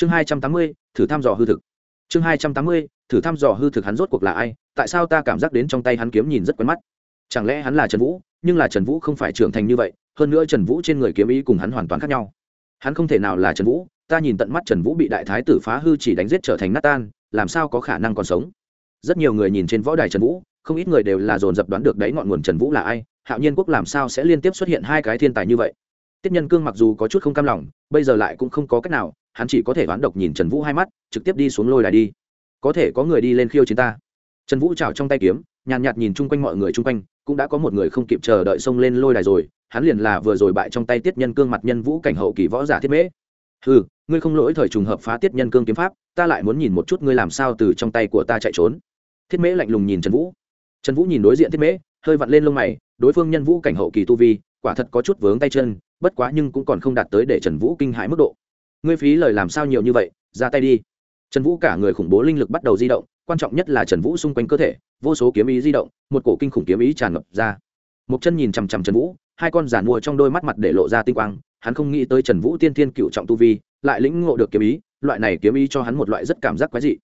chương hai trăm tám mươi, thử thăm dò hư thực. Chương hai trăm tám mươi, thử thăm dò hư thực hắn rốt cuộc là ai? Tại sao ta cảm giác đến trong tay hắn kiếm nhìn rất quen mắt? Chẳng lẽ hắn là trần vũ? Nhưng là trần vũ không phải trưởng thành như vậy, hơn nữa trần vũ trên người kiếm ý cùng hắn hoàn toàn khác nhau. Hắn không thể nào là trần vũ, ta nhìn tận mắt trần vũ bị đại thái tử phá hư chỉ đánh giết trở thành nát tan, làm sao có khả năng còn sống? Rất nhiều người nhìn trên võ đài trần vũ, không ít người đều là dồn dập đoán được đấy ngọn nguồn trần vũ là ai, hạo nhiên quốc làm sao sẽ liên tiếp xuất hiện hai cái thiên tài như vậy? Tiết nhân cương mặc dù có chút không cam lòng, bây giờ lại cũng không có cách nào hắn chỉ có thể đoán độc nhìn trần vũ hai mắt trực tiếp đi xuống lôi đài đi. Có thể có người đi lên khiêu chiến ta. Trần vũ trào trong tay kiếm nhàn nhạt, nhạt nhìn chung quanh mọi người chung quanh cũng đã có một người không kịp chờ đợi xông lên lôi đài rồi hắn liền là vừa rồi bại trong tay tiết nhân cương mặt nhân vũ cảnh hậu kỳ võ giả thiết mễ. Ừ ngươi không lỗi thời trùng hợp phá tiết nhân cương kiếm pháp ta lại muốn nhìn một chút ngươi làm sao từ trong tay của ta chạy trốn. Thiết mễ lạnh lùng nhìn trần vũ. Trần vũ nhìn đối diện thiết mễ hơi vặn lên lông mày đối phương nhân vũ cảnh hậu kỳ tu vi quả thật có chút vướng tay chân bất quá nhưng cũng còn không đạt tới để trần vũ kinh hãi mức độ ngươi phí lời làm sao nhiều như vậy, ra tay đi. Trần vũ cả người khủng bố linh lực bắt đầu di động, quan trọng nhất là trần vũ xung quanh cơ thể, vô số kiếm ý di động, một cổ kinh khủng kiếm ý tràn ngập ra. Một chân nhìn chằm chằm trần vũ, hai con giản mua trong đôi mắt mặt để lộ ra tinh quang, hắn không nghĩ tới trần vũ tiên thiên cựu trọng tu vi, lại lĩnh ngộ được kiếm ý, loại này kiếm ý cho hắn một loại rất cảm giác quái dị.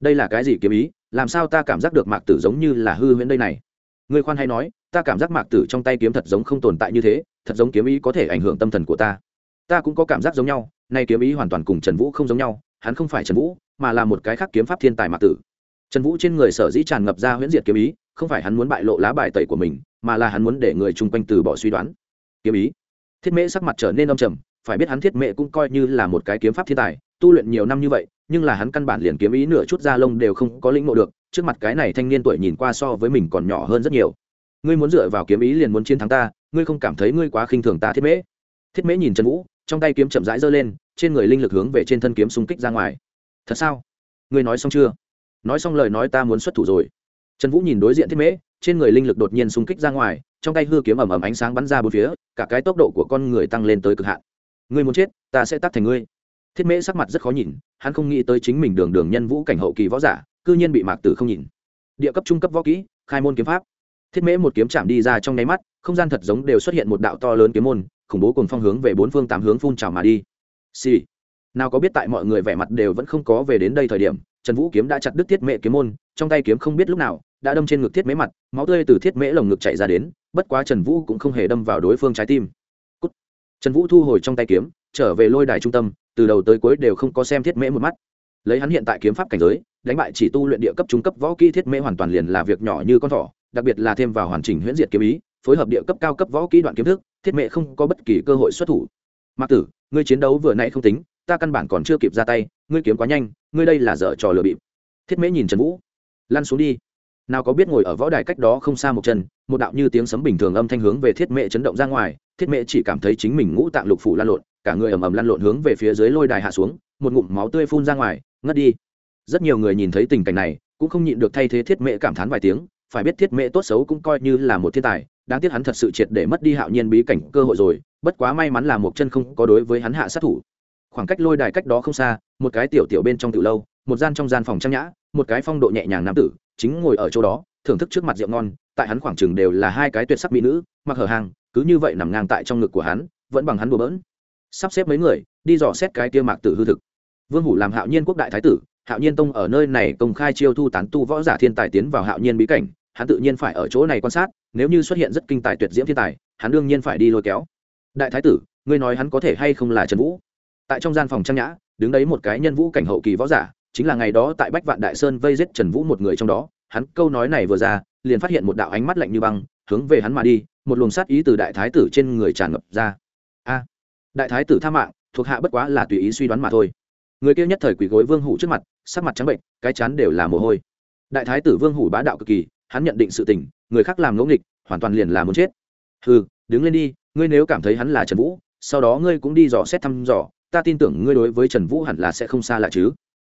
Đây là cái gì kiếm ý? Làm sao ta cảm giác được mạc tử giống như là hư huyễn đây này? Người khoan hay nói, ta cảm giác mạc tử trong tay kiếm thật giống không tồn tại như thế, thật giống kiếm ý có thể ảnh hưởng tâm thần của ta. Ta cũng có cảm giác giống nhau nay kiếm ý hoàn toàn cùng trần vũ không giống nhau, hắn không phải trần vũ, mà là một cái khác kiếm pháp thiên tài mạc tử. Trần vũ trên người sở dĩ tràn ngập ra huyễn diệt kiếm ý, không phải hắn muốn bại lộ lá bài tẩy của mình, mà là hắn muốn để người chung quanh từ bỏ suy đoán. Kiếm ý. Thiết mễ sắc mặt trở nên âm trầm, phải biết hắn thiết mễ cũng coi như là một cái kiếm pháp thiên tài, tu luyện nhiều năm như vậy, nhưng là hắn căn bản liền kiếm ý nửa chút da lông đều không có lĩnh ngộ được, trước mặt cái này thanh niên tuổi nhìn qua so với mình còn nhỏ hơn rất nhiều. Ngươi muốn dựa vào kiếm ý liền muốn chiến thắng ta, ngươi không cảm thấy ngươi quá khinh thường ta thiết mễ? Thiết mễ nhìn trần vũ trong tay kiếm chậm rãi giơ lên, trên người linh lực hướng về trên thân kiếm xung kích ra ngoài. Thật sao? Ngươi nói xong chưa? Nói xong lời nói ta muốn xuất thủ rồi. Trần vũ nhìn đối diện thiết mễ, trên người linh lực đột nhiên xung kích ra ngoài, trong tay hư kiếm ẩm ẩm ánh sáng bắn ra bốn phía, cả cái tốc độ của con người tăng lên tới cực hạn. Ngươi muốn chết, ta sẽ tắt thành ngươi. Thiết mễ sắc mặt rất khó nhìn, hắn không nghĩ tới chính mình đường đường nhân vũ cảnh hậu kỳ võ giả, cư nhiên bị mạc tử không nhìn. Địa cấp, trung cấp võ kỹ, khai môn kiếm pháp. Thiết mễ một kiếm chạm đi ra trong nháy mắt, không gian thật giống đều xuất hiện một đạo to lớn kiếm môn khủng bố cùng phong hướng về bốn phương tám hướng phun trào mà đi xì、sì. nào có biết tại mọi người vẻ mặt đều vẫn không có về đến đây thời điểm, trần vũ kiếm đã chặt đứt thiết mệ kiếm môn, trong tay kiếm không biết lúc nào đã đâm trên ngực thiết mễ mặt, máu tươi từ thiết mễ lồng ngực chạy ra đến, bất quá trần vũ cũng không hề đâm vào đối phương trái tim Cút. trần vũ thu hồi trong tay kiếm, trở về lôi đài trung tâm, từ đầu tới cuối đều không có xem thiết mễ một mắt lấy hắn hiện tại kiếm pháp cảnh giới, đánh bại chỉ tu luyện địa cấp trung cấp võ kỹ thiết mễ hoàn toàn liền là việc nhỏ như con thỏ, đặc biệt là thêm vào hoàn chỉnh huyễn diệt kiếm ý phối hợp địa cấp cao cấp võ kỹ đoạn kiếm thức, thiết mệ không có bất kỳ cơ hội xuất thủ. Mạc tử, ngươi chiến đấu vừa nãy không tính, ta căn bản còn chưa kịp ra tay, ngươi kiếm quá nhanh, ngươi đây là dở trò lừa bịp. Thiết mễ nhìn trần vũ, lăn xuống đi. Nào có biết ngồi ở võ đài cách đó không xa một chân, một đạo như tiếng sấm bình thường âm thanh hướng về thiết mễ chấn động ra ngoài, thiết mễ chỉ cảm thấy chính mình ngũ tạng lục phủ lan lộn, cả người ầm ầm lăn lộn hướng về phía dưới lôi đài hạ xuống, một ngụm máu tươi phun ra ngoài, ngất đi. Rất nhiều người nhìn thấy tình cảnh này, cũng không nhịn được thay thế thiết mễ cảm thán vài tiếng, phải biết thiết mễ tốt xấu cũng coi như là một thiên tài đáng tiếc hắn thật sự triệt để mất đi hạo nhiên bí cảnh cơ hội rồi, bất quá may mắn là một chân không có đối với hắn hạ sát thủ. Khoảng cách lôi đài cách đó không xa, một cái tiểu tiểu bên trong tiểu lâu, một gian trong gian phòng trang nhã, một cái phong độ nhẹ nhàng nam tử, chính ngồi ở chỗ đó, thưởng thức trước mặt rượu ngon, tại hắn khoảng chừng đều là hai cái tuyệt sắc mỹ nữ, mặc hở hàng, cứ như vậy nằm ngang tại trong ngực của hắn, vẫn bằng hắn bừa bỡn. Sắp xếp mấy người, đi dò xét cái tiêu mạc tử hư thực. Vương hủ làm hạo nhiên quốc đại thái tử, hạo nhiên tông ở nơi này công khai chiêu thu tán tu võ giả thiên tài tiến vào hạo nhiên bí cảnh, hắn tự nhiên phải ở chỗ này quan sát nếu như xuất hiện rất kinh tài tuyệt diễm thiên tài, hắn đương nhiên phải đi lôi kéo. Đại thái tử, ngươi nói hắn có thể hay không là trần vũ? Tại trong gian phòng trang nhã, đứng đấy một cái nhân vũ cảnh hậu kỳ võ giả, chính là ngày đó tại bách vạn đại sơn vây giết trần vũ một người trong đó, hắn câu nói này vừa ra, liền phát hiện một đạo ánh mắt lạnh như băng, hướng về hắn mà đi, một luồng sát ý từ đại thái tử trên người tràn ngập ra. A, đại thái tử tha mạng, thuộc hạ bất quá là tùy ý suy đoán mà thôi. Người kia nhất thời quỳ gối vương hủ trước mặt, sắc mặt trắng bệnh, cái chán đều là mồ hôi. Đại thái tử vương hủ bá đạo cực kỳ, hắn nhận định sự tình người khác làm ngẫu nghịch, hoàn toàn liền là muốn chết. Ừ đứng lên đi, ngươi nếu cảm thấy hắn là trần vũ, sau đó ngươi cũng đi dò xét thăm dò, ta tin tưởng ngươi đối với trần vũ hẳn là sẽ không xa lạ chứ.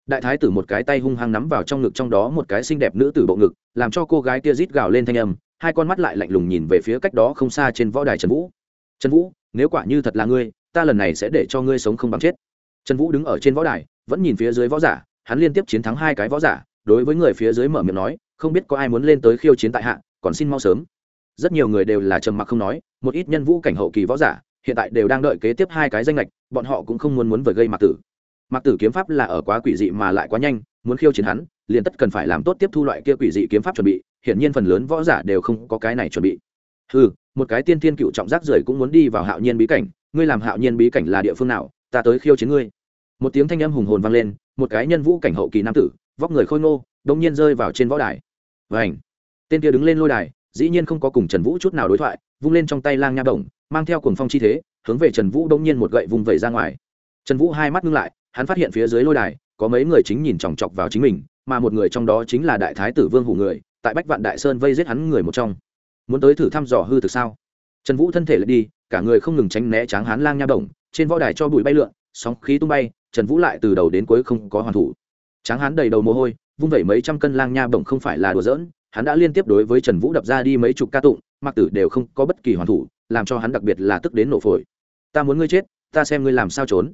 Đại thái tử một cái tay hung hăng nắm vào trong ngực trong đó một cái xinh đẹp nữ tử bộ ngực, làm cho cô gái kia rít gào lên thanh âm, hai con mắt lại lạnh lùng nhìn về phía cách đó không xa trên võ đài trần vũ. Trần vũ, nếu quả như thật là ngươi, ta lần này sẽ để cho ngươi sống không bằng chết. Trần vũ đứng ở trên võ đài, vẫn nhìn phía dưới võ giả, hắn liên tiếp chiến thắng hai cái võ giả, đối với người phía dưới mở miệng nói, không biết có ai muốn lên tới khiêu chiến tại hạ còn xin mau sớm. Rất nhiều người đều là trầm mặc không nói, một ít nhân vũ cảnh hậu kỳ võ giả, hiện tại đều đang đợi kế tiếp hai cái danh lệch bọn họ cũng không muốn muốn vời gây mặt tử. Mặc tử kiếm pháp là ở quá quỷ dị mà lại quá nhanh, muốn khiêu chiến hắn, liền tất cần phải làm tốt tiếp thu loại kia quỷ dị kiếm pháp chuẩn bị, hiển nhiên phần lớn võ giả đều không có cái này chuẩn bị. Ừ một cái tiên thiên cựu trọng giác rời cũng muốn đi vào hạo nhiên bí cảnh, ngươi làm hạo nhiên bí cảnh là địa phương nào, ta tới khiêu chiến ngươi. Một tiếng thanh âm hùng hồn vang lên, một cái nhân vũ cảnh hậu kỳ nam tử, vóc người khôi ngô đông nhiên rơi vào trên võ đài. Vảnh tên kia đứng lên lôi đài, dĩ nhiên không có cùng trần vũ chút nào đối thoại, vung lên trong tay lang nha bổng mang theo cuồng phong chi thế, hướng về trần vũ đông nhiên một gậy vung vẩy ra ngoài. Trần vũ hai mắt ngưng lại, hắn phát hiện phía dưới lôi đài, có mấy người chính nhìn chòng chọc vào chính mình, mà một người trong đó chính là đại thái tử vương hủ người, tại bách vạn đại sơn vây giết hắn người một trong. Muốn tới thử thăm dò hư thực sao? Trần vũ thân thể lại đi, cả người không ngừng tránh né tráng hán lang nha bổng trên võ đài cho bụi bay lượn, sóng khí tung bay, trần vũ lại từ đầu đến cuối không có hoàn thủ. Tráng hán đầy đầu mồ hôi, vung vẩy mấy trăm cân lang nha bổng không phải là đùa giỡn hắn đã liên tiếp đối với trần vũ đập ra đi mấy chục ca tụng, mặc tử đều không có bất kỳ hoàn thủ, làm cho hắn đặc biệt là tức đến nổ phổi. Ta muốn ngươi chết, ta xem ngươi làm sao trốn.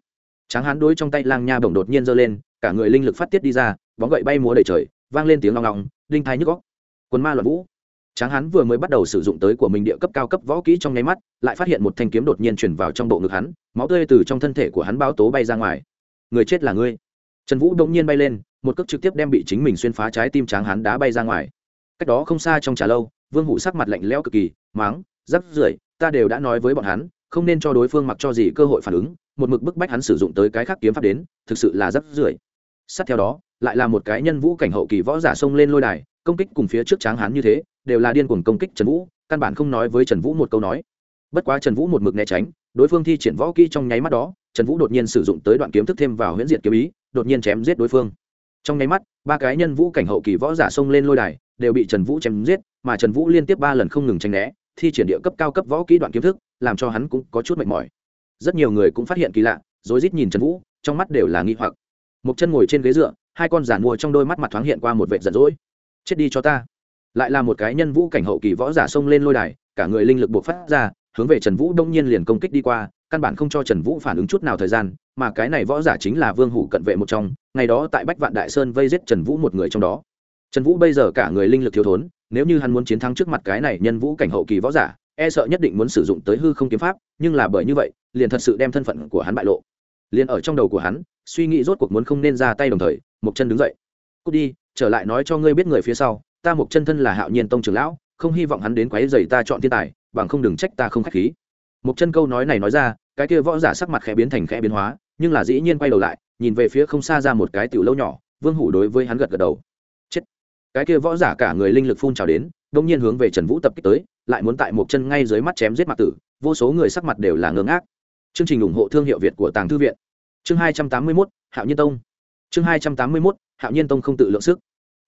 Tráng hắn đối trong tay lang nha bổng đột nhiên giơ lên, cả người linh lực phát tiết đi ra, bóng gậy bay múa đầy trời, vang lên tiếng long long đinh thái nhức góc quân ma loạn vũ. Tráng hắn vừa mới bắt đầu sử dụng tới của mình địa cấp cao cấp võ kỹ trong nháy mắt, lại phát hiện một thanh kiếm đột nhiên chuyển vào trong bộ ngực hắn, máu tươi từ trong thân thể của hắn báo tố bay ra ngoài. Người chết là ngươi. Trần vũ đông nhiên bay lên, một cước trực tiếp đem bị chính mình xuyên phá trái tim tráng hắn đá bay ra ngoài cách đó không xa trong trà lâu, vương hủ sắc mặt lạnh lẽo cực kỳ máng rắc rưởi, ta đều đã nói với bọn hắn, không nên cho đối phương mặc cho gì cơ hội phản ứng, một mực bức bách hắn sử dụng tới cái khác kiếm pháp đến, thực sự là rắc rưởi. Sát theo đó, lại là một cái nhân vũ cảnh hậu kỳ võ giả xông lên lôi đài, công kích cùng phía trước tráng hắn như thế, đều là điên cuồng công kích trần vũ, căn bản không nói với trần vũ một câu nói. Bất quá trần vũ một mực né tránh, đối phương thi triển võ kỹ trong nháy mắt đó, trần vũ đột nhiên sử dụng tới đoạn kiếm thức thêm vào huyễn diệt kiếm ý, đột nhiên chém giết đối phương. Trong nháy mắt, ba cái nhân vũ cảnh hậu kỳ võ giả xông lên lôi đài đều bị trần vũ chém giết, mà trần vũ liên tiếp ba lần không ngừng tranh né, thi triển địa cấp cao cấp võ kỹ đoạn kiếm thức, làm cho hắn cũng có chút mệt mỏi. Rất nhiều người cũng phát hiện kỳ lạ, rối rít nhìn trần vũ, trong mắt đều là nghi hoặc. Một chân ngồi trên ghế dựa, hai con giản mua trong đôi mắt mặt thoáng hiện qua một vệ giận dỗi. Chết đi cho ta. Lại là một cái nhân vũ cảnh hậu kỳ võ giả xông lên lôi đài, cả người linh lực buộc phát ra, hướng về trần vũ đông nhiên liền công kích đi qua, căn bản không cho trần vũ phản ứng chút nào thời gian, mà cái này võ giả chính là vương hủ cận vệ một trong, ngày đó tại bách vạn đại sơn vây giết trần vũ một người trong đó trần vũ bây giờ cả người linh lực thiếu thốn, nếu như hắn muốn chiến thắng trước mặt cái này nhân vũ cảnh hậu kỳ võ giả e sợ nhất định muốn sử dụng tới hư không kiếm pháp, nhưng là bởi như vậy, liền thật sự đem thân phận của hắn bại lộ. Liền ở trong đầu của hắn, suy nghĩ rốt cuộc muốn không nên ra tay đồng thời một chân đứng dậy. Cút đi, trở lại nói cho ngươi biết người phía sau, ta một chân thân là hạo nhiên tông trưởng lão, không hy vọng hắn đến quấy dày ta chọn thiên tài, bằng không đừng trách ta không k h á c h khí. Một chân câu nói này nói ra, cái kia võ giả sắc mặt khẽ biến thành khẽ biến hóa, nhưng là dĩ nhiên quay đầu lại, nhìn về phía không xa ra một cái tiểu lâu nhỏ, vương hủ đối với hắn gật gật đầu cái kia võ giả cả người linh lực phun trào đến đông nhiên hướng về trần vũ tập kích tới, lại muốn tại một chân ngay dưới mắt chém giết mặt tử, vô số người sắc mặt đều là ngơ ngác. Chương trình ủng hộ thương hiệu việt của tàng thư viện. Chương hai trăm tám mươi mốt, hạo nhiên tông. Chương hai trăm tám mươi mốt, hạo nhiên tông không tự lượng sức.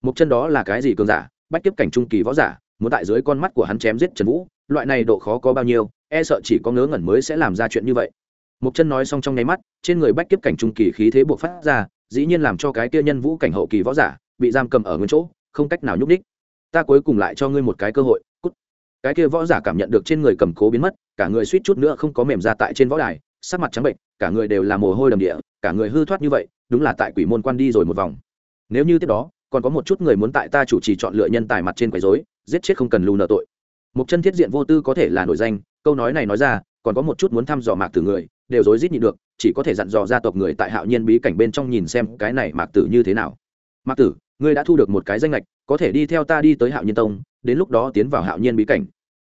Một chân đó là cái gì cường giả? Bách tiếp cảnh trung kỳ võ giả, muốn tại dưới con mắt của hắn chém giết trần vũ, loại này độ khó có bao nhiêu e sợ chỉ có ngớ ngẩn mới sẽ làm ra chuyện như vậy. Một chân nói xong trong nháy mắt, trên người bách kiếp cảnh trung kỳ khí thế buộc phát ra, dĩ nhiên làm cho cái kia nhân vũ cảnh hậu kỳ võ giả bị giam cầm ở nguyên chỗ không cách nào nhúc ních ta cuối cùng lại cho ngươi một cái cơ hội, cút. Cái kia võ giả cảm nhận được trên người cầm cố biến mất, cả người suýt chút nữa không có mềm ra tại trên võ đài, sắc mặt trắng bệnh cả người đều là mồ hôi đầm địa, cả người hư thoát như vậy, đúng là tại quỷ môn quan đi rồi một vòng. Nếu như tiếp đó, còn có một chút người muốn tại ta chủ trì chọn lựa nhân tài mặt trên quấy rối, giết chết không cần lù nợ tội. Một chân thiết diện vô tư có thể là nổi danh, câu nói này nói ra, còn có một chút muốn thăm dò mạc tử người, đều rối rít nhịn được, chỉ có thể dặn dò gia tộc người tại hạo nhiên bí cảnh bên trong nhìn xem cái này mạc tử như thế nào. Mạc tử ngươi đã thu được một cái danh lệch có thể đi theo ta đi tới hạo nhiên tông, đến lúc đó tiến vào hạo nhiên bí cảnh.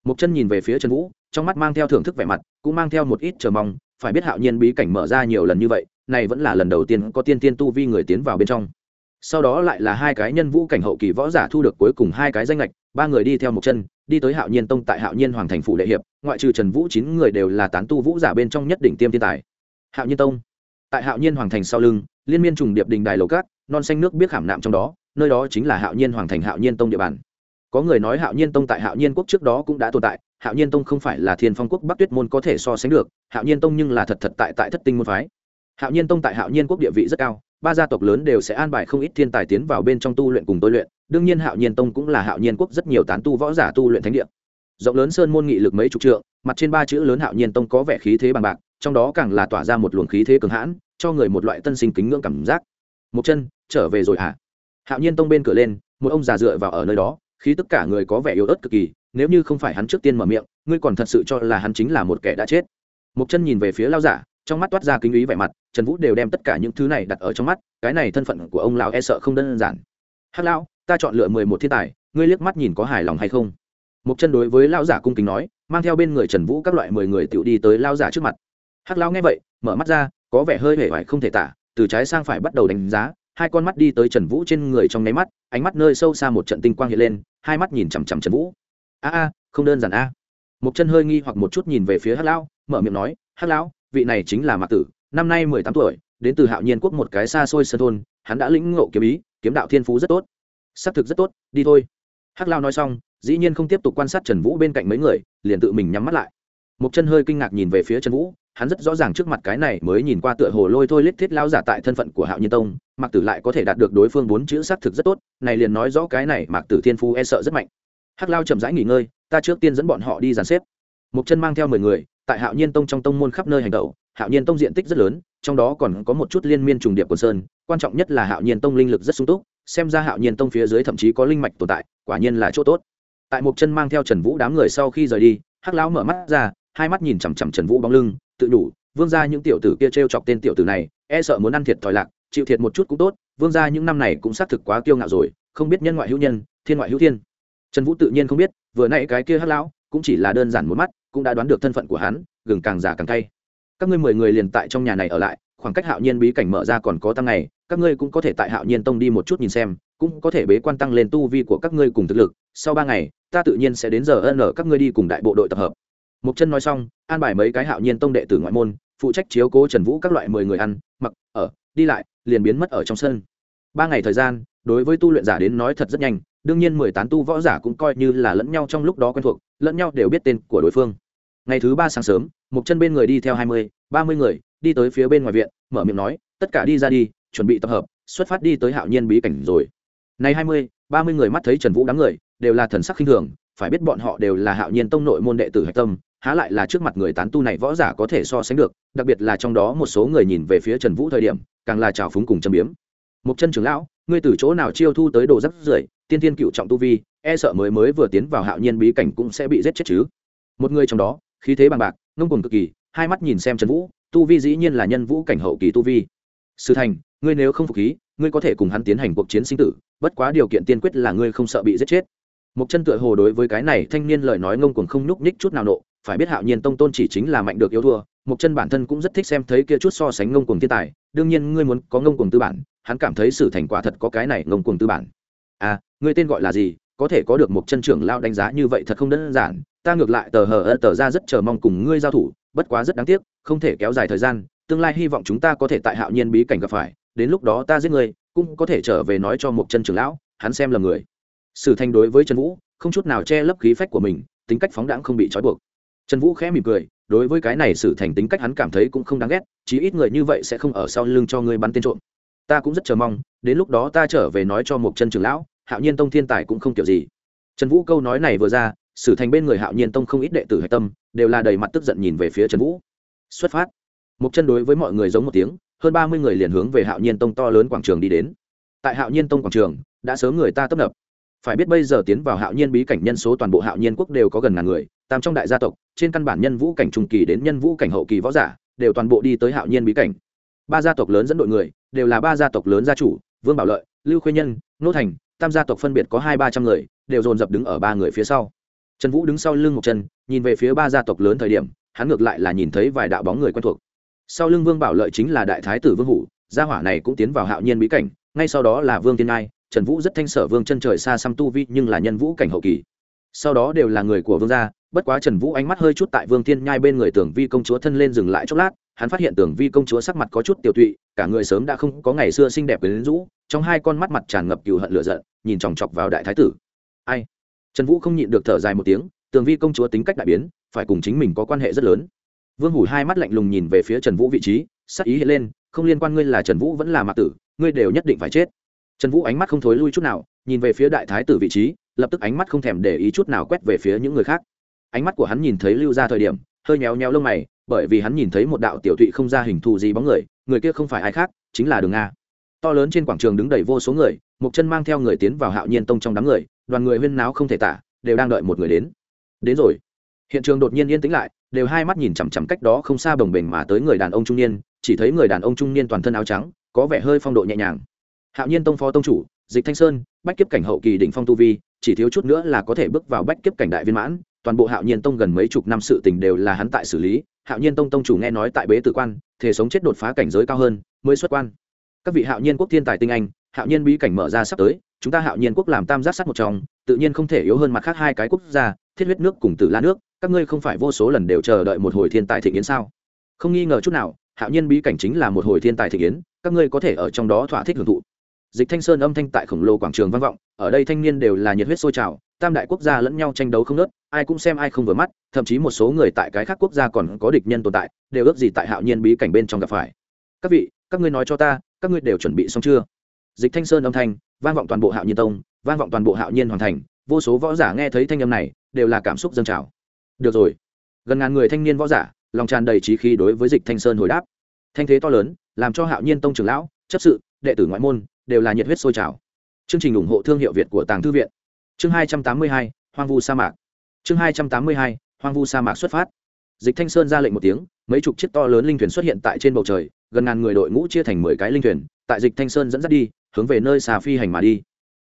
Một chân nhìn về phía trần vũ, trong mắt mang theo thưởng thức vẻ mặt, cũng mang theo một ít chờ mong, phải biết hạo nhiên bí cảnh mở ra nhiều lần như vậy, này vẫn là lần đầu tiên có tiên tiên tu vi người tiến vào bên trong. Sau đó lại là hai cái nhân vũ cảnh hậu kỳ võ giả thu được cuối cùng hai cái danh lệch ba người đi theo một chân, đi tới hạo nhiên tông tại hạo nhiên hoàng thành phủ đệ hiệp, ngoại trừ trần vũ chín người đều là tán tu vũ giả bên trong nhất đỉnh tiêm thiên tài. Hạo nhiên tông. Tại hạo nhiên hoàng thành sau lưng, liên miên trùng điệp đình đài lầu cát non xanh nước biết khảm nạm trong đó nơi đó chính là hạo nhiên hoàng thành hạo nhiên tông địa bàn có người nói hạo nhiên tông tại hạo nhiên quốc trước đó cũng đã tồn tại hạo nhiên tông không phải là thiên phong quốc bắc tuyết môn có thể so sánh được hạo nhiên tông nhưng là thật thật tại tại thất tinh môn phái hạo nhiên tông tại hạo nhiên quốc địa vị rất cao ba gia tộc lớn đều sẽ an bài không ít thiên tài tiến vào bên trong tu luyện cùng tôi luyện đương nhiên hạo nhiên tông cũng là hạo nhiên quốc rất nhiều tán tu võ giả tu luyện thánh địa rộng lớn sơn môn nghị lực mấy chục trượng mặt trên ba chữ lớn hạo nhiên tông có vẻ khí thế bằng bạc trong đó càng là tỏa ra một luồng khí thế cường hãn cho người một loại tân sinh kính ngưỡng cảm giác một chân, trở về rồi hả? À? hạo nhiên tông bên cửa lên, một ông già dựa vào ở nơi đó, khí tất cả người có vẻ yếu ớt cực kỳ, nếu như không phải hắn trước tiên mở miệng, ngươi còn thật sự cho là hắn chính là một kẻ đã chết. Một chân nhìn về phía lao giả, trong mắt toát ra kính ý vẻ mặt, trần vũ đều đem tất cả những thứ này đặt ở trong mắt, cái này thân phận của ông lão e sợ không đơn giản. Hắc lão, ta chọn lựa mười một thiên tài, ngươi liếc mắt nhìn có hài lòng hay không? Một chân đối với lão giả cung kính nói, mang theo bên người trần vũ các loại mười người tựu đi tới lão giả trước mặt. Hắc lão nghe vậy, mở mắt ra, có vẻ hơi hể vải không thể tả từ trái sang phải bắt đầu đánh giá, hai con mắt đi tới trần vũ trên người trong nháy mắt, ánh mắt nơi sâu xa một trận tinh quang hiện lên, hai mắt nhìn chằm chằm trần vũ. A a, không đơn giản a. Một chân hơi nghi hoặc một chút nhìn về phía hắc lão, mở miệng nói, hắc lão, vị này chính là mạc tử, năm nay mười tám tuổi, đến từ hạo nhiên quốc một cái xa xôi sân thôn, hắn đã lĩnh ngộ kiếm ý, kiếm đạo thiên phú rất tốt. Xác thực rất tốt, đi thôi. Hắc lao nói xong, dĩ nhiên không tiếp tục quan sát trần vũ bên cạnh mấy người, liền tự mình nhắm mắt lại một chân hơi kinh ngạc nhìn về phía trần vũ, hắn rất rõ ràng trước mặt cái này mới nhìn qua tựa hồ lôi thôi lết thiết lao giả tại thân phận của hạo nhiên tông, mạc tử lại có thể đạt được đối phương bốn chữ xác thực rất tốt, này liền nói rõ cái này mạc tử thiên phú e sợ rất mạnh. Hắc lao chậm rãi nghỉ ngơi, ta trước tiên dẫn bọn họ đi dàn xếp. Một chân mang theo mười người, tại hạo nhiên tông trong tông môn khắp nơi hành tẩu, hạo nhiên tông diện tích rất lớn, trong đó còn có một chút liên miên trùng điệp của sơn, quan trọng nhất là hạo nhiên tông linh lực rất sung túc, xem ra hạo nhiên tông phía dưới thậm chí có linh mạch tồn tại, quả nhiên là chỗ tốt. Tại một chân mang theo trần vũ đám người sau khi rời đi, hắc lão mở mắt ra hai mắt nhìn chằm chằm trần vũ bóng lưng, tự đủ vương ra những tiểu tử kia t r e o chọc tên tiểu tử này e sợ muốn ăn thiệt thòi lạc, chịu thiệt một chút cũng tốt, vương ra những năm này cũng xác thực quá kiêu ngạo rồi, không biết nhân ngoại hữu nhân, thiên ngoại hữu thiên. Trần vũ tự nhiên không biết, vừa n cái kia hắc lão, cũng chỉ là đơn giản một mắt, cũng đã đoán được thân phận của hắn, gừng càng già càng cay. Các ngươi mười người liền tại trong nhà này ở lại, khoảng cách hạo nhiên bí cảnh mở ra còn có tăng ngày, các ngươi cũng có thể tại hạo nhiên tông đi một chút nhìn xem, cũng có thể bế quan tăng lên tu vi của các ngươi cùng thực lực, sau ba ngày, ta tự nhiên sẽ đến giờ ân ở các ngươi đi cùng đại bộ đội tập hợp mục chân nói xong, an bài mấy cái hạo nhiên tông đệ tử ngoại môn, phụ trách chiếu cố trần vũ các loại mười người ăn, mặc, ở, đi lại, liền biến mất ở trong sân. Ba ngày thời gian, đối với tu luyện giả đến nói thật rất nhanh, đương nhiên mười tán tu võ giả cũng coi như là lẫn nhau trong lúc đó quen thuộc, lẫn nhau đều biết tên của đối phương. Ngày thứ ba sáng sớm mục chân bên người đi theo hai mươi, ba mươi người, đi tới phía bên ngoài viện, mở miệng nói, tất cả đi ra đi, chuẩn bị tập hợp, xuất phát đi tới hạo nhiên bí cảnh rồi. Này hai mươi, ba mươi người mắt thấy trần vũ đám người, đều là thần sắc khinh thường, phải biết bọn họ đều là hạo nhiên tông nội môn đệ tử hạch tâm há lại là trước mặt người tán tu này võ giả có thể so sánh được, đặc biệt là trong đó một số người nhìn về phía trần vũ thời điểm, càng là trào phúng cùng châm biếm. Một chân trưởng lão, ngươi từ chỗ nào chiêu thu tới đồ rắc rưởi, tiên tiên cựu trọng tu vi e sợ mới mới vừa tiến vào hạo nhiên bí cảnh cũng sẽ bị giết chết chứ? Một người trong đó, khí thế bằng bạc, ngông cùng cực kỳ, hai mắt nhìn xem trần vũ, tu vi dĩ nhiên là nhân vũ cảnh hậu kỳ tu vi. Sư thành, ngươi nếu không phục khí, ngươi có thể cùng hắn tiến hành cuộc chiến sinh tử, bất quá điều kiện tiên quyết là ngươi không sợ bị giết chết. Một chân tựa hồ đối với cái này thanh niên lời nói ngông cuồng không nhúc nhích chút nào nộ phải biết hạo nhiên tông tôn chỉ chính là mạnh được yếu thua một chân bản thân cũng rất thích xem thấy kia chút so sánh ngông cuồng thiên tài, đương nhiên ngươi muốn có ngông cuồng tư bản, hắn cảm thấy sự thành quả thật có cái này ngông cuồng tư bản. À ngươi tên gọi là gì? Có thể có được một chân trưởng lao đánh giá như vậy thật không đơn giản, ta ngược lại tờ hờ tờ ra rất chờ mong cùng ngươi giao thủ, bất quá rất đáng tiếc, không thể kéo dài thời gian, tương lai hy vọng chúng ta có thể tại hạo nhiên bí cảnh gặp phải, đến lúc đó ta giết người cũng có thể trở về nói cho một chân trưởng lão, hắn xem là người. Sử thanh đối với trần vũ, không chút nào che lấp khí phách của mình, tính cách phóng đãng không bị trói buộc trần vũ khẽ mỉm cười, đối với cái này sử thành tính cách hắn cảm thấy cũng không đáng ghét, chí ít người như vậy sẽ không ở sau lưng cho ngươi bắn tên trộm. Ta cũng rất chờ mong, đến lúc đó ta trở về nói cho một chân trưởng lão, hạo nhiên tông thiên tài cũng không kiểu gì. Trần vũ câu nói này vừa ra sử thành bên người hạo nhiên tông không ít đệ tử hạch tâm, đều là đầy mặt tức giận nhìn về phía trần vũ. Xuất phát. Một chân đối với mọi người giống một tiếng, hơn ba mươi người liền hướng về hạo nhiên tông to lớn quảng trường đi đến. Tại hạo nhiên tông quảng trường, đã sớm người ta tấp nập. Phải biết bây giờ tiến vào hạo nhiên bí cảnh nhân số toàn bộ hạo nhiên quốc đều có gần ngàn người tam trong đại gia tộc, trên căn bản nhân vũ cảnh trung kỳ đến nhân vũ cảnh hậu kỳ võ giả, đều toàn bộ đi tới hạo nhiên bí cảnh. Ba gia tộc lớn dẫn đội người, đều là ba gia tộc lớn gia chủ, vương bảo lợi, lưu khuê nhân, nô thành, tam gia tộc phân biệt có hai ba trăm người, đều dồn dập đứng ở ba người phía sau. Trần vũ đứng sau lưng một chân nhìn về phía ba gia tộc lớn thời điểm, hắn ngược lại là nhìn thấy vài đạo bóng người quen thuộc. Sau lưng vương bảo lợi chính là đại thái tử vương hủ, gia hỏa này cũng tiến vào hạo nhiên bí cảnh, ngay sau đó là vương tiên ngai, trần vũ rất thanh sở vương chân trời xa xăm tu vi nhưng là nhân vũ cảnh hậu kỳ sau đó đều là người của vương gia, bất quá trần vũ ánh mắt hơi chút tại vương thiên nhai bên người tưởng vi công chúa thân lên dừng lại chốc lát, hắn phát hiện tưởng vi công chúa sắc mặt có chút tiểu tụy, cả người sớm đã không có ngày xưa xinh đẹp đến rũ, trong hai con mắt mặt tràn ngập cừu hận lửa giận, nhìn chòng chọc vào đại thái tử. Ai? Trần vũ không nhịn được thở dài một tiếng tường vi công chúa tính cách đại biến, phải cùng chính mình có quan hệ rất lớn. Vương hủ hai mắt lạnh lùng nhìn về phía trần vũ vị trí, sắc ý hiện lên, không liên quan ngươi là trần vũ vẫn là mạc tử, ngươi đều nhất định phải chết trần vũ ánh mắt không thối lui chút nào, nhìn về phía đại thái tử vị trí, lập tức ánh mắt không thèm để ý chút nào quét về phía những người khác. Ánh mắt của hắn nhìn thấy lưu ra thời điểm, hơi nhéo nhéo lông mày, bởi vì hắn nhìn thấy một đạo tiểu thụy không ra hình thù gì bóng người người kia không phải ai khác, chính là đường nga. To lớn trên quảng trường đứng đầy vô số người, một chân mang theo người tiến vào hạo nhiên tông trong đám người, đoàn người huyên náo không thể tả, đều đang đợi một người đến. Đến rồi. Hiện trường đột nhiên yên tĩnh lại, đều hai mắt nhìn chằm chằm cách đó không xa bồng bềnh mà tới người đàn ông trung niên, chỉ thấy người đàn ông trung niên toàn thân áo trắng, có vẻ hơi phong độ nhẹ nhàng hạo nhiên tông phó tông chủ, dịch thanh sơn, bách kiếp cảnh hậu kỳ đỉnh phong tu vi, chỉ thiếu chút nữa là có thể bước vào bách kiếp cảnh đại viên mãn. Toàn bộ hạo nhiên tông gần mấy chục năm sự tình đều là hắn tại xử lý. Hạo nhiên tông tông chủ nghe nói tại bế tử quan thể sống chết đột phá cảnh giới cao hơn, mới xuất quan. Các vị hạo nhiên quốc thiên tài tinh anh, hạo nhiên bí cảnh mở ra sắp tới, chúng ta hạo nhiên quốc làm tam giác sắt một trong, tự nhiên không thể yếu hơn mặt khác hai cái quốc gia, thiết huyết nước cùng tử la nước, các ngươi không phải vô số lần đều chờ đợi một hồi thiên tài thị yến sao? Không nghi ngờ chút nào, hạo nhiên bí cảnh chính là một hồi thiên tài thị yến, các ngươi có thể ở trong đó thỏa thích hưởng thụ dịch thanh sơn âm thanh tại khổng lồ quảng trường vang vọng, ở đây thanh niên đều là nhiệt huyết sôi trào, tam đại quốc gia lẫn nhau tranh đấu không nớt ai cũng xem ai không vừa mắt, thậm chí một số người tại cái khác quốc gia còn có địch nhân tồn tại, đều ước gì tại hạo nhiên bí cảnh bên trong gặp phải. Các vị, các ngươi nói cho ta, các ngươi đều chuẩn bị xong chưa? Dịch thanh sơn âm thanh, vang vọng toàn bộ hạo nhiên tông, vang vọng toàn bộ hạo nhiên hoàn thành, vô số võ giả nghe thấy thanh âm này, đều là cảm xúc dâng trào. Được rồi. Gần ngàn người thanh niên võ giả, lòng tràn đầy trí khí đối với dịch thanh sơn hồi đáp. Thanh thế to lớn, làm cho hạo nhiên tông trưởng lão, chấp sự đệ tử ngoại môn, đều là nhiệt huyết sôi trào. Chương trình ủng hộ thương hiệu việt của tàng thư viện. Chương hai trăm tám mươi hai, hoang vu sa mạc. Chương hai trăm tám mươi hai, hoang vu sa mạc xuất phát. Dịch thanh sơn ra lệnh một tiếng, mấy chục chiếc to lớn linh thuyền xuất hiện tại trên bầu trời, gần ngàn người đội ngũ chia thành mười cái linh thuyền, tại dịch thanh sơn dẫn dắt đi, hướng về nơi xà phi hành mà đi.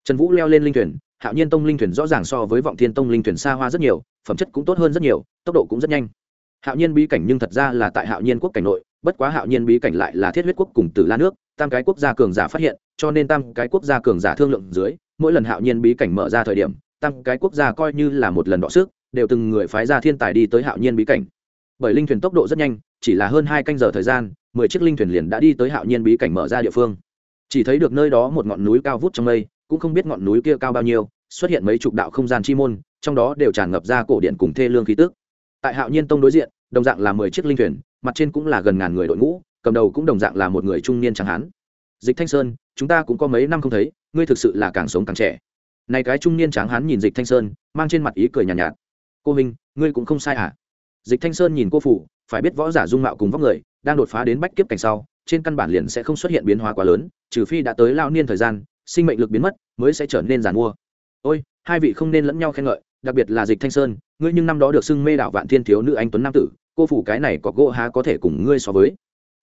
Trần vũ leo lên linh thuyền, hạo nhiên tông linh thuyền rõ ràng so với vọng thiên tông linh thuyền xa hoa rất nhiều, phẩm chất cũng tốt hơn rất nhiều, tốc độ cũng rất nhanh. Hạo nhiên bí cảnh nhưng thật ra là tại hạo nhiên quốc cảnh nội, bất quá hạo nhiên bí cảnh lại là thiết huyết quốc cùng tử la nước tam cái quốc gia cường giả phát hiện, cho nên tam cái quốc gia cường giả thương lượng dưới, mỗi lần hạo nhiên bí cảnh mở ra thời điểm, tam cái quốc gia coi như là một lần đọ sức, đều từng người phái ra thiên tài đi tới hạo nhiên bí cảnh. Bởi linh thuyền tốc độ rất nhanh, chỉ là hơn hai canh giờ thời gian, mười chiếc linh thuyền liền đã đi tới hạo nhiên bí cảnh mở ra địa phương. Chỉ thấy được nơi đó một ngọn núi cao vút trong mây, cũng không biết ngọn núi kia cao bao nhiêu, xuất hiện mấy chục đạo không gian chi môn, trong đó đều tràn ngập ra cổ điện cùng thê lương khí tức. Tại hạo nhiên tông đối diện, đồng dạng là mười chiếc linh thuyền, mặt trên cũng là gần ngàn người đội ngũ cầm đầu cũng đồng dạng là một người trung niên chẳng hán dịch thanh sơn chúng ta cũng có mấy năm không thấy ngươi thực sự là càng sống càng trẻ. Này cái trung niên tráng hán nhìn dịch thanh sơn mang trên mặt ý cười nhàn nhạt, nhạt. Cô minh ngươi cũng không sai à? Dịch thanh sơn nhìn cô phủ phải biết võ giả dung mạo cùng vóc người đang đột phá đến bách kiếp cảnh sau trên căn bản liền sẽ không xuất hiện biến hóa quá lớn trừ phi đã tới lao niên thời gian sinh mệnh lực biến mất mới sẽ trở nên giàn mua ôi hai vị không nên lẫn nhau khen ngợi đặc biệt là dịch thanh sơn ngươi nhưng năm đó được xưng mê đạo vạn thiên thiếu nữ anh tuấn nam tử cô phủ cái này có gỗ há có thể cùng ngươi so với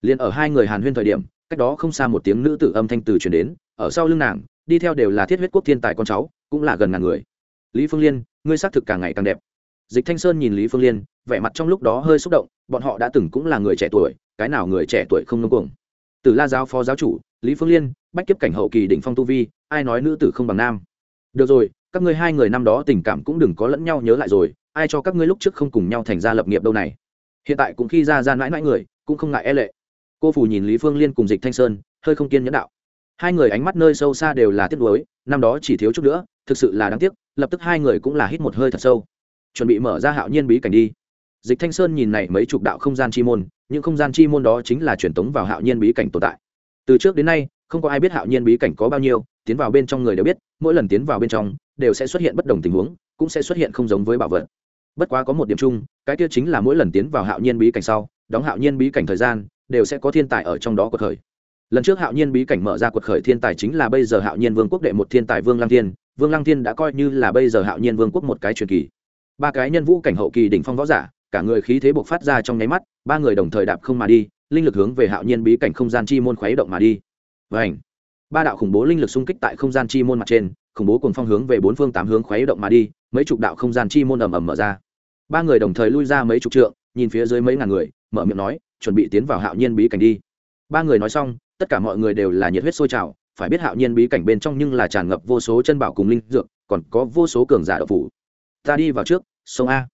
liền ở hai người hàn huyên thời điểm, cách đó không xa một tiếng nữ tử âm thanh từ truyền đến, ở sau lưng nàng, đi theo đều là thiết huyết quốc thiên tài con cháu, cũng là gần ngàn người. Lý phương liên, ngươi xác thực càng ngày càng đẹp. Dịch thanh sơn nhìn lý phương liên, vẻ mặt trong lúc đó hơi xúc động, bọn họ đã từng cũng là người trẻ tuổi, cái nào người trẻ tuổi không ngông cuồng. Từ la giáo phó giáo chủ, lý phương liên, bách kiếp cảnh hậu kỳ đỉnh phong tu vi, ai nói nữ tử không bằng nam? Được rồi, các ngươi hai người năm đó tình cảm cũng đừng có lẫn nhau nhớ lại rồi, ai cho các ngươi lúc trước không cùng nhau thành ra lập nghiệp đâu này? Hiện tại cũng khi ra ra mãi mãi người, cũng không ngại e lệ cô phủ nhìn lý phương liên cùng dịch thanh sơn, hơi không kiên nhẫn đạo. Hai người ánh mắt nơi sâu xa đều là tiếc nuối, năm đó chỉ thiếu chút nữa, thực sự là đáng tiếc, lập tức hai người cũng là hít một hơi thật sâu. Chuẩn bị mở ra hạo nhiên bí cảnh đi. Dịch thanh sơn nhìn này mấy chục đạo không gian chi môn, những không gian chi môn đó chính là truyền tống vào hạo nhiên bí cảnh tồn tại. Từ trước đến nay, không có ai biết hạo nhiên bí cảnh có bao nhiêu, tiến vào bên trong người đều biết, mỗi lần tiến vào bên trong, đều sẽ xuất hiện bất đồng tình huống, cũng sẽ xuất hiện không giống với bảo vật. Bất quá có một điểm chung, cái kia chính là mỗi lần tiến vào hạo nhiên bí cảnh sau, đóng hạo nhiên bí cảnh thời gian đều sẽ có thiên tài ở trong đó quật khởi. Lần trước hạo nhiên bí cảnh mở ra quật khởi thiên tài chính là bây giờ hạo nhiên vương quốc đệ một thiên tài vương lăng thiên. Vương lăng thiên đã coi như là bây giờ hạo nhiên vương quốc một cái truyền kỳ. Ba cái nhân vũ cảnh hậu kỳ đỉnh phong võ giả, cả người khí thế bộc phát ra trong nháy mắt, ba người đồng thời đạp không mà đi, linh lực hướng về hạo nhiên bí cảnh không gian chi môn khuấy động mà đi. Và ảnh ba đạo khủng bố linh lực xung kích tại không gian chi môn mặt trên, khủng bố cùng phong hướng về bốn phương tám hướng khuấy động mà đi, mấy chục đạo không gian chi môn ầm ầm mở ra. Ba người đồng thời lui ra mấy chục trượng, nhìn phía dưới mấy ngàn người, mở miệng nói chuẩn bị tiến vào hạo nhiên bí cảnh đi. Ba người nói xong, tất cả mọi người đều là nhiệt huyết sôi trào, phải biết hạo nhiên bí cảnh bên trong nhưng là tràn ngập vô số chân bảo cùng linh dược, còn có vô số cường giả đậu phủ. Ta đi vào trước, sông a.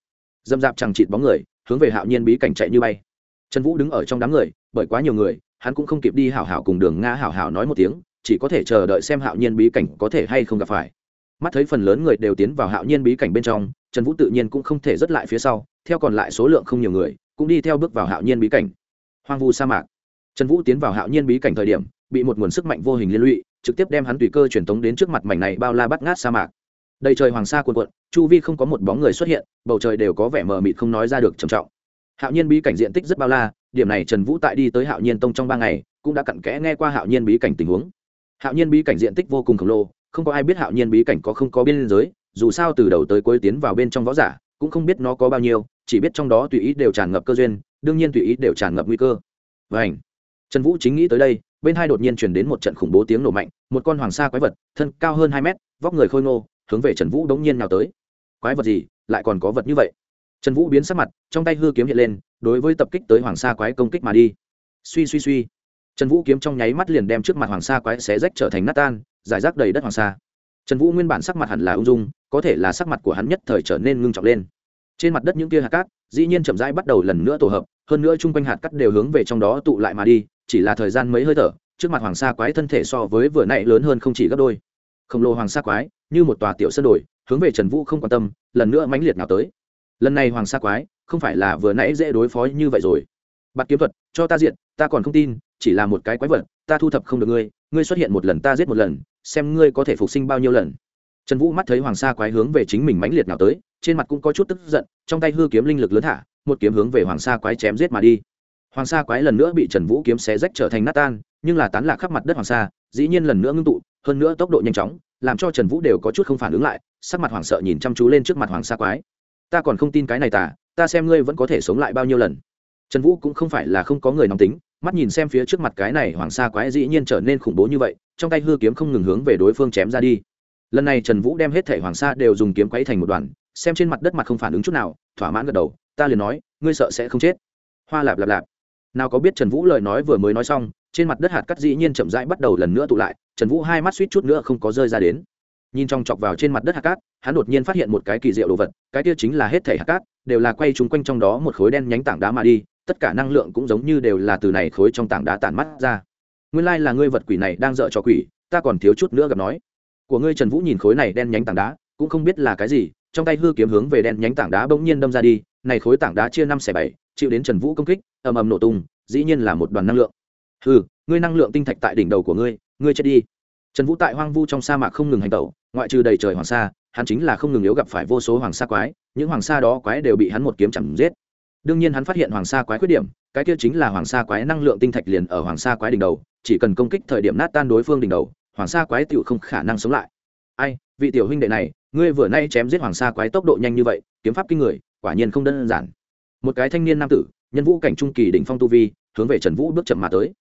Dâm dạp chẳng chịt bóng người, hướng về hạo nhiên bí cảnh chạy như bay. Trần vũ đứng ở trong đám người, bởi quá nhiều người, hắn cũng không kịp đi hảo hảo cùng đường nga hảo hảo nói một tiếng, chỉ có thể chờ đợi xem hạo nhiên bí cảnh có thể hay không gặp phải. Mắt thấy phần lớn người đều tiến vào hạo nhiên bí cảnh bên trong, trần vũ tự nhiên cũng không thể dứt lại phía sau, theo còn lại số lượng không nhiều người, cũng đi theo bước vào hạo nhiên bí cảnh hoang vu sa mạc. Trần vũ tiến vào hạo nhiên bí cảnh thời điểm, bị một nguồn sức mạnh vô hình liên lụy, trực tiếp đem hắn tùy cơ truyền tống đến trước mặt mảnh này bao la bắt ngát sa mạc. Đầy trời hoàng sa cuồn cuộn, chu vi không có một bóng người xuất hiện, bầu trời đều có vẻ mờ mịt không nói ra được trầm trọng. Hạo nhiên bí cảnh diện tích rất bao la, điểm này trần vũ tại đi tới hạo nhiên tông trong ba ngày, cũng đã cặn kẽ nghe qua hạo nhiên bí cảnh tình huống. Hạo nhiên bí cảnh diện tích vô cùng khổng lồ, không có ai biết hạo nhiên bí cảnh có không có biên giới, dù sao từ đầu tới cuối tiến vào bên trong võ giả cũng không biết nó có bao nhiêu, chỉ biết trong đó tùy ý đều tràn ngập cơ duyên, đương nhiên tùy ý đều tràn ngập nguy cơ. Vảnh trần vũ chính nghĩ tới đây, bên hai đột nhiên chuyển đến một trận khủng bố tiếng nổ mạnh, một con hoàng sa quái vật, thân cao hơn hai mét, vóc người khôi ngô, hướng về trần vũ đống nhiên nào tới. Quái vật gì? Lại còn có vật như vậy. Trần vũ biến sắc mặt, trong tay hư kiếm hiện lên, đối với tập kích tới hoàng sa quái công kích mà đi. Suy suy suy. Trần vũ kiếm trong nháy mắt liền đem trước mặt hoàng sa quái xé rách trở thành nát tan, giải rác đầy đất hoàng sa. Trần vũ nguyên bản sắc mặt hẳn là ung dung có thể là sắc mặt của hắn nhất thời trở nên ngưng trọng lên. Trên mặt đất những kia hạt cát, dĩ nhiên chậm rãi bắt đầu lần nữa tổ hợp, hơn nữa chung quanh hạt cát đều hướng về trong đó tụ lại mà đi, chỉ là thời gian mấy hơi thở, trước mặt hoàng sa quái thân thể so với vừa nãy lớn hơn không chỉ gấp đôi. Khổng lồ hoàng sa quái, như một tòa tiểu sân đồi hướng về trần vũ không quan tâm, lần nữa mãnh liệt nào tới. Lần này hoàng sa quái, không phải là vừa nãy dễ đối phó như vậy rồi. Bạt kiếm thuật, cho ta diện ta còn không tin, chỉ là một cái quái vật, ta thu thập không được ngươi ngươi xuất hiện một lần ta giết một lần, xem ngươi có thể phục sinh bao nhiêu lần trần vũ mắt thấy hoàng sa quái hướng về chính mình mãnh liệt nào tới, trên mặt cũng có chút tức giận, trong tay hư kiếm linh lực lớn thả một kiếm hướng về hoàng sa quái chém giết mà đi. Hoàng sa quái lần nữa bị trần vũ kiếm xé rách trở thành nát tan, nhưng là tán lạc khắp mặt đất hoàng sa, dĩ nhiên lần nữa ngưng tụ, hơn nữa tốc độ nhanh chóng, làm cho trần vũ đều có chút không phản ứng lại, sắc mặt hoảng sợ nhìn chăm chú lên trước mặt hoàng sa quái. Ta còn không tin cái này tả ta xem ngươi vẫn có thể sống lại bao nhiêu lần. Trần vũ cũng không phải là không có người nóng tính, mắt nhìn xem phía trước mặt cái này hoàng sa quái dĩ nhiên trở nên khủng bố như vậy, trong tay hư kiếm không ngừng hướng về đối phương chém ra đi lần này trần vũ đem hết thể hoàng sa đều dùng kiếm quấy thành một đoàn, xem trên mặt đất mặt không phản ứng chút nào, thỏa mãn gật đầu, ta liền nói, ngươi sợ sẽ không chết. Hoa lạp lạp lạp. Nào có biết trần vũ lời nói vừa mới nói xong, trên mặt đất hạt cắt dĩ nhiên chậm rãi bắt đầu lần nữa tụ lại, trần vũ hai mắt suýt chút nữa không có rơi ra đến. Nhìn trong chọc vào trên mặt đất hạt cát, hắn đột nhiên phát hiện một cái kỳ diệu đồ vật, cái kia chính là hết thể hạt cát, đều là quay trúng quanh trong đó một khối đen nhánh tảng đá mà đi, tất cả năng lượng cũng giống như đều là từ này khối trong tảng đá tản mắt ra. Nguyên lai là ngươi vật quỷ này đang dợ cho quỷ, ta còn thiếu chút nữa gặp nói của ngươi trần vũ nhìn khối này đen nhánh tảng đá, cũng không biết là cái gì, trong tay hư kiếm hướng về đen nhánh tảng đá bỗng nhiên đâm ra đi, này khối tảng đá chia năm xẻ bảy, chịu đến trần vũ công kích, ầm ầm nổ tung, dĩ nhiên là một đoàn năng lượng. Hư ngươi năng lượng tinh thạch tại đỉnh đầu của ngươi ngươi chết đi. Trần vũ tại hoang vu trong sa mạc không ngừng hành tẩu, ngoại trừ đầy trời hoàng sa, hắn chính là không ngừng yếu gặp phải vô số hoàng sa quái, những hoàng sa đó quái đều bị hắn một kiếm chằm giết. Đương nhiên hắn phát hiện hoàng sa quái khuyết điểm, cái kia chính là hoàng sa quái năng lượng tinh thạch liền ở hoàng sa quái đỉnh đầu, chỉ cần công kích thời điểm nát tan đối phương đỉnh đầu hoàng sa quái tựu không khả năng sống lại. Ai, vị tiểu huynh đệ này, ngươi vừa nay chém giết hoàng sa quái tốc độ nhanh như vậy, kiếm pháp kinh người, quả nhiên không đơn giản. Một cái thanh niên nam tử, nhân vũ cảnh trung kỳ đỉnh phong tu vi, hướng về trần vũ bước chậm mà tới.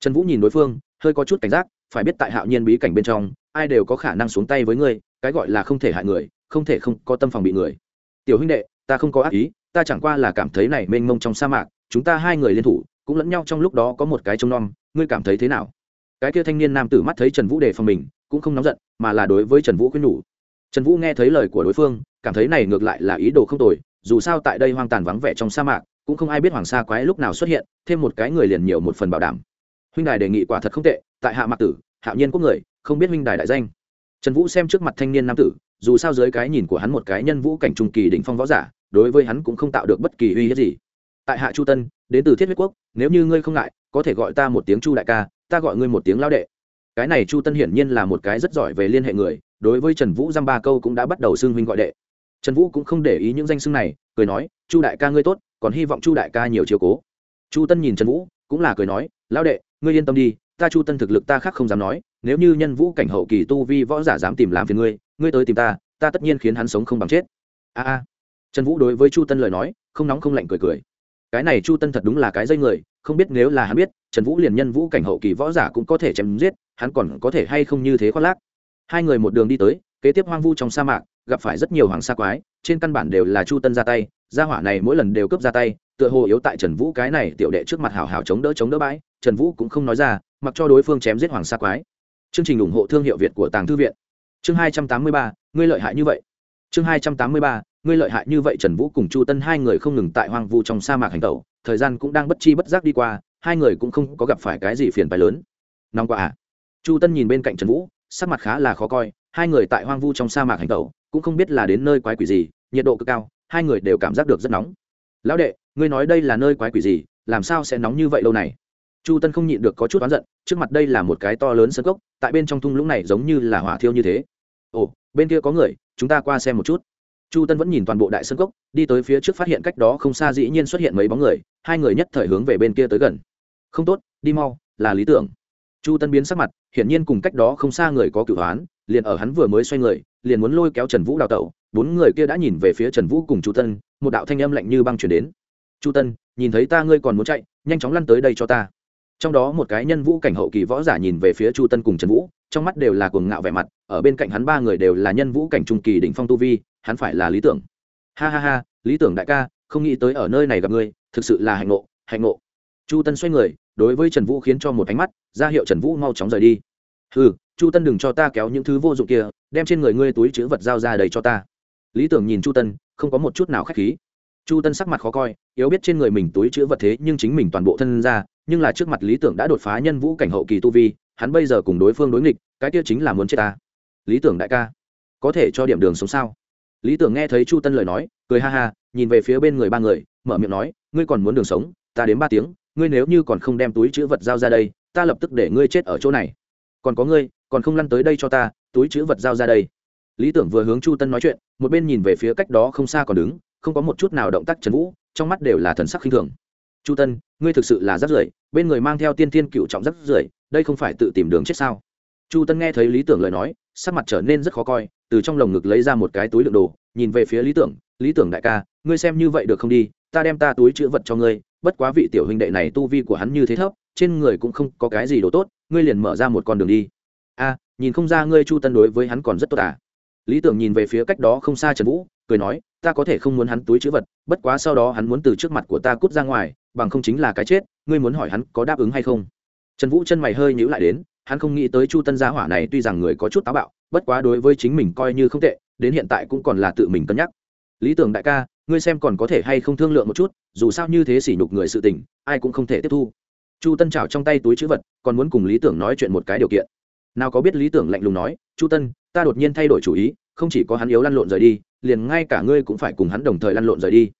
Trần vũ nhìn đối phương, hơi có chút cảnh giác, phải biết tại hạo nhiên bí cảnh bên trong, ai đều có khả năng xuống tay với ngươi, cái gọi là không thể hại người, không thể không có tâm phòng bị người. Tiểu huynh đệ, ta không có ác ý, ta chẳng qua là cảm thấy này mênh mông trong sa mạc, chúng ta hai người liên thủ, cũng lẫn nhau trong lúc đó có một cái trông nom, ngươi cảm thấy thế nào? Cái kia thanh niên nam tử mắt thấy trần vũ đề phòng mình, cũng không nóng giận, mà là đối với trần vũ khuyên nhủ. Trần vũ nghe thấy lời của đối phương, cảm thấy này ngược lại là ý đồ không tồi, dù sao tại đây hoang tàn vắng vẻ trong sa mạc, cũng không ai biết hoàng sa quái lúc nào xuất hiện, thêm một cái người liền nhiều một phần bảo đảm. Huynh đài đề nghị quả thật không tệ, tại hạ mạc tử hạo nhiên quốc người, không biết huynh đài đại danh. Trần vũ xem trước mặt thanh niên nam tử, dù sao dưới cái nhìn của hắn một cái nhân vũ cảnh trung kỳ đỉnh phong võ giả, đối với hắn cũng không tạo được bất kỳ uy hiếp gì. Tại hạ chu tân, đến từ thiết huyết quốc, nếu như ngươi không ngại, có thể gọi ta một tiếng chu đại ca ta gọi ngươi một tiếng lao đệ. Cái này chu tân hiển nhiên là một cái rất giỏi về liên hệ người, đối với trần vũ dăm ba câu cũng đã bắt đầu xưng huynh gọi đệ. Trần vũ cũng không để ý những danh xưng này, cười nói, chu đại ca ngươi tốt, còn hy vọng chu đại ca nhiều chiều cố. Chu tân nhìn trần vũ, cũng là cười nói, lao đệ, ngươi yên tâm đi, ta chu tân thực lực ta khác không dám nói, nếu như nhân vũ cảnh hậu kỳ tu vi võ giả dám tìm làm phiền ngươi ngươi tới tìm ta ta tất nhiên khiến hắn sống không bằng chết. A a. Trần vũ đối với chu tân lời nói, không nóng không lạnh cười cười. Cái này chu tân thật đúng là cái dây người, không biết nếu là hắn biết trần vũ liền nhân vũ cảnh hậu kỳ võ giả cũng có thể chém giết, hắn còn có thể hay không như thế khoác lác. Hai người một đường đi tới, kế tiếp hoang vu trong sa mạc, gặp phải rất nhiều hoàng sa quái, trên căn bản đều là chu tân ra tay, gia hỏa này mỗi lần đều cướp ra tay, tựa hồ yếu tại trần vũ cái này tiểu đệ trước mặt hào hào chống đỡ chống đỡ bãi, trần vũ cũng không nói ra, mặc cho đối phương chém giết hoàng sa quái. Chương trình ủng hộ thương hiệu việt của tàng thư viện. Chương hai trăm tám mươi ba, ngươi lợi hại như vậy. Chương hai trăm tám mươi ba, ngươi lợi hại như vậy, trần vũ cùng chu tân hai người không ngừng tại hoang vu trong sa mạc hành tẩu, thời gian cũng đang bất chi bất giác đi qua hai người cũng không có gặp phải cái gì phiền phái lớn. Nóng quá à. Chu tân nhìn bên cạnh trần vũ, sắc mặt khá là khó coi, hai người tại hoang vu trong sa mạc hành tẩu, cũng không biết là đến nơi quái quỷ gì, nhiệt độ cực cao, hai người đều cảm giác được rất nóng. Lão đệ, ngươi nói đây là nơi quái quỷ gì, làm sao sẽ nóng như vậy lâu này? Chu tân không nhịn được có chút oán giận, trước mặt đây là một cái to lớn sân cốc, tại bên trong thung lũng này giống như là hỏa thiêu như thế. Ồ, bên kia có người, chúng ta qua xem một chút. Chu tân vẫn nhìn toàn bộ đại sân cốc, đi tới phía trước phát hiện cách đó không xa dĩ nhiên xuất hiện mấy bóng người, hai người nhất thời hướng về bên kia tới gần không tốt, đi mau, là lý tưởng. Chu tân biến sắc mặt, hiển nhiên cùng cách đó không xa người có cửu hoán, liền ở hắn vừa mới xoay người, liền muốn lôi kéo trần vũ đào tẩu, bốn người kia đã nhìn về phía trần vũ cùng chu tân, một đạo thanh âm lạnh như băng chuyển đến. Chu tân, nhìn thấy ta ngươi còn muốn chạy, nhanh chóng lăn tới đây cho ta. Trong đó một cái nhân vũ cảnh hậu kỳ võ giả nhìn về phía chu tân cùng trần vũ, trong mắt đều là cuồng ngạo vẻ mặt, ở bên cạnh hắn ba người đều là nhân vũ cảnh trung kỳ đỉnh phong tu vi, hắn phải là lý tưởng. Ha ha ha, lý tưởng đại ca, không nghĩ tới ở nơi này gặp ngươi, thực sự là hạnh ngộ hạnh ngộ chu tân xoay người, đối với trần vũ khiến cho một ánh mắt, ra hiệu trần vũ mau chóng rời đi. Ừ chu tân đừng cho ta kéo những thứ vô dụng kia, đem trên người ngươi túi chữ vật giao ra đầy cho ta. Lý tưởng nhìn chu tân, không có một chút nào k h á c h khí. Chu tân sắc mặt khó coi, yếu biết trên người mình túi chữ vật thế nhưng chính mình toàn bộ thân ra, nhưng là trước mặt lý tưởng đã đột phá nhân vũ cảnh hậu kỳ tu vi, hắn bây giờ cùng đối phương đối nghịch, cái kia chính là muốn chết ta. Lý tưởng đại ca, có thể cho điểm đường sống sao? Lý tưởng nghe thấy chu tân lời nói, cười ha ha, nhìn về phía bên người ba người, mở miệng nói, ngươi còn muốn đường sống, ta đến ba tiếng ngươi nếu như còn không đem túi chữ vật giao ra đây, ta lập tức để ngươi chết ở chỗ này. Còn có ngươi, còn không lăn tới đây cho ta, túi chữ vật giao ra đây. Lý tưởng vừa hướng chu tân nói chuyện, một bên nhìn về phía cách đó không xa còn đứng, không có một chút nào động tác trần vũ, trong mắt đều là thần sắc khinh thường. Chu tân, ngươi thực sự là rắc rưởi, bên người mang theo tiên tiên cựu trọng rắc rưởi, đây không phải tự tìm đường chết sao? Chu tân nghe thấy lý tưởng lời nói, sắc mặt trở nên rất khó coi, từ trong lồng ngực lấy ra một cái túi đựng đồ, nhìn về phía lý tưởng lý tưởng đại ca, ngươi xem như vậy được không đi, ta đem ta túi chữ vật cho ngươi bất quá vị tiểu huynh đệ này tu vi của hắn như thế thấp, trên người cũng không có cái gì đồ tốt, ngươi liền mở ra một con đường đi. A, nhìn không ra ngươi chu tân đối với hắn còn rất tốt à? Lý tưởng nhìn về phía cách đó không xa trần vũ, cười nói, ta có thể không muốn hắn túi chữ vật, bất quá sau đó hắn muốn từ trước mặt của ta cút ra ngoài, bằng không chính là cái chết, ngươi muốn hỏi hắn có đáp ứng hay không? Trần vũ chân mày hơi nhíu lại đến, hắn không nghĩ tới chu tân gia hỏa này tuy rằng người có chút táo bạo, bất quá đối với chính mình coi như không tệ, đến hiện tại cũng còn là tự mình cân nhắc. Lý tưởng đại ca ngươi xem còn có thể hay không thương lượng một chút, dù sao như thế sỉ nhục người sự tình, ai cũng không thể tiếp thu. Chu tân trào trong tay túi chữ vật, còn muốn cùng lý tưởng nói chuyện một cái điều kiện. Nào có biết lý tưởng lạnh lùng nói, chu tân, ta đột nhiên thay đổi chủ ý, không chỉ có hắn yếu lăn lộn rời đi, liền ngay cả ngươi cũng phải cùng hắn đồng thời lăn lộn rời đi.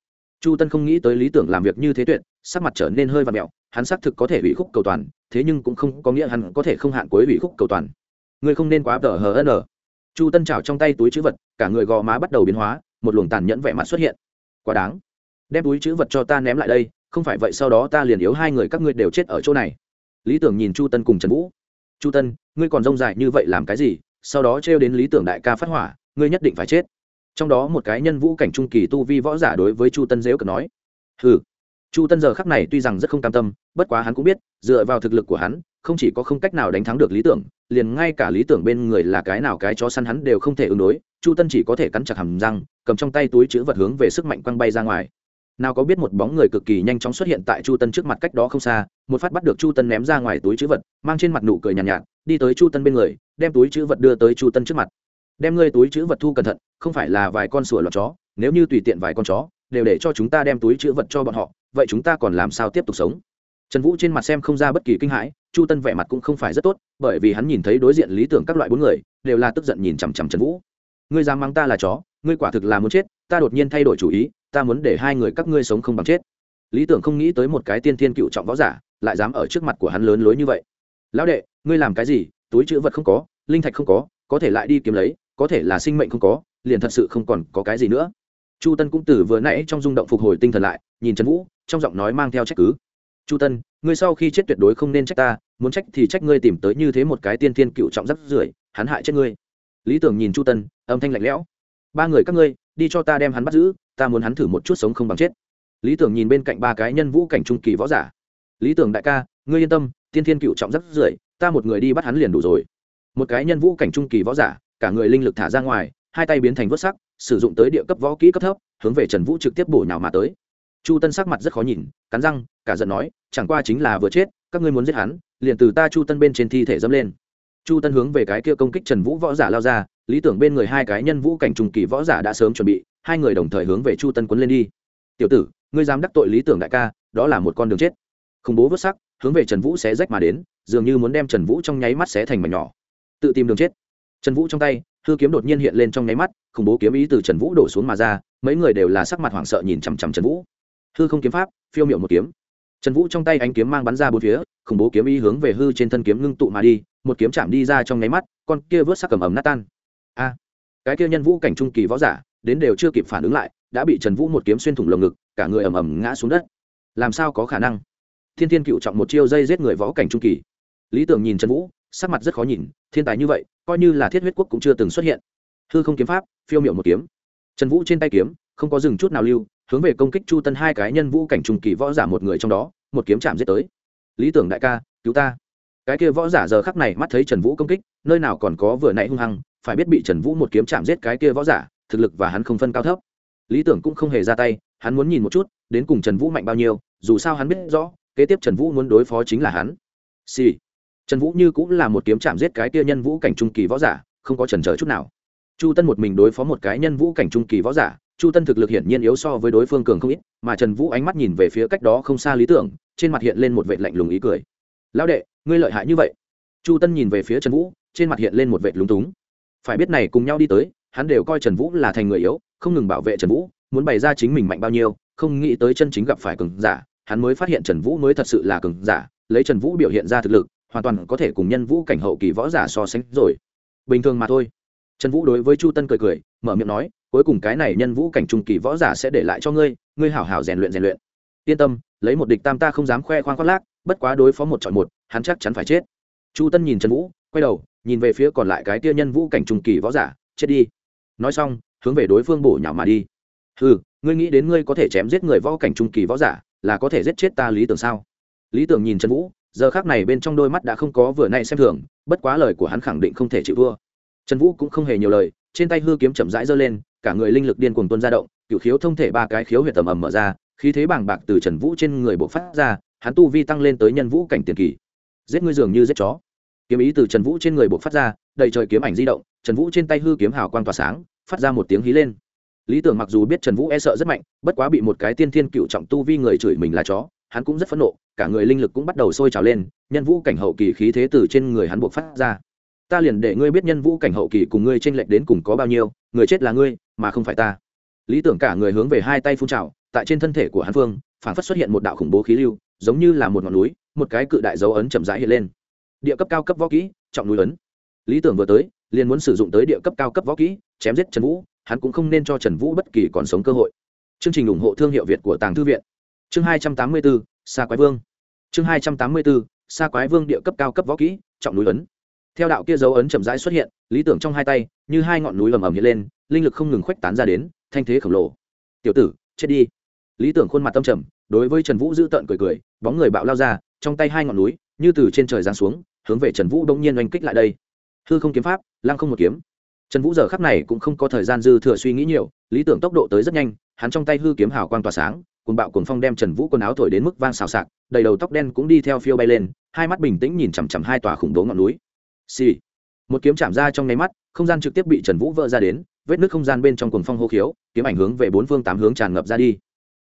Chu tân không nghĩ tới lý tưởng làm việc như thế tuyệt, sắc mặt trở nên hơi và mẹo, hắn xác thực có thể ủy khúc cầu toàn, thế nhưng cũng không có nghĩa hắn có thể không hạn cuối ủy khúc cầu toàn. Ngươi không nên quá tờ hờ n chu tân trào trong tay túi chữ vật, cả người gò má bắt đầu biến hóa, một luồng tàn nhẫn vẻ mặt xuất hiện quá đáng. Đem túi chữ vật cho ta ném lại đây, không phải vậy sau đó ta liền yếu hai người các ngươi đều chết ở chỗ này. Lý tưởng nhìn chu tân cùng trần vũ. Chu tân, ngươi còn rông dài như vậy làm cái gì? Sau đó trêu đến lý tưởng đại ca phát hỏa, ngươi nhất định phải chết. Trong đó một cái nhân vũ cảnh trung kỳ tu vi võ giả đối với chu tân dễu cực nói. Hừ. Chu tân giờ khắc này tuy rằng rất không cam tâm, bất quá hắn cũng biết, dựa vào thực lực của hắn, không chỉ có không cách nào đánh thắng được lý tưởng liền ngay cả lý tưởng bên người là cái nào cái chó săn hắn đều không thể ứng đối chu tân chỉ có thể cắn chặt hầm răng cầm trong tay túi chữ vật hướng về sức mạnh quăng bay ra ngoài. Nào có biết một bóng người cực kỳ nhanh chóng xuất hiện tại chu tân trước mặt cách đó không xa một phát bắt được chu tân ném ra ngoài túi chữ vật mang trên mặt nụ cười nhàn nhạt, nhạt đi tới chu tân bên người đem túi chữ vật đưa tới chu tân trước mặt. Đem ngươi túi chữ vật thu cẩn thận không phải là vài con sủa lọt chó nếu như tùy tiện vài con chó đều để cho chúng ta đem túi chữ vật cho bọn họ vậy chúng ta còn làm sao tiếp tục sống? Trần vũ trên mặt xem không ra bất kỳ kinh hãi, chu tân vẻ mặt cũng không phải rất tốt, bởi vì hắn nhìn thấy đối diện lý tưởng các loại bốn người, đều là tức giận nhìn chằm chằm trần vũ. Ngươi dám mắng ta là chó, ngươi quả thực là muốn chết, ta đột nhiên thay đổi chủ ý, ta muốn để hai người các ngươi sống không bằng chết. Lý tưởng không nghĩ tới một cái tiên thiên cựu trọng võ giả, lại dám ở trước mặt của hắn lớn lối như vậy. Lão đệ, ngươi làm cái gì, túi chữ vật không có, linh thạch không có có thể lại đi kiếm lấy, có thể là sinh mệnh không có, liền thật sự không còn có cái gì nữa. Chu tân cũng từ vừa nãy trong rung động phục hồi tinh thần lại, nhìn trần vũ, trong giọng nói mang theo trách cứ chu tân, ngươi sau khi chết tuyệt đối không nên trách ta, muốn trách thì trách ngươi tìm tới như thế một cái tiên thiên cựu trọng rất rưởi hắn hại chết ngươi. Lý tưởng nhìn chu tân, âm thanh lạnh lẽo. Ba người các ngươi, đi cho ta đem hắn bắt giữ, ta muốn hắn thử một chút sống không bằng chết. Lý tưởng nhìn bên cạnh ba cái nhân vũ cảnh trung kỳ võ giả. Lý tưởng đại ca, ngươi yên tâm, tiên thiên cựu trọng rất rưởi ta một người đi bắt hắn liền đủ rồi. Một cái nhân vũ cảnh trung kỳ võ giả, cả người linh lực thả ra ngoài, hai tay biến thành vớt sắc, sử dụng tới địa cấp võ kỹ cấp thấp, hướng về trần vũ trực tiếp bổ nhào mà tới. Chu tân sắc mặt rất khó nhìn, cắn răng cả giận nói, chẳng qua chính là vừa chết, các ngươi muốn giết hắn, liền từ ta chu tân bên trên thi thể dâm lên. Chu tân hướng về cái kia công kích trần vũ võ giả lao ra, lý tưởng bên người hai cái nhân vũ cảnh trùng kỳ võ giả đã sớm chuẩn bị, hai người đồng thời hướng về chu tân quấn lên đi. Tiểu tử, ngươi dám đắc tội lý tưởng đại ca, đó là một con đường chết. Khủng bố vớt sắc, hướng về trần vũ xé rách mà đến, dường như muốn đem trần vũ trong nháy mắt xé thành mảnh nhỏ. Tự tìm đường chết. Trần vũ trong tay thư kiếm đột nhiên hiện lên trong nháy mắt, khủng bố kiếm ý từ trần vũ đổ xuống mà ra, mấy người đều là sắc mặt hoảng sợ nhìn chằm chằm trần vũ. Hư không kiếm pháp, phiêu miệu một kiếm trần vũ trong tay ánh kiếm mang bắn ra bốn phía, khủng bố kiếm ý hướng về hư trên thân kiếm ngưng tụ mà đi, một kiếm chạm đi ra trong nháy mắt, con kia vớt sắc cầm ẩm nát tan. A! Cái kia nhân vũ cảnh trung kỳ võ giả, đến đều chưa kịp phản ứng lại, đã bị trần vũ một kiếm xuyên thủng lồng ngực, cả người ầm ầm ngã xuống đất. Làm sao có khả năng? Thiên thiên cựu trọng một chiêu dây giết người võ cảnh trung kỳ. Lý tưởng nhìn trần vũ, sắc mặt rất khó nhìn, thiên tài như vậy, coi như là thiết huyết quốc cũng chưa từng xuất hiện. Hư không kiếm pháp, phiêu miệu một kiếm. Trần vũ trên tay kiếm, không có dừng chút nào lưu hướng về công kích chu tân hai cái nhân vũ cảnh trùng kỳ võ giả một người trong đó, một kiếm chạm giết tới. Lý tưởng đại ca, cứu ta. Cái kia võ giả giờ khắc này mắt thấy trần vũ công kích, nơi nào còn có vừa nãy hung hăng, phải biết bị trần vũ một kiếm chạm giết cái kia võ giả, thực lực và hắn không phân cao thấp. Lý tưởng cũng không hề ra tay, hắn muốn nhìn một chút, đến cùng trần vũ mạnh bao nhiêu, dù sao hắn biết rõ, kế tiếp trần vũ muốn đối phó chính là hắn. Xì、sì. trần vũ như cũng là một kiếm chạm giết cái kia nhân vũ cảnh trung kỳ võ giả, không có trần trở chút nào. Chu tân một mình đối phó một cái nhân vũ cảnh trung kỳ võ giả chu tân thực lực hiển nhiên yếu so với đối phương cường không ít, mà trần vũ ánh mắt nhìn về phía cách đó không xa lý tưởng, trên mặt hiện lên một vệ lạnh lùng ý cười. Lão đệ, ngươi lợi hại như vậy. Chu tân nhìn về phía trần vũ, trên mặt hiện lên một vệ lúng túng. Phải biết này cùng nhau đi tới, hắn đều coi trần vũ là thành người yếu, không ngừng bảo vệ trần vũ, muốn bày ra chính mình mạnh bao nhiêu, không nghĩ tới chân chính gặp phải cường giả, hắn mới phát hiện trần vũ mới thật sự là cường giả, lấy trần vũ biểu hiện ra thực lực, hoàn toàn có thể cùng nhân vũ cảnh hậu kỳ võ giả so sánh rồi. Bình thường mà thôi. Trần vũ đối với chu tân cười cười, mở miệng nói cuối cùng cái này nhân vũ cảnh trung kỳ võ giả sẽ để lại cho ngươi ngươi hảo hảo rèn luyện rèn luyện. Yên tâm, lấy một địch tam ta không dám khoe khoang khoác lác, bất quá đối phó một chọn một, hắn chắc chắn phải chết. Chu tân nhìn trần vũ, quay đầu, nhìn về phía còn lại cái tia nhân vũ cảnh trung kỳ võ giả, chết đi. Nói xong, hướng về đối phương bổ nhỏ mà đi. Ừ ngươi nghĩ đến ngươi có thể chém giết người võ cảnh trung kỳ võ giả, là có thể giết chết ta lý tưởng sao? Lý tưởng nhìn trần vũ, giờ khác này bên trong đôi mắt đã không có vừa nay xem thường, bất quá lời của hắn khẳng định không thể chịu thua. Trần vũ cũng không hề nhiều lời trên tay hư kiếm chậm rãi giơ lên, cả người linh lực điên cuồng tuôn ra động cựu khiếu thông thể ba cái khiếu huyệt tầm ầm mở ra, khí thế bàng bạc từ trần vũ trên người bộc phát ra, hắn tu vi tăng lên tới nhân vũ cảnh tiền kỳ. Giết ngươi dường như giết chó. Kiếm ý từ trần vũ trên người bộc phát ra, đầy trời kiếm ảnh di động, trần vũ trên tay hư kiếm hào quang tỏa sáng, phát ra một tiếng hí lên. Lý tưởng mặc dù biết trần vũ e sợ rất mạnh, bất quá bị một cái tiên thiên cựu trọng tu vi người chửi mình là chó, hắn cũng rất phẫn nộ, cả người linh lực cũng bắt đầu sôi trào lên, nhân vũ cảnh hậu kỳ khí thế từ trên người hắn buộc phát ra ta liền để ngươi biết nhân vũ cảnh hậu kỳ cùng ngươi tranh lệch đến cùng có bao nhiêu, người chết là ngươi, mà không phải ta. Lý tưởng cả người hướng về hai tay phun trào, tại trên thân thể của hắn phương phản phất xuất hiện một đạo khủng bố khí lưu, giống như là một ngọn núi, một cái cự đại dấu ấn chậm rãi hiện lên. Địa cấp cao cấp võ kỹ, trọng núi ấn. Lý tưởng vừa tới, liền muốn sử dụng tới địa cấp cao cấp võ kỹ, chém giết trần vũ, hắn cũng không nên cho trần vũ bất kỳ còn sống cơ hội. Chương trình ủng hộ thương hiệu việt của tàng thư viện. Chương hai trăm tám mươi bốn xa quái vương. Chương hai trăm tám mươi bốn xa quái vương địa cấp cao cấp võ kỹ, trọng núi ấn theo đạo kia dấu ấn chậm rãi xuất hiện, lý tưởng trong hai tay, như hai ngọn núi ầm ầm hiện lên, linh lực không ngừng khuếch tán ra đến, thanh thế khổng lồ. Tiểu tử, chết đi. Lý tưởng khuôn mặt tâm trầm, đối với trần vũ giữ tợn cười cười, bóng người bạo lao ra, trong tay hai ngọn núi, như từ trên trời giáng xuống, hướng về trần vũ đông nhiên oanh kích lại đây. Hư không kiếm pháp, lăng không một kiếm. Trần vũ giờ khắc này cũng không có thời gian dư thừa suy nghĩ nhiều, lý tưởng tốc độ tới rất nhanh, hắn trong tay hư kiếm hào quang tỏa sáng cùng bạo cuồng phong đem trần vũ quần áo thổi đến mức vang xào xạc, đầy đầu tóc đen cũng đi theo phiêu bay lên, hai mắt bình tĩnh nhìn chằm chằm hai tòa khủng bố ngọn núi xì、sì. một kiếm chạm ra trong nháy mắt không gian trực tiếp bị trần vũ vỡ ra đến vết nước không gian bên trong cuồng phong hô khiếu kiếm ảnh hướng về bốn phương tám hướng tràn ngập ra đi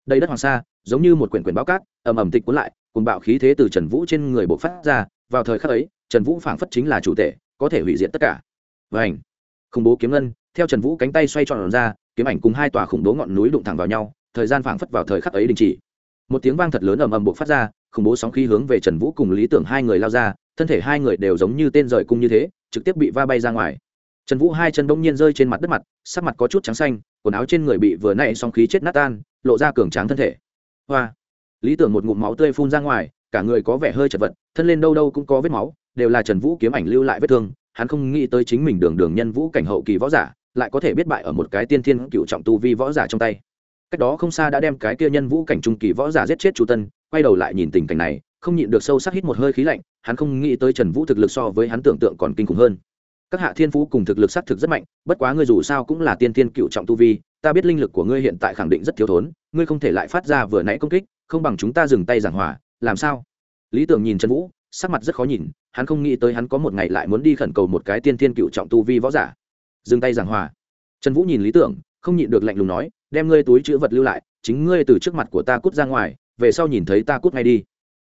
đây đất hoàng sa giống như một quyển quyển báo cát ầm ầm tịch cuốn lại cùng bạo khí thế từ trần vũ trên người bộc phát ra vào thời khắc ấy trần vũ phảng phất chính là chủ thể, có thể hủy diệt tất cả Vành. khủng bố kiếm ngân theo trần vũ cánh tay xoay tròn ra kiếm ảnh cùng hai tòa khủng bố ngọn núi đụng thẳng vào nhau thời gian phảng phất vào thời khắc ấy đình chỉ một tiếng vang thật lớn ầm ầm bộc phát ra khủng bố sóng khí hướng về trần vũ cùng lý tưởng hai người lao ra thân thể hai người đều giống như tên rời cung như thế, trực tiếp bị va bay ra ngoài. Trần vũ hai chân bỗng nhiên rơi trên mặt đất mặt, sắc mặt có chút trắng xanh, quần áo trên người bị vừa nãy xong khí chết nát tan, lộ ra cường tráng thân thể. Hoa! Lý tưởng một ngụm máu tươi phun ra ngoài, cả người có vẻ hơi chật vật, thân lên đâu đâu cũng có vết máu, đều là trần vũ kiếm ảnh lưu lại vết thương, hắn không nghĩ tới chính mình đường đường nhân vũ cảnh hậu kỳ võ giả, lại có thể biết bại ở một cái tiên thiên cựu trọng tu vi võ giả trong tay. Cách đó không xa đã đem cái kia nhân vũ cảnh trung kỳ võ giả giết chết chu tân, quay đầu lại nhìn tình cảnh này không nhịn được sâu sắc hít một hơi khí lạnh, hắn không nghĩ tới trần vũ thực lực so với hắn tưởng tượng còn kinh khủng hơn. Các hạ thiên phú cùng thực lực xác thực rất mạnh, bất quá ngươi dù sao cũng là tiên thiên cựu trọng tu vi, ta biết linh lực của ngươi hiện tại khẳng định rất thiếu thốn, ngươi không thể lại phát ra vừa nãy công kích, không bằng chúng ta dừng tay giảng hòa, làm sao? Lý tưởng nhìn trần vũ, sắc mặt rất khó nhìn, hắn không nghĩ tới hắn có một ngày lại muốn đi khẩn cầu một cái tiên thiên cựu trọng tu vi võ giả. Dừng tay giảng hòa. Trần vũ nhìn lý tưởng, không nhịn được lạnh lùng nói, đem ngươi túi chữ vật lưu lại, chính ngươi từ trước mặt của ta cút ra ngoài, về sau nhìn thấy ta cút ngay đi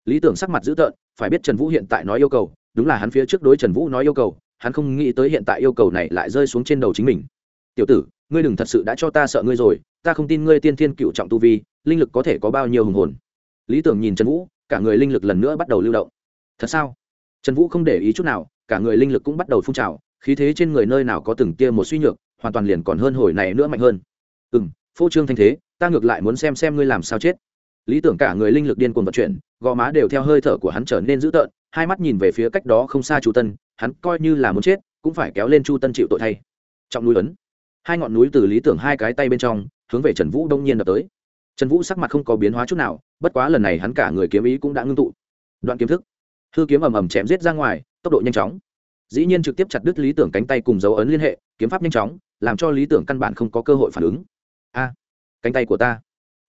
lý tưởng sắc mặt dữ tợn, phải biết trần vũ hiện tại nói yêu cầu, đúng là hắn phía trước đối trần vũ nói yêu cầu, hắn không nghĩ tới hiện tại yêu cầu này lại rơi xuống trên đầu chính mình. Tiểu tử, ngươi đừng thật sự đã cho ta sợ ngươi rồi, ta không tin ngươi tiên thiên cựu trọng tu vi, linh lực có thể có bao nhiêu hùng hồn. Lý tưởng nhìn trần vũ, cả người linh lực lần nữa bắt đầu lưu động. Thật sao? Trần vũ không để ý chút nào, cả người linh lực cũng bắt đầu phun trào, khí thế trên người nơi nào có từng tia một suy nhược, hoàn toàn liền còn hơn hồi này nữa mạnh hơn. Ừ m phô trương thanh thế, ta ngược lại muốn xem xem ngươi làm sao chết lý tưởng cả người linh lực điên cuồng vận chuyển, gò má đều theo hơi thở của hắn trở nên dữ tợn, hai mắt nhìn về phía cách đó không xa chu tân, hắn coi như là muốn chết, cũng phải kéo lên chu tân chịu tội thay. Trọng núi ấn. Hai ngọn núi từ lý tưởng hai cái tay bên trong, hướng về trần vũ đông nhiên đập tới. Trần vũ sắc mặt không có biến hóa chút nào, bất quá lần này hắn cả người kiếm ý cũng đã ngưng tụ. Đoạn kiếm thức. Hư kiếm ầm ầm chém giết ra ngoài, tốc độ nhanh chóng. Dĩ nhiên trực tiếp chặt đứt lý tưởng cánh tay cùng dấu ấn liên hệ, kiếm pháp nhanh chóng, làm cho lý tưởng căn bản không có cơ hội phản ứng. A, cánh tay của ta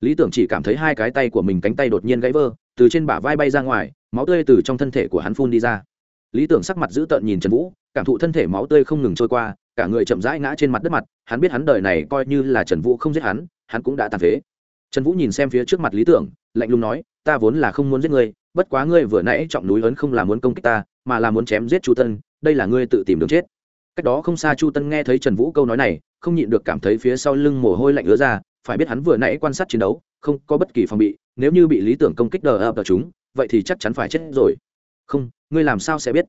lý tưởng chỉ cảm thấy hai cái tay của mình cánh tay đột nhiên gãy vơ từ trên bả vai bay ra ngoài, máu tươi từ trong thân thể của hắn phun đi ra. Lý tưởng sắc mặt dữ tợn nhìn trần vũ, cảm thụ thân thể máu tươi không ngừng trôi qua, cả người chậm rãi ngã trên mặt đất mặt, hắn biết hắn đời này coi như là trần vũ không giết hắn hắn cũng đã tàn phế. Trần vũ nhìn xem phía trước mặt lý tưởng, lạnh lùng nói, ta vốn là không muốn giết ngươi, bất quá ngươi vừa nãy trọng núi lớn không là muốn công kích ta, mà là muốn chém giết chu tân, đây là ngươi tự tìm đường chết. Cách đó không xa chu tân nghe thấy trần vũ câu nói này, không nhịn được cảm thấy phía sau lưng mồ hôi lạnh ứa ra phải biết hắn vừa nãy quan sát chiến đấu, không có bất kỳ phòng bị, nếu như bị lý tưởng công kích đờ ập đờ chúng, vậy thì chắc chắn phải chết rồi. Không, ngươi làm sao sẽ biết?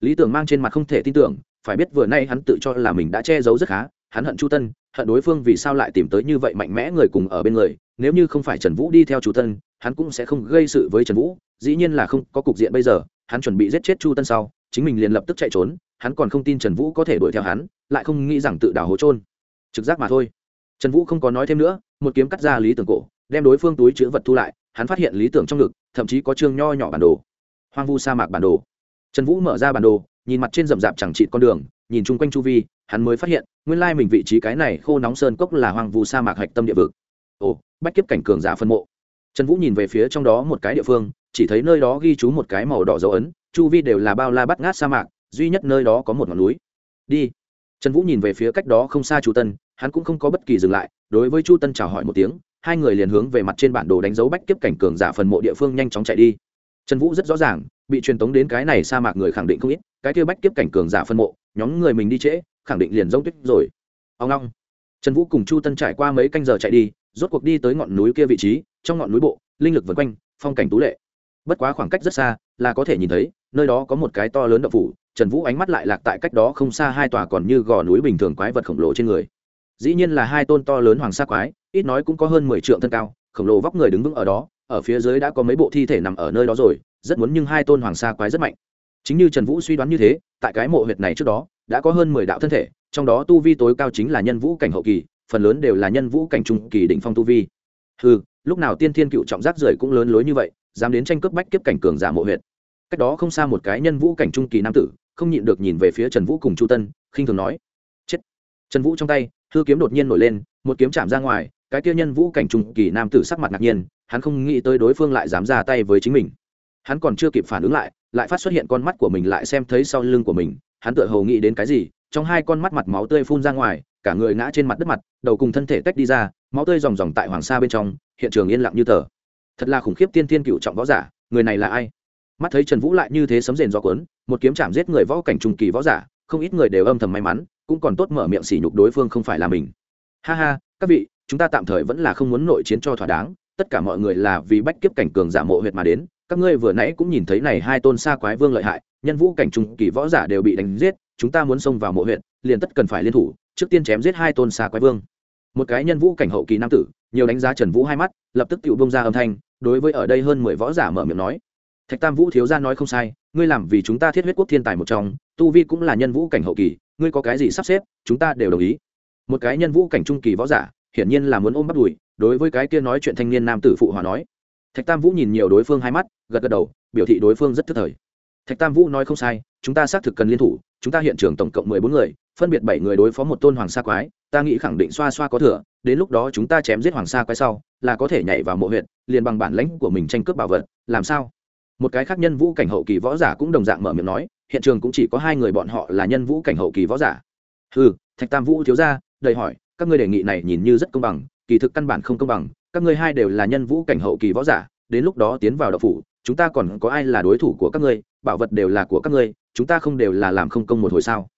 Lý tưởng mang trên mặt không thể tin tưởng, phải biết vừa nay hắn tự cho là mình đã che giấu rất khá, hắn hận chu tân, hận đối phương vì sao lại tìm tới như vậy mạnh mẽ người cùng ở bên người, nếu như không phải trần vũ đi theo chu tân, hắn cũng sẽ không gây sự với trần vũ, dĩ nhiên là không có cục diện bây giờ, hắn chuẩn bị giết chết chu tân sau, chính mình liền lập tức chạy trốn, hắn còn không tin trần vũ có thể đuổi theo hắn, lại không nghĩ rằng tự đảo hố trôn trực giác mà thôi trần vũ không có nói thêm nữa, một kiếm cắt ra lý tưởng cổ, đem đối phương túi chữ vật thu lại, hắn phát hiện lý tưởng trong ngực, thậm chí có chương nho nhỏ bản đồ. Hoang vu sa mạc bản đồ. Trần vũ mở ra bản đồ, nhìn mặt trên rậm rạp chẳng trị con đường, nhìn chung quanh chu vi, hắn mới phát hiện, nguyên lai mình vị trí cái này khô nóng sơn cốc là hoang vu sa mạc hạch tâm địa vực. Ồ, bách kiếp cảnh cường giả phân mộ. Trần vũ nhìn về phía trong đó một cái địa phương, chỉ thấy nơi đó ghi chú một cái màu đỏ dấu ấn, chu vi đều là bao la bắt ngát sa mạc, duy nhất nơi đó có một ngọn núi. Đi. Trần vũ nhìn về phía cách đó không xa chu tân hắn cũng không có bất kỳ dừng lại, đối với chu tân chào hỏi một tiếng, hai người liền hướng về mặt trên bản đồ đánh dấu bách kiếp cảnh cường giả phần mộ địa phương nhanh chóng chạy đi. Trần vũ rất rõ ràng, bị truyền tống đến cái này sa mạc người khẳng định không ít, cái kia bách kiếp cảnh cường giả phân mộ, nhóm người mình đi trễ, khẳng định liền giống tuyết rồi. Ông long. Trần vũ cùng chu tân trải qua mấy canh giờ chạy đi, rốt cuộc đi tới ngọn núi kia vị trí, trong ngọn núi bộ, linh lực vân quanh, phong cảnh tú lệ. Bất quá khoảng cách rất xa, là có thể nhìn thấy, nơi đó có một cái to lớn đậu phủ, trần vũ ánh mắt lại lạc tại cách đó không xa hai tòa còn như gò núi bình thường quái vật khổng lồ trên người dĩ nhiên là hai tôn to lớn hoàng sa quái, ít nói cũng có hơn mười triệu thân cao, khổng lồ vóc người đứng vững ở đó, ở phía dưới đã có mấy bộ thi thể nằm ở nơi đó rồi, rất muốn nhưng hai tôn hoàng sa quái rất mạnh. Chính như trần vũ suy đoán như thế, tại cái mộ huyệt này trước đó, đã có hơn mười đạo thân thể, trong đó tu vi tối cao chính là nhân vũ cảnh hậu kỳ, phần lớn đều là nhân vũ cảnh trung kỳ đỉnh phong tu vi. Ừ lúc nào tiên thiên cựu trọng giác rời cũng lớn lối như vậy, dám đến tranh cướp bách kiếp cảnh cường giả mộ huyệt. Cách đó không xa một cái nhân vũ cảnh trung kỳ nam tử, không nhịn được nhìn về phía trần vũ cùng chu tân, khinh thường nói trần vũ trong tay, hư kiếm đột nhiên nổi lên, một kiếm chạm ra ngoài, cái kia nhân vũ cảnh trùng kỳ nam tử sắc mặt ngạc nhiên, hắn không nghĩ tới đối phương lại dám ra tay với chính mình. Hắn còn chưa kịp phản ứng lại lại phát xuất hiện con mắt của mình lại xem thấy sau lưng của mình, hắn tựa hồ nghĩ đến cái gì, trong hai con mắt mặt máu tươi phun ra ngoài, cả người ngã trên mặt đất mặt, đầu cùng thân thể tách đi ra, máu tươi ròng ròng tại hoàng sa bên trong, hiện trường yên lặng như tờ. Thật là khủng khiếp tiên tiên cựu trọng võ giả, người này là ai? Mắt thấy trần vũ lại như thế sấm rền do cuốn, một kiếm chạm giết người võ cảnh trung kỳ võ giả, không ít người đều âm thầm may mắn cũng còn tốt mở miệng sỉ nhục đối phương không phải là mình. Ha ha, các vị, chúng ta tạm thời vẫn là không muốn nội chiến cho thỏa đáng, tất cả mọi người là vì bách kiếp cảnh cường giả mộ huyệt mà đến, các ngươi vừa nãy cũng nhìn thấy này hai tôn xa quái vương lợi hại, nhân vũ cảnh trung kỳ võ giả đều bị đánh giết, chúng ta muốn xông vào mộ huyện liền tất cần phải liên thủ, trước tiên chém giết hai tôn xa quái vương. Một cái nhân vũ cảnh hậu kỳ nam tử, nhiều đánh giá trần vũ hai mắt, lập tức tự bông ra âm thanh, đối với ở đây hơn mười võ giả mở miệng nói. Thạch tam vũ thiếu gia nói không sai, ngươi làm vì chúng ta thiết huyết quốc thiên tài một trong, tu vi cũng là nhân vũ cảnh hậu kỳ ngươi có cái gì sắp xếp, chúng ta đều đồng ý. Một cái nhân vũ cảnh trung kỳ võ giả, hiển nhiên là muốn ôm bắt đùi, đối với cái kia nói chuyện thanh niên nam tử phụ hòa nói. Thạch tam vũ nhìn nhiều đối phương hai mắt, gật gật đầu, biểu thị đối phương rất thức thời. Thạch tam vũ nói không sai, chúng ta xác thực cần liên thủ, chúng ta hiện trường tổng cộng mười bốn người, phân biệt bảy người đối phó một tôn hoàng sa quái, ta nghĩ khẳng định xoa xoa có thừa, đến lúc đó chúng ta chém giết hoàng sa quái sau, là có thể nhảy vào mộ huyện liền bằng bản lãnh của mình tranh cướp bảo vật, làm sao? Một cái khác nhân vũ cảnh hậu kỳ võ giả cũng đồng dạng mở miệng nói hiện trường cũng chỉ có hai người bọn họ là nhân vũ cảnh hậu kỳ võ giả. Ừ thạch tam vũ thiếu ra đầy hỏi, các ngươi đề nghị này nhìn như rất công bằng, kỳ thực căn bản không công bằng, các ngươi hai đều là nhân vũ cảnh hậu kỳ võ giả, đến lúc đó tiến vào đậu phủ, chúng ta còn có ai là đối thủ của các ngươi, bảo vật đều là của các ngươi, chúng ta không đều là làm không công một hồi sao?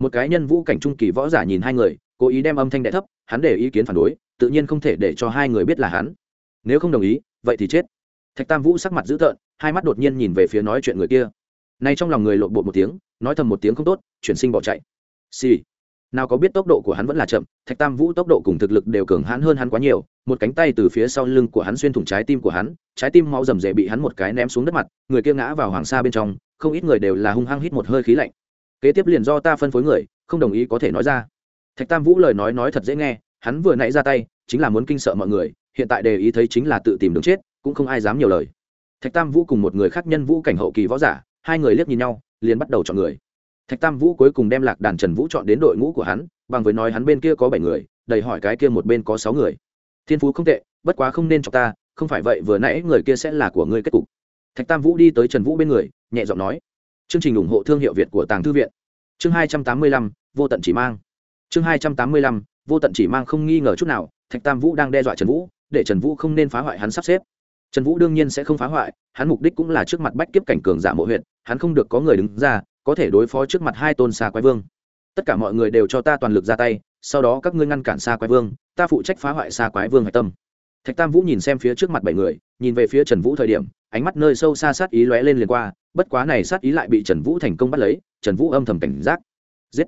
Một cái nhân vũ cảnh trung kỳ võ giả nhìn hai người, cố ý đem âm thanh đại thấp, hắn để ý kiến phản đối, tự nhiên không thể để cho hai người biết là hắn. Nếu không đồng ý, vậy thì chết. Thạch tam vũ sắc mặt dữ tợn, hai mắt đột nhiên nhìn về phía nói chuyện người kia nay trong lòng người lộn bột một tiếng, nói thầm một tiếng không tốt, chuyển sinh bỏ chạy. Xì、sì nào có biết tốc độ của hắn vẫn là chậm, thạch tam vũ tốc độ cùng thực lực đều cường hãn hơn hắn quá nhiều, một cánh tay từ phía sau lưng của hắn xuyên thủng trái tim của hắn, trái tim máu rầm rề bị hắn một cái ném xuống đất mặt, người kia ngã vào hoàng sa bên trong, không ít người đều là hung hăng hít một hơi khí lạnh. Kế tiếp liền do ta phân phối người, không đồng ý có thể nói ra. Thạch tam vũ lời nói nói thật dễ nghe, hắn vừa nãy ra tay, chính là muốn kinh sợ mọi người, hiện tại đề ý thấy chính là tự tìm đường chết, cũng không ai dám nhiều lời. Thạch tam vũ cùng một người khác nhân vũ cảnh hậu kỳ võ giả hai người liếc nhìn nhau, liền bắt đầu chọn người. Thạch tam vũ cuối cùng đem lạc đàn trần vũ chọn đến đội ngũ của hắn, bằng với nói hắn bên kia có bảy người, đầy hỏi cái kia một bên có sáu người. Thiên phú không tệ, bất quá không nên cho ta, không phải vậy vừa nãy người kia sẽ là của ngươi kết cục. Thạch tam vũ đi tới trần vũ bên người, nhẹ giọng nói, chương trình ủng hộ thương hiệu việt của tàng thư viện. Chương hai trăm tám mươi lăm, vô tận chỉ mang. Chương hai trăm tám mươi lăm, vô tận chỉ mang không nghi ngờ chút nào, thạch tam vũ đang đe dọa trần vũ, để trần vũ không nên phá hoại hắn sắp xếp trần vũ đương nhiên sẽ không phá hoại, hắn mục đích cũng là trước mặt bách kiếp cảnh cường giả mộ huyện hắn không được có người đứng ra, có thể đối phó trước mặt hai tôn xa quái vương. Tất cả mọi người đều cho ta toàn lực ra tay, sau đó các ngươi ngăn cản xa quái vương, ta phụ trách phá hoại xa quái vương hạch tâm. Thạch tam vũ nhìn xem phía trước mặt bảy người, nhìn về phía trần vũ thời điểm, ánh mắt nơi sâu xa sát ý lóe lên liền qua, bất quá này sát ý lại bị trần vũ thành công bắt lấy, trần vũ âm thầm cảnh giác. Giết!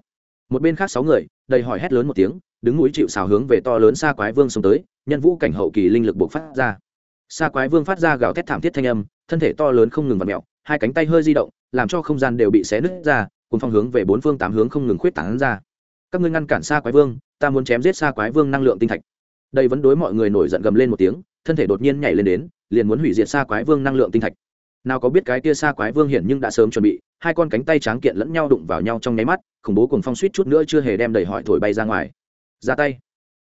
Một bên khác sáu người, đầy hỏi hét lớn một tiếng, đứng núi chịu xào hướng về to lớn xa quái vương xông tới, nhân vũ cảnh hậu kỳ linh lực buộc phát ra. Sa quái vương phát ra gào thét thảm thiết thanh âm thân thể to lớn không ngừng vặn mèo, hai cánh tay hơi di động làm cho không gian đều bị xé nứt ra cùng phong hướng về bốn phương tám hướng không ngừng khuyết tán ra. Các ngươi ngăn cản Sa quái vương ta muốn chém giết Sa quái vương năng lượng tinh thạch. Đây vẫn đối mọi người nổi giận gầm lên một tiếng thân thể đột nhiên nhảy lên đến liền muốn hủy diệt Sa quái vương năng lượng tinh thạch. Nào có biết cái kia Sa quái vương hiển nhưng đã sớm chuẩn bị hai con cánh tay tráng kiện lẫn nhau đụng vào nhau trong nháy mắt khủng bố cùng phong suýt chút nữa chưa hề đem đầy hỏi thổi bay ra ngoài. Ra tay.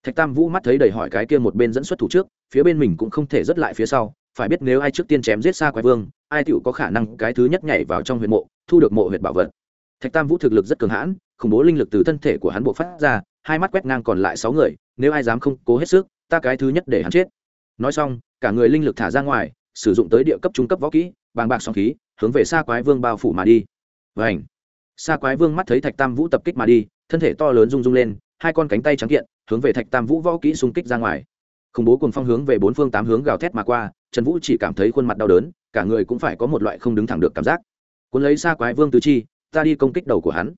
Thạch tam vũ mắt thấy đầy hỏi cái kia một bên dẫn xuất thủ trước phía bên mình cũng không thể rớt lại phía sau, phải biết nếu ai trước tiên chém giết xa quái vương, ai tựu có khả năng cái thứ nhất nhảy vào trong huyện mộ, thu được mộ huyện bảo vật. Thạch tam vũ thực lực rất cường hãn, khủng bố linh lực từ thân thể của hắn bộ phát ra, hai mắt quét ngang còn lại sáu người, nếu ai dám không cố hết sức, ta cái thứ nhất để hắn chết. Nói xong, cả người linh lực thả ra ngoài, sử dụng tới địa cấp trung cấp võ kỹ, bàng bạc song khí, hướng về xa quái vương bao phủ mà đi. Vảnh xa quái vương mắt thấy thạch tam vũ tập kích mà đi, thân thể to lớn rung rung lên, hai con cánh tay trắng kiện, hướng về thạch tam vũ võ kỹ xung kích ra ngoài khủng bố cùng phong hướng về bốn phương tám hướng gào thét mà qua, trần vũ chỉ cảm thấy khuôn mặt đau đớn, cả người cũng phải có một loại không đứng thẳng được cảm giác. Cuốn lấy xa quái vương tứ chi, ta đi công kích đầu của hắn.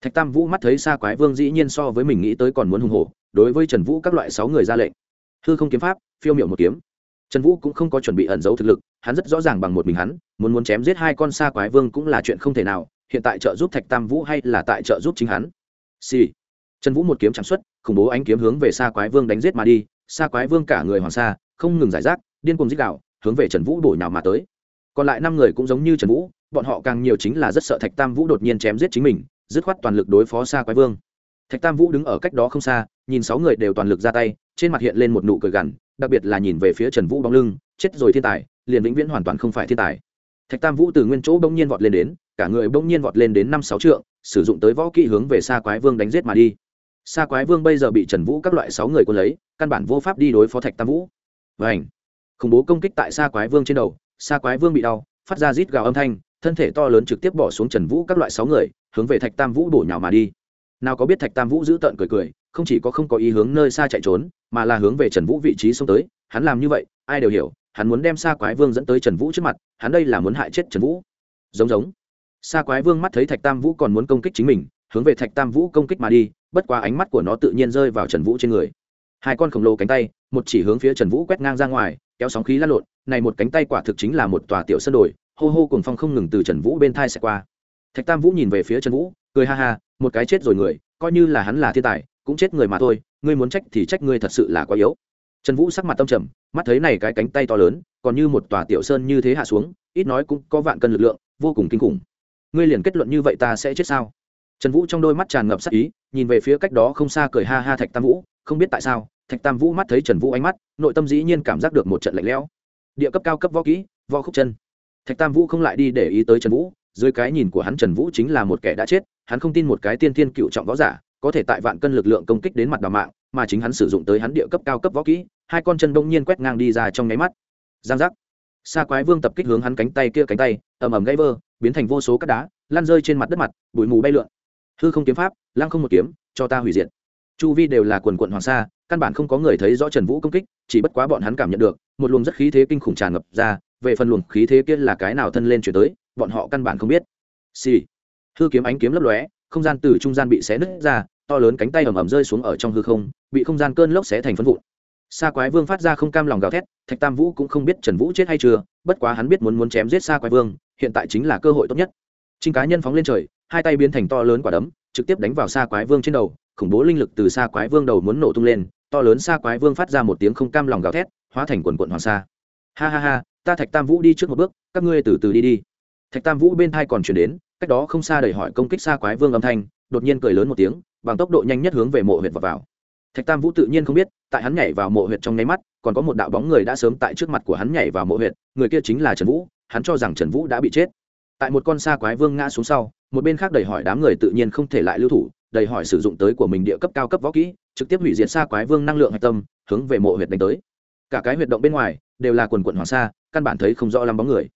Thạch tam vũ mắt thấy xa quái vương dĩ nhiên so với mình nghĩ tới còn muốn hùng hổ, đối với trần vũ các loại sáu người ra lệnh. Hư không kiếm pháp, phiêu miệu một kiếm. Trần vũ cũng không có chuẩn bị ẩn giấu thực lực, hắn rất rõ ràng bằng một mình hắn, muốn muốn chém giết hai con xa quái vương cũng là chuyện không thể nào, hiện tại trợ giúp thạch tam vũ hay là tại trợ giúp chính hắn? Xì、sì. trần vũ một kiếm chạm xuất, khủng bố ánh kiếm hướng về xa quái vương đánh giết mà đi xa quái vương cả người hoàng sa, không ngừng giải rác, điên cùng dích đạo hướng về trần vũ bổ nhào mà tới. Còn lại năm người cũng giống như trần vũ, bọn họ càng nhiều chính là rất sợ thạch tam vũ đột nhiên chém giết chính mình, dứt khoát toàn lực đối phó xa quái vương. Thạch tam vũ đứng ở cách đó không xa, nhìn sáu người đều toàn lực ra tay, trên mặt hiện lên một nụ cười gằn, đặc biệt là nhìn về phía trần vũ bóng lưng, chết rồi thiên tài, liền vĩnh viễn hoàn toàn không phải thiên tài. Thạch tam vũ từ nguyên chỗ bỗng nhiên vọt lên đến, cả người bỗng nhiên vọt lên đến năm sáu trượng, sử dụng tới võ kỹ hướng về xa quái vương đánh giết mà đi. Sa quái vương bây giờ bị trần vũ các loại sáu người cuốn lấy căn bản vô pháp đi đối phó thạch tam vũ. Vành, khủng bố công kích tại Sa quái vương trên đầu Sa quái vương bị đau phát ra rít gào âm thanh thân thể to lớn trực tiếp bỏ xuống trần vũ các loại sáu người hướng về thạch tam vũ bổ nhào mà đi. Nào có biết thạch tam vũ giữ tợn cười cười không chỉ có không có ý hướng nơi xa chạy trốn mà là hướng về trần vũ vị trí xông tới. Hắn làm như vậy ai đều hiểu hắn muốn đem Sa quái vương dẫn tới trần vũ trước mặt hắn đây là muốn hại chết trần vũ. Giống giống. Sa quái vương mắt thấy thạch tam vũ còn muốn công kích chính mình hướng về thạch tam vũ công kích mà đi bất quá ánh mắt của nó tự nhiên rơi vào trần vũ trên người. Hai con khổng lồ cánh tay, một chỉ hướng phía trần vũ quét ngang ra ngoài, kéo sóng khí lăn lộn, này một cánh tay quả thực chính là một tòa tiểu sân đồi, hô hô cùng phong không ngừng từ trần vũ bên thai xẹt qua. Thạch tam vũ nhìn về phía trần vũ, cười ha ha, một cái chết rồi người, coi như là hắn là thiên tài, cũng chết người mà thôi, ngươi muốn trách thì trách ngươi thật sự là quá yếu. Trần vũ sắc mặt tâm trầm, mắt thấy này cái cánh tay to lớn, còn như một tòa tiểu sơn như thế hạ xuống, ít nói cũng có vạn cân lực lượng, vô cùng kinh khủng. Ngươi liền kết luận như vậy ta sẽ chết sao? Trần vũ trong đôi mắt tràn ngập sắc ý nhìn về phía cách đó không xa cười ha ha thạch tam vũ, không biết tại sao, thạch tam vũ mắt thấy trần vũ ánh mắt, nội tâm dĩ nhiên cảm giác được một trận lạnh lẽo. Địa cấp cao cấp võ kỹ, võ khúc chân. Thạch tam vũ không lại đi để ý tới trần vũ, dưới cái nhìn của hắn trần vũ chính là một kẻ đã chết, hắn không tin một cái tiên thiên cựu trọng võ giả, có thể tại vạn cân lực lượng công kích đến mặt đào mạng, mà chính hắn sử dụng tới hắn địa cấp cao cấp võ kỹ, hai con chân đông nhiên quét ngang đi ra trong nháy mắt. Giang giác. Xa quái vương tập kích hướng hắn cánh tay kia cánh tay, ầm ầm gãy vơ biến thành vô số cát đá lan rơi trên mặt đất mặt, bụi mù bay lượn hư không kiếm pháp lăng không một kiếm cho ta hủy diệt chu vi đều là quần quận hoàng sa căn bản không có người thấy rõ trần vũ công kích chỉ bất quá bọn hắn cảm nhận được một luồng rất khí thế kinh khủng tràn ngập ra về phần luồng khí thế kia là cái nào thân lên chuyển tới bọn họ căn bản không biết xì、sì. hư kiếm ánh kiếm lấp lóe không gian từ trung gian bị xé nứt ra to lớn cánh tay ầm ầm rơi xuống ở trong hư không bị không gian cơn lốc xé thành phân vụn Sa Quái Vương phát ra không cam lòng gào thét, Thạch Tam Vũ cũng không biết Trần Vũ chết hay chưa, bất quá hắn biết muốn muốn chém giết Sa Quái Vương, hiện tại chính là cơ hội tốt nhất. Trình cá nhân phóng lên trời, hai tay biến thành to lớn quả đấm, trực tiếp đánh vào xa Quái Vương trên đầu, khủng bố linh lực từ xa quái vương đầu muốn nổ tung lên to lớn xa quái vương phát ra một tiếng không cam lòng gào thét hóa thành quần quận hoàng sa. Ha ha ha ta thạch tam vũ đi trước một bước các ngươi từ từ đi đi. Thạch tam vũ bên thai còn chuyển đến cách đó không xa đầy hỏi công kích xa quái vương âm thanh đột nhiên cười lớn một tiếng bằng tốc độ nhanh nhất hướng về mộ huyệt và vào. thạch tam vũ tự nhiên không biết tại hắn nhảy vào mộ huyệt trong nháy mắt còn có một đạo bóng người đã sớm tại trước mặt của hắn nhảy vào mộ huyệt người kia chính là trần vũ hắn cho rằng trần vũ đã bị chết tại một con xa quái vương ngã xuống sau, một bên khác đầy hỏi đám người tự nhiên không thể lại lưu thủ đầy hỏi sử dụng tới của mình địa cấp cao cấp võ kỹ, trực tiếp hủy diệt xa quái vương năng lượng hạch tâm, hướng về mộ huyệt đánh tới. Cả cái huyệt động bên ngoài, đều là quần quận hoàng sa, căn bản thấy không rõ lắm bóng người.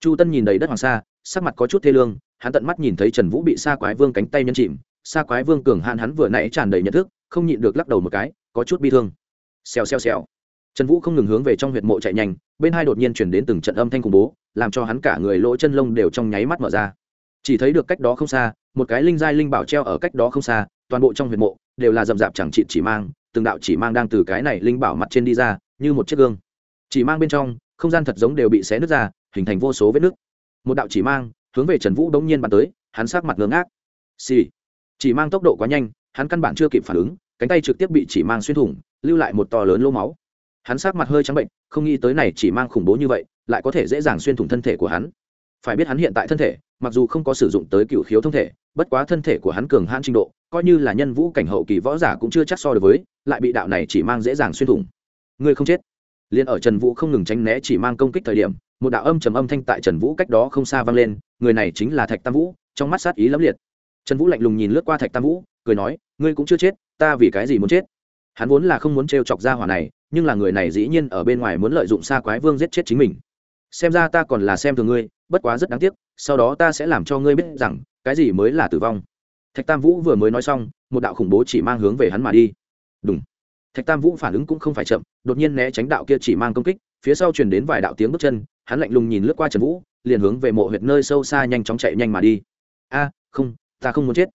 Chu tân nhìn đầy đất hoàng sa, sắc mặt có chút thê lương, hắn tận mắt nhìn thấy trần vũ bị xa quái vương cánh tay nhân chìm xa quái vương cường hạn hắn vừa nãy tràn đầy nhận thức, không nhịn được lắc đầu một cái, có chút bi thương. Xèo xèo xèo. Trần vũ không ngừng hướng về trong huyệt mộ chạy nhanh, bên hai đột nhiên chuyển đến từng trận âm thanh khủng bố làm cho hắn cả người lỗ chân lông đều trong nháy mắt mở ra. Chỉ thấy được cách đó không xa, một cái linh giai linh bảo treo ở cách đó không xa, toàn bộ trong huyệt mộ đều là rậm rạp chẳng trị chỉ mang, từng đạo chỉ mang đang từ cái này linh bảo mặt trên đi ra, như một chiếc gương. Chỉ mang bên trong, không gian thật giống đều bị xé nứt ra, hình thành vô số vết nứt. Một đạo chỉ mang hướng về trần vũ đống nhiên bắn tới, hắn sát mặt ngớ ngác. Xì、sì. chỉ mang tốc độ quá nhanh, hắn căn bản chưa kịp phản ứng, cánh tay trực tiếp bị chỉ mang xuyên thủng, lưu lại một to lớn lỗ máu. Hắn sát mặt hơi trắng bệnh, không nghĩ tới này chỉ mang khủng bố như vậy lại có thể dễ dàng xuyên thủng thân thể của hắn. Phải biết hắn hiện tại thân thể, mặc dù không có sử dụng tới cựu khiếu thông thể, bất quá thân thể của hắn cường hãn trình độ, coi như là nhân vũ cảnh hậu kỳ võ giả cũng chưa chắc so được với, lại bị đạo này chỉ mang dễ dàng xuyên thủng. Ngươi không chết. Liền ở trần vũ không ngừng tránh né chỉ mang công kích thời điểm, một đạo âm trầm âm thanh tại trần vũ cách đó không xa vang lên, người này chính là thạch tam vũ, trong mắt sát ý lẫm liệt. Trần vũ lạnh lùng nhìn lướt qua thạch tam vũ, cười nói, ngươi cũng chưa chết, ta vì cái gì muốn chết? Hắn vốn là không muốn t chọc ra hỏa này, nhưng là người này dĩ nhiên ở bên ngoài muốn lợi dụng xa quái vương giết chết chính mình xem ra ta còn là xem thường ngươi, bất quá rất đáng tiếc, sau đó ta sẽ làm cho ngươi biết rằng, cái gì mới là tử vong. Thạch tam vũ vừa mới nói xong, một đạo khủng bố chỉ mang hướng về hắn mà đi. Đúng thạch tam vũ phản ứng cũng không phải chậm, đột nhiên né tránh đạo kia chỉ mang công kích, phía sau truyền đến vài đạo tiếng bước chân, hắn lạnh lùng nhìn lướt qua trần vũ, liền hướng về mộ huyệt nơi sâu xa nhanh chóng chạy nhanh mà đi. A, không, ta không muốn chết.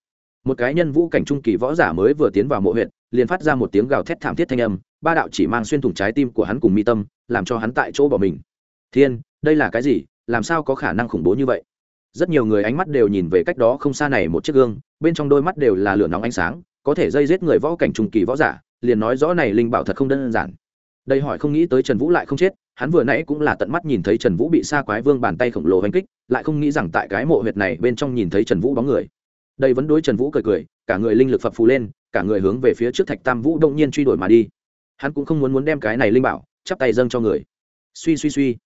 Một cái nhân vũ cảnh trung kỳ võ giả mới vừa tiến vào mộ huyệt, liền phát ra một tiếng gào thét thảm thiết thanh âm, ba đạo chỉ mang xuyên thủng trái tim của hắn cùng mi tâm, làm cho hắn tại chỗ bỏ mình. Thiên đây là cái gì? Làm sao có khả năng khủng bố như vậy? Rất nhiều người ánh mắt đều nhìn về cách đó không xa này một chiếc gương, bên trong đôi mắt đều là lửa nóng ánh sáng, có thể dây giết người võ cảnh trùng kỳ võ giả, liền nói rõ này linh bảo thật không đơn giản. Đây hỏi không nghĩ tới trần vũ lại không chết, hắn vừa nãy cũng là tận mắt nhìn thấy trần vũ bị sa quái vương bàn tay khổng lồ hành kích, lại không nghĩ rằng tại cái mộ huyệt này bên trong nhìn thấy trần vũ bóng người. Đây vẫn đối trần vũ cười cười, cả người linh lực phập phù lên, cả người hướng về phía trước thạch tam vũ đông nhiên truy đuổi mà đi. Hắn cũng không muốn muốn đem cái này linh bảo chắp tay dâng cho người. Suy suy suy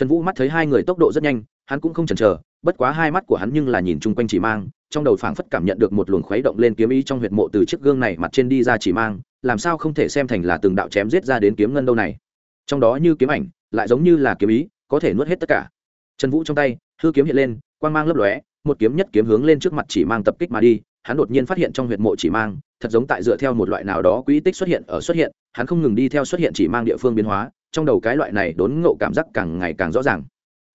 trần vũ mắt thấy hai người tốc độ rất nhanh, hắn cũng không chần chờ, bất quá hai mắt của hắn nhưng là nhìn chung quanh chỉ mang, trong đầu phảng phất cảm nhận được một luồng khuấy động lên kiếm ý trong huyệt mộ từ chiếc gương này mặt trên đi ra chỉ mang, làm sao không thể xem thành là từng đạo chém giết ra đến kiếm ngân đâu này. Trong đó như kiếm ảnh, lại giống như là kiếm ý, có thể nuốt hết tất cả. Trần vũ trong tay, hư kiếm hiện lên, quang mang lấp lóe, một kiếm nhất kiếm hướng lên trước mặt chỉ mang tập kích mà đi, hắn đột nhiên phát hiện trong huyệt mộ chỉ mang, thật giống tại dựa theo một loại nào đó quỹ tích xuất hiện, ở xuất hiện, hắn không ngừng đi theo xuất hiện chỉ mang địa phương biến hóa trong đầu cái loại này đốn ngộ cảm giác càng ngày càng rõ ràng.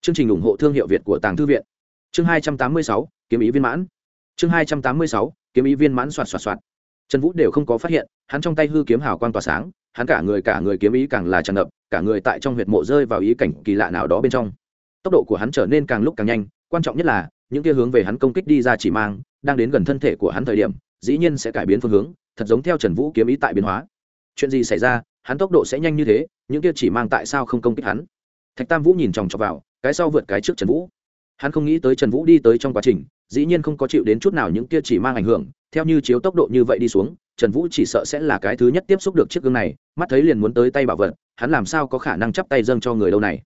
Chương trình ủng hộ thương hiệu việt của tàng thư viện. Chương hai trăm tám mươi sáu, kiếm ý viên mãn. Chương hai trăm tám mươi sáu, kiếm ý viên mãn soạt soạt soạt. Trần vũ đều không có phát hiện, hắn trong tay hư kiếm hào quang tỏa sáng, hắn cả người cả người kiếm ý càng là tràn ngập, cả người tại trong huyệt mộ rơi vào ý cảnh kỳ lạ nào đó bên trong. Tốc độ của hắn trở nên càng lúc càng nhanh, quan trọng nhất là, những kia hướng về hắn công kích đi ra chỉ mang, đang đến gần thân thể của hắn thời điểm, dĩ nhiên sẽ cải biến phương hướng, thật giống theo trần vũ kiếm ý tại biến hóa. Chuyện gì xảy ra hắn tốc độ sẽ nhanh như thế, những kia chỉ mang tại sao không công kích hắn? Thạch tam vũ nhìn chòng chọc vào, cái sau vượt cái trước trần vũ. Hắn không nghĩ tới trần vũ đi tới trong quá trình, dĩ nhiên không có chịu đến chút nào những kia chỉ mang ảnh hưởng, theo như chiếu tốc độ như vậy đi xuống, trần vũ chỉ sợ sẽ là cái thứ nhất tiếp xúc được chiếc gương này, mắt thấy liền muốn tới tay bảo vật, hắn làm sao có khả năng chắp tay dâng cho người đâu này?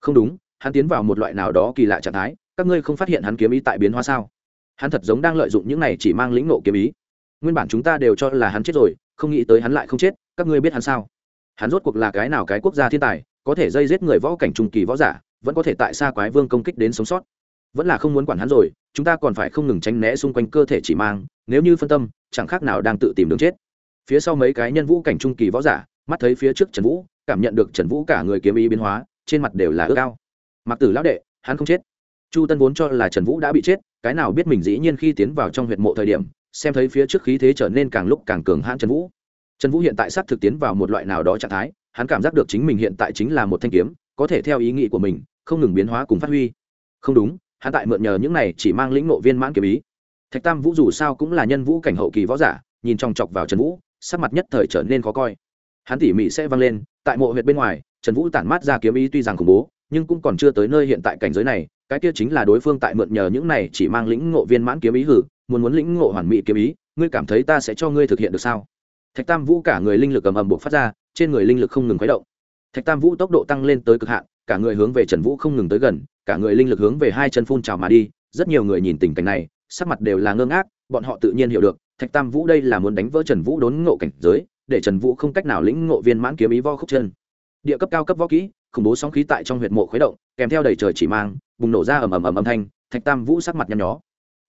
Không đúng, hắn tiến vào một loại nào đó kỳ lạ trạng thái, các ngươi không phát hiện hắn kiếm ý tại biến hóa sao? Hắn thật giống đang lợi dụng những này chỉ mang lĩnh nộ kiếm ý. Nguyên bản chúng ta đều cho là hắn chết rồi, không nghĩ tới hắn lại không chết, các ngươi biết hắn sao? Hắn rốt cuộc là cái nào cái quốc gia thiên tài, có thể dây giết người võ cảnh trung kỳ võ giả, vẫn có thể tại xa quái vương công kích đến sống sót. Vẫn là không muốn quản hắn rồi, chúng ta còn phải không ngừng tránh né xung quanh cơ thể chỉ mang, nếu như phân tâm, chẳng khác nào đang tự tìm đường chết. Phía sau mấy cái nhân vũ cảnh trung kỳ võ giả, mắt thấy phía trước trần vũ, cảm nhận được trần vũ cả người kiếm ý biến hóa, trên mặt đều là ước ao. Mặc tử lão đệ, hắn không chết. Chu tân vốn cho là trần vũ đã bị chết, cái nào biết mình dĩ nhiên khi tiến vào trong huyệt mộ thời điểm, xem thấy phía trước khí thế trở nên càng lúc càng cường hãn trần vũ trần vũ hiện tại sắp thực tiến vào một loại nào đó trạng thái, hắn cảm giác được chính mình hiện tại chính là một thanh kiếm, có thể theo ý nghĩ của mình, không ngừng biến hóa cùng phát huy. Không đúng, hắn tại mượn nhờ những này chỉ mang lĩnh nộ viên mãn kiếm ý. Thạch tam vũ dù sao cũng là nhân vũ cảnh hậu kỳ võ giả, nhìn chòng chọc vào trần vũ, sắc mặt nhất thời trở nên khó coi. Hắn tỉ mỉ sẽ vang lên, tại mộ huyệt bên ngoài, trần vũ tản mát ra kiếm ý tuy rằng khủng bố, nhưng cũng còn chưa tới nơi hiện tại cảnh giới này, cái kia chính là đối phương tại mượn nhờ những này chỉ mang lĩnh ngộ viên mãn kiếm ý hử, muốn muốn lĩnh ngộ hoàn mỹ kiếm ý, ngươi cảm thấy ta sẽ cho ngươi thực hiện được sao? Thạch tam vũ cả người linh lực ầm ầm buộc phát ra, trên người linh lực không ngừng khuấy động. Thạch tam vũ tốc độ tăng lên tới cực hạn, cả người hướng về trần vũ không ngừng tới gần, cả người linh lực hướng về hai chân phun trào mà đi, rất nhiều người nhìn tình cảnh này, sắc mặt đều là ngơ ngác, bọn họ tự nhiên hiểu được, thạch tam vũ đây là muốn đánh vỡ trần vũ đốn ngộ cảnh giới, để trần vũ không cách nào lĩnh ngộ viên mãn kiếm ý vo khúc chân. Địa cấp cao cấp võ kỹ, khủng bố sóng khí tại trong huyệt mộ khuấy động, kèm theo đầy trời chỉ mang, bùng nổ ra ầm ầm ầm âm thanh, thạch tam vũ sắc mặt nhăn nhó.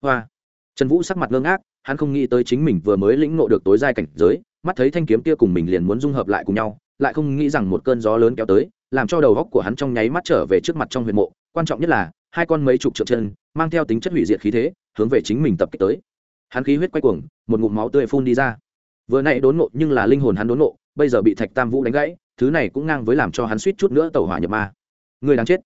Hoa! Trần vũ sắc mặt ngơ ngác, hắn không nghĩ tới chính mình vừa mới lĩnh ngộ được tối giai cảnh giới mắt thấy thanh kiếm kia cùng mình liền muốn dung hợp lại cùng nhau, lại không nghĩ rằng một cơn gió lớn kéo tới, làm cho đầu góc của hắn trong nháy mắt trở về trước mặt trong huyệt mộ. Quan trọng nhất là, hai con mấy chục trượng chân, mang theo tính chất hủy diệt khí thế, hướng về chính mình tập kích tới. Hắn khí huyết quay cuồng, một ngụm máu tươi phun đi ra. Vừa nãy đốn nộ nhưng là linh hồn hắn đốn nộ bây giờ bị thạch tam vũ đánh gãy, thứ này cũng ngang với làm cho hắn suýt chút nữa tẩu hỏa nhập ma. Người đáng chết.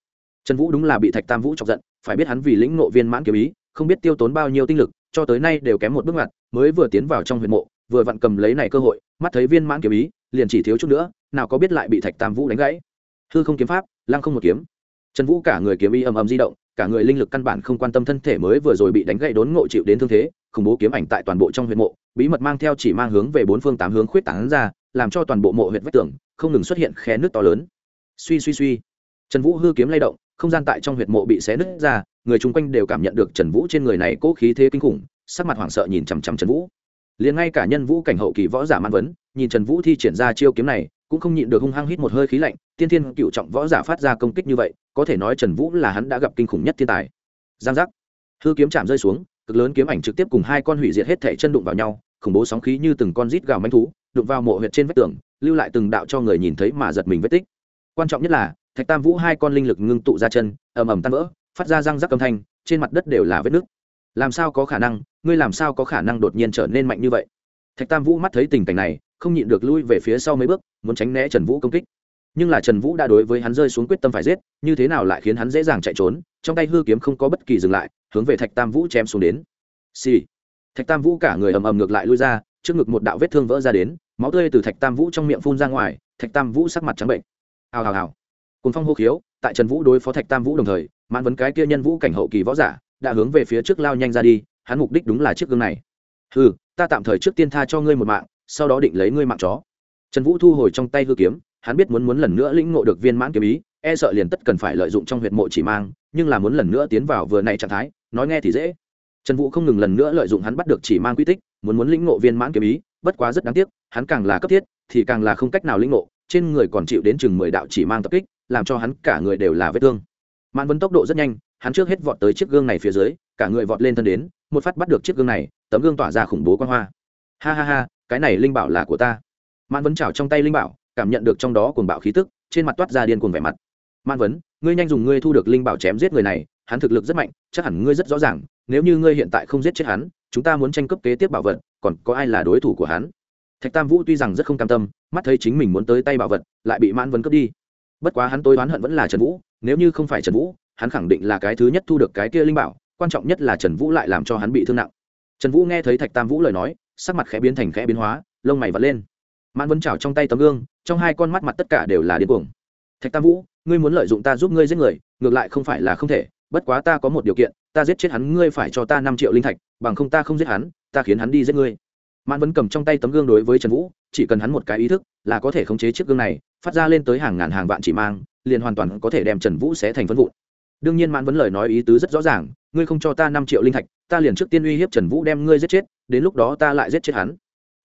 Trần vũ đúng là bị thạch tam vũ chọc giận, phải biết hắn vì lĩnh nộ viên mãn kiếm ý, không biết tiêu tốn bao nhiêu tinh lực, cho tới nay đều kém một bước ngoặt, mới vừa tiến vào trong huyệt mộ vừa vặn cầm lấy này cơ hội, mắt thấy viên mãn kiếm ý, liền chỉ thiếu chút nữa, nào có biết lại bị thạch tam vũ đánh gãy. Hư không kiếm pháp, lăng không một kiếm. Trần vũ cả người kiếm ý ầm ầm di động, cả người linh lực căn bản không quan tâm thân thể mới vừa rồi bị đánh gãy đốn ngộ chịu đến thương thế, khủng bố kiếm ảnh tại toàn bộ trong huyệt mộ, bí mật mang theo chỉ mang hướng về bốn phương tám hướng khuyết tán ra, làm cho toàn bộ mộ huyệt vách tường không ngừng xuất hiện khe nước to lớn. Suy suy suy. Trần vũ hư kiếm lay động, không gian tại trong huyệt mộ bị xé nứt ra, người chung quanh đều cảm nhận được trần vũ trên người này cố khí thế kinh khủng, sắc mặt hoảng sợ nhìn chằm chằm trần vũ liền ngay cả nhân vũ cảnh hậu kỳ võ giả man vấn, nhìn trần vũ thi triển ra chiêu kiếm này, cũng không nhịn được hung hăng hít một hơi khí lạnh, tiên thiên cựu trọng võ giả phát ra công kích như vậy, có thể nói trần vũ là hắn đã gặp kinh khủng nhất thiên tài. Giang giác. Hư kiếm chạm rơi xuống, cực lớn kiếm ảnh trực tiếp cùng hai con hủy diệt hết thể chân đụng vào nhau, khủng bố sóng khí như từng con rít gào manh thú, đụng vào mộ huyệt trên vách tường, lưu lại từng đạo cho người nhìn thấy mà giật mình vết tích. Quan trọng nhất là, thạch tam vũ hai con linh lực ngưng tụ ra chân, ầm ầm tan vỡ, phát ra răng rắc âm thanh, trên mặt đất đều là vết nứt. Làm sao có khả năng ngươi làm sao có khả năng đột nhiên trở nên mạnh như vậy? Thạch tam vũ mắt thấy tình cảnh này, không nhịn được lui về phía sau mấy bước, muốn tránh né trần vũ công kích. Nhưng là trần vũ đã đối với hắn rơi xuống quyết tâm phải giết, như thế nào lại khiến hắn dễ dàng chạy trốn, trong tay hư kiếm không có bất kỳ dừng lại, hướng về thạch tam vũ chém xuống đến. Xì、sì. thạch tam vũ cả người ầm ầm ngược lại lui ra, trước ngực một đạo vết thương vỡ ra đến, máu tươi từ thạch tam vũ trong miệng phun ra ngoài, thạch tam vũ sắc mặt trắng bệnh. Hào hào hào. Cùng phong hô khiếu, tại trần vũ đối phó thạch tam vũ đồng thời, mãn vấn cái kia nhân vũ cảnh hậu kỳ võ giả, đã hướng về phía trước lao nhanh ra đi hắn mục đích đúng là chiếc gương này. Ừ ta tạm thời trước tiên tha cho ngươi một mạng, sau đó định lấy ngươi mạng chó. Trần vũ thu hồi trong tay hư kiếm, hắn biết muốn muốn lần nữa lĩnh ngộ được viên mãn kiếm ý e sợ liền tất cần phải lợi dụng trong huyệt mộ chỉ mang, nhưng là muốn lần nữa tiến vào vừa này trạng thái, nói nghe thì dễ. Trần vũ không ngừng lần nữa lợi dụng hắn bắt được chỉ mang quy tích, muốn muốn lĩnh ngộ viên mãn kiếm ý, bất quá rất đáng tiếc, hắn càng là cấp thiết, thì càng là không cách nào lĩnh ngộ, trên người còn chịu đến chừng mười đạo chỉ mang tập kích, làm cho hắn cả người đều là vết thương. Mãn vấn tốc độ rất nhanh, hắn trước hết vọt tới chiếc gương này phía dưới, cả người vọt lên thân đến một phát bắt được chiếc gương này, tấm gương tỏa ra khủng bố quan hoa. Ha ha ha, cái này linh bảo là của ta. Mãn vấn chảo trong tay linh bảo, cảm nhận được trong đó cuồng bạo khí tức, trên mặt toát ra điên cuồng vẻ mặt. Man vấn, ngươi nhanh dùng ngươi thu được linh bảo chém giết người này, hắn thực lực rất mạnh, chắc hẳn ngươi rất rõ ràng, nếu như ngươi hiện tại không giết chết hắn, chúng ta muốn tranh cấp kế tiếp bảo vật, còn có ai là đối thủ của hắn? Thạch tam vũ tuy rằng rất không cam tâm, mắt thấy chính mình muốn tới tay bảo vật, lại bị mãn vấn cướp đi. Bất quá hắn tối oán hận vẫn là trần vũ, nếu như không phải trần vũ, hắn khẳng định là cái thứ nhất thu được cái kia linh bảo quan trọng nhất là trần vũ lại làm cho hắn bị thương nặng. Trần vũ nghe thấy thạch tam vũ lời nói, sắc mặt khẽ biến thành khẽ biến hóa, lông mày vật lên. Mãn vấn chảo trong tay tấm gương, trong hai con mắt mặt tất cả đều là điên cuồng. Thạch tam vũ, ngươi muốn lợi dụng ta giúp ngươi giết người, ngược lại không phải là không thể, bất quá ta có một điều kiện, ta giết chết hắn, ngươi phải cho ta năm triệu linh thạch, bằng không ta không giết hắn, ta khiến hắn đi giết ngươi. Mãn vấn cầm trong tay tấm gương đối với trần vũ, chỉ cần hắn một cái ý thức, là có thể khống chế chiếc gương này, phát ra lên tới hàng ngàn hàng vạn chỉ mang, liền hoàn toàn có thể đem trần vũ sẽ thành phân vụn. Đương nhiên mãn vấn lời nói ý tứ rất rõ ràng ngươi không cho ta năm triệu linh thạch, ta liền trước tiên uy hiếp trần vũ đem ngươi giết chết, đến lúc đó ta lại giết chết hắn.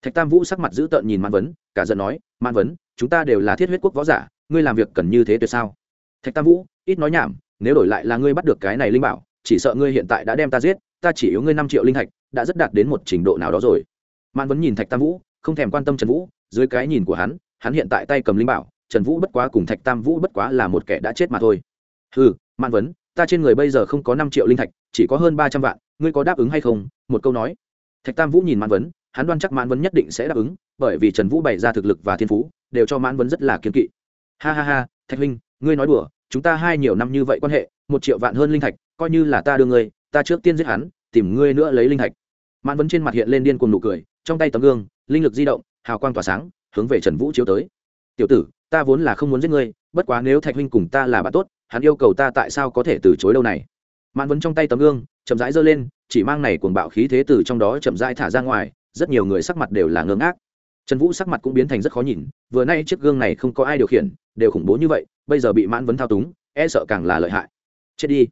Thạch tam vũ sắc mặt dữ tợn nhìn Man vấn, cả giận nói Man vấn, chúng ta đều là thiết huyết quốc võ giả, ngươi làm việc cần như thế tuyệt sao? Thạch tam vũ, ít nói nhảm, nếu đổi lại là ngươi bắt được cái này linh bảo, chỉ sợ ngươi hiện tại đã đem ta giết, ta chỉ yếu ngươi năm triệu linh thạch, đã rất đạt đến một trình độ nào đó rồi. Man vấn nhìn thạch tam vũ, không thèm quan tâm trần vũ, dưới cái nhìn của hắn hắn hiện tại tay cầm linh bảo, trần vũ bất quá cùng thạch tam vũ bất quá là một kẻ đã chết mà thôi. Ừ Man vấn ta trên người bây giờ không có năm triệu linh thạch, chỉ có hơn ba trăm vạn, ngươi có đáp ứng hay không? Một câu nói. Thạch tam vũ nhìn mãn vấn, hắn đoan chắc mãn vấn nhất định sẽ đáp ứng, bởi vì trần vũ bày ra thực lực và thiên phú, đều cho mãn vấn rất là kiên kỵ. Ha ha ha, thạch huynh, ngươi nói đùa, chúng ta hai nhiều năm như vậy quan hệ, một triệu vạn hơn linh thạch, coi như là ta đưa ngươi, ta trước tiên giết hắn, tìm ngươi nữa lấy linh thạch. Mãn vấn trên mặt hiện lên điên cuồng nụ cười, trong tay tấm gương, linh lực di động, hào quang tỏa sáng, hướng về trần vũ chiếu tới. Tiểu tử, ta vốn là không muốn giết ngươi, bất quá nếu thạch huynh cùng ta là bạn tốt hắn yêu cầu ta tại sao có thể từ chối đâu này? Mạn vấn trong tay tấm gương, chậm rãi giơ lên, chỉ mang này cuồng bạo khí thế từ trong đó chậm rãi thả ra ngoài, rất nhiều người sắc mặt đều là ngơ ngác. Trần vũ sắc mặt cũng biến thành rất khó nhìn, vừa nay chiếc gương này không có ai điều khiển, đều khủng bố như vậy, bây giờ bị mãn vấn thao túng e sợ càng là lợi hại. Chết đi.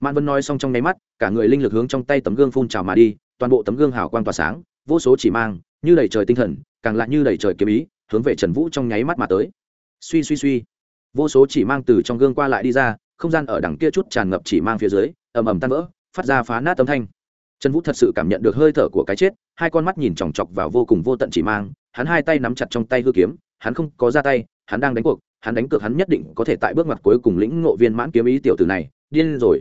Mãn vấn nói xong trong nháy mắt, cả người linh lực hướng trong tay tấm gương phun trào mà đi, toàn bộ tấm gương hào quang tỏa sáng, vô số chỉ mang, như đầy trời tinh thần, càng lại như đầy trời kiếm ý, hướng về trần vũ trong nháy mắt mà tới. Suy suy suy vô số chỉ mang từ trong gương qua lại đi ra, không gian ở đằng kia chút tràn ngập chỉ mang phía dưới, ầm ầm tan vỡ, phát ra phá nát tấm thanh. Trần vũ thật sự cảm nhận được hơi thở của cái chết, hai con mắt nhìn chòng chọc vào vô cùng vô tận chỉ mang, hắn hai tay nắm chặt trong tay hư kiếm, hắn không có ra tay, hắn đang đánh cuộc, hắn đánh cược hắn nhất định có thể tại bước mặt cuối cùng lĩnh ngộ viên mãn kiếm ý tiểu tử này, điên rồi.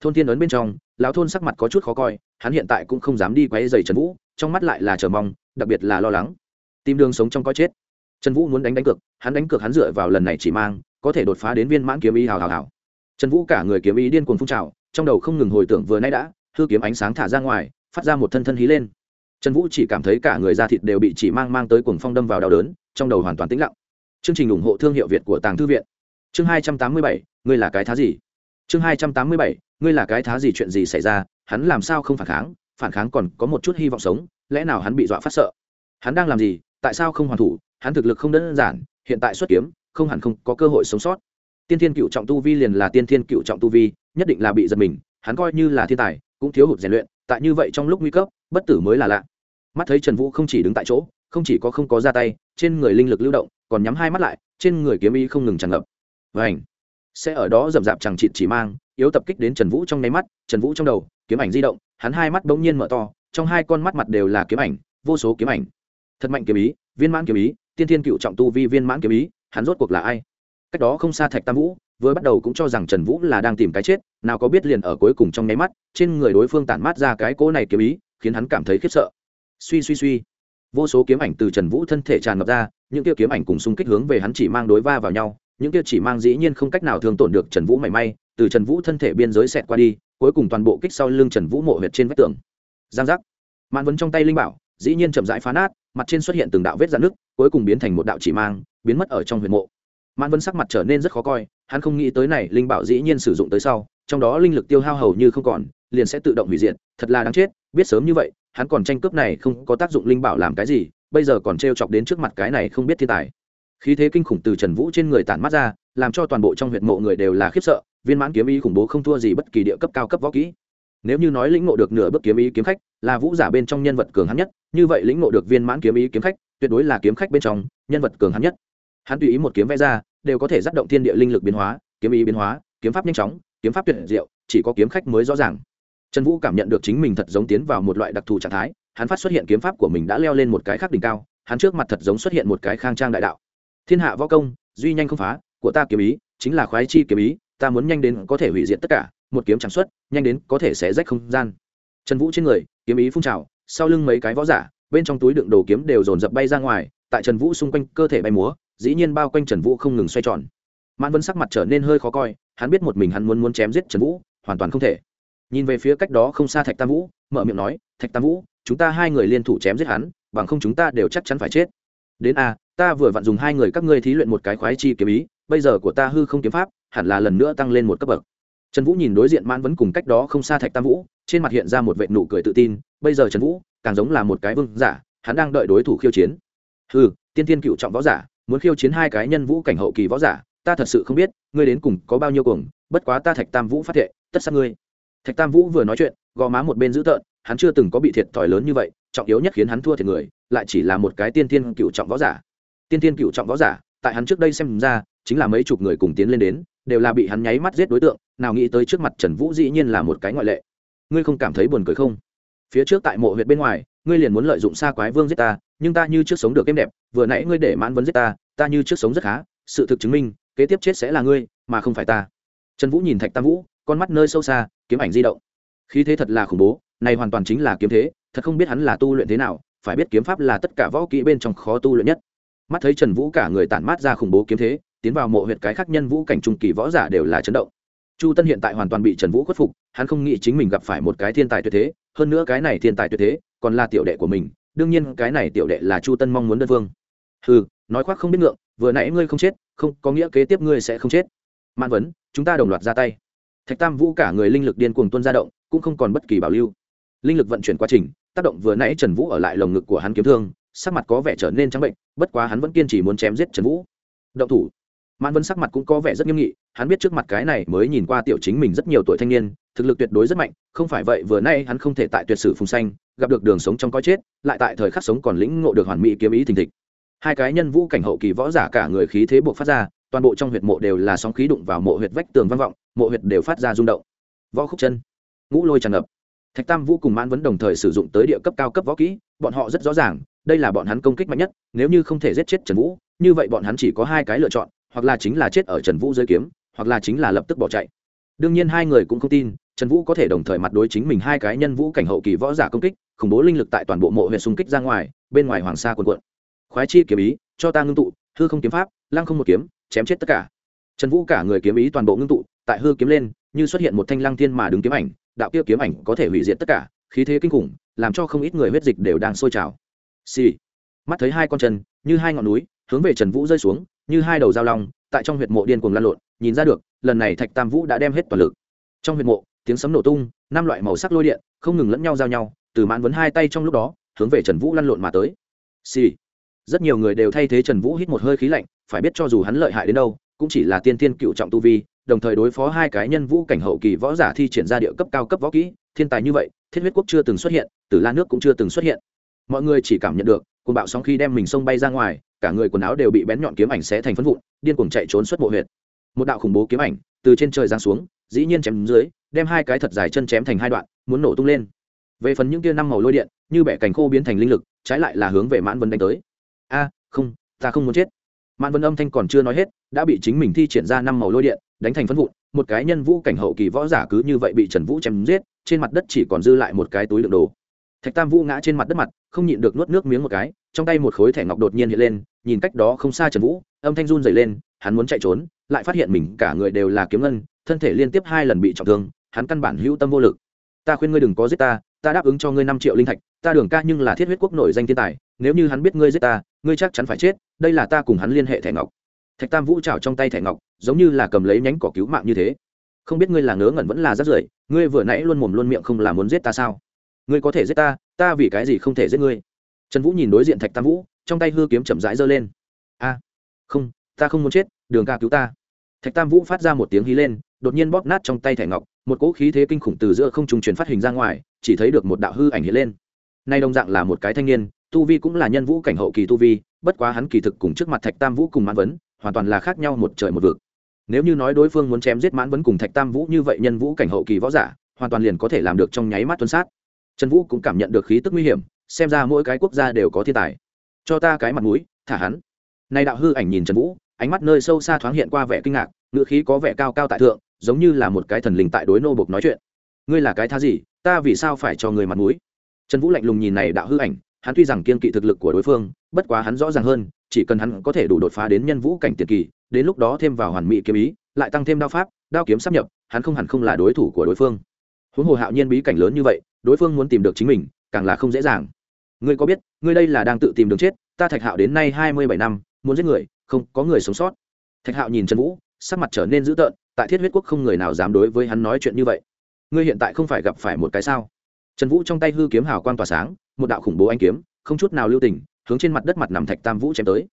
Thôn thiên ấn bên trong, lão thôn sắc mặt có chút khó coi, hắn hiện tại cũng không dám đi quấy dày trần vũ, trong mắt lại là chờ mong, đặc biệt là lo lắng. Tìm đường sống trong có chết. Trần vũ muốn đánh đánh cược, hắn đánh cược hắn dựa vào lần này chỉ mang có thể đột phá đến viên mãn kiếm ý hào hào hào. Trần vũ cả người kiếm ý điên cuồng phun trào, trong đầu không ngừng hồi tưởng vừa nay đã, hư kiếm ánh sáng thả ra ngoài, phát ra một thân thân hí lên. Trần vũ chỉ cảm thấy cả người da thịt đều bị chỉ mang mang tới cuồng phong đâm vào đau đớn, trong đầu hoàn toàn tĩnh lặng. Chương trình ủng hộ thương hiệu việt của tàng thư viện. Chương hai trăm tám mươi bảy, ngươi là cái thá gì? Chương hai trăm tám mươi bảy, ngươi là cái thá gì chuyện gì xảy ra? Hắn làm sao không phản kháng? Phản kháng còn có một chút hy vọng sống, lẽ nào hắn bị dọa phát sợ? Hắn đang làm gì? Tại sao không hoàn thủ? Hắn thực lực không đơn giản, hiện tại xuất kiếm không hẳn không có cơ hội sống sót. Tiên thiên cựu trọng tu vi liền là tiên thiên cựu trọng tu vi, nhất định là bị giật mình, hắn coi như là thiên tài, cũng thiếu hụt rèn luyện, tại như vậy trong lúc nguy cấp, bất tử mới là lạ. Mắt thấy trần vũ không chỉ đứng tại chỗ, không chỉ có không có ra tay, trên người linh lực lưu động, còn nhắm hai mắt lại, trên người kiếm ý không ngừng tràn ngập. Và ảnh sẽ ở đó rậm rạp chẳng chịt chỉ mang, yếu tập kích đến trần vũ trong nháy mắt, trần vũ trong đầu, kiếm ảnh di động, hắn hai mắt bỗng nhiên mở to, trong hai con mắt mặt đều là kiếm ảnh, vô số kiếm ảnh. Thật mạnh kiếm ý, viên mãn kiếm ý, tiên thiên cựu trọng tu vi viên mãn kiếm ý hắn rốt cuộc là ai? Cách đó không xa thạch tam vũ, vừa bắt đầu cũng cho rằng trần vũ là đang tìm cái chết, nào có biết liền ở cuối cùng trong nháy mắt, trên người đối phương tản mát ra cái cỗ này kiếm ý, khiến hắn cảm thấy khiếp sợ. Suy suy suy. Vô số kiếm ảnh từ trần vũ thân thể tràn ngập ra, những kia kiếm ảnh cùng xung kích hướng về hắn chỉ mang đối va vào nhau, những kia chỉ mang dĩ nhiên không cách nào thương tổn được trần vũ mảy may, từ trần vũ thân thể biên giới xẹt qua đi, cuối cùng toàn bộ kích sau lưng trần vũ mộ huyệt trên vách tường. Giang giác. Mạn vấn trong tay linh bảo, dĩ nhiên chậm rãi phá nát, mặt trên xuất hiện từng đạo vết dạn nước cuối cùng biến thành một đạo chỉ mang biến mất ở trong huyệt mộ. Mãn vân sắc mặt trở nên rất khó coi, hắn không nghĩ tới này linh bảo dĩ nhiên sử dụng tới sau, trong đó linh lực tiêu hao hầu như không còn, liền sẽ tự động hủy diệt, thật là đáng chết, biết sớm như vậy, hắn còn tranh cướp này không có tác dụng linh bảo làm cái gì, bây giờ còn t chọc đến trước mặt cái này không biết thiên tài. Khí thế kinh khủng từ trần vũ trên người tản mắt ra, làm cho toàn bộ trong huyệt mộ người đều là khiếp sợ, viên mãn kiếm ý khủng bố không thua gì bất kỳ địa cấp cao cấp võ kỹ. Nếu như nói lĩnh ngộ được nửa bước kiếm ý kiếm khách, là vũ giả bên trong nhân vật cường hắn nhất, như vậy lĩnh ngộ được viên mãn kiếm ý kiếm khách, tuyệt đối là kiếm khách bên trong nhân vật cường hắn nhất hắn tùy ý một kiếm vẽ ra, đều có thể dắt động thiên địa linh lực biến hóa, kiếm ý biến hóa, kiếm pháp nhanh chóng, kiếm pháp tuyệt diệu, chỉ có kiếm khách mới rõ ràng. Trần vũ cảm nhận được chính mình thật giống tiến vào một loại đặc thù trạng thái, hắn phát xuất hiện kiếm pháp của mình đã leo lên một cái khác đỉnh cao, hắn trước mặt thật giống xuất hiện một cái khang trang đại đạo. Thiên hạ võ công, duy nhanh không phá, của ta kiếm ý chính là khoái chi kiếm ý, ta muốn nhanh đến có thể hủy diệt tất cả, một kiếm chẳng xuất, nhanh đến có thể xé rách không gian. Trần vũ trên người, kiếm ý phun trào, sau lưng mấy cái võ giả, bên trong túi đựng đồ kiếm đều dồn dập bay ra ngoài, tại trần vũ xung quanh cơ thể bay múa dĩ nhiên bao quanh trần vũ không ngừng xoay tròn. Mãn vân sắc mặt trở nên hơi khó coi, hắn biết một mình hắn muốn muốn chém giết trần vũ, hoàn toàn không thể. Nhìn về phía cách đó không xa thạch tam vũ, mở miệng nói, thạch tam vũ, chúng ta hai người liên thủ chém giết hắn, bằng không chúng ta đều chắc chắn phải chết. Đến a ta vừa vặn dùng hai người các ngươi thí luyện một cái khoái chi kiếm ý, bây giờ của ta hư không kiếm pháp, hẳn là lần nữa tăng lên một cấp bậc. Trần vũ nhìn đối diện mãn vẫn cùng cách đó không xa thạch tam vũ, trên mặt hiện ra một vệ nụ cười tự tin, bây giờ trần vũ càng giống là một cái vương giả, hắn đang đợi đối thủ khiêu chiến. Hư tiên tiên cựu trọng võ giả muốn khiêu chiến hai cái nhân vũ cảnh hậu kỳ võ giả, ta thật sự không biết, ngươi đến cùng có bao nhiêu cuồng, bất quá ta thạch tam vũ phát thệ, tất sát ngươi. Thạch tam vũ vừa nói chuyện, gò má một bên dữ tợn, hắn chưa từng có bị thiệt thòi lớn như vậy, trọng yếu nhất khiến hắn thua thiệt người, lại chỉ là một cái tiên tiên cựu trọng võ giả. Tiên tiên cựu trọng võ giả, tại hắn trước đây xem ra, chính là mấy chục người cùng tiến lên đến, đều là bị hắn nháy mắt giết đối tượng, nào nghĩ tới trước mặt trần vũ dĩ nhiên là một cái ngoại lệ. Ngươi không cảm thấy buồn cười không? Phía trước tại mộ huyện bên ngoài, ngươi liền muốn lợi dụng xa quái vương giết ta nhưng ta như trước sống được êm đẹp, vừa nãy ngươi để mãn vấn giết ta ta như trước sống rất khá, sự thực chứng minh, kế tiếp chết sẽ là ngươi, mà không phải ta. Trần vũ nhìn thạch tam vũ, con mắt nơi sâu xa, kiếm ảnh di động. Khí thế thật là khủng bố, này hoàn toàn chính là kiếm thế, thật không biết hắn là tu luyện thế nào, phải biết kiếm pháp là tất cả võ kỹ bên trong khó tu luyện nhất. Mắt thấy trần vũ cả người tản mát ra khủng bố kiếm thế, tiến vào mộ huyệt cái khác nhân vũ cảnh trung kỳ võ giả đều là chấn động. Chu tân hiện tại hoàn toàn bị trần vũ khuất phục, hắn không nghĩ chính mình gặp phải một cái thiên tài tuyệt thế, hơn nữa cái này thiên tài tuyệt thế, còn là tiểu đệ của mình đương nhiên cái này tiểu đệ là chu tân mong muốn đơn phương. Ừ nói khoác không biết ngượng, vừa nãy ngươi không chết, không, có nghĩa kế tiếp ngươi sẽ không chết. Mạn vấn, chúng ta đồng loạt ra tay. Thạch tam vũ cả người linh lực điên cuồng tuân ra động, cũng không còn bất kỳ bảo lưu. Linh lực vận chuyển quá trình, tác động vừa nãy trần vũ ở lại lồng ngực của hắn kiếm thương, sắc mặt có vẻ trở nên trắng bệnh, bất quá hắn vẫn kiên trì muốn chém giết trần vũ. Động thủ. Man vân sắc mặt cũng có vẻ rất nghiêm nghị, hắn biết trước mặt cái này mới nhìn qua tiểu chính mình rất nhiều tuổi thanh niên, thực lực tuyệt đối rất mạnh, không phải vậy vừa nay hắn không thể tại tuyệt sử phùng xanh gặp được đường sống trong coi chết, lại tại thời khắc sống còn lĩnh ngộ được hoàn mỹ kiếm ý thình thịch. Hai cái nhân vũ cảnh hậu kỳ võ giả cả người khí thế buộc phát ra, toàn bộ trong huyệt mộ đều là sóng khí đụng vào mộ huyệt vách tường vang vọng, mộ huyệt đều phát ra rung động. Võ khúc chân, ngũ lôi tràn ngập. Thạch tam vũ cùng mãn vấn đồng thời sử dụng tới địa cấp cao cấp võ kỹ, bọn họ rất rõ ràng, đây là bọn hắn công kích mạnh nhất, nếu như không thể giết chết trần vũ, như vậy bọn hắn chỉ có hai cái lựa chọn, hoặc là chính là chết ở trần vũ dưới kiếm, hoặc là chính là lập tức bỏ chạy. Đương nhiên hai người cũng không tin trần vũ có thể đồng thời mặt đối chính mình hai cái nhân vũ cảnh hậu kỳ võ giả công kích, khủng bố linh lực tại toàn bộ mộ huyện xung kích ra ngoài, bên ngoài hoàng sa quần quận khoái chi kiếm ý, cho ta ngưng tụ, hư không kiếm pháp, lăng không một kiếm, chém chết tất cả. Trần vũ cả người kiếm ý toàn bộ ngưng tụ, tại hư kiếm lên, như xuất hiện một thanh lăng thiên mà đứng kiếm ảnh, đạo kia kiếm ảnh có thể hủy diệt tất cả, khí thế kinh khủng, làm cho không ít người huyết dịch đều đang sôi trào. Xì、sì. mắt thấy hai con chân, như hai ngọn núi, hướng về trần vũ rơi xuống, như hai đầu dao long, tại trong huyệt mộ điên cuồng lan lộn, nhìn ra được, lần này thạch tam vũ đã đem hết toàn lực. Trong huyệt mộ tiếng sấm nổ tung, năm loại màu sắc lôi điện không ngừng lẫn nhau giao nhau, từ mãn vấn hai tay trong lúc đó, hướng về trần vũ lăn lộn mà tới. Xì、sì. rất nhiều người đều thay thế trần vũ hít một hơi khí lạnh, phải biết cho dù hắn lợi hại đến đâu, cũng chỉ là tiên tiên cựu trọng tu vi, đồng thời đối phó hai cái nhân vũ cảnh hậu kỳ võ giả thi triển ra địa cấp cao cấp võ kỹ, thiên tài như vậy, thiết huyết quốc chưa từng xuất hiện, tử la nước cũng chưa từng xuất hiện. Mọi người chỉ cảm nhận được cùng bạo sóng khi đem mình xông bay ra ngoài, cả người quần áo đều bị bén nhọn kiếm ảnh xé thành phân vụn, điên cuồng chạy trốn xuất mộ huyệt. Một đạo khủng bố kiếm ảnh từ trên trời giáng xuống, dĩ nhiên chém dưới đem hai cái thật dài chân chém thành hai đoạn, muốn nổ tung lên. Về phần những tia năm màu lôi điện, như bẻ cành khô biến thành linh lực, trái lại là hướng về mãn vân đánh tới. A, không, ta không muốn chết. Mãn vân âm thanh còn chưa nói hết, đã bị chính mình thi triển ra năm màu lôi điện, đánh thành phân vụn, một cái nhân vũ cảnh hậu kỳ võ giả cứ như vậy bị trần vũ chém giết, trên mặt đất chỉ còn dư lại một cái túi đựng đồ. Thạch tam vũ ngã trên mặt đất mặt, không nhịn được nuốt nước miếng một cái, trong tay một khối thẻ ngọc đột nhiên hiện lên, nhìn cách đó không xa trần vũ, âm thanh run dày lên, hắn muốn chạy trốn, lại phát hiện mình cả người đều là kiếm ngân, thân thể liên tiếp hai lần bị trọng thương hắn căn bản hữu tâm vô lực. Ta khuyên ngươi đừng có giết ta ta đáp ứng cho ngươi năm triệu linh thạch, ta đường ca nhưng là thiết huyết quốc nổi danh thiên tài, nếu như hắn biết ngươi giết ta, ngươi chắc chắn phải chết, đây là ta cùng hắn liên hệ thẻ ngọc. Thạch tam vũ trào trong tay thẻ ngọc, giống như là cầm lấy nhánh cỏ cứu mạng như thế. Không biết ngươi là ngớ ngẩn vẫn là rắt rưởi, ngươi vừa nãy luôn mồm luôn miệng không là muốn giết ta sao? Ngươi có thể giết ta ta vì cái gì không thể giết ngươi? Trần vũ nhìn đối diện thạch tam vũ, trong tay hư kiếm chậm rãi giơ lên. A, không, ta không muốn chết, đường ca cứu ta thạch tam vũ phát ra một tiếng hí lên, đột nhiên bóp nát trong tay thẻ ngọc, một cỗ khí thế kinh khủng từ giữa không trung truyền phát hình ra ngoài, chỉ thấy được một đạo hư ảnh hiện lên. Nay đồng dạng là một cái thanh niên, tu vi cũng là nhân vũ cảnh hậu kỳ tu vi, bất quá hắn kỳ thực cùng trước mặt thạch tam vũ cùng mãn vấn, hoàn toàn là khác nhau một trời một vực. Nếu như nói đối phương muốn chém giết mãn vấn cùng thạch tam vũ như vậy nhân vũ cảnh hậu kỳ võ giả, hoàn toàn liền có thể làm được trong nháy mắt tuân sát. Trần vũ cũng cảm nhận được khí tức nguy hiểm, xem ra mỗi cái quốc gia đều có thiên tài. Cho ta cái mặt mũi, thả hắn. Nay đạo hư ảnh nhìn trần vũ ánh mắt nơi sâu xa thoáng hiện qua vẻ kinh ngạc, ngữ khí có vẻ cao cao tại thượng, giống như là một cái thần linh tại đối nô bộc nói chuyện. Ngươi là cái tha gì? Ta vì sao phải cho người mặt mũi? Trần vũ lạnh lùng nhìn này đạo hư ảnh, hắn tuy rằng kiên kỵ thực lực của đối phương, bất quá hắn rõ ràng hơn, chỉ cần hắn có thể đủ đột phá đến nhân vũ cảnh tiền kỳ, đến lúc đó thêm vào hoàn mỹ kiếm ý, lại tăng thêm đao pháp, đao kiếm sắp nhập, hắn không hẳn không là đối thủ của đối phương. Huống hồ hạo nhiên bí cảnh lớn như vậy, đối phương muốn tìm được chính mình, càng là không dễ dàng. Ngươi có biết, ngươi đây là đang tự tìm đường chết, ta thạch hạo đến nay hai mươi bảy năm, muốn giết người không có người sống sót. Thạch hạo nhìn trần vũ, sắc mặt trở nên dữ tợn, tại thiết huyết quốc không người nào dám đối với hắn nói chuyện như vậy. Ngươi hiện tại không phải gặp phải một cái sao? Trần vũ trong tay hư kiếm hào quang tỏa sáng, một đạo khủng bố anh kiếm, không chút nào lưu tình, hướng trên mặt đất mặt nằm thạch tam vũ chém tới.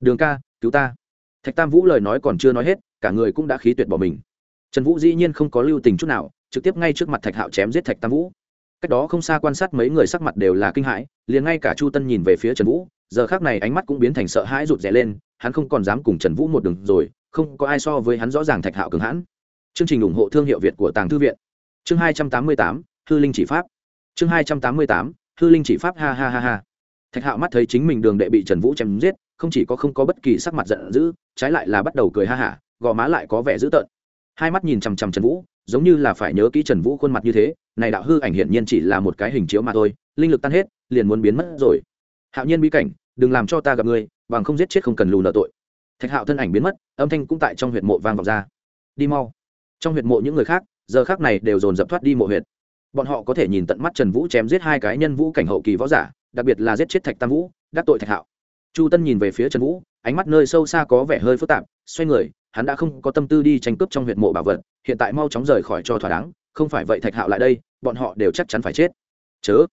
Đường ca, cứu ta. Thạch tam vũ lời nói còn chưa nói hết, cả người cũng đã khí tuyệt bỏ mình. Trần vũ dĩ nhiên không có lưu tình chút nào, trực tiếp ngay trước mặt thạch hạo chém giết thạch tam vũ. Cách đó không xa quan sát mấy người sắc mặt đều là kinh hãi, liền ngay cả chu tân nhìn về phía trần vũ, giờ khác này ánh mắt cũng biến thành sợ hãi rụt rè lên hắn không còn dám cùng trần vũ một đường rồi, không có ai so với hắn rõ ràng thạch hạo cường hãn. Chương trình ủng hộ thương hiệu việt của tàng thư viện. Chương hai trăm tám mươi tám, hư linh chỉ pháp. Chương hai trăm tám mươi tám, hư linh chỉ pháp, ha ha ha ha. Thạch hạo mắt thấy chính mình đường đệ bị trần vũ chém giết, không chỉ có không có bất kỳ sắc mặt giận dữ, trái lại là bắt đầu cười ha hả, gò má lại có vẻ dữ tợn. Hai mắt nhìn chằm chằm trần vũ, giống như là phải nhớ kỹ trần vũ khuôn mặt như thế, này đạo hư ảnh hiển nhiên chỉ là một cái hình chiếu mà thôi, linh lực tan hết, liền muốn biến mất rồi. Hạo nhiên bí cảnh đừng làm cho ta gặp ngươi, bằng không giết chết không cần lù nợ tội. Thạch hạo thân ảnh biến mất, âm thanh cũng tại trong huyệt mộ vang vọng ra. Đi mau. Trong huyệt mộ những người khác, giờ khác này đều dồn dập thoát đi mộ huyệt. Bọn họ có thể nhìn tận mắt trần vũ chém giết hai cái nhân vũ cảnh hậu kỳ võ giả, đặc biệt là giết chết thạch tam vũ, đắc tội thạch hạo. Chu tân nhìn về phía trần vũ, ánh mắt nơi sâu xa có vẻ hơi phức tạp, xoay người, hắn đã không có tâm tư đi tranh cướp trong huyện mộ bảo vật, hiện tại mau chóng rời khỏi cho thỏa đáng, không phải vậy thạch hạo lại đây, bọn họ đều chắc chắn phải chết. Chớ.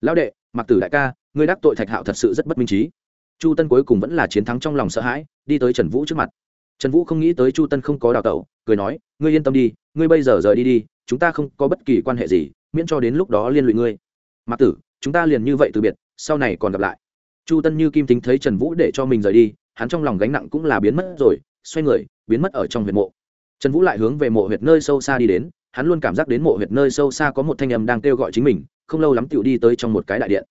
Lão đệ mặc tử đại ca ngươi đắc tội thạch hạo thật sự rất bất minh trí. Chu tân cuối cùng vẫn là chiến thắng trong lòng sợ hãi, đi tới trần vũ trước mặt. Trần vũ không nghĩ tới chu tân không có đào tẩu, cười nói, ngươi yên tâm đi, ngươi bây giờ rời đi đi, chúng ta không có bất kỳ quan hệ gì, miễn cho đến lúc đó liên lụy ngươi. Mặc tử, chúng ta liền như vậy từ biệt, sau này còn gặp lại. Chu tân như kim tính thấy trần vũ để cho mình rời đi, hắn trong lòng gánh nặng cũng là biến mất rồi, xoay người, biến mất ở trong huyệt mộ. Trần vũ lại hướng về mộ huyệt nơi sâu xa đi đến, hắn luôn cảm giác đến mộ huyệt nơi sâu xa có một thanh âm đang kêu gọi chính mình, không lâu lắm tựu đi tới trong một cái đại điện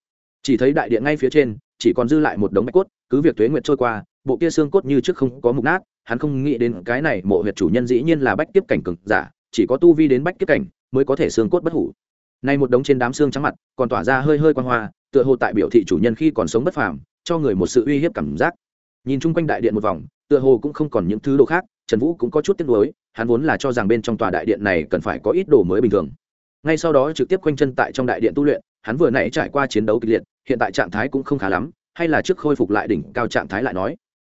chỉ thấy đại điện ngay phía trên, chỉ còn dư lại một đống bạch cốt, cứ việc tuế nguyệt trôi qua, bộ kia xương cốt như trước không có mục nát, hắn không nghĩ đến cái này mộ huyệt chủ nhân dĩ nhiên là bách tiếp cảnh cực giả, chỉ có tu vi đến bách tiếp cảnh mới có thể xương cốt bất hủ. Nay một đống trên đám xương trắng mặt, còn tỏa ra hơi hơi quan hoa, tựa hồ tại biểu thị chủ nhân khi còn sống bất phàm, cho người một sự uy hiếp cảm giác. Nhìn chung quanh đại điện một vòng, tựa hồ cũng không còn những thứ đồ khác, trần vũ cũng có chút tiếc nuối, hắn vốn là cho rằng bên trong tòa đại điện này cần phải có ít đồ mới bình thường ngay sau đó trực tiếp quanh chân tại trong đại điện tu luyện, hắn vừa nãy trải qua chiến đấu kịch liệt, hiện tại trạng thái cũng không khá lắm, hay là trước khôi phục lại đỉnh cao trạng thái lại nói.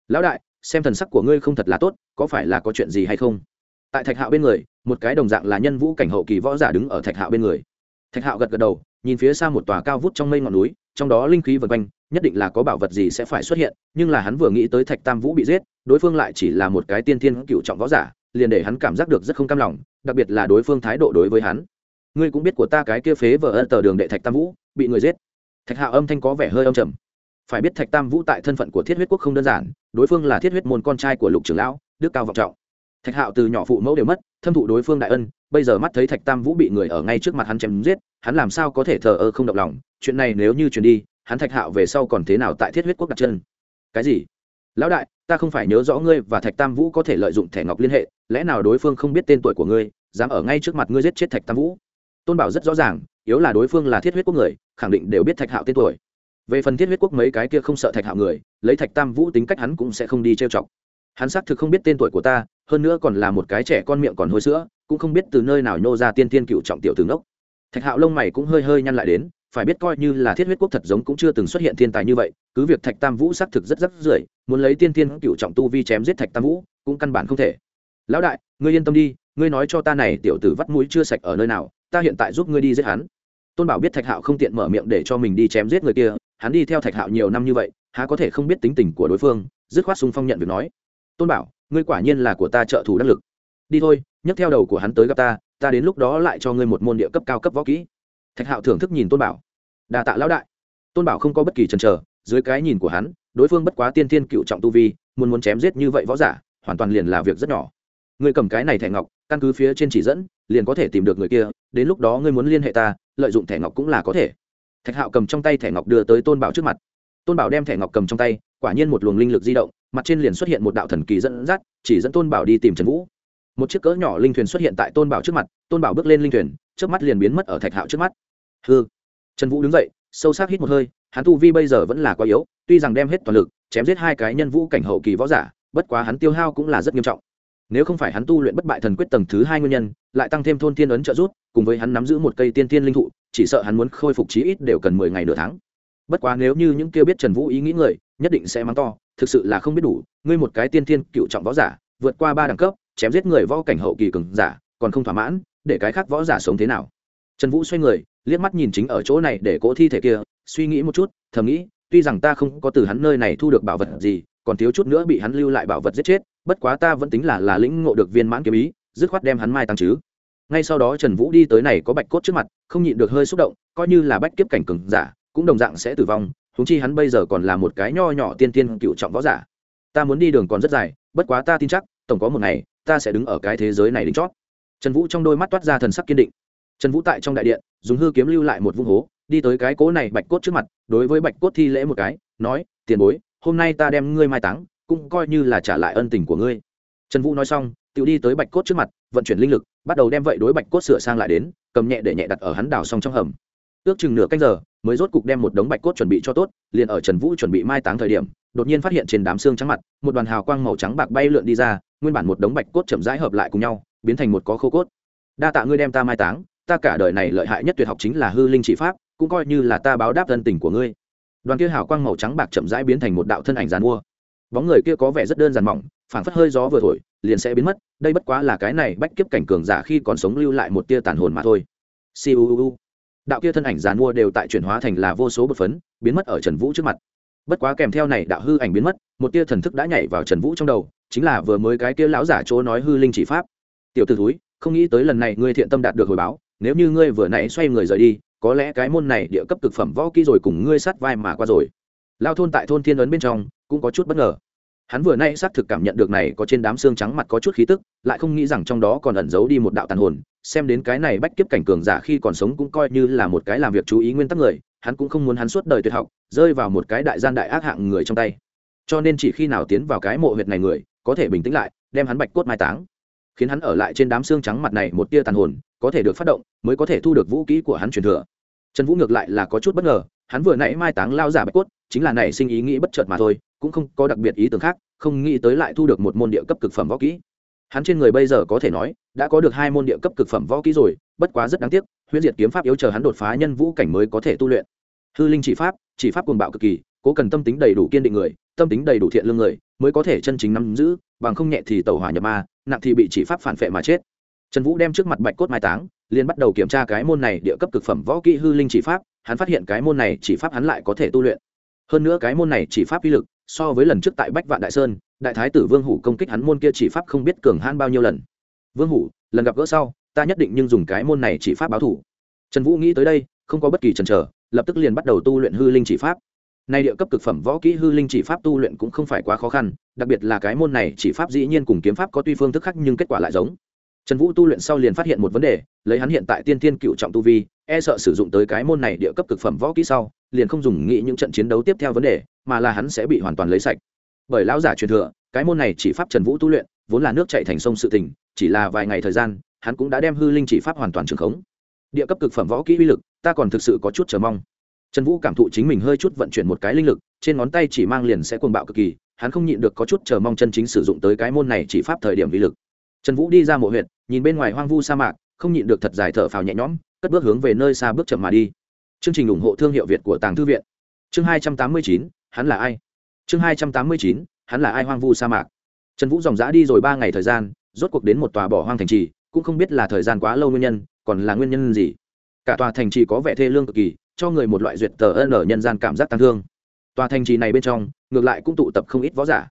Lão đại, xem thần sắc của ngươi không thật là tốt, có phải là có chuyện gì hay không? Tại thạch hạo bên người, một cái đồng dạng là nhân vũ cảnh hậu kỳ võ giả đứng ở thạch hạo bên người. Thạch hạo gật gật đầu, nhìn phía xa một tòa cao vút trong mây ngọn núi, trong đó linh khí vần quanh, nhất định là có bảo vật gì sẽ phải xuất hiện, nhưng là hắn vừa nghĩ tới thạch tam vũ bị giết, đối phương lại chỉ là một cái tiên thiên cựu trọng võ giả, liền để hắn cảm giác được rất không cam lòng, đặc biệt là đối phương thái độ đối với hắn ngươi cũng biết của ta cái kia phế vợ ân tờ đường đệ thạch tam vũ, bị người giết. Thạch hạo âm thanh có vẻ hơi âm trầm. Phải biết thạch tam vũ tại thân phận của thiết huyết quốc không đơn giản, đối phương là thiết huyết môn con trai của lục trưởng lão, đức cao vọng trọng. Thạch hạo từ nhỏ phụ mẫu đều mất, thâm thụ đối phương đại ân, bây giờ mắt thấy thạch tam vũ bị người ở ngay trước mặt hắn chém giết, hắn làm sao có thể thờ ơ không động lòng? Chuyện này nếu như truyền đi, hắn thạch hạo về sau còn thế nào tại thiết huyết quốc đặt chân? Cái gì? Lão đại, ta không phải nhớ rõ ngươi và thạch tam vũ có thể lợi dụng thẻ ngọc liên hệ, lẽ nào đối phương không biết tên tuổi của ngươi, dám ở ngay trước mặt ngươi giết chết thạch tam vũ? Tôn bảo rất rõ ràng, yếu là đối phương là thiết huyết quốc người, khẳng định đều biết thạch hạo tên tuổi. Về phần thiết huyết quốc mấy cái kia không sợ thạch hạo người, lấy thạch tam vũ tính cách hắn cũng sẽ không đi trêu chọc. Hắn xác thực không biết tên tuổi của ta, hơn nữa còn là một cái trẻ con miệng còn hôi sữa, cũng không biết từ nơi nào nhô ra tiên tiên cựu trọng tiểu tướng đốc. Thạch hạo lông mày cũng hơi hơi nhăn lại đến, phải biết coi như là thiết huyết quốc thật giống cũng chưa từng xuất hiện thiên tài như vậy, cứ việc thạch tam vũ xác thực rất rất rưỡi muốn lấy tiên tiên cựu trọng tu vi chém giết thạch tam vũ, cũng căn bản không thể. Lão đại, ngươi yên tâm đi, ngươi nói cho ta này tiểu tử vắt mũi chưa sạch ở nơi nào ta hiện tại giúp ngươi đi giết hắn. Tôn bảo biết thạch hạo không tiện mở miệng để cho mình đi chém giết người kia, hắn đi theo thạch hạo nhiều năm như vậy, há có thể không biết tính tình của đối phương, dứt khoát sung phong nhận việc nói. Tôn bảo, ngươi quả nhiên là của ta trợ thủ đắc lực. Đi thôi, nhấc theo đầu của hắn tới gặp ta ta đến lúc đó lại cho ngươi một môn địa cấp cao cấp võ kỹ. Thạch hạo thưởng thức nhìn tôn bảo. Đà tạ lão đại. Tôn bảo không có bất kỳ chần chờ, dưới cái nhìn của hắn, đối phương bất quá tiên thiên cựu trọng tu vi, muốn muốn chém giết như vậy võ giả, hoàn toàn liền là việc rất nhỏ. Ngươi cầm cái này thẻ ngọc căn cứ phía trên chỉ dẫn, liền có thể tìm được người kia, đến lúc đó ngươi muốn liên hệ ta, lợi dụng thẻ ngọc cũng là có thể. Thạch hạo cầm trong tay thẻ ngọc đưa tới tôn bảo trước mặt. Tôn bảo đem thẻ ngọc cầm trong tay, quả nhiên một luồng linh lực di động, mặt trên liền xuất hiện một đạo thần kỳ dẫn dắt, chỉ dẫn tôn bảo đi tìm trần vũ. Một chiếc cỡ nhỏ linh thuyền xuất hiện tại tôn bảo trước mặt, tôn bảo bước lên linh thuyền trước mắt liền biến mất ở thạch hạo trước mắt. Hư trần vũ đứng dậy, sâu sắc hít một hơi, hắn tu vi bây giờ vẫn là quá yếu, tuy rằng đem hết toàn lực, chém giết hai cái nhân vũ cảnh hậu kỳ võ giả, bất quá hắn tiêu hao cũng là rất nghiêm trọng nếu không phải hắn tu luyện bất bại thần quyết tầng thứ hai nguyên nhân, lại tăng thêm thôn tiên ấn trợ rút cùng với hắn nắm giữ một cây tiên tiên linh thụ, chỉ sợ hắn muốn khôi phục chí ít đều cần mười ngày nửa tháng. Bất quá nếu như những kia biết trần vũ ý nghĩ người, nhất định sẽ mắng to, thực sự là không biết đủ, ngươi một cái tiên tiên cựu trọng võ giả, vượt qua ba đẳng cấp, chém giết người võ cảnh hậu kỳ cường giả, còn không thỏa mãn, để cái khác võ giả sống thế nào? Trần vũ xoay người, liếc mắt nhìn chính ở chỗ này để cỗ thi thể kia, suy nghĩ một chút, thầm nghĩ, tuy rằng ta không có từ hắn nơi này thu được bảo vật gì, còn thiếu chút nữa bị hắn lưu lại bảo vật giết chết bất quá ta vẫn tính là là lĩnh ngộ được viên mãn kiếm ý, dứt khoát đem hắn mai tăng chứ. Ngay sau đó trần vũ đi tới này có bạch cốt trước mặt, không nhịn được hơi xúc động, coi như là bách kiếp cảnh cường giả, cũng đồng dạng sẽ tử vong húng chi hắn bây giờ còn là một cái nho nhỏ tiên tiên cựu trọng võ giả. Ta muốn đi đường còn rất dài, bất quá ta tin chắc, tổng có một ngày, ta sẽ đứng ở cái thế giới này đính chót. Trần vũ trong đôi mắt toát ra thần sắc kiên định. Trần vũ tại trong đại điện, dùng hư kiếm lưu lại một vung hố, đi tới cái cố này bạch cốt trước mặt, đối với bạch cốt thi lễ một cái, nói, tiền bối, hôm nay ta đem ngươi mai táng cũng coi như là trả lại ân tình của ngươi. Trần vũ nói xong tự đi tới bạch cốt trước mặt, vận chuyển linh lực, bắt đầu đem vậy đối bạch cốt sửa sang lại đến, cầm nhẹ để nhẹ đặt ở hắn đào xong trong hầm. Ước chừng nửa canh giờ, mới rốt cục đem một đống bạch cốt chuẩn bị cho tốt, liền ở trần vũ chuẩn bị mai táng thời điểm, đột nhiên phát hiện trên đám xương trắng mặt, một đoàn hào quang màu trắng bạc bay lượn đi ra, nguyên bản một đống bạch cốt chậm rãi hợp lại cùng nhau, biến thành một có khô cốt. Đa tạ ngươi đem ta mai táng, ta cả đời này lợi hại nhất tuyệt học chính là hư linh chỉ pháp, cũng coi như là ta báo đáp thân tình của ngươi. Đoàn kia hào quang màu trắng bạc chậm rãi biến thành một đạo thân ảnh giàn mua bóng người kia có vẻ rất đơn giản mỏng, phảng phất hơi gió vừa thổi, liền sẽ biến mất, đây bất quá là cái này bách kiếp cảnh cường giả khi còn sống lưu lại một tia tàn hồn mà thôi. Siêu đạo kia thân ảnh giàn mua đều tại chuyển hóa thành là vô số bột phấn, biến mất ở trần vũ trước mặt. Bất quá kèm theo này đạo hư ảnh biến mất, một tia thần thức đã nhảy vào trần vũ trong đầu, chính là vừa mới cái kia lão giả chỗ nói hư linh chỉ pháp. Tiểu t ử thúi, không nghĩ tới lần này ngươi thiện tâm đạt được hồi báo, nếu như ngươi vừa nãy xoay người rời đi, có lẽ cái môn này địa cấp thực phẩm võ kỹ rồi cùng ngươi sát vai mà qua rồi lao thôn tại thôn thiên ấn bên trong, cũng có chút bất ngờ. Hắn vừa nay xác thực cảm nhận được này có trên đám xương trắng mặt có chút khí tức, lại không nghĩ rằng trong đó còn ẩn giấu đi một đạo tàn hồn, xem đến cái này bách kiếp cảnh cường giả khi còn sống cũng coi như là một cái làm việc chú ý nguyên tắc người, hắn cũng không muốn hắn suốt đời tuyệt học, rơi vào một cái đại gian đại ác hạng người trong tay. Cho nên chỉ khi nào tiến vào cái mộ huyệt này người, có thể bình tĩnh lại, đem hắn bạch cốt mai táng. Khiến hắn ở lại trên đám xương trắng mặt này một tia tàn hồn, có thể được phát động, mới có thể thu được vũ kỹ của hắn truyền thừa trần vũ ngược lại là có chút bất ngờ, hắn vừa nãy mai táng lao giả bạch cốt, chính là nảy sinh ý nghĩ bất chợt mà thôi, cũng không có đặc biệt ý tưởng khác, không nghĩ tới lại thu được một môn địa cấp cực phẩm võ kỹ. Hắn trên người bây giờ có thể nói, đã có được hai môn địa cấp cực phẩm võ kỹ rồi, bất quá rất đáng tiếc, huyễn diệt kiếm pháp yếu chờ hắn đột phá nhân vũ cảnh mới có thể tu luyện. Hư linh chỉ pháp chỉ pháp cuồng bạo cực kỳ, cố cần tâm tính đầy đủ kiên định người, tâm tính đầy đủ thiện lương người, mới có thể chân chính nắm giữ, bằng không nhẹ thì tẩu hỏa nhập ma, nặng thì bị chỉ pháp phản phệ mà chết. Trần vũ đem trước mặt bạch cốt mai táng liền bắt đầu kiểm tra cái môn này địa cấp cực phẩm võ kỹ hư linh chỉ pháp, hắn phát hiện cái môn này chỉ pháp hắn lại có thể tu luyện. Hơn nữa cái môn này chỉ pháp uy lực, so với lần trước tại bách vạn đại sơn, đại thái tử vương hủ công kích hắn môn kia chỉ pháp không biết cường han bao nhiêu lần. Vương hủ, lần gặp gỡ sau, ta nhất định nhưng dùng cái môn này chỉ pháp báo thủ. Trần vũ nghĩ tới đây, không có bất kỳ chần chờ, lập tức liền bắt đầu tu luyện hư linh chỉ pháp. Nay địa cấp cực phẩm võ kỹ hư linh chỉ pháp tu luyện cũng không phải quá khó khăn, đặc biệt là cái môn này chỉ pháp dĩ nhiên cùng kiếm pháp có tuy phương thức khác nhưng kết quả lại giống trần vũ tu luyện sau liền phát hiện một vấn đề, lấy hắn hiện tại tiên thiên cựu trọng tu vi e sợ sử dụng tới cái môn này địa cấp cực phẩm võ kỹ sau, liền không dùng nghĩ những trận chiến đấu tiếp theo vấn đề, mà là hắn sẽ bị hoàn toàn lấy sạch. Bởi lão giả truyền thừa, cái môn này chỉ pháp trần vũ tu luyện, vốn là nước chạy thành sông sự tình, chỉ là vài ngày thời gian, hắn cũng đã đem hư linh chỉ pháp hoàn toàn trường khống. Địa cấp cực phẩm võ kỹ uy lực, ta còn thực sự có chút chờ mong. Trần vũ cảm thụ chính mình hơi chút vận chuyển một cái linh lực, trên ngón tay chỉ mang liền sẽ cuồng bạo cực kỳ, hắn không nhịn được có chút chờ mong chân chính sử dụng tới cái môn này chỉ pháp thời điểm uy lực. Trần vũ đi ra mộ huyện nhìn bên ngoài hoang vu sa mạc, không nhịn được thật dài thở phào nhẹ nhõm, cất bước hướng về nơi xa bước chậm mà đi. Chương trình ủng hộ thương hiệu việt của tàng thư viện. Chương hai trăm tám mươi chín, hắn là ai? Chương hai trăm tám mươi chín, hắn là ai hoang vu sa mạc? Trần vũ dòng g đi rồi ba ngày thời gian, rốt cuộc đến một tòa bỏ hoang thành trì, cũng không biết là thời gian quá lâu nguyên nhân, còn là nguyên nhân gì. Cả tòa thành trì có vẻ thê lương cực kỳ, cho người một loại duyệt tờ ân ở nhân gian cảm giác tăng thương. Tòa thành trì này bên trong, ngược lại cũng tụ tập không ít võ giả.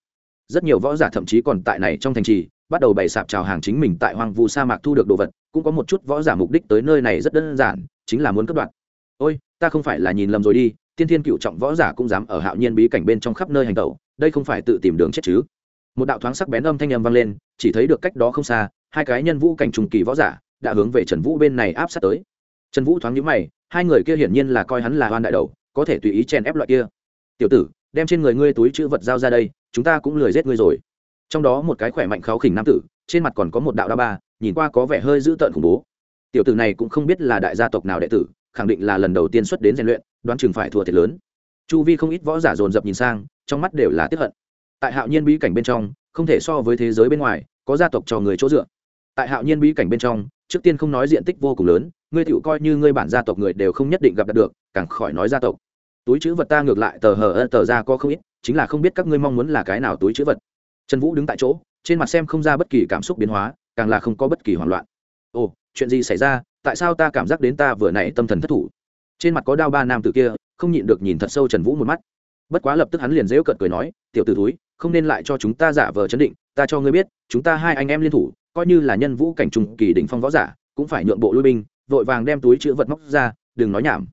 Rất nhiều võ giả thậm chí còn tại này trong thành trì bắt đầu bày sạp chào hàng chính mình tại hoang vu sa mạc thu được đồ vật, cũng có một chút võ giả mục đích tới nơi này rất đơn giản, chính là muốn cướp đoạt. Ôi, ta không phải là nhìn lầm rồi đi, tiên thiên cựu trọng võ giả cũng dám ở hạo nhiên bí cảnh bên trong khắp nơi hành tẩu, đây không phải tự tìm đường chết chứ? Một đạo thoáng sắc bén âm thanh âm vang lên, chỉ thấy được cách đó không xa, hai cái nhân vũ cảnh trùng kỳ võ giả đã hướng về trần vũ bên này áp sát tới. Trần vũ thoáng nhíu mày, hai người kia hiển nhiên là coi hắn là hoan đại đầu, có thể tùy ý chen ép loại kia. Tiểu tử, đem trên người ngươi túi chữ vật giao ra đây, chúng ta cũng lười giết ngươi rồi trong đó một cái khỏe mạnh kháo khỉnh nam tử, trên mặt còn có một đạo đa ba, nhìn qua có vẻ hơi dữ tợn khủng bố. Tiểu tử này cũng không biết là đại gia tộc nào đệ tử, khẳng định là lần đầu tiên xuất đến rèn luyện, đoán chừng phải thua thiệt lớn. Chu vi không ít võ giả dồn dập nhìn sang, trong mắt đều là tiếp hận. Tại hạo nhiên bí cảnh bên trong, không thể so với thế giới bên ngoài, có gia tộc cho người chỗ dựa. Tại hạo nhiên bí cảnh bên trong, trước tiên không nói diện tích vô cùng lớn, ngươi tựu coi như ngươi bản gia tộc người đều không nhất định gặp được, càng khỏi nói gia tộc. Túi chữ vật ta ngược lại tờ hờ ơ tờ ra có không ít, chính là không biết các ngươi mong muốn là cái nào túi chữ vật trần vũ đứng tại chỗ, trên mặt xem không ra bất kỳ cảm xúc biến hóa, càng là không có bất kỳ hoảng loạn. Ồ, chuyện gì xảy ra? Tại sao ta cảm giác đến ta vừa nãy tâm thần thất thủ? Trên mặt có đao ba nam tử kia, không nhịn được nhìn thật sâu trần vũ một mắt. Bất quá lập tức hắn liền dễu cợt cười nói, tiểu t ử túi không nên lại cho chúng ta giả vờ chấn định, ta cho ngươi biết, chúng ta hai anh em liên thủ, coi như là nhân vũ cảnh trùng kỳ đỉnh phong võ giả, cũng phải nhượng bộ lui binh, vội vàng đem túi chữ vật móc ra, đừng nói nhảm.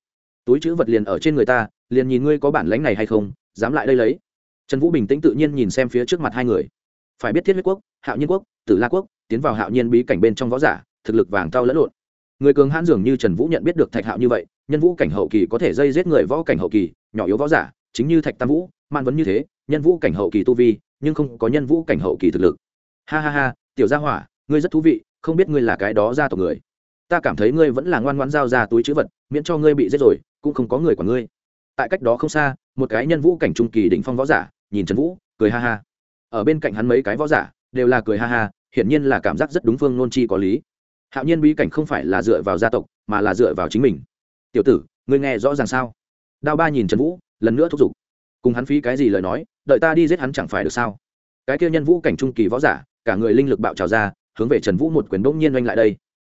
Túi chữ vật liền ở trên người ta, liền nhìn ngươi có bản lĩnh này hay không, dám lại đây lấy trần vũ bình tĩnh tự nhiên nhìn xem phía trước mặt hai người. Phải biết thiết huyết quốc, hạo nhiên quốc, tử la quốc, tiến vào hạo nhiên bí cảnh bên trong võ giả, thực lực vàng tao lẫn lộn. Người cường hãn dường như trần vũ nhận biết được thạch hạo như vậy, nhân vũ cảnh hậu kỳ có thể dây giết người võ cảnh hậu kỳ, nhỏ yếu võ giả, chính như thạch tam vũ, man vấn như thế, nhân vũ cảnh hậu kỳ tu vi, nhưng không có nhân vũ cảnh hậu kỳ thực lực. Ha ha ha, tiểu gia hỏa, ngươi rất thú vị, không biết ngươi là cái đó gia tộc người. Ta cảm thấy ngươi vẫn là ngoan ngoan giao ra túi chữ vật, miễn cho ngươi bị giết rồi, cũng không có người của ngươi. Tại cách đó không xa, một cái nhân vũ cảnh trung kỳ đỉnh phong võ giả nhìn trần vũ, cười ha ha. Ở bên cạnh hắn mấy cái võ giả đều là cười ha ha, hiển nhiên là cảm giác rất đúng phương nôn chi có lý. Hạo nhiên bí cảnh không phải là dựa vào gia tộc, mà là dựa vào chính mình. Tiểu tử, ngươi nghe rõ ràng sao? Đao ba nhìn trần vũ, lần nữa thúc giục. Cùng hắn phí cái gì lời nói, đợi ta đi giết hắn chẳng phải được sao? Cái kia nhân vũ cảnh trung kỳ võ giả, cả người linh lực bạo trào ra, hướng về trần vũ một quyền bỗng nhiên oanh lại đây.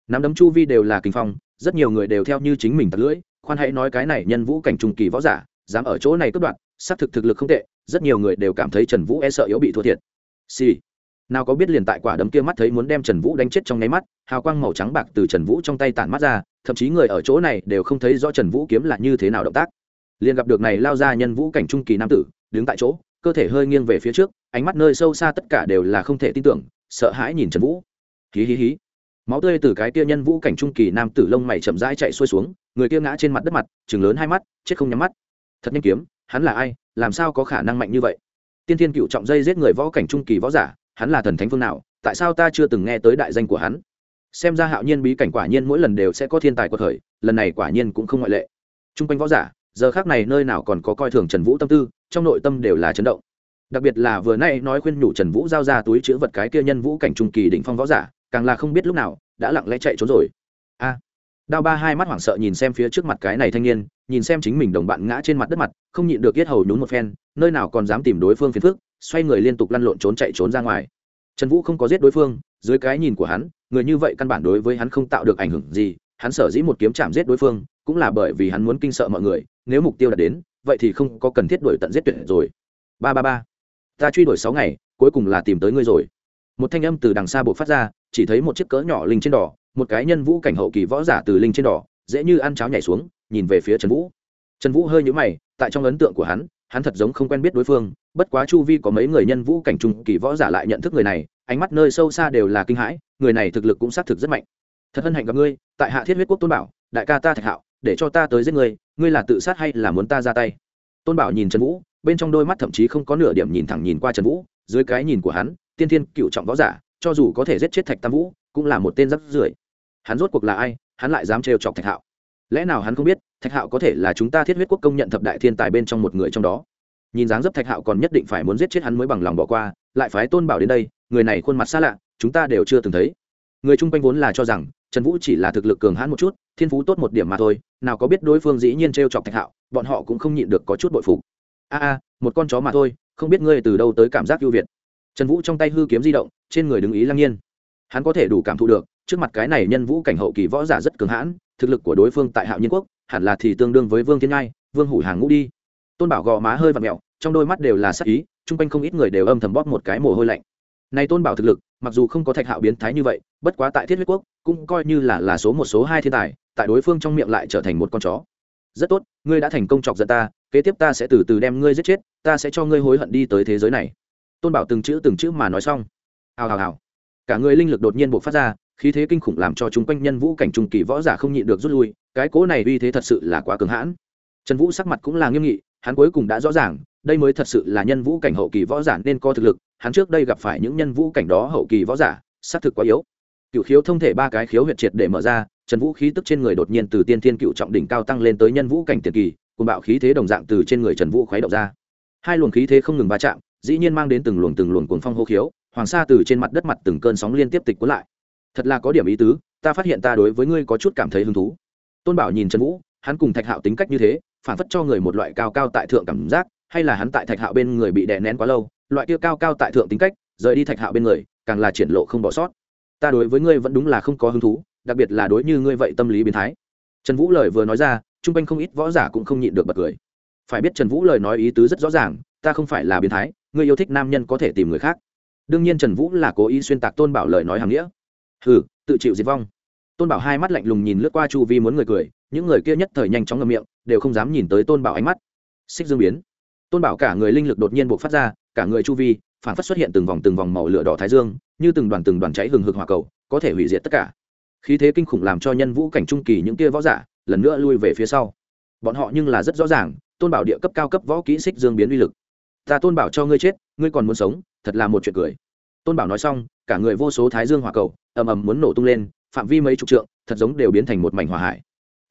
Nắm đấm chu vi đều là kinh phong, rất nhiều người đều theo như chính mình tật lưỡi, khoan hãy nói cái này nhân vũ cảnh trung kỳ võ giả, dám ở chỗ này cướp đoạt, xác thực thực lực không tệ rất nhiều người đều cảm thấy trần vũ e sợ yếu bị thua thiệt. Xì、sì. nào có biết liền tại quả đấm kia mắt thấy muốn đem trần vũ đánh chết trong nháy mắt, hào quang màu trắng bạc từ trần vũ trong tay tản mắt ra, thậm chí người ở chỗ này đều không thấy rõ trần vũ kiếm là như thế nào động tác. Liền gặp được này lao ra nhân vũ cảnh trung kỳ nam tử, đứng tại chỗ, cơ thể hơi nghiêng về phía trước, ánh mắt nơi sâu xa tất cả đều là không thể tin tưởng, sợ hãi nhìn trần vũ. Hí hí hí. Máu tươi từ cái kia nhân vũ cảnh trung kỳ nam tử lông mày chậm rãi chạy xuôi xuống, người kia ngã trên mặt đất mặt chừng lớn hai mắt, chết không nhắm mắt. Thật nhanh kiếm, hắn là ai? Làm sao có khả năng mạnh như vậy? Tiên thiên cựu trọng dây giết người võ cảnh trung kỳ võ giả, hắn là thần thánh phương nào? Tại sao ta chưa từng nghe tới đại danh của hắn? Xem ra hạo nhiên bí cảnh quả nhiên mỗi lần đều sẽ có thiên tài của thời, lần này quả nhiên cũng không ngoại lệ. T r u n g quanh võ giả, giờ khác này nơi nào còn có coi thường trần vũ tâm tư, trong nội tâm đều là chấn động. Đặc biệt là vừa nay nói khuyên nhủ trần vũ giao ra túi chữ vật cái kia nhân vũ cảnh trung kỳ đỉnh phong võ giả, càng là không biết lúc nào, đã lặng lẽ chạy trốn rồi đao ba hai mắt hoảng sợ nhìn xem phía trước mặt cái này thanh niên, nhìn xem chính mình đồng bạn ngã trên mặt đất mặt, không nhịn được yết hầu nhún một phen, nơi nào còn dám tìm đối phương phiền phức, xoay người liên tục lăn lộn trốn chạy trốn ra ngoài. Trần vũ không có giết đối phương, dưới cái nhìn của hắn, người như vậy căn bản đối với hắn không tạo được ảnh hưởng gì, hắn sở dĩ một kiếm chạm giết đối phương, cũng là bởi vì hắn muốn kinh sợ mọi người, nếu mục tiêu đã đến, vậy thì không có cần thiết đuổi tận giết tuyệt rồi. Ba ba ba. Ta truy đuổi sáu ngày, cuối cùng là tìm tới ngươi rồi. Một thanh âm từ đằng xa buộc phát ra chỉ thấy một chiếc cỡ nhỏ linh trên đỏ, một cái nhân vũ cảnh hậu kỳ võ giả từ linh trên đỏ, dễ như ăn cháo nhảy xuống, nhìn về phía trần vũ. Trần vũ hơi nhũ mày, tại trong ấn tượng của hắn hắn thật giống không quen biết đối phương, bất quá chu vi có mấy người nhân vũ cảnh trung kỳ võ giả lại nhận thức người này, ánh mắt nơi sâu xa đều là kinh hãi, người này thực lực cũng xác thực rất mạnh. Thật hân hạnh gặp ngươi, tại hạ thiết huyết quốc tôn bảo, đại ca ta thạch hạo, để cho ta tới giết ngươi ngươi là tự sát hay là muốn ta ra tay? Tôn bảo nhìn trần vũ, bên trong đôi mắt thậm chí không có nửa điểm nhìn thẳng nhìn qua trần vũ, dưới cái nhìn của hắn, tiên thiên cựu trọng võ giả cho dù có thể giết chết thạch tam vũ, cũng là một tên rắc rưởi. Hắn rốt cuộc là ai, hắn lại dám trêu chọc thạch hạo? Lẽ nào hắn không biết, thạch hạo có thể là chúng ta thiết huyết quốc công nhận thập đại thiên tài bên trong một người trong đó? Nhìn dáng dấp thạch hạo còn nhất định phải muốn giết chết hắn mới bằng lòng bỏ qua, lại phái tôn bảo đến đây, người này khuôn mặt xa lạ, chúng ta đều chưa từng thấy. Người chung quanh vốn là cho rằng, trần vũ chỉ là thực lực cường hãn một chút, thiên phú tốt một điểm mà thôi, nào có biết đối phương dĩ nhiên t r e o chọc thạch hạo, bọn họ cũng không nhịn được có chút bội phục. A a, một con chó mà thôi, không biết ngươi từ đâu tới cảm giác ưu việt trần vũ trong tay hư kiếm di động, trên người đứng ý lăng nhiên. Hắn có thể đủ cảm thụ được, trước mặt cái này nhân vũ cảnh hậu kỳ võ giả rất cường hãn, thực lực của đối phương tại hạo nhiên quốc, hẳn là thì tương đương với vương thiên ngai, vương hủ hàng ngũ đi. Tôn bảo gò má hơi và mẹo, trong đôi mắt đều là sắc ý, chung quanh không ít người đều âm thầm bóp một cái mồ hôi lạnh. Này tôn bảo thực lực, mặc dù không có thạch hạo biến thái như vậy, bất quá tại thiết huyết quốc, cũng coi như là là số một, số hai thiên tài, tại đối phương trong miệng lại trở thành một con chó. Rất tốt, ngươi đã thành công chọc giận ta, kế tiếp ta sẽ từ từ đem ngươi giết chết, ta sẽ cho ngươi hối hận đi tới thế giới này tôn bảo từng chữ từng chữ mà nói xong. Hào hào hào. Cả người linh lực đột nhiên buộc phát ra, khí thế kinh khủng làm cho chúng quanh nhân vũ cảnh trung kỳ võ giả không nhịn được rút lui, cái cố này uy thế thật sự là quá cường hãn. Trần vũ sắc mặt cũng là nghiêm nghị, hắn cuối cùng đã rõ ràng, đây mới thật sự là nhân vũ cảnh hậu kỳ võ giả nên có thực lực, hắn trước đây gặp phải những nhân vũ cảnh đó hậu kỳ võ giả, xác thực quá yếu. Cựu khiếu thông thể ba cái khiếu huyệt triệt để mở ra, trần vũ khí tức trên người đột nhiên từ tiên thiên cựu trọng đỉnh cao tăng lên tới nhân vũ cảnh tiền kỳ cùng bạo khí thế đồng dạng từ trên người trần vũ khuấy động ra. Hai luồng khí thế không ngừng va chạm dĩ nhiên mang đến từng luồng từng luồng cuồng phong hô khiếu, hoàng sa từ trên mặt đất mặt từng cơn sóng liên tiếp tịch cuốn lại. Thật là có điểm ý tứ, ta phát hiện ta đối với ngươi có chút cảm thấy hứng thú. Tôn bảo nhìn trần vũ, hắn cùng thạch hạo tính cách như thế, phản phất cho người một loại cao cao tại thượng cảm giác, hay là hắn tại thạch hạo bên người bị đè nén quá lâu, loại kia cao cao tại thượng tính cách, rời đi thạch hạo bên người, càng là triển lộ không bỏ sót. Ta đối với ngươi vẫn đúng là không có hứng thú, đặc biệt là đối như ngươi vậy tâm lý biến thái. Trần vũ lời vừa nói ra, chung quanh không ít võ giả cũng không nhịn được bật cười. Phải biết trần vũ lời nói ý tứ rất rõ ràng, ta không phải là biến thái Người yêu thích nam nhân có thể tìm người khác. Đương nhiên trần vũ là cố ý xuyên tạc tôn bảo lời nói hàm nghĩa. Hừ, tự chịu diệt vong. Tôn bảo hai mắt lạnh lùng nhìn lướt qua chu vi muốn người cười, những người kia nhất thời nhanh chóng ngậm miệng, đều không dám nhìn tới tôn bảo ánh mắt. Xích dương biến. Tôn bảo cả người linh lực đột nhiên buộc phát ra, cả người chu vi, phản phất xuất hiện từng vòng từng vòng màu lửa đỏ thái dương, như từng đoàn từng đoàn cháy hừng hực hỏa cầu, có thể hủy diệt tất cả. Khí thế kinh khủng làm cho nhân vũ cảnh trung kỳ những kia võ giả lần nữa lui về phía sau. Bọn họ nhưng là rất rõ ràng, tôn bảo địa cấp cao cấp võ kỹ xích dương biến uy lực ta tôn bảo cho ngươi chết, ngươi còn muốn sống, thật là một chuyện cười. Tôn bảo nói xong, cả người vô số thái dương hỏa cầu, ầm ầm muốn nổ tung lên, phạm vi mấy chục trượng, thật giống đều biến thành một mảnh hỏa hải.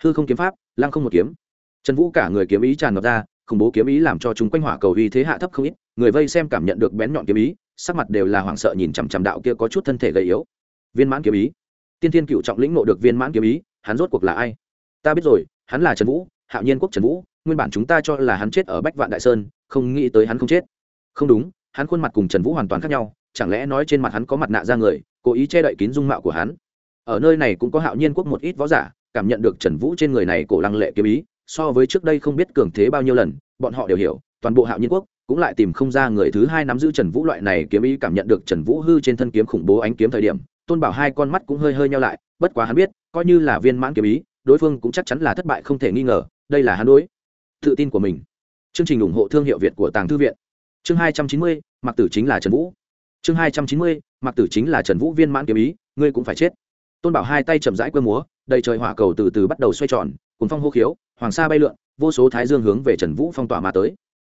Hư không kiếm pháp, lăng không một kiếm. Trần vũ cả người kiếm ý tràn ngập ra, khủng bố kiếm ý làm cho chúng quanh hỏa cầu uy thế hạ thấp không ít, người vây xem cảm nhận được bén nhọn kiếm ý, sắc mặt đều là hoảng sợ nhìn chằm chằm đạo kia có chút thân thể gầy yếu. Viên mãn kiếm ý. Tiên thiên cựu trọng lĩnh nộ được viên mãn kiếm ý, hắn rốt cuộc là ai? Ta biết rồi, hắn là trần vũ, hạo nhiên quốc trần vũ, nguyên bản chúng ta cho là hắn chết ở bách vạn đại sơn không nghĩ tới hắn không chết. Không đúng, hắn khuôn mặt cùng trần vũ hoàn toàn khác nhau, chẳng lẽ nói trên mặt hắn có mặt nạ ra người, cố ý che đậy kín dung mạo của hắn? Ở nơi này cũng có hạo nhiên quốc một ít võ giả, cảm nhận được trần vũ trên người này cổ lăng lệ kiếm ý, so với trước đây không biết cường thế bao nhiêu lần, bọn họ đều hiểu, toàn bộ hạo nhiên quốc cũng lại tìm không ra người thứ hai nắm giữ trần vũ loại này kiếm ý cảm nhận được trần vũ hư trên thân kiếm khủng bố ánh kiếm thời điểm, tôn bảo hai con mắt cũng hơi hơi nhau lại, bất quá hắn biết, coi như là viên mãn kiếm ý, đối phương cũng chắc chắn là thất bại không thể nghi ngờ, đây là hắn đối tự tin của mình chương trình ủng hộ thương hiệu việt của tàng thư viện. Chương hai trăm chín mươi mặc tử chính là trần vũ. Chương hai trăm chín mươi mặc tử chính là trần vũ viên mãn kiếm ý, ngươi cũng phải chết. Tôn bảo hai tay chậm rãi quơ múa, đầy trời hỏa cầu từ từ bắt đầu xoay tròn cùng phong hô khiếu, hoàng sa bay lượn, vô số thái dương hướng về trần vũ phong tỏa mà tới.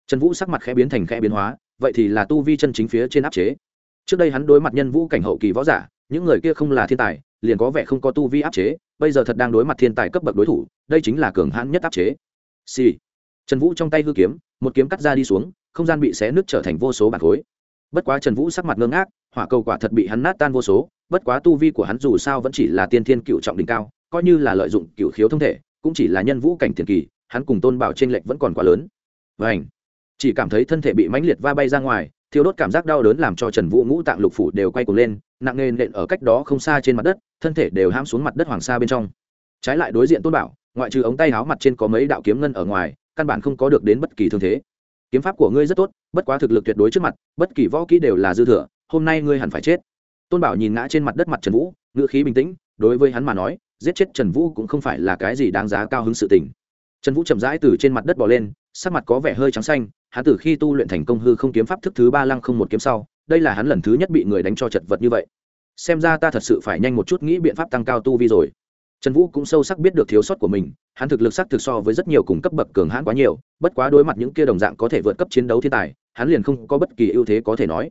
Trần vũ sắc mặt khẽ biến thành khẽ biến hóa, vậy thì là tu vi chân chính phía trên áp chế. Trước đây hắn đối mặt nhân vũ cảnh hậu kỳ võ giả, những người kia không là thiên tài, liền có vẻ không có tu vi áp chế, bây giờ thật đang đối mặt thiên tài cấp bậc đối thủ, đây chính là cường hãn nhất áp chế trần vũ trong tay hư kiếm, một kiếm cắt ra đi xuống, không gian bị xé nứt trở thành vô số bản khối. Bất quá trần vũ sắc mặt ngơ ngác, hỏa cầu quả thật bị hắn nát tan vô số, bất quá tu vi của hắn dù sao vẫn chỉ là tiên thiên cựu trọng đỉnh cao, coi như là lợi dụng cựu khiếu thông thể, cũng chỉ là nhân vũ cảnh tiền kỳ, hắn cùng tôn bảo t r ê n lệch vẫn còn quá lớn. Và ảnh chỉ cảm thấy thân thể bị mãnh liệt va bay ra ngoài thiếu đốt cảm giác đau đớn làm cho trần vũ ngũ tạng lục phủ đều quay cuồng lên, nặng nề nện ở cách đó không xa trên mặt đất, thân thể đều ham xuống mặt đất hoàng sa bên trong. Trái lại đối diện tôn bảo, ngoại trừ ống tay háo mặt trên có mấy đạo kiếm ngân ở ngoài căn bản không có được đến bất kỳ thương thế. Kiếm pháp của ngươi rất tốt, bất quá thực lực tuyệt đối trước mặt, bất kỳ võ kỹ đều là dư thừa, hôm nay ngươi hẳn phải chết. Tôn bảo nhìn ngã trên mặt đất mặt trần vũ, ngữ khí bình tĩnh, đối với hắn mà nói, giết chết trần vũ cũng không phải là cái gì đáng giá cao hứng sự tình. Trần vũ chậm rãi từ trên mặt đất bỏ lên, sắc mặt có vẻ hơi trắng xanh, hắn từ khi tu luyện thành công hư không kiếm pháp thức thứ ba lăng không một kiếm sau, đây là hắn lần thứ nhất bị người đánh cho chật vật như vậy. Xem ra ta thật sự phải nhanh một chút nghĩ biện pháp tăng cao tu vi rồi trần vũ cũng sâu sắc biết được thiếu sót của mình, hắn thực lực sắc thực so với rất nhiều cùng cấp bậc cường hãn quá nhiều, bất quá đối mặt những kia đồng dạng có thể vượt cấp chiến đấu thiên tài, hắn liền không có bất kỳ ưu thế có thể nói.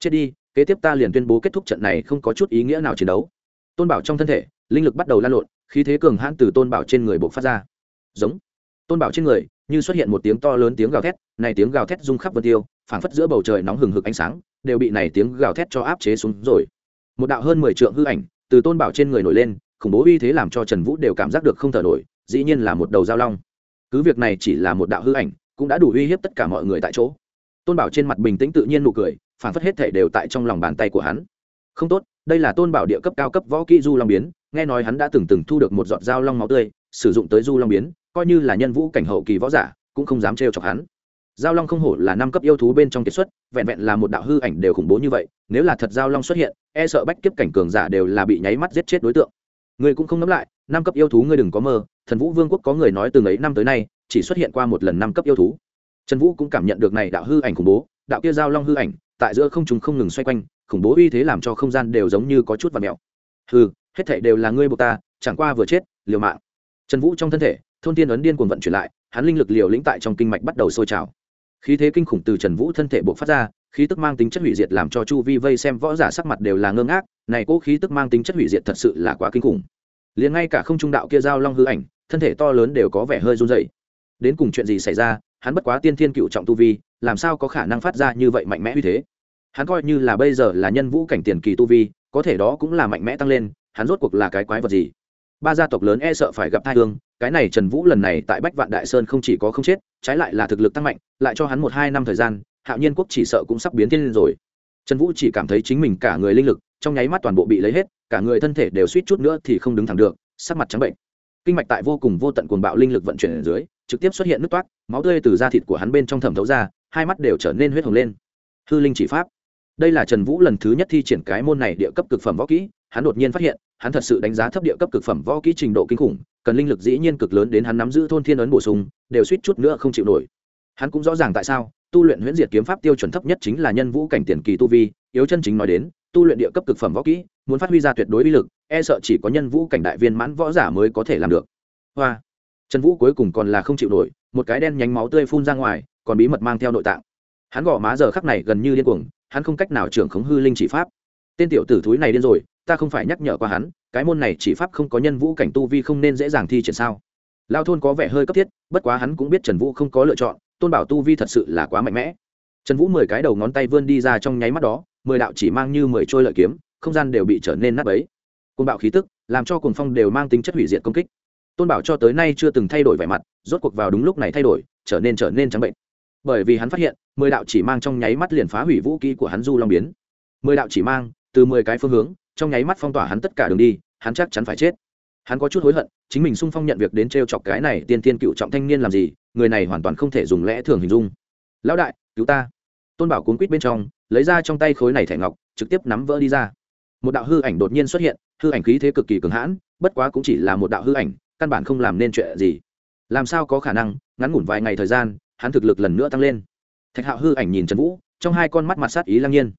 Chết đi, kế tiếp ta liền tuyên bố kết thúc trận này không có chút ý nghĩa nào chiến đấu. Tôn bảo trong thân thể, linh lực bắt đầu lan lộn, khí thế cường hãn từ tôn bảo trên người buộc phát ra. Giống. Tôn bảo trên người, như xuất hiện một tiếng to lớn tiếng gào thét, này tiếng gào thét rung khắp vân tiêu, phảng phất giữa bầu trời nóng hừng hực ánh sáng, đều bị này tiếng gào thét cho áp chế xuống rồi. Một đạo hơn mười trượng hư ảnh từ tôn bảo trên người nổi lên khủng bố uy thế làm cho trần vũ đều cảm giác được không thở nổi, dĩ nhiên là một đầu giao long. Cứ việc này chỉ là một đạo hư ảnh, cũng đã đủ uy hiếp tất cả mọi người tại chỗ. Tôn bảo trên mặt bình tĩnh tự nhiên nụ cười phản phất hết thể đều tại trong lòng bàn tay của hắn. Không tốt, đây là tôn bảo địa cấp cao cấp võ kỹ du long biến, nghe nói hắn đã từng từng thu được một giọt dao long máu tươi, sử dụng tới du long biến, coi như là nhân vũ cảnh hậu kỳ võ giả, cũng không dám trêu chọc hắn. Giao long không hổ là năm cấp yêu thú bên trong kiệt xuất, vẹn vẹn là một đạo hư ảnh đều khủng bố như vậy, nếu là thật giao long xuất hiện e sợ bách kiếp cảnh cường giả đều là bị nháy mắt giết chết đối tượng ngươi cũng không nắm lại, năm cấp yêu thú ngươi đừng có mơ, thần vũ vương quốc có người nói từng ấy năm tới nay, chỉ xuất hiện qua một lần năm cấp yêu thú. Trần vũ cũng cảm nhận được này đạo hư ảnh khủng bố, đạo kia giao long hư ảnh, tại giữa không chúng không ngừng xoay quanh, khủng bố uy thế làm cho không gian đều giống như có chút và mẹo hư hết thảy đều là ngươi buộc ta, chẳng qua vừa chết, liều mạng. Trần vũ trong thân thể, thôn tiên ấn điên cuồng vận chuyển lại, hắn linh lực liều lĩnh tại trong kinh mạch bắt đầu sôi trào khí thế kinh khủng từ trần vũ thân thể buộc phát ra, khí tức mang tính chất hủy diệt làm cho chu vi vây xem võ giả sắc mặt đều là ngơ ngác, này cố khí tức mang tính chất hủy diệt thật sự là quá kinh khủng. Liền ngay cả không trung đạo kia giao long hư ảnh, thân thể to lớn đều có vẻ hơi run dày đến cùng chuyện gì xảy ra, hắn bất quá tiên thiên cựu trọng tu vi, làm sao có khả năng phát ra như vậy mạnh mẽ như thế? Hắn coi như là bây giờ là nhân vũ cảnh tiền kỳ tu vi, có thể đó cũng là mạnh mẽ tăng lên, hắn rốt cuộc là cái quái vật gì? Ba gia tộc lớn e sợ phải gặp thai thương cái này trần vũ lần này tại bách vạn đại sơn không chỉ có không chết, trái lại là thực lực tăng mạnh, lại cho hắn một hai năm thời gian, hạo nhiên quốc chỉ sợ cũng sắp biến thiên lên rồi. Trần vũ chỉ cảm thấy chính mình cả người linh lực, trong nháy mắt toàn bộ bị lấy hết, cả người thân thể đều suýt chút nữa thì không đứng thẳng được, sắc mặt trắng bệnh. Kinh mạch tại vô cùng vô tận cuồng bạo linh lực vận chuyển ở dưới, trực tiếp xuất hiện nước toát máu tươi từ da thịt của hắn bên trong thẩm thấu ra, hai mắt đều trở nên huyết hồng lên. Hư linh chỉ pháp. Đây là trần vũ lần thứ nhất thi triển cái môn này địa cấp cực phẩm võ kỹ hắn đột nhiên phát hiện, hắn thật sự đánh giá thấp địa cấp cực phẩm võ kỹ trình độ kinh khủng, cần linh lực dĩ nhiên cực lớn đến hắn nắm giữ thôn thiên ấn bổ sung, đều suýt chút nữa không chịu nổi. Hắn cũng rõ ràng tại sao, tu luyện huyễn diệt kiếm pháp tiêu chuẩn thấp nhất chính là nhân vũ cảnh tiền kỳ tu vi, yếu chân chính nói đến, tu luyện địa cấp cực phẩm võ kỹ, muốn phát huy ra tuyệt đối uy lực e sợ chỉ có nhân vũ cảnh đại viên mãn võ giả mới có thể làm được. Hoa! Trần vũ cuối cùng còn là không chịu nổi, một cái đen nhánh máu tươi phun ra ngoài, còn bí mật mang theo nội tạng. Hắn gõ má giờ khắc này gần như điên cuồng, hắn không cách nào trưởng khống hư linh chỉ pháp. Tên tiểu tử thúi này điên rồi ta không phải nhắc nhở qua hắn, cái môn này chỉ pháp không có nhân vũ cảnh tu vi không nên dễ dàng thi triển sao? Lao thôn có vẻ hơi cấp thiết, bất quá hắn cũng biết trần vũ không có lựa chọn, tôn bảo tu vi thật sự là quá mạnh mẽ. Trần vũ mười cái đầu ngón tay vươn đi ra trong nháy mắt đó, mười đạo chỉ mang như mười trôi lợi kiếm, không gian đều bị trở nên nát ấy côn bạo khí tức, làm cho cuồng phong đều mang tính chất hủy diệt công kích. Tôn bảo cho tới nay chưa từng thay đổi vẻ mặt, rốt cuộc vào đúng lúc này thay đổi, trở nên trở nên trắng bệnh. Bởi vì hắn phát hiện, mười đạo chỉ mang trong nháy mắt liền phá hủy vũ kỹ của hắn du long biến. Mười đạo chỉ mang từ mười cái phương hướng, trong nháy mắt phong tỏa hắn tất cả đường đi, hắn chắc chắn phải chết. Hắn có chút hối hận, chính mình sung phong nhận việc đến t r e o chọc cái này tiên tiên cựu trọng thanh niên làm gì, người này hoàn toàn không thể dùng lẽ thường hình dung. Lão đại, cứu ta. Tôn bảo cuốn quýt bên trong, lấy ra trong tay khối này thẻ ngọc, trực tiếp nắm vỡ đi ra. Một đạo hư ảnh đột nhiên xuất hiện, hư ảnh khí thế cực kỳ cường hãn, bất quá cũng chỉ là một đạo hư ảnh, căn bản không làm nên chuyện gì. Làm sao có khả năng, ngắn ngủn vài ngày thời gian, hắn thực lực lần nữa tăng lên. Thạch hạo hư ảnh nhìn trần vũ, trong hai con mắt mặt sát ý lăng nhiên.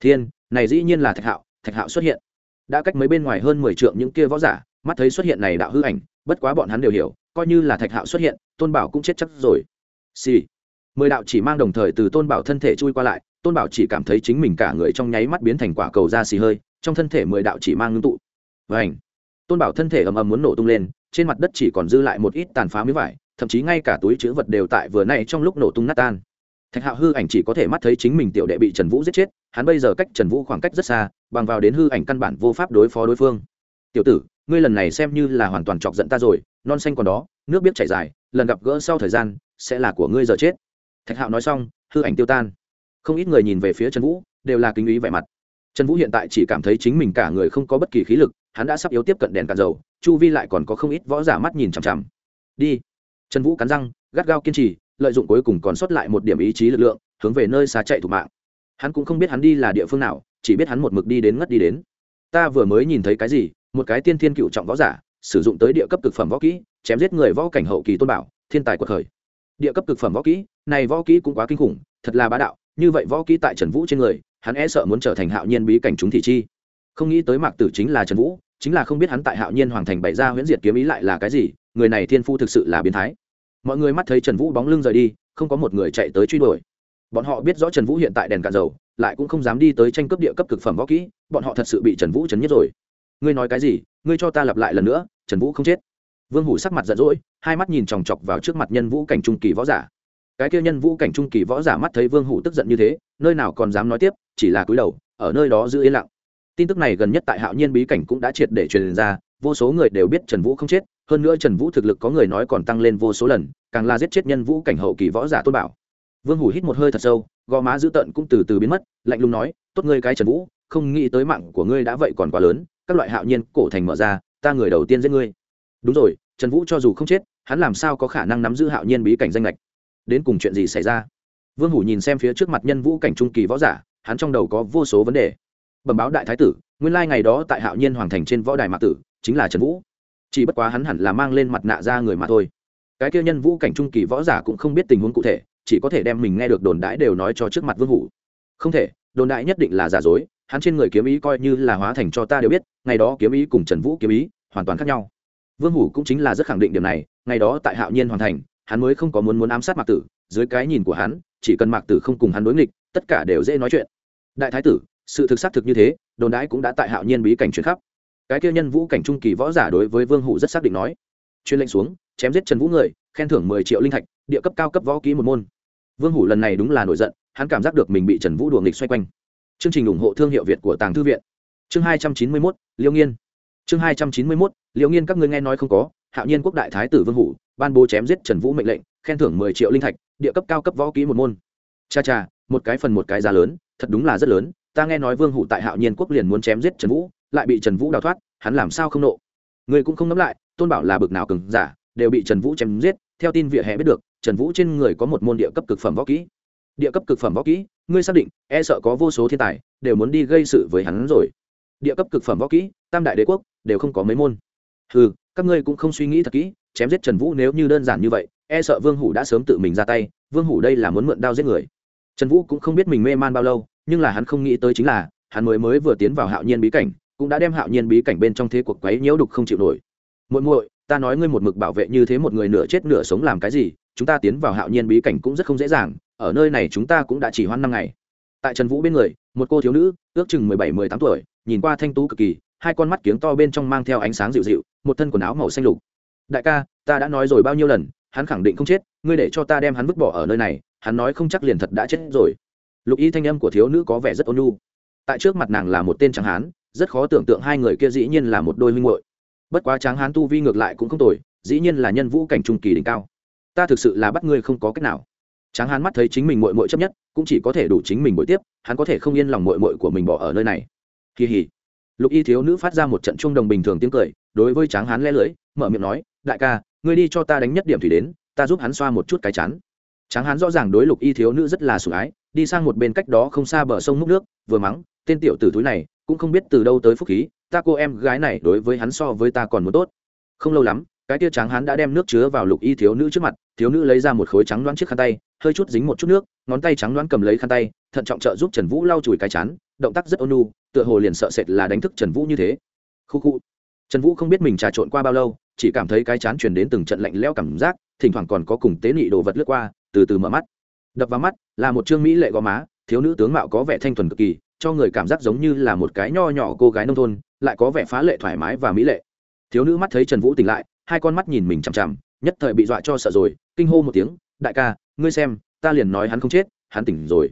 Thiên này dĩ nhiên là thạch hạo thạch hạo xuất hiện. Đã cách mấy bên ngoài hơn mười trượng những kia võ giả, mắt thấy xuất hiện này đạo hư ảnh, bất quá bọn hắn đều hiểu, coi như là thạch hạo xuất hiện, tôn bảo cũng chết chắc rồi. Xì、sì. mười đạo chỉ mang đồng thời từ tôn bảo thân thể chui qua lại, tôn bảo chỉ cảm thấy chính mình cả người trong nháy mắt biến thành quả cầu da xì hơi, trong thân thể mười đạo chỉ mang ngưng tụ. Vảnh tôn bảo thân thể ầm ầm muốn nổ tung lên, trên mặt đất chỉ còn dư lại một ít tàn phá miếng vải, thậm chí ngay cả túi chữ vật đều tại vừa nay trong lúc nổ tung nát tan thạch hạo hư ảnh chỉ có thể mắt thấy chính mình tiểu đệ bị trần vũ giết chết, hắn bây giờ cách trần vũ khoảng cách rất xa, bằng vào đến hư ảnh căn bản vô pháp đối phó đối phương. Tiểu tử, ngươi lần này xem như là hoàn toàn chọc giận ta rồi, non xanh còn đó, nước biết chảy dài, lần gặp gỡ sau thời gian, sẽ là của ngươi giờ chết. Thạch hạo nói xong, hư ảnh tiêu tan. Không ít người nhìn về phía trần vũ, đều là kinh ý vẻ mặt. Trần vũ hiện tại chỉ cảm thấy chính mình cả người không có bất kỳ khí lực, hắn đã sắp yếu tiếp cận đèn cạn dầu, chu vi lại còn có không ít võ giả mắt nhìn chằm chằm. Đi. Trần vũ cắn răng, gắt gao kiên trì lợi dụng cuối cùng còn sót lại một điểm ý chí lực lượng, hướng về nơi xa chạy thủ mạng. Hắn cũng không biết hắn đi là địa phương nào, chỉ biết hắn một mực đi đến ngất đi đến. Ta vừa mới nhìn thấy cái gì, một cái tiên thiên cựu trọng võ giả, sử dụng tới địa cấp cực phẩm võ kỹ, chém giết người võ cảnh hậu kỳ tôn bảo, thiên tài quật khởi. Địa cấp cực phẩm võ kỹ, này võ kỹ cũng quá kinh khủng, thật là bá đạo, như vậy võ kỹ tại trần vũ trên người, hắn e sợ muốn trở thành hạo nhiên bí cảnh chúng thị chi. Không nghĩ tới mạc tử chính là trần vũ, chính là không biết hắn tại hạo nhiên hoàng thành bày ra huyễn diệt kiếm ý lại là cái gì, người này thiên phu thực sự là biến thái mọi người mắt thấy trần vũ bóng lưng rời đi, không có một người chạy tới truy đuổi. Bọn họ biết rõ trần vũ hiện tại đèn cạn dầu, lại cũng không dám đi tới tranh cướp địa cấp cực phẩm võ kỹ, bọn họ thật sự bị trần vũ chấn nhất rồi. Ngươi nói cái gì? Ngươi cho ta lặp lại lần nữa, trần vũ không chết. Vương hủ sắc mặt giận dỗi, hai mắt nhìn chòng chọc vào trước mặt nhân vũ cảnh trung kỳ võ giả. Cái kia nhân vũ cảnh trung kỳ võ giả mắt thấy vương hủ tức giận như thế, nơi nào còn dám nói tiếp, chỉ là cúi đầu, ở nơi đó giữ yên lặng. Tin tức này gần nhất tại hạo nhiên bí cảnh cũng đã triệt để truyền ra, vô số người đều biết trần vũ không chết hơn nữa trần vũ thực lực có người nói còn tăng lên vô số lần, càng là giết chết nhân vũ cảnh hậu kỳ võ giả tôn bảo. Vương hủ hít một hơi thật sâu, gò má dữ tợn cũng từ từ biến mất, lạnh lùng nói, tốt ngươi cái trần vũ, không nghĩ tới mạng của ngươi đã vậy còn quá lớn, các loại hạo nhiên cổ thành mở ra, ta người đầu tiên giết ngươi. Đúng rồi, trần vũ cho dù không chết, hắn làm sao có khả năng nắm giữ hạo nhiên bí cảnh danh lệch đến cùng chuyện gì xảy ra? Vương hủ nhìn xem phía trước mặt nhân vũ cảnh trung kỳ võ giả, hắn trong đầu có vô số vấn đề. Bẩm báo đại thái tử, nguyên lai ngày đó tại hạo nhiên hoàng thành trên võ đài mạc tử, chính là trần vũ chỉ bất quá hắn hẳn là mang lên mặt nạ ra người mà thôi. Cái kia nhân vũ cảnh trung kỳ võ giả cũng không biết tình huống cụ thể, chỉ có thể đem mình nghe được đồn đãi đều nói cho trước mặt vương hủ. Không thể, đồn đãi nhất định là giả dối, hắn trên người kiếm ý coi như là hóa thành cho ta đều biết, ngày đó kiếm ý cùng trần vũ kiếm ý hoàn toàn khác nhau. Vương hủ cũng chính là rất khẳng định điểm này, ngày đó tại hạo nhiên hoàn thành, hắn mới không có muốn muốn ám sát mạc tử, dưới cái nhìn của hắn, chỉ cần mạc tử không cùng hắn đối nghịch, tất cả đều dễ nói chuyện. Đại thái tử, sự thực xác thực như thế, đồn đãi cũng đã tại hạo nhiên bí cảnh chuyển khắp cái kia nhân vũ cảnh trung kỳ võ giả đối với vương hủ rất xác định nói. Chuyên lệnh xuống, chém giết trần vũ người, khen thưởng mười triệu linh thạch, địa cấp cao cấp võ ký một môn. Vương hủ lần này đúng là nổi giận, hắn cảm giác được mình bị trần vũ đùa nghịch xoay quanh. Chương trình ủng hộ thương hiệu việt của tàng thư viện. Chương hai trăm chín mươi mốt liễu nghiên. Chương hai trăm chín mươi mốt liễu nghiên các ngươi nghe nói không có, hạo nhiên quốc đại thái tử vương hủ, ban bố chém giết trần vũ mệnh lệnh, khen thưởng mười triệu linh thạch, địa cấp cao cấp võ ký một môn. Cha cha, một cái phần một cái giá lớn, thật đúng là rất lớn, ta nghe nói vương hủ tại hạo nhiên quốc liền muốn chém giết trần vũ lại bị trần vũ đào thoát, hắn làm sao không nộ? Người cũng không nắm lại, tôn bảo là bực nào cừng giả, đều bị trần vũ chém giết, theo tin vỉa hè biết được, trần vũ trên người có một môn địa cấp cực phẩm võ kỹ. Địa cấp cực phẩm võ kỹ, ngươi xác định e sợ có vô số thiên tài, đều muốn đi gây sự với hắn rồi. Địa cấp cực phẩm võ kỹ, tam đại đế quốc, đều không có mấy môn. Ừ các ngươi cũng không suy nghĩ thật kỹ, chém giết trần vũ nếu như đơn giản như vậy e sợ vương hủ đã sớm tự mình ra tay, vương hủ đây là muốn mượn đao giết người. Trần vũ cũng không biết mình mê man bao lâu, nhưng là hắn không nghĩ tới chính là, hắn mới mới vừa tiến vào hạo nhiên bí cảnh cũng đã đem hạo nhiên bí cảnh bên trong thế cuộc quấy nhiễu đục không chịu nổi. Muội muội, ta nói ngươi một mực bảo vệ như thế một người nửa chết nửa sống làm cái gì, chúng ta tiến vào hạo nhiên bí cảnh cũng rất không dễ dàng, ở nơi này chúng ta cũng đã chỉ hoan năm ngày. Tại trần vũ bên người, một cô thiếu nữ, ước chừng mười bảy, mười tám tuổi, nhìn qua thanh tú cực kỳ, hai con mắt kiếng to bên trong mang theo ánh sáng dịu dịu, một thân quần áo màu xanh lục. Đại ca, ta đã nói rồi bao nhiêu lần, hắn khẳng định không chết, ngươi để cho ta đem hắn vứt bỏ ở nơi này, hắn nói không chắc liền thật đã chết rồi. Lục y thanh âm của thiếu nữ có vẻ rất ôn nhu. Tại trước mặt nàng là một tên tráng hán rất khó tưởng tượng hai người kia dĩ nhiên là một đôi huynh hội bất quá tráng hán tu vi ngược lại cũng không tồi dĩ nhiên là nhân vũ cảnh trung kỳ đỉnh cao. Ta thực sự là bắt ngươi không có cách nào. Tráng hán mắt thấy chính mình mội mội chấp nhất cũng chỉ có thể đủ chính mình bội tiếp hắn có thể không yên lòng mội mội của mình bỏ ở nơi này. Kỳ hỉ. Lục y thiếu nữ phát ra một trận trung đồng bình thường tiếng cười đối với tráng hán le lưỡi, mở miệng nói đại ca ngươi đi cho ta đánh nhất điểm thủy đến ta giúp hắn xoa một chút cái chán. Tráng hán rõ ràng đối lục y thiếu nữ rất là sủng ái đi sang một bên cách đó không xa bờ sông múc nước vừa mắng tên tiểu tử túi này cũng không biết từ đâu tới phúc khí, ta cô em gái này đối với hắn so với ta còn muốn tốt. Không lâu lắm, cái tia tráng hắn đã đem nước chứa vào lục y thiếu nữ trước mặt, thiếu nữ lấy ra một khối trắng đoán chiếc khăn tay, hơi chút dính một chút nước, ngón tay trắng đoán cầm lấy khăn tay, thận trọng trợ giúp trần vũ lau chùi cái chán, động tác rất ôn tựa hồ liền sợ sệt là đánh thức trần vũ như thế. Khu khu. Trần vũ không biết mình trà trộn qua bao lâu, chỉ cảm thấy cái chán truyền đến từng trận lạnh lẽo cảm giác, thỉnh thoảng còn có cùng tế nị đồ vật lướt qua, từ từ mở mắt. Đập vào mắt, là một trương mỹ lệ gò má, thiếu nữ tướng mạo có vẻ thanh thuần cực kỳ cho người cảm giác giống như là một cái nho nhỏ cô gái nông thôn, lại có vẻ phá lệ thoải mái và mỹ lệ. Thiếu nữ mắt thấy trần vũ tỉnh lại, hai con mắt nhìn mình chằm chằm, nhất thời bị dọa cho sợ rồi, kinh hô một tiếng, đại ca, ngươi xem, ta liền nói hắn không chết, hắn tỉnh rồi.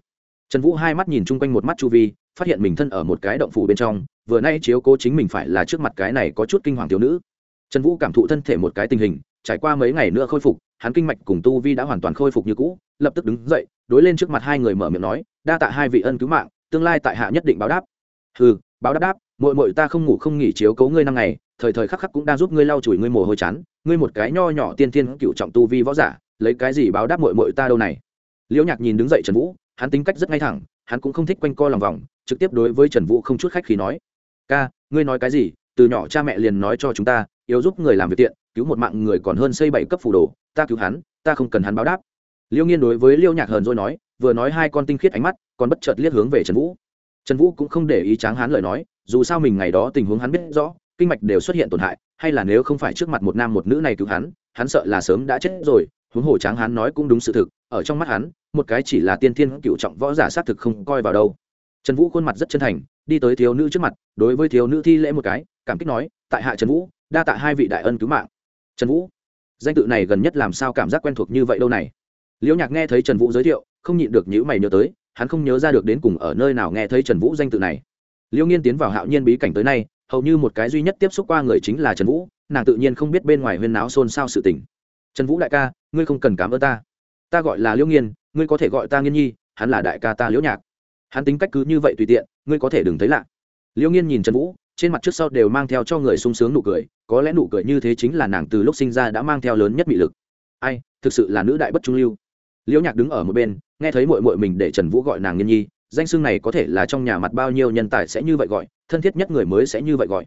Trần vũ hai mắt nhìn chung quanh một mắt chu vi, phát hiện mình thân ở một cái động phủ bên trong, vừa nay chiếu cố chính mình phải là trước mặt cái này có chút kinh hoàng thiếu nữ. Trần vũ cảm thụ thân thể một cái tình hình, trải qua mấy ngày nữa khôi phục, hắn kinh mạch cùng tu vi đã hoàn toàn khôi phục như cũ, lập tức đứng dậy, đối lên trước mặt hai người mở miệng nói, đa tạ hai vị ân cứu mạng tương lai tại hạ nhất định báo đáp. Ừ báo đáp đáp mội mội ta không ngủ không nghỉ chiếu cấu ngươi năm ngày, thời thời khắc khắc cũng đang giúp ngươi lau chùi ngươi mồ hôi chán, ngươi một cái nho nhỏ tiên tiên cựu trọng tu vi võ giả, lấy cái gì báo đáp mội mội ta đâu này? Liễu nhạc nhìn đứng dậy trần vũ, hắn tính cách rất ngay thẳng, hắn cũng không thích quanh co lòng vòng, trực tiếp đối với trần vũ không chút khách khi nói, ca, ngươi nói cái gì? Từ nhỏ cha mẹ liền nói cho chúng ta, yếu giúp người làm việc tiện, cứu một mạng người còn hơn xây bảy cấp phù đồ, ta cứu hắn, ta không cần hắn báo đáp. Liêu nghiên đối với liêu nhạc hờn rồi nói, vừa nói hai con tinh khiết ánh mắt còn bất chợt liếc hướng về trần vũ. Trần vũ cũng không để ý tráng Hán lời nói, dù sao mình ngày đó tình huống hắn biết rõ, kinh mạch đều xuất hiện tổn hại, hay là nếu không phải trước mặt một nam một nữ này cứu hắn hắn sợ là sớm đã chết rồi, huống hồ tráng Hán nói cũng đúng sự thực, ở trong mắt hắn, một cái chỉ là tiên thiên cựu trọng võ giả xác thực không coi vào đâu. Trần vũ khuôn mặt rất chân thành, đi tới thiếu nữ trước mặt, đối với thiếu nữ thi lễ một cái, cảm kích nói, tại hạ trần vũ, đa tạ hai vị đại ân cứu mạng. Trần vũ, danh tự này gần nhất làm sao cảm giác quen thuộc như vậy đâu này? Liễu nhạc nghe thấy trần vũ giới thiệu, không nhịn được nhữ mày nhớ tới hắn không nhớ ra được đến cùng ở nơi nào nghe thấy trần vũ danh tự này. Liêu nghiên tiến vào hạo nhiên bí cảnh tới nay, hầu như một cái duy nhất tiếp xúc qua người chính là trần vũ, nàng tự nhiên không biết bên ngoài huyên náo xôn xao sự tình. Trần vũ đại ca, ngươi không cần cảm ơn ta. Ta gọi là liêu nghiên, ngươi có thể gọi ta nghiên nhi, hắn là đại ca ta liễu nhạc. Hắn tính cách cứ như vậy tùy tiện, ngươi có thể đừng thấy lạ. Liễu nghiên nhìn trần vũ, trên mặt trước sau đều mang theo cho người sung sướng nụ cười, có lẽ nụ cười như thế chính là nàng từ lúc sinh ra đã mang theo lớn nhất bị lực. Ai, thực sự là nữ đại bất trung lưu. Liễu nhạc đứng ở một bên nghe thấy mội mội mình để trần vũ gọi nàng nghiên nhi, danh xưng này có thể là trong nhà mặt bao nhiêu nhân tài sẽ như vậy gọi, thân thiết nhất người mới sẽ như vậy gọi.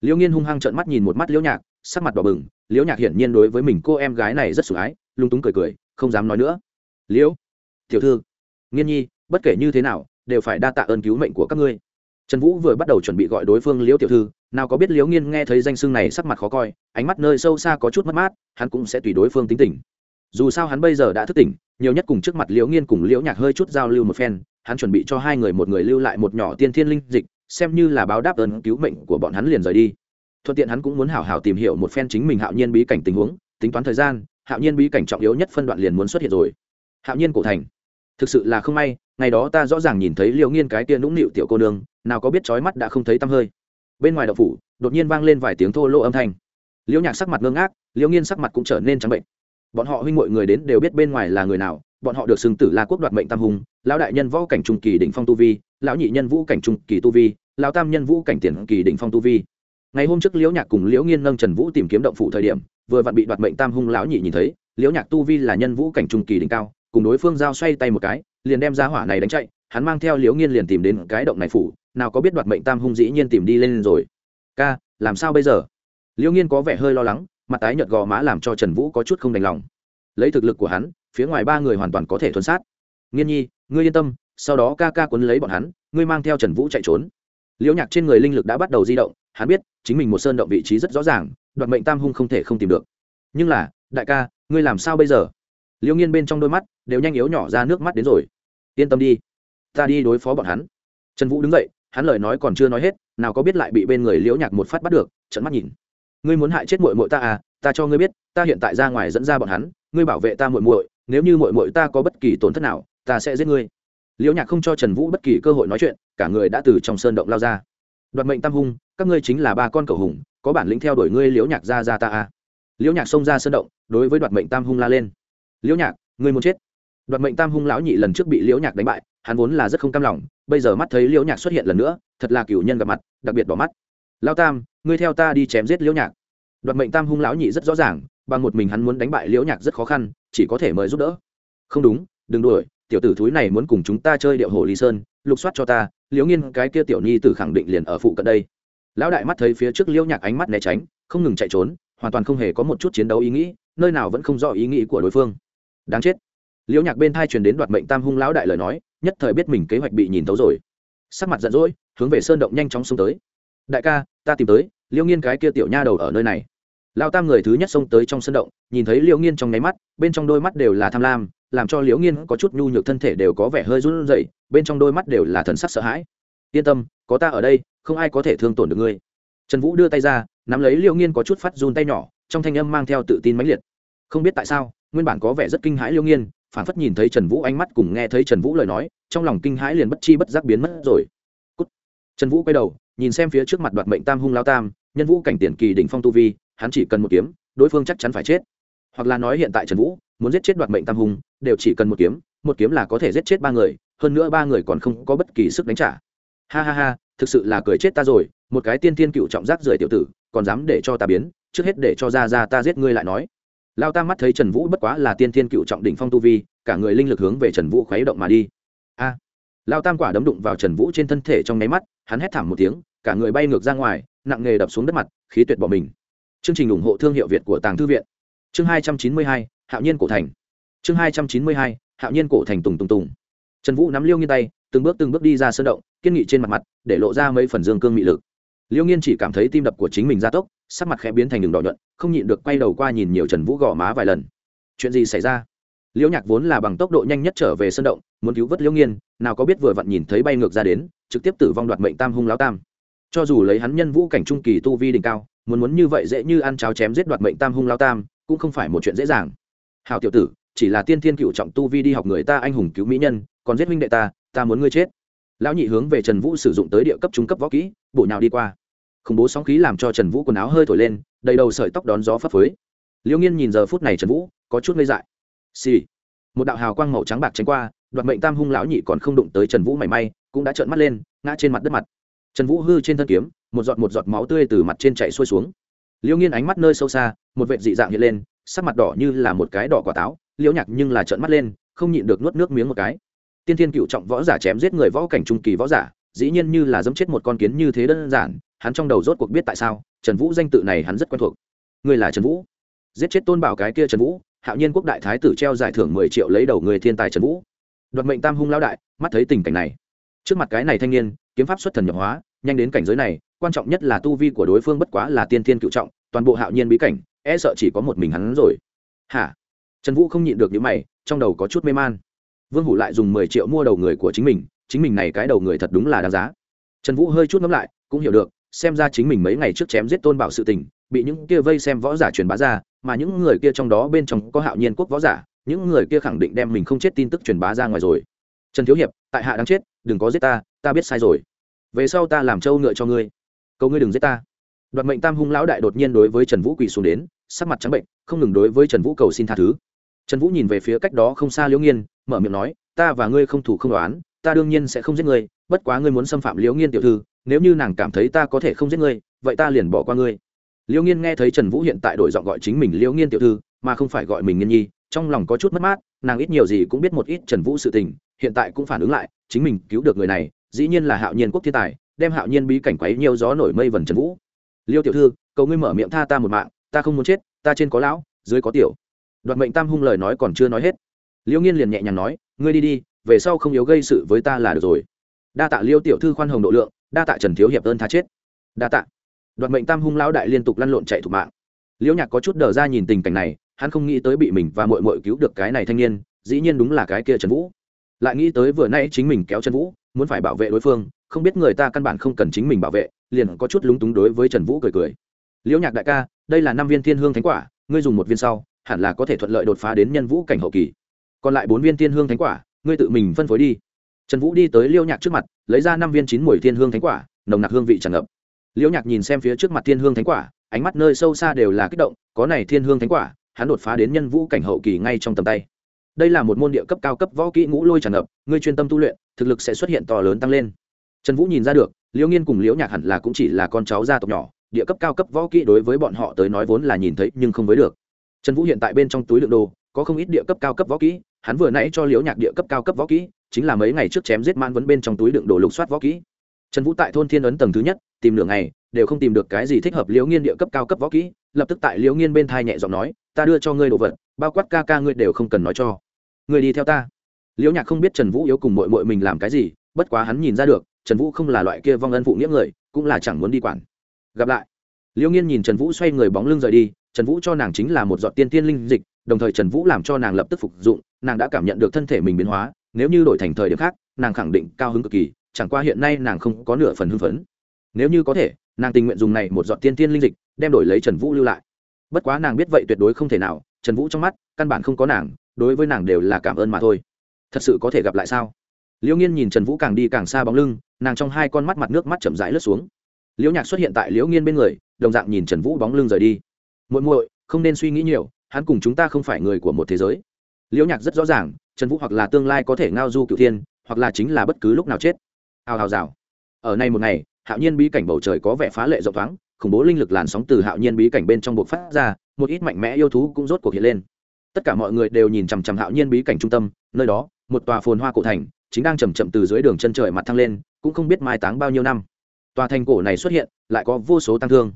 Liễu nghiên hung hăng trợn mắt nhìn một mắt liễu nhạc, sắc mặt đỏ bừng, liễu nhạc hiển nhiên đối với mình cô em gái này rất sủng ái lung túng cười cười, không dám nói nữa. Liễu, tiểu thư, nghiên nhi, bất kể như thế nào, đều phải đa tạ ơn cứu mệnh của các ngươi. Trần vũ vừa bắt đầu chuẩn bị gọi đối phương liễu tiểu thư, nào có biết liễu nghiên nghe thấy danh xưng này sắc mặt khó coi, ánh mắt nơi sâu xa có chút mất mát, hắn cũng sẽ tùy đối phương tính tình dù sao hắn bây giờ đã thức tỉnh, nhiều nhất cùng trước mặt liễu nghiên cùng liễu nhạc hơi chút giao lưu một phen, hắn chuẩn bị cho hai người một người lưu lại một nhỏ tiên thiên linh dịch, xem như là báo đáp ơn cứu mệnh của bọn hắn liền rời đi. Thuận tiện hắn cũng muốn hảo hảo tìm hiểu một phen chính mình hạo nhiên bí cảnh tình huống, tính toán thời gian, hạo nhiên bí cảnh trọng yếu nhất phân đoạn liền muốn xuất hiện rồi. Hạo nhiên cổ thành. Thực sự là không may, ngày đó ta rõ ràng nhìn thấy liễu nghiên cái tia nũng nịu tiểu cô nương, nào có biết trói mắt đã không thấy tăm hơi. Bên ngoài đậu phủ, đột nhiên vang lên vài tiếng thô lỗ âm thanh. Liễu nhạc sắc mặt ngơ ngác, liễu nghiên sắc mặt cũng trở nên trắng bệnh bọn họ huynh mọi người đến đều biết bên ngoài là người nào, bọn họ được xưng tử la quốc đoạt mệnh tam hùng, lão đại nhân võ cảnh trung kỳ đỉnh phong tu vi, lão nhị nhân vũ cảnh trung kỳ tu vi, lão tam nhân vũ cảnh tiền kỳ đỉnh phong tu vi. Ngày hôm trước liễu nhạc cùng liễu nghiên nâng trần vũ tìm kiếm động phủ thời điểm, vừa vặn bị đoạt mệnh tam hung lão nhị nhìn thấy, liễu nhạc tu vi là nhân vũ cảnh trung kỳ đỉnh cao, cùng đối phương giao xoay tay một cái, liền đem ra hỏa này đánh chạy, hắn mang theo liễu nghiên liền tìm đến cái động này phủ, nào có biết đoạt mệnh tam hung dĩ nhiên tìm đi lên rồi. Ca, làm sao bây giờ? Liễu nghiên có vẻ hơi lo lắng mặt tái nhợt gò má làm cho trần vũ có chút không đành lòng. Lấy thực lực của hắn, phía ngoài ba người hoàn toàn có thể thuần sát. Nghiên nhi, ngươi yên tâm, sau đó ca ca quấn lấy bọn hắn, ngươi mang theo trần vũ chạy trốn. Liễu nhạc trên người linh lực đã bắt đầu di động, hắn biết, chính mình một sơn động vị trí rất rõ ràng, đoạt mệnh tam hung không thể không tìm được. Nhưng là, đại ca, ngươi làm sao bây giờ? Liễu nghiên bên trong đôi mắt đều nhanh yếu nhỏ ra nước mắt đến rồi. Yên tâm đi, ta đi đối phó bọn hắn. Trần vũ đứng dậy, hắn lời nói còn chưa nói hết, nào có biết lại bị bên người liễu nhạc một phát bắt được trận mắt nhìn ngươi muốn hại chết muội muội ta à ta cho ngươi biết ta hiện tại ra ngoài dẫn ra bọn hắn ngươi bảo vệ ta muội muội, nếu như muội muội ta có bất kỳ tổn thất nào ta sẽ giết ngươi. Liễu nhạc không cho trần vũ bất kỳ cơ hội nói chuyện cả người đã từ trong sơn động lao ra. Đoạt mệnh tam hung các ngươi chính là ba con cầu hùng có bản lĩnh theo đuổi ngươi liễu nhạc ra ra ta à. Liễu nhạc xông ra sơn động đối với đoạt mệnh tam hung la lên. Liễu nhạc ngươi muốn chết? Đoạt mệnh tam hung lão nhị lần trước bị liễu nhạc đánh bại hắn vốn là rất không cam lòng bây giờ mắt thấy liễu nhạc xuất hiện lần nữa thật là cựu nhân gặp mặt đặc biệt bỏ mắt lao tam, ngươi theo ta đi chém giết liễu nhạc. Đoạt mệnh tam hung lão nhị rất rõ ràng, bằng một mình hắn muốn đánh bại liễu nhạc rất khó khăn, chỉ có thể mời giúp đỡ. Không đúng, đừng đuổi, tiểu tử thúi này muốn cùng chúng ta chơi điệu hồ lý sơn, lục soát cho ta, liễu nghiên, cái kia tiểu nhi tử khẳng định liền ở phụ cận đây. Lão đại mắt thấy phía trước liễu nhạc ánh mắt né tránh, không ngừng chạy trốn, hoàn toàn không hề có một chút chiến đấu ý nghĩ, nơi nào vẫn không rõ ý nghĩ của đối phương. Đáng chết. Liễu nhạc bên thai truyền đến đoạt mệnh tam hung lão đại lời nói, nhất thời biết mình kế hoạch bị nhìn thấu rồi. Sắc mặt giận dỗi, hướng về sơn động nhanh chóng xông tới đại ca, ta tìm tới liễu nghiên cái kia tiểu nha đầu ở nơi này. Lao tam người thứ nhất xông tới trong sân động, nhìn thấy liễu nghiên trong nháy mắt, bên trong đôi mắt đều là tham lam, làm cho liễu nghiên có chút nhu nhược thân thể đều có vẻ hơi run rẩy, bên trong đôi mắt đều là thần sắc sợ hãi. Yên tâm, có ta ở đây, không ai có thể thương tổn được ngươi. Trần vũ đưa tay ra, nắm lấy liễu nghiên có chút phát run tay nhỏ, trong thanh âm mang theo tự tin mãnh liệt. Không biết tại sao, nguyên bản có vẻ rất kinh hãi liễu nghiên phản phất nhìn thấy trần vũ ánh mắt cùng nghe thấy trần vũ lời nói, trong lòng kinh hãi liền bất chi bất giác biến mất rồi. Cút. trần vũ quay đầu nhìn xem phía trước mặt đoạt mệnh tam hung lao tam, nhân vũ cảnh tiền kỳ đỉnh phong tu vi, hắn chỉ cần một kiếm, đối phương chắc chắn phải chết. Hoặc là nói hiện tại trần vũ muốn giết chết đoạt mệnh tam hung, đều chỉ cần một kiếm một kiếm là có thể giết chết ba người, hơn nữa ba người còn không có bất kỳ sức đánh trả. Ha ha ha, thực sự là cười chết ta rồi, một cái tiên tiên cựu trọng giác rời tiểu tử, còn dám để cho ta biến, trước hết để cho ra ra ta giết ngươi lại nói. Lao tam mắt thấy trần vũ bất quá là tiên tiên cựu trọng đỉnh phong tu vi, cả người linh lực hướng về trần vũ khuấy động mà đi. A lao tam quả đấm đụng vào trần vũ trên thân thể trong nháy mắt, hắn hét thảm một tiếng, cả người bay ngược ra ngoài, nặng nghề đập xuống đất mặt, khí tuyệt bỏ mình. Chương trình ủng hộ thương hiệu việt của tàng thư viện. Chương hai trăm chín mươi hai, hạo nhiên cổ thành. Chương hai trăm chín mươi hai, hạo nhiên cổ thành tùng tùng tùng. Trần vũ nắm liêu nghiên tay, từng bước từng bước đi ra sơn động, kiên nghị trên mặt mặt, để lộ ra mấy phần dương cương mị lực. Liêu nghiên chỉ cảm thấy tim đập của chính mình gia tốc, sắc mặt khẽ biến thành đường đỏ nhuận, không nhịn được quay đầu qua nhìn nhiều trần vũ gò má vài lần. Chuyện gì xảy ra? Liễu nhạc vốn là bằng tốc độ nhanh nhất trở về sân động, muốn cứu vớt liễu nghiên, nào có biết vừa vặn nhìn thấy bay ngược ra đến, trực tiếp tử vong đoạt mệnh tam hung lão tam. Cho dù lấy hắn nhân vũ cảnh trung kỳ tu vi đỉnh cao, muốn muốn như vậy dễ như ăn cháo chém giết đoạt mệnh tam hung lão tam, cũng không phải một chuyện dễ dàng. Hào tiểu tử, chỉ là tiên thiên cựu trọng tu vi đi học người ta anh hùng cứu mỹ nhân, còn giết huynh đệ ta ta muốn ngươi chết. Lão nhị hướng về trần vũ sử dụng tới địa cấp trung cấp võ kỹ bộ nào đi qua. Khủng bố sóng khí làm cho trần vũ quần áo hơi thổi lên, đầy đầu sợi tóc đón gió phấp phới. Liễu nghiên nhìn giờ phút này trần vũ, có chút ngây dại. Xì. một đạo hào quang màu trắng bạc tránh qua, đoạt mệnh tam hung lão nhị còn không đụng tới trần vũ mảy may, cũng đã trợn mắt lên, ngã trên mặt đất mặt. Trần vũ hư trên thân kiếm, một giọt một giọt máu tươi từ mặt trên chạy xuôi xuống. Liễu nghiên ánh mắt nơi sâu xa, một vệt dị dạng hiện lên, sắc mặt đỏ như là một cái đỏ quả táo liễu nhạc nhưng là trợn mắt lên, không nhịn được nuốt nước miếng một cái. Tiên thiên cựu trọng võ giả chém giết người võ cảnh trung kỳ võ giả, dĩ nhiên như là dẫm chết một con kiến như thế đơn giản, hắn trong đầu rốt cuộc biết tại sao, trần vũ danh tự này hắn rất quen thuộc. Người là trần vũ. Giết chết tôn bảo cái kia trần vũ hạo nhiên quốc đại thái tử treo giải thưởng mười triệu lấy đầu người thiên tài trần vũ. Đoạt mệnh tam hung lão đại, mắt thấy tình cảnh này. Trước mặt cái này thanh niên, kiếm pháp xuất thần nhập hóa, nhanh đến cảnh giới này, quan trọng nhất là tu vi của đối phương bất quá là tiên thiên cựu trọng, toàn bộ hạo nhiên bí cảnh e sợ chỉ có một mình hắn rồi. Hả? Trần vũ không nhịn được những mày, trong đầu có chút mê man. Vương hủ lại dùng mười triệu mua đầu người của chính mình chính mình này cái đầu người thật đúng là đáng giá. Trần vũ hơi chút ngẫm lại, cũng hiểu được, xem ra chính mình mấy ngày trước chém giết tôn bảo sự tình, bị những kia vây xem võ giả truyền bá ra mà những người kia trong đó bên trong có hạo nhiên quốc võ giả, những người kia khẳng định đem mình không chết tin tức truyền bá ra ngoài rồi. Trần thiếu hiệp, tại hạ đang chết, đừng có giết ta ta biết sai rồi. Về sau ta làm trâu ngựa cho ngươi. Cầu ngươi đừng giết ta. Đoạt mệnh tam hung lão đại đột nhiên đối với trần vũ quỳ xuống đến, sắc mặt trắng bệnh, không ngừng đối với trần vũ cầu xin tha thứ. Trần vũ nhìn về phía cách đó không xa liễu nghiên, mở miệng nói, ta và ngươi không thủ không đoán ta đương nhiên sẽ không giết ngươi, bất quá ngươi muốn xâm phạm liễu nghiên tiểu thư, nếu như nàng cảm thấy ta có thể không giết ngươi, vậy ta liền bỏ qua ngươi liễu nghiên nghe thấy trần vũ hiện tại đổi giọng gọi chính mình liễu nghiên tiểu thư, mà không phải gọi mình nghiên nhi, trong lòng có chút mất mát, nàng ít nhiều gì cũng biết một ít trần vũ sự tình, hiện tại cũng phản ứng lại, chính mình cứu được người này, dĩ nhiên là hạo nhiên quốc thiên tài, đem hạo nhiên bí cảnh quấy nhiều gió nổi mây vần trần vũ. Liêu tiểu thư, cầu ngươi mở miệng tha ta một mạng, ta không muốn chết, ta trên có lão, dưới có tiểu. Đoạt mệnh tam hung lời nói còn chưa nói hết. Liễu nghiên liền nhẹ nhàng nói, ngươi đi đi, về sau không yếu gây sự với ta là được rồi. Đa tạ liêu tiểu thư khoan hồng độ lượng, đa tạ trần thiếu hiệp ơn tha chết. Đa tạ đoạt mệnh tam hung lão đại liên tục lăn lộn chạy thủ mạng. Liễu nhạc có chút đờ ra nhìn tình cảnh này, hắn không nghĩ tới bị mình và mội mội cứu được cái này thanh niên, dĩ nhiên đúng là cái kia trần vũ. Lại nghĩ tới vừa nay chính mình kéo trần vũ, muốn phải bảo vệ đối phương, không biết người ta căn bản không cần chính mình bảo vệ, liền có chút lúng túng đối với trần vũ cười cười. Liễu nhạc đại ca, đây là năm viên thiên hương thánh quả, ngươi dùng một viên sau, hẳn là có thể thuận lợi đột phá đến nhân vũ cảnh hậu kỳ. Còn lại bốn viên thiên hương thánh quả, ngươi tự mình phân phối đi. Trần vũ đi tới liêu nhạc trước mặt, lấy ra năm viên chín mùi thiên hương thánh quả, nồng nặc hương vị tràn ngập liễu nhạc nhìn xem phía trước mặt thiên hương thánh quả, ánh mắt nơi sâu xa đều là kích động, có này thiên hương thánh quả, hắn đột phá đến nhân vũ cảnh hậu kỳ ngay trong tầm tay. Đây là một môn địa cấp cao cấp võ kỹ ngũ lôi tràn ngập, ngươi chuyên tâm tu luyện, thực lực sẽ xuất hiện to lớn tăng lên. Trần vũ nhìn ra được, liễu nghiên cùng liễu nhạc hẳn là cũng chỉ là con cháu gia tộc nhỏ, địa cấp cao cấp võ kỹ đối với bọn họ tới nói vốn là nhìn thấy nhưng không với được. Trần vũ hiện tại bên trong túi lượng đồ, có không ít địa cấp cao cấp võ kỹ, hắn vừa nãy cho liễu nhạc địa cấp cao cấp võ kỹ, chính là mấy ngày trước chém giết man vấn bên trong túi đựng đồ lục soát võ kỹ trần vũ tại thôn thiên ấn tầng thứ nhất, tìm nửa ngày, đều không tìm được cái gì thích hợp liễu nghiên địa cấp cao cấp võ kỹ, lập tức tại liễu nghiên bên thai nhẹ giọng nói, ta đưa cho ngươi đồ vật, bao quát ca ca ngươi đều không cần nói cho. Ngươi đi theo ta. Liễu nhạc không biết trần vũ yếu cùng mội mội mình làm cái gì, bất quá hắn nhìn ra được, trần vũ không là loại kia vong ân phụ nghĩa người, cũng là chẳng muốn đi quản. Gặp lại, liễu nghiên nhìn trần vũ xoay người bóng lưng rời đi, trần vũ cho nàng chính là một giọt tiên tiên linh dịch, đồng thời trần vũ làm cho nàng lập tức phục dụng, nàng đã cảm nhận được thân thể mình biến hóa, nếu như đổi thành thời điểm khác, nàng khẳng định cao hứng cực kỳ chẳng qua hiện nay nàng không có nửa phần hưng phấn. Nếu như có thể, nàng tình nguyện dùng này một giọt tiên tiên linh dịch, đem đổi lấy trần vũ lưu lại. Bất quá nàng biết vậy tuyệt đối không thể nào, trần vũ trong mắt, căn bản không có nàng, đối với nàng đều là cảm ơn mà thôi. Thật sự có thể gặp lại sao? Liễu nghiên nhìn trần vũ càng đi càng xa bóng lưng, nàng trong hai con mắt mặt nước mắt chậm rãi lướt xuống. Liễu nhạc xuất hiện tại liễu nghiên bên người, đồng dạng nhìn trần vũ bóng lưng rời đi. Muội muội, không nên suy nghĩ nhiều, hắn cùng chúng ta không phải người của một thế giới. Liễu nhạc rất rõ ràng, trần vũ hoặc là tương lai có thể ngao du cựu thiên, hoặc là chính là bất cứ lúc nào chết hào hào rào. Ở nay một ngày, hạo nhiên bí cảnh bầu trời có vẻ phá lệ rộng thoáng, khủng bố linh lực làn sóng từ hạo nhiên bí cảnh bên trong buộc phát ra, một ít mạnh mẽ yêu thú cũng rốt cuộc hiện lên. Tất cả mọi người đều nhìn chằm chằm hạo nhiên bí cảnh trung tâm, nơi đó, một tòa phồn hoa cổ thành, chính đang chầm chậm từ dưới đường chân trời mặt thăng lên, cũng không biết mai táng bao nhiêu năm. Tòa thành cổ này xuất hiện, lại có vô số tăng thương.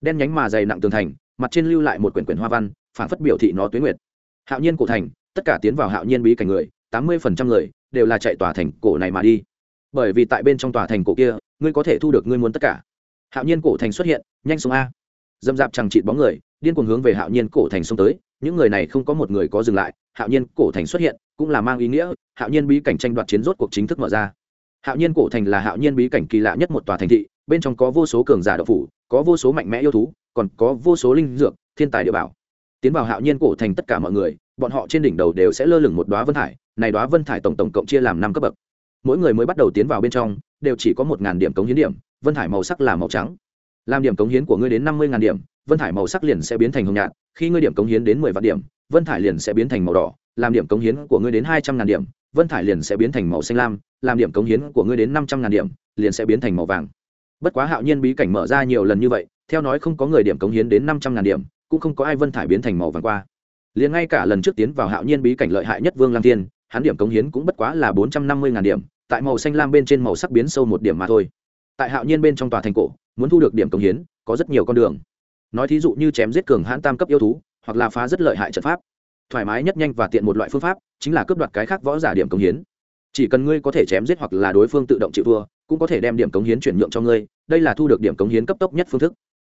Đen nhánh mà dày nặng tường thành, mặt trên lưu lại một quyển quyển hoa văn phản phất biểu thị nó tuyến nguyệt. Hạo nhiên cổ thành, tất cả tiến vào hạo nhiên bí cảnh người, tám mươi phần trăm người, đều là chạy tòa thành cổ này mà đi bởi vì tại bên trong tòa thành cổ kia, ngươi có thể thu được ngươi muốn tất cả. Hạo nhiên cổ thành xuất hiện, nhanh xuống a. Dâm dạp chẳng chịt bóng người, điên cuồng hướng về hạo nhiên cổ thành xông tới. Những người này không có một người có dừng lại. Hạo nhiên cổ thành xuất hiện, cũng là mang ý nghĩa, hạo nhiên bí cảnh tranh đoạt chiến rốt cuộc chính thức mở ra. Hạo nhiên cổ thành là hạo nhiên bí cảnh kỳ lạ nhất một tòa thành thị, bên trong có vô số cường giả đậu phủ, có vô số mạnh mẽ yêu thú, còn có vô số linh dược, thiên tài địa bảo. Tiến vào hạo nhiên cổ thành tất cả mọi người, bọn họ trên đỉnh đầu đều sẽ lơ lửng một đoá vân thải. Này đoá vân thải tổng tổng cộng chia làm năm cấp bậc mỗi người mới bắt đầu tiến vào bên trong, đều chỉ có một điểm cống hiến điểm, vân thải màu sắc là màu trắng. Làm điểm cống hiến của ngươi đến năm mươi điểm, vân thải màu sắc liền sẽ biến thành hồng nhạt, khi ngươi điểm cống hiến đến mười vạn điểm, vân thải liền sẽ biến thành màu đỏ. Làm điểm cống hiến của ngươi đến hai trăm ngàn điểm, vân thải liền sẽ biến thành màu xanh lam. Làm điểm cống hiến của ngươi đến năm trăm ngàn điểm, liền sẽ biến thành màu vàng. Bất quá hạo nhiên bí cảnh mở ra nhiều lần như vậy, theo nói không có người điểm cống hiến đến năm trăm ngàn điểm, cũng không có ai vân thải biến thành màu vàng qua. Liền ngay cả lần trước tiến vào hạo nhiên bí cảnh lợi hại nhất vương lam thiên hắn điểm cống hiến cũng bất quá là bốn trăm năm mươi ngàn điểm, tại màu xanh lam bên trên màu sắc biến sâu một điểm mà thôi. Tại hạo nhiên bên trong tòa thành cổ, muốn thu được điểm cống hiến, có rất nhiều con đường. Nói thí dụ như chém giết cường hãn tam cấp yêu thú, hoặc là phá rất lợi hại trận pháp. Thoải mái nhất nhanh và tiện một loại phương pháp, chính là cướp đoạt cái khác võ giả điểm cống hiến. Chỉ cần ngươi có thể chém giết hoặc là đối phương tự động chịu thua, cũng có thể đem điểm cống hiến chuyển nhượng cho ngươi, đây là thu được điểm cống hiến cấp tốc nhất phương thức.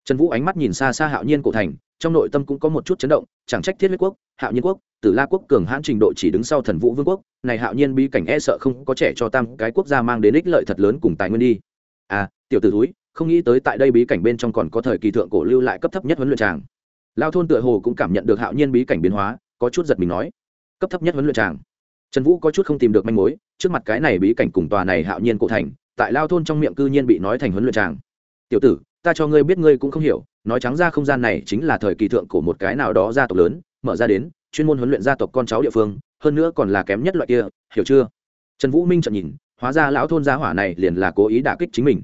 Trần vũ ánh mắt nhìn xa xa hạo nhiên cổ thành trong nội tâm cũng có một chút chấn động, chẳng trách thiết huyết quốc, hạo nhiên quốc, tử la quốc cường hãn trình độ chỉ đứng sau thần vũ vương quốc, này hạo nhiên bi cảnh e sợ không có trẻ cho tam cái quốc gia mang đến ích lợi thật lớn cùng tài nguyên đi. À tiểu t ử túi không nghĩ tới tại đây bí cảnh bên trong còn có thời kỳ thượng cổ lưu lại cấp thấp nhất huấn luyện tràng. Lao thôn tựa hồ cũng cảm nhận được hạo nhiên bí cảnh biến hóa, có chút giật mình nói, cấp thấp nhất huấn luyện tràng. Trần vũ có chút không tìm được manh mối, trước mặt cái này bí cảnh cùng tòa này hạo nhiên cổ thành, tại lao thôn trong miệng cư nhiên bị nói thành huấn luyện tràng. Tiểu tử, ta cho ngươi biết ngươi cũng không hiểu nói trắng ra không gian này chính là thời kỳ thượng của một cái nào đó gia tộc lớn, mở ra đến, chuyên môn huấn luyện gia tộc con cháu địa phương, hơn nữa còn là kém nhất loại kia, hiểu chưa? Trần vũ minh chợt nhìn, hóa ra lão thôn gia hỏa này liền là cố ý đả kích chính mình.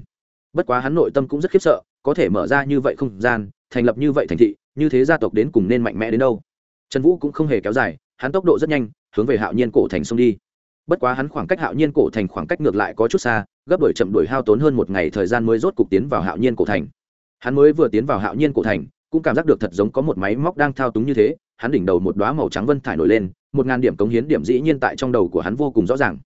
Bất quá hắn nội tâm cũng rất khiếp sợ, có thể mở ra như vậy không gian, thành lập như vậy thành thị, như thế gia tộc đến cùng nên mạnh mẽ đến đâu? Trần vũ cũng không hề kéo dài, hắn tốc độ rất nhanh, hướng về hạo nhiên cổ thành sông đi. Bất quá hắn khoảng cách hạo nhiên cổ thành khoảng cách ngược lại có chút xa, gấp đổi chậm đổi hao tốn hơn một ngày thời gian mới rốt cục tiến vào hạo nhiên cổ thành hắn mới vừa tiến vào hạo nhiên cổ thành, cũng cảm giác được thật giống có một máy móc đang thao túng như thế, hắn đỉnh đầu một đoá màu trắng vân thải nổi lên, một ngàn điểm cống hiến điểm dĩ nhiên tại trong đầu của hắn vô cùng rõ ràng.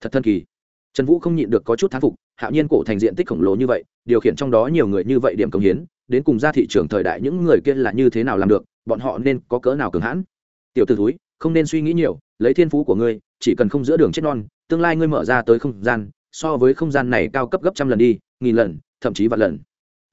Thật thân kỳ. Trần vũ không nhịn được có chút thán phục, hạo nhiên cổ thành diện tích khổng lồ như vậy, điều khiển trong đó nhiều người như vậy điểm cống hiến, đến cùng ra thị trường thời đại những người kia là như thế nào làm được, bọn họ nên có cỡ nào cường hãn? Tiểu t ử thúi, không nên suy nghĩ nhiều, lấy thiên phú của ngươi, chỉ cần không giữa đường chết non, tương lai ngươi mở ra tới không gian, so với không gian này cao cấp gấp trăm lần đi, nghìn lần, thậm chí vạn lần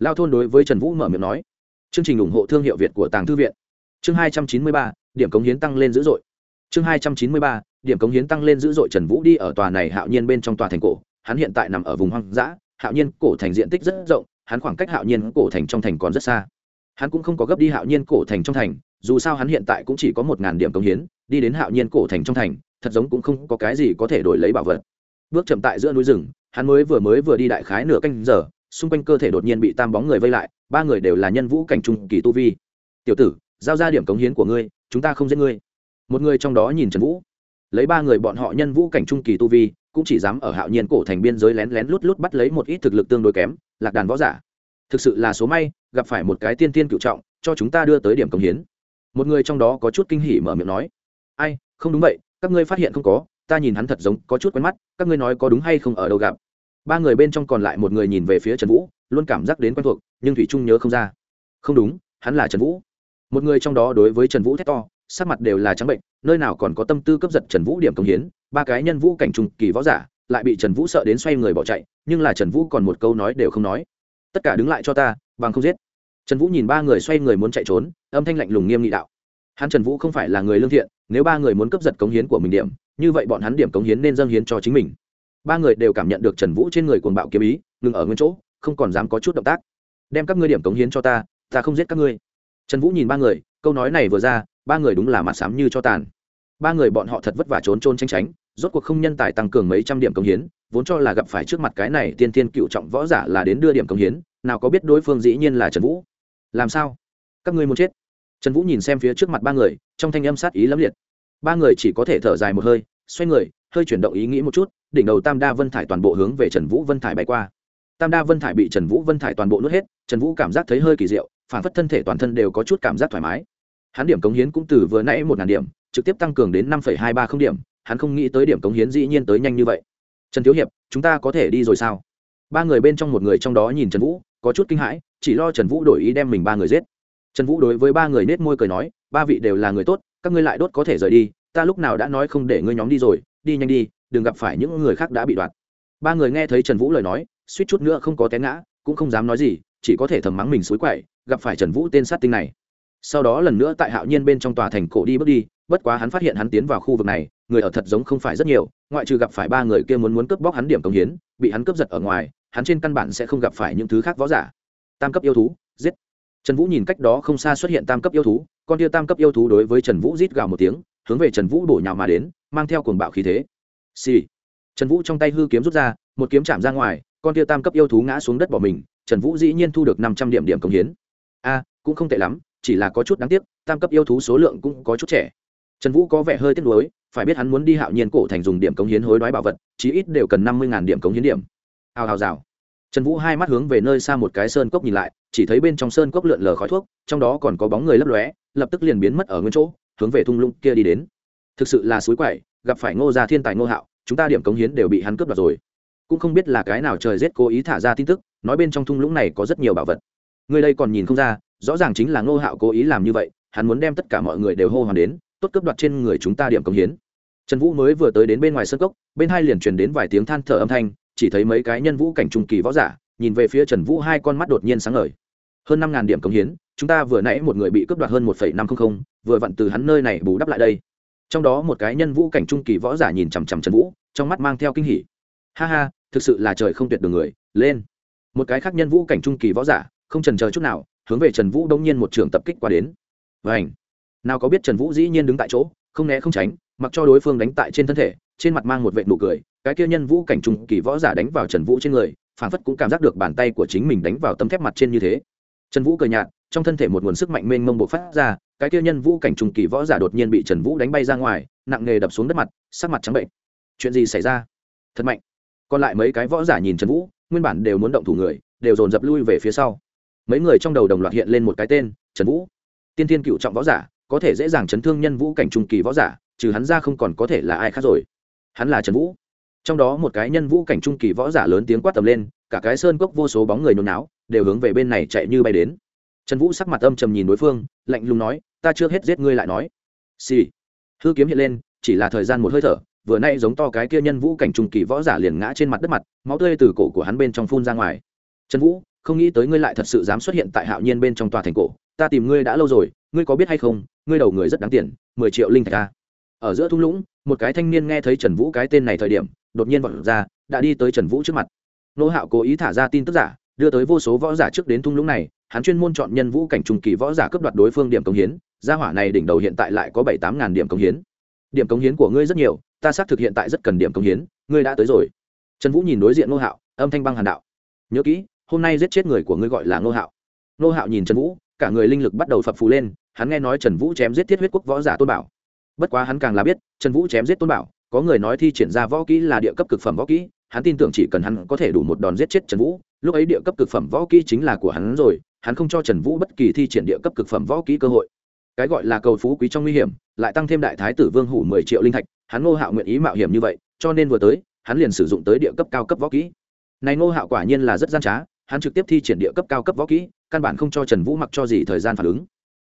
lao thôn đối với trần vũ mở miệng nói, chương trình ủng hộ thương hiệu việt của tàng thư viện. Chương hai trăm chín mươi ba, điểm cống hiến tăng lên dữ dội. Chương hai trăm chín mươi ba, điểm cống hiến tăng lên dữ dội trần vũ đi ở tòa này hạo nhiên bên trong tòa thành cổ. Hắn hiện tại nằm ở vùng hoang dã, hạo nhiên cổ thành diện tích rất rộng, hắn khoảng cách hạo nhiên cổ thành trong thành còn rất xa. Hắn cũng không có gấp đi hạo nhiên cổ thành trong thành, dù sao hắn hiện tại cũng chỉ có một ngàn điểm công hiến, đi đến hạo nhiên cổ thành trong thành, thật giống cũng không có cái gì có thể đổi lấy bảo vật. Bước chậm tại giữa núi rừng, hắn mới vừa mới vừa đi đại khái nửa canh giờ xung quanh cơ thể đột nhiên bị tam bóng người vây lại, ba người đều là nhân vũ cảnh trung kỳ tu vi. Tiểu tử, giao ra điểm cống hiến của ngươi, chúng ta không giết ngươi. Một người trong đó nhìn trần vũ. Lấy ba người bọn họ nhân vũ cảnh trung kỳ tu vi, cũng chỉ dám ở hạo nhiên cổ thành biên giới lén lén lút lút bắt lấy một ít thực lực tương đối kém, lạc đàn võ giả. Thực sự là số may, gặp phải một cái tiên tiên cựu trọng, cho chúng ta đưa tới điểm cống hiến. Một người trong đó có chút kinh hỉ mở miệng nói, ai, không đúng vậy, các ngươi phát hiện không có, ta nhìn hắn thật giống có chút quen mắt, các ngươi nói có đúng hay không ở đâu gặp? Ba người bên trong còn lại một người nhìn về phía trần vũ, luôn cảm giác đến quen thuộc, nhưng thủy trung nhớ không ra. Không đúng, hắn là trần vũ. Một người trong đó đối với trần vũ thét to, sắc mặt đều là trắng bệnh, nơi nào còn có tâm tư cấp giật trần vũ điểm công hiến. Ba cái nhân vũ cảnh trùng kỳ võ giả lại bị trần vũ sợ đến xoay người bỏ chạy, nhưng là trần vũ còn một câu nói đều không nói. Tất cả đứng lại cho ta, bằng không giết. Trần vũ nhìn ba người xoay người muốn chạy trốn, âm thanh lạnh lùng nghiêm nghị đạo. Hắn trần vũ không phải là người lương thiện, nếu ba người muốn cấp giật cống hiến của mình điểm, như vậy bọn hắn điểm cống hiến nên dâng hiến cho chính mình ba người đều cảm nhận được trần vũ trên người cuồng bạo kiếm ý, ngừng ở nguyên chỗ, không còn dám có chút động tác. Đem các ngươi điểm cống hiến cho ta ta không giết các ngươi. Trần vũ nhìn ba người, câu nói này vừa ra, ba người đúng là mặt sám như cho tàn. Ba người bọn họ thật vất vả trốn trôn tranh tránh, rốt cuộc không nhân tài tăng cường mấy trăm điểm cống hiến, vốn cho là gặp phải trước mặt cái này tiên tiên cựu trọng võ giả là đến đưa điểm cống hiến, nào có biết đối phương dĩ nhiên là trần vũ. Làm sao? Các ngươi muốn chết? Trần vũ nhìn xem phía trước mặt ba người, trong thanh âm sát ý lẫm liệt. Ba người chỉ có thể thở dài một hơi, xoay người, hơi chuyển động ý nghĩ một chút đỉnh đầu tam đa vân thải toàn bộ hướng về trần vũ vân thải bay qua. Tam đa vân thải bị trần vũ vân thải toàn bộ nuốt hết, trần vũ cảm giác thấy hơi kỳ diệu, phản phất thân thể toàn thân đều có chút cảm giác thoải mái. Hắn điểm cống hiến cũng từ vừa nãy một ngàn điểm, trực tiếp tăng cường đến năm hai ba không điểm, hắn không nghĩ tới điểm cống hiến dĩ nhiên tới nhanh như vậy. Trần thiếu hiệp, chúng ta có thể đi rồi sao? Ba người bên trong một người trong đó nhìn trần vũ, có chút kinh hãi, chỉ lo trần vũ đổi ý đem mình ba người giết. Trần vũ đối với ba người nết môi cười nói, ba vị đều là người tốt, các ngươi lại đốt có thể rời đi, ta lúc nào đã nói không để ngươi nhóm đi rồi, đi nhanh đi đừng gặp phải những người khác đã bị đoạt. Ba người nghe thấy trần vũ lời nói, suýt chút nữa không có té ngã, cũng không dám nói gì, chỉ có thể thầm mắng mình xối quậy, gặp phải trần vũ tên sát tinh này. Sau đó lần nữa tại hạo nhiên bên trong tòa thành cổ đi bước đi, bất quá hắn phát hiện hắn tiến vào khu vực này, người ở thật giống không phải rất nhiều, ngoại trừ gặp phải ba người kia muốn muốn cướp bóc hắn điểm công hiến, bị hắn cướp giật ở ngoài, hắn trên căn bản sẽ không gặp phải những thứ khác võ giả. Tam cấp yêu thú, giết. Trần vũ nhìn cách đó không xa xuất hiện tam cấp yêu thú, con tia tam cấp yêu thú đối với trần vũ rít gào một tiếng, hướng về trần vũ bổ nhào mà đến, mang theo cuồng bạo khí thế. Xì. trần vũ trong tay hư kiếm rút ra, một kiếm chạm ra ngoài, con tia tam cấp yêu thú ngã xuống đất bỏ mình, trần vũ dĩ nhiên thu được năm trăm điểm điểm công hiến. A, cũng không tệ lắm, chỉ là có chút đáng tiếc, tam cấp yêu thú số lượng cũng có chút trẻ. Trần vũ có vẻ hơi tiếc nuối, phải biết hắn muốn đi hạo nhiên cổ thành dùng điểm cống hiến hối đoái bảo vật, chí ít đều cần năm mươi điểm cống hiến điểm. Hào hào rào trần vũ hai mắt hướng về nơi xa một cái sơn cốc nhìn lại, chỉ thấy bên trong sơn cốc lượn lờ khói thuốc, trong đó còn có bóng người lấp lóe, lập tức liền biến mất ở nguyên chỗ, hướng về thung lũng kia đi đến. Thực sự là suối quậy gặp phải ngô gia thiên tài ngô hạo, chúng ta điểm cống hiến đều bị hắn cướp đoạt rồi. Cũng không biết là cái nào trời rét cố ý thả ra tin tức, nói bên trong thung lũng này có rất nhiều bảo vật. Người đây còn nhìn không ra, rõ ràng chính là ngô hạo cố ý làm như vậy, hắn muốn đem tất cả mọi người đều hô hoàn đến, tốt cướp đoạt trên người chúng ta điểm cống hiến. Trần vũ mới vừa tới đến bên ngoài sân cốc, bên hai liền truyền đến vài tiếng than thở âm thanh, chỉ thấy mấy cái nhân vũ cảnh trung kỳ võ giả, nhìn về phía trần vũ hai con mắt đột nhiên sáng ngời. Hơn năm ngàn điểm cống hiến, chúng ta vừa nãy một người bị cướp đoạt hơn một năm trăm linh vừa vặn từ hắn nơi này bù đắp lại đây trong đó một cái nhân vũ cảnh trung kỳ võ giả nhìn chằm chằm trần vũ, trong mắt mang theo kinh hỉ. Ha ha, thực sự là trời không tuyệt đường người, lên. Một cái khác nhân vũ cảnh trung kỳ võ giả, không trần chờ chút nào, hướng về trần vũ đông nhiên một trường tập kích qua đến. Vảnh nào có biết trần vũ dĩ nhiên đứng tại chỗ, không né không tránh, mặc cho đối phương đánh tại trên thân thể, trên mặt mang một vệ nụ cười, cái kia nhân vũ cảnh trung kỳ võ giả đánh vào trần vũ trên người phản phất cũng cảm giác được bàn tay của chính mình đánh vào tấm thép mặt trên như thế. Trần vũ cười nhạt, trong thân thể một nguồn sức mạnh mênh mông bộc phát ra cái kia nhân vũ cảnh trung kỳ võ giả đột nhiên bị trần vũ đánh bay ra ngoài, nặng nề đập xuống đất mặt, sắc mặt trắng bệnh. Chuyện gì xảy ra? Thật mạnh. Còn lại mấy cái võ giả nhìn trần vũ, nguyên bản đều muốn động thủ người, đều dồn dập lui về phía sau. Mấy người trong đầu đồng loạt hiện lên một cái tên, trần vũ. Tiên thiên cựu trọng võ giả, có thể dễ dàng chấn thương nhân vũ cảnh trung kỳ võ giả, trừ hắn ra không còn có thể là ai khác rồi. Hắn là trần vũ. Trong đó một cái nhân vũ cảnh trung kỳ võ giả lớn tiếng quát tầm lên, cả cái sơn cốc vô số bóng người nôn náo, đều hướng về bên này chạy như bay đến trần vũ sắc mặt âm trầm nhìn đối phương, lạnh lùng nói, ta chưa hết giết ngươi lại nói. Xì、sì. hư kiếm hiện lên, chỉ là thời gian một hơi thở, vừa nay giống to cái kia nhân vũ cảnh trung kỳ võ giả liền ngã trên mặt đất mặt, máu tươi từ cổ của hắn bên trong phun ra ngoài. Trần vũ, không nghĩ tới ngươi lại thật sự dám xuất hiện tại hạo nhiên bên trong tòa thành cổ, ta tìm ngươi đã lâu rồi, ngươi có biết hay không, ngươi đầu người rất đáng tiền, mười triệu linh thạch ta ở giữa thung lũng, một cái thanh niên nghe thấy trần vũ cái tên này thời điểm, đột nhiên vọt ra, đã đi tới trần vũ trước mặt. Nô hạo cố ý thả ra tin tức giả, đưa tới vô số võ giả trước đến thung lũng này hắn chuyên môn chọn nhân vũ cảnh trung kỳ võ giả cấp đoạt đối phương điểm công hiến, gia hỏa này đỉnh đầu hiện tại lại có bảy tám ngàn điểm công hiến. Điểm công hiến của ngươi rất nhiều, ta xác thực hiện tại rất cần điểm công hiến, ngươi đã tới rồi. Trần vũ nhìn đối diện ngô hạo, âm thanh băng hàn đạo. Nhớ kỹ, hôm nay giết chết người của ngươi gọi là ngô hạo. Ngô hạo nhìn trần vũ, cả người linh lực bắt đầu phập phù lên, hắn nghe nói trần vũ chém giết thiết huyết quốc võ giả tôn bảo. Bất quá hắn càng là biết, trần vũ chém giết tôn bảo, có người nói thi triển ra võ kỹ là địa cấp cực phẩm võ kỹ, hắn tin tưởng chỉ cần hắn có thể đủ một đòn giết chết trần vũ, lúc ấy địa cấp cực phẩm võ kỹ chính là của hắn rồi hắn không cho trần vũ bất kỳ thi triển địa cấp cực phẩm võ kỹ cơ hội. Cái gọi là cầu phú quý trong nguy hiểm, lại tăng thêm đại thái tử vương hủ mười triệu linh thạch, hắn ngô hạo nguyện ý mạo hiểm như vậy, cho nên vừa tới, hắn liền sử dụng tới địa cấp cao cấp võ kỹ. Này ngô hạo quả nhiên là rất gian trá, hắn trực tiếp thi triển địa cấp cao cấp võ kỹ, căn bản không cho trần vũ mặc cho gì thời gian phản ứng.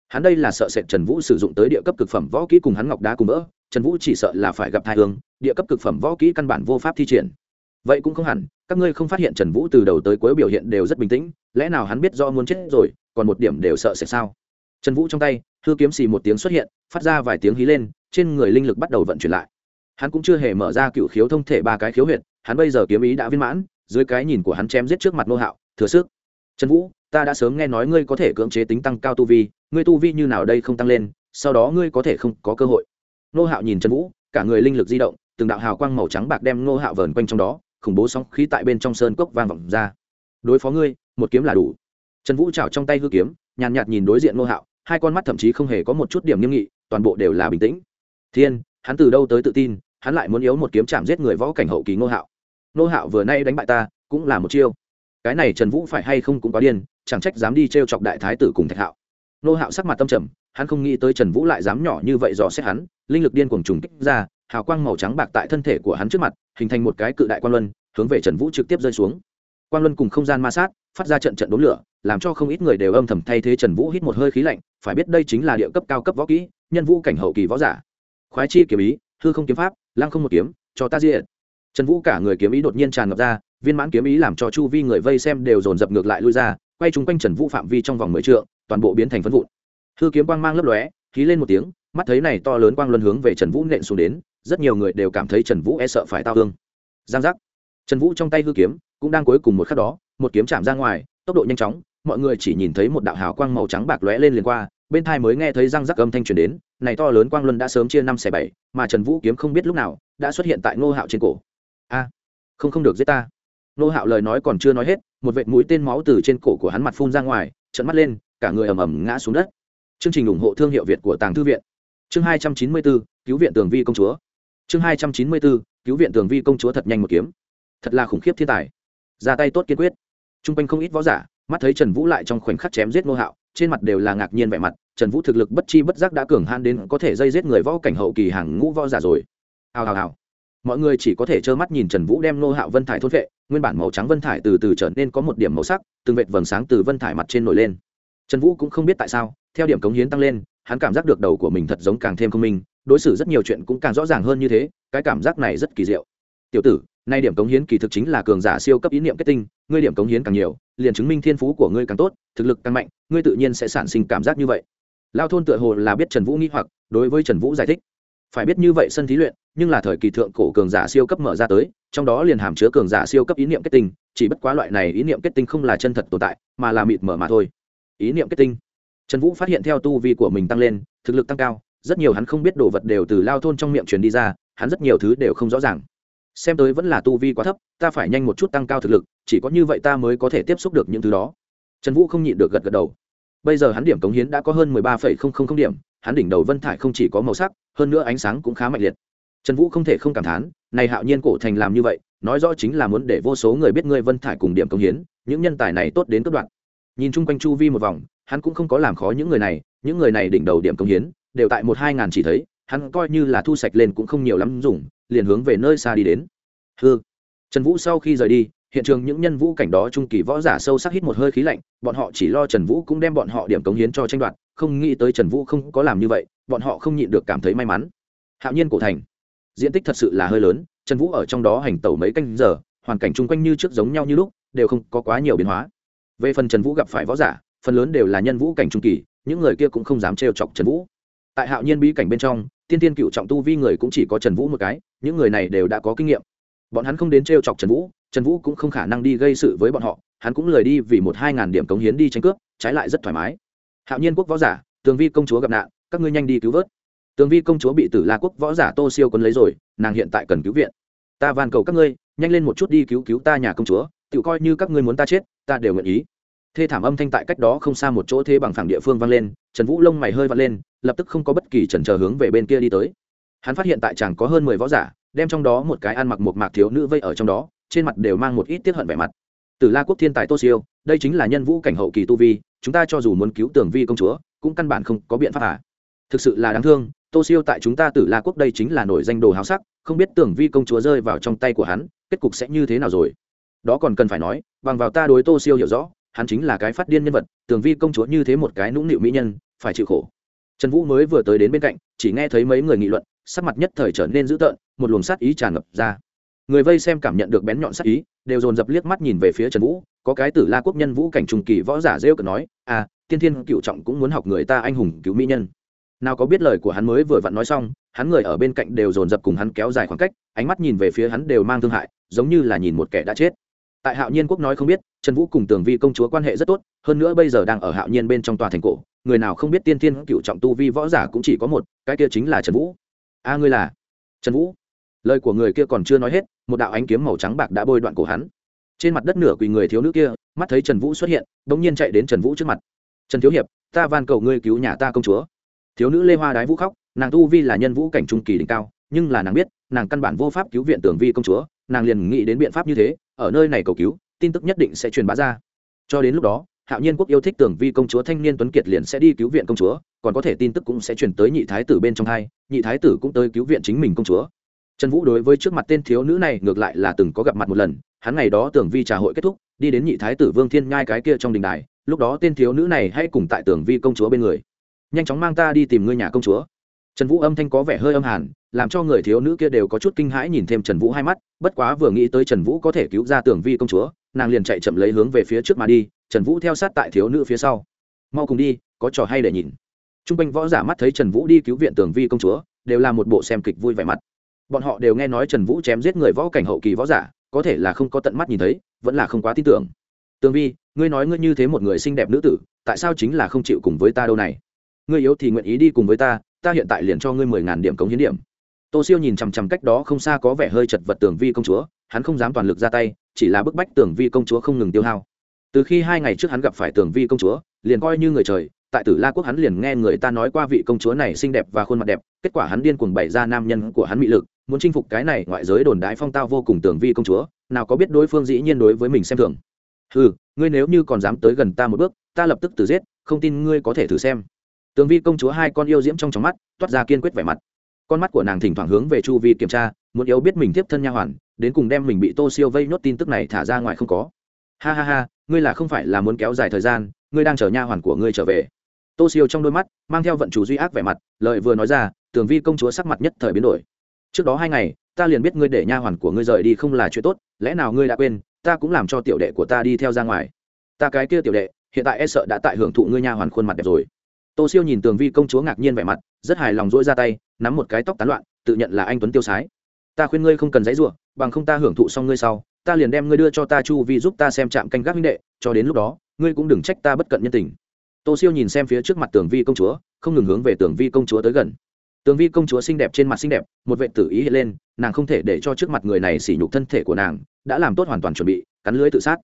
Hắn đây là sợ sệt trần vũ sử dụng tới địa cấp cực phẩm võ kỹ cùng hắn ngọc đá cùng vỡ, trần vũ chỉ sợ là phải gặp thai hương, địa cấp cực phẩm võ kỹ căn bản vô pháp thi triển. Vậy cũng không hẳn các ngươi không phát hiện trần vũ từ đầu tới cuối biểu hiện đều rất bình tĩnh, lẽ nào hắn biết do muốn chết rồi, còn một điểm đều sợ sẽ sao? Trần vũ trong tay thư kiếm xì một tiếng xuất hiện, phát ra vài tiếng hí lên, trên người linh lực bắt đầu vận chuyển lại. Hắn cũng chưa hề mở ra cựu khiếu thông thể ba cái khiếu huyệt, hắn bây giờ kiếm ý đã viên mãn, dưới cái nhìn của hắn chém giết trước mặt nô hạo, thừa sức. Trần vũ, ta đã sớm nghe nói ngươi có thể cưỡng chế tính tăng cao tu vi, ngươi tu vi như nào đây không tăng lên, sau đó ngươi có thể không có cơ hội. Nô hạo nhìn trần vũ, cả người linh lực di động, từng đạo hào quang màu trắng bạc đem nô hạo vờn quanh trong đó khủng bố sóng khí tại bên trong sơn cốc vang vọng ra. Đối phó ngươi, một kiếm là đủ. Trần vũ chảo trong tay hư kiếm, nhàn nhạt nhìn đối diện nô hạo, hai con mắt thậm chí không hề có một chút điểm nghiêm nghị, toàn bộ đều là bình tĩnh. Thiên, hắn từ đâu tới tự tin, hắn lại muốn yếu một kiếm chạm giết người võ cảnh hậu kỳ nô hạo. Nô hạo vừa nay đánh bại ta, cũng là một chiêu. Cái này trần vũ phải hay không cũng có điên, chẳng trách dám đi t r e o chọc đại thái tử cùng thạch hạo. Nô hạo sắc mặt tâm trầm, hắn không nghĩ tới trần vũ lại dám nhỏ như vậy dò xét hắn, linh lực điên cuồng trùng kích ra hào quang màu trắng bạc tại thân thể của hắn trước mặt, hình thành một cái cự đại quan luân, hướng về trần vũ trực tiếp rơi xuống. Quan luân cùng không gian ma sát, phát ra trận trận đốn lửa, làm cho không ít người đều âm thầm thay thế trần vũ hít một hơi khí lạnh, phải biết đây chính là địa cấp cao cấp võ kỹ, nhân vũ cảnh hậu kỳ võ giả. Khoái chi kiếm ý, hư không kiếm pháp, lăng không một kiếm, cho ta diện trần vũ cả người kiếm ý đột nhiên tràn ngập ra, viên mãn kiếm ý làm cho chu vi người vây xem đều dồn dập ngược lại lui ra, quay chung quanh trần vũ phạm vi trong vòng mười trượng, toàn bộ biến thành phân vụn. Hư kiếm quang mang lấp lóe khí lên một tiếng, mắt thấy này to lớn quang luân hướng về trần vũ nện xuống đến rất nhiều người đều cảm thấy trần vũ e sợ phải tao hương giang giác. Trần vũ trong tay hư kiếm, cũng đang cuối cùng một khắc đó, một kiếm chạm ra ngoài, tốc độ nhanh chóng, mọi người chỉ nhìn thấy một đạo hào quang màu trắng bạc lóe lên liền qua, bên thai mới nghe thấy răng rắc âm thanh truyền đến, này to lớn quang luân đã sớm chia năm xẻ bảy, mà trần vũ kiếm không biết lúc nào đã xuất hiện tại ngô hạo trên cổ. A, không không được giết ta. Ngô hạo lời nói còn chưa nói hết, một vệt mũi tên máu từ trên cổ của hắn mặt phun ra ngoài trận mắt lên, cả người ầm ầm ngã xuống đất. Chương trình ủng hộ thương hiệu việt của tàng thư viện. Chương hai trăm chín mươi bốn, cứu viện tường vi công chúa chương hai trăm chín mươi bốn, cứu viện tường vi công chúa thật nhanh một kiếm. Thật là khủng khiếp thiên tài. Ra tay tốt kiên quyết. T r u n g quanh không ít võ giả, mắt thấy trần vũ lại trong khoảnh khắc chém giết ngô hạo, trên mặt đều là ngạc nhiên vẻ mặt, trần vũ thực lực bất chi bất giác đã cường han đến có thể dây giết người võ cảnh hậu kỳ hàng ngũ võ giả rồi. Hào hào hào. Mọi người chỉ có thể trơ mắt nhìn trần vũ đem ngô hạo vân thải thốt vệ, nguyên bản màu trắng vân thải từ từ trở nên có một điểm màu sắc, từng vệt vầng sáng từ vân thải mặt trên nổi lên. Trần vũ cũng không biết tại sao, theo điểm cống hiến tăng lên, hắn cảm giác được đầu của mình thật giống càng thêm không minh đối xử rất nhiều chuyện cũng càng rõ ràng hơn như thế, cái cảm giác này rất kỳ diệu. Tiểu tử, nay điểm cống hiến kỳ thực chính là cường giả siêu cấp ý niệm kết tinh, ngươi điểm cống hiến càng nhiều, liền chứng minh thiên phú của ngươi càng tốt, thực lực càng mạnh, ngươi tự nhiên sẽ sản sinh cảm giác như vậy. Lao thôn tựa hồ là biết trần vũ nghĩ hoặc, đối với trần vũ giải thích. Phải biết như vậy sân thí luyện, nhưng là thời kỳ thượng cổ cường giả siêu cấp mở ra tới, trong đó liền hàm chứa cường giả siêu cấp ý niệm kết tinh, chỉ bất quá loại này ý niệm kết tinh không là chân thật tồn tại, mà là mịt mở mà thôi. Ý niệm kết tinh. Trần vũ phát hiện theo tu vi của mình tăng lên, thực lực tăng cao rất nhiều hắn không biết đồ vật đều từ lao thôn trong miệng truyền đi ra, hắn rất nhiều thứ đều không rõ ràng. Xem tới vẫn là tu vi quá thấp, ta phải nhanh một chút tăng cao thực lực, chỉ có như vậy ta mới có thể tiếp xúc được những thứ đó. Trần vũ không nhịn được gật gật đầu. Bây giờ hắn điểm cống hiến đã có hơn mười ba phẩy không không không điểm, hắn đỉnh đầu vân thải không chỉ có màu sắc, hơn nữa ánh sáng cũng khá mạnh liệt. Trần vũ không thể không cảm thán, này hạo nhiên cổ thành làm như vậy, nói rõ chính là muốn để vô số người biết ngươi vân thải cùng điểm cống hiến, những nhân tài này tốt đến cấp đoạn nhìn chung quanh chu vi một vòng, hắn cũng không có làm khó những người này, những người này đỉnh đầu điểm cống hiến đều tại một hai ngàn chỉ thấy, hắn coi như là thu sạch lên cũng không nhiều lắm dùng, liền hướng về nơi xa đi đến. Hư trần vũ sau khi rời đi, hiện trường những nhân vũ cảnh đó trung kỳ võ giả sâu sắc hít một hơi khí lạnh, bọn họ chỉ lo trần vũ cũng đem bọn họ điểm cống hiến cho tranh đoạt, không nghĩ tới trần vũ không có làm như vậy, bọn họ không nhịn được cảm thấy may mắn. Hạo nhiên cổ thành. Diện tích thật sự là hơi lớn, trần vũ ở trong đó hành tẩu mấy canh giờ, hoàn cảnh chung quanh như trước giống nhau như lúc, đều không có quá nhiều biến hóa. Về phần trần vũ gặp phải võ giả, phần lớn đều là nhân vũ cảnh trung kỳ, những người kia cũng không dám trêu chọc trần vũ tại hạo nhiên bí cảnh bên trong, tiên tiên cựu trọng tu vi người cũng chỉ có trần vũ một cái, những người này đều đã có kinh nghiệm. Bọn hắn không đến t r e o chọc trần vũ trần vũ cũng không khả năng đi gây sự với bọn họ, hắn cũng lười đi vì một hai ngàn điểm cống hiến đi tranh cướp, trái lại rất thoải mái. Hạo nhiên quốc võ giả, tường vi công chúa gặp nạn, các ngươi nhanh đi cứu vớt. Tường vi công chúa bị tử la quốc võ giả tô siêu quân lấy rồi, nàng hiện tại cần cứu viện. Ta van cầu các ngươi, nhanh lên một chút đi cứu cứu ta nhà công chúa tự coi như các ngươi muốn ta chết, ta đều nguyện ý thê thảm âm thanh tại cách đó không xa một chỗ thế bằng phẳng địa phương vang lên, trần vũ lông mày hơi vang lên, lập tức không có bất kỳ trần chờ hướng về bên kia đi tới. Hắn phát hiện tại chàng có hơn mười võ giả, đem trong đó một cái ăn mặc một mạc thiếu nữ vây ở trong đó, trên mặt đều mang một ít tiết hận vẻ mặt. Từ la quốc thiên tài tô siêu, đây chính là nhân vũ cảnh hậu kỳ tu vi, chúng ta cho dù muốn cứu tường vi công chúa, cũng căn bản không có biện pháp à. Thực sự là đáng thương, tô siêu tại chúng ta tử la quốc đây chính là nổi danh đồ háo sắc, không biết tưởng vi công chúa rơi vào trong tay của hắn, kết cục sẽ như thế nào rồi? Đó còn cần phải nói, bằng vào ta đối tô siêu hiểu rõ hắn chính là cái phát điên nhân vật, tường vi công chúa như thế một cái nũng nịu mỹ nhân, phải chịu khổ. Trần vũ mới vừa tới đến bên cạnh, chỉ nghe thấy mấy người nghị luận, sắc mặt nhất thời trở nên dữ tợn, một luồng sát ý tràn ngập ra. Người vây xem cảm nhận được bén nhọn sát ý, đều dồn dập liếc mắt nhìn về phía trần vũ, có cái tử la quốc nhân vũ cảnh trùng kỳ võ giả rêu cờ nói à tiên thiên cựu trọng cũng muốn học người ta anh hùng cứu mỹ nhân. Nào có biết lời của hắn mới vừa vặn nói xong, hắn người ở bên cạnh đều dồn dập cùng hắn kéo dài khoảng cách, ánh mắt nhìn về phía hắn đều mang thương hại, giống như là nhìn một kẻ đã chết tại hạo nhiên quốc nói không biết, trần vũ cùng tường vi công chúa quan hệ rất tốt, hơn nữa bây giờ đang ở hạo nhiên bên trong tòa thành cổ, người nào không biết tiên tiên cựu trọng tu vi võ giả cũng chỉ có một, cái kia chính là trần vũ. A ngươi là? Trần vũ. Lời của người kia còn chưa nói hết, một đạo ánh kiếm màu trắng bạc đã bôi đoạn cổ hắn. Trên mặt đất nửa quỳ người thiếu nữ kia, mắt thấy trần vũ xuất hiện đ ỗ n g nhiên chạy đến trần vũ trước mặt. Trần thiếu hiệp, ta van cầu ngươi cứu nhà ta công chúa. Thiếu nữ lê hoa đái vũ khóc, nàng tu vi là nhân vũ cảnh trung kỳ đỉnh cao, nhưng là nàng biết, nàng căn bản vô pháp cứu viện tưởng vi công chúa, nàng liền nghĩ đến biện pháp như thế ở nơi này cầu cứu, tin tức nhất định sẽ truyền bá ra. Cho đến lúc đó, hạo nhiên quốc yêu thích tưởng vi công chúa thanh niên tuấn kiệt liền sẽ đi cứu viện công chúa, còn có thể tin tức cũng sẽ truyền tới nhị thái tử bên trong hai, nhị thái tử cũng tới cứu viện chính mình công chúa. Trần vũ đối với trước mặt tên thiếu nữ này ngược lại là từng có gặp mặt một lần, hắn ngày đó tưởng vi trà hội kết thúc, đi đến nhị thái tử vương thiên nhai cái kia trong đình đài, lúc đó tên thiếu nữ này hãy cùng tại tưởng vi công chúa bên người. Nhanh chóng mang ta đi tìm ngươi nhà công chúa trần vũ âm thanh có vẻ hơi âm hàn, làm cho người thiếu nữ kia đều có chút kinh hãi nhìn thêm trần vũ hai mắt, bất quá vừa nghĩ tới trần vũ có thể cứu ra tưởng vi công chúa, nàng liền chạy chậm lấy hướng về phía trước mà đi, trần vũ theo sát tại thiếu nữ phía sau. Mau cùng đi, có trò hay để nhìn. T r u n g quanh võ giả mắt thấy trần vũ đi cứu viện tưởng vi công chúa, đều là một bộ xem kịch vui vẻ mặt. Bọn họ đều nghe nói trần vũ chém giết người võ cảnh hậu kỳ võ giả, có thể là không có tận mắt nhìn thấy, vẫn là không quá tin tưởng. Tường vi, ngươi nói ngươi như thế một người xinh đẹp nữ tử, tại sao chính là không chịu cùng với ta đâu này? Ngươi yếu thì nguyện ý đi cùng với ta ta hiện tại liền cho ngươi mười ngàn điểm cống hiến điểm. Tô siêu nhìn chằm chằm cách đó không xa có vẻ hơi chật vật tường vi công chúa, hắn không dám toàn lực ra tay, chỉ là bức bách tường vi công chúa không ngừng tiêu hao. Từ khi hai ngày trước hắn gặp phải tường vi công chúa, liền coi như người trời, tại tử la quốc hắn liền nghe người ta nói qua vị công chúa này xinh đẹp và khuôn mặt đẹp, kết quả hắn điên cuồng bày ra nam nhân của hắn mị lực, muốn chinh phục cái này ngoại giới đồn đái phong tao vô cùng tường vi công chúa, nào có biết đối phương dĩ nhiên đối với mình xem thường. Ừ ngươi nếu như còn dám tới gần ta một bước, ta lập tức từ giết, không tin ngươi có thể thử xem tường vi công chúa hai con yêu diễm trong trong mắt, toát ra kiên quyết vẻ mặt. Con mắt của nàng thỉnh thoảng hướng về chu vi kiểm tra, muốn yếu biết mình tiếp thân nha hoàn, đến cùng đem mình bị tô siêu vây nhốt tin tức này thả ra ngoài không có. Ha ha ha, ngươi là không phải là muốn kéo dài thời gian, ngươi đang chờ nha hoàn của ngươi trở về. Tô siêu trong đôi mắt, mang theo vận chủ duy ác vẻ mặt lợi vừa nói ra, tường vi công chúa sắc mặt nhất thời biến đổi. Trước đó hai ngày, ta liền biết ngươi để nha hoàn của ngươi rời đi không là chuyện tốt, lẽ nào ngươi đã quên, ta cũng làm cho tiểu đệ của ta đi theo ra ngoài. Ta cái kia tiểu đệ, hiện tại e sợ đã tại hưởng thụ ngươi nha hoàn khuôn mặt đẹp rồi tô siêu nhìn tường vi công chúa ngạc nhiên vẻ mặt, rất hài lòng dỗi ra tay, nắm một cái tóc tán loạn, tự nhận là anh tuấn tiêu sái. Ta khuyên ngươi không cần giấy ruộng bằng không ta hưởng thụ xong ngươi sau, ta liền đem ngươi đưa cho ta chu vi giúp ta xem trạm canh gác huynh đệ, cho đến lúc đó, ngươi cũng đừng trách ta bất cận nhân tình. Tô siêu nhìn xem phía trước mặt tường vi công chúa, không ngừng hướng về tường vi công chúa tới gần. Tường vi công chúa xinh đẹp trên mặt xinh đẹp, một vệ tử ý hiện lên, nàng không thể để cho trước mặt người này sỉ nhục thân thể của nàng, đã làm tốt hoàn toàn chuẩn bị, cắn lưới tự sát.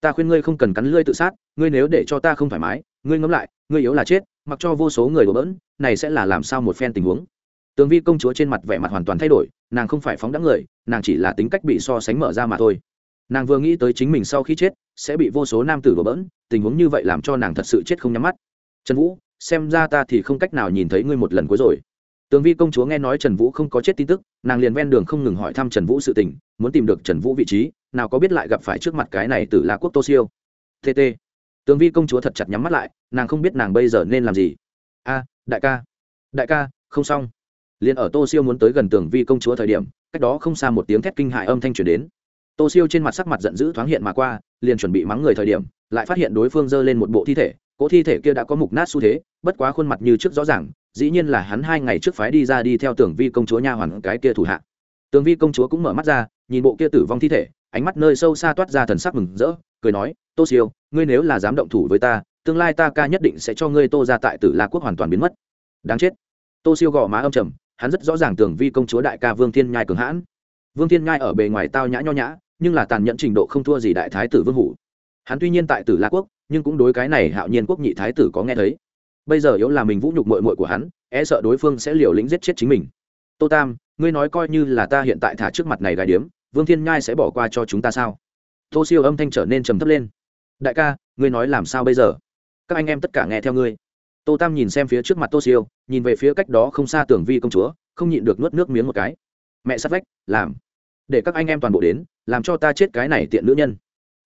Ta khuyên ngươi không cần cắn lưới tự sát, ngươi nếu để cho ta không thoải mái, ngươi ngẫm lại, ngươi yếu là chết mặc cho vô số người đổ bỡn, này sẽ là làm sao một phen tình huống? Tường vi công chúa trên mặt vẻ mặt hoàn toàn thay đổi, nàng không phải phóng đẳng người, nàng chỉ là tính cách bị so sánh mở ra mà thôi. Nàng vừa nghĩ tới chính mình sau khi chết, sẽ bị vô số nam tử đổ bỡn, tình huống như vậy làm cho nàng thật sự chết không nhắm mắt. Trần vũ, xem ra ta thì không cách nào nhìn thấy ngươi một lần cuối rồi. Tường vi công chúa nghe nói trần vũ không có chết tin tức, nàng liền ven đường không ngừng hỏi thăm trần vũ sự tình, muốn tìm được trần vũ vị trí, nào có biết lại gặp phải trước mặt cái này từ la quốc tô siêu. Tt tường vi công chúa thật chặt nhắm mắt lại, nàng không biết nàng bây giờ nên làm gì. A, đại ca. Đại ca, không xong. Liền ở tô siêu muốn tới gần tường vi công chúa thời điểm, cách đó không xa một tiếng thét kinh hại âm thanh truyền đến. Tô siêu trên mặt sắc mặt giận dữ thoáng hiện mà qua, liền chuẩn bị mắng người thời điểm, lại phát hiện đối phương giơ lên một bộ thi thể, cỗ thi thể kia đã có mục nát xu thế, bất quá khuôn mặt như trước rõ ràng, dĩ nhiên là hắn hai ngày trước phái đi ra đi theo tưởng vi công chúa nha hoàn cái kia thủ hạ. Tường vi công chúa cũng mở mắt ra, nhìn bộ kia tử vong thi thể, ánh mắt nơi sâu xa toát ra thần sắc mừng rỡ cười nói, tô siêu, ngươi nếu là dám động thủ với ta, tương lai ta ca nhất định sẽ cho ngươi tô ra tại tử la quốc hoàn toàn biến mất. Đáng chết. Tô siêu gõ má âm trầm, hắn rất rõ ràng tưởng vi công chúa đại ca vương thiên nhai cường hãn. Vương thiên nhai ở bề ngoài tao nhã nho nhã, nhưng là tàn nhẫn trình độ không thua gì đại thái tử vương hủ. Hắn tuy nhiên tại tử la quốc, nhưng cũng đối cái này hạo nhiên quốc nhị thái tử có nghe thấy. Bây giờ yếu là mình vũ nhục mội mội của hắn e sợ đối phương sẽ liều lĩnh giết chết chính mình. Tô tam, ngươi nói coi như là ta hiện tại thả trước mặt này gài điếm, vương thiên nhai sẽ bỏ qua cho chúng ta sao? Tô siêu âm thanh trở nên trầm thấp lên. Đại ca, ngươi nói làm sao bây giờ? Các anh em tất cả nghe theo ngươi. Tô tam nhìn xem phía trước mặt tô siêu, nhìn về phía cách đó không xa tưởng vi công chúa, không nhịn được nuốt nước miếng một cái. Mẹ sắt vách, làm. Để các anh em toàn bộ đến, làm cho ta chết cái này tiện nữ nhân.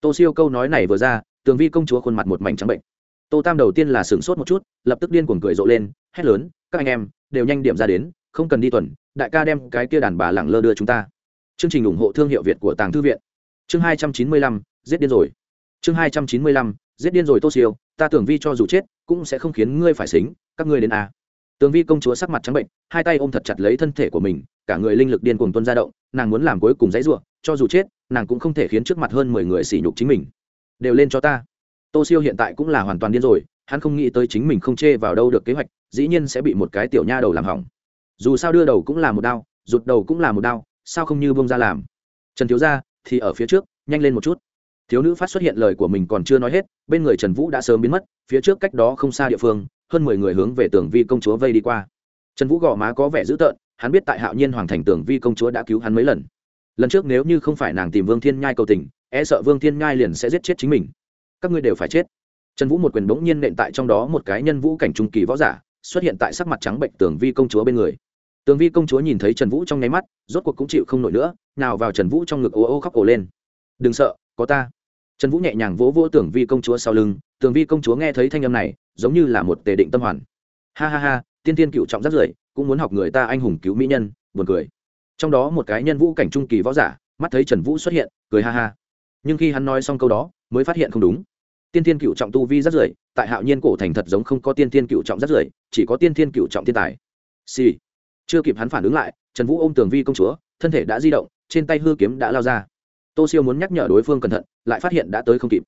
Tô siêu câu nói này vừa ra, tường vi công chúa khuôn mặt một mảnh trắng bệnh. Tô tam đầu tiên là sửng sốt một chút, lập tức điên cuồng cười rộ lên, hét lớn, các anh em, đều nhanh điểm ra đến, không cần đi tuần, đại ca đem cái kia đàn bà lẳng lơ đưa chúng ta. Chương trình ủng hộ thương hiệu việt của tàng thư viện chương hai trăm chín mươi lăm, giết điên rồi. Chương hai trăm chín mươi lăm, giết điên rồi tô siêu, ta tưởng vi cho dù chết, cũng sẽ không khiến ngươi phải xính, các ngươi đến a. À. tường vi công chúa sắc mặt trắng bệnh, hai tay ôm thật chặt lấy thân thể của mình, cả người linh lực điên cuồng tuân ra động, nàng muốn làm cuối cùng dãy ruộng cho dù chết, nàng cũng không thể khiến trước mặt hơn mười người sỉ nhục chính mình. Đều lên cho ta. Tô siêu hiện tại cũng là hoàn toàn điên rồi, hắn không nghĩ tới chính mình không chê vào đâu được kế hoạch, dĩ nhiên sẽ bị một cái tiểu nha đầu làm hỏng. Dù sao đưa đầu cũng là một đao, rụt đầu cũng là một đao, sao không như bông ra làm? Trần thiếu gia thì ở phía trước, nhanh lên một chút. Thiếu nữ phát xuất hiện lời của mình còn chưa nói hết, bên người trần vũ đã sớm biến mất, phía trước cách đó không xa địa phương, hơn mười người hướng về tường vi công chúa vây đi qua. Trần vũ gò má có vẻ dữ tợn, hắn biết tại hạo nhiên hoàng thành tường vi công chúa đã cứu hắn mấy lần. Lần trước nếu như không phải nàng tìm vương thiên nhai cầu tình e sợ vương thiên nhai liền sẽ giết chết chính mình. Các ngươi đều phải chết. Trần vũ một quyền bỗng nhiên nện tại trong đó một cái nhân vũ cảnh trung kỳ võ giả, xuất hiện tại sắc mặt trắng bệnh tường vi công chúa bên người tường vi công chúa nhìn thấy trần vũ trong nháy mắt, rốt cuộc cũng chịu không nổi nữa, nào vào trần vũ trong ngực ô ô khóc ổ lên. Đừng sợ, có ta. Trần vũ nhẹ nhàng vỗ vỗ tường vi công chúa sau lưng, tường vi công chúa nghe thấy thanh âm này, giống như là một tề định tâm hoàn. Ha ha ha, tiên tiên cựu trọng rất rưởi cũng muốn học người ta anh hùng cứu mỹ nhân, buồn cười. Trong đó một cái nhân vũ cảnh trung kỳ võ giả, mắt thấy trần vũ xuất hiện, cười ha ha. Nhưng khi hắn nói xong câu đó, mới phát hiện không đúng. Tiên thiên cựu trọng tu vi rất rưởi tại hạo nhiên cổ thành thật giống không có tiên thiên cựu trọng rất rưởi chỉ có tiên thiên cựu trọng thiên tài. Xì、sì chưa kịp hắn phản ứng lại, trần vũ ôm tường vi công chúa, thân thể đã di động, trên tay hư kiếm đã lao ra. Tô siêu muốn nhắc nhở đối phương cẩn thận, lại phát hiện đã tới không kịp.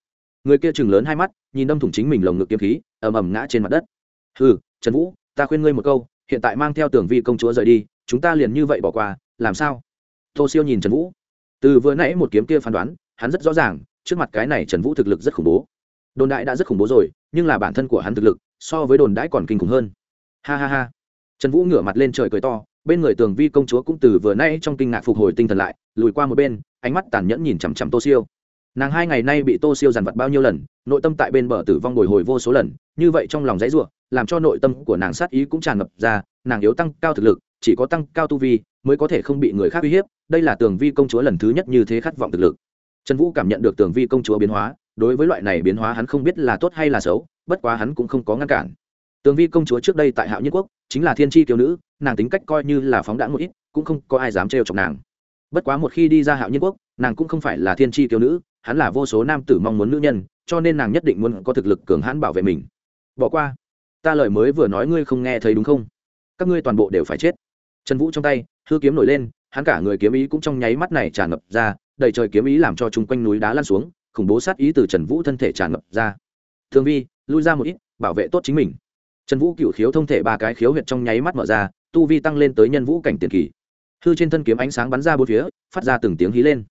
Người kia chừng lớn hai mắt, nhìn đâm thủng chính mình lồng ngực kiếm khí, ầm ầm ngã trên mặt đất. Hừ, trần vũ, ta khuyên ngươi một câu, hiện tại mang theo tường vi công chúa rời đi, chúng ta liền như vậy bỏ qua, làm sao? Tô siêu nhìn trần vũ. Từ vừa nãy một kiếm kia phán đoán, hắn rất rõ ràng, trước mặt cái này trần vũ thực lực rất khủng bố. Đồn đại đã rất khủng bố rồi, nhưng là bản thân của hắn thực lực, so với đồn đãi còn kinh khủng hơn. Ha ha ha trần vũ ngửa mặt lên trời cười to, bên người tường vi công chúa cũng từ vừa nay trong kinh ngạc phục hồi tinh thần lại, lùi qua một bên, ánh mắt tàn nhẫn nhìn chằm chằm tô siêu. Nàng hai ngày nay bị tô siêu dằn vặt bao nhiêu lần, nội tâm tại bên bờ tử vong bồi hồi vô số lần, như vậy trong lòng dãy ruộng làm cho nội tâm của nàng sát ý cũng tràn ngập ra, nàng yếu tăng cao thực lực, chỉ có tăng cao tu vi, mới có thể không bị người khác uy hiếp, đây là tường vi công chúa lần thứ nhất như thế khát vọng thực lực. Trần vũ cảm nhận được tường vi công chúa biến hóa, đối với loại này biến hóa hắn không biết là tốt hay là xấu, bất quá hắn cũng không có ngăn cản tường vi công chúa trước đây tại hạo nhiên quốc, chính là thiên tri kiều nữ, nàng tính cách coi như là phóng đãng một ít, cũng không có ai dám trêu chọc nàng. Bất quá một khi đi ra hạo nhiên quốc, nàng cũng không phải là thiên tri kiều nữ, hắn là vô số nam tử mong muốn nữ nhân, cho nên nàng nhất định muốn có thực lực cường hãn bảo vệ mình. Bỏ qua. Ta lời mới vừa nói ngươi không nghe thấy đúng không? Các ngươi toàn bộ đều phải chết. Trần vũ trong tay, hư kiếm nổi lên, hắn cả người kiếm ý cũng trong nháy mắt này tràn ngập ra, đầy trời kiếm ý làm cho chung quanh núi đá lan xuống, khủng bố sát ý từ trần vũ thân thể tràn ngập ra. Thương vi, lui ra một ít, bảo vệ tốt chính mình trần vũ cựu khiếu thông thể ba cái khiếu huyệt trong nháy mắt mở ra tu vi tăng lên tới nhân vũ cảnh tiền kỳ. Hư trên thân kiếm ánh sáng bắn ra bốn phía phát ra từng tiếng hí lên.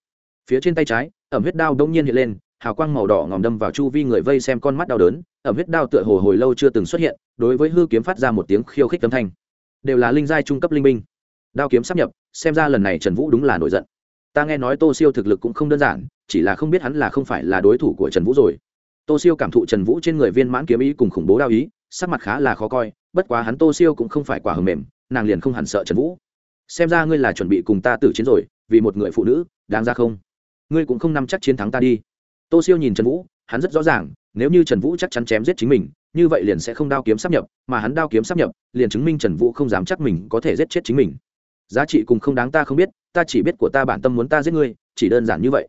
Phía trên tay trái ẩm huyết đao đông nhiên hiện lên hào quang màu đỏ ngòm đâm vào chu vi người vây xem con mắt đau đớn ẩm huyết đao tựa hồ hồi lâu chưa từng xuất hiện đối với hư kiếm phát ra một tiếng khiêu khích âm thanh. Đều là linh giai trung cấp linh minh, đao kiếm sắp nhập xem ra lần này trần vũ đúng là nổi giận. Ta nghe nói tô siêu thực lực cũng không đơn giản chỉ là không biết hắn là không phải là đối thủ của trần vũ rồi. Tô siêu cảm thụ trần vũ trên người viên mãn kiếm ý cùng khủng bố đao ý sắc mặt khá là khó coi, bất quá hắn tô siêu cũng không phải quả hầm mềm, nàng liền không hẳn sợ trần vũ. Xem ra ngươi là chuẩn bị cùng ta tử chiến rồi, vì một người phụ nữ, đáng ra không? Ngươi cũng không nắm chắc chiến thắng ta đi. Tô siêu nhìn trần vũ, hắn rất rõ ràng, nếu như trần vũ chắc chắn chém giết chính mình, như vậy liền sẽ không đao kiếm sắp nhập, mà hắn đao kiếm sắp nhập, liền chứng minh trần vũ không dám chắc mình có thể giết chết chính mình. Giá trị cùng không đáng ta không biết, ta chỉ biết của ta bản tâm muốn ta giết ngươi, chỉ đơn giản như vậy.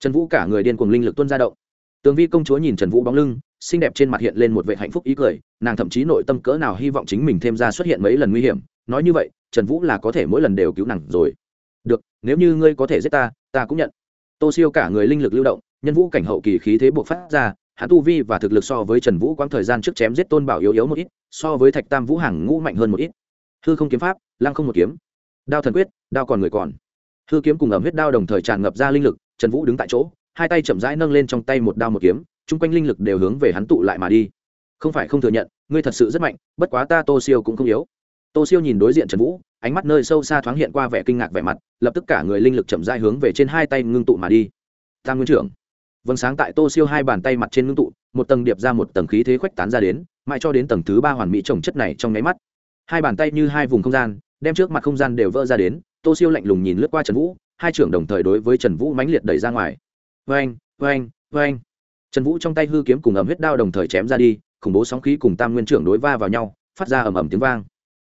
Trần vũ cả người điên cuồng linh lực tuân ra động. Tường vi công chúa nhìn trần vũ bóng lưng xinh đẹp trên mặt hiện lên một vệ hạnh phúc ý cười, nàng thậm chí nội tâm cỡ nào hy vọng chính mình thêm ra xuất hiện mấy lần nguy hiểm. Nói như vậy, trần vũ là có thể mỗi lần đều cứu nàng rồi. Được, nếu như ngươi có thể giết ta ta cũng nhận. Tô siêu cả người linh lực lưu động, nhân vũ cảnh hậu kỳ khí thế buộc phát ra, hắn tu vi và thực lực so với trần vũ quãng thời gian trước chém giết tôn bảo yếu yếu một ít, so với thạch tam vũ hàng ngũ mạnh hơn một ít. Hư không kiếm pháp, lăng không một kiếm. Đao thần quyết, đao còn người còn. Hư kiếm cùng ẩm huyết đao đồng thời tràn ngập ra linh lực, trần vũ đứng tại chỗ, hai tay chậm rãi nâng lên trong tay một đao một kiếm chung quanh linh lực đều hướng về hắn tụ lại mà đi. Không phải không thừa nhận, ngươi thật sự rất mạnh, bất quá ta tô siêu cũng không yếu. Tô siêu nhìn đối diện trần vũ, ánh mắt nơi sâu xa thoáng hiện qua vẻ kinh ngạc vẻ mặt, lập tức cả người linh lực chậm rãi hướng về trên hai tay ngưng tụ mà đi. Tam nguyên trưởng. Vâng sáng tại tô siêu hai bàn tay mặt trên ngưng tụ, một tầng điệp ra một tầng khí thế khuếch tán ra đến, mãi cho đến tầng thứ ba hoàn mỹ trồng chất này trong nháy mắt. Hai bàn tay như hai vùng không gian, đem trước mặt không gian đều vỡ ra đến, tô siêu lạnh lùng nhìn lướt qua trần vũ, hai trưởng đồng thời đối với trần vũ mãnh liệt đẩy ra ngoài. Vê anh vê anh vê anh trần vũ trong tay hư kiếm cùng ẩm huyết đao đồng thời chém ra đi, khủng bố sóng khí cùng tam nguyên trưởng đối va vào nhau, phát ra ầm ầm tiếng vang.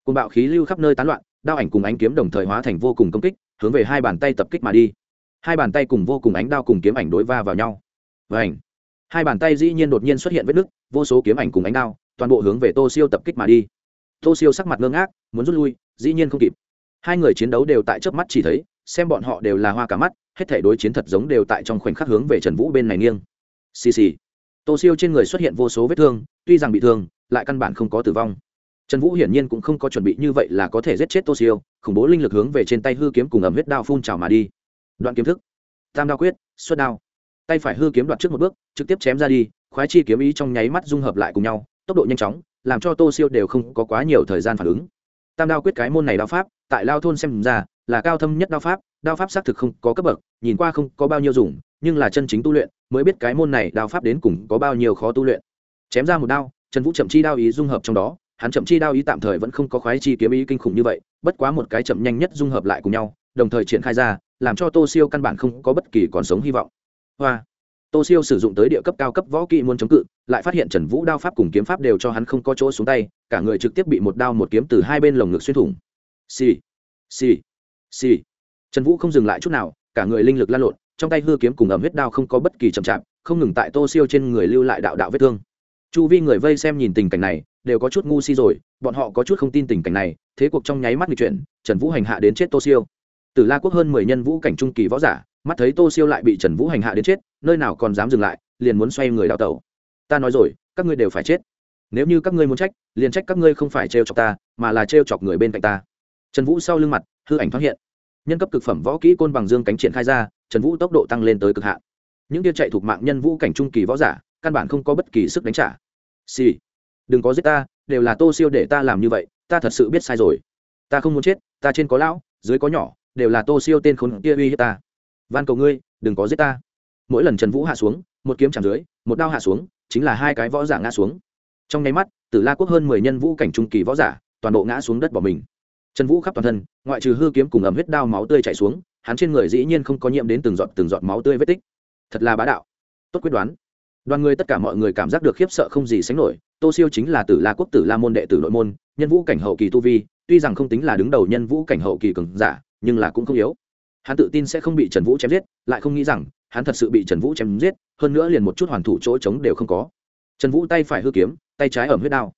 Côn bạo khí lưu khắp nơi tán loạn, đao ảnh cùng ánh kiếm đồng thời hóa thành vô cùng công kích, hướng về hai bàn tay tập kích mà đi. Hai bàn tay cùng vô cùng ánh đao cùng kiếm ảnh đối va vào nhau. Và ảnh hai bàn tay dĩ nhiên đột nhiên xuất hiện vết nứt, vô số kiếm ảnh cùng ánh đao, toàn bộ hướng về tô siêu tập kích mà đi. Tô siêu sắc mặt ngơ ngác, muốn rút lui, dĩ nhiên không kịp. Hai người chiến đấu đều tại chớp mắt chỉ thấy, xem bọn họ đều là hoa cả mắt, hết thể đối chiến thật giống đều tại trong khoảnh khắc hướng về trần vũ bên này nghiêng xì xì. Tô siêu trên người xuất hiện vô số vết thương, tuy rằng bị thương, lại căn bản không có tử vong. Trần vũ hiển nhiên cũng không có chuẩn bị như vậy là có thể giết chết tô siêu, khủng bố linh lực hướng về trên tay hư kiếm cùng ẩm huyết đao phun trào mà đi. Đoạn kiếm thức. Tam đao quyết, xuất đao. Tay phải hư kiếm đoạt trước một bước, trực tiếp chém ra đi, khoái chi kiếm ý trong nháy mắt dung hợp lại cùng nhau, tốc độ nhanh chóng, làm cho tô siêu đều không có quá nhiều thời gian phản ứng. Tam đao quyết cái môn này đao pháp, tại lao thôn xem ra, là cao thâm nhất đao pháp đao pháp xác thực không có cấp bậc, nhìn qua không có bao nhiêu dùng, nhưng là chân chính tu luyện mới biết cái môn này đao pháp đến cùng có bao nhiêu khó tu luyện. Chém ra một đao, trần vũ chậm chi đao ý dung hợp trong đó, hắn chậm chi đao ý tạm thời vẫn không có khoái chi kiếm ý kinh khủng như vậy, bất quá một cái chậm nhanh nhất dung hợp lại cùng nhau, đồng thời triển khai ra, làm cho tô siêu căn bản không có bất kỳ còn sống hy vọng. Hoa. Tô siêu sử dụng tới địa cấp cao cấp võ kỹ muốn chống cự, lại phát hiện trần vũ đao pháp cùng kiếm pháp đều cho hắn không có chỗ xuống tay, cả người trực tiếp bị một đao một kiếm từ hai bên lồng ngực xuyên thủng. Xì. Xì. Xì. Trần vũ không dừng lại chút nào, cả người linh lực lan lộn trong tay hư kiếm cùng ẩm huyết đao không có bất kỳ chậm chạp, không ngừng tại tô siêu trên người lưu lại đạo đạo vết thương. Chu vi người vây xem nhìn tình cảnh này, đều có chút ngu si rồi, bọn họ có chút không tin tình cảnh này, thế cuộc trong nháy mắt người chuyển, trần vũ hành hạ đến chết tô siêu. Từ la quốc hơn mười nhân vũ cảnh trung kỳ võ giả, mắt thấy tô siêu lại bị trần vũ hành hạ đến chết, nơi nào còn dám dừng lại, liền muốn xoay người đào tẩu. Ta nói rồi, các ngươi đều phải chết. Nếu như các ngươi muốn trách, liền trách các ngươi không phải trêu chọc ta, mà là trêu chọc người bên cạnh ta. Trần vũ sau lưng mặt, hư ảnh thoáng hiện. Nhân cấp cực phẩm võ kỹ côn bằng dương cánh triển khai ra trần vũ tốc độ tăng lên tới cực hạn. Những tiêu chạy thuộc mạng nhân vũ cảnh trung kỳ võ giả, căn bản không có bất kỳ sức đánh trả. Xì、sì. đừng có giết ta, đều là tô siêu để ta làm như vậy, ta thật sự biết sai rồi. Ta không muốn chết, ta trên có lão, dưới có nhỏ, đều là tô siêu tên khốn kia uy hiếp ta. Van cầu ngươi, đừng có giết ta. Mỗi lần trần vũ hạ xuống, một kiếm chạm dưới, một đao hạ xuống, chính là hai cái võ giả ngã xuống. Trong nháy mắt, tử la quốc hơn mười nhân vũ cảnh trung kỳ võ giả, toàn bộ ngã xuống đất bỏ mình. Trần vũ khắp toàn thân, ngoại trừ hư kiếm cùng ẩm huyết đao máu tươi chảy xuống hắn trên người dĩ nhiên không có nhiễm đến từng giọt từng giọt máu tươi vết tích. Thật là bá đạo. Tốt quyết đoán. Đoàn người tất cả mọi người cảm giác được khiếp sợ không gì sánh nổi. Tô siêu chính là tử la quốc, tử la môn đệ tử nội môn, nhân vũ cảnh hậu kỳ tu vi, tuy rằng không tính là đứng đầu nhân vũ cảnh hậu kỳ cường giả, nhưng là cũng không yếu. Hắn tự tin sẽ không bị trần vũ chém giết, lại không nghĩ rằng, hắn thật sự bị trần vũ chém giết, hơn nữa liền một chút hoàn thủ chỗ trống đều không có. Trần vũ tay phải hư kiếm, tay trái ẩm huyết đao.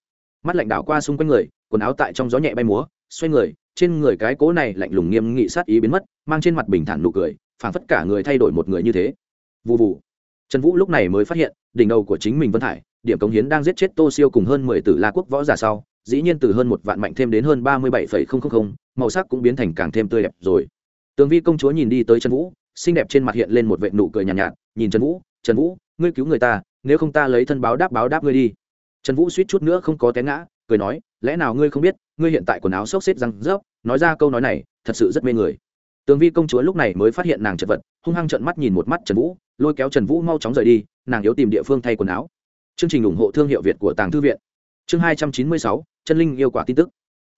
Mắt lạnh đảo qua xung quanh người, quần áo tại trong gió nhẹ bay múa, xoay người trên người cái cố này lạnh lùng nghiêm nghị sát ý biến mất mang trên mặt bình thản nụ cười phảng phất cả người thay đổi một người như thế. Vụ vụ trần vũ lúc này mới phát hiện đỉnh đầu của chính mình vân thải điểm cống hiến đang giết chết tô siêu cùng hơn mười tử la quốc võ giả sau dĩ nhiên từ hơn một vạn mạnh thêm đến hơn ba mươi bảy phẩy không không không màu sắc cũng biến thành càng thêm tươi đẹp rồi. Tường vi công chúa nhìn đi tới trần vũ xinh đẹp trên mặt hiện lên một vệ nụ cười nhàn nhạt, nhạt nhìn trần vũ trần vũ ngươi cứu người ta nếu không ta lấy thân báo đáp báo đáp ngươi đi. Trần vũ suýt chút nữa không có té ngã cười nói, lẽ nào ngươi không biết, ngươi hiện tại quần áo xốc xếp răng rớp? Nói ra câu nói này, thật sự rất mê người. Tường vi công chúa lúc này mới phát hiện nàng chật vật, hung hăng trận mắt nhìn một mắt trần vũ, lôi kéo trần vũ mau chóng rời đi, nàng yếu tìm địa phương thay quần áo. Chương trình ủng hộ thương hiệu việt của tàng thư viện. Chương hai trăm chín mươi sáu, chân linh yêu quả tin tức.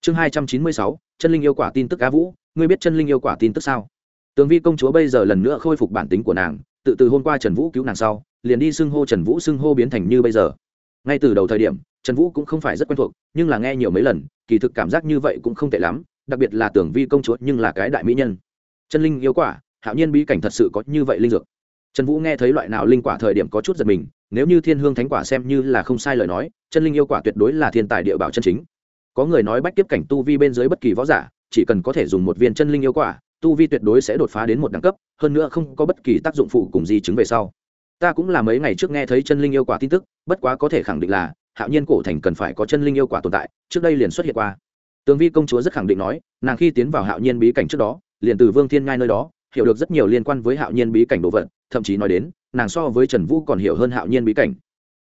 Chương hai trăm chín mươi sáu, chân linh yêu quả tin tức cá vũ, ngươi biết chân linh yêu quả tin tức sao? Tường vi công chúa bây giờ lần nữa khôi phục bản tính của nàng, tự từ hôm qua trần vũ cứu nàng sau, liền đi xưng hô trần vũ xưng hô biến thành như bây giờ. Ngay từ đầu thời điểm trần vũ cũng không phải rất quen thuộc, nhưng là nghe nhiều mấy lần, kỳ thực cảm giác như vậy cũng không tệ lắm, đặc biệt là tưởng vi công chúa nhưng là cái đại mỹ nhân. Chân linh yêu quả, hạo nhiên bí cảnh thật sự có như vậy linh dược. Trần vũ nghe thấy loại nào linh quả thời điểm có chút giật mình, nếu như thiên hương thánh quả xem như là không sai lời nói, chân linh yêu quả tuyệt đối là thiên tài địa bảo chân chính. Có người nói bách tiếp cảnh tu vi bên dưới bất kỳ võ giả, chỉ cần có thể dùng một viên chân linh yêu quả, tu vi tuyệt đối sẽ đột phá đến một đẳng cấp, hơn nữa không có bất kỳ tác dụng phụ cùng di chứng về sau. Ta cũng là mấy ngày trước nghe thấy chân linh yêu quả tin tức, bất quá có thể khẳng định là hạo nhiên cổ thành cần phải có chân linh yêu quả tồn tại, trước đây liền xuất hiện qua. Tường vi công chúa rất khẳng định nói, nàng khi tiến vào hạo nhiên bí cảnh trước đó, liền từ vương thiên ngai nơi đó, hiểu được rất nhiều liên quan với hạo nhiên bí cảnh đồ vật, thậm chí nói đến, nàng so với trần vũ còn hiểu hơn hạo nhiên bí cảnh.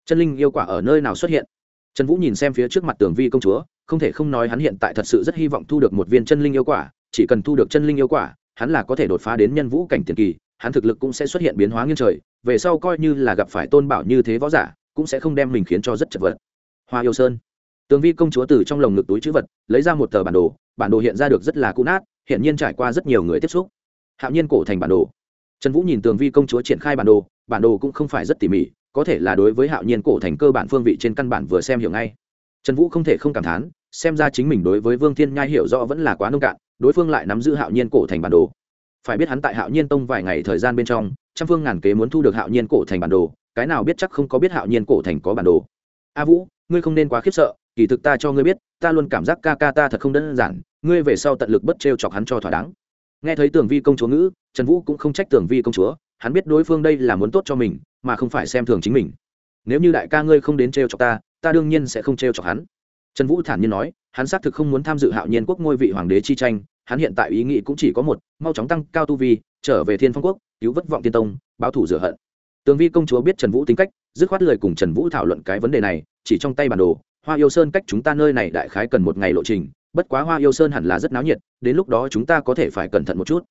Chân linh yêu quả ở nơi nào xuất hiện? Trần vũ nhìn xem phía trước mặt tường vi công chúa, không thể không nói hắn hiện tại thật sự rất hy vọng thu được một viên chân linh yêu quả, chỉ cần thu được chân linh yêu quả, hắn là có thể đột phá đến nhân vũ cảnh tiền kỳ, hắn thực lực cũng sẽ xuất hiện biến hóa nghiêng trời, về sau coi như là gặp phải tôn bảo như thế võ giả cũng sẽ không đem mình khiến cho rất chật vật. Hoa yêu sơn. Tường vi công chúa từ trong lồng ngực túi chữ vật, lấy ra một tờ bản đồ bản đồ hiện ra được rất là cũ nát hiện nhiên trải qua rất nhiều người tiếp xúc. Hạo nhiên cổ thành bản đồ. Trần vũ nhìn tường vi công chúa triển khai bản đồ bản đồ cũng không phải rất tỉ mỉ, có thể là đối với hạo nhiên cổ thành cơ bản phương vị trên căn bản vừa xem hiểu ngay. Trần vũ không thể không cảm thán, xem ra chính mình đối với vương thiên nhai hiểu rõ vẫn là quá nông cạn, đối phương lại nắm giữ hạo nhiên cổ thành bản đồ. Phải biết hắn tại hạo nhiên tông vài ngày thời gian bên trong, trăm phương ngàn kế muốn thu được hạo nhiên cổ thành bản đồ cái nào biết chắc không có biết hạo nhiên cổ thành có bản đồ. A vũ, ngươi không nên quá khiếp sợ, kỳ thực ta cho ngươi biết, ta luôn cảm giác ca ca ta thật không đơn giản, ngươi về sau tận lực bất trêu chọc hắn cho thỏa đáng. Nghe thấy tường vi công chúa ngữ, trần vũ cũng không trách tường vi công chúa, hắn biết đối phương đây là muốn tốt cho mình, mà không phải xem thường chính mình. Nếu như đại ca ngươi không đến trêu chọc ta ta đương nhiên sẽ không trêu chọc hắn. Trần vũ thản nhiên nói, hắn xác thực không muốn tham dự hạo nhiên quốc ngôi vị hoàng đế chi tranh, hắn hiện tại ý nghĩ cũng chỉ có một, mau chóng tăng cao tu vi, trở về thiên phong quốc, cứu vất vọng tiên tông, báo thủ rửa hận tường vi công chúa biết trần vũ tính cách, dứt khoát lời cùng trần vũ thảo luận cái vấn đề này, chỉ trong tay bản đồ, hoa yêu sơn cách chúng ta nơi này đại khái cần một ngày lộ trình, bất quá hoa yêu sơn hẳn là rất náo nhiệt, đến lúc đó chúng ta có thể phải cẩn thận một chút.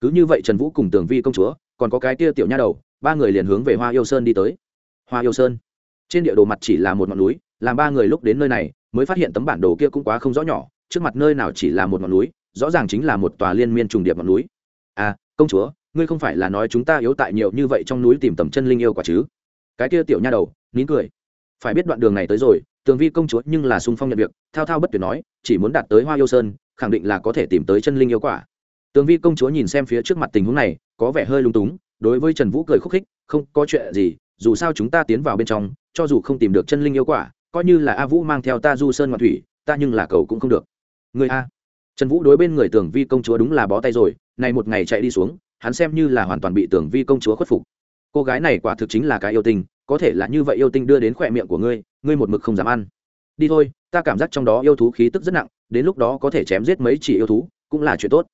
Cứ như vậy trần vũ cùng tường vi công chúa, còn có cái kia tiểu nha đầu, ba người liền hướng về hoa yêu sơn đi tới. Hoa yêu sơn, trên địa đồ mặt chỉ là một ngọn núi, làm ba người lúc đến nơi này, mới phát hiện tấm bản đồ kia cũng quá không rõ nhỏ, trước mặt nơi nào chỉ là một ngọn núi, rõ ràng chính là một tòa liên miên trùng điệp ngọn núi. À công chúa ngươi không phải là nói chúng ta yếu tại nhiều như vậy trong núi tìm tầm chân linh yêu quả chứ? Cái kia tiểu nha đầu, nín cười. Phải biết đoạn đường này tới rồi, tường vi công chúa nhưng là sung phong nhận việc, thao thao bất tuyệt nói, chỉ muốn đạt tới hoa yêu sơn, khẳng định là có thể tìm tới chân linh yêu quả. Tường vi công chúa nhìn xem phía trước mặt tình huống này, có vẻ hơi lung túng, đối với trần vũ cười khúc khích, không có chuyện gì, dù sao chúng ta tiến vào bên trong, cho dù không tìm được chân linh yêu quả, coi như là a vũ mang theo ta du sơn ngoại thủy, ta nhưng là cầu cũng không được. Người a. Trần vũ đối bên người tường vi công chúa đúng là bó tay rồi, này một ngày chạy đi xuống hắn xem như là hoàn toàn bị tưởng vi công chúa khuất phục. Cô gái này quả thực chính là cái yêu tinh, có thể là như vậy yêu tinh đưa đến khỏe miệng của ngươi ngươi một mực không dám ăn. Đi thôi, ta cảm giác trong đó yêu thú khí tức rất nặng, đến lúc đó có thể chém giết mấy chỉ yêu thú, cũng là chuyện tốt.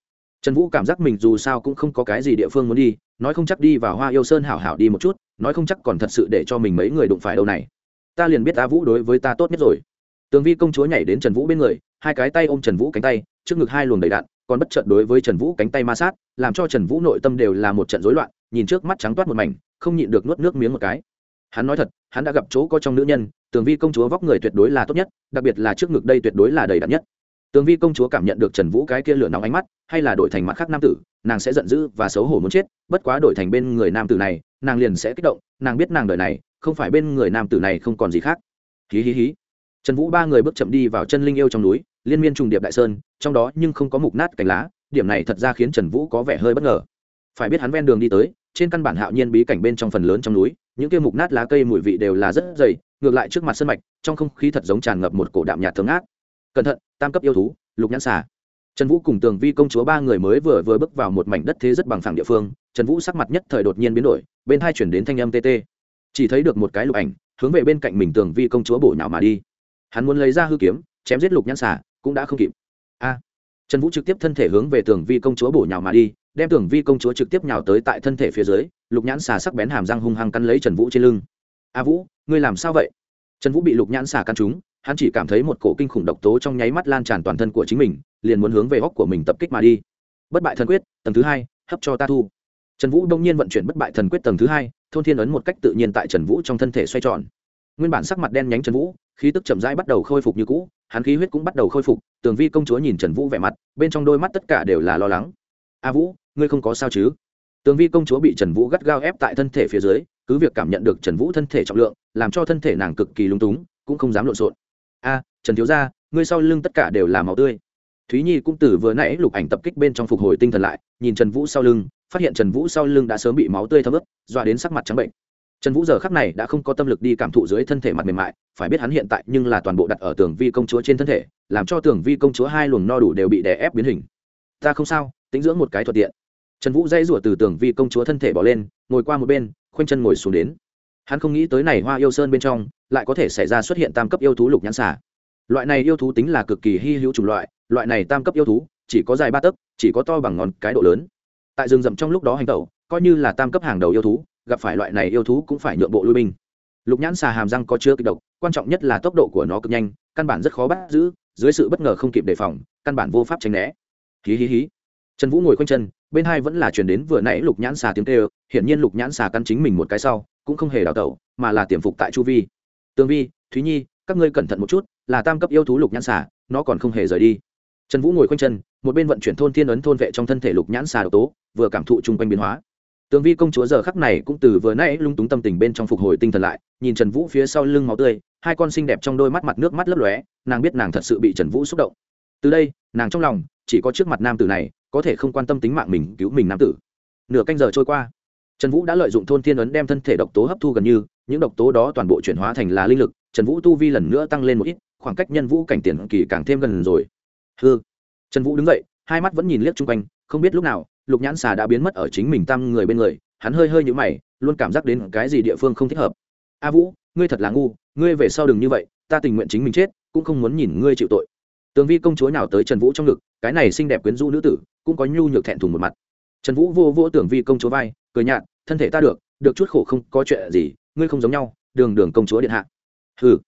Trần vũ cảm giác mình dù sao cũng không có cái gì địa phương muốn đi, nói không chắc đi vào hoa yêu sơn hảo hảo đi một chút, nói không chắc còn thật sự để cho mình mấy người đụng phải đâu này. Ta liền biết ta vũ đối với ta tốt nhất rồi. Tường vi công chúa nhảy đến trần vũ bên người, hai cái tay ôm trần vũ cánh tay, trước ngực hai luồng đầy đạn còn bất chợt đối với trần vũ cánh tay ma sát, làm cho trần vũ nội tâm đều là một trận rối loạn, nhìn trước mắt trắng toát một mảnh, không nhịn được nuốt nước miếng một cái. Hắn nói thật, hắn đã gặp chỗ có trong nữ nhân, tường vi công chúa vóc người tuyệt đối là tốt nhất, đặc biệt là trước ngực đây tuyệt đối là đầy đặn nhất. Tường vi công chúa cảm nhận được trần vũ cái kia lửa nóng ánh mắt, hay là đổi thành mặt khác nam tử, nàng sẽ giận dữ và xấu hổ muốn chết, bất quá đổi thành bên người nam tử này, nàng liền sẽ kích động, nàng biết nàng đời này, không phải bên người nam tử này không còn gì khác. Hí hí hí. Trần vũ ba người bước chậm đi vào chân linh yêu trong núi liên miên trùng điệp đại sơn, trong đó nhưng không có mục nát cành lá, điểm này thật ra khiến trần vũ có vẻ hơi bất ngờ. Phải biết hắn ven đường đi tới, trên căn bản hạo nhiên bí cảnh bên trong phần lớn trong núi, những kia mục nát lá cây mùi vị đều là rất dày, ngược lại trước mặt sân mạch, trong không khí thật giống tràn ngập một cổ đạm nhạt thương ác. cẩn thận, tam cấp yêu thú, lục nhãn xà. Trần vũ cùng tường vi công chúa ba người mới vừa vừa bước vào một mảnh đất thế rất bằng phẳng địa phương, trần vũ sắc mặt nhất thời đột nhiên biến đổi, bên hai chuyển đến thanh âm tt chỉ thấy được một cái lục ảnh, hướng về bên cạnh mình tường vi công chúa bổ nhào mà đi. Hắn muốn lấy ra hư kiếm, chém giết lục nhãn xà cũng đã không kịp. A, trần vũ trực tiếp thân thể hướng về tường vi công chúa bổ nhào mà đi, đem tường vi công chúa trực tiếp nhào tới tại thân thể phía dưới, lục nhãn xà sắc bén hàm răng hung hăng cắn lấy trần vũ trên lưng. A vũ, ngươi làm sao vậy? Trần vũ bị lục nhãn xà cắn trúng, hắn chỉ cảm thấy một cổ kinh khủng độc tố trong nháy mắt lan tràn toàn thân của chính mình, liền muốn hướng về góc của mình tập kích mà đi. Bất bại thần quyết, tầng thứ hai, hấp cho ta thu. Trần vũ đông nhiên vận chuyển bất bại thần quyết tầng thứ hai, thôn thiên ấn một cách tự nhiên tại trần vũ trong thân thể xoay tròn. Nguyên bản sắc mặt đen nhánh trần vũ khí tức chậm rãi bắt đầu khôi phục như cũ, hắn khí huyết cũng bắt đầu khôi phục, tường vi công chúa nhìn trần vũ vẻ mặt, bên trong đôi mắt tất cả đều là lo lắng. A vũ, ngươi không có sao chứ? Tường vi công chúa bị trần vũ gắt gao ép tại thân thể phía dưới, cứ việc cảm nhận được trần vũ thân thể trọng lượng, làm cho thân thể nàng cực kỳ lung túng, cũng không dám lộn xộn. A, trần thiếu gia, ngươi sau lưng tất cả đều là màu tươi. Thúy nhi cũng từ vừa nãy lục ảnh tập kích bên trong phục hồi tinh thần lại, nhìn trần vũ sau lưng, phát hiện trần vũ sau lưng đã sớm bị máu tươi thấm ướt, dọa đến sắc mặt trắng bệnh trần vũ giờ khắc này đã không có tâm lực đi cảm thụ dưới thân thể mặt mềm mại, phải biết hắn hiện tại nhưng là toàn bộ đặt ở tường vi công chúa trên thân thể, làm cho tường vi công chúa hai luồng no đủ đều bị đè ép biến hình. Ta không sao, tính dưỡng một cái thuận tiện. Trần vũ dây rủa từ tường vi công chúa thân thể bỏ lên, ngồi qua một bên, khoanh chân ngồi xuống đến. Hắn không nghĩ tới này hoa yêu sơn bên trong lại có thể xảy ra xuất hiện tam cấp yêu thú lục nhãn xà. Loại này yêu thú tính là cực kỳ hy hữu chủng loại loại này tam cấp yêu thú chỉ có dài ba tấc, chỉ có to bằng ngón cái độ lớn. Tại rừng rậm trong lúc đó hành tẩu, coi như là tam cấp hàng đầu yêu thú gặp phải loại này yêu thú cũng phải nhượng bộ lui binh. Lục nhãn xà hàm răng có chứa kịch độc, quan trọng nhất là tốc độ của nó cực nhanh, căn bản rất khó bắt giữ, dưới sự bất ngờ không kịp đề phòng, căn bản vô pháp tránh né. Hí hí hí. Trần vũ ngồi quanh chân, bên hai vẫn là chuyển đến vừa nãy lục nhãn xà tiếng tê ơ hiển nhiên lục nhãn xà căn chính mình một cái sau, cũng không hề đào tẩu, mà là tiềm phục tại chu vi. Tương vi, thúy nhi, các ngươi cẩn thận một chút, là tam cấp yêu thú lục nhãn xà, nó còn không hề rời đi. Trần vũ ngồi quanh chân, một bên vận chuyển thôn thiên ấn thôn vệ trong thân thể lục nhãn xà độc tố, vừa cảm thụ chung quanh biến hóa tường vi công chúa giờ khắc này cũng từ vừa nãy lung túng tâm tình bên trong phục hồi tinh thần lại, nhìn trần vũ phía sau lưng máu tươi, hai con xinh đẹp trong đôi mắt mặt nước mắt lấp lóe, nàng biết nàng thật sự bị trần vũ xúc động. Từ đây, nàng trong lòng chỉ có trước mặt nam tử này, có thể không quan tâm tính mạng mình, cứu mình nam tử. Nửa canh giờ trôi qua, trần vũ đã lợi dụng thôn thiên ấn đem thân thể độc tố hấp thu gần như, những độc tố đó toàn bộ chuyển hóa thành là linh lực, trần vũ tu vi lần nữa tăng lên một ít, khoảng cách nhân vũ cảnh tiền kỳ càng thêm gần rồi. Hư trần vũ đứng dậy, hai mắt vẫn nhìn liếc chung quanh, không biết lúc nào lục nhãn xà đã biến mất ở chính mình tam người bên người, hắn hơi hơi nhũ mày, luôn cảm giác đến cái gì địa phương không thích hợp. A vũ, ngươi thật là ngu, ngươi về sau đừng như vậy, ta tình nguyện chính mình chết, cũng không muốn nhìn ngươi chịu tội. Tường vi công chúa nào tới trần vũ trong ngực, cái này xinh đẹp quyến rũ nữ tử, cũng có nhu nhược thẹn thùng một mặt. Trần vũ vô vô tưởng vi công chúa vai, cười nhạt, thân thể ta được được chút khổ không có chuyện gì, ngươi không giống nhau, đường đường công chúa điện hạ. Ừ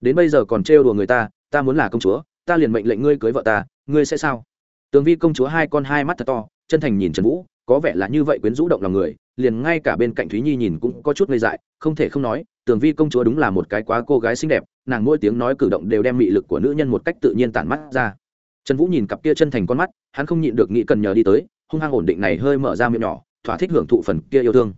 đến bây giờ còn trêu đùa người ta ta muốn là công chúa, ta liền mệnh lệnh ngươi cưới vợ ta, ngươi sẽ sao? Tường vi công chúa hai con hai mắt thật to chân thành nhìn trần vũ, có vẻ là như vậy quyến rũ động lòng người, liền ngay cả bên cạnh thúy nhi nhìn cũng có chút ngây dại, không thể không nói, tường vi công chúa đúng là một cái quá cô gái xinh đẹp, nàng mỗi tiếng nói cử động đều đem mị lực của nữ nhân một cách tự nhiên tản mắt ra. Trần vũ nhìn cặp kia chân thành con mắt, hắn không nhịn được nghĩ cần nhờ đi tới, hung hăng ổn định này hơi mở ra miệng nhỏ, thỏa thích hưởng thụ phần kia yêu thương.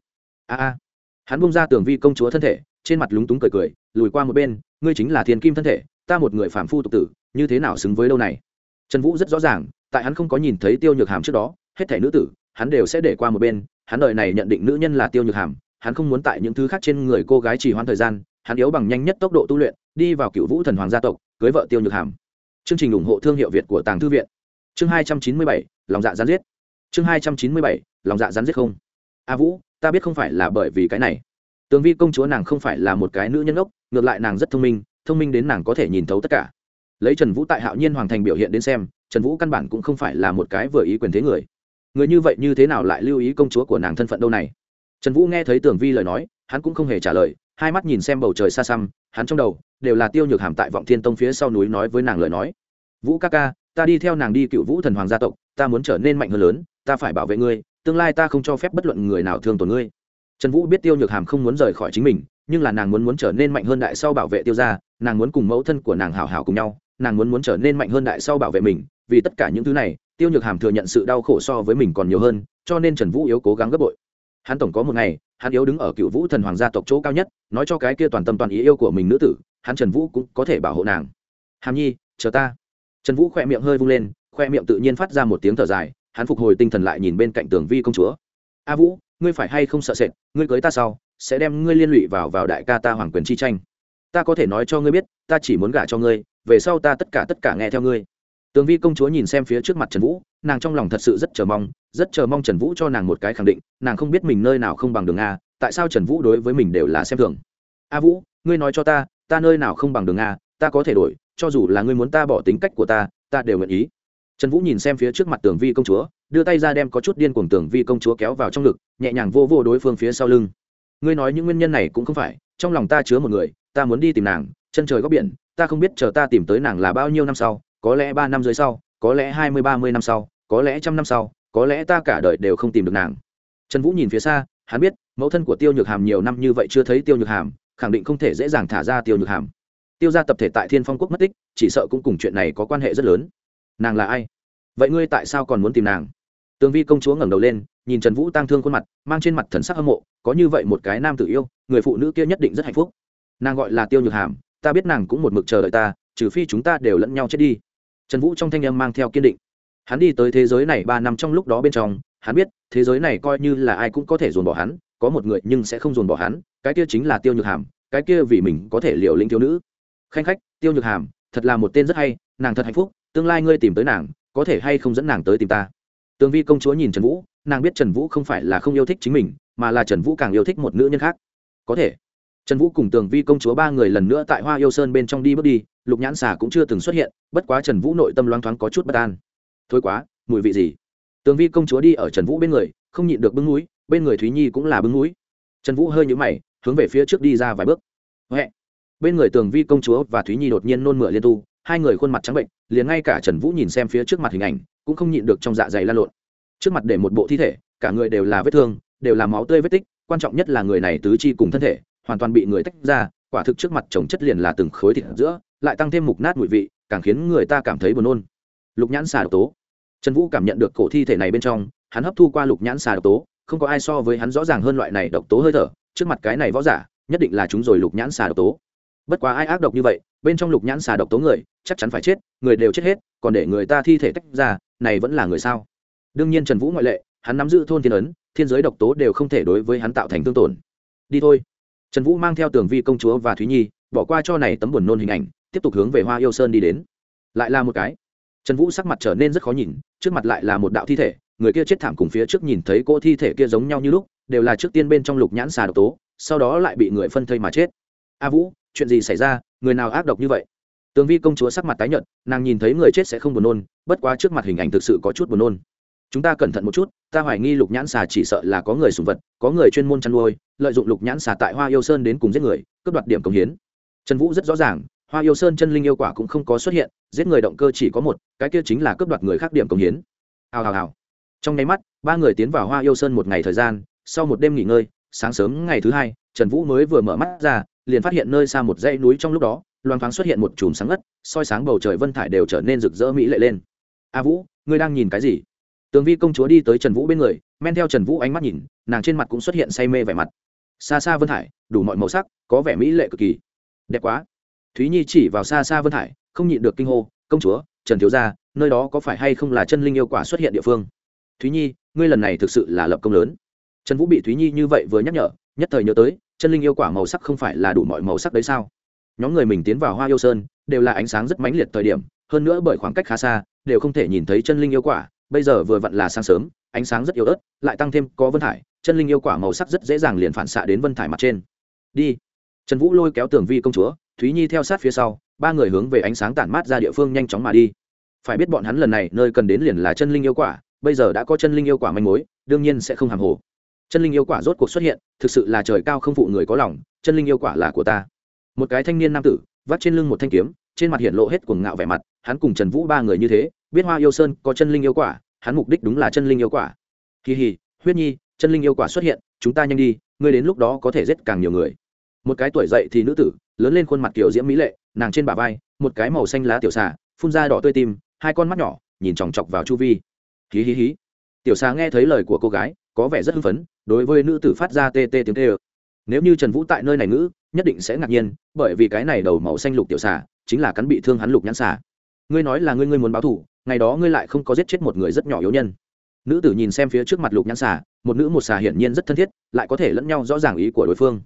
A a. Hắn bung ra tường vi công chúa thân thể, trên mặt lúng túng cười cười, lùi qua một bên, ngươi chính là thiên kim thân thể, ta một người phàm phu tục tử, như thế nào xứng với đâu này? Trần vũ rất rõ ràng, tại hắn không có nhìn thấy tiêu nhược hàm trước đó hết thể nữ tử, hắn đều sẽ để qua một bên, hắn đời này nhận định nữ nhân là tiêu nhược hàm, hắn không muốn tại những thứ khác trên người cô gái trì hoãn thời gian, hắn yếu bằng nhanh nhất tốc độ tu luyện, đi vào cựu vũ thần hoàng gia tộc, cưới vợ tiêu nhược hàm. Chương trình ủng hộ thương hiệu việt của tàng thư viện. Chương hai trăm chín mươi bảy, lòng dạ gián giết. Chương hai trăm chín mươi bảy, lòng dạ rắn giết không. A vũ, ta biết không phải là bởi vì cái này. Tường vi công chúa nàng không phải là một cái nữ nhân ốc, ngược lại nàng rất thông minh thông minh đến nàng có thể nhìn thấu tất cả. Lấy trần vũ tại hạo nhiên hoàng thành biểu hiện đến xem, trần vũ căn bản cũng không phải là một cái vừa ý quyền thế người người như vậy như thế nào lại lưu ý công chúa của nàng thân phận đâu này? Trần vũ nghe thấy tường vi lời nói, hắn cũng không hề trả lời, hai mắt nhìn xem bầu trời xa xăm, hắn trong đầu đều là tiêu nhược hàm tại vọng thiên tông phía sau núi nói với nàng lời nói. Vũ ca ca, ta đi theo nàng đi cựu vũ thần hoàng gia tộc, ta muốn trở nên mạnh hơn lớn, ta phải bảo vệ ngươi, tương lai ta không cho phép bất luận người nào thương tổn ngươi. Trần vũ biết tiêu nhược hàm không muốn rời khỏi chính mình, nhưng là nàng muốn muốn trở nên mạnh hơn đại sau bảo vệ tiêu gia, nàng muốn cùng mẫu thân của nàng hảo hảo cùng nhau, nàng muốn muốn trở nên mạnh hơn đại sau bảo vệ mình, vì tất cả những thứ này tiêu nhược hàm thừa nhận sự đau khổ so với mình còn nhiều hơn, cho nên trần vũ yếu cố gắng gấp bội. Hắn tổng có một ngày, hắn yếu đứng ở cựu vũ thần hoàng gia tộc chỗ cao nhất, nói cho cái kia toàn tâm toàn ý yêu của mình nữ tử, hắn trần vũ cũng có thể bảo hộ nàng. Hàm nhi, chờ ta. Trần vũ khỏe miệng hơi vung lên khoe miệng tự nhiên phát ra một tiếng thở dài, hắn phục hồi tinh thần lại nhìn bên cạnh tường vi công chúa. A vũ, ngươi phải hay không sợ sệt, ngươi cưới ta sau, sẽ đem ngươi liên lụy vào vào đại ca ta hoàng quyền chi tranh. Ta có thể nói cho ngươi biết, ta chỉ muốn gả cho ngươi, về sau ta tất cả tất cả nghe theo ngươi tường vi công chúa nhìn xem phía trước mặt trần vũ, nàng trong lòng thật sự rất chờ mong, rất chờ mong trần vũ cho nàng một cái khẳng định, nàng không biết mình nơi nào không bằng đường a, tại sao trần vũ đối với mình đều là xem thường. A vũ, ngươi nói cho ta ta nơi nào không bằng đường a, ta có thể đổi, cho dù là ngươi muốn ta bỏ tính cách của ta ta đều nguyện ý. Trần vũ nhìn xem phía trước mặt tường vi công chúa, đưa tay ra đem có chút điên cuồng tường vi công chúa kéo vào trong ngực, nhẹ nhàng vô vô đối phương phía sau lưng. Ngươi nói những nguyên nhân này cũng không phải, trong lòng ta chứa một người, ta muốn đi tìm nàng, chân trời góc biển, ta không biết chờ ta tìm tới nàng là bao nhiêu năm sau có lẽ ba năm dưới sau, có lẽ hai mươi, ba mươi năm sau, có lẽ trăm năm sau, có lẽ ta cả đời đều không tìm được nàng. Trần vũ nhìn phía xa, hắn biết, mẫu thân của tiêu nhược hàm nhiều năm như vậy chưa thấy tiêu nhược hàm, khẳng định không thể dễ dàng thả ra tiêu nhược hàm. Tiêu gia tập thể tại thiên phong quốc mất tích, chỉ sợ cũng cùng chuyện này có quan hệ rất lớn. Nàng là ai? Vậy ngươi tại sao còn muốn tìm nàng? Tường vi công chúa ngẩng đầu lên, nhìn trần vũ tăng thương khuôn mặt, mang trên mặt thần sắc hâm mộ, có như vậy một cái nam tự yêu, người phụ nữ kia nhất định rất hạnh phúc. Nàng gọi là tiêu nhược hàm, ta biết nàng cũng một mực chờ đợi ta, trừ phi chúng ta đều lẫn nhau chết đi trần vũ trong thanh âm mang theo kiên định. Hắn đi tới thế giới này ba năm trong lúc đó bên trong, hắn biết, thế giới này coi như là ai cũng có thể dồn bỏ hắn, có một người nhưng sẽ không dồn bỏ hắn, cái kia chính là tiêu nhược hàm, cái kia vì mình có thể liều lĩnh thiếu nữ. Khanh khách, tiêu nhược hàm, thật là một tên rất hay, nàng thật hạnh phúc, tương lai ngươi tìm tới nàng, có thể hay không dẫn nàng tới tìm ta. Tường vi công chúa nhìn trần vũ, nàng biết trần vũ không phải là không yêu thích chính mình, mà là trần vũ càng yêu thích một nữ nhân khác. Có thể. Trần vũ cùng tường vi công chúa ba người lần nữa tại hoa yêu sơn bên trong đi bước đi lục nhãn xà cũng chưa từng xuất hiện, bất quá trần vũ nội tâm loáng thoáng có chút bất an. Thôi quá, mùi vị gì? Tường vi công chúa đi ở trần vũ bên người, không nhịn được bưng núi, bên người thúy nhi cũng là bưng núi. Trần vũ hơi nhũ mày, hướng về phía trước đi ra vài bước. Huệ. Bên người tường vi công chúa và thúy nhi đột nhiên nôn mửa liên tu, hai người khuôn mặt trắng bệnh, liền ngay cả trần vũ nhìn xem phía trước mặt hình ảnh, cũng không nhịn được trong dạ dày lan lộn. Trước mặt để một bộ thi thể, cả người đều là vết thương, đều là máu tươi vết tích, quan trọng nhất là người này tứ chi cùng thân thể, hoàn toàn bị người tách ra, quả thực trước mặt chồng chất liền là từng khối thịt giữa lại tăng thêm mục nát mùi vị, càng khiến người ta cảm thấy buồn nôn. Lục nhãn xà độc tố. Trần vũ cảm nhận được cổ thi thể này bên trong, hắn hấp thu qua lục nhãn xà độc tố, không có ai so với hắn rõ ràng hơn loại này độc tố hơi thở, trước mặt cái này võ giả, nhất định là chúng rồi lục nhãn xà độc tố. Bất quá ai ác độc như vậy, bên trong lục nhãn xà độc tố người, chắc chắn phải chết, người đều chết hết, còn để người ta thi thể tách ra, này vẫn là người sao? Đương nhiên trần vũ ngoại lệ, hắn nắm giữ thôn thiên ấn, thiên giới độc tố đều không thể đối với hắn tạo thành tương tổn. Đi thôi. Trần vũ mang theo tường vi công chúa và thúy nhi, bỏ qua cho này tấm buồn nôn hình ảnh tiếp tục hướng về hoa yêu sơn đi đến. Lại là một cái. Trần vũ sắc mặt trở nên rất khó nhìn, trước mặt lại là một đạo thi thể, người kia chết thảm cùng phía trước nhìn thấy cô thi thể kia giống nhau như lúc, đều là trước tiên bên trong lục nhãn xà độc tố, sau đó lại bị người phân thây mà chết. A vũ, chuyện gì xảy ra? Người nào ác độc như vậy? Tường vi công chúa sắc mặt tái nhợt, nàng nhìn thấy người chết sẽ không buồn nôn, bất quá trước mặt hình ảnh thực sự có chút buồn nôn. Chúng ta cẩn thận một chút, ta hoài nghi lục nhãn xà chỉ sợ là có người sùng vật, có người chuyên môn chăn nuôi, lợi dụng lục nhãn xà tại hoa yêu sơn đến cùng giết người, cướp đoạt điểm công hiến. Trần vũ rất rõ ràng hoa yêu sơn chân linh yêu quả cũng không có xuất hiện, giết người động cơ chỉ có một, cái kia chính là cướp đoạt người khác điểm công hiến. Hào hào hào. Trong nháy mắt, ba người tiến vào hoa yêu sơn một ngày thời gian, sau một đêm nghỉ ngơi, sáng sớm ngày thứ hai, trần vũ mới vừa mở mắt ra, liền phát hiện nơi xa một dãy núi trong lúc đó, loang thoáng xuất hiện một chùm sáng ngất, soi sáng bầu trời vân thải đều trở nên rực rỡ mỹ lệ lên. A vũ, ngươi đang nhìn cái gì? Tường vi công chúa đi tới trần vũ bên người, men theo trần vũ ánh mắt nhìn, nàng trên mặt cũng xuất hiện say mê vẻ mặt. Xa xa vân thải, đủ mọi màu sắc, có vẻ mỹ lệ cực kỳ. Đẹp quá thúy nhi chỉ vào xa xa vân thải không nhịn được kinh hô, công chúa, trần thiếu gia, nơi đó có phải hay không là chân linh yêu quả xuất hiện địa phương? Thúy nhi, ngươi lần này thực sự là lập công lớn. Trần vũ bị thúy nhi như vậy vừa nhắc nhở, nhất thời nhớ tới, chân linh yêu quả màu sắc không phải là đủ mọi màu sắc đấy sao? Nhóm người mình tiến vào hoa yêu sơn, đều là ánh sáng rất mãnh liệt thời điểm, hơn nữa bởi khoảng cách khá xa, đều không thể nhìn thấy chân linh yêu quả, bây giờ vừa vặn là sáng sớm, ánh sáng rất yếu ớt, lại tăng thêm có vân thải chân linh yêu quả màu sắc rất dễ dàng liền phản xạ đến vân thải mặt trên. Đi. Trần vũ lôi kéo tường vi công chúa thúy nhi theo sát phía sau, ba người hướng về ánh sáng tản mát ra địa phương nhanh chóng mà đi. Phải biết bọn hắn lần này nơi cần đến liền là chân linh yêu quả, bây giờ đã có chân linh yêu quả manh mối, đương nhiên sẽ không hàng hồ. Chân linh yêu quả rốt cuộc xuất hiện, thực sự là trời cao không phụ người có lòng, chân linh yêu quả là của ta. Một cái thanh niên nam tử, vắt trên lưng một thanh kiếm, trên mặt hiện lộ hết cuồng ngạo vẻ mặt, hắn cùng trần vũ ba người như thế, biết hoa yêu sơn có chân linh yêu quả, hắn mục đích đúng là chân linh yêu quả. Kỳ hì huyết nhi, chân linh yêu quả xuất hiện, chúng ta nhanh đi, ngươi đến lúc đó có thể giết càng nhiều người. Một cái tuổi dậy thì nữ tử lớn lên khuôn mặt kiểu diễm mỹ lệ, nàng trên bả vai, một cái màu xanh lá tiểu xà, phun ra đỏ tươi tim, hai con mắt nhỏ, nhìn chòng chọc vào chu vi. Hí hí hí. Tiểu xà nghe thấy lời của cô gái, có vẻ rất hưng phấn, đối với nữ tử phát ra tê tê tiếng tê ơ. Nếu như trần vũ tại nơi này ngữ, nhất định sẽ ngạc nhiên, bởi vì cái này đầu màu xanh lục tiểu xà, chính là cắn bị thương hắn lục nhãn xà. Ngươi nói là ngươi ngươi muốn báo thù, ngày đó ngươi lại không có giết chết một người rất nhỏ yếu nhân. Nữ tử nhìn xem phía trước mặt lục nhãn xà, một nữ một xà hiển nhiên rất thân thiết, lại có thể lẫn nhau rõ ràng ý của đối phương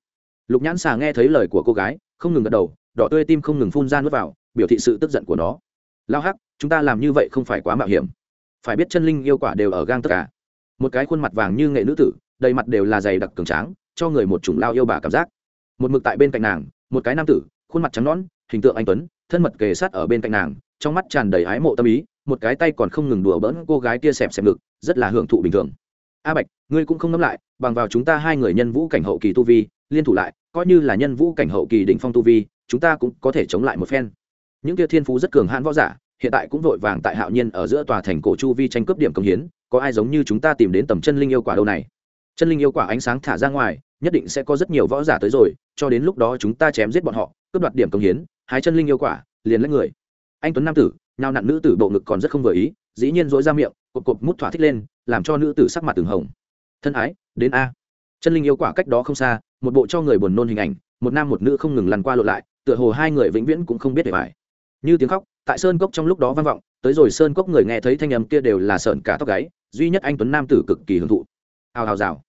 lục nhãn xà nghe thấy lời của cô gái, không ngừng gật đầu, đỏ tươi tim không ngừng phun ra nước vào, biểu thị sự tức giận của nó. Lao hắc, chúng ta làm như vậy không phải quá mạo hiểm. Phải biết chân linh yêu quả đều ở gang tất cả à? một cái khuôn mặt vàng như nghệ nữ tử, đầy mặt đều là dày đặc cường tráng, cho người một chủng lao yêu bà cảm giác. Một mực tại bên cạnh nàng, một cái nam tử, khuôn mặt trắng nón hình tượng anh tuấn, thân mật kề sát ở bên cạnh nàng, trong mắt tràn đầy ái mộ tâm ý, một cái tay còn không ngừng đùa bỡn cô gái kia xẹp xẹp ngực, rất là hưởng thụ bình thường. A bạch, ngươi cũng không ngẫm lại, bằng vào chúng ta hai người nhân vũ cảnh hậu kỳ tu vi liên thủ lại, coi như là nhân vũ cảnh hậu kỳ đỉnh phong tu vi, chúng ta cũng có thể chống lại một phen. Những kia thiên phú rất cường hãn võ giả, hiện tại cũng vội vàng tại hạo nhiên ở giữa tòa thành cổ chu vi tranh cướp điểm công hiến, có ai giống như chúng ta tìm đến tầm chân linh yêu quả đâu này? Chân linh yêu quả ánh sáng thả ra ngoài, nhất định sẽ có rất nhiều võ giả tới rồi, cho đến lúc đó chúng ta chém giết bọn họ, cướp đoạt điểm công hiến, hái chân linh yêu quả, liền lấy người. Anh tuấn nam tử nào nặn nữ tử bộ ngực còn rất không vừa ý, dĩ nhiên dối ra miệng cột cột mút thỏa thích lên, làm cho nữ tử sắc mặt từng hồng. Thân ái, đến a. Chân linh yêu quả cách đó không xa một bộ cho người buồn nôn hình ảnh, một nam một nữ không ngừng lăn qua lộn lại, tựa hồ hai người vĩnh viễn cũng không biết để bài. Như tiếng khóc, tại sơn cốc trong lúc đó vang vọng, tới rồi sơn cốc người nghe thấy thanh âm kia đều là sợn cả tóc gáy, duy nhất anh tuấn nam tử cực kỳ hưởng thụ. Hào hào rào.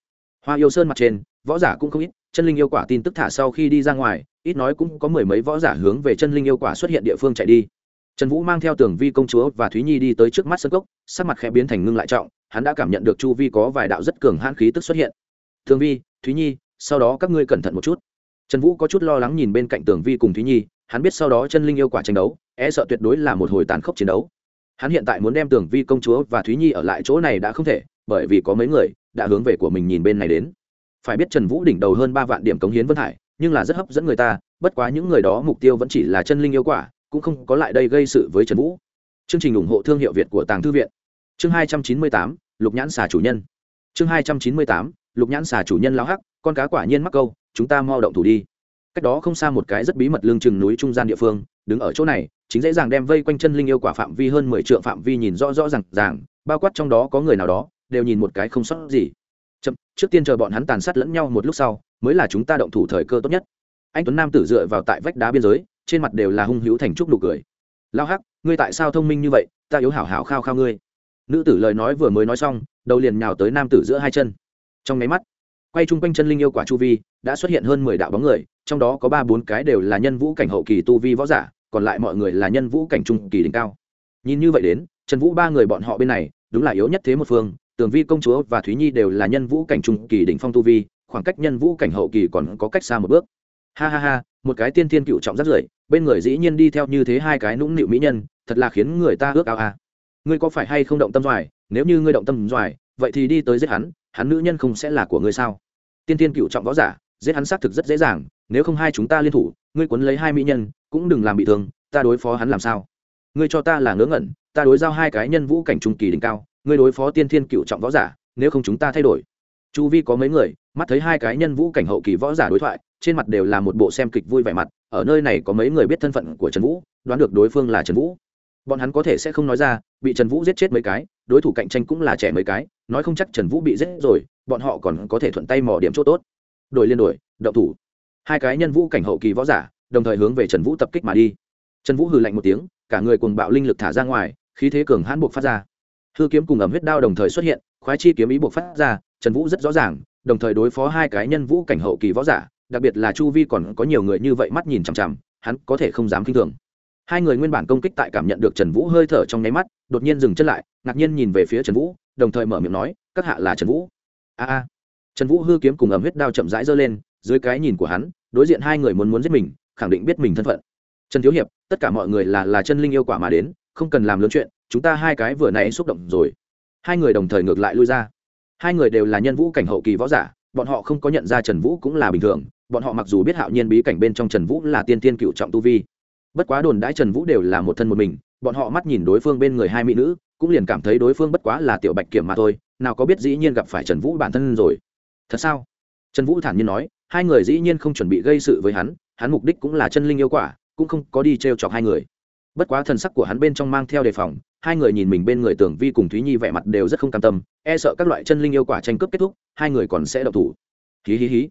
Hoa yêu sơn mặt trên, võ giả cũng không ít, chân linh yêu quả tin tức thả sau khi đi ra ngoài, ít nói cũng có mười mấy võ giả hướng về chân linh yêu quả xuất hiện địa phương chạy đi. Trần vũ mang theo tường vi công chúa và thúy nhi đi tới trước mắt sân cốc, sắc mặt khẽ biến thành ngưng lại trọng, hắn đã cảm nhận được chu vi có vài đạo rất cường hãn khí tức xuất hiện. Thường vi, thúy nhi sau đó các ngươi cẩn thận một chút. Trần vũ có chút lo lắng nhìn bên cạnh tường vi cùng thúy nhi, hắn biết sau đó chân linh yêu quả tranh đấu e sợ tuyệt đối là một hồi tàn khốc chiến đấu. Hắn hiện tại muốn đem tường vi công chúa và thúy nhi ở lại chỗ này đã không thể, bởi vì có mấy người đã hướng về của mình nhìn bên này đến. Phải biết trần vũ đỉnh đầu hơn ba vạn điểm cống hiến vân hải, nhưng là rất hấp dẫn người ta, bất quá những người đó mục tiêu vẫn chỉ là chân linh yêu quả, cũng không có lại đây gây sự với trần vũ. Chương trình ủng hộ thương hiệu việt của tàng thư viện. Chương hai trăm chín mươi tám, lục nhãn xà chủ nhân. Chương hai trăm chín mươi tám lục nhãn xà chủ nhân lao hắc, con cá quả nhiên mắc câu, chúng ta mau động thủ đi. Cách đó không xa một cái rất bí mật lương chừng núi trung gian địa phương, đứng ở chỗ này, chính dễ dàng đem vây quanh chân linh yêu quả phạm vi hơn mười triệu phạm vi nhìn rõ rõ r à n g ràng, bao quát trong đó có người nào đó, đều nhìn một cái không sót gì. Chậm, trước tiên chờ bọn hắn tàn sát lẫn nhau một lúc sau, mới là chúng ta động thủ thời cơ tốt nhất. Anh tuấn nam tử dựa vào tại vách đá biên giới, trên mặt đều là hung hữu thành trúc nụ cười. Lao hắc, ngươi tại sao thông minh như vậy? Ta yếu hảo hảo khao khao ngươi. Nữ tử lời nói vừa mới nói xong, đầu liền nhào tới nam tử giữa hai chân trong nháy mắt, quay chung quanh chân linh yêu quả chu vi, đã xuất hiện hơn mười đạo bóng người, trong đó có ba bốn cái đều là nhân vũ cảnh hậu kỳ tu vi võ giả, còn lại mọi người là nhân vũ cảnh trung kỳ đỉnh cao. Nhìn như vậy đến, trần vũ ba người bọn họ bên này, đúng là yếu nhất thế một phương, tường vi công chúa và thúy nhi đều là nhân vũ cảnh trung kỳ đỉnh phong tu vi, khoảng cách nhân vũ cảnh hậu kỳ còn có cách xa một bước. Ha ha ha, một cái tiên thiên cựu trọng rất rưởi bên người dĩ nhiên đi theo như thế hai cái nũng nịu mỹ nhân, thật là khiến người ta ước ao à. ngươi có phải hay không động tâm doài? Nếu như ngươi động tâm doài, vậy thì đi tới giết hắn hắn nữ nhân không sẽ là của ngươi sao? Tiên thiên cựu trọng võ giả, giết hắn xác thực rất dễ dàng, nếu không hai chúng ta liên thủ, ngươi quấn lấy hai mỹ nhân, cũng đừng làm bị thương, ta đối phó hắn làm sao? Ngươi cho ta là ngớ ngẩn, ta đối giao hai cái nhân vũ cảnh trung kỳ đỉnh cao, ngươi đối phó tiên thiên cựu trọng võ giả, nếu không chúng ta thay đổi. Chu vi có mấy người, mắt thấy hai cái nhân vũ cảnh hậu kỳ võ giả đối thoại, trên mặt đều là một bộ xem kịch vui vẻ mặt, ở nơi này có mấy người biết thân phận của trần vũ, đoán được đối phương là trần vũ bọn hắn có thể sẽ không nói ra, bị trần vũ giết chết mấy cái, đối thủ cạnh tranh cũng là trẻ mấy cái, nói không chắc trần vũ bị giết rồi, bọn họ còn có thể thuận tay mò điểm chỗ tốt. Đổi liên đổi đậu thủ. Hai cái nhân vũ cảnh hậu kỳ võ giả, đồng thời hướng về trần vũ tập kích mà đi. Trần vũ hừ lạnh một tiếng, cả người cùng bạo linh lực thả ra ngoài, khí thế cường hãn buộc phát ra. Hư kiếm cùng ẩm huyết đao đồng thời xuất hiện, khoái chi kiếm ý buộc phát ra, trần vũ rất rõ ràng, đồng thời đối phó hai cái nhân vũ cảnh hậu kỳ võ giả, đặc biệt là chu vi còn có nhiều người như vậy mắt nhìn chằm chằm, hắn có thể không dám k i n h thường hai người nguyên bản công kích tại cảm nhận được trần vũ hơi thở trong nháy mắt, đột nhiên dừng chân lại, ngạc nhiên nhìn về phía trần vũ, đồng thời mở miệng nói, các hạ là trần vũ. A a. Trần vũ hư kiếm cùng ẩm huyết đao chậm rãi giơ lên, dưới cái nhìn của hắn, đối diện hai người muốn muốn giết mình, khẳng định biết mình thân phận. Trần thiếu hiệp, tất cả mọi người là là chân linh yêu quả mà đến, không cần làm lớn chuyện, chúng ta hai cái vừa nãy xúc động rồi. Hai người đồng thời ngược lại lui ra. Hai người đều là nhân vũ cảnh hậu kỳ võ giả, bọn họ không có nhận ra trần vũ cũng là bình thường, bọn họ mặc dù biết hạo nhiên bí cảnh bên trong trần vũ là tiên tiên cựu trọng tu vi bất quá đồn đãi trần vũ đều là một thân một mình, bọn họ mắt nhìn đối phương bên người hai mỹ nữ, cũng liền cảm thấy đối phương bất quá là tiểu bạch kiểm mà thôi, nào có biết dĩ nhiên gặp phải trần vũ bản thân rồi. Thật sao? Trần vũ thản nhiên nói, hai người dĩ nhiên không chuẩn bị gây sự với hắn hắn mục đích cũng là chân linh yêu quả, cũng không có đi t r e o chọc hai người. Bất quá thần sắc của hắn bên trong mang theo đề phòng, hai người nhìn mình bên người tưởng vi cùng thúy nhi vẻ mặt đều rất không cam tâm e sợ các loại chân linh yêu quả tranh cướp kết thúc, hai người còn sẽ đậu thủ. Hí hí hí.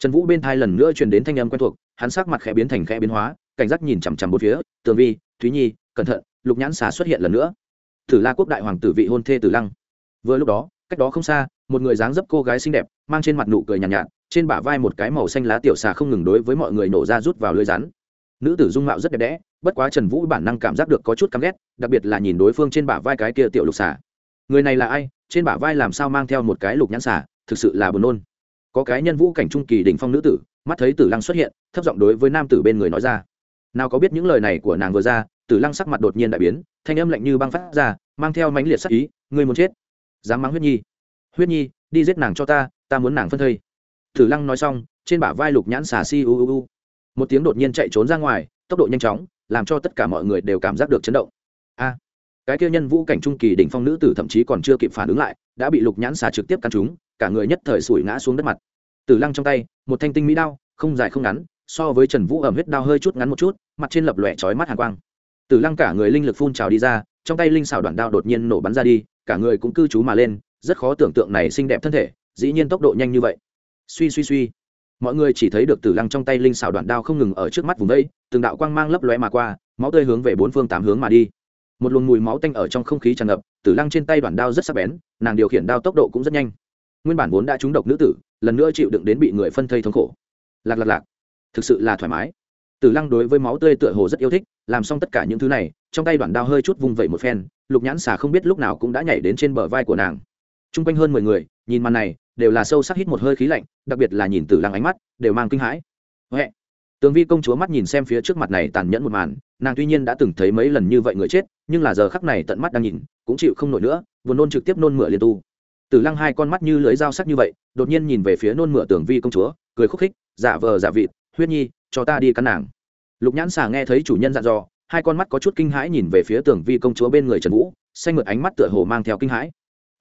Trần vũ bên thai lần nữa truyền đến thanh âm quen thuộc, hắn sắc mặt khẽ biến thành khẽ biến hóa cảnh giác nhìn chằm chằm bốn phía tường vi thúy nhi cẩn thận lục nhãn xà xuất hiện lần nữa. Thử la quốc đại hoàng tử vị hôn thê tử lăng. Vừa lúc đó cách đó không xa một người dáng dấp cô gái xinh đẹp mang trên mặt nụ cười nhàn nhạt, nhạt trên bả vai một cái màu xanh lá tiểu xà không ngừng đối với mọi người nổ ra rút vào lưới rắn. Nữ tử dung mạo rất đẹp đẽ bất quá trần vũ bản năng cảm giác được có chút căm ghét đặc biệt là nhìn đối phương trên bả vai cái kia tiểu lục xà. Người này là ai? Trên bả vai làm sao mang theo một cái lục nhãn xà? Thực sự là buồn nôn. Có cái nhân vũ cảnh trung kỳ đỉnh phong nữ tử mắt thấy tử lăng xuất hiện thấp giọng đối với nam tử bên người nói ra nào có biết những lời này của nàng vừa ra, tử lăng sắc mặt đột nhiên đại biến, thanh âm lạnh như băng phát ra, mang theo mãnh liệt sắc ý người muốn chết? Dám mắng huyết nhi? Huyết nhi, đi giết nàng cho ta ta muốn nàng phân thây. Tử lăng nói xong, trên bả vai lục nhãn xà si u u u. Một tiếng đột nhiên chạy trốn ra ngoài, tốc độ nhanh chóng, làm cho tất cả mọi người đều cảm giác được chấn động. A! Cái kia nhân vũ cảnh trung kỳ đỉnh phong nữ tử thậm chí còn chưa kịp phản ứng lại, đã bị lục nhãn xà trực tiếp căn trúng, cả người nhất thời sủi ngã xuống đất mặt. Tử lăng trong tay, một thanh tinh mỹ đao, không dài không ngắn so với trần vũ ẩm huyết đao hơi chút ngắn một chút, mặt trên lập lòe chói mắt hàn quang. Tử lăng cả người linh lực phun trào đi ra, trong tay linh xảo đoạn đao đột nhiên nổ bắn ra đi, cả người cũng cư trú mà lên, rất khó tưởng tượng này xinh đẹp thân thể, dĩ nhiên tốc độ nhanh như vậy. Suy suy suy. Mọi người chỉ thấy được tử lăng trong tay linh xảo đoạn đao không ngừng ở trước mắt vùng đây, từng đạo quang mang lấp lóe mà qua, máu tươi hướng về bốn phương tám hướng mà đi. Một luồng mùi máu tanh ở trong không khí tràn ngập, tử lăng trên tay đoạn đao rất sắc bén, nàng điều khiển đao tốc độ cũng rất nhanh. Nguyên bản vốn đã trúng độc nữ tử, lần nữa chịu đựng đến bị người phân thây thống khổ. Lạc lạc lạc thực sự là thoải mái. Tử lăng đối với máu tươi tựa hồ rất yêu thích, làm xong tất cả những thứ này, trong tay đoạn đao hơi chút vung vẩy một phen, lục nhãn xà không biết lúc nào cũng đã nhảy đến trên bờ vai của nàng. T r u n g quanh hơn mười người, nhìn màn này, đều là sâu sắc hít một hơi khí lạnh, đặc biệt là nhìn tử lăng ánh mắt, đều mang kinh hãi. Huệ! Tường vi công chúa mắt nhìn xem phía trước mặt này tàn nhẫn một màn, nàng tuy nhiên đã từng thấy mấy lần như vậy người chết, nhưng là giờ khắc này tận mắt đang nhìn, cũng chịu không nổi nữa vừa nôn trực tiếp nôn mửa liên tu. Tử lăng hai con mắt như lưới dao sắc như vậy, đột nhiên nhìn về phía nôn mửa tường vi công chúa, cười khúc khích, giả vờ giả vịt huyết nhi, cho ta đi cắn nàng. Lục nhãn xà nghe thấy chủ nhân dặn dò, hai con mắt có chút kinh hãi nhìn về phía tường vi công chúa bên người trần vũ, xanh mượt ánh mắt tựa hồ mang theo kinh hãi.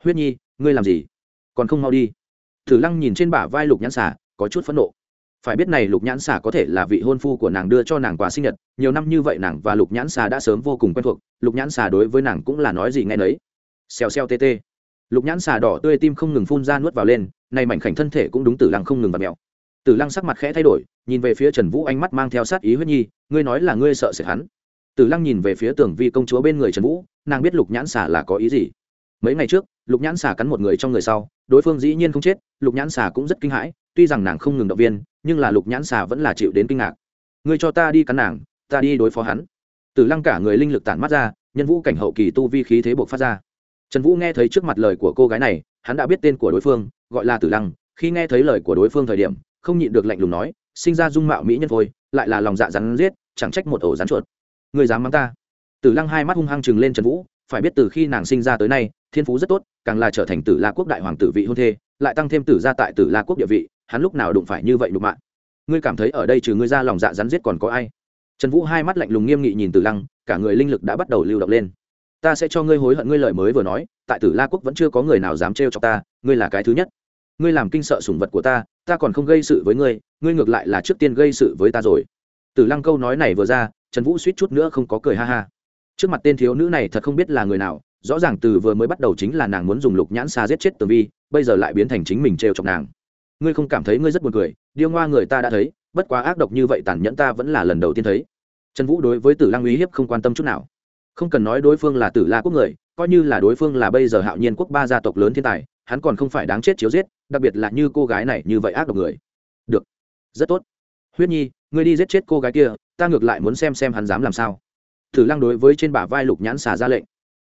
Huyết nhi, ngươi làm gì? Còn không mau đi. Thử lăng nhìn trên bả vai lục nhãn xà, có chút phẫn nộ. Phải biết này lục nhãn xà có thể là vị hôn phu của nàng đưa cho nàng quà sinh nhật, nhiều năm như vậy nàng và lục nhãn xà đã sớm vô cùng quen thuộc, lục nhãn xà đối với nàng cũng là nói gì nghe nấy. Xèo xèo tê tê. Lục nhãn xà đỏ tươi tim không ngừng phun ra nuốt vào lên, nay mảnh khảnh thân thể cũng đúng tử lăng không ngừng và mèo tử lăng sắc mặt khẽ thay đổi, nhìn về phía trần vũ ánh mắt mang theo sát ý huyết nhi, ngươi nói là ngươi sợ sệt hắn. Tử lăng nhìn về phía tưởng vi công chúa bên người trần vũ, nàng biết lục nhãn xà là có ý gì. Mấy ngày trước, lục nhãn xà cắn một người trong người sau, đối phương dĩ nhiên không chết, lục nhãn xà cũng rất kinh hãi, tuy rằng nàng không ngừng động viên, nhưng là lục nhãn xà vẫn là chịu đến kinh ngạc. Ngươi cho ta đi cắn nàng, ta đi đối phó hắn. Tử lăng cả người linh lực tản mắt ra, nhân vũ cảnh hậu kỳ tu vi khí thế buộc phát ra. Trần vũ nghe thấy trước mặt lời của cô gái này, hắn đã biết tên của đối phương, gọi là tử lăng. Khi nghe thấy lời của đối phương thời điểm không nhịn được lạnh lùng nói, sinh ra dung mạo mỹ nhân thôi, lại là lòng dạ rắn giết, chẳng trách một ổ rắn chuột. Người dám mắng ta? Tử lăng hai mắt hung hăng chừng lên trần vũ, phải biết từ khi nàng sinh ra tới nay, thiên phú rất tốt, càng là trở thành tử la quốc đại hoàng tử vị hôn thê, lại tăng thêm tử gia tại tử la quốc địa vị, hắn lúc nào đụng phải như vậy đụng mạng ngươi cảm thấy ở đây trừ ngươi ra lòng dạ rắn giết còn có ai? Trần vũ hai mắt lạnh lùng nghiêm nghị nhìn tử lăng, cả người linh lực đã bắt đầu lưu động lên. Ta sẽ cho ngươi hối hận ngươi lời mới vừa nói, tại tử la quốc vẫn chưa có người nào dám trêu cho ta, ngươi là cái thứ nhất. Ngươi làm kinh sợ sủng vật của ta ta còn không gây sự với ngươi ngươi ngược lại là trước tiên gây sự với ta rồi. Tử lăng câu nói này vừa ra, trần vũ suýt chút nữa không có cười ha ha. Trước mặt tên thiếu nữ này thật không biết là người nào, rõ ràng từ vừa mới bắt đầu chính là nàng muốn dùng lục nhãn xa giết chết tường vi, bây giờ lại biến thành chính mình trêu chọc nàng. Ngươi không cảm thấy ngươi rất buồn cười, điêu ngoa người ta đã thấy, bất quá ác độc như vậy tàn nhẫn ta vẫn là lần đầu tiên thấy. Trần vũ đối với tử lăng uy hiếp không quan tâm chút nào. Không cần nói đối phương là tử la quốc người, coi như là đối phương là bây giờ hạo nhiên quốc ba gia tộc lớn thiên tài, hắn còn không phải đáng chết chiếu giết đặc biệt là như cô gái này như vậy ác độc người. Được. Rất tốt. Huyết nhi, ngươi đi giết chết cô gái kia, ta ngược lại muốn xem xem hắn dám làm sao. Thử lăng đối với trên bả vai lục nhãn xà ra lệnh.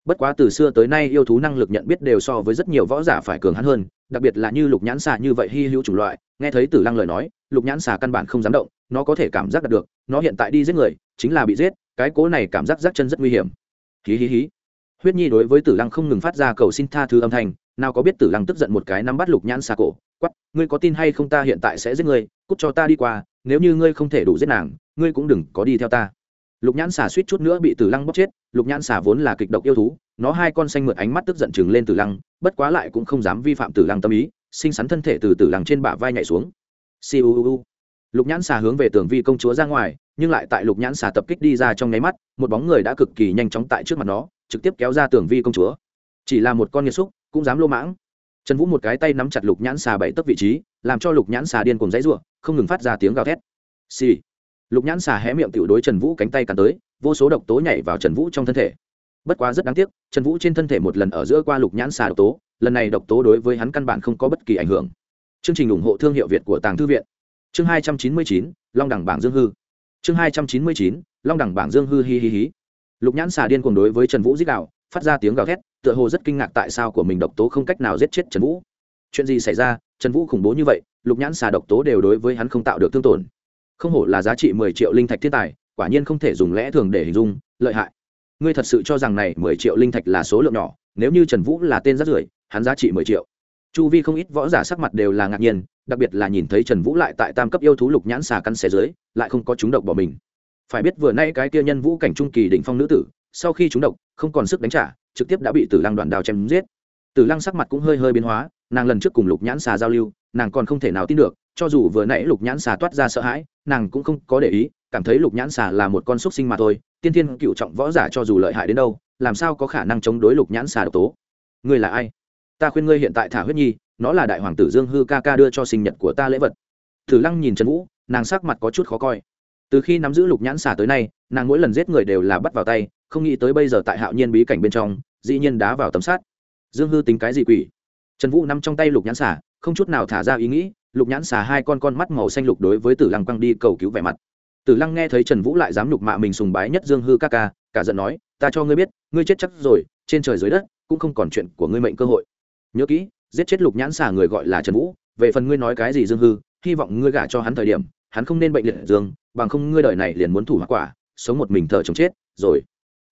Bất quá từ xưa tới nay yêu thú năng lực nhận biết đều so với rất nhiều võ giả phải cường hắn hơn, đặc biệt là như lục nhãn xà như vậy hy hữu chủng loại, nghe thấy tử lăng lời nói, lục nhãn xà căn bản không dám động, nó có thể cảm giác được, nó hiện tại đi giết người, chính là bị giết, cái cố này cảm giác rác chân rất nguy hiểm. Hí hí hí. Huyết nhi đối với tử lăng không ngừng phát ra cầu xin tha thứ âm thanh nào có biết tử lăng tức giận một cái nắm bắt lục nhãn xà cổ quắp ngươi có tin hay không ta hiện tại sẽ giết ngươi, cút cho ta đi qua, nếu như ngươi không thể đủ giết nàng, ngươi cũng đừng có đi theo ta. Lục nhãn xà suýt chút nữa bị tử lăng bóc chết, lục nhãn xà vốn là kịch độc yêu thú, nó hai con xanh mượt ánh mắt tức giận chừng lên tử lăng, bất quá lại cũng không dám vi phạm tử lăng tâm ý xinh xắn thân thể từ tử lăng trên bả vai nhảy xuống. Siêu lục nhãn xà hướng về tường vi công chúa ra ngoài, nhưng lại tại lục nhãn xà tập kích đi ra trong nháy mắt, một bóng người đã cực kỳ nhanh chóng tại trước mặt nó, trực tiếp kéo ra tường vi công chúa. Chỉ là một con nghiệt xúc cũng dám lô mãng. Trần vũ một cái tay nắm chặt lục nhãn xà bảy tấc vị trí, làm cho lục nhãn xà điên cùng dãy r u ộ không ngừng phát ra tiếng gào thét. Xì、sì. lục nhãn xà hé miệng tiểu đối trần vũ cánh tay cắn tới, vô số độc tố nhảy vào trần vũ trong thân thể. Bất quá rất đáng tiếc, trần vũ trên thân thể một lần ở giữa qua lục nhãn xà độc tố, lần này độc tố đối với hắn căn bản không có bất kỳ ảnh hưởng. Chương trình ủng hộ thương hiệu việt của tàng thư viện. Chương hai trăm chín mươi chín, long đẳng bảng dương hư. Chương hai trăm chín mươi chín, long đẳng bảng dương hư hi hi hi. Lục nhãn xà điên cuồng đối với trần vũ giết đạo phát ra tiếng gào thét, tựa hồ rất kinh ngạc tại sao của mình độc tố không cách nào giết chết trần vũ. Chuyện gì xảy ra? Trần vũ khủng bố như vậy, lục nhãn xà độc tố đều đối với hắn không tạo được thương tổn. Không hổ là giá trị mười triệu linh thạch thiên tài, quả nhiên không thể dùng lẽ thường để hình dung, lợi hại. Ngươi thật sự cho rằng này mười triệu linh thạch là số lượng nhỏ, nếu như trần vũ là tên rất rưởi, hắn giá trị mười triệu. Chu vi không ít võ giả sắc mặt đều là ngạc nhiên, đặc biệt là nhìn thấy trần vũ lại tại tam cấp yêu thú lục nhãn xà căn xe dưới, lại không có chúng độc bỏ mình. Phải biết vừa nay cái kia nhân vũ cảnh trung kỳ đỉnh phong nữ tử sau khi chúng độc, không còn sức đánh trả, trực tiếp đã bị tử lăng đoàn đào chém giết. Tử lăng sắc mặt cũng hơi hơi biến hóa, nàng lần trước cùng lục nhãn xà giao lưu, nàng còn không thể nào tin được, cho dù vừa nãy lục nhãn xà toát ra sợ hãi, nàng cũng không có để ý, cảm thấy lục nhãn xà là một con xúc sinh mà thôi, tiên thiên cựu trọng võ giả cho dù lợi hại đến đâu, làm sao có khả năng chống đối lục nhãn xà độc tố? Ngươi là ai? Ta khuyên ngươi hiện tại thả huyết nhi, nó là đại hoàng tử dương hư ca ca đưa cho sinh nhật của ta lễ vật. Thử lăng nhìn trần vũ, nàng sắc mặt có chút khó coi từ khi nắm giữ lục nhãn xà tới nay, nàng mỗi lần giết người đều là bắt vào tay, không nghĩ tới bây giờ tại hạo nhiên bí cảnh bên trong, dĩ nhiên đá vào tấm sát dương hư tính cái gì quỷ? Trần vũ nắm trong tay lục nhãn xà, không chút nào thả ra ý nghĩ, lục nhãn xà hai con con mắt màu xanh lục đối với tử lăng quăng đi cầu cứu vẻ mặt. Tử lăng nghe thấy trần vũ lại dám lục mạ mình sùng bái nhất dương hư ca ca, cả giận nói, ta cho ngươi biết, ngươi chết chắc rồi, trên trời dưới đất cũng không còn chuyện của ngươi mệnh cơ hội. Nhớ kỹ, giết chết lục nhãn xà người gọi là trần vũ, về phần ngươi nói cái gì dương hư, hy vọng ngươi gả cho hắn thời điểm hắn không nên bệnh liệt dương, bằng không ngươi đời này liền muốn thủ hoa quả, sống một mình thờ chồng chết, rồi.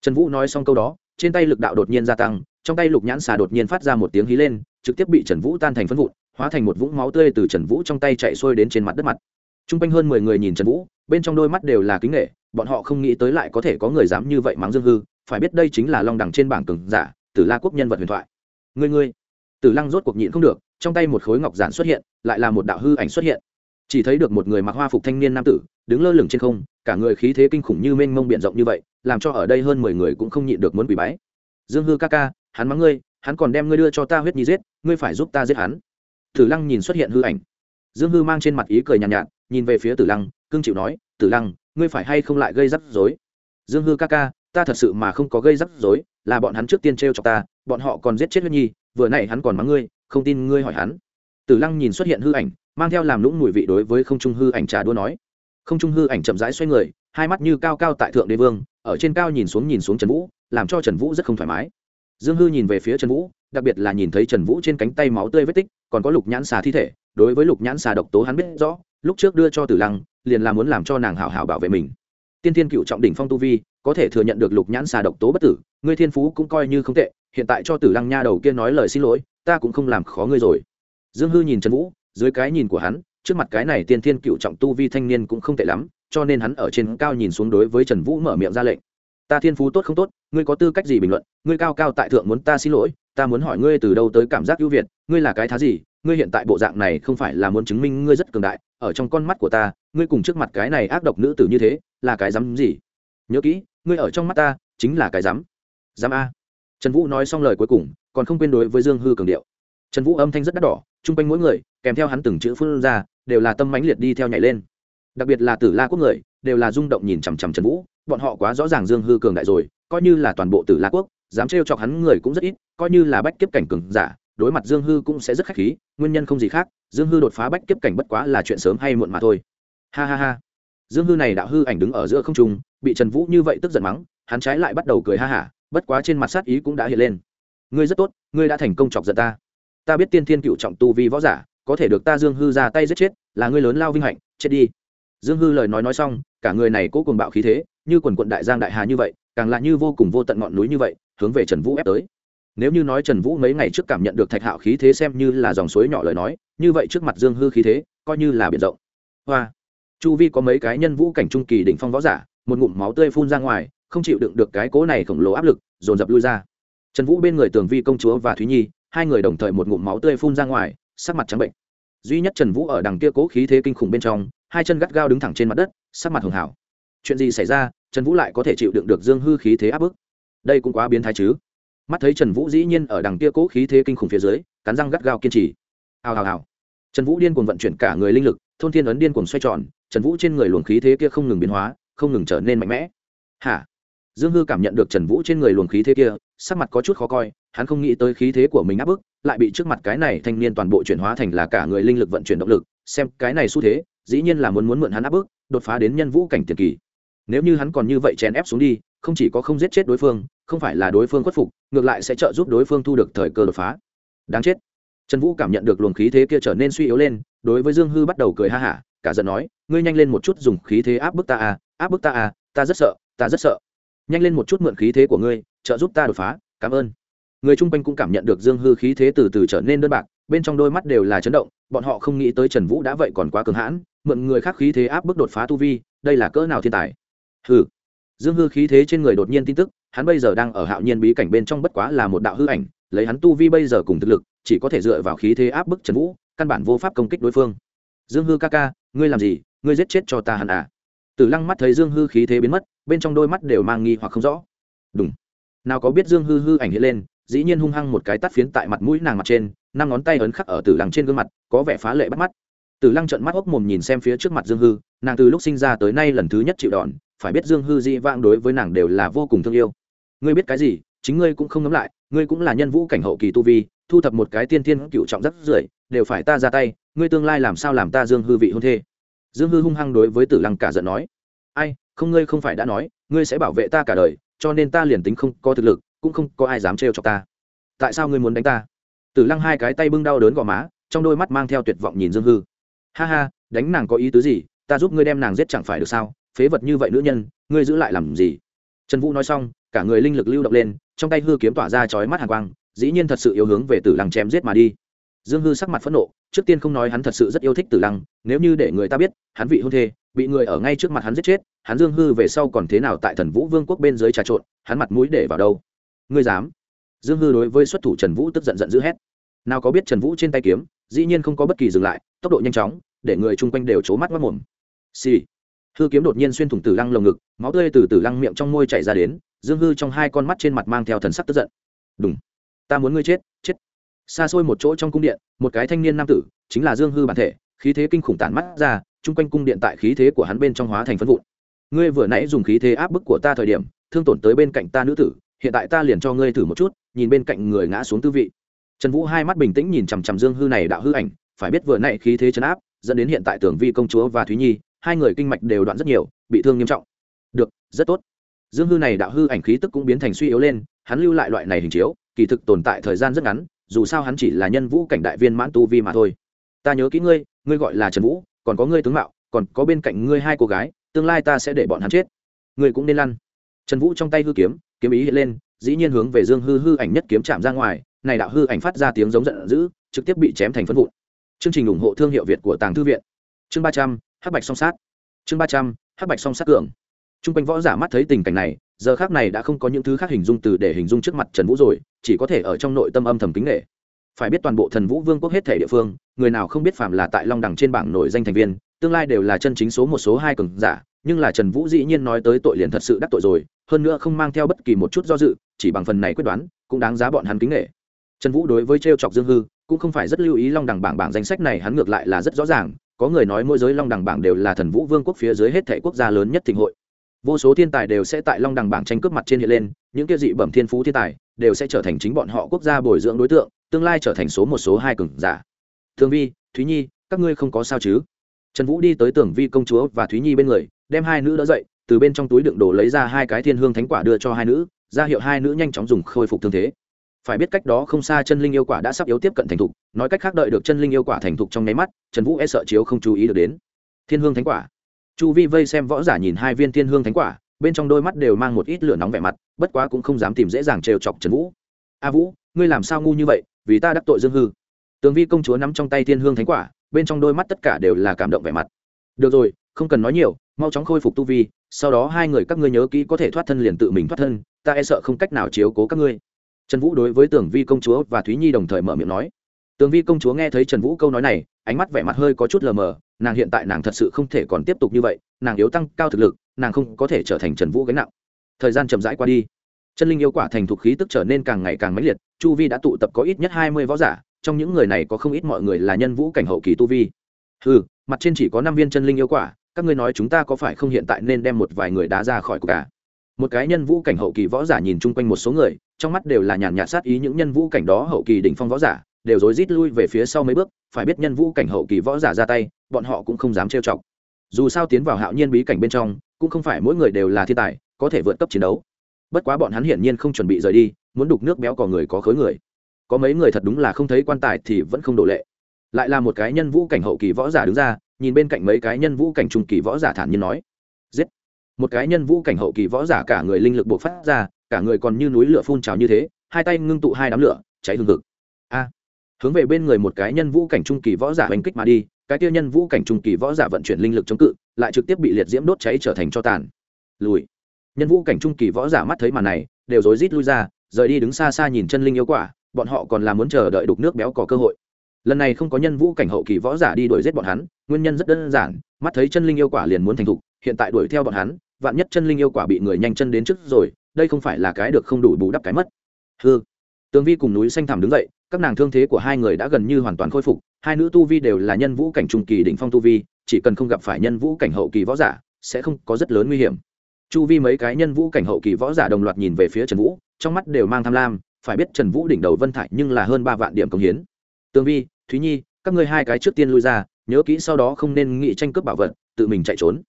Trần vũ nói xong câu đó, trên tay lực đạo đột nhiên gia tăng, trong tay lục nhãn xà đột nhiên phát ra một tiếng hí lên, trực tiếp bị trần vũ tan thành phân vụn, hóa thành một vũng máu tươi từ trần vũ trong tay chạy xuôi đến trên mặt đất mặt. T r u n g quanh hơn mười người nhìn trần vũ, bên trong đôi mắt đều là kính nghệ bọn họ không nghĩ tới lại có thể có người dám như vậy mắng dương hư, phải biết đây chính là long đẳng trên bảng cừng giả, tử la quốc nhân vật huyền thoại. Người ngươi. Tử lăng rốt cuộc nhịn không được, trong tay một khối ngọc giản xuất hiện, lại là một đạo hư ảnh xuất hiện chỉ thấy được một người mặc hoa phục thanh niên nam tử đứng lơ lửng trên không cả người khí thế kinh khủng như mênh mông b i ể n rộng như vậy làm cho ở đây hơn mười người cũng không nhịn được muốn quỷ bái. Dương hư ca ca hắn mắng ngươi hắn còn đem ngươi đưa cho ta huyết nhi giết ngươi phải giúp ta giết hắn. Tử lăng nhìn xuất hiện hư ảnh. Dương hư mang trên mặt ý cười nhàn nhạt, nhạt nhìn về phía tử lăng cưng chịu nói tử lăng ngươi phải hay không lại gây rắc rối? Dương hư ca ca ta thật sự mà không có gây rắc rối là bọn hắn trước tiên t r e o cho ta bọn họ còn giết chết huyết nhi vừa nãy hắn còn mắng ngươi không tin ngươi hỏi hắn. Tử lăng nhìn xuất hiện hư ảnh mang theo làm lũng mùi vị đối với không trung hư ảnh trà đua nói. Không trung hư ảnh chậm rãi xoay người, hai mắt như cao cao tại thượng đế vương, ở trên cao nhìn xuống nhìn xuống trần vũ, làm cho trần vũ rất không thoải mái. Dương hư nhìn về phía trần vũ, đặc biệt là nhìn thấy trần vũ trên cánh tay máu tươi vết tích, còn có lục nhãn xà thi thể, đối với lục nhãn xà độc tố hắn biết rõ, lúc trước đưa cho tử lăng, liền là muốn làm cho nàng hảo hảo bảo vệ mình. Tiên tiên cựu trọng đỉnh phong tu vi, có thể thừa nhận được lục nhãn xà độc tố bất tử, ngươi thiên phú cũng coi như không tệ, hiện tại cho tử lăng nha đầu kia nói lời xin lỗi, ta cũng không làm khó ngươi rồi. Dương hư nhìn trần vũ dưới cái nhìn của hắn, trước mặt cái này tiên thiên cựu trọng tu vi thanh niên cũng không tệ lắm, cho nên hắn ở trên cao nhìn xuống đối với trần vũ mở miệng ra lệnh. Ta thiên phú tốt không tốt, ngươi có tư cách gì bình luận? Ngươi cao cao tại thượng muốn ta xin lỗi, ta muốn hỏi ngươi từ đâu tới cảm giác ưu việt, ngươi là cái thá gì? Ngươi hiện tại bộ dạng này không phải là muốn chứng minh ngươi rất cường đại, ở trong con mắt của ta, ngươi cùng trước mặt cái này ác độc nữ tử như thế, là cái dám gì? Nhớ kỹ, ngươi ở trong mắt ta, chính là cái dám. Dám a? Trần vũ nói xong lời cuối cùng, còn không quên đối với dương hư cường điệu. Trần vũ âm thanh rất đắt đỏ chung quanh mỗi người, kèm theo hắn từng chữ phun ra, đều là tâm mãnh liệt đi theo nhảy lên. Đặc biệt là tử la quốc người, đều là rung động nhìn chằm chằm trần vũ, bọn họ quá rõ ràng dương hư cường đại rồi, coi như là toàn bộ tử la quốc, dám trêu chọc hắn người cũng rất ít, coi như là bách kiếp cảnh cường giả, đối mặt dương hư cũng sẽ rất khách khí, nguyên nhân không gì khác, dương hư đột phá bách kiếp cảnh bất quá là chuyện sớm hay muộn mà thôi. Ha ha ha. Dương hư này đạo hư ảnh đứng ở giữa không trung, bị trần vũ như vậy tức giận mắng, hắn trái lại bắt đầu cười ha hả, bất quá trên mặt sát ý cũng đã hiện lên. Ngươi rất tốt, ngươi đã thành công chọc giận ta ta biết tiên thiên cựu trọng tu vi võ giả, có thể được ta dương hư ra tay giết chết, là ngươi lớn lao vinh hạnh, chết đi. Dương hư lời nói nói xong, cả người này cố cùng bạo khí thế, như quần quận đại giang đại hà như vậy, càng là như vô cùng vô tận ngọn núi như vậy, hướng về trần vũ ép tới. Nếu như nói trần vũ mấy ngày trước cảm nhận được thạch hạo khí thế xem như là dòng suối nhỏ lời nói, như vậy trước mặt dương hư khí thế, coi như là biển rộng. Hoa! Chu vi có mấy cái nhân vũ cảnh trung kỳ đỉnh phong võ giả, một ngụm máu tươi phun ra ngoài, không chịu đựng được cái cố này khổng lồ áp lực, dồn dập lui ra. Trần vũ bên người tường vi công chúa và thúy nhi hai người đồng thời một ngụm máu tươi phun ra ngoài, sắc mặt trắng bệnh. Duy nhất trần vũ ở đằng kia cố khí thế kinh khủng bên trong, hai chân gắt gao đứng thẳng trên mặt đất, sắc mặt hường hảo chuyện gì xảy ra, trần vũ lại có thể chịu đựng được dương hư khí thế áp bức? Đây cũng quá biến thái chứ. Mắt thấy trần vũ dĩ nhiên ở đằng kia cố khí thế kinh khủng phía dưới, cắn răng gắt gao kiên trì. Hào hào hào. Trần vũ điên cuồng vận chuyển cả người linh lực, thôn thiên ấn điên cuồng xoay tròn, trần vũ trên người luồng khí thế kia không ngừng biến hóa, không ngừng trở nên mạnh mẽ. Hả? Dương hư cảm nhận được trần vũ trên người luồng khí thế kia sắc mặt có chút khó coi, hắn không nghĩ tới khí thế của mình áp bức, lại bị trước mặt cái này thanh niên toàn bộ chuyển hóa thành là cả người linh lực vận chuyển động lực, xem cái này xu thế, dĩ nhiên là muốn muốn mượn hắn áp bức, đột phá đến nhân vũ cảnh tiền kỳ. Nếu như hắn còn như vậy chèn ép xuống đi, không chỉ có không giết chết đối phương, không phải là đối phương khuất phục, ngược lại sẽ trợ giúp đối phương thu được thời cơ đột phá. Đáng chết. Trần vũ cảm nhận được luồng khí thế kia trở nên suy yếu lên, đối với dương hư bắt đầu cười ha hả, cả giận nói, ngươi nhanh lên một chút dùng khí thế áp bức ta à áp bức ta à ta rất sợ, ta rất sợ. Nhanh lên một chút mượn khí thế của ngươi trợ giúp ta đột phá, cảm ơn. Người chung quanh cũng cảm nhận được dương hư khí thế từ từ trở nên đơn bạc, bên trong đôi mắt đều là chấn động, bọn họ không nghĩ tới trần vũ đã vậy còn quá cường hãn, mượn người khác khí thế áp bức đột phá tu vi, đây là cỡ nào thiên tài. Hư dương hư khí thế trên người đột nhiên tin tức, hắn bây giờ đang ở hạo nhiên bí cảnh bên trong bất quá là một đạo hư ảnh, lấy hắn tu vi bây giờ cùng thực lực, chỉ có thể dựa vào khí thế áp bức trần vũ, căn bản vô pháp công kích đối phương. Dương hư ca ca, ngươi làm gì? Ngươi giết chết cho ta hẳn à? Tử lăng mắt thấy dương hư khí thế biến mất, bên trong đôi mắt đều mang nghi hoặc không rõ. Đúng nào có biết dương hư hư ảnh hiện lên, dĩ nhiên hung hăng một cái tắt phiến tại mặt mũi nàng mặt trên, năm ngón tay ấn khắc ở tử lăng trên gương mặt, có vẻ phá lệ bắt mắt. Tử lăng trợn mắt hốc mồm nhìn xem phía trước mặt dương hư, nàng từ lúc sinh ra tới nay lần thứ nhất chịu đòn, phải biết dương hư dĩ vãng đối với nàng đều là vô cùng thương yêu. Ngươi biết cái gì, chính ngươi cũng không ngấm lại, ngươi cũng là nhân vũ cảnh hậu kỳ tu vi, thu thập một cái tiên thiên cựu trọng rất rưởi, đều phải ta ra tay, ngươi tương lai làm sao làm ta dương hư vị hôn thê? Dương hư hung hăng đối với tử lăng cả giận nói, ai, không, ngươi không phải đã nói, ngươi sẽ bảo vệ ta cả đời cho nên ta liền tính không có thực lực, cũng không có ai dám trêu cho ta. Tại sao ngươi muốn đánh ta? Tử lăng hai cái tay bưng đau đớn gò má, trong đôi mắt mang theo tuyệt vọng nhìn dương hư. Ha ha, đánh nàng có ý tứ gì? Ta giúp ngươi đem nàng giết chẳng phải được sao? Phế vật như vậy nữ nhân, ngươi giữ lại làm gì? Trần vũ nói xong, cả người linh lực lưu động lên, trong tay hư kiếm tỏa ra chói mắt hàng quang, dĩ nhiên thật sự yếu hướng về tử lăng chém giết mà đi. Dương hư sắc mặt phẫn nộ trước tiên không nói hắn thật sự rất yêu thích tử lăng, nếu như để người ta biết, hắn vị hôn thê, bị người ở ngay trước mặt hắn giết chết, hắn dương hư về sau còn thế nào tại thần vũ vương quốc bên dưới trà trộn, hắn mặt mũi để vào đâu? Ngươi dám? Dương hư đối với xuất thủ trần vũ tức giận giận dữ hét. Nào có biết trần vũ trên tay kiếm, dĩ nhiên không có bất kỳ dừng lại, tốc độ nhanh chóng, để người chung quanh đều c mắt mất mồm. Xì、sì. hư kiếm đột nhiên xuyên thủng tử lăng lồng ngực, máu tươi từ tử lăng miệng trong môi chảy ra đến, dương hư trong hai con mắt trên mặt mang theo thần sắc tức giận. Đúng ta muốn ngươi chết chết xa xôi một chỗ trong cung điện, một cái thanh niên nam tử, chính là dương hư bản thể, khí thế kinh khủng tản mắt ra, chung quanh cung điện tại khí thế của hắn bên trong hóa thành phân vụn. Ngươi vừa nãy dùng khí thế áp bức của ta thời điểm, thương tổn tới bên cạnh ta nữ tử, hiện tại ta liền cho ngươi thử một chút, nhìn bên cạnh người ngã xuống tư vị. Trần vũ hai mắt bình tĩnh nhìn chằm chằm dương hư này đạo hư ảnh, phải biết vừa nãy khí thế chấn áp, dẫn đến hiện tại tưởng vi công chúa và thúy nhi, hai người kinh mạch đều đoạn rất nhiều, bị thương nghiêm trọng. Được, rất tốt. Dương hư này đạo hư ảnh khí tức cũng biến thành suy yếu lên, hắn lưu lại loại này hình chiếu, kỳ thực tồn tại thời gian rất ngắn dù sao hắn chỉ là nhân vũ cảnh đại viên mãn tu vi mà thôi. Ta nhớ kỹ ngươi ngươi gọi là trần vũ, còn có ngươi tướng mạo, còn có bên cạnh ngươi hai cô gái, tương lai ta sẽ để bọn hắn chết. Ngươi cũng nên lăn. Trần vũ trong tay hư kiếm kiếm ý hiện lên, dĩ nhiên hướng về dương hư hư ảnh nhất kiếm chạm ra ngoài, này đạo hư ảnh phát ra tiếng giống giận dữ, trực tiếp bị chém thành phân vụn. Chương trình ủng hộ thương hiệu việt của tàng thư viện. Chương ba trăm, hắc bạch song sát. Chương ba trăm, hắc bạch song sát cường. T r u n g quanh võ giả mắt thấy tình cảnh này giờ khác này đã không có những thứ khác hình dung từ để hình dung trước mặt trần vũ rồi, chỉ có thể ở trong nội tâm âm thầm kính nghệ phải biết toàn bộ thần vũ vương quốc hết thể địa phương, người nào không biết phạm là tại long đẳng trên bảng nổi danh thành viên, tương lai đều là chân chính số một, số hai cường giả, nhưng là trần vũ dĩ nhiên nói tới tội liền thật sự đắc tội rồi, hơn nữa không mang theo bất kỳ một chút do dự, chỉ bằng phần này quyết đoán, cũng đáng giá bọn hắn kính nghệ trần vũ đối với t r e o chọc dương hư, cũng không phải rất lưu ý long đẳng bảng bảng danh sách này, hắn ngược lại là rất rõ ràng, có người nói mỗi giới long đẳng bảng đều là thần vũ vương quốc phía dưới hết thể quốc gia lớn nhất thịnh hội vô số thiên tài đều sẽ tại long đằng bảng tranh cướp mặt trên hiện lên, những kia dị bẩm thiên phú thiên tài đều sẽ trở thành chính bọn họ quốc gia bồi dưỡng đối tượng, tương lai trở thành số một số hai cường giả. Thường vi, thúy nhi, các ngươi không có sao chứ? Trần vũ đi tới tưởng vi công chúa và thúy nhi bên người, đem hai nữ đỡ dậy, từ bên trong túi đựng đồ lấy ra hai cái thiên hương thánh quả đưa cho hai nữ, ra hiệu hai nữ nhanh chóng dùng khôi phục thương thế. Phải biết cách đó không xa chân linh yêu quả đã sắp yếu tiếp cận thành thục, nói cách khác đợi được chân linh yêu quả thành thục trong nháy mắt, trần vũ e sợ chiếu không chú ý được đến. Thiên hương thánh quả chu vi vây xem võ giả nhìn hai viên thiên hương thánh quả, bên trong đôi mắt đều mang một ít lửa nóng vẻ mặt, bất quá cũng không dám tìm dễ dàng trêu chọc trần vũ. A vũ, ngươi làm sao ngu như vậy? Vì ta đắc tội dương hư. Tường vi công chúa nắm trong tay thiên hương thánh quả, bên trong đôi mắt tất cả đều là cảm động vẻ mặt. Được rồi, không cần nói nhiều, mau chóng khôi phục tu vi, sau đó hai người các ngươi nhớ kỹ có thể thoát thân liền tự mình thoát thân, ta e sợ không cách nào chiếu cố các ngươi. Trần vũ đối với tưởng vi công chúa và thúy nhi đồng thời mở miệng nói. Tường vi công chúa nghe thấy trần vũ câu nói này, ánh mắt vẻ mặt hơi có chút lờ mờ nàng hiện tại nàng thật sự không thể còn tiếp tục như vậy, nàng yếu tăng cao thực lực, nàng không có thể trở thành trần vũ gánh nặng. Thời gian chậm rãi qua đi, chân linh yêu quả thành thục khí tức trở nên càng ngày càng mãnh liệt, chu vi đã tụ tập có ít nhất hai mươi võ giả, trong những người này có không ít mọi người là nhân vũ cảnh hậu kỳ tu vi. Ừ mặt trên chỉ có năm viên chân linh yêu quả, các ngươi nói chúng ta có phải không hiện tại nên đem một vài người đá ra khỏi cuộc cả à? một cái nhân vũ cảnh hậu kỳ võ giả nhìn chung quanh một số người, trong mắt đều là nhàn nhạt sát ý những nhân vũ cảnh đó hậu kỳ đỉnh phong võ giả đều rối rít lui về phía sau mấy bước, phải biết nhân vũ cảnh hậu kỳ võ giả ra tay, bọn họ cũng không dám trêu chọc. Dù sao tiến vào hạo nhiên bí cảnh bên trong, cũng không phải mỗi người đều là thiên tài, có thể vượt cấp chiến đấu. Bất quá bọn hắn hiển nhiên không chuẩn bị rời đi, muốn đục nước béo cò người có khối người. Có mấy người thật đúng là không thấy quan tài thì vẫn không đổ lệ. Lại là một cái nhân vũ cảnh hậu kỳ võ giả đứng ra, nhìn bên cạnh mấy cái nhân vũ cảnh trung kỳ võ giả thản nhiên nói, giết! Một cái nhân vũ cảnh hậu kỳ võ giả cả người linh lực buộc phát ra, cả người còn như núi lửa phun trào như thế, hai tay ngưng tụ hai đám lửa, cháy hùng hực hướng về bên người một cái nhân vũ cảnh trung kỳ võ giả hành kích mà đi, cái tiêu nhân vũ cảnh trung kỳ võ giả vận chuyển linh lực chống cự, lại trực tiếp bị liệt diễm đốt cháy trở thành cho tàn. Lùi. Nhân vũ cảnh trung kỳ võ giả mắt thấy màn này, đều rối rít lui ra, rời đi đứng xa xa nhìn chân linh yêu quả, bọn họ còn là muốn chờ đợi đục nước béo có cơ hội. Lần này không có nhân vũ cảnh hậu kỳ võ giả đi đuổi giết bọn hắn, nguyên nhân rất đơn giản, mắt thấy chân linh yêu quả liền muốn thành thục, hiện tại đuổi theo bọn hắn, vạn nhất chân linh yêu quả bị người nhanh chân đến trước rồi, đây không phải là cái được không đủ bù đắp cái mất. Hư tướng vi cùng núi xanh thảm đứng dậy các nàng thương thế của hai người đã gần như hoàn toàn khôi phục, hai nữ tu vi đều là nhân vũ cảnh trung kỳ đỉnh phong tu vi, chỉ cần không gặp phải nhân vũ cảnh hậu kỳ võ giả, sẽ không có rất lớn nguy hiểm. Chu vi mấy cái nhân vũ cảnh hậu kỳ võ giả đồng loạt nhìn về phía trần vũ, trong mắt đều mang tham lam, phải biết trần vũ đỉnh đầu vân thải nhưng là hơn ba vạn điểm công hiến. Tường vi, thúy nhi, các ngươi hai cái trước tiên lui ra, nhớ kỹ sau đó không nên nghĩ tranh cướp bảo vật, tự mình chạy trốn.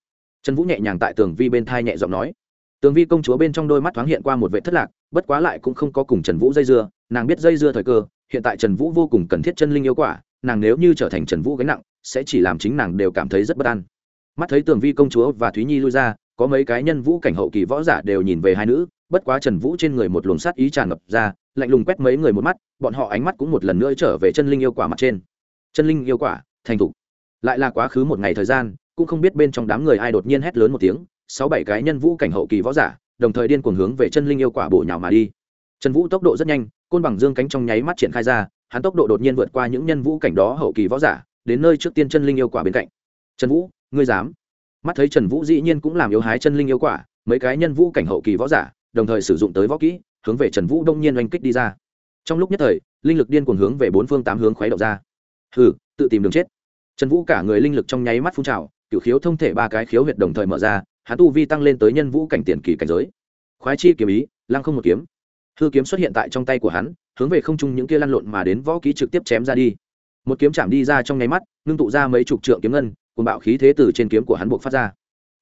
Trần vũ nhẹ nhàng tại tường vi bên thai nhẹ giọng nói. Tường vi công chúa bên trong đôi mắt thoáng hiện qua một vệ thất lạc, bất quá lại cũng không có cùng trần vũ dây dưa nàng biết dây dưa thời cơ, hiện tại trần vũ vô cùng cần thiết chân linh yêu quả, nàng nếu như trở thành trần vũ gánh nặng, sẽ chỉ làm chính nàng đều cảm thấy rất bất an. Mắt thấy tường vi công chúa và thúy nhi lui ra, có mấy cái nhân vũ cảnh hậu kỳ võ giả đều nhìn về hai nữ, bất quá trần vũ trên người một luồng sát ý tràn ngập ra, lạnh lùng quét mấy người một mắt, bọn họ ánh mắt cũng một lần nữa trở về chân linh yêu quả mặt trên. Chân linh yêu quả, thành thục. Lại là quá khứ một ngày thời gian, cũng không biết bên trong đám người ai đột nhiên hét lớn một tiếng, sáu bảy cái nhân vũ cảnh hậu kỳ võ giả, đồng thời điên cuồng hướng về chân linh yêu quả bổ nhào mà đi. Trần vũ tốc độ rất nhanh côn bằng dương cánh trong nháy mắt triển khai ra, hắn tốc độ đột nhiên vượt qua những nhân vũ cảnh đó hậu kỳ võ giả, đến nơi trước tiên chân linh yêu quả bên cạnh. Trần vũ, ngươi dám? Mắt thấy trần vũ dĩ nhiên cũng làm yếu hái chân linh yêu quả, mấy cái nhân vũ cảnh hậu kỳ võ giả, đồng thời sử dụng tới võ kỹ, hướng về trần vũ đông nhiên oanh kích đi ra. Trong lúc nhất thời, linh lực điên cuồng hướng về bốn phương tám hướng khuấy động ra. Hừ, tự tìm đường chết. Trần vũ cả người linh lực trong nháy mắt phun trào cựu khiếu thông thể ba cái khiếu huyệt đồng thời mở ra, hắn tu vi tăng lên tới nhân vũ cảnh tiền kỳ cảnh giới. Khoái chi kiếm ý, lăng không một kiếm hư kiếm xuất hiện tại trong tay của hắn, hướng về không trung những kia lăn lộn mà đến võ kỹ trực tiếp chém ra đi. Một kiếm chạm đi ra trong nháy mắt, ngưng tụ ra mấy chục trượng kiếm ngân cùng bạo khí thế từ trên kiếm của hắn buộc phát ra.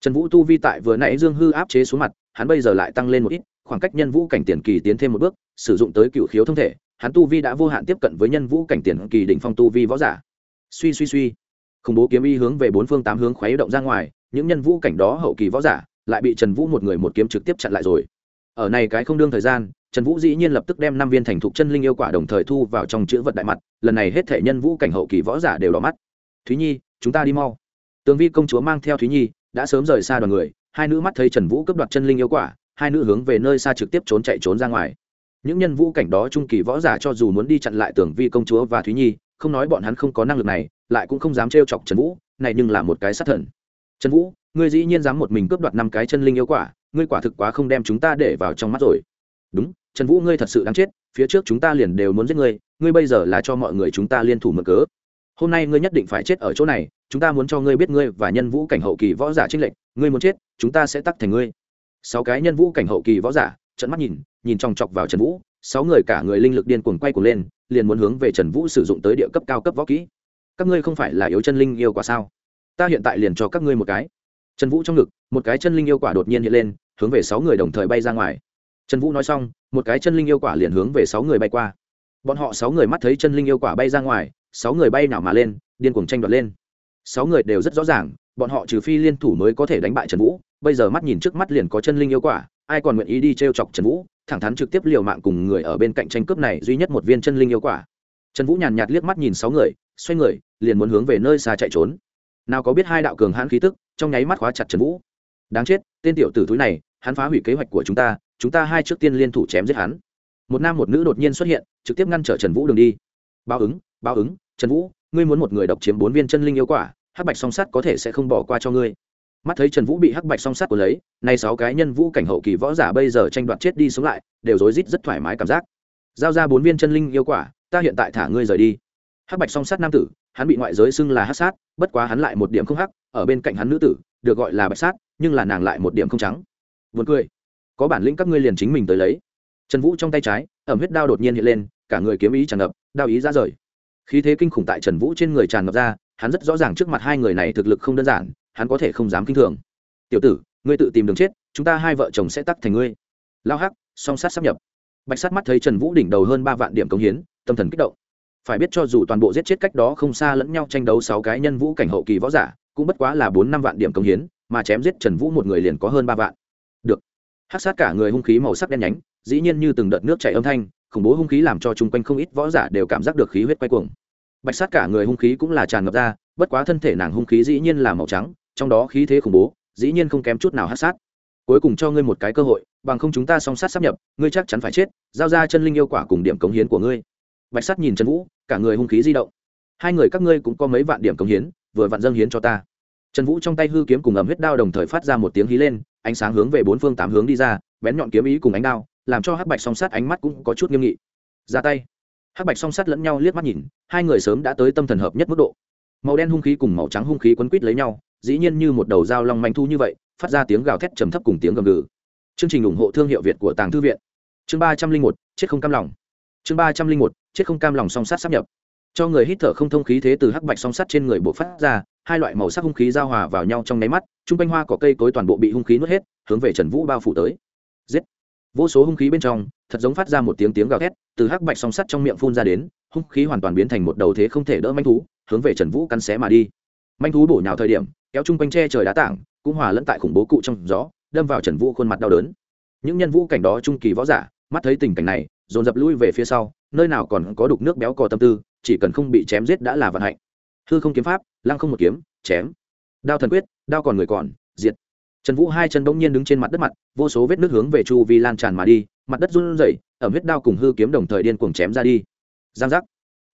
Trần vũ tu vi tại vừa nãy dương hư áp chế xuống mặt, hắn bây giờ lại tăng lên một ít, khoảng cách nhân vũ cảnh tiền kỳ tiến thêm một bước, sử dụng tới cựu khiếu thông thể, hắn tu vi đã vô hạn tiếp cận với nhân vũ cảnh tiền kỳ đỉnh phong tu vi võ giả. Suy suy suy. Khủng bố kiếm y hướng về bốn phương tám hướng khuấy động ra ngoài, những nhân vũ cảnh đó hậu kỳ võ giả lại bị trần vũ một người một kiếm trực tiếp chặn lại rồi. Ở này cái không đương thời gian trần vũ dĩ nhiên lập tức đem năm viên thành thục chân linh yêu quả đồng thời thu vào trong chữ vật đại mặt, lần này hết thể nhân vũ cảnh hậu kỳ võ giả đều đỏ mắt. Thúy nhi, chúng ta đi mau. Tường vi công chúa mang theo thúy nhi, đã sớm rời xa đoàn người, hai nữ mắt thấy trần vũ cướp đoạt chân linh yêu quả, hai nữ hướng về nơi xa trực tiếp trốn chạy trốn ra ngoài. Những nhân vũ cảnh đó trung kỳ võ giả cho dù muốn đi chặn lại tường vi công chúa và thúy nhi, không nói bọn hắn không có năng lực này, lại cũng không dám trêu chọc trần vũ, này nhưng là một cái sát thần. Trần vũ, ngươi dĩ nhiên dám một mình cướp đoạt năm cái chân linh yêu quả, ngươi quả thực quá không đem chúng ta để vào trong mắt rồi. Đúng trần vũ, ngươi thật sự đáng chết, phía trước chúng ta liền đều muốn giết ngươi ngươi bây giờ là cho mọi người chúng ta liên thủ mở cớ. Hôm nay ngươi nhất định phải chết ở chỗ này, chúng ta muốn cho ngươi biết ngươi và nhân vũ cảnh hậu kỳ võ giả trinh lệnh ngươi muốn chết, chúng ta sẽ tắt thành ngươi. Sáu cái nhân vũ cảnh hậu kỳ võ giả trận mắt nhìn nhìn chòng chọc vào trần vũ, sáu người cả người linh lực điên cuồng quay cuồng lên, liền muốn hướng về trần vũ sử dụng tới địa cấp cao cấp võ kỹ. Các ngươi không phải là yếu chân linh yêu quả sao? Ta hiện tại liền cho các ngươi một cái. Trần vũ trong ngực, một cái chân linh yêu quả đột nhiên hiện lên, hướng về sáu người đồng thời bay ra ngoài trần vũ nói xong, một cái chân linh yêu quả liền hướng về sáu người bay qua. Bọn họ sáu người mắt thấy chân linh yêu quả bay ra ngoài, sáu người bay nào mà lên, điên cuồng tranh đoạt lên. Sáu người đều rất rõ ràng, bọn họ trừ phi liên thủ mới có thể đánh bại trần vũ, bây giờ mắt nhìn trước mắt liền có chân linh yêu quả, ai còn nguyện ý đi t r e o chọc trần vũ, thẳng thắn trực tiếp liều mạng cùng người ở bên cạnh tranh cướp này duy nhất một viên chân linh yêu quả. Trần vũ nhàn nhạt liếc mắt nhìn sáu người, xoay người, liền muốn hướng về nơi xa chạy trốn. Nào có biết hai đạo cường hãn khí tức, trong nháy mắt khóa chặt trần vũ. Đáng chết, tên tiểu tử túi này hắn phá hủy kế hoạch của chúng ta chúng ta hai trước tiên liên thủ chém giết hắn. Một nam một nữ đột nhiên xuất hiện, trực tiếp ngăn trở trần vũ đường đi. Báo ứng báo ứng, trần vũ, ngươi muốn một người độc chiếm bốn viên chân linh yêu quả, hắc bạch song sắt có thể sẽ không bỏ qua cho ngươi. Mắt thấy trần vũ bị hắc bạch song sắt của lấy, nay sáu cái nhân vũ cảnh hậu kỳ võ giả bây giờ tranh đoạt chết đi sống lại, đều rối rít rất thoải mái cảm giác. Giao ra bốn viên chân linh yêu quả, ta hiện tại thả ngươi rời đi. Hắc bạch song Sát nam tử, hắn bị ngoại giới xưng là hắc sát, bất quá hắn lại một điểm không hắc, ở bên cạnh hắn nữ tử, được gọi là bạch sát, nhưng là nàng lại một điểm không trắng vượt cười. Có bản lĩnh các ngươi liền chính mình tới lấy. Trần vũ trong tay trái, ẩm huyết đao đột nhiên hiện lên, cả người kiếm ý tràn ngập, đao ý ra rời. Khí thế kinh khủng tại trần vũ trên người tràn ngập ra, hắn rất rõ ràng trước mặt hai người này thực lực không đơn giản, hắn có thể không dám kinh thường. Tiểu tử, ngươi tự tìm đường chết, chúng ta hai vợ chồng sẽ tắc thành ngươi. Lao hắc, song sát sắp nhập. Bạch sát mắt thấy trần vũ đỉnh đầu hơn ba vạn điểm công hiến, tâm thần kích động. Phải biết cho dù toàn bộ giết chết cách đó không xa lẫn nhau tranh đấu sáu cái nhân vũ cảnh hậu kỳ võ giả, cũng bất quá là bốn năm vạn điểm công hiến, mà chém giết trần vũ một người liền có hơn ba vạn hát sát cả người hung khí màu sắc đen nhánh, dĩ nhiên như từng đợt nước chảy âm thanh, khủng bố hung khí làm cho chung quanh không ít võ giả đều cảm giác được khí huyết quay cuồng. Bạch sát cả người hung khí cũng là tràn ngập ra, bất quá thân thể nàng hung khí dĩ nhiên là màu trắng, trong đó khí thế khủng bố, dĩ nhiên không kém chút nào hát sát. Cuối cùng cho ngươi một cái cơ hội, bằng không chúng ta song sát sắp nhập, ngươi chắc chắn phải chết, giao ra chân linh yêu quả cùng điểm cống hiến của ngươi. Bạch sát nhìn trần vũ, cả người hung khí di động. Hai người các ngươi cũng có mấy vạn điểm cống hiến, vừa vặn dâng hiến cho ta trần vũ trong tay hư kiếm cùng ẩm huyết đao đồng thời phát ra một tiếng hí lên, ánh sáng hướng về bốn phương tám hướng đi ra, bén nhọn kiếm ý cùng ánh đao, làm cho hắc bạch song sát ánh mắt cũng có chút nghiêm nghị. Ra tay. Hắc bạch song sát lẫn nhau liếc mắt nhìn, hai người sớm đã tới tâm thần hợp nhất mức độ. Màu đen hung khí cùng màu trắng hung khí quấn quít lấy nhau, dĩ nhiên như một đầu dao long manh thu như vậy, phát ra tiếng gào thét trầm thấp cùng tiếng gầm gừ. Chương trình ủng hộ thương hiệu việt của tàng thư viện. Chương ba trăm linh một, chết không cam lòng. Chương ba trăm linh một, chết không cam lòng song sát sắp nhập cho người hít thở không thông khí thế từ hắc bạch song sắt trên người bộ phát ra, hai loại màu sắc hung khí giao hòa vào nhau trong nháy mắt chung quanh hoa có cây cối toàn bộ bị hung khí nuốt hết, hướng về trần vũ bao phủ tới. Giết! Vô số hung khí bên trong, thật giống phát ra một tiếng tiếng gào thét, từ hắc bạch song sắt trong miệng phun ra đến, hung khí hoàn toàn biến thành một đầu thế không thể đỡ manh thú, hướng về trần vũ cắn xé mà đi. Manh thú bổ nhào thời điểm, kéo chung quanh tre trời đá tảng, cũng hòa lẫn tại khủng bố cụ trong gió, đâm vào trần vũ khuôn mặt đau đớn. Những nhân vũ cảnh đó trung kỳ võ giả, mắt thấy tình cảnh này, dồn dập lui về phía sau, nơi nào còn có đục nước béo cò tâm tư chỉ cần không bị chém giết đã là vận hạnh. Hư không kiếm pháp, lăng không một kiếm, chém. Đao thần quyết, đao còn người còn, diệt. Trần vũ hai chân bỗng nhiên đứng trên mặt đất mặt, vô số vết nước hướng về chu vi lan tràn mà đi, mặt đất run rẩy ở huyết đao cùng hư kiếm đồng thời điên cuồng chém ra đi. Giang giác.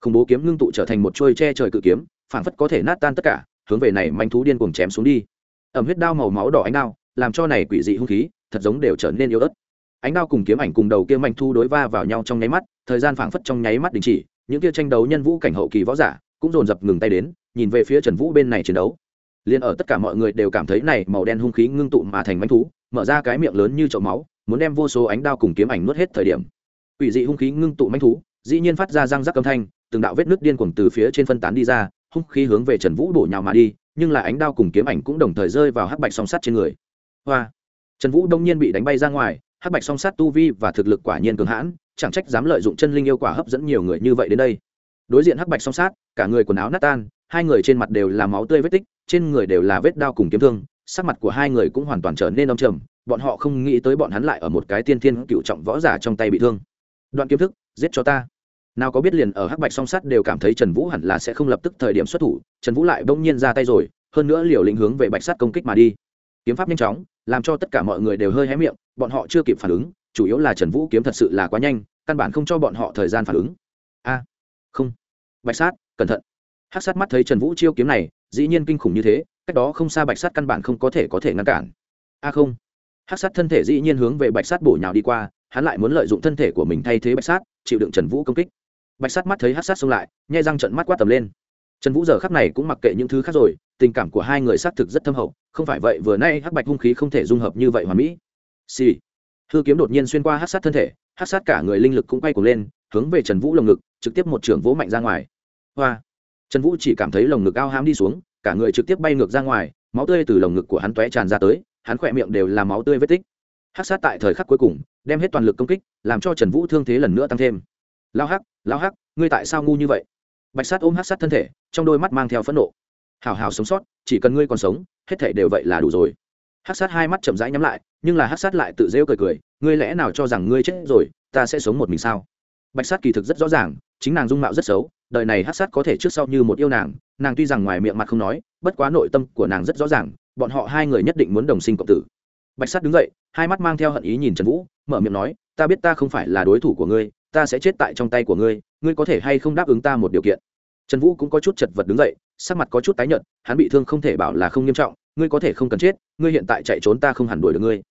Khủng bố kiếm ngưng tụ trở thành một chuôi che trời cự kiếm, phảng phất có thể nát tan tất cả, hướng về này manh thú điên cuồng chém xuống đi. Ẩm huyết đao màu máu đỏ ánh đao, làm cho này quỷ dị hung khí, thật giống đều trở nên yếu ớt. Ánh đao cùng kiếm ảnh cùng đầu kia manh thu đối va vào nhau trong nháy mắt, thời gian phảng phất trong nháy mắt đình chỉ những kia tranh đấu nhân vũ cảnh hậu kỳ võ giả cũng dồn dập ngừng tay đến, nhìn về phía trần vũ bên này chiến đấu. Liền ở tất cả mọi người đều cảm thấy này màu đen hung khí ngưng tụ mà thành manh thú, mở ra cái miệng lớn như chậu máu, muốn đem vô số ánh đao cùng kiếm ảnh nuốt hết thời điểm. Ủy dị hung khí ngưng tụ manh thú, dĩ nhiên phát ra răng rắc âm thanh, từng đạo vết nước điên cuồng từ phía trên phân tán đi ra, hung khí hướng về trần vũ bổ nhào mà đi, nhưng là ánh đao cùng kiếm ảnh cũng đồng thời rơi vào hắc bạch song sắt trên người. Hoa! Trần vũ đông nhiên bị đánh bay ra ngoài, hắc bạch song sắt tu vi và thực lực quả nhiên cường hãn chẳng trách dám lợi dụng chân linh yêu quả hấp dẫn nhiều người như vậy đến đây. Đối diện hắc bạch song sát, cả người quần áo nát tan, hai người trên mặt đều là máu tươi vết tích, trên người đều là vết đao cùng kiếm thương, sắc mặt của hai người cũng hoàn toàn trở nên đông trầm, bọn họ không nghĩ tới bọn hắn lại ở một cái tiên thiên cựu trọng võ giả trong tay bị thương. Đoạn kiếm thức, giết cho ta. Nào có biết liền ở hắc bạch song sắt đều cảm thấy trần vũ hẳn là sẽ không lập tức thời điểm xuất thủ, trần vũ lại bỗng nhiên ra tay rồi, hơn nữa liều lĩnh hướng về bạch sắt công kích mà đi. Kiếm pháp nhanh chóng, làm cho tất cả mọi người đều hơi hé miệng, bọn họ chưa kịp phản ứng chủ yếu là trần vũ kiếm thật sự là quá nhanh, căn bản không cho bọn họ thời gian phản ứng. A, không. Bạch sát, cẩn thận. Hắc sát mắt thấy trần vũ chiêu kiếm này, dĩ nhiên kinh khủng như thế, cách đó không xa bạch sát căn bản không có thể có thể ngăn cản. A, không. Hắc sát thân thể dĩ nhiên hướng về bạch sát bổ nhào đi qua, hắn lại muốn lợi dụng thân thể của mình thay thế bạch sát, chịu đựng trần vũ công kích. Bạch sát mắt thấy hắc sát xông lại, nhai răng trận mắt quát tầm lên. Trần vũ giờ khắc này cũng mặc kệ những thứ khác rồi, tình cảm của hai người xác thực rất thâm hậu, không phải vậy vừa nay hắc bạch hung khí không thể dung hợp như vậy hoàn mỹ. Xì、sì hư kiếm đột nhiên xuyên qua hắc sát thân thể, hắc sát cả người linh lực cũng quay cuồng lên, hướng về trần vũ lồng ngực, trực tiếp một trưởng vỗ mạnh ra ngoài. Hoa! Trần vũ chỉ cảm thấy lồng ngực ao hám đi xuống, cả người trực tiếp bay ngược ra ngoài, máu tươi từ lồng ngực của hắn tóe tràn ra tới, hắn khỏe miệng đều là máu tươi vết tích. Hắc sát tại thời khắc cuối cùng, đem hết toàn lực công kích, làm cho trần vũ thương thế lần nữa tăng thêm. Lao hắc lao hắc, ngươi tại sao ngu như vậy? Bạch sát ôm hắc sát thân thể, trong đôi mắt mang theo phẫn nộ. Hào hào sống sót, chỉ cần ngươi còn sống, hết thể đều vậy là đủ rồi hắc sát hai mắt chậm rãi nhắm lại, nhưng là hắc sát lại tự rêu cười cười, ngươi lẽ nào cho rằng ngươi chết rồi, ta sẽ sống một mình sao? Bạch sát kỳ thực rất rõ ràng, chính nàng dung mạo rất xấu, đời này hắc sát có thể trước sau như một yêu nàng nàng tuy rằng ngoài miệng mặt không nói, bất quá nội tâm của nàng rất rõ ràng, bọn họ hai người nhất định muốn đồng sinh cộng tử. Bạch sát đứng dậy, hai mắt mang theo hận ý nhìn trần vũ, mở miệng nói, ta biết ta không phải là đối thủ của ngươi, ta sẽ chết tại trong tay của ngươi ngươi có thể hay không đáp ứng ta một điều kiện? Trần vũ cũng có chút chật vật đứng dậy, sắc mặt có chút tái nhợt, hắn bị thương không thể bảo là không nghiêm trọng ngươi có thể không cần chết, ngươi hiện tại chạy trốn ta không hẳn đuổi được ngươi.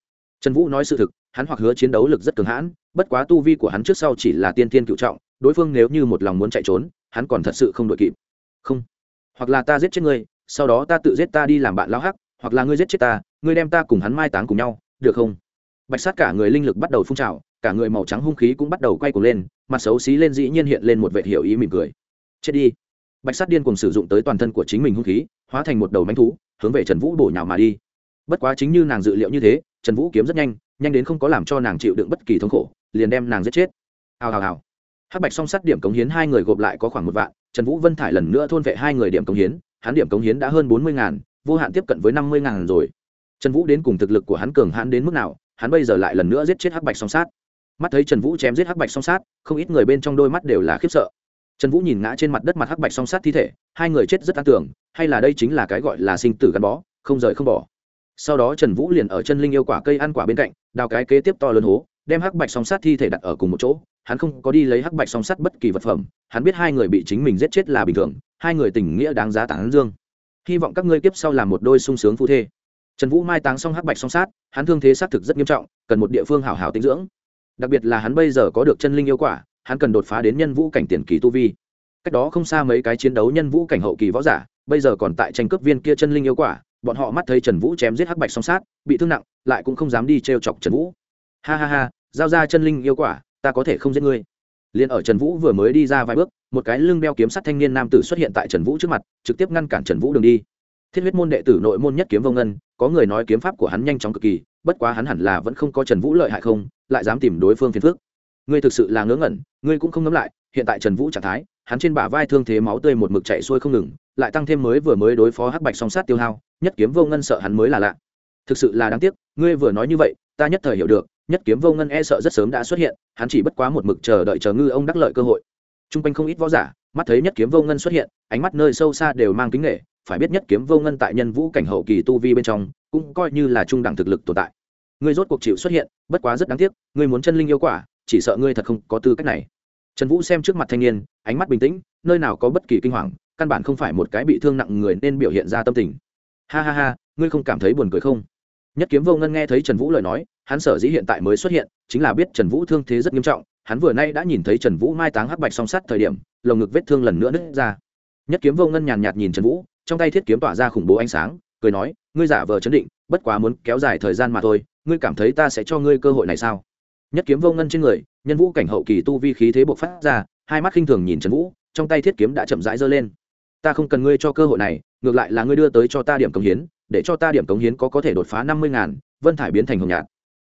Trần vũ nói sự thực, hắn hoặc hứa chiến đấu lực rất cường hãn, bất quá tu vi của hắn trước sau chỉ là tiên tiên cựu trọng, đối phương nếu như một lòng muốn chạy trốn, hắn còn thật sự không đuổi kịp. Không, hoặc là ta giết chết ngươi, sau đó ta tự giết ta đi làm bạn lao hắc, hoặc là ngươi giết chết ta, ngươi đem ta cùng hắn mai táng cùng nhau, được không? Bạch sát cả người linh lực bắt đầu phun trào, cả người màu trắng hung khí cũng bắt đầu quay cuồng lên, mặt xấu xí lên dĩ nhiên hiện lên một vệ hiểu ý mỉm cười. Chết đi. Bạch sát điên cùng sử dụng tới toàn thân của chính mình hung khí, hóa thành một đầu mánh thú hướng về trần vũ bổ nhào mà đi. Bất quá chính như nàng dự liệu như thế, trần vũ kiếm rất nhanh nhanh đến không có làm cho nàng chịu đựng bất kỳ thống khổ, liền đem nàng giết chết. Hào hào hào. Hắc bạch song sắt điểm cống hiến hai người gộp lại có khoảng một vạn, trần vũ vân thải lần nữa thôn vệ hai người điểm cống hiến, hắn điểm cống hiến đã hơn bốn mươi ngàn, vô hạn tiếp cận với năm mươi ngàn rồi. Trần vũ đến cùng thực lực của hắn cường hãn đến mức nào, hắn bây giờ lại lần nữa giết chết hắc bạch song sát. Mắt thấy trần vũ chém giết hắc bạch song sát, không ít người bên trong đôi mắt đều là khiếp sợ trần vũ nhìn ngã trên mặt đất mặt hắc bạch song sát thi thể, hai người chết rất an tưởng, hay là đây chính là cái gọi là sinh tử gắn bó, không rời không bỏ. Sau đó trần vũ liền ở chân linh yêu quả cây ăn quả bên cạnh, đào cái kế tiếp to lớn hố, đem hắc bạch song sát thi thể đặt ở cùng một chỗ. Hắn không có đi lấy hắc bạch song sát bất kỳ vật phẩm, hắn biết hai người bị chính mình giết chết là bình thường, hai người tình nghĩa đáng giá tán dương. Hy vọng các ngươi tiếp sau làm một đôi sung sướng phu thê. Trần vũ mai táng xong hắc bạch song sát, hắn thương thế xác thực rất nghiêm trọng, cần một địa phương hảo hảo tinh dưỡng. Đặc biệt là hắn bây giờ có được chân linh yêu quả hắn cần đột phá đến nhân vũ cảnh tiền kỳ tu vi. Cách đó không xa mấy cái chiến đấu nhân vũ cảnh hậu kỳ võ giả, bây giờ còn tại tranh cướp viên kia chân linh yêu quả, bọn họ mắt thấy trần vũ chém giết hắc bạch song sát, bị thương nặng, lại cũng không dám đi t chọc trần vũ. Ha ha ha, giao ra chân linh yêu quả, ta có thể không giết ngươi. Liền ở trần vũ vừa mới đi ra vài bước, một cái lưng đeo kiếm sắt thanh niên nam tử xuất hiện tại trần vũ trước mặt, trực tiếp ngăn cản trần vũ đường đi. Thiết huyết môn đệ tử nội môn nhất kiếm vô ngân, có người nói kiếm pháp của hắn nhanh chóng cực kỳ, bất quá hắn hẳn là vẫn không có trần vũ lợi hại không, lại dám tìm đối phương phiền phức ngươi thực sự là ngớ ngẩn, ngươi cũng không ngẫm lại, hiện tại trần vũ trạng thái, hắn trên bả vai thương thế máu tươi một mực chạy xuôi không ngừng, lại tăng thêm mới vừa mới đối phó hắc bạch song sát tiêu hao, nhất kiếm vô ngân sợ hắn mới là lạ. Thực sự là đáng tiếc, ngươi vừa nói như vậy, ta nhất thời hiểu được, nhất kiếm vô ngân e sợ rất sớm đã xuất hiện, hắn chỉ bất quá một mực chờ đợi chờ ngư ông đắc lợi cơ hội. T r u n g quanh không ít võ giả, mắt thấy nhất kiếm vô ngân xuất hiện, ánh mắt nơi sâu xa đều mang kính nghệ phải biết nhất kiếm vô ngân tại nhân vũ cảnh hậu kỳ tu vi bên trong, cũng coi như là trung đẳng thực lực tồn tại. Ngươi rốt cuộc chịu xuất hiện, bất quá rất đáng tiếc, ngươi muốn chân linh yêu quả chỉ sợ ngươi thật không có tư cách này. Trần vũ xem trước mặt thanh niên, ánh mắt bình tĩnh, nơi nào có bất kỳ kinh hoàng, căn bản không phải một cái bị thương nặng người nên biểu hiện ra tâm tình. Ha ha ha, ngươi không cảm thấy buồn cười không? Nhất kiếm vô ngân nghe thấy trần vũ lời nói, hắn sở dĩ hiện tại mới xuất hiện, chính là biết trần vũ thương thế rất nghiêm trọng, hắn vừa nay đã nhìn thấy trần vũ mai táng hắc bạch song sắt thời điểm, lồng ngực vết thương lần nữa nứt ra. Nhất kiếm vô ngân nhàn nhạt nhìn trần vũ, trong tay thiết kiếm tỏa ra khủng bố ánh sáng, cười nói, ngươi giả vờ chấn định, bất quá muốn kéo dài thời gian mà thôi, ngươi cảm thấy ta sẽ cho ngươi cơ hội này sao? Nhất kiếm vô ngân trên người, nhân vũ cảnh hậu kỳ tu vi khí thế buộc phát ra, hai mắt khinh thường nhìn trần vũ, trong tay thiết kiếm đã chậm rãi giơ lên. Ta không cần ngươi cho cơ hội này, ngược lại là ngươi đưa tới cho ta điểm cống hiến, để cho ta điểm cống hiến có có thể đột phá năm mươi ngàn, vân thải biến thành hồng nhạt.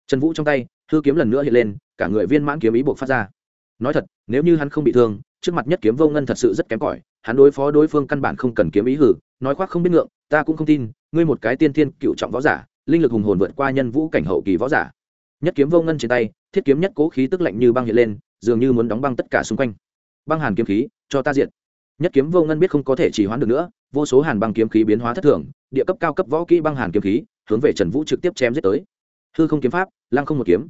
Trần vũ trong tay thư kiếm lần nữa hiện lên, cả người viên mãn kiếm ý buộc phát ra. Nói thật, nếu như hắn không bị thương, trước mặt nhất kiếm vô ngân thật sự rất kém cỏi, hắn đối phó đối phương căn bản không cần kiếm ý hử, nói khoác không biết ngượng, ta cũng không tin, ngươi một cái tiên thiên cựu trọng võ giả, linh lực hùng hồn vượt qua nhân vũ cảnh hậu kỳ võ giả nhất kiếm vô ngân trên tay, thiết kiếm nhất cố khí tức lạnh như băng hiện lên, dường như muốn đóng băng tất cả xung quanh. Băng hàn kiếm khí, cho ta diện nhất kiếm vô ngân biết không có thể chỉ hoãn được nữa, vô số hàn băng kiếm khí biến hóa thất thường, địa cấp cao cấp võ kỹ băng hàn kiếm khí, hướng về trần vũ trực tiếp chém giết tới. Hư không kiếm pháp, lăng không một kiếm.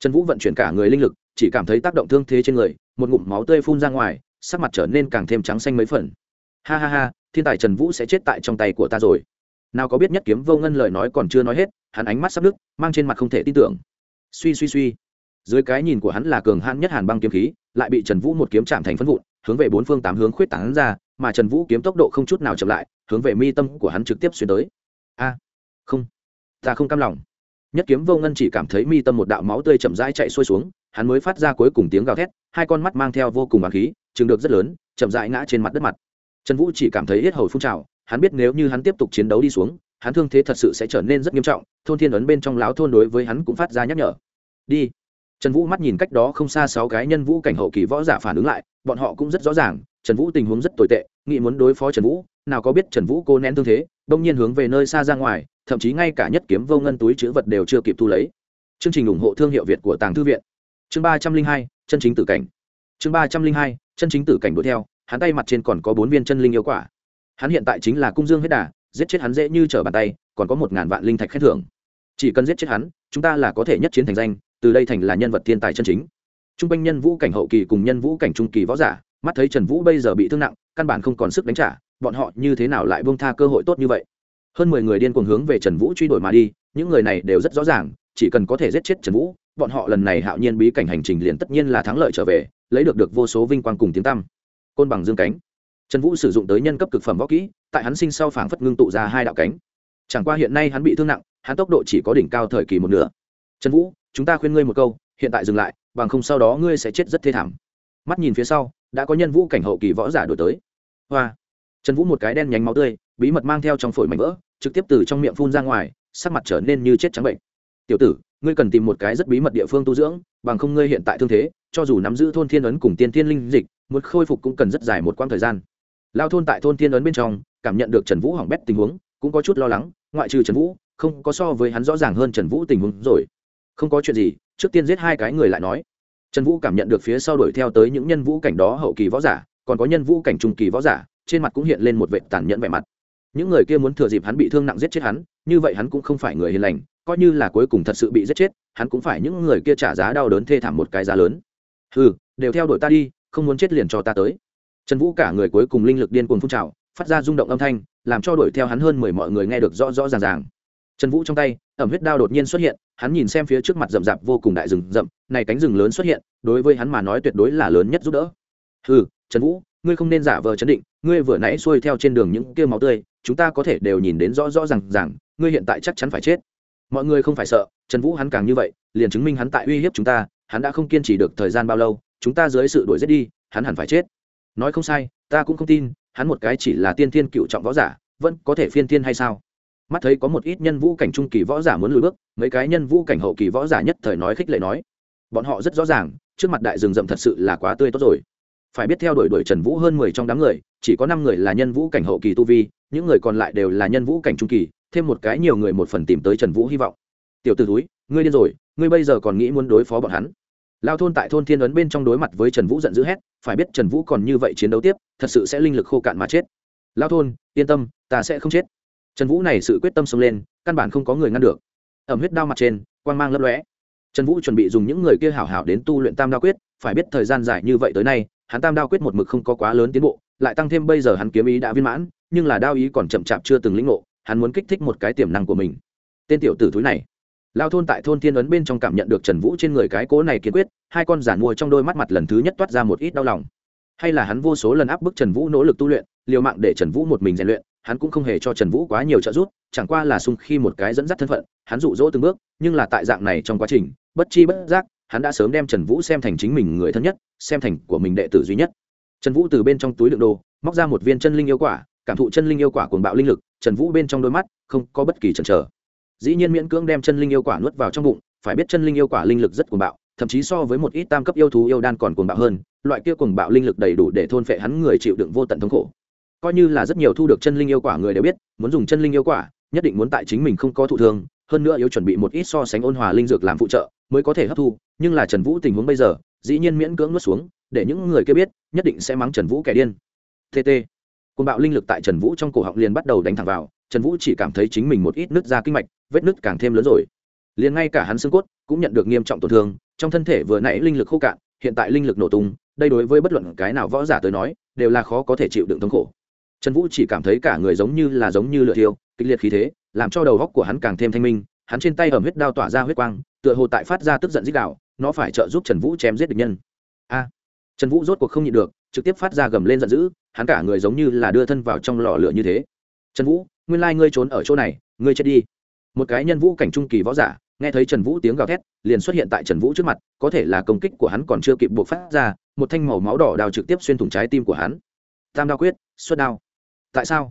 Trần vũ vận chuyển cả người linh lực, chỉ cảm thấy tác động thương thế trên người, một ngụm máu tươi phun ra ngoài, sắc mặt trở nên càng thêm trắng xanh mấy phần. Ha ha ha, thiên tài trần vũ sẽ chết tại trong tay của ta rồi. Nào có biết nhất kiếm vô ngân lời nói còn chưa nói hết, hắn ánh mắt sắp nứt, mang trên mặt không thể tin tưởng suy suy suy. Dưới cái nhìn của hắn là cường hãn nhất hàn băng kiếm khí, lại bị trần vũ một kiếm chạm thành phân vụn, hướng về bốn phương tám hướng khuyết tán ra, mà trần vũ kiếm tốc độ không chút nào chậm lại, hướng về mi tâm của hắn trực tiếp xuyên tới. A, không, ta không cam lòng. Nhất kiếm vô ngân chỉ cảm thấy mi tâm một đạo máu tươi chậm rãi chạy xuôi xuống, hắn mới phát ra cuối cùng tiếng gào thét, hai con mắt mang theo vô cùng bằng khí chừng được rất lớn, chậm rãi ngã trên mặt đất mặt. Trần vũ chỉ cảm thấy hết hầu phun trào, hắn biết nếu như hắn tiếp tục chiến đấu đi xuống hắn thương thế thật sự sẽ trở nên rất nghiêm trọng, thôn thiên ấn bên trong láo thôn đối với hắn cũng phát ra nhắc nhở. Đi. Trần vũ mắt nhìn cách đó không xa sáu cái nhân vũ cảnh hậu kỳ võ giả phản ứng lại, bọn họ cũng rất rõ ràng, trần vũ tình huống rất tồi tệ, nghĩ muốn đối phó trần vũ, nào có biết trần vũ cô nén thương thế, đông nhiên hướng về nơi xa ra ngoài, thậm chí ngay cả nhất kiếm vô ngân túi chữ vật đều chưa kịp thu lấy. Chương trình ủng hộ thương hiệu việt của tàng thư viện. Chương ba trăm linh hai, chân chính tử cảnh. Chương ba trăm linh hai, chân chính tử cảnh đuổi theo, hắn tay mặt trên còn có bốn viên chân linh yêu quả. Hắn hiện tại chính là cung dương hết đà giết chết hắn dễ như trở bàn tay, còn có một ngàn vạn linh thạch khen thưởng. Chỉ cần giết chết hắn, chúng ta là có thể nhất chiến thành danh, từ đây thành là nhân vật thiên tài chân chính. T r u n g quanh nhân vũ cảnh hậu kỳ cùng nhân vũ cảnh trung kỳ võ giả, mắt thấy trần vũ bây giờ bị thương nặng, căn bản không còn sức đánh trả, bọn họ như thế nào lại bông tha cơ hội tốt như vậy? Hơn mười người điên cuồng hướng về trần vũ truy đuổi mà đi, những người này đều rất rõ ràng, chỉ cần có thể giết chết trần vũ, bọn họ lần này hạo nhiên bí cảnh hành trình liền tất nhiên là thắng lợi trở về, lấy được được vô số vinh quang cùng tiếng tăm. Côn bằng dương cánh trần vũ sử dụng tới nhân cấp cực phẩm võ kỹ, tại hắn sinh sau phảng phất ngưng tụ ra hai đạo cánh. Chẳng qua hiện nay hắn bị thương nặng, hắn tốc độ chỉ có đỉnh cao thời kỳ một nửa. Trần vũ, chúng ta khuyên ngươi một câu, hiện tại dừng lại, bằng không sau đó ngươi sẽ chết rất thê thảm. Mắt nhìn phía sau, đã có nhân vũ cảnh hậu kỳ võ giả đổi tới. Hoa. Trần vũ một cái đen nhánh máu tươi, bí mật mang theo trong phổi mảnh vỡ, trực tiếp từ trong miệng phun ra ngoài, sắc mặt trở nên như chết trắng bệnh. Tiểu tử, ngươi cần tìm một cái rất bí mật địa phương tu dưỡng, bằng không ngươi hiện tại thương thế, cho dù nắm giữ thôn thiên ấn cùng tiên thiên linh dịch, muốn khôi phục cũng cần rất dài một quãng thời gian lao thôn tại thôn thiên ấn bên trong, cảm nhận được trần vũ hỏng bét tình huống, cũng có chút lo lắng, ngoại trừ trần vũ, không có so với hắn rõ ràng hơn trần vũ tình huống rồi. Không có chuyện gì, trước tiên giết hai cái người lại nói. Trần vũ cảm nhận được phía sau đuổi theo tới những nhân vũ cảnh đó hậu kỳ võ giả, còn có nhân vũ cảnh trung kỳ võ giả, trên mặt cũng hiện lên một vệ tàn nhẫn vẻ mặt. Những người kia muốn thừa dịp hắn bị thương nặng giết chết hắn, như vậy hắn cũng không phải người hiền lành, coi như là cuối cùng thật sự bị giết chết, hắn cũng phải những người kia trả giá đau đớn thê thảm một cái giá lớn. Ừ đều theo đuổi ta đi, không muốn chết liền cho ta tới trần vũ cả người cuối cùng linh lực điên cuồng phun trào, phát ra rung động âm thanh, làm cho đuổi theo hắn hơn mười mọi người nghe được rõ rõ ràng ràng. Trần vũ trong tay, ẩm huyết đao đột nhiên xuất hiện, hắn nhìn xem phía trước mặt rậm rạp vô cùng đại rừng, rậm, này cánh rừng lớn xuất hiện, đối với hắn mà nói tuyệt đối là lớn nhất giúp đỡ. Ừ trần vũ, ngươi không nên giả vờ chấn định, ngươi vừa nãy xuôi theo trên đường những kia máu tươi, chúng ta có thể đều nhìn đến rõ rõ r à n g ngươi hiện tại chắc chắn phải chết. Mọi người không phải sợ, trần vũ hắn càng như vậy, liền chứng minh hắn tại uy hiếp chúng ta, hắn đã không kiên trì được thời gian bao lâu, chúng ta dưới sự đuổi giết đi, hắn hẳn phải chết nói không sai, ta cũng không tin, hắn một cái chỉ là tiên thiên cựu trọng võ giả, vẫn có thể phiên thiên hay sao? Mắt thấy có một ít nhân vũ cảnh trung kỳ võ giả muốn lùi bước, mấy cái nhân vũ cảnh hậu kỳ võ giả nhất thời nói khích lệ nói. Bọn họ rất rõ ràng, trước mặt đại rừng rậm thật sự là quá tươi tốt rồi. Phải biết theo đuổi đuổi trần vũ hơn mười trong đám người, chỉ có năm người là nhân vũ cảnh hậu kỳ tu vi, những người còn lại đều là nhân vũ cảnh trung kỳ, thêm một cái nhiều người một phần tìm tới trần vũ hy vọng. Tiểu t ử túi ngươi điên rồi, ngươi bây giờ còn nghĩ muốn đối phó bọn hắn lao thôn tại thôn thiên ấn bên trong đối mặt với trần vũ giận dữ hét, phải biết trần vũ còn như vậy chiến đấu tiếp, thật sự sẽ linh lực khô cạn mà chết. Lao thôn, yên tâm, ta sẽ không chết. Trần vũ này sự quyết tâm xông lên, căn bản không có người ngăn được. Ẩm huyết đao mặt trên quan g mang lấp lóe. Trần vũ chuẩn bị dùng những người kia hảo hảo đến tu luyện tam đao quyết, phải biết thời gian dài như vậy tới nay, hắn tam đao quyết một mực không có quá lớn tiến bộ, lại tăng thêm bây giờ hắn kiếm ý đã viên mãn, nhưng là đao ý còn chậm chạp chưa từng lĩnh ngộ, hắn muốn kích thích một cái tiềm năng của mình. Tên tiểu tử thúi này lao thôn tại thôn thiên ấn bên trong cảm nhận được trần vũ trên người cái cố này kiên quyết, hai con giản mua trong đôi mắt mặt lần thứ nhất toát ra một ít đau lòng. Hay là hắn vô số lần áp bức trần vũ nỗ lực tu luyện, liều mạng để trần vũ một mình rèn luyện, hắn cũng không hề cho trần vũ quá nhiều trợ giúp, chẳng qua là sung khi một cái dẫn dắt thân phận, hắn rụ rỗ từng bước, nhưng là tại dạng này trong quá trình, bất chi bất giác, hắn đã sớm đem trần vũ xem thành chính mình người thân nhất, xem thành của mình đệ tử duy nhất. Trần vũ từ bên trong túi đựng đồ, móc ra một viên chân linh yêu quả, cảm thụ chân linh yêu quả cuồng bạo linh lực, trần vũ bên trong đôi mắt không có bất kỳ chần chờ dĩ nhiên miễn cưỡng đem chân linh yêu quả nuốt vào trong bụng, phải biết chân linh yêu quả linh lực rất cuồng bạo, thậm chí so với một ít tam cấp yêu thú yêu đan còn cuồng bạo hơn, loại kia cuồng bạo linh lực đầy đủ để thôn phệ hắn người chịu đựng vô tận thống khổ. Coi như là rất nhiều thu được chân linh yêu quả người đều biết, muốn dùng chân linh yêu quả, nhất định muốn tại chính mình không có thụ thương, hơn nữa yếu chuẩn bị một ít so sánh ôn hòa linh dược làm phụ trợ mới có thể hấp thu, nhưng là trần vũ tình huống bây giờ, dĩ nhiên miễn cưỡng nuốt xuống, để những người kia biết, nhất định sẽ mắng trần vũ kẻ điên. Tt côn bạo linh lực tại trần vũ trong cổ họng liền bắt đầu đánh thẳng vào, trần vũ chỉ cảm thấy chính mình một ít nứt ra kinh mạch vết nứt càng thêm lớn rồi. Liền ngay cả hắn xương cốt cũng nhận được nghiêm trọng tổn thương, trong thân thể vừa nãy linh lực khô cạn, hiện tại linh lực nổ tung, đây đối với bất luận cái nào võ giả tới nói, đều là khó có thể chịu đựng thống khổ. Trần vũ chỉ cảm thấy cả người giống như là giống như lửa thiêu, kịch liệt khí thế, làm cho đầu góc của hắn càng thêm thanh minh, hắn trên tay ẩm huyết đao tỏa ra huyết quang, tựa hồ tại phát ra tức giận dích đạo, nó phải trợ giúp trần vũ chém giết địch nhân. A! Trần vũ rốt cuộc không nhịn được, trực tiếp phát ra gầm lên giận dữ, hắn cả người giống như là đưa thân vào trong lò lửa như thế. Trần vũ, nguyên lai ngươi trốn ở chỗ này, ngươi chết đi một cái nhân vũ cảnh trung kỳ võ giả, nghe thấy trần vũ tiếng gào thét, liền xuất hiện tại trần vũ trước mặt, có thể là công kích của hắn còn chưa kịp buộc phát ra, một thanh màu máu đỏ đào trực tiếp xuyên thủng trái tim của hắn. Tam đao quyết, xuất đao. Tại sao?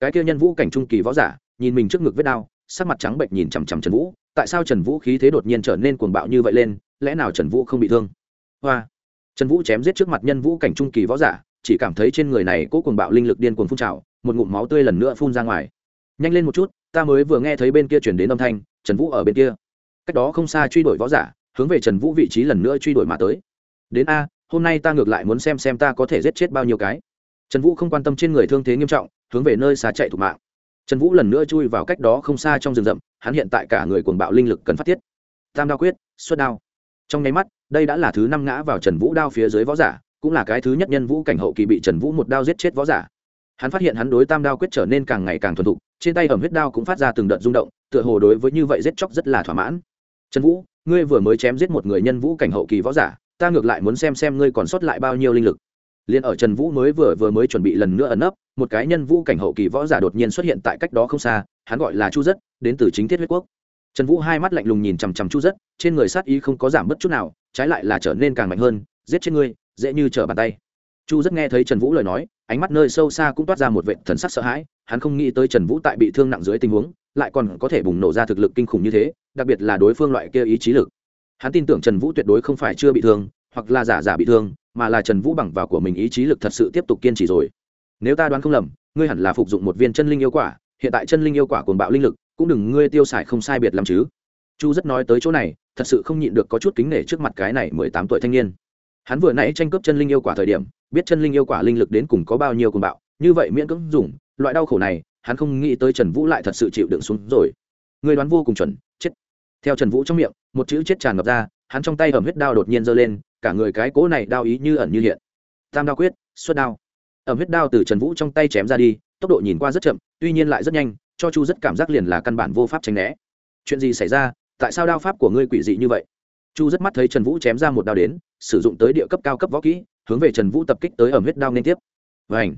Cái kia nhân vũ cảnh trung kỳ võ giả, nhìn mình trước ngực vết đao, sắc mặt trắng bệnh nhìn chằm chằm trần vũ, tại sao trần vũ khí thế đột nhiên trở nên cuồng bạo như vậy lên, lẽ nào trần vũ không bị thương? Hoa. Trần vũ chém giết trước mặt nhân vũ cảnh trung kỳ võ giả, chỉ cảm thấy trên người này cố cuồng bạo linh lực điên cuồng phun trào, một ngụm máu tươi lần nữa phun ra ngoài. Nhanh lên một chút ta mới vừa nghe thấy bên kia chuyển đến âm thanh, trần vũ ở bên kia. Cách đó không xa truy đuổi võ giả, hướng về trần vũ vị trí lần nữa truy đuổi mà tới. Đến a, hôm nay ta ngược lại muốn xem xem ta có thể giết chết bao nhiêu cái. Trần vũ không quan tâm trên người thương thế nghiêm trọng, hướng về nơi xa chạy thủ mạng. Trần vũ lần nữa chui vào cách đó không xa trong rừng rậm, hắn hiện tại cả người cuồng bạo linh lực cần phát tiết. Tam đao quyết, xuất đao. Trong nháy mắt, đây đã là thứ năm ngã vào trần vũ đao phía dưới võ giả, cũng là cái thứ nhất nhân vũ cảnh hậu kỳ bị trần vũ một đao giết chết võ giả hắn phát hiện hắn đối tam đao quyết trở nên càng ngày càng thuần thục, trên tay ẩm huyết đao cũng phát ra từng đợt rung động, tựa hồ đối với như vậy giết chóc rất là thỏa mãn. Trần vũ, ngươi vừa mới chém giết một người nhân vũ cảnh hậu kỳ võ giả, ta ngược lại muốn xem xem ngươi còn sót lại bao nhiêu linh lực. Liền ở trần vũ mới vừa vừa mới chuẩn bị lần nữa ẩn nấp, một cái nhân vũ cảnh hậu kỳ võ giả đột nhiên xuất hiện tại cách đó không xa, hắn gọi là chu dất, đến từ chính thiết huyết quốc. Trần vũ hai mắt lạnh lùng nhìn chằm chằm chu dất, trên người sát ý không có giảm bất chút nào, trái lại là trở nên càng mạnh hơn, giết chết ngươi, dễ như trở bàn tay. Chu dất nghe thấy trần vũ lời nói ánh mắt nơi sâu xa cũng toát ra một vệ thần sắc sợ hãi, hắn không nghĩ tới trần vũ tại bị thương nặng dưới tình huống, lại còn có thể bùng nổ ra thực lực kinh khủng như thế, đặc biệt là đối phương loại kia ý chí lực. Hắn tin tưởng trần vũ tuyệt đối không phải chưa bị thương, hoặc là giả giả bị thương, mà là trần vũ bằng vào của mình ý chí lực thật sự tiếp tục kiên trì rồi. Nếu ta đoán không lầm, ngươi hẳn là phục dụng một viên chân linh yêu quả, hiện tại chân linh yêu quả cồn bạo linh lực, cũng đừng ngươi tiêu xài không sai biệt làm chứ. Chu rất nói tới chỗ này, thật sự không nhịn được có chút kính nể trước mặt cái này mười tám tuổi thanh niên hắn vừa nãy tranh cướp chân linh yêu quả thời điểm, biết chân linh yêu quả linh lực đến cùng có bao nhiêu cùng bạo, như vậy miễn cưỡng dùng, loại đau khổ này, hắn không nghĩ tới trần vũ lại thật sự chịu đựng xuống rồi. Người đoán vô cùng chuẩn, chết. Theo trần vũ trong miệng, một chữ chết tràn ngập ra, hắn trong tay ẩm huyết đao đột nhiên giơ lên, cả người cái cố này đao ý như ẩn như hiện. Tam đao quyết, xuất đao. Ẩm huyết đao từ trần vũ trong tay chém ra đi, tốc độ nhìn qua rất chậm, tuy nhiên lại rất nhanh, cho chu rất cảm giác liền là căn bản vô pháp tránh né. Chuyện gì xảy ra? Tại sao đao pháp của ngươi quỷ dị như vậy? Chu rất mắt thấy trần vũ chém ra một đao đến sử dụng tới địa cấp cao cấp võ kỹ, hướng về trần vũ tập kích tới ẩm huyết đao liên tiếp. Và ảnh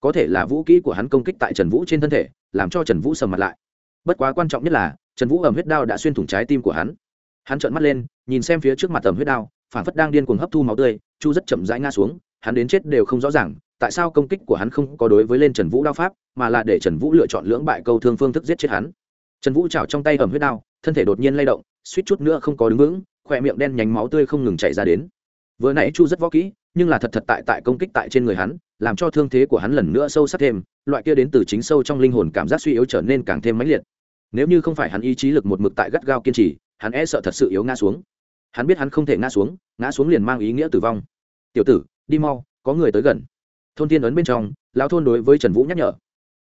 có thể là vũ kỹ của hắn công kích tại trần vũ trên thân thể, làm cho trần vũ sầm mặt lại. Bất quá quan trọng nhất là, trần vũ ẩm huyết đao đã xuyên thủng trái tim của hắn. Hắn trợn mắt lên, nhìn xem phía trước mặt ẩm huyết đao phản phất đang điên cuồng hấp thu máu tươi, chu rất chậm rãi ngã xuống, hắn đến chết đều không rõ ràng, tại sao công kích của hắn không có đối với lên trần vũ đao pháp, mà là để trần vũ lựa chọn lưỡng bại câu thương phương thức giết chết hắn. Trần vũ chảo trong tay ẩm huyết đao, thân thể đột nhiên lay động, suýt chút nữa không có đứng vững, khỏe miệng đen nhánh máu tươi không ngừng chảy ra đến vừa nãy chu rất võ kỹ, nhưng là thật thật tại tại công kích tại trên người hắn, làm cho thương thế của hắn lần nữa sâu sắc thêm, loại kia đến từ chính sâu trong linh hồn cảm giác suy yếu trở nên càng thêm mãnh liệt. Nếu như không phải hắn ý chí lực một mực tại gắt gao kiên trì, hắn e sợ thật sự yếu ngã xuống. Hắn biết hắn không thể ngã xuống ngã xuống liền mang ý nghĩa tử vong. Tiểu tử, đi mau, có người tới gần. Thôn tiên ấn bên trong, lão thôn đối với trần vũ nhắc nhở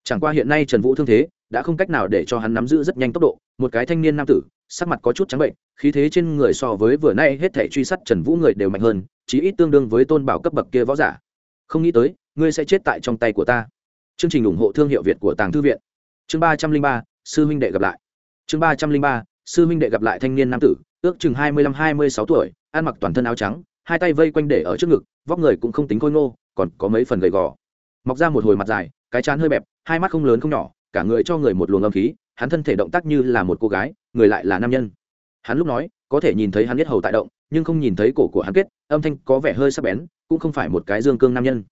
chẳng qua hiện nay trần vũ thương thế đã không cách nào để cho hắn nắm giữ rất nhanh tốc độ, một cái thanh niên nam tử, sắc mặt có chút trắng bệnh, khí thế trên người so với vừa nay hết thể truy sát trần vũ người đều mạnh hơn, chí ít tương đương với tôn bảo cấp bậc kia võ giả. Không nghĩ tới, ngươi sẽ chết tại trong tay của ta. Chương trình ủng hộ thương hiệu việt của tàng thư viện. Chương ba trăm linh ba, sư huynh đệ gặp lại. Chương ba trăm linh ba, sư huynh đệ gặp lại thanh niên nam tử, ước chừng hai mươi lăm, hai mươi sáu tuổi, ăn mặc toàn thân áo trắng, hai tay vây quanh để ở trước ngực, vóc người cũng không tính khôi ngô, còn có mấy phần gầy gò mọc ra một hồi mặt dài, cái chán hơi bẹp, hai mắt không lớn không nhỏ, cả người cho người một luồng âm khí, hắn thân thể động tác như là một cô gái, người lại là nam nhân. Hắn lúc nói, có thể nhìn thấy hắn biết hầu tại động, nhưng không nhìn thấy cổ của hắn kết, âm thanh có vẻ hơi sắc bén, cũng không phải một cái dương cương nam nhân.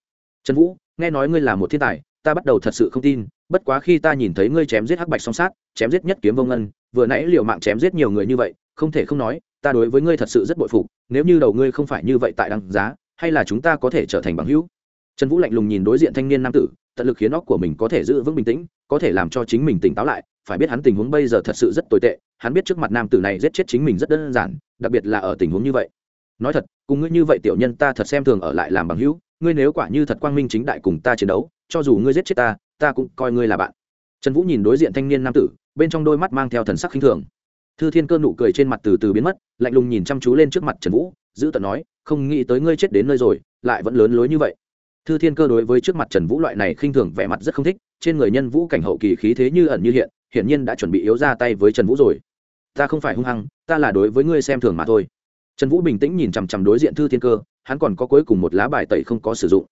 Trần vũ, nghe nói ngươi là một thiên tài, ta bắt đầu thật sự không tin, bất quá khi ta nhìn thấy ngươi chém giết hắc bạch song sát, chém giết nhất kiếm vô ngân, vừa nãy liều mạng chém giết nhiều người như vậy, không thể không nói, ta đối với ngươi thật sự rất bội phục, nếu như đầu ngươi không phải như vậy tại đăng giá, hay là chúng ta có thể trở thành bằng hữu? Trần vũ lạnh lùng nhìn đối diện thanh niên nam tử, tận lực khiến óc của mình có thể giữ vững bình tĩnh, có thể làm cho chính mình tỉnh táo lại, phải biết hắn tình huống bây giờ thật sự rất tồi tệ, hắn biết trước mặt nam tử này giết chết chính mình rất đơn giản, đặc biệt là ở tình huống như vậy. Nói thật, cùng ngươi như vậy tiểu nhân ta thật xem thường ở lại làm bằng hữu, ngươi nếu quả như thật quang minh chính đại cùng ta chiến đấu, cho dù ngươi giết chết ta ta cũng coi ngươi là bạn. Trần vũ nhìn đối diện thanh niên nam tử, bên trong đôi mắt mang theo thần sắc khinh thường. Thư thiên cơ nụ cười trên mặt từ từ biến mất, lạnh lùng nhìn chăm chú lên trước mặt trần vũ, giữ tận nói, không nghĩ tới ngươi chết đến nơi rồi, lại vẫn lớn lối như vậy thư thiên cơ đối với trước mặt trần vũ loại này khinh thường vẻ mặt rất không thích, trên người nhân vũ cảnh hậu kỳ khí thế như ẩn như hiện, hiển nhiên đã chuẩn bị yếu ra tay với trần vũ rồi. Ta không phải hung hăng, ta là đối với ngươi xem thường mà thôi. Trần vũ bình tĩnh nhìn chằm chằm đối diện thư thiên cơ, hắn còn có cuối cùng một lá bài tẩy không có sử dụng.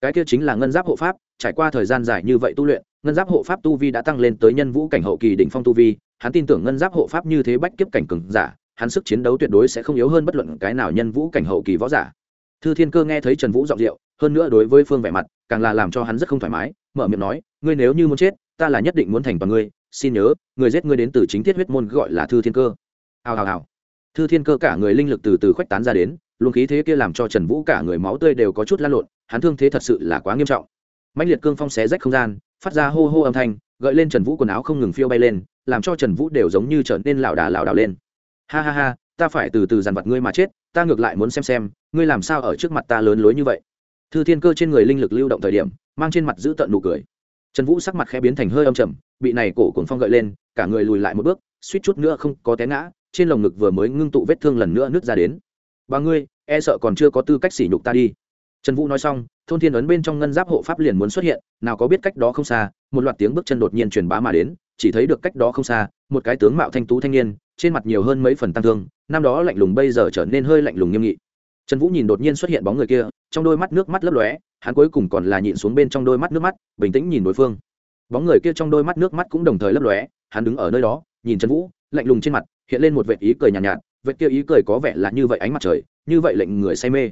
Cái kia chính là ngân giáp hộ pháp, trải qua thời gian dài như vậy tu luyện, ngân giáp hộ pháp tu vi đã tăng lên tới nhân vũ cảnh hậu kỳ đỉnh phong tu vi, hắn tin tưởng ngân giáp hộ pháp như thế bách kiếp cảnh cường giả, hắn sức chiến đấu tuyệt đối sẽ không yếu hơn bất luận cái nào nhân vũ cảnh hậu kỳ võ giả thư thiên cơ nghe thấy trần vũ giọng rượu hơn nữa đối với phương vẻ mặt, càng là làm cho hắn rất không thoải mái, mở miệng nói, ngươi nếu như muốn chết, ta là nhất định muốn thành toàn ngươi, xin nhớ, người giết ngươi đến từ chính thiết huyết môn gọi là thư thiên cơ. Hào hào hào. Thư thiên cơ cả người linh lực từ từ khuếch tán ra đến, luồng khí thế kia làm cho trần vũ cả người máu tươi đều có chút lan lộn, hắn thương thế thật sự là quá nghiêm trọng. Mạnh liệt cương phong xé rách không gian, phát ra hô hô âm thanh, gợi lên trần vũ quần áo không ngừng phiêu bay lên, làm cho trần vũ đều giống như trở nên lảo đà lảo đảo lên. Ha ha ha, ta phải từ từ dằn vặt ngươi mà chết ta ngược lại muốn xem xem, ngươi làm sao ở trước mặt ta lớn lối như vậy? Thư thiên cơ trên người linh lực lưu động thời điểm, mang trên mặt giữ tận nụ cười. Trần vũ sắc mặt khẽ biến thành hơi âm trầm, bị này cổ cuồng phong gợi lên, cả người lùi lại một bước, suýt chút nữa không có té ngã, trên lồng ngực vừa mới ngưng tụ vết thương lần nữa nứt ra đến. Ba ngươi e sợ còn chưa có tư cách sỉ nhục ta đi. Trần vũ nói xong, thôn thiên ấn bên trong ngân giáp hộ pháp liền muốn xuất hiện, nào có biết cách đó không xa, một loạt tiếng bước chân đột nhiên truyền bá mà đến, chỉ thấy được cách đó không xa, một cái tướng mạo thanh tú thanh niên, trên mặt nhiều hơn mấy phần tăng thương năm đó lạnh lùng bây giờ trở nên hơi lạnh lùng nghiêm nghị. Trần vũ nhìn đột nhiên xuất hiện bóng người kia trong đôi mắt nước mắt lấp lóe hắn cuối cùng còn là nhịn xuống bên trong đôi mắt nước mắt bình tĩnh nhìn đối phương. Bóng người kia trong đôi mắt nước mắt cũng đồng thời lấp lóe hắn đứng ở nơi đó nhìn trần vũ lạnh lùng trên mặt hiện lên một vệt ý cười nhàn nhạt, nhạt vệt kia ý cười có vẻ là như vậy ánh mặt trời như vậy lệnh người say mê.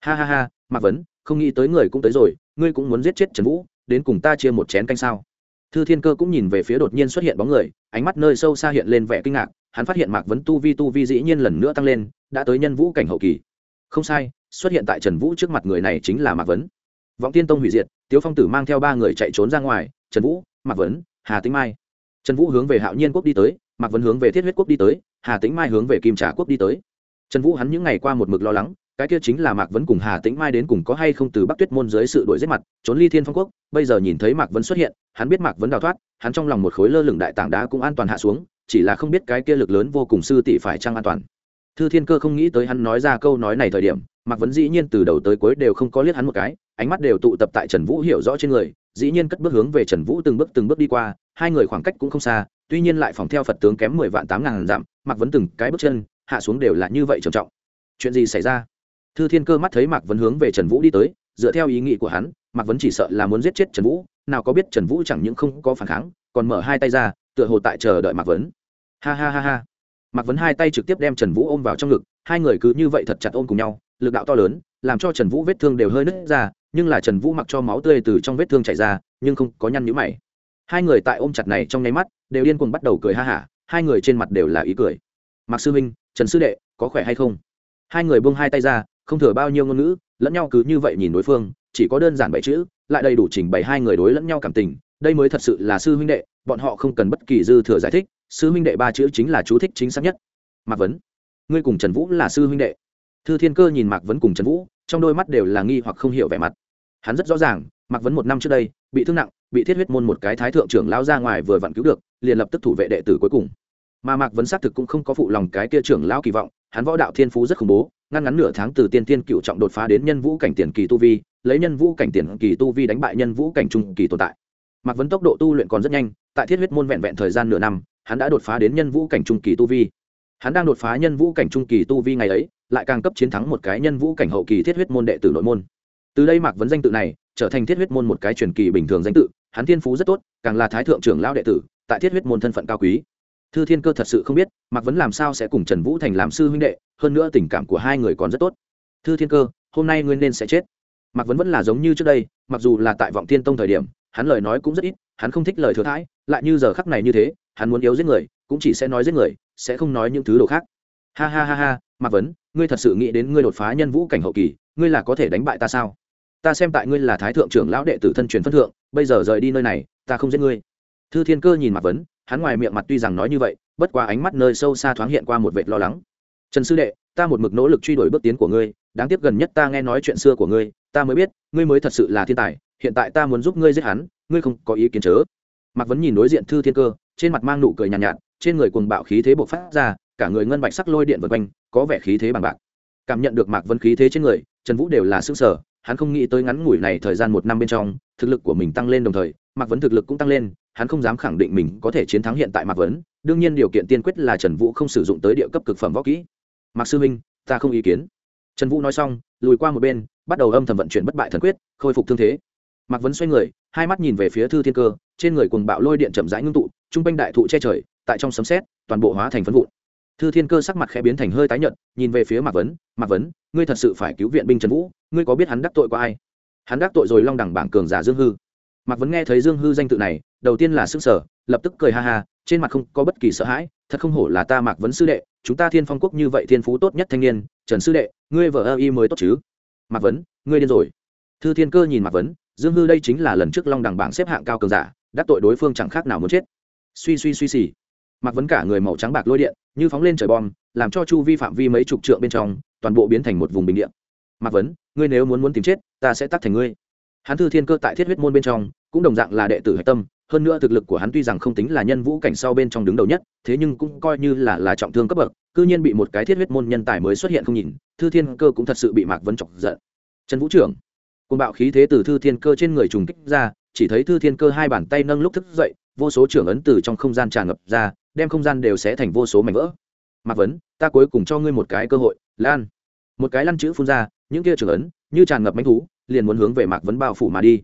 Ha ha ha mạc vấn không nghĩ tới người cũng tới rồi ngươi cũng muốn giết chết trần vũ đến cùng ta chia một chén canh sao? Thư thiên cơ cũng nhìn về phía đột nhiên xuất hiện bóng người ánh mắt nơi sâu xa hiện lên vẻ kinh ngạc hắn phát hiện mạc vấn tu vi tu vi dĩ nhiên lần nữa tăng lên, đã tới nhân vũ cảnh hậu kỳ. Không sai, xuất hiện tại trần vũ trước mặt người này chính là mạc vấn. Vọng tiên tông hủy diệt, tiếu phong tử mang theo ba người chạy trốn ra ngoài, trần vũ, mạc vấn, hà tĩnh mai. Trần vũ hướng về hạo nhiên quốc đi tới, mạc vấn hướng về thiết huyết quốc đi tới, hà tĩnh mai hướng về kim trà quốc đi tới. Trần vũ hắn những ngày qua một mực lo lắng, cái kia chính là mạc vấn cùng hà tĩnh mai đến cùng có hay không từ bắc tuyết môn dưới sự đổi giết mặt, trốn ly thiên phong quốc, bây giờ nhìn thấy mạc vấn xuất hiện, hắn biết mạc vấn đào thoát, hắn trong lòng một khối lơ lửng đại tảng đá cũng an toàn hạ xuống chỉ là không biết cái kia lực lớn vô cùng sư tỷ phải chăng an toàn. Thư thiên cơ không nghĩ tới hắn nói ra câu nói này thời điểm, mạc vấn dĩ nhiên từ đầu tới cuối đều không có liếc hắn một cái, ánh mắt đều tụ tập tại trần vũ hiểu rõ trên người, dĩ nhiên cất bước hướng về trần vũ từng bước từng bước đi qua, hai người khoảng cách cũng không xa, tuy nhiên lại phòng theo phật tướng kém mười vạn tám ngàn dặm, mạc vấn từng cái bước chân, hạ xuống đều là như vậy trầm trọng. Chuyện gì xảy ra? Thư thiên cơ mắt thấy mạc vấn hướng về trần vũ đi tới, dựa theo ý nghĩ của hắn, mạc vấn chỉ sợ là muốn giết chết trần vũ, nào có biết trần vũ chẳng những không có phản kháng, còn mở hai tay ra tựa hồ tại chờ đợi mạc vấn. Ha ha ha ha. Mạc vấn hai tay trực tiếp đem trần vũ ôm vào trong ngực, hai người cứ như vậy thật chặt ôm cùng nhau, lực đạo to lớn, làm cho trần vũ vết thương đều hơi nứt ra, nhưng là trần vũ mặc cho máu tươi từ trong vết thương chảy ra, nhưng không có nhăn nhũ mày. Hai người tại ôm chặt này trong nháy mắt, đều điên cuồng bắt đầu cười ha hả, hai người trên mặt đều là ý cười. Mạc sư minh, trần sư đệ, có khỏe hay không? Hai người buông hai tay ra, không thừa bao nhiêu ngôn ngữ, lẫn nhau cứ như vậy nhìn đối phương, chỉ có đơn giản bảy chữ, lại đầy đủ trình bày hai người đối lẫn nhau cảm tình đây mới thật sự là sư huynh đệ, bọn họ không cần bất kỳ dư thừa giải thích, sư huynh đệ ba chữ chính là chú thích chính xác nhất. Mạc vấn, ngươi cùng trần vũ là sư huynh đệ. Thư thiên cơ nhìn mạc vấn cùng trần vũ, trong đôi mắt đều là nghi hoặc không hiểu vẻ mặt. Hắn rất rõ ràng, mạc vấn một năm trước đây, bị thương nặng, bị thiết huyết môn một cái thái thượng trưởng lao ra ngoài vừa vặn cứu được, liền lập tức thủ vệ đệ tử cuối cùng. Mà mạc vấn xác thực cũng không có phụ lòng cái kia trưởng lao kỳ vọng, hắn võ đạo thiên phú rất khủng bố, ngăn ngắn nửa tháng từ tiên tiên cựu trọng đột phá đến nhân vũ cảnh tiền kỳ tu vi, lấy nhân vũ cảnh tiền kỳ tu vi đánh bại nhân vũ cảnh trung kỳ tồn tại mạc vấn tốc độ tu luyện còn rất nhanh, tại thiết huyết môn vẹn vẹn thời gian nửa năm, hắn đã đột phá đến nhân vũ cảnh trung kỳ tu vi. Hắn đang đột phá nhân vũ cảnh trung kỳ tu vi ngày ấy, lại càng cấp chiến thắng một cái nhân vũ cảnh hậu kỳ thiết huyết môn đệ tử nội môn. Từ đây mạc vấn danh tự này, trở thành thiết huyết môn một cái truyền kỳ bình thường danh tự, hắn thiên phú rất tốt, càng là thái thượng trưởng lão đệ tử, tại thiết huyết môn thân phận cao quý. Thư thiên cơ thật sự không biết, mạc vấn làm sao sẽ cùng trần vũ thành làm sư huynh đệ, hơn nữa tình cảm của hai người còn rất tốt. Thư thiên cơ, hôm nay ngươi nên sẽ chết. Mạc vấn vẫn là giống như trước đây, mặc dù là tại vọng thiên tông thời điểm hắn lời nói cũng rất ít, hắn không thích lời thừa thãi, lại như giờ khắc này như thế, hắn muốn yếu giết người, cũng chỉ sẽ nói giết người, sẽ không nói những thứ đồ khác. Ha ha ha ha, mạc vấn, ngươi thật sự nghĩ đến ngươi đột phá nhân vũ cảnh hậu kỳ, ngươi là có thể đánh bại ta sao? Ta xem tại ngươi là thái thượng trưởng lão đệ tử thân truyền phân thượng, bây giờ rời đi nơi này, ta không giết ngươi. Thư thiên cơ nhìn mạc vấn, hắn ngoài miệng mặt tuy rằng nói như vậy, bất qua ánh mắt nơi sâu xa thoáng hiện qua một vệt lo lắng. Trần sư đệ, ta một mực nỗ lực truy đuổi bước tiến của ngươi, đáng tiếc gần nhất ta nghe nói chuyện xưa của ngươi, ta mới biết, ngươi mới thật sự là thiên tài hiện tại ta muốn giúp ngươi giết hắn ngươi không có ý kiến chớ. Mạc vấn nhìn đối diện thư thiên cơ trên mặt mang nụ cười nhàn nhạt, nhạt trên người cuồng bạo khí thế bộc phát ra cả người ngân bạch sắc lôi điện vượt quanh có vẻ khí thế bằng bạc. Cảm nhận được mạc vấn khí thế trên người trần vũ đều là xương sở hắn không nghĩ tới ngắn ngủi này thời gian một năm bên trong thực lực của mình tăng lên đồng thời mạc vấn thực lực cũng tăng lên hắn không dám khẳng định mình có thể chiến thắng hiện tại mạc vấn đương nhiên điều kiện tiên quyết là trần vũ không sử dụng tới địa cấp cực phẩm võ kỹ. Mạc sư minh ta không ý kiến. Trần vũ nói xong lùi qua một bên bắt đầu âm thầm vận chuyển bất bại thần quyết khôi phục thương thế mạc vấn xoay người, hai mắt nhìn về phía thư thiên cơ, trên người cùng bạo lôi điện chậm rãi ngưng tụ t r u n g quanh đại thụ che trời, tại trong sấm xét toàn bộ hóa thành phân vụn. Thư thiên cơ sắc mặt khẽ biến thành hơi tái nhợt, nhìn về phía mạc vấn mạc vấn, ngươi thật sự phải cứu viện binh trần vũ, ngươi có biết hắn đắc tội qua ai? Hắn đắc tội rồi long đẳng bảng cường giả dương hư. Mạc vấn nghe thấy dương hư danh tự này, đầu tiên là s ư n g sở lập tức cười ha ha, trên mặt không có bất kỳ sợ hãi, thật không hổ là ta mạc vấn sư đệ, chúng ta thiên phong quốc như vậy thiên phú tốt nhất thanh niên, trần sư đệ, ngươi vợ ơ y mới tốt chứ? Mạc vấn, ngươi điên rồi. Thư thiên cơ nhìn mạc vấn dương hư đây chính là lần trước long đẳng bảng xếp hạng cao cường giả, đắc tội đối phương chẳng khác nào muốn chết. Suy suy suy xì. Mặc vấn cả người màu trắng bạc lôi điện, như phóng lên trời bom, làm cho chu vi phạm vi mấy chục trượng bên trong, toàn bộ biến thành một vùng bình điện mặc vấn, ngươi nếu muốn muốn tìm chết, ta sẽ tắt thành ngươi. Hắn thư thiên cơ tại thiết huyết môn bên trong, cũng đồng dạng là đệ tử hạch tâm, hơn nữa thực lực của hắn tuy rằng không tính là nhân vũ cảnh sau bên trong đứng đầu nhất, thế nhưng cũng coi như là là trọng thương cấp bậc, cư nhiên bị một cái thiết huyết môn nhân tài mới xuất hiện không nhìn, thư thiên cơ cũng thật sự bị mạc vấn chọc giận. Trần vũ trưởng côn bạo khí thế từ thư thiên cơ trên người trùng kích ra, chỉ thấy thư thiên cơ hai bàn tay nâng lúc thức dậy, vô số trưởng ấn từ trong không gian tràn ngập ra, đem không gian đều sẽ thành vô số mảnh vỡ. Mạc vấn, ta cuối cùng cho ngươi một cái cơ hội, lan. Một cái lăn chữ phun ra, những kia trưởng ấn, như tràn ngập mánh thú, liền muốn hướng về mạc vấn bao phủ mà đi.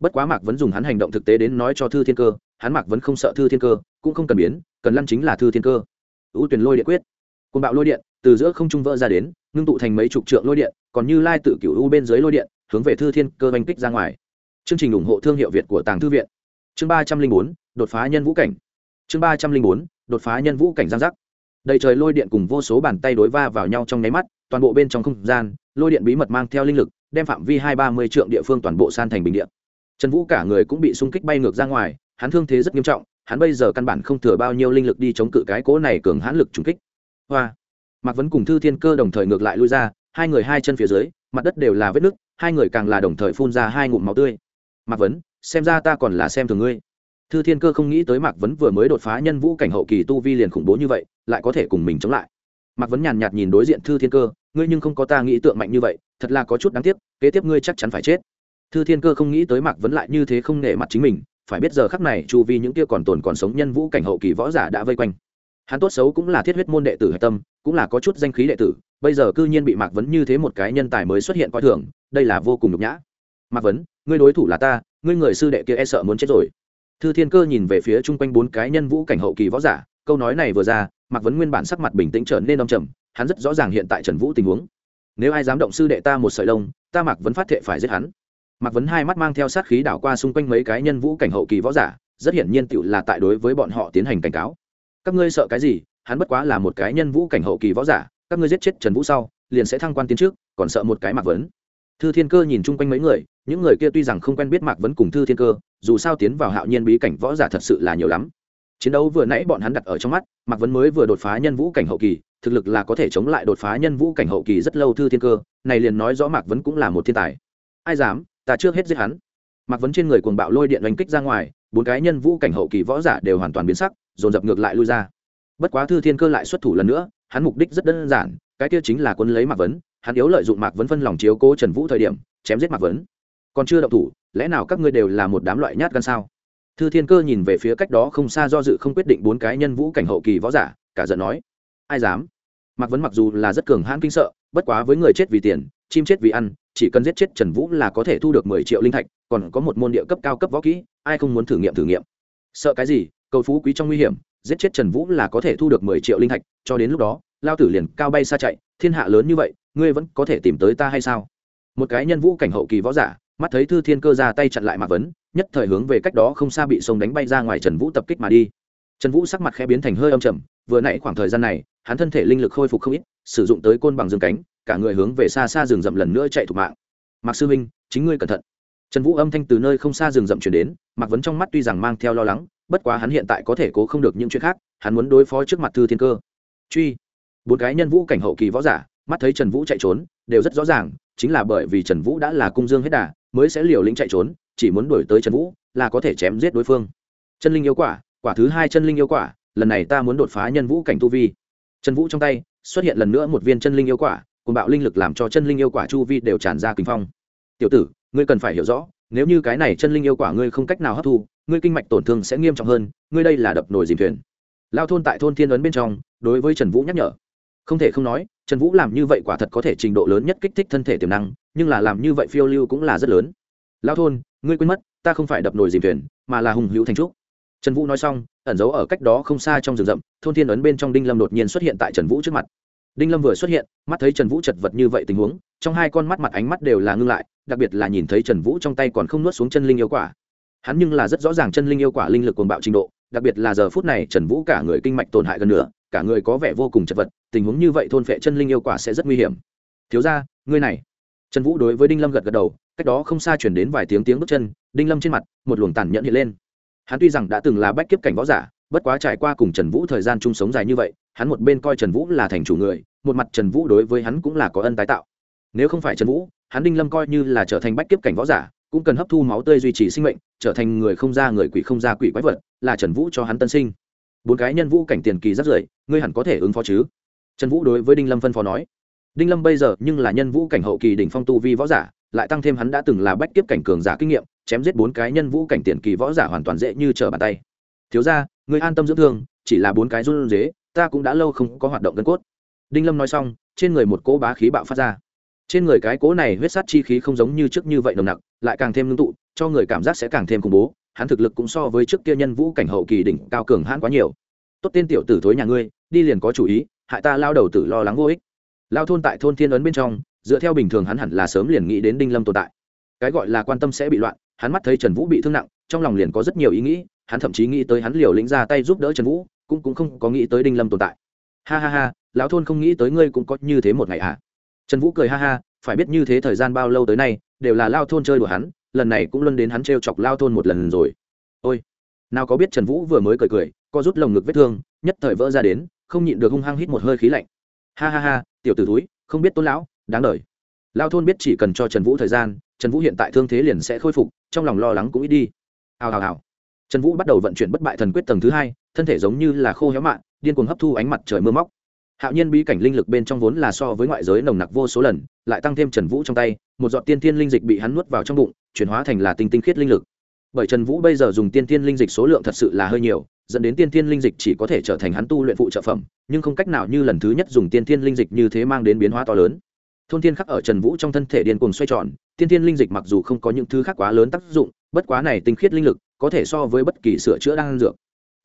Bất quá mạc vấn dùng hắn hành động thực tế đến nói cho thư thiên cơ, hắn mạc vấn không sợ thư thiên cơ, cũng không cần biến, cần lăn chính là thư thiên cơ. Ưu tuyển lôi điện quyết. Côn bạo lôi điện, từ giữa không trung vỡ ra đến, ngưng tụ thành mấy chục trượng lôi điện, còn như lai tự cửu u bên dưới lôi điện hướng về thư thiên cơ oanh kích ra ngoài. Chương trình ủng hộ thương hiệu việt của tàng thư viện. Chương ba trăm linh bốn, đột phá nhân vũ cảnh. Chương ba trăm linh bốn, đột phá nhân vũ cảnh giang giác. Đầy trời lôi điện cùng vô số bàn tay đối va vào nhau trong nháy mắt, toàn bộ bên trong không gian, lôi điện bí mật mang theo linh lực, đem phạm vi hai ba mươi trượng địa phương toàn bộ san thành bình điện trần vũ cả người cũng bị xung kích bay ngược ra ngoài, hắn thương thế rất nghiêm trọng, hắn bây giờ căn bản không thừa bao nhiêu linh lực đi chống cự cái cố này cường hãn lực trùng kích. Hoa! Mạc vấn cùng thư thiên cơ đồng thời ngược lại lui ra, hai người hai chân phía dưới, mặt đất đều là vết nứt hai người càng là đồng thời phun ra hai ngụm máu tươi. Mạc vấn, xem ra ta còn là xem thường ngươi. Thư thiên cơ không nghĩ tới mạc vấn vừa mới đột phá nhân vũ cảnh hậu kỳ tu vi liền khủng bố như vậy, lại có thể cùng mình chống lại. Mạc vấn nhàn nhạt nhìn đối diện thư thiên cơ, ngươi nhưng không có ta nghĩ tượng mạnh như vậy, thật là có chút đáng tiếc, kế tiếp ngươi chắc chắn phải chết. Thư thiên cơ không nghĩ tới mạc vấn lại như thế không nể mặt chính mình, phải biết giờ khắc này, chu vi những kia còn tồn còn sống nhân vũ cảnh hậu kỳ võ giả đã vây quanh hắn tốt xấu cũng là thiết huyết môn đệ tử hạch tâm, cũng là có chút danh khí đệ tử, bây giờ cư nhiên bị mạc vấn như thế một cái nhân tài mới xuất hiện coi thường, đây là vô cùng nhục nhã. Mạc vấn, ngươi đối thủ là ta, ngươi người sư đệ kia e sợ muốn chết rồi. Thư thiên cơ nhìn về phía chung quanh bốn cái nhân vũ cảnh hậu kỳ võ giả, câu nói này vừa ra, mạc vấn nguyên bản sắc mặt bình tĩnh trở nên đông trầm, hắn rất rõ ràng hiện tại trần vũ tình huống. Nếu ai dám động sư đệ ta một sợi lông, ta mạc vấn phát thệ phải giết hắn. Mạc vấn hai mắt mang theo sát khí đảo qua xung quanh mấy cái nhân vũ cảnh hậu kỳ võ giả, rất hiển nhiên tựu là tại đối với bọn họ tiến hành cảnh cáo các ngươi sợ cái gì? Hắn bất quá là một cái nhân vũ cảnh hậu kỳ võ giả, các ngươi giết chết trần vũ sau, liền sẽ thăng quan tiến trước, còn sợ một cái mạc vấn. Thư thiên cơ nhìn chung quanh mấy người, những người kia tuy rằng không quen biết mạc vấn cùng thư thiên cơ, dù sao tiến vào hạo nhiên bí cảnh võ giả thật sự là nhiều lắm. Chiến đấu vừa nãy bọn hắn đặt ở trong mắt, mạc vấn mới vừa đột phá nhân vũ cảnh hậu kỳ, thực lực là có thể chống lại đột phá nhân vũ cảnh hậu kỳ rất lâu thư thiên cơ, này liền nói rõ mạc vấn cũng là một thiên tài. Ai dám, ta trước hết giết hắn. Mạc vấn trên người cuồng bạo lôi điện đánh kích ra ngoài bốn cái nhân vũ cảnh hậu kỳ võ giả đều hoàn toàn biến sắc, dồn dập ngược lại lui ra. Bất quá thư thiên cơ lại xuất thủ lần nữa, hắn mục đích rất đơn giản, cái kia chính là quân lấy mạc vấn, hắn yếu lợi dụng mạc vấn phân lòng chiếu cố trần vũ thời điểm, chém giết mạc vấn. Còn chưa động thủ, lẽ nào các ngươi đều là một đám loại nhát gan sao? Thư thiên cơ nhìn về phía cách đó không xa do dự không quyết định bốn cái nhân vũ cảnh hậu kỳ võ giả, cả giận nói, ai dám? Mạc vấn mặc dù là rất cường hãn kinh sợ, bất quá với người chết vì tiền, chim chết vì ăn chỉ cần giết chết trần vũ là có thể thu được mười triệu linh thạch, còn có một môn địa cấp cao cấp võ kỹ, ai không muốn thử nghiệm thử nghiệm? Sợ cái gì? Cầu phú quý trong nguy hiểm, giết chết trần vũ là có thể thu được mười triệu linh thạch, cho đến lúc đó, lao tử liền cao bay xa chạy, thiên hạ lớn như vậy, ngươi vẫn có thể tìm tới ta hay sao? Một cái nhân vũ cảnh hậu kỳ võ giả, mắt thấy thư thiên cơ ra tay chặn lại mạc vấn, nhất thời hướng về cách đó không xa bị sông đánh bay ra ngoài trần vũ tập kích mà đi. Trần vũ sắc mặt khẽ biến thành hơi âm trầm, vừa nãy khoảng thời gian này, hắn thân thể linh lực khôi phục không ít, sử dụng tới côn bằng dương cánh cả người hướng về xa xa rừng rậm lần nữa chạy thủ mạng. Mạc sư minh chính ngươi cẩn thận. Trần vũ âm thanh từ nơi không xa rừng rậm chuyển đến, mạc vấn trong mắt tuy rằng mang theo lo lắng, bất quá hắn hiện tại có thể cố không được những chuyện khác, hắn muốn đối phó trước mặt thư thiên cơ. Truy. Bốn cái nhân vũ cảnh hậu kỳ võ giả, mắt thấy trần vũ chạy trốn, đều rất rõ ràng, chính là bởi vì trần vũ đã là cung dương hết đà, mới sẽ liều lĩnh chạy trốn, chỉ muốn đuổi tới trần vũ là có thể chém giết đối phương. Chân linh yêu quả quả thứ hai chân linh yêu quả, lần này ta muốn đột phá nhân vũ cảnh tu vi. Trần vũ trong tay xuất hiện lần nữa một viên chân linh yêu quả cùng bạo linh lực làm cho chân linh yêu quả chu vi đều tràn ra kinh phong. Tiểu tử, ngươi cần phải hiểu rõ, nếu như cái này chân linh yêu quả ngươi không cách nào hấp thu, ngươi kinh mạch tổn thương sẽ nghiêm trọng hơn, ngươi đây là đập nồi dìm thuyền. Lao thôn tại thôn thiên ấn bên trong, đối với trần vũ nhắc nhở. Không thể không nói, trần vũ làm như vậy quả thật có thể trình độ lớn nhất kích thích thân thể tiềm năng, nhưng là làm như vậy phiêu lưu cũng là rất lớn. Lao thôn, ngươi quên mất, ta không phải đập nồi dìm thuyền, mà là hùng hữu thành trúc. Trần vũ nói xong, ẩn giấu ở cách đó không xa trong rừng rậm, thôn thiên ấn bên trong đinh lâm đột nhiên xuất hiện tại trần vũ trước mặt đinh lâm vừa xuất hiện, mắt thấy trần vũ chật vật như vậy tình huống, trong hai con mắt mặt ánh mắt đều là ngưng lại, đặc biệt là nhìn thấy trần vũ trong tay còn không nuốt xuống chân linh yêu quả. Hắn nhưng là rất rõ ràng chân linh yêu quả linh lực cuồng bạo trình độ, đặc biệt là giờ phút này trần vũ cả người kinh mạch tổn hại gần nửa, cả người có vẻ vô cùng chật vật, tình huống như vậy thôn phệ chân linh yêu quả sẽ rất nguy hiểm. Thiếu ra ngươi này. Trần vũ đối với đinh lâm gật gật đầu, cách đó không xa chuyển đến vài tiếng tiếng bước chân, đinh lâm trên mặt, một luồng tàn nhẫn hiện lên. Hắn tuy rằng đã từng là bách kiếp cảnh võ giả, bất quá trải qua cùng trần vũ thời gian chung sống dài như vậy hắn một bên coi trần vũ là thành chủ người, một mặt trần vũ đối với hắn cũng là có ân tái tạo. Nếu không phải trần vũ, hắn đinh lâm coi như là trở thành bách kiếp cảnh võ giả, cũng cần hấp thu máu tươi duy trì sinh mệnh, trở thành người không ra người quỷ không ra quỷ quái vật, là trần vũ cho hắn tân sinh. Bốn cái nhân vũ cảnh tiền kỳ rất rưởi, ngươi hẳn có thể ứng phó chứ? Trần vũ đối với đinh lâm phân phó nói. Đinh lâm bây giờ nhưng là nhân vũ cảnh hậu kỳ đỉnh phong tu vi võ giả, lại tăng thêm hắn đã từng là bách kiếp cảnh cường giả kinh nghiệm, chém giết bốn cái nhân vũ cảnh tiền kỳ võ giả hoàn toàn dễ như trở bàn tay. Thiếu ra ngươi an tâm dưỡng thương, chỉ là bốn cái run dế ta cũng đã lâu không có hoạt động gân cốt. Đinh lâm nói xong, trên người một cỗ bá khí bạo phát ra. Trên người cái cỗ này huyết sát chi khí không giống như trước như vậy nồng nặc, lại càng thêm ngưng tụ, cho người cảm giác sẽ càng thêm khủng bố, hắn thực lực cũng so với trước kia nhân vũ cảnh hậu kỳ đỉnh cao cường hãn quá nhiều. Tốt tên tiểu tử thối nhà ngươi, đi liền có chủ ý, hại ta lao đầu tử lo lắng vô ích. Lao thôn tại thôn thiên ấn bên trong, dựa theo bình thường hắn hẳn là sớm liền nghĩ đến đinh lâm tồn tại. Cái gọi là quan tâm sẽ bị loạn, hắn mắt thấy trần vũ bị thương nặng, trong lòng liền có rất nhiều ý nghĩ, hắn thậm chí nghĩ tới hắn liều lĩnh ra tay giúp đỡ trần vũ cũng cũng không có nghĩ tới đinh lâm tồn tại. Ha ha ha, lão thôn không nghĩ tới ngươi cũng có như thế một ngày à? Trần vũ cười ha ha, phải biết như thế thời gian bao lâu tới nay, đều là lao thôn chơi đùa hắn, lần này cũng luân đến hắn t r e o chọc lao thôn một lần rồi. Ôi, nào có biết trần vũ vừa mới cười cười, co rút lồng ngực vết thương, nhất thời vỡ ra đến, không nhịn được hung hăng hít một hơi khí lạnh. Ha ha ha, tiểu t ử túi không biết tôn lão, đáng đ ờ i lao thôn biết chỉ cần cho trần vũ thời gian, trần vũ hiện tại thương thế liền sẽ khôi phục, trong lòng lo lắng cũng ít đi. Hào hào hào. Trần vũ bắt đầu vận chuyển bất bại thần quyết tầng thứ hai thân thể giống như là khô héo mạn, điên cuồng hấp thu ánh mặt trời mưa móc. Hạo nhiên bí cảnh linh lực bên trong vốn là so với ngoại giới nồng nặc vô số lần lại tăng thêm trần vũ trong tay một giọt tiên Thiên linh dịch bị hắn nuốt vào trong bụng chuyển hóa thành là tinh tinh khiết linh lực. Bởi trần vũ bây giờ dùng tiên Thiên linh dịch số lượng thật sự là hơi nhiều dẫn đến tiên Thiên linh dịch chỉ có thể trở thành hắn tu luyện phụ trợ phẩm nhưng không cách nào như lần thứ nhất dùng tiên Thiên linh dịch như thế mang đến biến hóa to lớn. Thôn Thiên khắc ở trần vũ trong thân thể điên cuồng xoay tròn tiên Thiên linh dịch mặc dù không có những thứ khác quá lớn tác dụng bất quá này tinh khiết linh lực có thể so với bất kỳ sửa chữa đang dược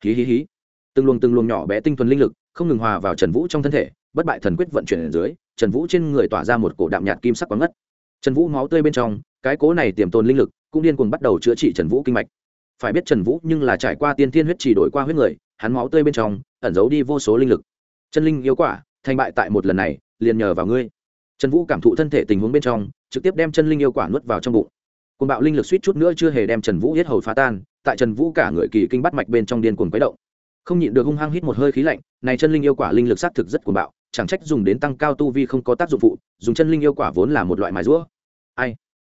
hí hí hí. Từng luồng từng luồng nhỏ bé tinh thuần linh lực không ngừng hòa vào trần vũ trong thân thể, bất bại thần quyết vận chuyển ở dưới, trần vũ trên người tỏa ra một cổ đạm nhạt kim sắc quán ngất. Trần vũ máu tươi bên trong, cái cố này tiềm tồn linh lực cũng điên cuồng bắt đầu chữa trị trần vũ kinh mạch. Phải biết trần vũ nhưng là trải qua tiên thiên huyết chỉ đổi qua huyết người, hắn máu tươi bên trong ẩn giấu đi vô số linh lực. Chân linh yêu quả, thành bại tại một lần này, liền nhờ vào ngươi. Trần vũ cảm thụ thân thể tình huống bên trong, trực tiếp đem chân linh yêu quả nuốt vào trong bụng. Côn bạo linh lực suýt chút nữa chưa hề đem trần vũ hết hầu phá tan tại trần vũ cả người kỳ kinh bắt mạch bên trong điên cuồng quấy động. Không nhịn được hung hăng hít một hơi khí lạnh này chân linh yêu quả linh lực xác thực rất cuồng bạo chẳng trách dùng đến tăng cao tu vi không có tác dụng phụ dùng chân linh yêu quả vốn là một loại mài rũa ai?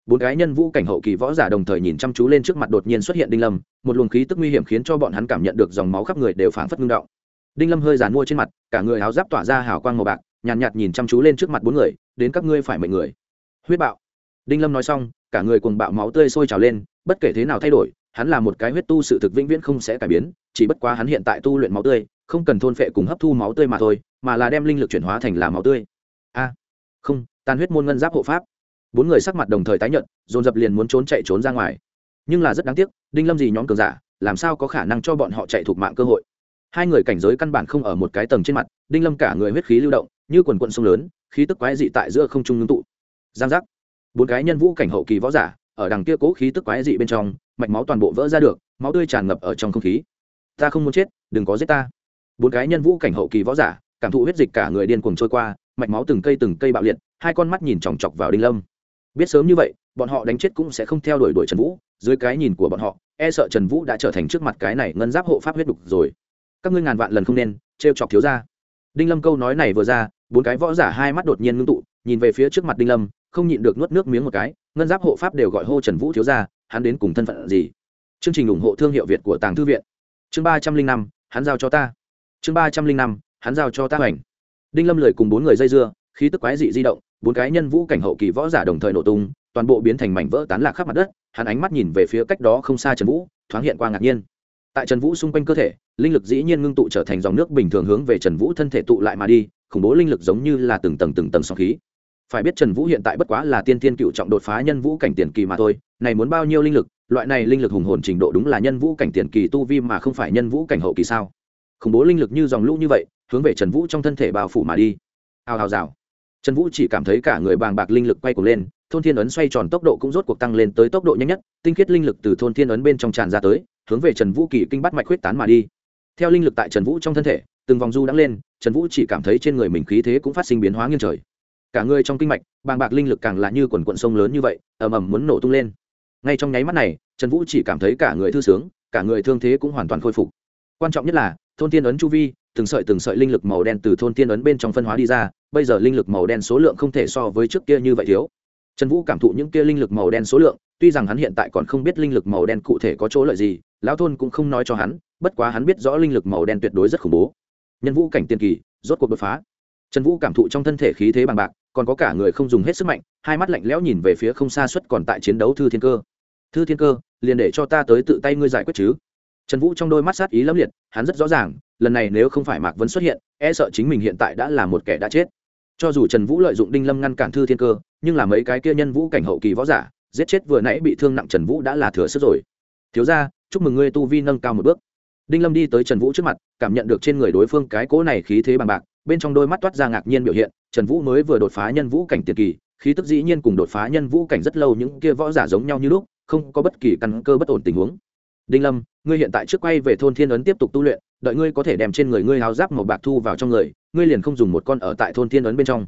Bốn cái nhân vũ cảnh hậu kỳ võ giả đồng thời nhìn chăm chú lên trước mặt đột nhiên xuất hiện đinh lâm một luồng khí tức nguy hiểm khiến cho bọn hắn cảm nhận được dòng máu khắp người đều phảng phất ngưng động. Đinh lâm hơi giàn mua trên mặt cả người áo giáp tỏa ra hào quang màu bạc nhàn nhạt, nhạt nhìn chăm chú lên trước mặt bốn người đến các ngươi phải mệnh người. Huyết bạo. Đinh lâm nói xong cả người cuồng bạo máu tươi sôi trào lên bất kể thế nào thay đổi hắn là một cái huyết tu sự thực vĩnh viễn không sẽ cải biến, chỉ bất quá hắn hiện tại tu luyện máu tươi, không cần thôn phệ cùng hấp thu máu tươi mà thôi, mà là đem linh lực chuyển hóa thành là máu tươi. A, không, tàn huyết môn ngân giáp hộ pháp. Bốn người sắc mặt đồng thời tái nhận dồn dập liền muốn trốn chạy trốn ra ngoài. Nhưng là rất đáng tiếc, đinh lâm gì nhóm cường giả, làm sao có khả năng cho bọn họ chạy thuộc mạng cơ hội? Hai người cảnh giới căn bản không ở một cái tầng trên mặt, đinh lâm cả người huyết khí lưu động, như quần quận sông lớn, khí tức quái dị tại giữa không trung ngưng tụ. Giang giác. Bốn cái nhân vũ cảnh hậu kỳ võ giả, ở đằng kia cố khí tức quái dị bên trong mạch máu toàn bộ vỡ ra được, máu tươi tràn ngập ở trong không khí. Ta không muốn chết, đừng có giết ta. Bốn cái nhân vũ cảnh hậu kỳ võ giả, cảm thụ huyết dịch cả người điên cuồng trôi qua, mạch máu từng cây từng cây bạo liệt, hai con mắt nhìn chòng chọc vào đinh lâm. Biết sớm như vậy, bọn họ đánh chết cũng sẽ không theo đuổi đuổi trần vũ, dưới cái nhìn của bọn họ e sợ trần vũ đã trở thành trước mặt cái này ngân giáp hộ pháp huyết đục rồi. Các ngươi ngàn vạn lần không nên, trêu chọc thiếu ra đinh lâm câu nói này vừa ra, bốn cái võ giả hai mắt đột nhiên ngưng tụ, nhìn về phía trước mặt đinh lâm, không nhịn được nuốt nước miếng một cái, ngân giáp hộ pháp đều gọi hô trần vũ thiếu ra hắn đến cùng thân phận gì? Chương trình ủng hộ thương hiệu việt của tàng thư viện. Chương ba trăm linh năm, hắn giao cho ta. Chương ba trăm linh năm, hắn giao cho ta hoành. Đinh lâm lời cùng bốn người dây dưa, khí tức quái dị di động, bốn cái nhân vũ cảnh hậu kỳ võ giả đồng thời nổ tung, toàn bộ biến thành mảnh vỡ tán lạc khắp mặt đất, hắn ánh mắt nhìn về phía cách đó không xa trần vũ, thoáng hiện qua ngạc nhiên. Tại trần vũ xung quanh cơ thể, linh lực dĩ nhiên ngưng tụ trở thành dòng nước bình thường hướng về trần vũ thân thể tụ lại mà đi, khủng bố linh lực giống như là từng tầng từng tầng sóng khí phải biết trần vũ hiện tại bất quá là tiên tiên cựu trọng đột phá nhân vũ cảnh tiền kỳ mà thôi, này muốn bao nhiêu linh lực, loại này linh lực hùng hồn trình độ đúng là nhân vũ cảnh tiền kỳ tu vi mà không phải nhân vũ cảnh hậu kỳ sao? Khủng bố linh lực như dòng lũ như vậy, hướng về trần vũ trong thân thể bao phủ mà đi. Hào hào rào. Trần vũ chỉ cảm thấy cả người bàng bạc linh lực quay cuồng lên, thôn thiên ấn xoay tròn tốc độ cũng rốt cuộc tăng lên tới tốc độ nhanh nhất, tinh khiết linh lực từ thôn thiên ấn bên trong tràn ra tới, hướng về trần vũ kỳ kinh bắt mạch huyết tán mà đi. Theo linh lực tại trần vũ trong thân thể, từng vòng du đắng lên, trần vũ chỉ cảm thấy trên người mình khí thế cũng phát sinh biến hóa nghiêng trời cả người trong kinh mạch, bàng bạc linh lực càng là như quần quận sông lớn như vậy, ầm ầm muốn nổ tung lên. Ngay trong nháy mắt này, trần vũ chỉ cảm thấy cả người thư sướng, cả người thương thế cũng hoàn toàn khôi phục. Quan trọng nhất là, thôn tiên ấn chu vi, từng sợi từng sợi linh lực màu đen từ thôn tiên ấn bên trong phân hóa đi ra, bây giờ linh lực màu đen số lượng không thể so với trước kia như vậy thiếu. Trần vũ cảm thụ những kia linh lực màu đen số lượng, tuy rằng hắn hiện tại còn không biết linh lực màu đen cụ thể có chỗ lợi gì, lão thôn cũng không nói cho hắn, bất quá hắn biết rõ linh lực màu đen tuyệt đối rất khủng bố. Nhân vũ cảnh tiên kỳ, rốt cuộc đột phá trần vũ cảm thụ trong thân thể khí thế bằng bạc, còn có cả người không dùng hết sức mạnh, hai mắt lạnh lẽo nhìn về phía không xa suất còn tại chiến đấu thư thiên cơ. Thư thiên cơ, liền để cho ta tới tự tay ngươi giải quyết chứ? Trần vũ trong đôi mắt sát ý lẫm liệt, hắn rất rõ ràng, lần này nếu không phải mạc vấn xuất hiện e sợ chính mình hiện tại đã là một kẻ đã chết. Cho dù trần vũ lợi dụng đinh lâm ngăn cản thư thiên cơ, nhưng là mấy cái kia nhân vũ cảnh hậu kỳ võ giả, giết chết vừa nãy bị thương nặng trần vũ đã là thừa sức rồi. Thiếu ra chúc mừng ngươi tu vi nâng cao một bước. Đinh lâm đi tới trần vũ trước mặt, cảm nhận được trên người đối phương cái cỗ này khí thế bằng bạc bên trong đôi mắt toát ra ngạc nhiên biểu hiện, trần vũ mới vừa đột phá nhân vũ cảnh tiền kỳ, khí tức dĩ nhiên cùng đột phá nhân vũ cảnh rất lâu những kia võ giả giống nhau như lúc, không có bất kỳ căn cơ bất ổn tình huống. Đinh lâm, ngươi hiện tại trước quay về thôn thiên ấn tiếp tục tu luyện, đợi ngươi có thể đem trên người ngươi háo giáp màu bạc thu vào trong người, ngươi liền không dùng một con ở tại thôn thiên ấn bên trong.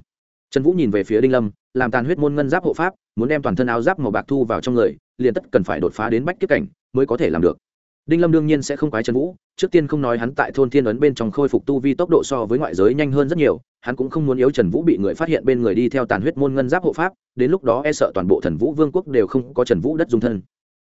Trần vũ nhìn về phía đinh lâm, làm tàn huyết môn ngân giáp hộ pháp, muốn đem toàn thân áo giáp màu bạc thu vào trong người, liền tất cần phải đột phá đến bách kiếp cảnh mới có thể làm được đinh lâm đương nhiên sẽ không quái trần vũ, trước tiên không nói hắn tại thôn thiên ấn bên trong khôi phục tu vi tốc độ so với ngoại giới nhanh hơn rất nhiều, hắn cũng không muốn yếu trần vũ bị người phát hiện bên người đi theo tàn huyết môn ngân giáp hộ pháp, đến lúc đó e sợ toàn bộ thần vũ vương quốc đều không có trần vũ đất dung thân.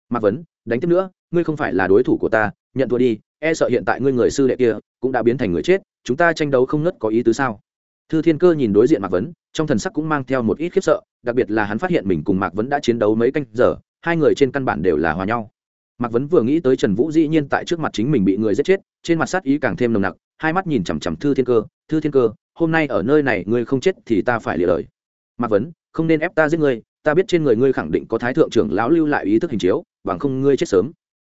Mạc vấn, đánh tiếp nữa, ngươi không phải là đối thủ của ta, nhận thua đi e sợ hiện tại ngươi người sư đệ kia cũng đã biến thành người chết, chúng ta tranh đấu không nứt có ý tứ sao? Thư thiên cơ nhìn đối diện mạc vấn, trong thần sắc cũng mang theo một ít khiếp sợ, đặc biệt là hắn phát hiện mình cùng mạc vấn đã chiến đấu mấy canh giờ, hai người trên căn bản đều là hòa nhau mạc vấn vừa nghĩ tới trần vũ dĩ nhiên tại trước mặt chính mình bị người giết chết, trên mặt sát ý càng thêm nồng nặc, hai mắt nhìn chằm chằm thư thiên cơ, thư thiên cơ, hôm nay ở nơi này ngươi không chết thì ta phải lìa lời mạc vấn, không nên ép ta giết ngươi, ta biết trên người ngươi khẳng định có thái thượng trưởng lão lưu lại ý thức hình chiếu, bằng không ngươi chết sớm.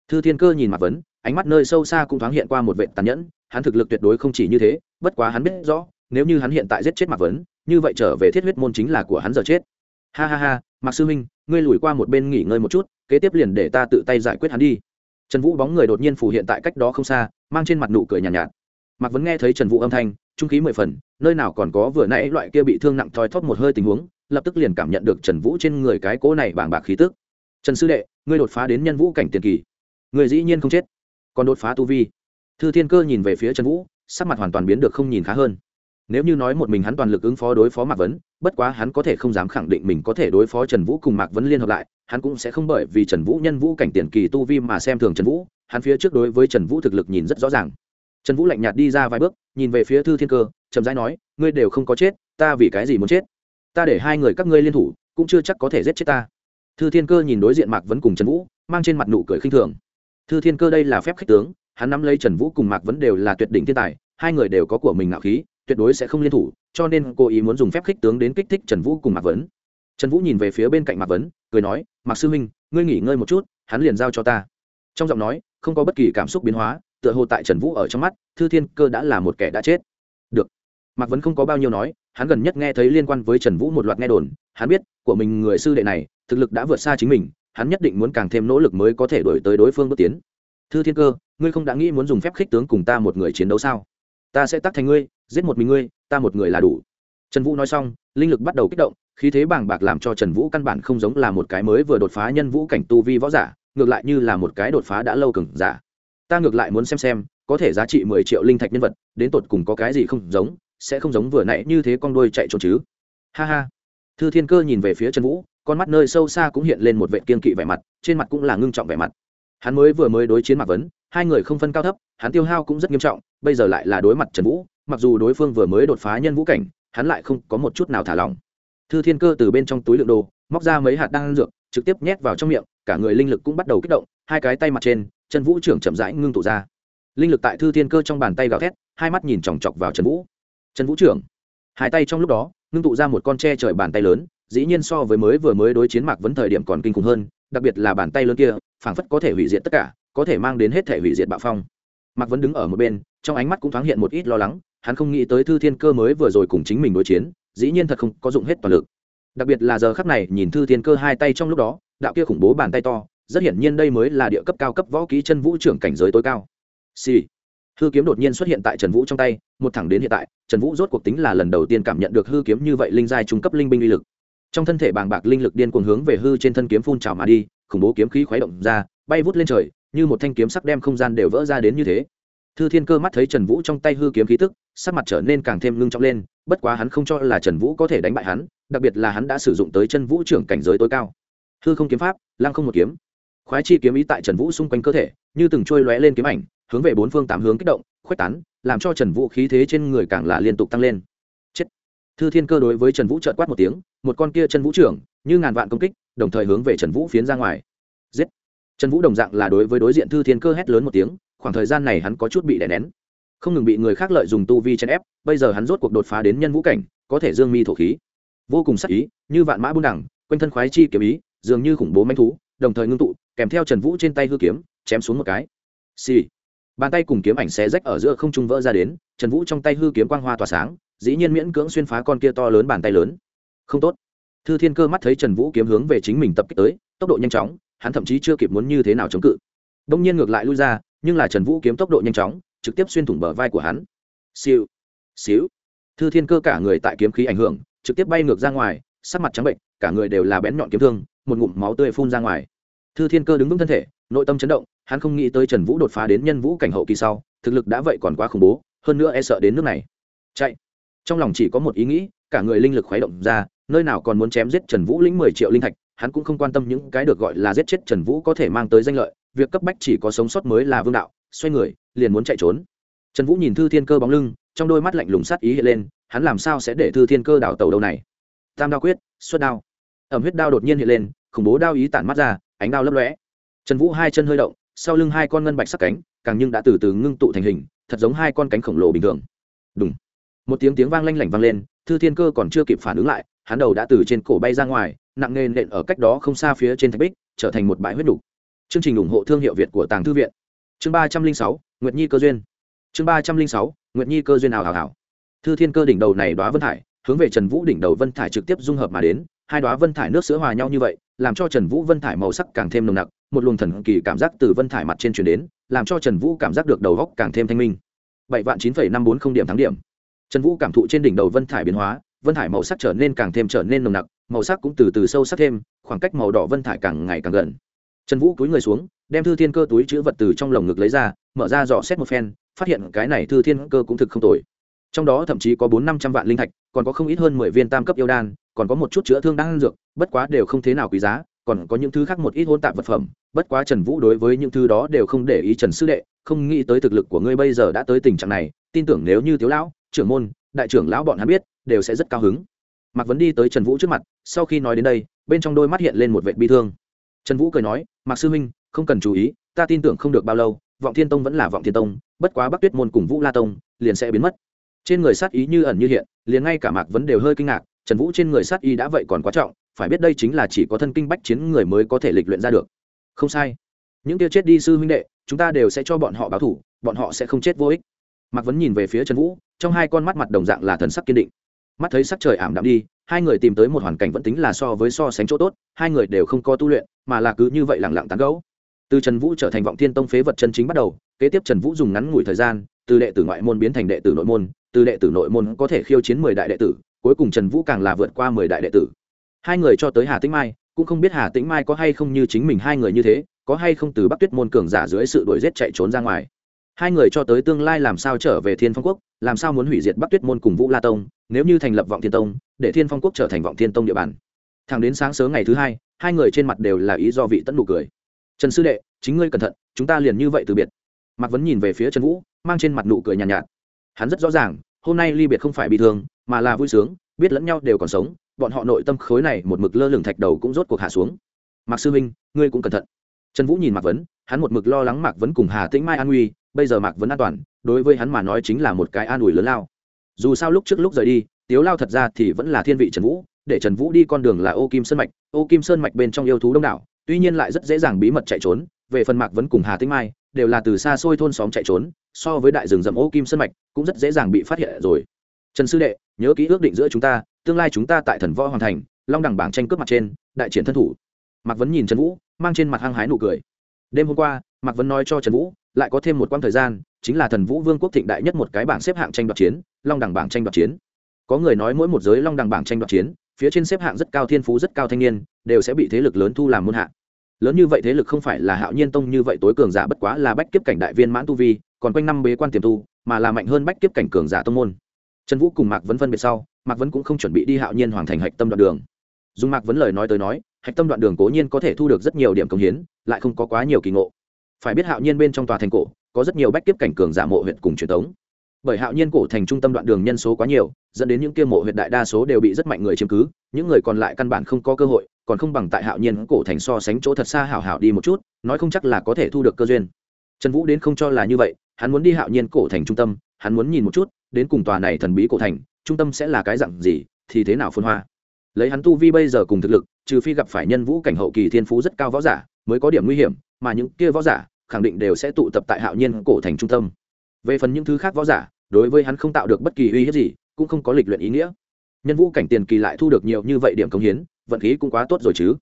Thư thiên cơ nhìn mạc vấn, ánh mắt nơi sâu xa cũng thoáng hiện qua một vệ tàn nhẫn, hắn thực lực tuyệt đối không chỉ như thế, bất quá hắn biết rõ, nếu như hắn hiện tại giết chết mạc vấn, như vậy trở về thiết huyết môn chính là của hắn giờ chết. Ha ha ha mạc sư minh ngươi lùi qua một bên nghỉ ngơi một chút kế tiếp liền để ta tự tay giải quyết hắn đi. Trần vũ bóng người đột nhiên phủ hiện tại cách đó không xa mang trên mặt nụ cười nhàn nhạt, nhạt. Mạc vẫn nghe thấy trần vũ âm thanh trung khí mười phần nơi nào còn có vừa nãy loại kia bị thương nặng thoi thóp một hơi tình huống lập tức liền cảm nhận được trần vũ trên người cái cố này bàng bạc khí tức. Trần sư đệ ngươi đột phá đến nhân vũ cảnh tiền kỳ người dĩ nhiên không chết còn đột phá tu vi. Thư thiên cơ nhìn về phía trần vũ sắc mặt hoàn toàn biến được không nhìn khá hơn nếu như nói một mình hắn toàn lực ứng phó đối phó mạc vấn, bất quá hắn có thể không dám khẳng định mình có thể đối phó trần vũ cùng mạc vấn liên hợp lại, hắn cũng sẽ không bởi vì trần vũ nhân vũ cảnh tiền kỳ tu vi mà xem thường trần vũ, hắn phía trước đối với trần vũ thực lực nhìn rất rõ ràng. Trần vũ lạnh nhạt đi ra vài bước, nhìn về phía thư thiên cơ, chậm rãi nói, ngươi đều không có chết, ta vì cái gì muốn chết? Ta để hai người các ngươi liên thủ, cũng chưa chắc có thể giết chết ta. Thư thiên cơ nhìn đối diện mạc vấn cùng trần vũ, mang trên mặt nụ cười khinh thường. Thư thiên cơ đây là phép khích tướng, hắn nắm lấy trần vũ cùng mạc vấn đều là tuyệt đỉnh thiên tài, hai người đều có của mình ngạo khí tuyệt đối sẽ không liên thủ, cho nên cô ý muốn dùng phép khích tướng đến kích thích trần vũ cùng mạc vấn. Trần vũ nhìn về phía bên cạnh mạc vấn, cười nói, mạc sư minh ngươi nghỉ ngơi một chút, hắn liền giao cho ta. Trong giọng nói, không có bất kỳ cảm xúc biến hóa, tựa hồ tại trần vũ ở trong mắt, thư thiên cơ đã là một kẻ đã chết. Được. Mạc vấn không có bao nhiêu nói, hắn gần nhất nghe thấy liên quan với trần vũ một loạt nghe đồn, hắn biết của mình người sư đệ này, thực lực đã vượt xa chính mình, hắn nhất định muốn càng thêm nỗ lực mới có thể đổi tới đối phương bước tiến. Thư thiên cơ, ngươi không đã nghĩ muốn dùng phép khích tướng cùng ta một người chiến đấu sao? Ta sẽ tắt thành ngươi giết một mình ngươi, ta một người là đủ. Trần vũ nói xong, linh lực bắt đầu kích động, khí thế bàng bạc làm cho trần vũ căn bản không giống là một cái mới vừa đột phá nhân vũ cảnh tu vi võ giả, ngược lại như là một cái đột phá đã lâu cừng giả. Ta ngược lại muốn xem xem, có thể giá trị mười triệu linh thạch nhân vật, đến tột cùng có cái gì không giống, sẽ không giống vừa nãy như thế con đuôi chạy trốn chứ. Ha ha. Thư thiên cơ nhìn về phía trần vũ, con mắt nơi sâu xa cũng hiện lên một vệ kiên kỵ vẻ mặt, trên mặt cũng là ngưng trọng vẻ mặt. Hắn mới vừa mới đối chiến mạc vấn, hai người không phân cao thấp, hắn tiêu hao cũng rất nghiêm trọng, bây giờ lại là đối mặt trần vũ mặc dù đối phương vừa mới đột phá nhân vũ cảnh, hắn lại không có một chút nào thả lỏng. Thư thiên cơ từ bên trong túi lượng đồ, móc ra mấy hạt đan dược, trực tiếp nhét vào trong miệng, cả người linh lực cũng bắt đầu kích động, hai cái tay mặt trên chân vũ trưởng chậm rãi ngưng tụ ra. Linh lực tại thư thiên cơ trong bàn tay gào thét, hai mắt nhìn chòng chọc vào trần vũ. Trần vũ trưởng. Hai tay trong lúc đó, ngưng tụ ra một con tre trời bàn tay lớn, dĩ nhiên so với mới vừa mới đối chiến mạc vấn thời điểm còn kinh khủng hơn, đặc biệt là bàn tay lớn kia, phảng phất có thể hủy diệt tất cả, có thể mang đến hết thể hủy diệt bạo phong. Mạc vấn đứng ở một bên, trong ánh mắt cũng thoáng hiện một ít lo lắng hắn không nghĩ tới thư thiên cơ mới vừa rồi cùng chính mình đối chiến, dĩ nhiên thật không có dụng hết toàn lực. Đặc biệt là giờ khắc này, nhìn thư thiên cơ hai tay trong lúc đó, đạo kia khủng bố bàn tay to, rất hiển nhiên đây mới là địa cấp cao cấp võ ký chân vũ trưởng cảnh giới tối cao. Xì、sì. hư kiếm đột nhiên xuất hiện tại trần vũ trong tay, một thẳng đến hiện tại, trần vũ rốt cuộc tính là lần đầu tiên cảm nhận được hư kiếm như vậy linh giai trung cấp linh binh uy lực. Trong thân thể bàng bạc linh lực điên cuồng hướng về hư trên thân kiếm phun trào mà đi, khủng bố kiếm khí khuấy động ra, bay vút lên trời, như một thanh kiếm sắc đem không gian đều vỡ ra đến như thế thư thiên cơ mắt thấy trần vũ trong tay hư kiếm khí tức, sắc mặt trở nên càng thêm ngưng trọng lên, bất quá hắn không cho là trần vũ có thể đánh bại hắn, đặc biệt là hắn đã sử dụng tới chân vũ trưởng cảnh giới tối cao. Hư không kiếm pháp, lăng không một kiếm. Khoái chi kiếm ý tại trần vũ xung quanh cơ thể, như từng trôi lóe lên kiếm ảnh, hướng về bốn phương tám hướng kích động, khuếch tán, làm cho trần vũ khí thế trên người càng là liên tục tăng lên. Chết. Thư thiên cơ đối với trần vũ chợt quát một tiếng, một con kia chân vũ trưởng, như ngàn vạn công kích, đồng thời hướng về trần vũ phiến ra ngoài. Giết. Trần vũ đồng dạng là đối với đối diện thư thiên cơ hét lớn một tiếng khoảng thời gian này hắn có chút bị đè nén. Không ngừng bị người khác lợi dùng tu vi chèn ép, bây giờ hắn rốt cuộc đột phá đến nhân vũ cảnh, có thể dương mi thổ khí. Vô cùng sắc ý, như vạn mã buôn đẳng, quanh thân khoái chi kiếm ý, dường như khủng bố manh thú, đồng thời ngưng tụ, kèm theo trần vũ trên tay hư kiếm, chém xuống một cái. Xì、sì. bàn tay cùng kiếm ảnh xé rách ở giữa không trung vỡ ra đến, trần vũ trong tay hư kiếm quang hoa tỏa sáng, dĩ nhiên miễn cưỡng xuyên phá con kia to lớn bàn tay lớn. Không tốt. Thư thiên cơ mắt thấy trần vũ kiếm hướng về chính mình tập kích tới, tốc độ nhanh chóng, hắn thậm chí chưa kịp muốn như thế nào chống cự. Đông nhiên ngược lại lui ra nhưng là trần vũ kiếm tốc độ nhanh chóng, trực tiếp xuyên thủng bờ vai của hắn. Siêu xíu thư thiên cơ cả người tại kiếm khí ảnh hưởng, trực tiếp bay ngược ra ngoài, sắc mặt trắng bệnh, cả người đều là bén nhọn kiếm thương, một ngụm máu tươi phun ra ngoài. Thư thiên cơ đứng vững thân thể, nội tâm chấn động, hắn không nghĩ tới trần vũ đột phá đến nhân vũ cảnh hậu kỳ sau, thực lực đã vậy còn quá khủng bố, hơn nữa e sợ đến nước này. Chạy. Trong lòng chỉ có một ý nghĩ, cả người linh lực khuấy động ra, nơi nào còn muốn chém giết trần vũ lĩnh mười triệu linh thạch, hắn cũng không quan tâm những cái được gọi là giết chết trần vũ có thể mang tới danh lợi việc cấp bách chỉ có sống sót mới là vương đạo, xoay người, liền muốn chạy trốn. Trần vũ nhìn thư thiên cơ bóng lưng, trong đôi mắt lạnh lùng sát ý hiện lên, hắn làm sao sẽ để thư thiên cơ đảo tàu đâu này? Tam đao quyết, xuất đao. Ẩm huyết đao đột nhiên hiện lên, khủng bố đao ý tản mắt ra, ánh đao lấp lóe. Trần vũ hai chân hơi động, sau lưng hai con ngân bạch sắc cánh, càng nhưng đã từ từ ngưng tụ thành hình, thật giống hai con cánh khổng lồ bình thường. Đúng một tiếng tiếng vang lanh lảnh vang lên, thư thiên cơ còn chưa kịp phản ứng lại, hắn đầu đã từ trên cổ bay ra ngoài, nặng nề nện ở cách đó không xa phía trên thạch bích, trở thành một bãi huyết đục chương trình ủng hộ thương hiệu việt của tàng thư viện. Chương ba trăm linh sáu, nguyệt nhi cơ duyên. Chương ba trăm linh sáu, nguyệt nhi cơ duyên ảo ảo ảo thư thiên cơ đỉnh đầu này đoá vân thải, hướng về trần vũ đỉnh đầu vân thải trực tiếp dung hợp mà đến, hai đoá vân thải nước sữa hòa nhau như vậy, làm cho trần vũ vân thải màu sắc càng thêm nồng nặc, một luồng thần kỳ cảm giác từ vân thải mặt trên chuyển đến, làm cho trần vũ cảm giác được đầu góc càng thêm thanh minh. Bảy vạn chín phẩy năm bốn không điểm thắng điểm. Trần vũ cảm thụ trên đỉnh đầu vân thải biến hóa, vân thải màu sắc trở nên càng thêm trở nên nồng nặc, màu sắc cũng từ từ sâu sắc thêm, khoảng cách màu đỏ vân thải càng ngày càng gần trần vũ cúi người xuống, đem thư thiên cơ túi chữ vật từ trong lồng ngực lấy ra, mở ra dò xét một phen, phát hiện cái này thư thiên cơ cũng thực không tồi. Trong đó thậm chí có bốn năm trăm vạn linh thạch, còn có không ít hơn mười viên tam cấp yêu đan, còn có một chút chữa thương đan dược, bất quá đều không thế nào quý giá, còn có những thứ khác một ít hôn tạp vật phẩm. Bất quá trần vũ đối với những thứ đó đều không để ý trần sư đệ, không nghĩ tới thực lực của ngươi bây giờ đã tới tình trạng này, tin tưởng nếu như thiếu lão, trưởng môn, đại trưởng lão bọn hắn biết, đều sẽ rất cao hứng. Mạc vấn đi tới trần vũ trước mặt, sau khi nói đến đây, bên trong đôi mắt hiện lên một vệ bi thương trần vũ cười nói, mạc sư huynh, không cần chú ý, ta tin tưởng không được bao lâu, vọng thiên tông vẫn là vọng thiên tông, bất quá bắc tuyết môn cùng vũ la tông liền sẽ biến mất. Trên người sát ý như ẩn như hiện, liền ngay cả mạc vấn đều hơi kinh ngạc, trần vũ trên người sát ý đã vậy còn quá trọng, phải biết đây chính là chỉ có thân kinh bách chiến người mới có thể lịch luyện ra được. Không sai. Những tiêu chết đi sư huynh đệ, chúng ta đều sẽ cho bọn họ báo thủ, bọn họ sẽ không chết vô ích. Mạc vấn nhìn về phía trần vũ, trong hai con mắt mặt đồng dạng là thần sắc kiên định. Mắt thấy sắc trời ảm đạm đi hai người tìm tới một hoàn cảnh vẫn tính là so với so sánh chỗ tốt, hai người đều không có tu luyện, mà là cứ như vậy lẳng lặng tán gấu từ trần vũ trở thành vọng thiên tông phế vật chân chính bắt đầu, kế tiếp trần vũ dùng ngắn ngủi thời gian, từ đệ tử ngoại môn biến thành đệ tử nội môn, từ đệ tử nội môn có thể khiêu chiến mười đại đệ tử, cuối cùng trần vũ càng là vượt qua mười đại đệ tử. Hai người cho tới hà tĩnh mai, cũng không biết hà tĩnh mai có hay không như chính mình hai người như thế, có hay không từ bắc tuyết môn cường giả dưới sự đuổi giết chạy trốn ra ngoài. Hai người cho tới tương lai làm sao trở về thiên phong quốc, làm sao muốn hủy diệt bắc tuyết môn cùng vũ la tông nếu như thành lập vọng thiên tông để thiên phong quốc trở thành vọng thiên tông địa bàn. Thẳng đến sáng sớm ngày thứ hai hai người trên mặt đều là ý do vị tẫn nụ cười. Trần sư đệ chính ngươi cẩn thận chúng ta liền như vậy từ biệt. Mạc vấn nhìn về phía trần vũ mang trên mặt nụ cười nhàn nhạt, nhạt. Hắn rất rõ ràng hôm nay ly biệt không phải bị thương mà là vui sướng biết lẫn nhau đều còn sống bọn họ nội tâm khối này một mực lơ lửng thạch đầu cũng rốt cuộc hạ xuống. Mạc sư minh ngươi cũng cẩn thận. Trần vũ nhìn mạc vấn hắn một mực lo lắng mạc vấn cùng hà tĩnh mai an nguy bây giờ mạc vấn an toàn đối với hắn mà nói chính là một cái an ủi lớn lao dù sao lúc trước lúc rời đi, tiếu lao thật ra thì vẫn là thiên vị trần vũ, để trần vũ đi con đường là ô kim sơn mạch, ô kim sơn mạch bên trong yêu thú đông đảo, tuy nhiên lại rất dễ dàng bí mật chạy trốn, về phần mạc vẫn cùng hà tĩnh mai, đều là từ xa xôi thôn xóm chạy trốn, so với đại rừng rậm ô kim sơn mạch cũng rất dễ dàng bị phát hiện rồi. Trần sư đệ, nhớ ký ước định giữa chúng ta, tương lai chúng ta tại thần võ hoàn thành, long đẳng bảng tranh cướp mặt trên, đại triển thân thủ. Mạc vấn nhìn trần vũ, mang trên mặt hăng hái nụ cười đêm hôm qua, mạc vấn nói cho trần vũ, lại có thêm một quãng thời gian, chính là thần vũ vương quốc thịnh đại nhất một cái bảng xếp hạng tranh đoạt chiến, long đẳng bảng tranh đoạt chiến. Có người nói mỗi một giới long đẳng bảng tranh đoạt chiến, phía trên xếp hạng rất cao thiên phú rất cao thanh niên, đều sẽ bị thế lực lớn thu làm môn hạ. Lớn như vậy thế lực không phải là hạo nhiên tông như vậy tối cường giả bất quá là bách kiếp cảnh đại viên mãn tu vi, còn quanh năm bế quan tiềm tu, mà là mạnh hơn bách kiếp cảnh cường giả tông môn. Trần vũ cùng mạc vấn phân biệt sau, mạc vấn cũng không chuẩn bị đi hạo nhiên Hoàng thành hạch tâm đoạn đường. Dùng mạc vấn lời nói tới nói hạch tâm đoạn đường cố nhiên có thể thu được rất nhiều điểm công hiến, lại không có quá nhiều kỳ ngộ. Phải biết hạo nhiên bên trong tòa thành cổ, có rất nhiều bách kiếp cảnh cường giả mộ huyện cùng truyền thống. Bởi hạo nhiên cổ thành trung tâm đoạn đường nhân số quá nhiều, dẫn đến những kia mộ huyện đại đa số đều bị rất mạnh người chiếm cứ, những người còn lại căn bản không có cơ hội, còn không bằng tại hạo nhiên cổ thành so sánh chỗ thật xa hảo hảo đi một chút, nói không chắc là có thể thu được cơ duyên. Trần vũ đến không cho là như vậy, hắn muốn đi hạo nhiên cổ thành trung tâm, hắn muốn nhìn một chút, đến cùng tòa này thần bí cổ thành, trung tâm sẽ là cái dặn gì, thì thế nào phân hoa. Lấy hắn tu vi bây giờ cùng thực lực trừ phi gặp phải nhân vũ cảnh hậu kỳ thiên phú rất cao võ giả, mới có điểm nguy hiểm, mà những kia võ giả, khẳng định đều sẽ tụ tập tại hạo nhiên cổ thành trung tâm. Về phần những thứ khác võ giả, đối với hắn không tạo được bất kỳ uy hiếp gì, cũng không có lịch luyện ý nghĩa. Nhân vũ cảnh tiền kỳ lại thu được nhiều như vậy điểm công hiến, vận khí cũng quá tốt rồi chứ.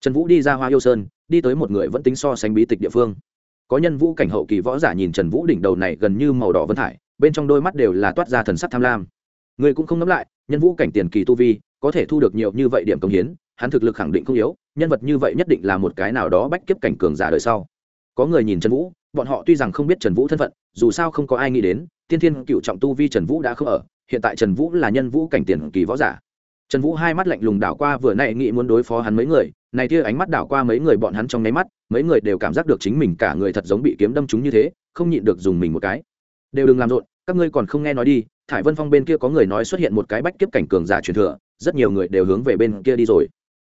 Trần vũ đi ra hoa yêu sơn, đi tới một người vẫn tính so sánh bí tịch địa phương. Có nhân vũ cảnh hậu kỳ võ giả nhìn trần vũ đỉnh đầu này gần như màu đỏ vân thải, bên trong đôi mắt đều là toát ra thần sắc tham lam. Người cũng không nắm lại, nhân vũ cảnh tiền kỳ tu vi có thể thu được nhiều như vậy điểm công hiến, hắn thực lực khẳng định không yếu, nhân vật như vậy nhất định là một cái nào đó bách kiếp cảnh cường giả đời sau. Có người nhìn trần vũ, bọn họ tuy rằng không biết trần vũ thân phận, dù sao không có ai nghĩ đến, tiên thiên cựu trọng tu vi trần vũ đã không ở, hiện tại trần vũ là nhân vũ cảnh tiền kỳ võ giả. Trần vũ hai mắt lạnh lùng đảo qua vừa nãy nghĩ muốn đối phó hắn mấy người, này kia ánh mắt đảo qua mấy người bọn hắn trong nháy mắt, mấy người đều cảm giác được chính mình cả người thật giống bị kiếm đâm trúng như thế, không nhịn được dùng mình một cái. Đều đừng làm rộn, các ngươi còn không nghe nói đi, thải vân phong bên kia có người nói xuất hiện một cái bách kiếp cảnh cường giả truyền thừa rất nhiều người đều hướng về bên kia đi rồi.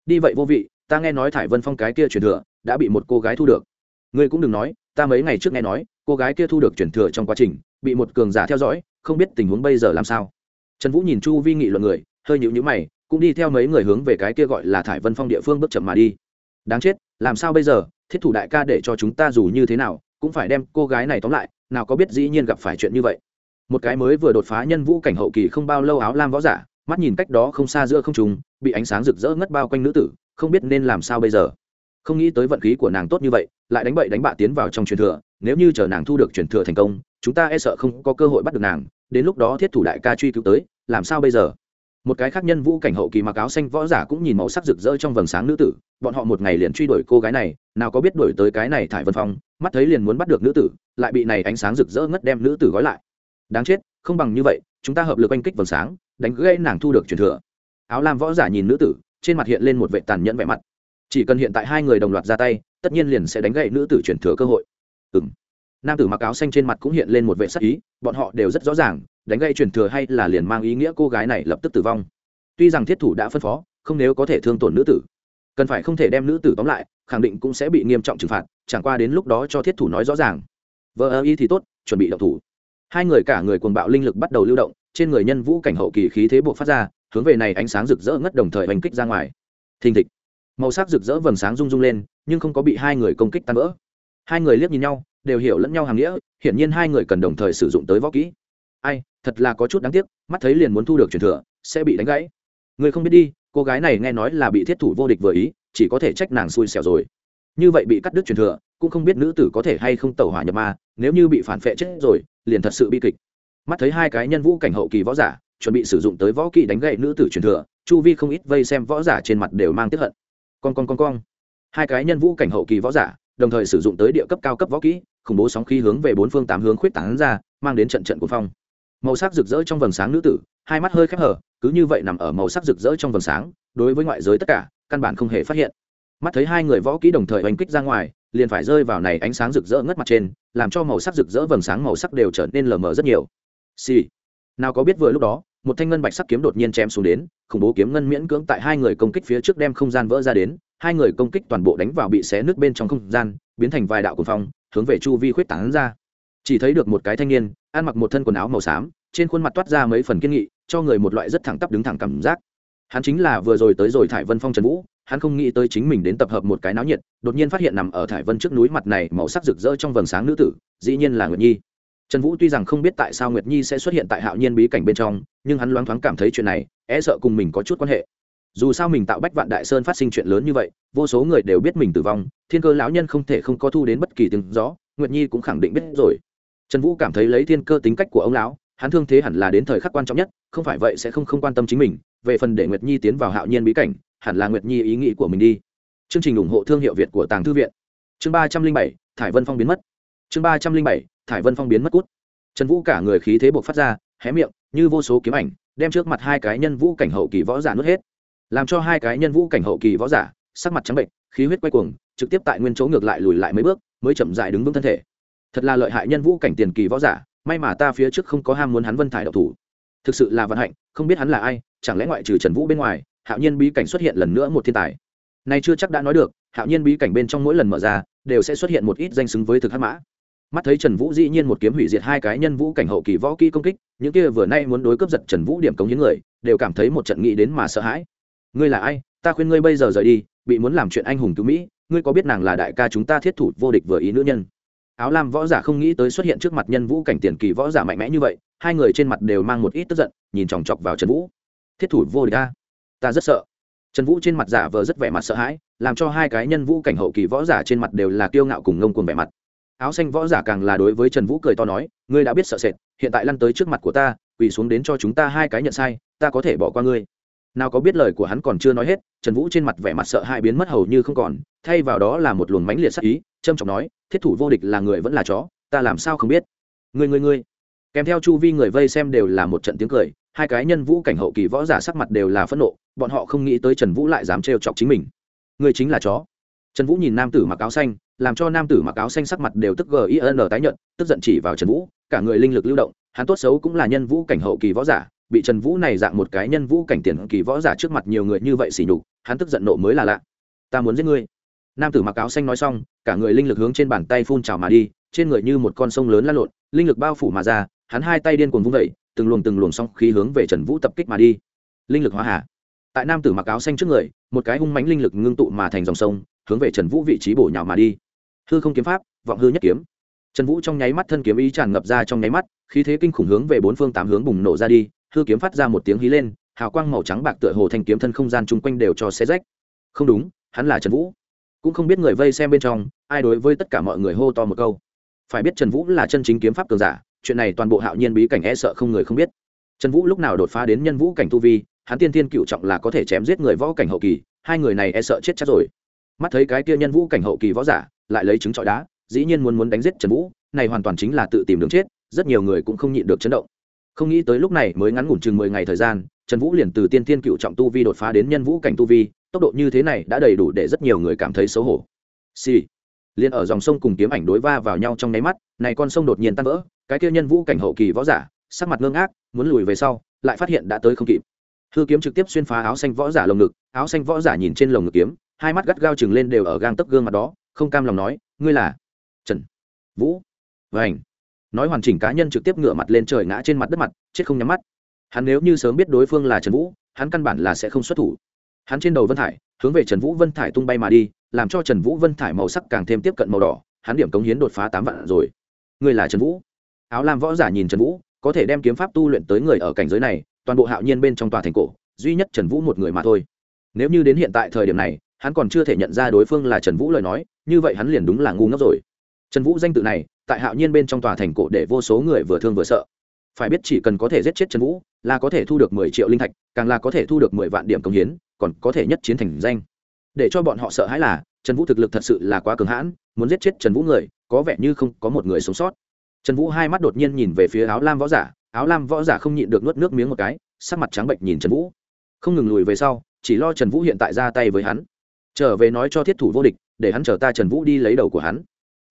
Đi vậy vô vị, ta nghe nói thải vân phong cái kia truyền thừa đã bị một cô gái thu được. Ngươi cũng đừng nói, ta mấy ngày trước nghe nói, cô gái kia thu được truyền thừa trong quá trình, bị một cường giả theo dõi, không biết tình huống bây giờ làm sao. Trần vũ nhìn chu vi nghị luận người, hơi nhịu nhữ mày, cũng đi theo mấy người hướng về cái kia gọi là thải vân phong địa phương bước chậm mà đi. Đáng chết, làm sao bây giờ, thiết thủ đại ca để cho chúng ta dù như thế nào, cũng phải đem cô gái này tóm lại, nào có biết dĩ nhiên gặp phải chuyện như vậy. Một cái mới vừa đột phá nhân vũ cảnh hậu kỳ không bao lâu áo lam võ giả mắt nhìn cách đó không xa giữa không trùng bị ánh sáng rực rỡ ngất bao quanh nữ tử, không biết nên làm sao bây giờ. Không nghĩ tới vận khí của nàng tốt như vậy, lại đánh bậy đánh bạ tiến vào trong truyền thừa, nếu như chờ nàng thu được truyền thừa thành công, chúng ta e sợ không có cơ hội bắt được nàng, đến lúc đó thiết thủ đại ca truy cứu tới, làm sao bây giờ? Một cái khác nhân vũ cảnh hậu kỳ mặc áo xanh võ giả cũng nhìn màu sắc rực rỡ trong vầng sáng nữ tử, bọn họ một ngày liền truy đuổi cô gái này, nào có biết đuổi tới cái này thải vân phong, mắt thấy liền muốn bắt được nữ tử, lại bị này ánh sáng rực rỡ ngất đem nữ tử gói lại. Đáng chết, không bằng như vậy, chúng ta hợp lực oanh kích vầng sáng đánh gãy nàng thu được truyền thừa. Áo lam võ giả nhìn nữ tử, trên mặt hiện lên một vệ tàn nhẫn vẻ mặt. Chỉ cần hiện tại hai người đồng loạt ra tay, tất nhiên liền sẽ đánh gãy nữ tử truyền thừa cơ hội. Ừng nam tử mặc áo xanh trên mặt cũng hiện lên một vệ sắc ý, bọn họ đều rất rõ ràng, đánh gậy truyền thừa hay là liền mang ý nghĩa cô gái này lập tức tử vong. Tuy rằng thiết thủ đã phân phó, không nếu có thể thương tổn nữ tử. Cần phải không thể đem nữ tử tóm lại, khẳng định cũng sẽ bị nghiêm trọng trừng phạt, chẳng qua đến lúc đó cho thiết thủ nói rõ ràng. Vợ ơ y thì tốt, chuẩn bị động thủ. Hai người cả người cuồng bạo linh lực bắt đầu lưu động trên người nhân vũ cảnh hậu kỳ khí thế buộc phát ra, hướng về này ánh sáng rực rỡ ngất đồng thời hành kích ra ngoài. Thình thịch. Màu sắc rực rỡ vầng sáng rung rung lên, nhưng không có bị hai người công kích tan vỡ. Hai người liếc nhìn nhau, đều hiểu lẫn nhau hàng nghĩa, hiển nhiên hai người cần đồng thời sử dụng tới võ kỹ. Ai, thật là có chút đáng tiếc, mắt thấy liền muốn thu được truyền thừa, sẽ bị đánh gãy. Người không biết đi, cô gái này nghe nói là bị thiết thủ vô địch vừa ý, chỉ có thể trách nàng xui xẻo rồi. Như vậy bị cắt đứt truyền thừa, cũng không biết nữ tử có thể hay không tẩu hỏa nhập ma, nếu như bị phản phệ chết rồi, liền thật sự bi kịch mắt thấy hai cái nhân vũ cảnh hậu kỳ võ giả, chuẩn bị sử dụng tới võ kỹ đánh gậy nữ tử truyền thừa, chu vi không ít vây xem võ giả trên mặt đều mang tiếp hận. Con con con con hai cái nhân vũ cảnh hậu kỳ võ giả, đồng thời sử dụng tới địa cấp cao cấp võ kỹ, khủng bố sóng khí hướng về bốn phương tám hướng khuyết tán ra, mang đến trận trận của phong. Màu sắc rực rỡ trong vầng sáng nữ tử, hai mắt hơi khép hở, cứ như vậy nằm ở màu sắc rực rỡ trong vầng sáng, đối với ngoại giới tất cả, căn bản không hề phát hiện. Mắt thấy hai người võ kỹ đồng thời oanh kích ra ngoài, liền phải rơi vào này ánh sáng rực rỡ ngất mặt trên, làm cho màu sắc rực rỡ vầng sáng màu sắc đều trở nên lờ mờ rất nhiều xì、sì. nào có biết vừa lúc đó, một thanh ngân bạch sắc kiếm đột nhiên chém xuống đến, khủng bố kiếm ngân miễn cưỡng tại hai người công kích phía trước đem không gian vỡ ra đến, hai người công kích toàn bộ đánh vào bị xé nước bên trong không gian, biến thành vài đạo cuồng phong, hướng về chu vi khuyết tán ra. Chỉ thấy được một cái thanh niên, ăn mặc một thân quần áo màu xám, trên khuôn mặt toát ra mấy phần kiên nghị, cho người một loại rất thẳng tắp đứng thẳng cảm giác. Hắn chính là vừa rồi tới rồi thải vân phong trần vũ, hắn không nghĩ tới chính mình đến tập hợp một cái náo nhiệt, đột nhiên phát hiện nằm ở thải vân trước núi mặt này màu sắc rực rỡ trong vầng sáng nữ tử, dĩ nhiên là nguyệt nhi trần vũ tuy rằng không biết tại sao nguyệt nhi sẽ xuất hiện tại hạo nhiên bí cảnh bên trong, nhưng hắn loáng thoáng cảm thấy chuyện này e sợ cùng mình có chút quan hệ. Dù sao mình tạo bách vạn đại sơn phát sinh chuyện lớn như vậy, vô số người đều biết mình tử vong, thiên cơ lão nhân không thể không có thu đến bất kỳ tiếng gió, nguyệt nhi cũng khẳng định biết rồi. Trần vũ cảm thấy lấy thiên cơ tính cách của ông lão, hắn thương thế hẳn là đến thời khắc quan trọng nhất, không phải vậy sẽ không không quan tâm chính mình, về phần để nguyệt nhi tiến vào hạo nhiên bí cảnh, hẳn là nguyệt nhi ý nghĩ của mình đi. Chương trình ủng hộ thương hiệu việt của tàng thư viện. Chương ba trăm linh bảy, thải vân phong biến mất chương ba trăm linh bảy, thải vân phong biến mất cút. Trần vũ cả người khí thế buộc phát ra, hé miệng, như vô số kiếm ảnh, đem trước mặt hai cái nhân vũ cảnh hậu kỳ võ giả nuốt hết. Làm cho hai cái nhân vũ cảnh hậu kỳ võ giả, sắc mặt trắng bệnh khí huyết quay cuồng, trực tiếp tại nguyên chỗ ngược lại lùi lại mấy bước, mới chậm dại đứng vững thân thể. Thật là lợi hại nhân vũ cảnh tiền kỳ võ giả, may mà ta phía trước không có ham muốn hắn vân thải độc thủ. Thực sự là vận hạnh, không biết hắn là ai, chẳng lẽ ngoại trừ trần vũ bên ngoài, hạo nhiên bí cảnh xuất hiện lần nữa một thiên tài. Này chưa chắc đã nói được, hạo nhiên bí cảnh bên trong mỗi lần mở ra, đều sẽ xuất hiện một ít danh xứng với thực hắc mã mắt thấy trần vũ dĩ nhiên một kiếm hủy diệt hai cái nhân vũ cảnh hậu kỳ võ kỹ công kích, những kia vừa nay muốn đối cướp giật trần vũ điểm cống những người, đều cảm thấy một trận nghĩ đến mà sợ hãi. Ngươi là ai? Ta khuyên ngươi bây giờ rời đi, bị muốn làm chuyện anh hùng cứu mỹ, ngươi có biết nàng là đại ca chúng ta thiết thủ vô địch vừa ý nữ nhân? Áo lam võ giả không nghĩ tới xuất hiện trước mặt nhân vũ cảnh tiền kỳ võ giả mạnh mẽ như vậy, hai người trên mặt đều mang một ít tức giận, nhìn chòng chọc vào trần vũ. Thiết thủ vô địch ta ta rất sợ. Trần vũ trên mặt giả vờ rất vẻ mặt sợ hãi, làm cho hai cái nhân vũ cảnh hậu kỳ võ giả trên mặt đều là kiêu ngạo cùng ngông cuồng vẻ mặt áo xanh võ giả càng là đối với trần vũ cười to nói, ngươi đã biết sợ sệt, hiện tại lăn tới trước mặt của ta, quỳ xuống đến cho chúng ta hai cái nhận sai, ta có thể bỏ qua ngươi. Nào có biết lời của hắn còn chưa nói hết, trần vũ trên mặt vẻ mặt sợ hãi biến mất hầu như không còn, thay vào đó là một luồng mãnh liệt sắc ý trâm trọng nói, thiết thủ vô địch là người vẫn là chó, ta làm sao không biết? Người người người kèm theo chu vi người vây xem đều là một trận tiếng cười, hai cái nhân vũ cảnh hậu kỳ võ giả sắc mặt đều là phẫn nộ, bọn họ không nghĩ tới trần vũ lại dám trêu chọc chính mình. Người chính là chó trần vũ nhìn nam tử mặc áo xanh, làm cho nam tử mặc áo xanh sắc mặt đều tức gin tái nhận tức giận chỉ vào trần vũ, cả người linh lực lưu động, hắn tốt xấu cũng là nhân vũ cảnh hậu kỳ võ giả, bị trần vũ này dạng một cái nhân vũ cảnh tiền kỳ võ giả trước mặt nhiều người như vậy xỉ nhục, hắn tức giận nộ mới là lạ. Ta muốn giết ngươi. Nam tử mặc áo xanh nói xong, cả người linh lực hướng trên bàn tay phun trào mà đi, trên người như một con sông lớn lăn lộn, linh lực bao phủ mà ra, hắn hai tay điên cuồng vung vẩy từng luồng từng luồng song khí hướng về trần vũ tập kích mà đi. Linh lực hóa hạ tại nam tử mặc áo xanh trước người, một cái hung mánh linh lực ngưng tụ mà thành dòng sông hướng về trần vũ vị trí bổ nhào mà đi. Hư không kiếm pháp, vọng hư nhất kiếm. Trần vũ trong nháy mắt thân kiếm ý tràn ngập ra trong nháy mắt, khí thế kinh khủng hướng về bốn phương tám hướng bùng nổ ra đi, hư kiếm phát ra một tiếng hí lên, hào quang màu trắng bạc tựa hồ thanh kiếm thân không gian chung quanh đều cho xe rách. Không đúng, hắn là trần vũ. Cũng không biết người vây xem bên trong, ai đối với tất cả mọi người hô to một câu. Phải biết trần vũ là chân chính kiếm pháp cường giả, chuyện này toàn bộ hạo nhiên bí cảnh e sợ không người không biết. Trần vũ lúc nào đột phá đến nhân vũ cảnh tu vi, hắn tiên tiên cựu trọng là có thể chém giết người võ cảnh hậu kỳ, hai người này e sợ chết chắc rồi mắt thấy cái kia nhân vũ cảnh hậu kỳ võ giả, lại lấy trứng trọi đá, dĩ nhiên muốn muốn đánh giết trần vũ, này hoàn toàn chính là tự tìm đường chết, rất nhiều người cũng không nhịn được chấn động. Không nghĩ tới lúc này mới ngắn ngủn chừng mười ngày thời gian, trần vũ liền từ tiên tiên cựu trọng tu vi đột phá đến nhân vũ cảnh tu vi, tốc độ như thế này đã đầy đủ để rất nhiều người cảm thấy xấu hổ. Xì、sì. liền ở dòng sông cùng kiếm ảnh đối va vào nhau trong nháy mắt, này con sông đột nhiên tan vỡ, cái kia nhân vũ cảnh hậu kỳ võ giả, sắc mặt ngơ ngác, muốn lùi về sau, lại phát hiện đã tới không kịp. Hư kiếm trực tiếp xuyên phá áo xanh võ giả lồng ngực, áo xanh võ giả nhìn trên lồng ngực kiếm hai mắt gắt gao chừng lên đều ở gang tấc gương mặt đó, không cam lòng nói, ngươi là trần vũ. Vảnh nói hoàn chỉnh cá nhân trực tiếp ngửa mặt lên trời ngã trên mặt đất mặt, chết không nhắm mắt. Hắn nếu như sớm biết đối phương là trần vũ, hắn căn bản là sẽ không xuất thủ. Hắn trên đầu vân thải, hướng về trần vũ vân thải tung bay mà đi, làm cho trần vũ vân thải màu sắc càng thêm tiếp cận màu đỏ, hắn điểm cống hiến đột phá tám vạn rồi. Người là trần vũ? Áo lam võ giả nhìn trần vũ, có thể đem kiếm pháp tu luyện tới người ở cảnh giới này, toàn bộ hạo nhiên bên trong tòa thành cổ, duy nhất trần vũ một người mà thôi. Nếu như đến hiện tại thời điểm này hắn còn chưa thể nhận ra đối phương là trần vũ lời nói, như vậy hắn liền đúng là ngu ngốc rồi. Trần vũ danh tự này, tại hạo nhiên bên trong tòa thành cổ để vô số người vừa thương vừa sợ. Phải biết chỉ cần có thể giết chết trần vũ, là có thể thu được mười triệu linh thạch, càng là có thể thu được mười vạn điểm công hiến, còn có thể nhất chiến thành danh. Để cho bọn họ sợ hãi là, trần vũ thực lực thật sự là quá cường hãn, muốn giết chết trần vũ người, có vẻ như không có một người sống sót. Trần vũ hai mắt đột nhiên nhìn về phía áo lam võ giả, áo lam võ giả không nhịn được nuốt nước miếng một cái, sắc mặt trắng bệnh nhìn trần vũ. Không ngừng lùi về sau, chỉ lo trần vũ hiện tại ra tay với hắn trở về nói cho thiết thủ vô địch, để hắn chở ta trần vũ đi lấy đầu của hắn.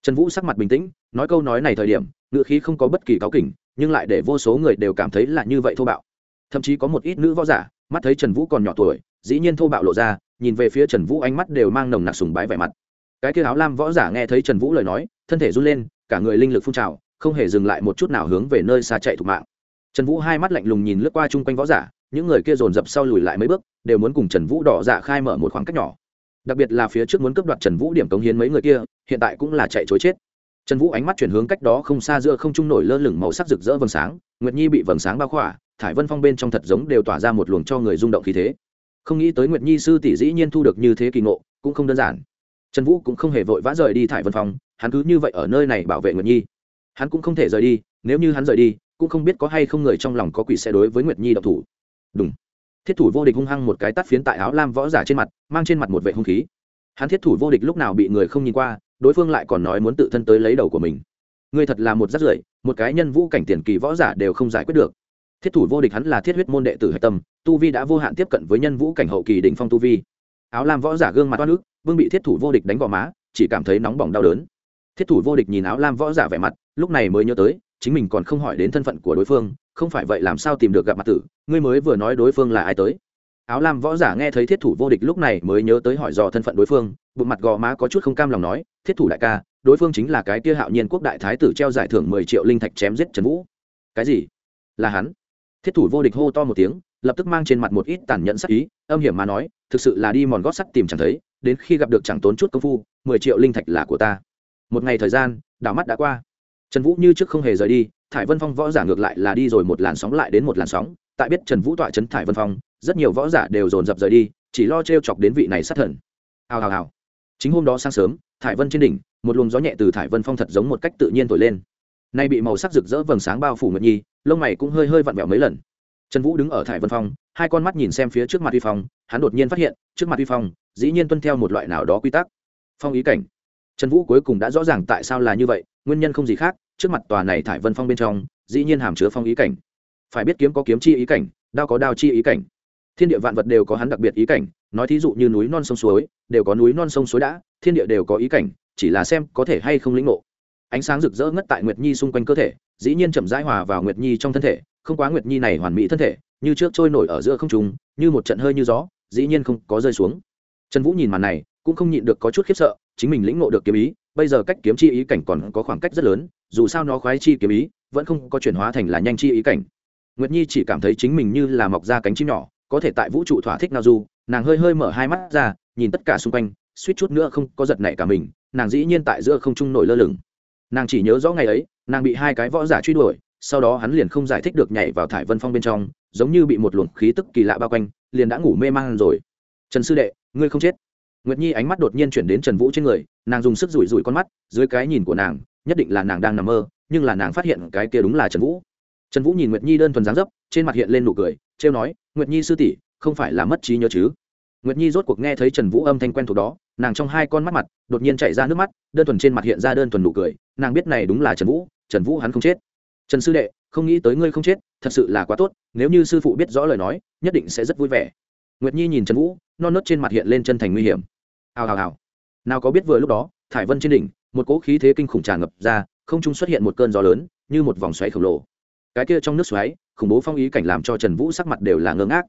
Trần vũ sắc mặt bình tĩnh, nói câu nói này thời điểm ngựa khí không có bất kỳ cáo kỉnh, nhưng lại để vô số người đều cảm thấy là như vậy thô bạo. Thậm chí có một ít nữ võ giả, mắt thấy trần vũ còn nhỏ tuổi, dĩ nhiên thô bạo lộ ra, nhìn về phía trần vũ ánh mắt đều mang nồng nặc sùng bái vẻ mặt. Cái kia áo lam võ giả nghe thấy trần vũ lời nói, thân thể run lên, cả người linh lực phun trào, không hề dừng lại một chút nào hướng về nơi xa chạy thục mạng. Trần vũ hai mắt lạnh lùng nhìn lướt qua chung quanh võ giả, những người kia dồn dập sau lùi lại mấy bước, đều muốn cùng trần vũ đỏ dạ khai mở một khoảng cách nhỏ đặc biệt là phía trước muốn cướp đoạt trần vũ điểm cống hiến mấy người kia, hiện tại cũng là chạy chối chết. Trần vũ ánh mắt chuyển hướng cách đó không xa giữa không trung nổi lơ lửng màu sắc rực rỡ vầng sáng, nguyệt nhi bị vầng sáng bao khỏa, thải vân phong bên trong thật giống đều tỏa ra một luồng cho người rung động khí thế. Không nghĩ tới nguyệt nhi sư tỷ dĩ nhiên thu được như thế kỳ ngộ, cũng không đơn giản. Trần vũ cũng không hề vội vã rời đi thải vân phong, hắn cứ như vậy ở nơi này bảo vệ nguyệt nhi. Hắn cũng không thể rời đi, nếu như hắn rời đi, cũng không biết có hay không người trong lòng có quỷ sẽ đối với nguyệt nhi độc thủ. Đúng thiết thủ vô địch hung hăng một cái tắt phiến tại áo lam võ giả trên mặt, mang trên mặt một vệ hung khí. Hắn thiết thủ vô địch lúc nào bị người không nhìn qua, đối phương lại còn nói muốn tự thân tới lấy đầu của mình. Ngươi thật là một rắt rưởi, một cái nhân vũ cảnh tiền kỳ võ giả đều không giải quyết được. Thiết thủ vô địch hắn là thiết huyết môn đệ tử hạch tâm, tu vi đã vô hạn tiếp cận với nhân vũ cảnh hậu kỳ đỉnh phong tu vi. Áo lam võ giả gương mặt toát nước vương bị thiết thủ vô địch đánh vào má, chỉ cảm thấy nóng bỏng đau đớn. Thiết thủ vô địch nhìn áo lam võ giả vẻ mặt, lúc này mới nhớ tới, chính mình còn không hỏi đến thân phận của đối phương không phải vậy làm sao tìm được gặp mặt tử, ngươi mới vừa nói đối phương là ai tới. Áo lam võ giả nghe thấy thiết thủ vô địch lúc này mới nhớ tới hỏi dò thân phận đối phương, bụng mặt gò má có chút không cam lòng nói, thiết thủ đại ca, đối phương chính là cái kia hạo nhiên quốc đại thái tử treo giải thưởng mười triệu linh thạch chém giết trần vũ. Cái gì? Là hắn? Thiết thủ vô địch hô to một tiếng, lập tức mang trên mặt một ít tàn nhẫn sắc ý, âm hiểm mà nói, thực sự là đi mòn gót sắt tìm chẳng thấy, đến khi gặp được chẳng tốn chút công phu, mười triệu linh thạch là của ta. Một ngày thời gian, đảo mắt đã qua. Trần vũ như trước không hề rời đi thải vân phong võ giả ngược lại là đi rồi một làn sóng lại đến một làn sóng. Tại biết trần vũ tọa trấn thải vân phong, rất nhiều võ giả đều dồn dập rời đi, chỉ lo t r e o chọc đến vị này sát thần. Hào hào hào. Chính hôm đó sáng sớm, thải vân trên đỉnh, một luồng gió nhẹ từ thải vân phong thật giống một cách tự nhiên thổi lên. Nay bị màu sắc rực rỡ vầng sáng bao phủ nguyệt nhi, lông mày cũng hơi hơi vặn vẹo mấy lần. Trần vũ đứng ở thải vân phong, hai con mắt nhìn xem phía trước mặt vi phong, hắn đột nhiên phát hiện, trước mặt vi phong, dĩ nhiên tuân theo một loại nào đó quy tắc. Phong ý cảnh. Trần vũ cuối cùng đã rõ ràng tại sao là như vậy, nguyên nhân không gì khác trước mặt tòa này thải vân phong bên trong, dĩ nhiên hàm chứa phong ý cảnh. Phải biết kiếm có kiếm chi ý cảnh, đao có đao chi ý cảnh. Thiên địa vạn vật đều có hắn đặc biệt ý cảnh, nói thí dụ như núi non sông suối, đều có núi non sông suối đã, thiên địa đều có ý cảnh, chỉ là xem có thể hay không lĩnh ngộ. Ánh sáng rực rỡ ngất tại nguyệt nhi xung quanh cơ thể, dĩ nhiên chậm rãi hòa vào nguyệt nhi trong thân thể, không quá nguyệt nhi này hoàn mỹ thân thể, như trước trôi nổi ở giữa không trung, như một trận hơi như gió, dĩ nhiên không có rơi xuống. Trần vũ nhìn màn này, cũng không nhịn được có chút khiếp sợ, chính mình lĩnh ngộ được kiếm ý, bây giờ cách kiếm chi ý cảnh còn có khoảng cách rất lớn dù sao nó khoái chi kiếm ý, vẫn không có chuyển hóa thành là nhanh chi ý cảnh. Nguyệt nhi chỉ cảm thấy chính mình như là mọc ra cánh chim nhỏ, có thể tại vũ trụ thỏa thích nào du, nàng hơi hơi mở hai mắt ra, nhìn tất cả xung quanh, suýt chút nữa không có giật nảy cả mình, nàng dĩ nhiên tại giữa không trung nổi lơ lửng. Nàng chỉ nhớ rõ ngày ấy, nàng bị hai cái võ giả truy đuổi, sau đó hắn liền không giải thích được nhảy vào thải vân phong bên trong, giống như bị một luồng khí tức kỳ lạ bao quanh, liền đã ngủ mê man rồi. Trần sư đệ, ngươi không chết. Nguyệt nhi ánh mắt đột nhiên chuyển đến trần vũ trên người, nàng dùng sức rủi rủi con mắt, dưới cái nhìn của nàng nhất định là nàng đang nằm mơ, nhưng là nàng phát hiện cái kia đúng là trần vũ. Trần vũ nhìn nguyệt nhi đơn thuần dáng dấp, trên mặt hiện lên nụ cười, trêu nói, nguyệt nhi sư tỷ, không phải là mất trí nhớ chứ? Nguyệt nhi rốt cuộc nghe thấy trần vũ âm thanh quen thuộc đó, nàng trong hai con mắt mặt, đột nhiên chạy ra nước mắt, đơn thuần trên mặt hiện ra đơn thuần nụ cười, nàng biết này đúng là trần vũ trần vũ hắn không chết. Trần sư đệ, không nghĩ tới ngươi không chết, thật sự là quá tốt, nếu như sư phụ biết rõ lời nói, nhất định sẽ rất vui vẻ. Nguyệt nhi nhìn trần vũ, non nớt trên mặt hiện lên chân thành nguy hiểm. Hào hào hào. Nào có biết vừa lúc đó, thải vân trên đỉnh một cỗ khí thế kinh khủng tràn ngập ra, không trung xuất hiện một cơn gió lớn, như một vòng xoáy khổng lồ. Cái kia trong nước xoáy, khủng bố phong ý cảnh làm cho trần vũ sắc mặt đều là ngơ ngác.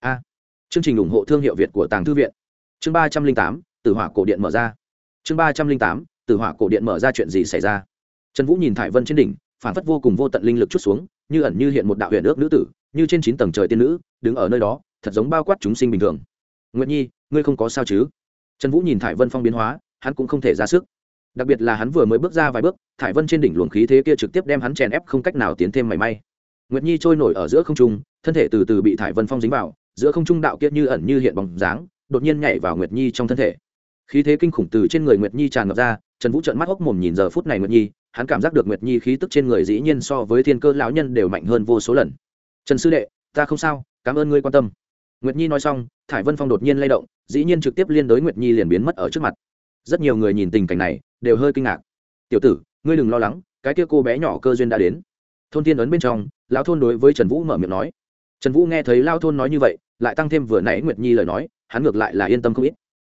A! Chương trình ủng hộ thương hiệu việt của tàng thư viện. Chương ba trăm linh tám, tử hỏa cổ điện mở ra. Chương ba trăm linh tám, tử hỏa cổ điện mở ra chuyện gì xảy ra? Trần vũ nhìn thải vân trên đỉnh, phản phất vô cùng vô tận linh lực chút xuống, như ẩn như hiện một đạo huyền ước nữ tử, như trên chín tầng trời tiên nữ, đứng ở nơi đó, thật giống bao quát chúng sinh bình thường. Nguyện nhi, ngươi không có sao chứ? Trần vũ nhìn thải vân phong biến hóa, hắn cũng không thể ra sức đặc biệt là hắn vừa mới bước ra vài bước, thải vân trên đỉnh luồng khí thế kia trực tiếp đem hắn chèn ép không cách nào tiến thêm mảy may. Nguyệt nhi trôi nổi ở giữa không trung, thân thể từ từ bị thải vân phong dính vào, giữa không trung đạo kiệt như ẩn như hiện bóng dáng, đột nhiên nhảy vào nguyệt nhi trong thân thể. Khí thế kinh khủng từ trên người nguyệt nhi tràn ngập ra, trần vũ trợn mắt hốc mồm nhìn giờ phút này nguyệt nhi, hắn cảm giác được nguyệt nhi khí tức trên người dĩ nhiên so với thiên cơ lão nhân đều mạnh hơn vô số lần. Trần sư đệ, ta không sao, cảm ơn ngươi quan tâm. Nguyệt nhi nói xong, thải vân phong đột nhiên lay động, dĩ nhiên trực tiếp liên đối nguyệt nhi liền biến mất ở trước mặt rất nhiều người nhìn tình cảnh này đều hơi kinh ngạc. Tiểu tử, ngươi đừng lo lắng, cái kia cô bé nhỏ cơ duyên đã đến. Thôn tiên ấn bên trong, lão thôn đối với trần vũ mở miệng nói. Trần vũ nghe thấy lao thôn nói như vậy, lại tăng thêm vừa nãy nguyệt nhi lời nói, hắn ngược lại là yên tâm không ít.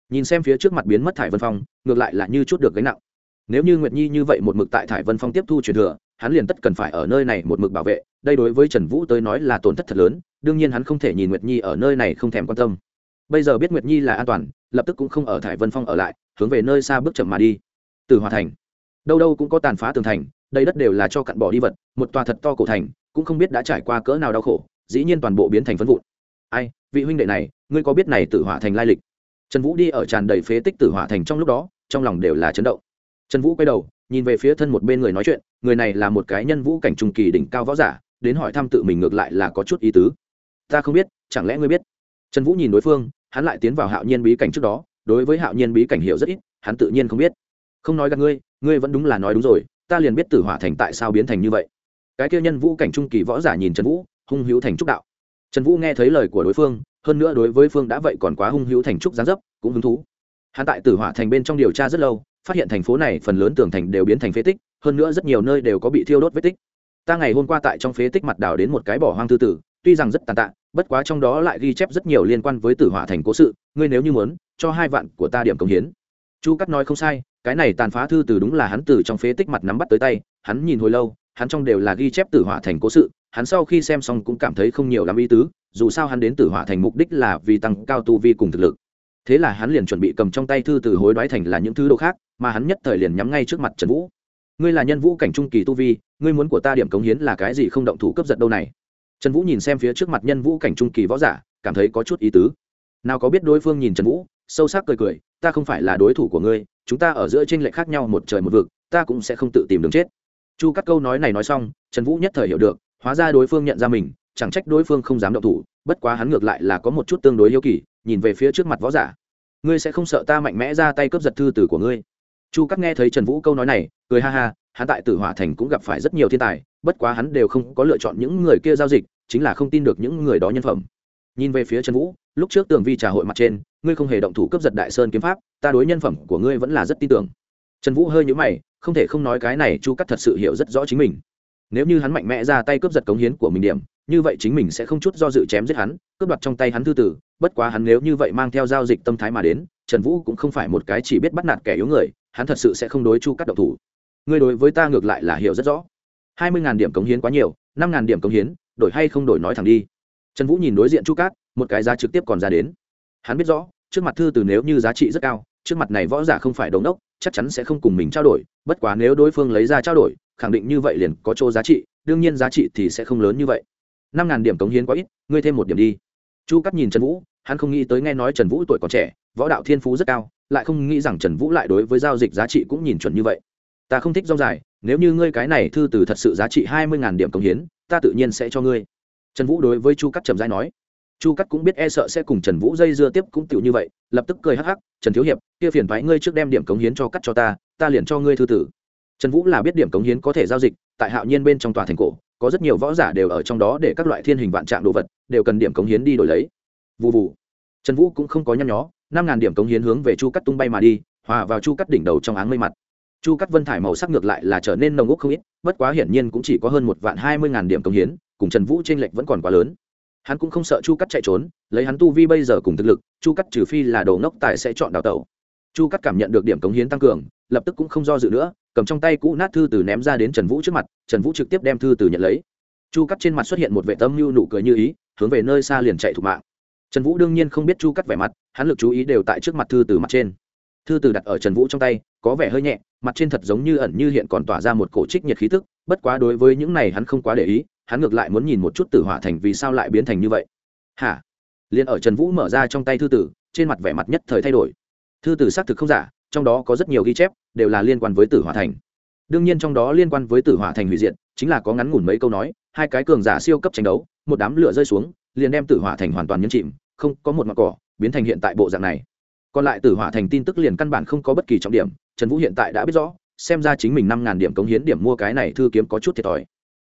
Nhìn xem phía trước mặt biến mất thải vân phong, ngược lại là như chút được gánh nặng. Nếu như nguyệt nhi như vậy một mực tại thải vân phong tiếp thu truyền thừa, hắn liền tất cần phải ở nơi này một mực bảo vệ, đây đối với trần vũ tới nói là tổn thất thật lớn, đương nhiên hắn không thể nhìn nguyệt nhi ở nơi này không thèm quan tâm. Bây giờ biết nguyệt nhi là an toàn lập tức cũng không ở thải vân phong ở lại, hướng về nơi xa bước chậm mà đi. Từ hòa thành. Đâu đâu cũng có tàn phá tường thành, đây đất đều là cho cặn bỏ đi vật, một tòa thật to cổ thành, cũng không biết đã trải qua cỡ nào đau khổ, dĩ nhiên toàn bộ biến thành phân vụn. Ai, vị huynh đệ này, ngươi có biết này tử hỏa thành lai lịch? Trần vũ đi ở tràn đầy phế tích tử hỏa thành trong lúc đó, trong lòng đều là chấn động. Trần vũ quay đầu, nhìn về phía thân một bên người nói chuyện, người này là một cái nhân vũ cảnh trung kỳ đỉnh cao võ giả, đến hỏi thăm tự mình ngược lại là có chút ý tứ. Ta không biết, chẳng lẽ ngươi biết? Trần vũ nhìn đối phương hắn lại tiến vào hạo nhiên bí cảnh trước đó, đối với hạo nhiên bí cảnh hiểu rất ít, hắn tự nhiên không biết. Không nói gặp ngươi ngươi vẫn đúng là nói đúng rồi, ta liền biết tử hỏa thành tại sao biến thành như vậy. Cái kia nhân vũ cảnh trung kỳ võ giả nhìn trần vũ, hung hữu thành trúc đạo. Trần vũ nghe thấy lời của đối phương, hơn nữa đối với phương đã vậy còn quá hung hữu thành trúc gián dấp, cũng hứng thú. Hắn tại tử hỏa thành bên trong điều tra rất lâu, phát hiện thành phố này phần lớn tường thành đều biến thành phế tích, hơn nữa rất nhiều nơi đều có bị thiêu đốt vết tích. Ta ngày hôm qua tại trong phế tích mặt đào đến một cái bỏ hoang thư tử tuy rằng rất tàn tạ, bất quá trong đó lại ghi chép rất nhiều liên quan với tử hỏa thành cố sự, ngươi nếu như muốn, cho hai vạn của ta điểm công hiến. Chu cắt nói không sai, cái này tàn phá thư từ đúng là hắn từ trong phế tích mặt nắm bắt tới tay, hắn nhìn hồi lâu, hắn trong đều là ghi chép tử hỏa thành cố sự, hắn sau khi xem xong cũng cảm thấy không nhiều lắm ý tứ, dù sao hắn đến tử hỏa thành mục đích là vì tăng cao tu vi cùng thực lực. Thế là hắn liền chuẩn bị cầm trong tay thư từ hối đoái thành là những thứ đồ khác, mà hắn nhất thời liền nhắm ngay trước mặt trần vũ. Ngươi là nhân vũ cảnh trung kỳ tu vi, ngươi muốn của ta điểm cống hiến là cái gì không động thủ cấp giật đâu này? Trần vũ nhìn xem phía trước mặt nhân vũ cảnh trung kỳ võ giả, cảm thấy có chút ý tứ. Nào có biết đối phương nhìn trần vũ, sâu sắc cười cười, ta không phải là đối thủ của ngươi, chúng ta ở giữa tranh lệch khác nhau một trời một vực, ta cũng sẽ không tự tìm đường chết. Chu cắt câu nói này nói xong, trần vũ nhất thời hiểu được, hóa ra đối phương nhận ra mình, chẳng trách đối phương không dám động thủ, bất quá hắn ngược lại là có một chút tương đối hiếu kỳ, nhìn về phía trước mặt võ giả. Ngươi sẽ không sợ ta mạnh mẽ ra tay cướp giật thư tử của ngươi? Chu cắt nghe thấy trần vũ câu nói này, cười ha ha hắn tại tử hỏa thành cũng gặp phải rất nhiều thiên tài, bất quá hắn đều không có lựa chọn những người kia giao dịch, chính là không tin được những người đó nhân phẩm. Nhìn về phía trần vũ, lúc trước tường vi trà hội mặt trên, ngươi không hề động thủ cướp giật đại sơn kiếm pháp, ta đối nhân phẩm của ngươi vẫn là rất tin tưởng. Trần vũ hơi nhũ mày, không thể không nói cái này chu cắt thật sự hiểu rất rõ chính mình. Nếu như hắn mạnh mẽ ra tay cướp giật cống hiến của mình điểm, như vậy chính mình sẽ không chút do dự chém giết hắn, cướp đoạt trong tay hắn thư tử, bất quá hắn nếu như vậy mang theo giao dịch tâm thái mà đến, trần vũ cũng không phải một cái chỉ biết bắt nạt kẻ yếu người, hắn thật sự sẽ không đối chu cắt động thủ ngươi đối với ta ngược lại là hiểu rất rõ. hai mươi điểm cống hiến quá nhiều, năm điểm cống hiến, đổi hay không đổi nói thẳng đi. Trần vũ nhìn đối diện chu cát, một cái giá trực tiếp còn ra đến. Hắn biết rõ, trước mặt thư từ nếu như giá trị rất cao, trước mặt này võ giả không phải đống đốc, chắc chắn sẽ không cùng mình trao đổi, bất quá nếu đối phương lấy ra trao đổi, khẳng định như vậy liền có chỗ giá trị, đương nhiên giá trị thì sẽ không lớn như vậy. năm ngàn điểm cống hiến quá ít, ngươi thêm một điểm đi. Chu cắt nhìn trần vũ, hắn không nghĩ tới nghe nói trần vũ tuổi còn trẻ, võ đạo thiên phú rất cao, lại không nghĩ rằng trần vũ lại đối với giao dịch giá trị cũng nhìn chuẩn như vậy ta không thích rong dài, nếu như ngươi cái này thư từ thật sự giá trị hai mươi điểm công hiến, ta tự nhiên sẽ cho ngươi. Trần vũ đối với chu cắt trầm dai nói. Chu cắt cũng biết e sợ sẽ cùng trần vũ dây dưa tiếp cũng tựu như vậy, lập tức cười hắc hắc, trần thiếu hiệp, kia phiền thoái ngươi trước đem điểm cống hiến cho cắt cho ta ta liền cho ngươi thư tử trần vũ là biết điểm cống hiến có thể giao dịch, tại hạo nhiên bên trong tòa thành cổ, có rất nhiều võ giả đều ở trong đó để các loại thiên hình vạn trạng đồ vật, đều cần điểm cống hiến đi đổi lấy. Vụ vụ trần vũ cũng không có nhăn nhó, năm ngàn điểm cống hiến hướng về chu cắt tung bay mà đi, hòa vào chu cắt đỉnh đầu trong áng mây mặt chu cắt vân thải màu sắc ngược lại là trở nên nồng úc không ít, bất quá hiển nhiên cũng chỉ có hơn một vạn hai mươi ngàn điểm công hiến, cùng trần vũ t r ê n lệch vẫn còn quá lớn. Hắn cũng không sợ chu cắt chạy trốn, lấy hắn tu vi bây giờ cùng thực lực, chu cắt trừ phi là đồ ngốc tài sẽ chọn đào tẩu. Chu cắt cảm nhận được điểm cống hiến tăng cường, lập tức cũng không do dự nữa, cầm trong tay cũ nát thư từ ném ra đến trần vũ trước mặt, trần vũ trực tiếp đem thư từ nhận lấy. Chu cắt trên mặt xuất hiện một vệ tâm mưu nụ cười như ý, hướng về nơi xa liền chạy thục mạng. Trần vũ đương nhiên không biết chu cắt vẻ mặt, hắn lực chú ý đều tại trước mặt thư từ mặt trên thư từ đặt ở trần vũ trong tay, có vẻ hơi nhẹ, mặt trên thật giống như ẩn như hiện còn tỏa ra một cổ trích nhiệt khí tức, bất quá đối với những này hắn không quá để ý, hắn ngược lại muốn nhìn một chút tử hỏa thành vì sao lại biến thành như vậy. Hả? Liền ở trần vũ mở ra trong tay thư tử trên mặt vẻ mặt nhất thời thay đổi. Thư tử xác thực không giả, trong đó có rất nhiều ghi chép, đều là liên quan với tử hỏa thành. Đương nhiên trong đó liên quan với tử hỏa thành hủy diệt, chính là có ngắn ngủn mấy câu nói, hai cái cường giả siêu cấp tranh đấu, một đám lửa rơi xuống, liền đem tử hỏa thành hoàn toàn nhấn chìm, không có một mặt cỏ, biến thành hiện tại bộ dạng này còn lại tử hỏa thành tin tức liền căn bản không có bất kỳ trọng điểm, trần vũ hiện tại đã biết rõ, xem ra chính mình năm ngàn điểm cống hiến điểm mua cái này thư kiếm có chút thiệt thòi.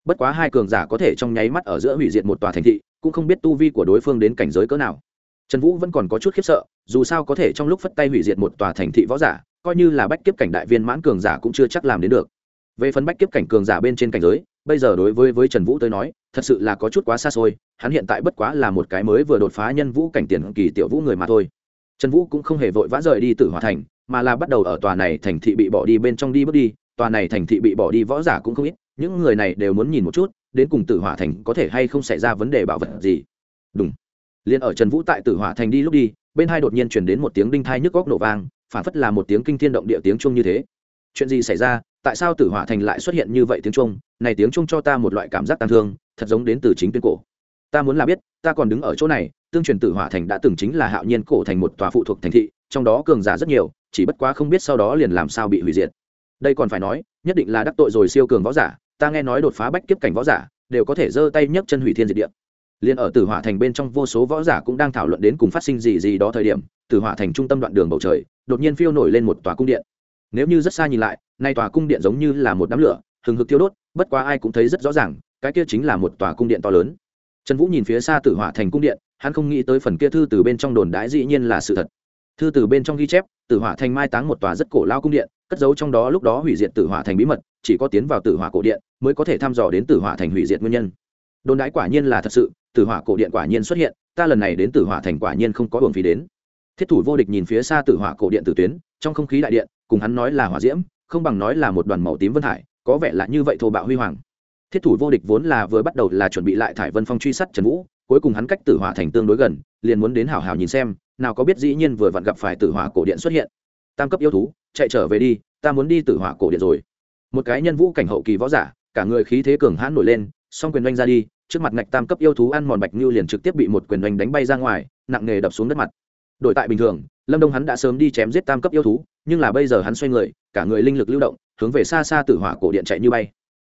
Bất quá hai cường giả có thể trong nháy mắt ở giữa hủy diệt một tòa thành thị, cũng không biết tu vi của đối phương đến cảnh giới cỡ nào. Trần vũ vẫn còn có chút khiếp sợ, dù sao có thể trong lúc phất tay hủy diệt một tòa thành thị võ giả, coi như là bách kiếp cảnh đại viên mãn cường giả cũng chưa chắc làm đến được. Về phần bách kiếp cảnh cường giả bên trên cảnh giới, bây giờ đối với với trần vũ tới nói, thật sự là có chút quá xa xôi, hắn hiện tại bất quá là một cái mới vừa đột phá nhân vũ cảnh tiền kỳ tiểu vũ người mà thôi trần vũ cũng không hề vội vã rời đi từ hòa thành, mà là bắt đầu ở tòa này thành thị bị bỏ đi bên trong đi bước đi. Tòa này thành thị bị bỏ đi võ giả cũng không ít, những người này đều muốn nhìn một chút, đến cùng tử hỏa thành có thể hay không xảy ra vấn đề bảo vật gì. Đúng liền ở trần vũ tại tử hỏa thành đi lúc đi, bên hai đột nhiên chuyển đến một tiếng đinh thai nhức góc nổ vang, phản phất là một tiếng kinh thiên động địa tiếng chuông như thế. Chuyện gì xảy ra? Tại sao tử hỏa thành lại xuất hiện như vậy tiếng chuông? Này tiếng chuông cho ta một loại cảm giác tàn thương, thật giống đến từ chính tuyên cổ ta muốn là biết, ta còn đứng ở chỗ này, tương truyền tử hỏa thành đã từng chính là hạo nhiên cổ thành một tòa phụ thuộc thành thị, trong đó cường giả rất nhiều, chỉ bất quá không biết sau đó liền làm sao bị hủy diệt. Đây còn phải nói, nhất định là đắc tội rồi siêu cường võ giả, ta nghe nói đột phá bách kiếp cảnh võ giả, đều có thể giơ tay nhấc chân hủy thiên diệt địa. Liền ở tử hỏa thành bên trong vô số võ giả cũng đang thảo luận đến cùng phát sinh gì gì đó thời điểm, tử hỏa thành trung tâm đoạn đường bầu trời, đột nhiên phiêu nổi lên một tòa cung điện. Nếu như rất xa nhìn lại, nay tòa cung điện giống như là một đám lửa, hừng hực thiêu đốt, bất quá ai cũng thấy rất rõ ràng, cái kia chính là một tòa cung điện to lớn trần vũ nhìn phía xa tử hỏa thành cung điện, hắn không nghĩ tới phần kia thư từ bên trong đồn đái dĩ nhiên là sự thật. Thư từ bên trong ghi chép, tử hỏa thành mai táng một tòa rất cổ lao cung điện, cất giấu trong đó lúc đó hủy diệt tử hỏa thành bí mật, chỉ có tiến vào tử hỏa cổ điện mới có thể thăm dò đến tử hỏa thành hủy diệt nguyên nhân. Đồn đái quả nhiên là thật sự, tử hỏa cổ điện quả nhiên xuất hiện, ta lần này đến tử hỏa thành quả nhiên không có hưởng phí đến. Thiết thủ vô địch nhìn phía xa tử hỏa cổ điện tử tuyến, trong không khí đại điện, cùng hắn nói là hỏa diễm, không bằng nói là một đoàn màu tím vân hải, có vẻ là như vậy thô bạo huy hoàng thiết thủ vô địch vốn là vừa bắt đầu là chuẩn bị lại thải vân phong truy sát trần vũ, cuối cùng hắn cách tử hỏa thành tương đối gần, liền muốn đến hảo hảo nhìn xem, nào có biết dĩ nhiên vừa vặn gặp phải tử hỏa cổ điện xuất hiện. Tam cấp yêu thú, chạy trở về đi, ta muốn đi tử hỏa cổ điện rồi. Một cái nhân vũ cảnh hậu kỳ võ giả, cả người khí thế cường hãn nổi lên, song quyền oanh ra đi, trước mặt ngạch tam cấp yêu thú ăn mòn bạch như liền trực tiếp bị một quyền oanh đánh bay ra ngoài, nặng nghề đập xuống đất mặt. Đổi tại bình thường, lâm đông hắn đã sớm đi chém giết tam cấp yêu thú, nhưng là bây giờ hắn xoay người, cả người linh lực lưu động, hướng về xa xa tử hỏa cổ điện chạy như bay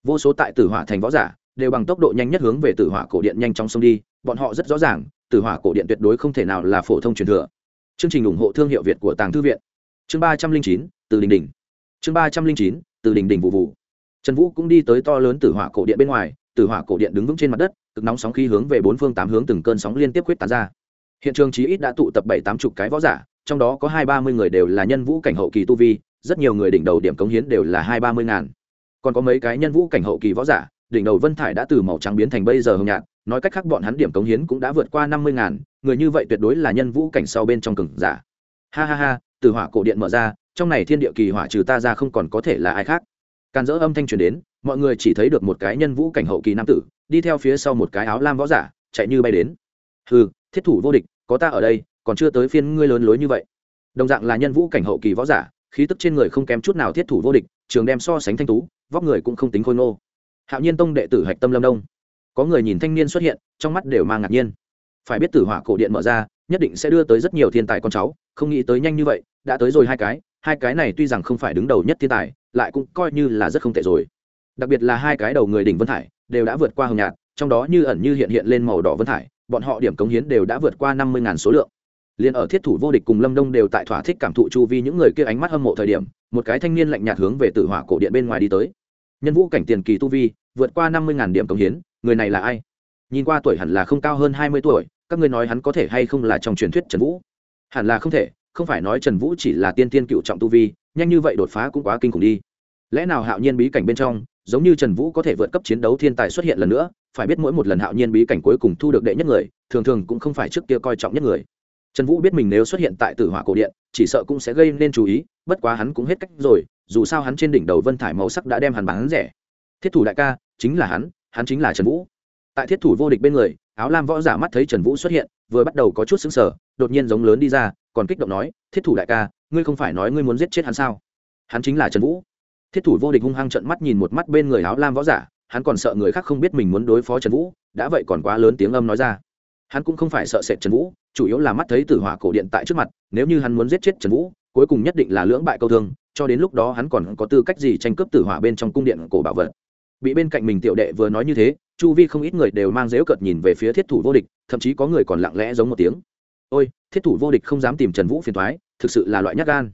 vô số tại tử hỏa thành võ giả đều bằng tốc độ nhanh nhất hướng về tử hỏa cổ điện nhanh chóng sông đi, bọn họ rất rõ ràng, tử hỏa cổ điện tuyệt đối không thể nào là phổ thông truyền thừa. Chương trình ủng hộ thương hiệu việt của tàng thư viện. Chương ba trăm linh chín, từ đình đình chương ba trăm linh chín, từ đình đình vụ vụ. Trần vũ cũng đi tới to lớn tử hỏa cổ điện bên ngoài, tử hỏa cổ điện đứng vững trên mặt đất, cực nóng sóng khí hướng về bốn phương tám hướng từng cơn sóng liên tiếp quyết tán ra. Hiện trường chí ít đã tụ tập bảy tám chục cái võ giả, trong đó có hai ba mươi người đều là nhân vũ cảnh hậu kỳ tu vi, rất nhiều người đỉnh đầu điểm cống hiến đều là hai ba mươi ngàn còn có mấy cái nhân vũ cảnh hậu kỳ võ giả, đỉnh đầu vân thải đã từ màu trắng biến thành bây giờ hồng nhạt, nói cách khác bọn hắn điểm cống hiến cũng đã vượt qua năm mươi ngàn, người như vậy tuyệt đối là nhân vũ cảnh sau bên trong cừng giả. Ha ha ha, từ hỏa cổ điện mở ra, trong này thiên địa kỳ hỏa trừ ta ra không còn có thể là ai khác. Càn dỡ âm thanh truyền đến, mọi người chỉ thấy được một cái nhân vũ cảnh hậu kỳ nam tử, đi theo phía sau một cái áo lam võ giả, chạy như bay đến. Hừ, thiết thủ vô địch, có ta ở đây, còn chưa tới phiên ngươi lớn lối như vậy. Đồng dạng là nhân vũ cảnh hậu kỳ võ giả khí tức trên người không kém chút nào thiết thủ vô địch, trường đem so sánh thanh tú, vóc người cũng không tính khôi ngô. Hạo nhiên tông đệ tử hạch tâm lâm đông. Có người nhìn thanh niên xuất hiện, trong mắt đều mang ngạc nhiên. Phải biết tử hỏa cổ điện mở ra, nhất định sẽ đưa tới rất nhiều thiên tài con cháu, không nghĩ tới nhanh như vậy, đã tới rồi hai cái hai cái này tuy rằng không phải đứng đầu nhất thiên tài, lại cũng coi như là rất không tệ rồi. Đặc biệt là hai cái đầu người đỉnh vân thải, đều đã vượt qua hồng nhạt, trong đó như ẩn như hiện hiện lên màu đỏ vân thải, bọn họ điểm cống hiến đều đã vượt qua năm mươi số lượng liền ở thiết thủ vô địch cùng lâm đông đều tại thỏa thích cảm thụ chu vi những người kia ánh mắt hâm mộ thời điểm, một cái thanh niên lạnh nhạt hướng về tử hỏa cổ điện bên ngoài đi tới. Nhân vũ cảnh tiền kỳ tu vi, vượt qua năm mươi điểm cống hiến, người này là ai? Nhìn qua tuổi hẳn là không cao hơn hai mươi tuổi, các ngươi nói hắn có thể hay không là trong truyền thuyết trần vũ? Hẳn là không thể, không phải nói trần vũ chỉ là tiên tiên cựu trọng tu vi, nhanh như vậy đột phá cũng quá kinh khủng đi. Lẽ nào hạo nhiên bí cảnh bên trong, giống như trần vũ có thể vượt cấp chiến đấu thiên tài xuất hiện lần nữa, phải biết mỗi một lần hạo nhiên bí cảnh cuối cùng thu được đệ nhất người, thường thường cũng không phải trước kia coi trọng nhất người trần vũ biết mình nếu xuất hiện tại tử hỏa cổ điện, chỉ sợ cũng sẽ gây nên chú ý, bất quá hắn cũng hết cách rồi, dù sao hắn trên đỉnh đầu vân thải màu sắc đã đem hắn bán rẻ. Thiết thủ đại ca, chính là hắn hắn chính là trần vũ. Tại thiết thủ vô địch bên người, áo lam võ giả mắt thấy trần vũ xuất hiện, vừa bắt đầu có chút xứng sở đột nhiên giống lớn đi ra, còn kích động nói, thiết thủ đại ca, ngươi không phải nói ngươi muốn giết chết hắn sao? Hắn chính là trần vũ. Thiết thủ vô địch hung hăng trận mắt nhìn một mắt bên người áo lam võ giả, hắn còn sợ người khác không biết mình muốn đối phó trần vũ, đã vậy còn quá lớn tiếng âm nói ra hắn cũng không phải sợ sệt trần vũ, chủ yếu là mắt thấy tử hỏa cổ điện tại trước mặt, nếu như hắn muốn giết chết trần vũ, cuối cùng nhất định là lưỡng bại câu thương, cho đến lúc đó hắn còn có tư cách gì tranh cướp tử hỏa bên trong cung điện cổ bảo vật. Bị bên cạnh mình tiểu đệ vừa nói như thế, chu vi không ít người đều mang dễu cợt nhìn về phía thiết thủ vô địch, thậm chí có người còn lặng lẽ giống một tiếng. Ôi, thiết thủ vô địch không dám tìm trần vũ phiền thoái thực sự là loại nhát gan.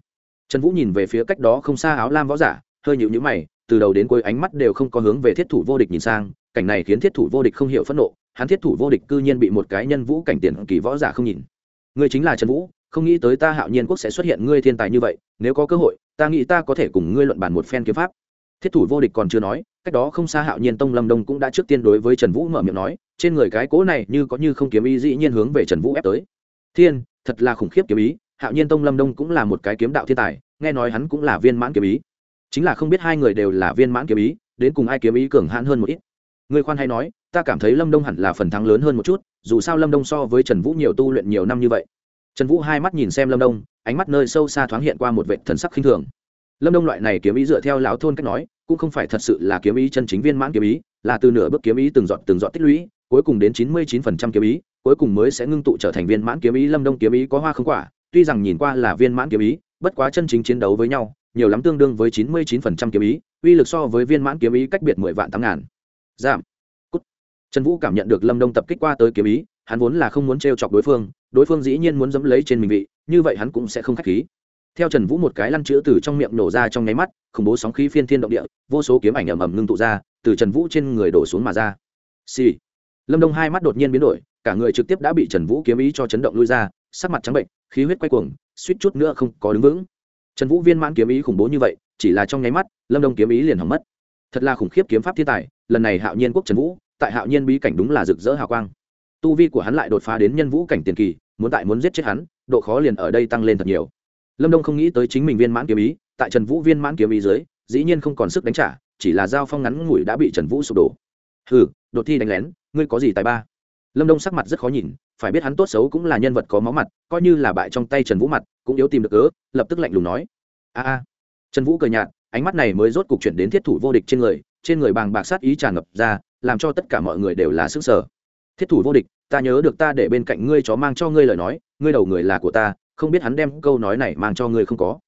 Trần vũ nhìn về phía cách đó không xa áo lam võ giả, hơi nhịu nhữ mày, từ đầu đến cuối ánh mắt đều không có hướng về thiết thủ vô địch nhìn sang, cảnh này khiến thiết thủ vô địch không hiểu phẫn nộ hắn thiết thủ vô địch cư nhiên bị một cái nhân vũ cảnh tiền kỳ võ giả không nhìn. Ngươi chính là trần vũ, không nghĩ tới ta hạo nhiên quốc sẽ xuất hiện ngươi thiên tài như vậy, nếu có cơ hội, ta nghĩ ta có thể cùng ngươi luận bàn một phen kiếm pháp. Thiết thủ vô địch còn chưa nói, cách đó không xa hạo nhiên tông lâm đông cũng đã trước tiên đối với trần vũ mở miệng nói, trên người cái cố này như có như không kiếm ý dĩ nhiên hướng về trần vũ ép tới. Thiên, thật là khủng khiếp kiếm ý, hạo nhiên tông lâm đông cũng là một cái kiếm đạo thiên tài, nghe nói hắn cũng là viên mãn kiếm ý. Chính là không biết hai người đều là viên mãn kiếm ý, đến cùng ai kiếm ý cường hãn hơn một ít. Người khoan hay nói ta cảm thấy lâm đông hẳn là phần thắng lớn hơn một chút, dù sao lâm đông so với trần vũ nhiều tu luyện nhiều năm như vậy. Trần vũ hai mắt nhìn xem lâm đông, ánh mắt nơi sâu xa thoáng hiện qua một vệ thần sắc khinh thường. Lâm đông loại này kiếm ý dựa theo lão thôn cách nói, cũng không phải thật sự là kiếm ý chân chính viên mãn kiếm ý, là từ nửa bước kiếm ý từng dọn từng dọn tích lũy, cuối cùng đến chín mươi chín phần trăm kiếm ý, cuối cùng mới sẽ ngưng tụ trở thành viên mãn kiếm ý. Lâm đông kiếm ý có hoa không quả, tuy rằng nhìn qua là viên mãn kiếm ý, bất quá chân chính chiến đấu với nhau, nhiều lắm tương đương với chín mươi chín phần trăm kiếm ý, uy lực so với viên mãn kiếm ý cách biệt mười vạn tám ngàn. Giảm trần vũ cảm nhận được lâm đông tập kích qua tới kiếm ý, hắn vốn là không muốn t chọc đối phương đối phương dĩ nhiên muốn dẫm lấy trên mình vị, như vậy hắn cũng sẽ không k h á c h khí. Theo trần vũ một cái lăn chữ từ trong miệng nổ ra trong nháy mắt, khủng bố sóng khí phiên thiên động địa, vô số kiếm ảnh ầm ầm ngưng tụ ra, từ trần vũ trên người đổ xuống mà ra. Xì、sì. lâm đông hai mắt đột nhiên biến đổi, cả người trực tiếp đã bị trần vũ kiếm ý cho chấn động lui ra, sắc mặt trắng bệnh, khí huyết quay cuồng, suýt chút nữa không có đứng vững. Trần vũ viên mãn kiếm ý khủng bố như vậy, chỉ là trong nháy mắt, lâm đông kiếm ý liền hỏng mất. Thật là khủng khiếp kiếm pháp thiên tài, lần này hạo nhiên quốc trần vũ tại hạo nhiên bí cảnh đúng là rực rỡ hào quang. Tu vi của hắn lại đột phá đến nhân vũ cảnh tiền kỳ, muốn tại muốn giết chết hắn, độ khó liền ở đây tăng lên thật nhiều. Lâm đông không nghĩ tới chính mình viên mãn kiếm ý, tại trần vũ viên mãn kiếm ý dưới, dĩ nhiên không còn sức đánh trả, chỉ là giao phong ngắn ngủi đã bị trần vũ sụp đổ. Hừ, đột thi đánh lén, ngươi có gì tài ba? Lâm đông sắc mặt rất khó nhìn, phải biết hắn tốt xấu cũng là nhân vật có máu mặt, coi như là bại trong tay trần vũ mặt, cũng yếu tìm được cớ, lập tức lạnh lùng nói. A a. Trần vũ cười nhạt, ánh mắt này mới rốt cục chuyển đến thiết thủ vô địch trên người trên người bàng bạc sát ý tràn ngập ra làm cho tất cả mọi người đều là sức sở. Thiết thủ vô địch, ta nhớ được ta để bên cạnh ngươi chó mang cho ngươi lời nói, ngươi đầu người là của ta, không biết hắn đem câu nói này mang cho ngươi không có.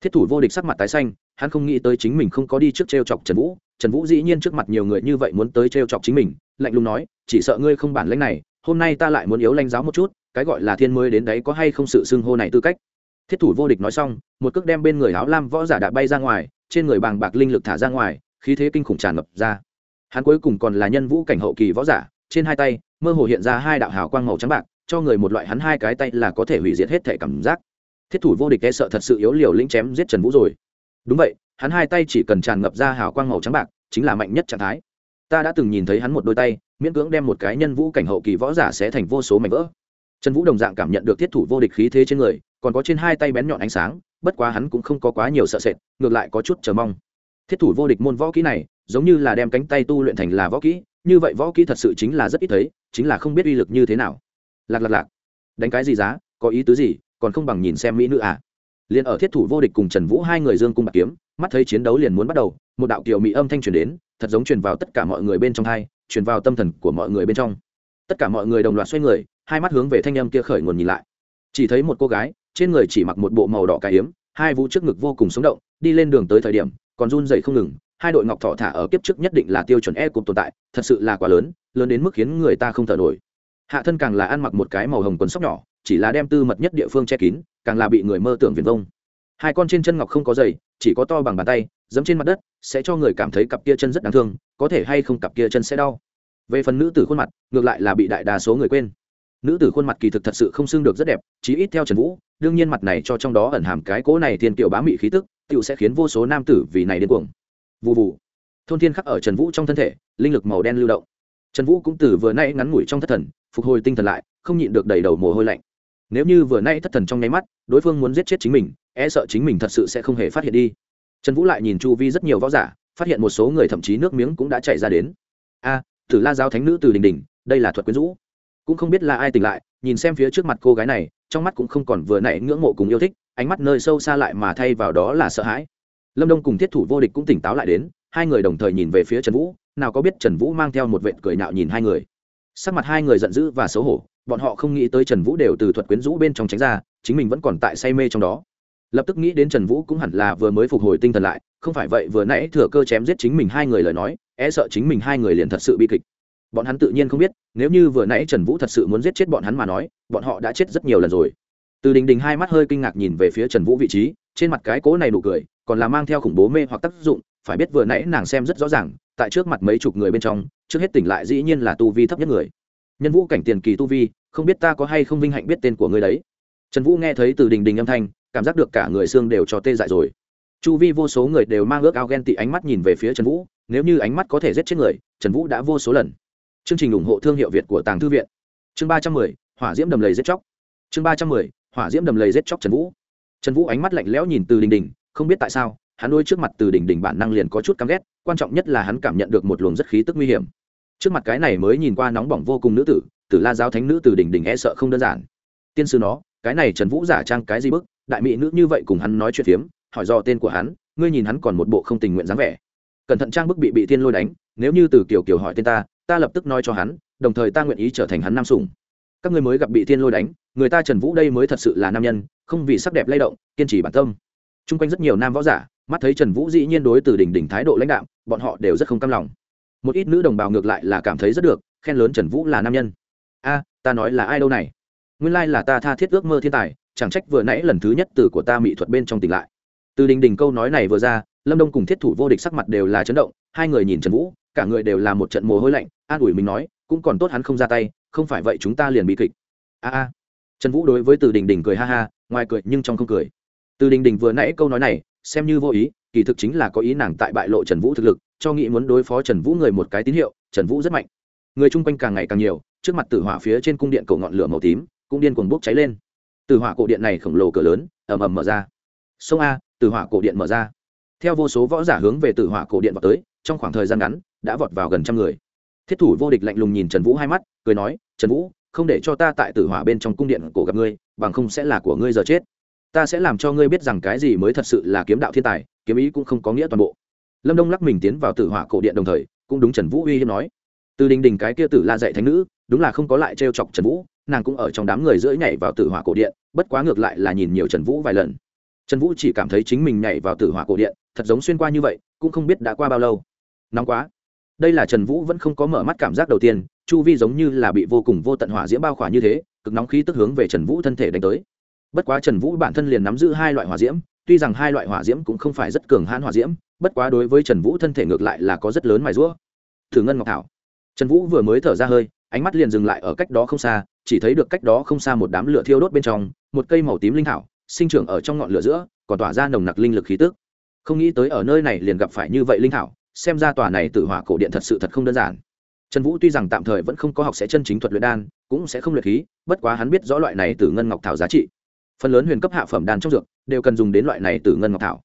Thiết thủ vô địch sắc mặt tái xanh, hắn không nghĩ tới chính mình không có đi trước t r e o chọc trần vũ. Trần vũ dĩ nhiên trước mặt nhiều người như vậy muốn tới t r e o chọc chính mình, lạnh lùng nói, chỉ sợ ngươi không bản lãnh này, hôm nay ta lại muốn yếu lanh giáo một chút, cái gọi là thiên mới đến đấy có hay không sự xưng hô này tư cách. Thiết thủ vô địch nói xong, một cước đem bên người áo lam võ giả đã bay ra ngoài, trên người bàng bạc linh lực thả ra ngoài, khí thế kinh khủng tràn ngập ra hắn cuối cùng còn là nhân vũ cảnh hậu kỳ võ giả, trên hai tay, mơ hồ hiện ra hai đạo hào quang màu trắng bạc, cho người một loại hắn hai cái tay là có thể hủy diệt hết thể cảm giác. Thiết thủ vô địch e sợ thật sự yếu liều lĩnh chém giết trần vũ rồi. Đúng vậy, hắn hai tay chỉ cần tràn ngập ra hào quang màu trắng bạc, chính là mạnh nhất trạng thái. Ta đã từng nhìn thấy hắn một đôi tay, miễn cưỡng đem một cái nhân vũ cảnh hậu kỳ võ giả sẽ thành vô số mảnh vỡ. Trần vũ đồng dạng cảm nhận được thiết thủ vô địch khí thế trên người, còn có trên hai tay bén nhọn ánh sáng, bất quá hắn cũng không có quá nhiều sợ sệt, ngược lại có chút chờ mong. Thiết thủ vô địch môn võ kỹ này giống như là đem cánh tay tu luyện thành là võ kỹ, như vậy võ kỹ thật sự chính là rất ít thấy, chính là không biết uy lực như thế nào. Lạc lạc lạc. Đánh cái gì giá, có ý tứ gì, còn không bằng nhìn xem mỹ nữ à. Liền ở thiết thủ vô địch cùng trần vũ hai người dương cung bạc kiếm, mắt thấy chiến đấu liền muốn bắt đầu, một đạo kiều mỹ âm thanh truyền đến, thật giống truyền vào tất cả mọi người bên trong hai, truyền vào tâm thần của mọi người bên trong. Tất cả mọi người đồng loạt xoay người, hai mắt hướng về thanh âm kia khởi nguồn nhìn lại. Chỉ thấy một cô gái, trên người chỉ mặc một bộ màu đỏ cà hiếm hai vũ trước ngực vô cùng sống động, đi lên đường tới thời điểm, còn run dậy không ngừng hai đội ngọc thọ thả ở kiếp trước nhất định là tiêu chuẩn e cục tồn tại, thật sự là quá lớn lớn đến mức khiến người ta không thở nổi. Hạ thân càng là ăn mặc một cái màu hồng quần sóc nhỏ, chỉ là đem tư mật nhất địa phương che kín, càng là bị người mơ tưởng viền vông. Hai con trên chân ngọc không có giày, chỉ có to bằng bàn tay giẫm trên mặt đất, sẽ cho người cảm thấy cặp kia chân rất đáng thương, có thể hay không cặp kia chân sẽ đau. Về phần nữ tử khuôn mặt, ngược lại là bị đại đa số người quên. Nữ tử khuôn mặt kỳ thực thật sự không xưng được rất đẹp, chí ít theo trần vũ, đương nhiên mặt này cho trong đó ẩn hàm cái cỗ này thiên kiểu bá mị khí tức tựu sẽ khiến vô số nam tử vì này điên cuồng vụ vụ thôn thiên khắc ở trần vũ trong thân thể, linh lực màu đen lưu động. Trần vũ cũng từ vừa nay ngắn ngủi trong thất thần, phục hồi tinh thần lại, không nhịn được đầy đầu mồ hôi lạnh. Nếu như vừa nay thất thần trong nháy mắt, đối phương muốn giết chết chính mình e sợ chính mình thật sự sẽ không hề phát hiện đi. Trần vũ lại nhìn chu vi rất nhiều võ giả, phát hiện một số người thậm chí nước miếng cũng đã chảy ra đến. A, tử la giáo thánh nữ từ đình đình đây là thuật quyến rũ. Cũng không biết là ai tỉnh lại, nhìn xem phía trước mặt cô gái này, trong mắt cũng không còn vừa nãy ngưỡng mộ cùng yêu thích, ánh mắt nơi sâu xa lại mà thay vào đó là sợ hãi lâm đông cùng thiết thủ vô địch cũng tỉnh táo lại đến, hai người đồng thời nhìn về phía trần vũ, nào có biết trần vũ mang theo một vệt cười nạo nhìn hai người. Sắc mặt hai người giận dữ và xấu hổ, bọn họ không nghĩ tới trần vũ đều từ thuật quyến rũ bên trong tránh ra, chính mình vẫn còn tại say mê trong đó. Lập tức nghĩ đến trần vũ cũng hẳn là vừa mới phục hồi tinh thần lại, không phải vậy vừa nãy thừa cơ chém giết chính mình hai người lời nói e sợ chính mình hai người liền thật sự bi kịch. Bọn hắn tự nhiên không biết, nếu như vừa nãy trần vũ thật sự muốn giết chết bọn hắn mà nói, bọn họ đã chết rất nhiều lần rồi từ đình đình hai mắt hơi kinh ngạc nhìn về phía trần vũ vị trí, trên mặt cái cố này nụ cười, còn là mang theo khủng bố mê hoặc tác dụng, phải biết vừa nãy nàng xem rất rõ ràng, tại trước mặt mấy chục người bên trong, trước hết tỉnh lại dĩ nhiên là tu vi thấp nhất người. Nhân vũ cảnh tiền kỳ tu vi, không biết ta có hay không vinh hạnh biết tên của ngươi đấy. Trần vũ nghe thấy từ đình đình âm thanh, cảm giác được cả người xương đều cho tê dại rồi. Chu vi vô số người đều mang ước ao ghen tị ánh mắt nhìn về phía trần vũ, nếu như ánh mắt có thể giết chết người, trần vũ đã vô số lần. Chương trình ủng hộ thương hiệu việt của tàng thư viện. Chương ba trăm mười, hỏa diễm đầm lầy giết chóc. Chương ba trăm mười hỏa diễm đầm lầy rết chóc trần vũ. Trần vũ ánh mắt lạnh lẽo nhìn từ đình đình, không biết tại sao, hắn nuôi trước mặt từ đình đình bản năng liền có chút căm ghét, quan trọng nhất là hắn cảm nhận được một luồng rất khí tức nguy hiểm. Trước mặt cái này mới nhìn qua nóng bỏng vô cùng nữ tử tử la giáo thánh nữ từ đình đình e sợ không đơn giản. Tiên sư nó, cái này trần vũ giả trang cái gì bức, đại mỹ nữ như vậy cùng hắn nói chuyện phiếm, hỏi do tên của hắn, ngươi nhìn hắn còn một bộ không tình nguyện dáng vẻ. Cẩn thận trang bức bị bị thiên lôi đánh, nếu như từ kiều kiều hỏi tên ta ta lập tức nói cho hắn, đồng thời ta nguyện ý trở thành hắn nam sủng các ngươi mới gặp bị thiên lôi đánh, người ta trần vũ đây mới thật sự là nam nhân, không vì sắc đẹp lay động, kiên trì bản tâm. T r u n g quanh rất nhiều nam võ giả, mắt thấy trần vũ dĩ nhiên đối từ đỉnh đỉnh thái độ lãnh đạo bọn họ đều rất không cam lòng. Một ít nữ đồng bào ngược lại là cảm thấy rất được, khen lớn trần vũ là nam nhân. A, ta nói là ai đâu này? Nguyên lai là ta tha thiết ước mơ thiên tài, chẳng trách vừa nãy lần thứ nhất từ của ta mỹ thuật bên trong tỉnh lại. Từ đình đình câu nói này vừa ra, lâm đông cùng thiết thủ vô địch sắc mặt đều là chấn động, hai người nhìn trần vũ, cả người đều là một trận mồ hôi lạnh, an ủi mình nói, cũng còn tốt hắn không ra tay không phải vậy chúng ta liền bị kịch. A a. Trần vũ đối với từ đình đình cười ha ha, ngoài cười nhưng trong không cười. Từ đình đình vừa nãy câu nói này, xem như vô ý, kỳ thực chính là có ý nàng tại bại lộ trần vũ thực lực, cho nghĩ muốn đối phó trần vũ người một cái tín hiệu, trần vũ rất mạnh. Người chung quanh càng ngày càng nhiều, trước mặt tử hỏa phía trên cung điện cổ ngọn lửa màu tím, cũng điên cuồng bốc cháy lên. Tử hỏa cổ điện này khổng lồ cửa lớn, ầm ầm mở ra. Sông a, tử hỏa cổ điện mở ra. Theo vô số võ giả hướng về tử hỏa cổ điện vào tới, trong khoảng thời gian ngắn, đã vọt vào gần trăm người. Thiết thủ vô địch lạnh lùng nhìn trần vũ hai mắt cười nói, trần vũ, không để cho ta tại tử hỏa bên trong cung điện cổ gặp ngươi, bằng không sẽ là của ngươi giờ chết. Ta sẽ làm cho ngươi biết rằng cái gì mới thật sự là kiếm đạo thiên tài, kiếm ý cũng không có nghĩa toàn bộ. Lâm đông lắc mình tiến vào tử hỏa cổ điện đồng thời, cũng đúng trần vũ uy hiếp nói. Từ đình đình cái kia tử la dạy thánh nữ, đúng là không có lại trêu chọc trần vũ, nàng cũng ở trong đám người giữa nhảy vào tử hỏa cổ điện, bất quá ngược lại là nhìn nhiều trần vũ vài lần. Trần vũ chỉ cảm thấy chính mình nhảy vào tử hỏa cổ điện, thật giống xuyên qua như vậy, cũng không biết đã qua bao lâu. Nóng quá. Đây là trần vũ vẫn không có mở mắt cảm giác đầu tiên chu vi giống như là bị vô cùng vô tận hỏa diễm bao khỏa như thế, cực nóng khí tức hướng về trần vũ thân thể đánh tới. Bất quá trần vũ bản thân liền nắm giữ hai loại hỏa diễm, tuy rằng hai loại hỏa diễm cũng không phải rất cường hãn hỏa diễm, bất quá đối với trần vũ thân thể ngược lại là có rất lớn mài rũa thử ngân ngọc thảo. Trần vũ vừa mới thở ra hơi, ánh mắt liền dừng lại ở cách đó không xa, chỉ thấy được cách đó không xa một đám lửa thiêu đốt bên trong, một cây màu tím linh thảo, sinh trưởng ở trong ngọn lửa giữa, còn tỏa ra nồng nặc linh lực khí tức. Không nghĩ tới ở nơi này liền gặp phải như vậy linh thảo, xem ra tòa này tử hỏa cổ điện thật sự thật không đơn giản trần vũ tuy rằng tạm thời vẫn không có học sẽ chân chính thuật luyện đan, cũng sẽ không luyện khí, bất quá hắn biết rõ loại này từ ngân ngọc thảo giá trị. Phần lớn huyền cấp hạ phẩm đan trong dược đều cần dùng đến loại này từ ngân ngọc thảo.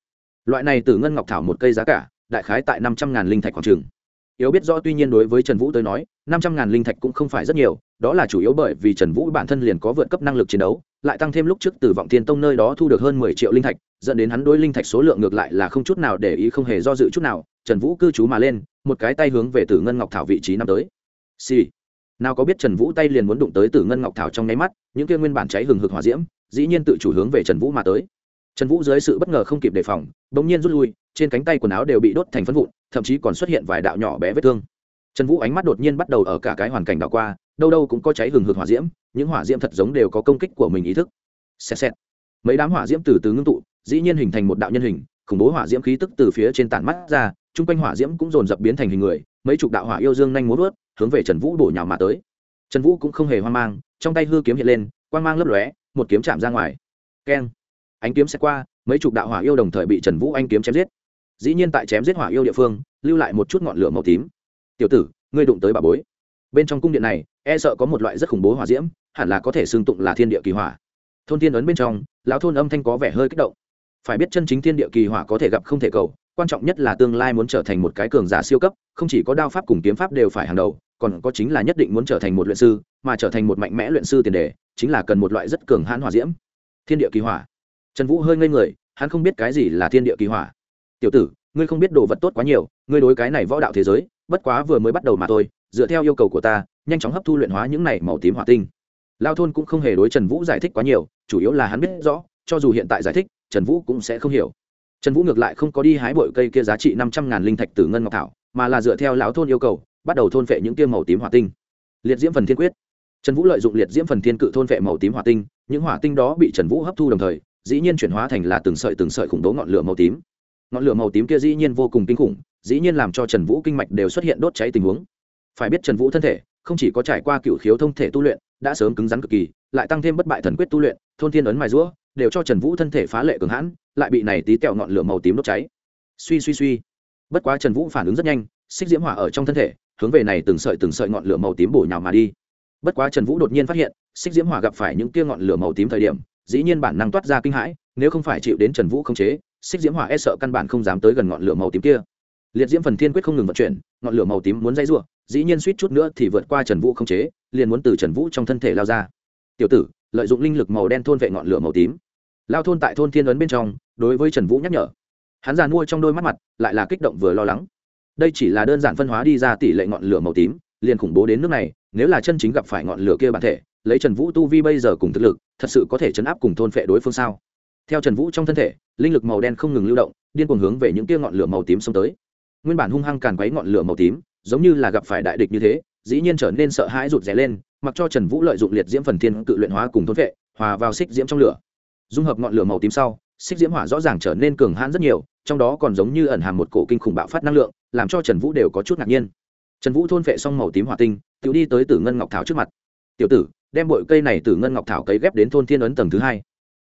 Loại này từ ngân ngọc thảo một cây giá cả, đại khái tại năm trăm ngàn linh thạch khoảng trường yếu biết rõ tuy nhiên đối với trần vũ tới nói, năm trăm ngàn linh thạch cũng không phải rất nhiều, đó là chủ yếu bởi vì trần vũ bản thân liền có vượt cấp năng lực chiến đấu, lại tăng thêm lúc trước từ vọng thiên tông nơi đó thu được hơn mười triệu linh thạch, dẫn đến hắn đối linh thạch số lượng ngược lại là không chút nào để ý, không hề do dự chút nào, trần vũ cư trú mà lên một cái tay hướng về tử ngân ngọc thảo vị trí năm tới. Xì、sì. nào có biết trần vũ tay liền muốn đụng tới tử ngân ngọc thảo trong nháy mắt, những kia nguyên bản cháy hừng hực hỏa diễm, dĩ nhiên tự chủ hướng về trần vũ mà tới. Trần vũ dưới sự bất ngờ không kịp đề phòng đ ỗ n g nhiên rút lui, trên cánh tay quần áo đều bị đốt thành phân vụn, thậm chí còn xuất hiện vài đạo nhỏ bé vết thương. Trần vũ ánh mắt đột nhiên bắt đầu ở cả cái hoàn cảnh đảo qua, đâu đâu cũng có cháy hừng hực hỏa diễm, những hỏa diễm thật giống đều có công kích của mình ý thức. Xẹt xẹt. Mấy đám hỏa diễm từ từ ngưng tụ, dĩ nhiên hình thành một đạo nhân hình, khủng bố hỏa diễm khí tức từ phía trên tản mắt ra chung quanh hỏa diễm cũng dồn dập biến thành hình người, mấy chục đạo hỏa yêu dương nhanh muốn vớt, hướng về trần vũ đổ nhào mà tới. Trần vũ cũng không hề hoang mang, trong tay hư kiếm hiện lên, quang mang lấp lóe, một kiếm chạm ra ngoài. Keng! Ánh kiếm sẽ qua, mấy chục đạo hỏa yêu đồng thời bị trần vũ anh kiếm chém giết. Dĩ nhiên tại chém giết hỏa yêu địa phương, lưu lại một chút ngọn lửa màu tím. Tiểu tử, ngươi đụng tới bà bối. Bên trong cung điện này e sợ có một loại rất khủng bố hỏa diễm, hẳn là có thể xương tụng là thiên địa kỳ hỏa. Thôn thiên ấn bên trong, lão thôn âm thanh có vẻ hơi kích động. Phải biết chân chính thiên địa kỳ hỏa có thể gặp không thể cầu quan trọng nhất là tương lai muốn trở thành một cái cường giả siêu cấp, không chỉ có đao pháp cùng kiếm pháp đều phải hàng đầu, còn có chính là nhất định muốn trở thành một luyện sư, mà trở thành một mạnh mẽ luyện sư tiền đề, chính là cần một loại rất cường hãn hỏa diễm. Thiên địa kỳ hỏa. Trần vũ hơi ngây người, hắn không biết cái gì là thiên địa kỳ hỏa. Tiểu tử, ngươi không biết đồ vật tốt quá nhiều, ngươi đối cái này võ đạo thế giới, bất quá vừa mới bắt đầu mà thôi, dựa theo yêu cầu của ta, nhanh chóng hấp thu luyện hóa những này màu tím hỏa tinh. Lao thôn cũng không hề đối trần vũ giải thích quá nhiều, chủ yếu là hắn biết rõ, cho dù hiện tại giải thích, trần vũ cũng sẽ không hiểu trần vũ ngược lại không có đi hái bội cây kia giá trị năm trăm ngàn linh thạch từ ngân ngọc thảo, mà là dựa theo lão thôn yêu cầu, bắt đầu thôn vệ những kia màu tím hỏa tinh. Liệt diễm phần thiên quyết. Trần vũ lợi dụng liệt diễm phần thiên cự thôn vệ màu tím hỏa tinh, những hỏa tinh đó bị trần vũ hấp thu đồng thời, dĩ nhiên chuyển hóa thành là từng sợi từng sợi khủng bố ngọn lửa màu tím. Ngọn lửa màu tím kia dĩ nhiên vô cùng kinh khủng, dĩ nhiên làm cho trần vũ kinh mạch đều xuất hiện đốt cháy tình huống. Phải biết trần vũ thân thể, không chỉ có trải qua cựu khiếu thông thể tu luyện, đã sớm cứng rắn cực kỳ, lại tăng thêm bất bại thần quyết tu luyện, thôn thiên ấn mài rũa đều cho trần vũ thân thể phá lệ cường hãn, lại bị này tí tẹo ngọn lửa màu tím đốt cháy. Suy suy suy. Bất quá trần vũ phản ứng rất nhanh, xích diễm hỏa ở trong thân thể, hướng về này từng sợi từng sợi ngọn lửa màu tím bổ nhào mà đi. Bất quá trần vũ đột nhiên phát hiện, xích diễm hỏa gặp phải những tia ngọn lửa màu tím thời điểm, dĩ nhiên bản năng toát ra kinh hãi, nếu không phải chịu đến trần vũ khống chế, xích diễm hỏa e sợ căn bản không dám tới gần ngọn lửa màu tím kia. Liệt diễm phần thiên quyết không ngừng vận chuyển, ngọn lửa màu tím muốn dây rủa, dĩ nhiên suýt chút nữa thì vượt qua trần vũ khống chế, liền muốn từ trần vũ trong thân thể lao ra. Tiểu tử, lợi dụng linh lực màu đen thôn vệ ngọn lửa màu tím lao thôn tại thôn thiên ấn bên trong, đối với trần vũ nhắc nhở. Hắn giàn mua trong đôi mắt mặt, lại là kích động vừa lo lắng. Đây chỉ là đơn giản phân hóa đi ra tỷ lệ ngọn lửa màu tím, liền khủng bố đến nước này, nếu là chân chính gặp phải ngọn lửa kia bản thể, lấy trần vũ tu vi bây giờ cùng thực lực, thật sự có thể chấn áp cùng thôn phệ đối phương sao? Theo trần vũ trong thân thể, linh lực màu đen không ngừng lưu động, điên cuồng hướng về những kia ngọn lửa màu tím xông tới. Nguyên bản hung hăng càn quấy ngọn lửa màu tím, giống như là gặp phải đại địch như thế, dĩ nhiên trở nên sợ hãi rụt rè lên, mặc cho trần vũ lợi dụng liệt diễm phần thiên cự luyện hóa cùng thôn phệ, hòa vào xích diễm trong lửa dung hợp ngọn lửa màu tím sau, xích diễm hỏa rõ ràng trở nên cường hãn rất nhiều, trong đó còn giống như ẩn hàm một cổ kinh khủng bạo phát năng lượng, làm cho trần vũ đều có chút ngạc nhiên. Trần vũ thôn vệ xong màu tím hỏa tinh tự đi tới tử ngân ngọc thảo trước mặt. Tiểu tử, đem bội cây này từ ngân ngọc thảo cấy ghép đến thôn thiên ấn tầng thứ hai.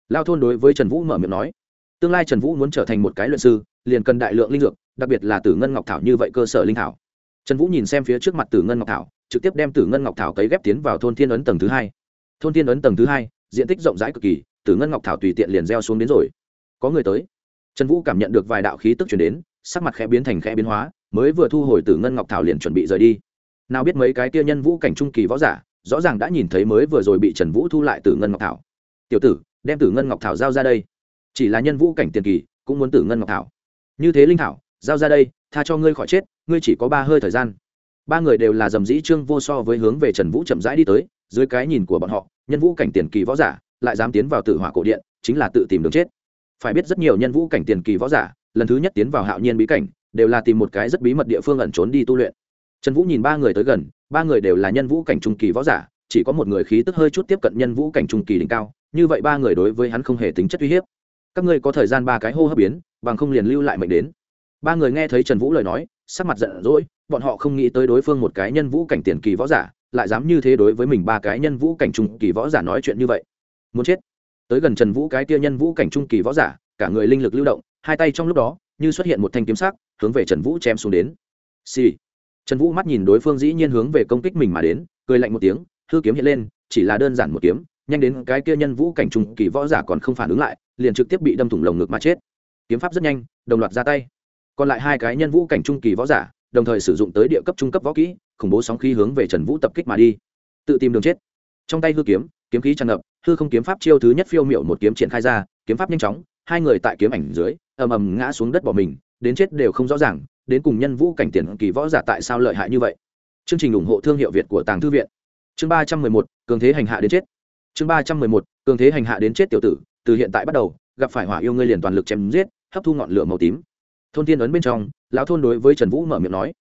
Lao thôn đối với trần vũ mở miệng nói. Tương lai trần vũ muốn trở thành một cái luyện sư, liền cần đại lượng linh dược, đặc biệt là tử ngân ngọc thảo như vậy cơ sở linh thảo. Trần vũ nhìn xem phía trước mặt tử ngân ngọc thảo, trực tiếp đem tử ngân ngọc thảo cấy ghép tiến vào thôn thiên ấn tầng thứ hai. Thôn thiên ấn tầng thứ hai, diện tích rộng rãi cực kỳ tử ngân ngọc thảo tùy tiện liền gieo xuống đến rồi. Có người tới. Trần vũ cảm nhận được vài đạo khí tức chuyển đến, sắc mặt khẽ biến thành khẽ biến hóa, mới vừa thu hồi tử ngân ngọc thảo liền chuẩn bị rời đi. Nào biết mấy cái tia nhân vũ cảnh trung kỳ võ giả, rõ ràng đã nhìn thấy mới vừa rồi bị trần vũ thu lại tử ngân ngọc thảo. Tiểu tử, đem tử ngân ngọc thảo giao ra đây. Chỉ là nhân vũ cảnh tiền kỳ, cũng muốn tử ngân ngọc thảo. Như thế linh thảo, giao ra đây, tha cho ngươi khỏi chết, ngươi chỉ có ba hơi thời gian. Ba người đều là dầm dĩ trương vô so với hướng về trần vũ chậm rãi đi tới, dưới cái nhìn của bọn họ, nhân vũ cảnh tiền kỳ võ giả lại dám tiến vào tử hỏa cổ điện, chính là tự tìm đường chết. Phải biết rất nhiều nhân vũ cảnh tiền kỳ võ giả, lần thứ nhất tiến vào hạo nhiên bí cảnh, đều là tìm một cái rất bí mật địa phương ẩn trốn đi tu luyện. Trần vũ nhìn ba người tới gần, ba người đều là nhân vũ cảnh trung kỳ võ giả, chỉ có một người khí tức hơi chút tiếp cận nhân vũ cảnh trung kỳ đỉnh cao, như vậy ba người đối với hắn không hề tính chất uy hiếp. Các ngươi có thời gian ba cái hô hấp biến, bằng không liền lưu lại mệnh đến. Ba người nghe thấy trần vũ lời nói, sắc mặt giận dỗi, bọn họ không nghĩ tới đối phương một cái nhân vũ cảnh tiền kỳ võ giả, lại dám như thế đối với mình ba cái nhân vũ cảnh trung kỳ võ giả nói chuyện như vậy muốn chết. Tới gần trần vũ cái tia nhân vũ cảnh trung kỳ võ giả, cả người linh lực lưu động, hai tay trong lúc đó, như xuất hiện một thanh kiếm sắc, hướng về trần vũ chém xuống đến. Xì、sì. trần vũ mắt nhìn đối phương dĩ nhiên hướng về công kích mình mà đến, cười lạnh một tiếng, hư kiếm hiện lên, chỉ là đơn giản một kiếm, nhanh đến cái kia nhân vũ cảnh trung kỳ võ giả còn không phản ứng lại, liền trực tiếp bị đâm thủng lồng ngực mà chết. Kiếm pháp rất nhanh, đồng loạt ra tay. Còn lại hai cái nhân vũ cảnh trung kỳ võ giả, đồng thời sử dụng tới địa cấp trung cấp võ kỹ, khủng bố sóng khí hướng về trần vũ tập kích mà đi. Tự tìm đường chết. Trong tay hư kiếm kiếm khí tràn ngập hư không kiếm pháp chiêu thứ nhất phiêu miệu một kiếm triển khai ra, kiếm pháp nhanh chóng, hai người tại kiếm ảnh dưới, ầm ầm ngã xuống đất bỏ mình, đến chết đều không rõ ràng, đến cùng nhân vũ cảnh tiền kỳ võ giả tại sao lợi hại như vậy. Chương trình ủng hộ thương hiệu việt của tàng thư viện. Chương ba trăm mười một, cường thế hành hạ đến chết. Chương ba trăm mười một, cường thế hành hạ đến chết tiểu tử, từ hiện tại bắt đầu, gặp phải hỏa yêu ngươi liền toàn lực chém giết, hấp thu ngọn lửa màu tím. Thôn tiên ấn bên trong, lão thôn đối với trần vũ mở miệng nói,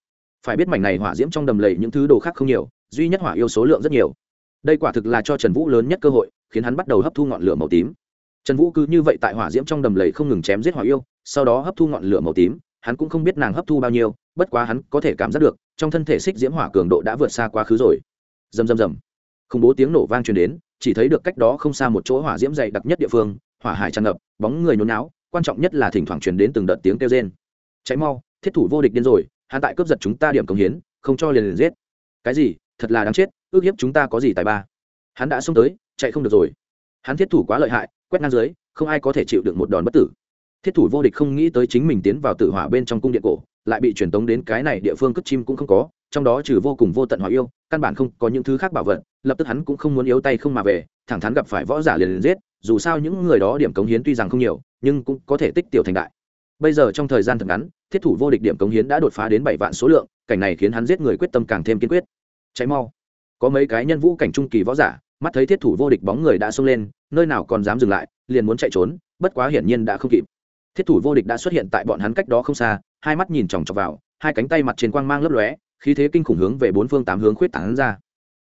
phải biết mảnh này hỏa diễm trong đầm lầy những thứ đồ khác không nhiều, duy nhất hỏa yêu số lượng rất nhiều. Đây quả thực là cho trần vũ lớn nhất cơ hội khiến hắn bắt đầu hấp thu ngọn lửa màu tím. Trần vũ cứ như vậy tại hỏa diễm trong đầm lầy không ngừng chém giết hỏa yêu, sau đó hấp thu ngọn lửa màu tím, hắn cũng không biết nàng hấp thu bao nhiêu, bất quá hắn có thể cảm giác được, trong thân thể xích diễm hỏa cường độ đã vượt xa quá khứ rồi. Rầm rầm rầm. Khủng bố tiếng nổ vang truyền đến, chỉ thấy được cách đó không xa một chỗ hỏa diễm dày đặc nhất địa phương, hỏa hải tràn ngập, bóng người nhốn náo quan trọng nhất là thỉnh thoảng truyền đến từng đợt tiếng kêu rên. Cháy mau, thiết thủ vô địch điên rồi, hắn tại cướp giật chúng ta điểm công hiến, không cho liền liền giết. Cái gì? Thật là đáng chết, ước hiếp chúng ta có gì tài ba? Hắn đã xông tới chạy không được rồi. Hắn thiết thủ quá lợi hại, quét ngang dưới, không ai có thể chịu được một đòn bất tử. Thiết thủ vô địch không nghĩ tới chính mình tiến vào tử hỏa bên trong cung điện cổ, lại bị truyền tống đến cái này địa phương cất chim cũng không có, trong đó trừ vô cùng vô tận hỏa yêu, căn bản không có những thứ khác bảo vật, lập tức hắn cũng không muốn yếu tay không mà về, thẳng thắn gặp phải võ giả liền liền giết, dù sao những người đó điểm cống hiến tuy rằng không nhiều, nhưng cũng có thể tích tiểu thành đại. Bây giờ trong thời gian thật ngắn, thiết thủ vô địch điểm cống hiến đã đột phá đến bảy vạn số lượng, cảnh này khiến hắn giết người quyết tâm càng thêm kiên quyết. Cháy mau. Có mấy cái nhân vũ cảnh trung kỳ võ giả mắt thấy thiết thủ vô địch bóng người đã xông lên, nơi nào còn dám dừng lại, liền muốn chạy trốn, bất quá hiển nhiên đã không kịp. Thiết thủ vô địch đã xuất hiện tại bọn hắn cách đó không xa, hai mắt nhìn chòng chọc vào, hai cánh tay mặt trên quang mang lấp lóe, khí thế kinh khủng hướng về bốn phương tám hướng khuyết tán ra.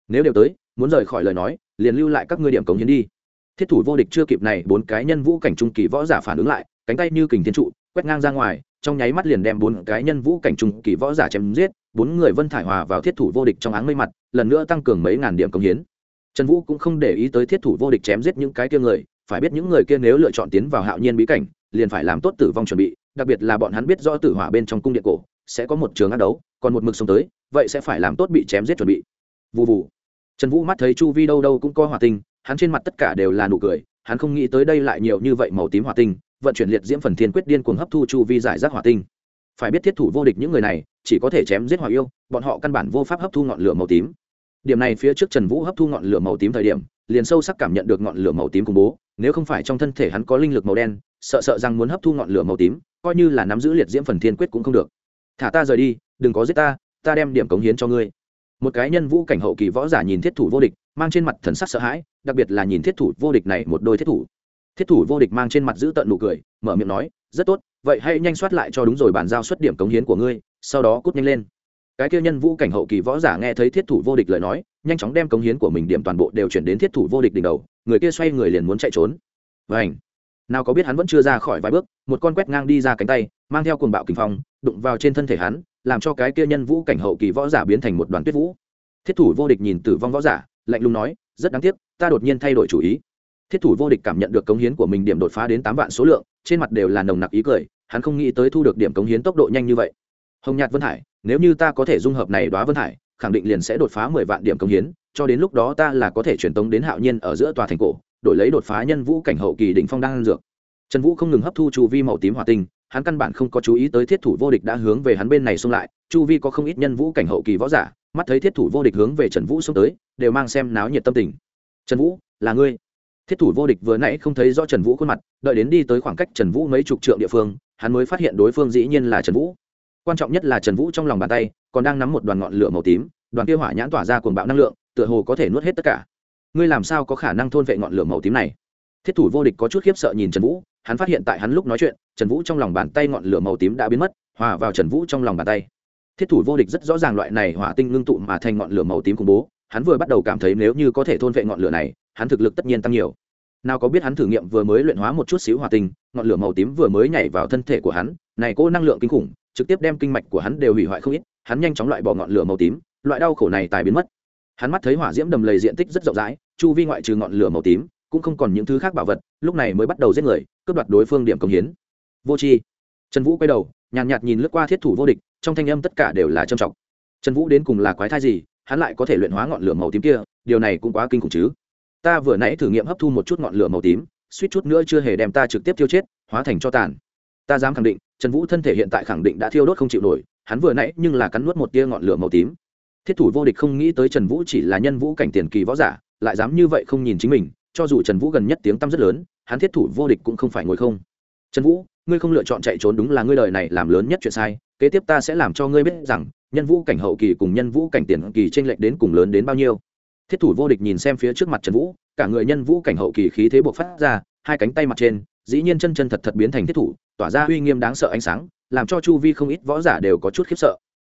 Nếu đều tới, muốn rời khỏi lời nói, liền lưu lại các ngươi điểm cống hiến đi. Thiết thủ vô địch chưa kịp này, bốn cái nhân vũ cảnh trung kỳ võ giả phản ứng lại, cánh tay như kình thiên trụ, quét ngang ra ngoài, trong nháy mắt liền đem bốn cái nhân vũ cảnh trung kỳ võ giả chém giết, bốn người vân thải hòa vào thiết thủ vô địch trong áng mây mặt, lần nữa tăng cường mấy ngàn điểm cống hiến trần vũ cũng không để ý tới thiết thủ vô địch chém giết những cái kia người, phải biết những người kia nếu lựa chọn tiến vào hạo nhiên bí cảnh, liền phải làm tốt tử vong chuẩn bị, đặc biệt là bọn hắn biết rõ tử hỏa bên trong cung điện cổ, sẽ có một trường ác đấu, còn một mực sống tới, vậy sẽ phải làm tốt bị chém giết chuẩn bị. Vụ vụ trần vũ mắt thấy chu vi đâu đâu cũng có hỏa tinh, hắn trên mặt tất cả đều là nụ cười, hắn không nghĩ tới đây lại nhiều như vậy màu tím hỏa tinh, vận chuyển liệt diễm phần thiên quyết điên cuồng hấp thu chu vi giải rác hỏa tinh. Phải biết thiết thủ vô địch những người này, chỉ có thể chém giết hỏa yêu, bọn họ căn bản vô pháp hấp thu ngọn lửa màu tím điểm này phía trước trần vũ hấp thu ngọn lửa màu tím thời điểm, liền sâu sắc cảm nhận được ngọn lửa màu tím khủng bố, nếu không phải trong thân thể hắn có linh lực màu đen, sợ sợ rằng muốn hấp thu ngọn lửa màu tím, coi như là nắm giữ liệt diễm phần thiên quyết cũng không được. Thả ta rời đi, đừng có giết ta ta đem điểm cống hiến cho ngươi. Một cái nhân vũ cảnh hậu kỳ võ giả nhìn thiết thủ vô địch, mang trên mặt thần sắc sợ hãi, đặc biệt là nhìn thiết thủ vô địch này một đôi thiết thủ. Thiết thủ vô địch mang trên mặt giữ tận nụ cười, mở miệng nói, rất tốt, vậy hãy nhanh soát lại cho đúng rồi bàn giao xuất điểm cống hiến của ngươi, sau đó cút nhanh lên cái kia nhân vũ cảnh hậu kỳ võ giả nghe thấy thiết thủ vô địch lời nói, nhanh chóng đem cống hiến của mình điểm toàn bộ đều chuyển đến thiết thủ vô địch đỉnh đầu, người kia xoay người liền muốn chạy trốn. Vảnh nào có biết hắn vẫn chưa ra khỏi vài bước, một con quét ngang đi ra cánh tay, mang theo cuồng bạo kinh phong, đụng vào trên thân thể hắn, làm cho cái kia nhân vũ cảnh hậu kỳ võ giả biến thành một đoàn tuyết vũ. Thiết thủ vô địch nhìn tử vong võ giả, lạnh lùng nói, rất đáng tiếc, ta đột nhiên thay đổi chủ ý. Thiết thủ vô địch cảm nhận được cống hiến của mình điểm đột phá đến tám vạn số lượng, trên mặt đều là nồng nặc ý cười, hắn không nghĩ tới thu được điểm cống hiến tốc độ nhanh như vậy. Hồng nhạt vân hải nếu như ta có thể dung hợp này đoá vân hải, khẳng định liền sẽ đột phá mười vạn điểm công hiến, cho đến lúc đó ta là có thể truyền tống đến hạo nhiên ở giữa tòa thành cổ, đổi lấy đột phá nhân vũ cảnh hậu kỳ đỉnh phong đang dược. Trần vũ không ngừng hấp thu chu vi màu tím hỏa tinh, hắn căn bản không có chú ý tới thiết thủ vô địch đã hướng về hắn bên này xông lại, chu vi có không ít nhân vũ cảnh hậu kỳ võ giả, mắt thấy thiết thủ vô địch hướng về trần vũ xông tới, đều mang xem náo nhiệt tâm tình. Trần vũ, là ngươi? Thiết thủ vô địch vừa nãy không thấy rõ trần vũ khuôn mặt, đợi đến đi tới khoảng cách trần vũ mấy chục trượng địa phương, hắn mới phát hiện đối phương dĩ nhiên là trần vũ quan trọng nhất là trần vũ trong lòng bàn tay, còn đang nắm một đoàn ngọn lửa màu tím, đoàn kia hỏa nhãn tỏa ra cuồng bạo năng lượng, tựa hồ có thể nuốt hết tất cả. Ngươi làm sao có khả năng thôn vệ ngọn lửa màu tím này? Thiết thủ vô địch có chút khiếp sợ nhìn trần vũ, hắn phát hiện tại hắn lúc nói chuyện, trần vũ trong lòng bàn tay ngọn lửa màu tím đã biến mất, hòa vào trần vũ trong lòng bàn tay. Thiết thủ vô địch rất rõ ràng loại này hỏa tinh ngưng tụ mà thành ngọn lửa màu tím khủng bố, hắn vừa bắt đầu cảm thấy nếu như có thể thôn vệ ngọn lửa này, hắn thực lực tất nhiên tăng nhiều. Nào có biết hắn thử nghiệm vừa mới luyện hóa một chút xíu hỏa tinh, ngọn lửa màu tím vừa mới nhảy vào thân thể của hắn, này cô năng lượng kinh khủng trực tiếp đem kinh mạch của hắn đều hủy hoại không ít hắn nhanh chóng loại bỏ ngọn lửa màu tím loại đau khổ này tài biến mất. Hắn mắt thấy hỏa diễm đầm lầy diện tích rất rộng rãi chu vi ngoại trừ ngọn lửa màu tím cũng không còn những thứ khác bảo vật lúc này mới bắt đầu giết người cướp đoạt đối phương điểm công hiến. Vô tri. Trần vũ quay đầu nhàn nhạt, nhạt nhìn lướt qua thiết thủ vô địch trong thanh âm tất cả đều là trầm trọng. Trần vũ đến cùng là quái thai gì hắn lại có thể luyện hóa ngọn lửa màu tím kia điều này cũng quá kinh khủng chứ. Ta vừa nãy thử nghiệm hấp thu một chút ngọn lửa màu tím suýt chút nữa chưa hề đem ta trực tiếp tiêu chết hóa thành cho tàn. Ta dám khẳng định trần vũ thân thể hiện tại khẳng định đã thiêu đốt không chịu nổi, hắn vừa nãy nhưng là cắn nuốt một tia ngọn lửa màu tím. Thiết thủ vô địch không nghĩ tới trần vũ chỉ là nhân vũ cảnh tiền kỳ võ giả, lại dám như vậy không nhìn chính mình, cho dù trần vũ gần nhất tiếng tăm rất lớn, hắn thiết thủ vô địch cũng không phải ngồi không. Trần vũ, ngươi không lựa chọn chạy trốn đúng là ngươi lời này làm lớn nhất chuyện sai, kế tiếp ta sẽ làm cho ngươi biết rằng, nhân vũ cảnh hậu kỳ cùng nhân vũ cảnh tiền kỳ t r ê n lệch đến cùng lớn đến bao nhiêu. Thiết thủ vô địch nhìn xem phía trước mặt trần vũ, cả người nhân vũ cảnh hậu kỳ khí thế buộc phát ra, hai cánh tay mặt trên dĩ nhiên chân chân thật thật biến thành thiết thủ, tỏa ra uy nghiêm đáng sợ ánh sáng, làm cho chu vi không ít võ giả đều có chút khiếp sợ.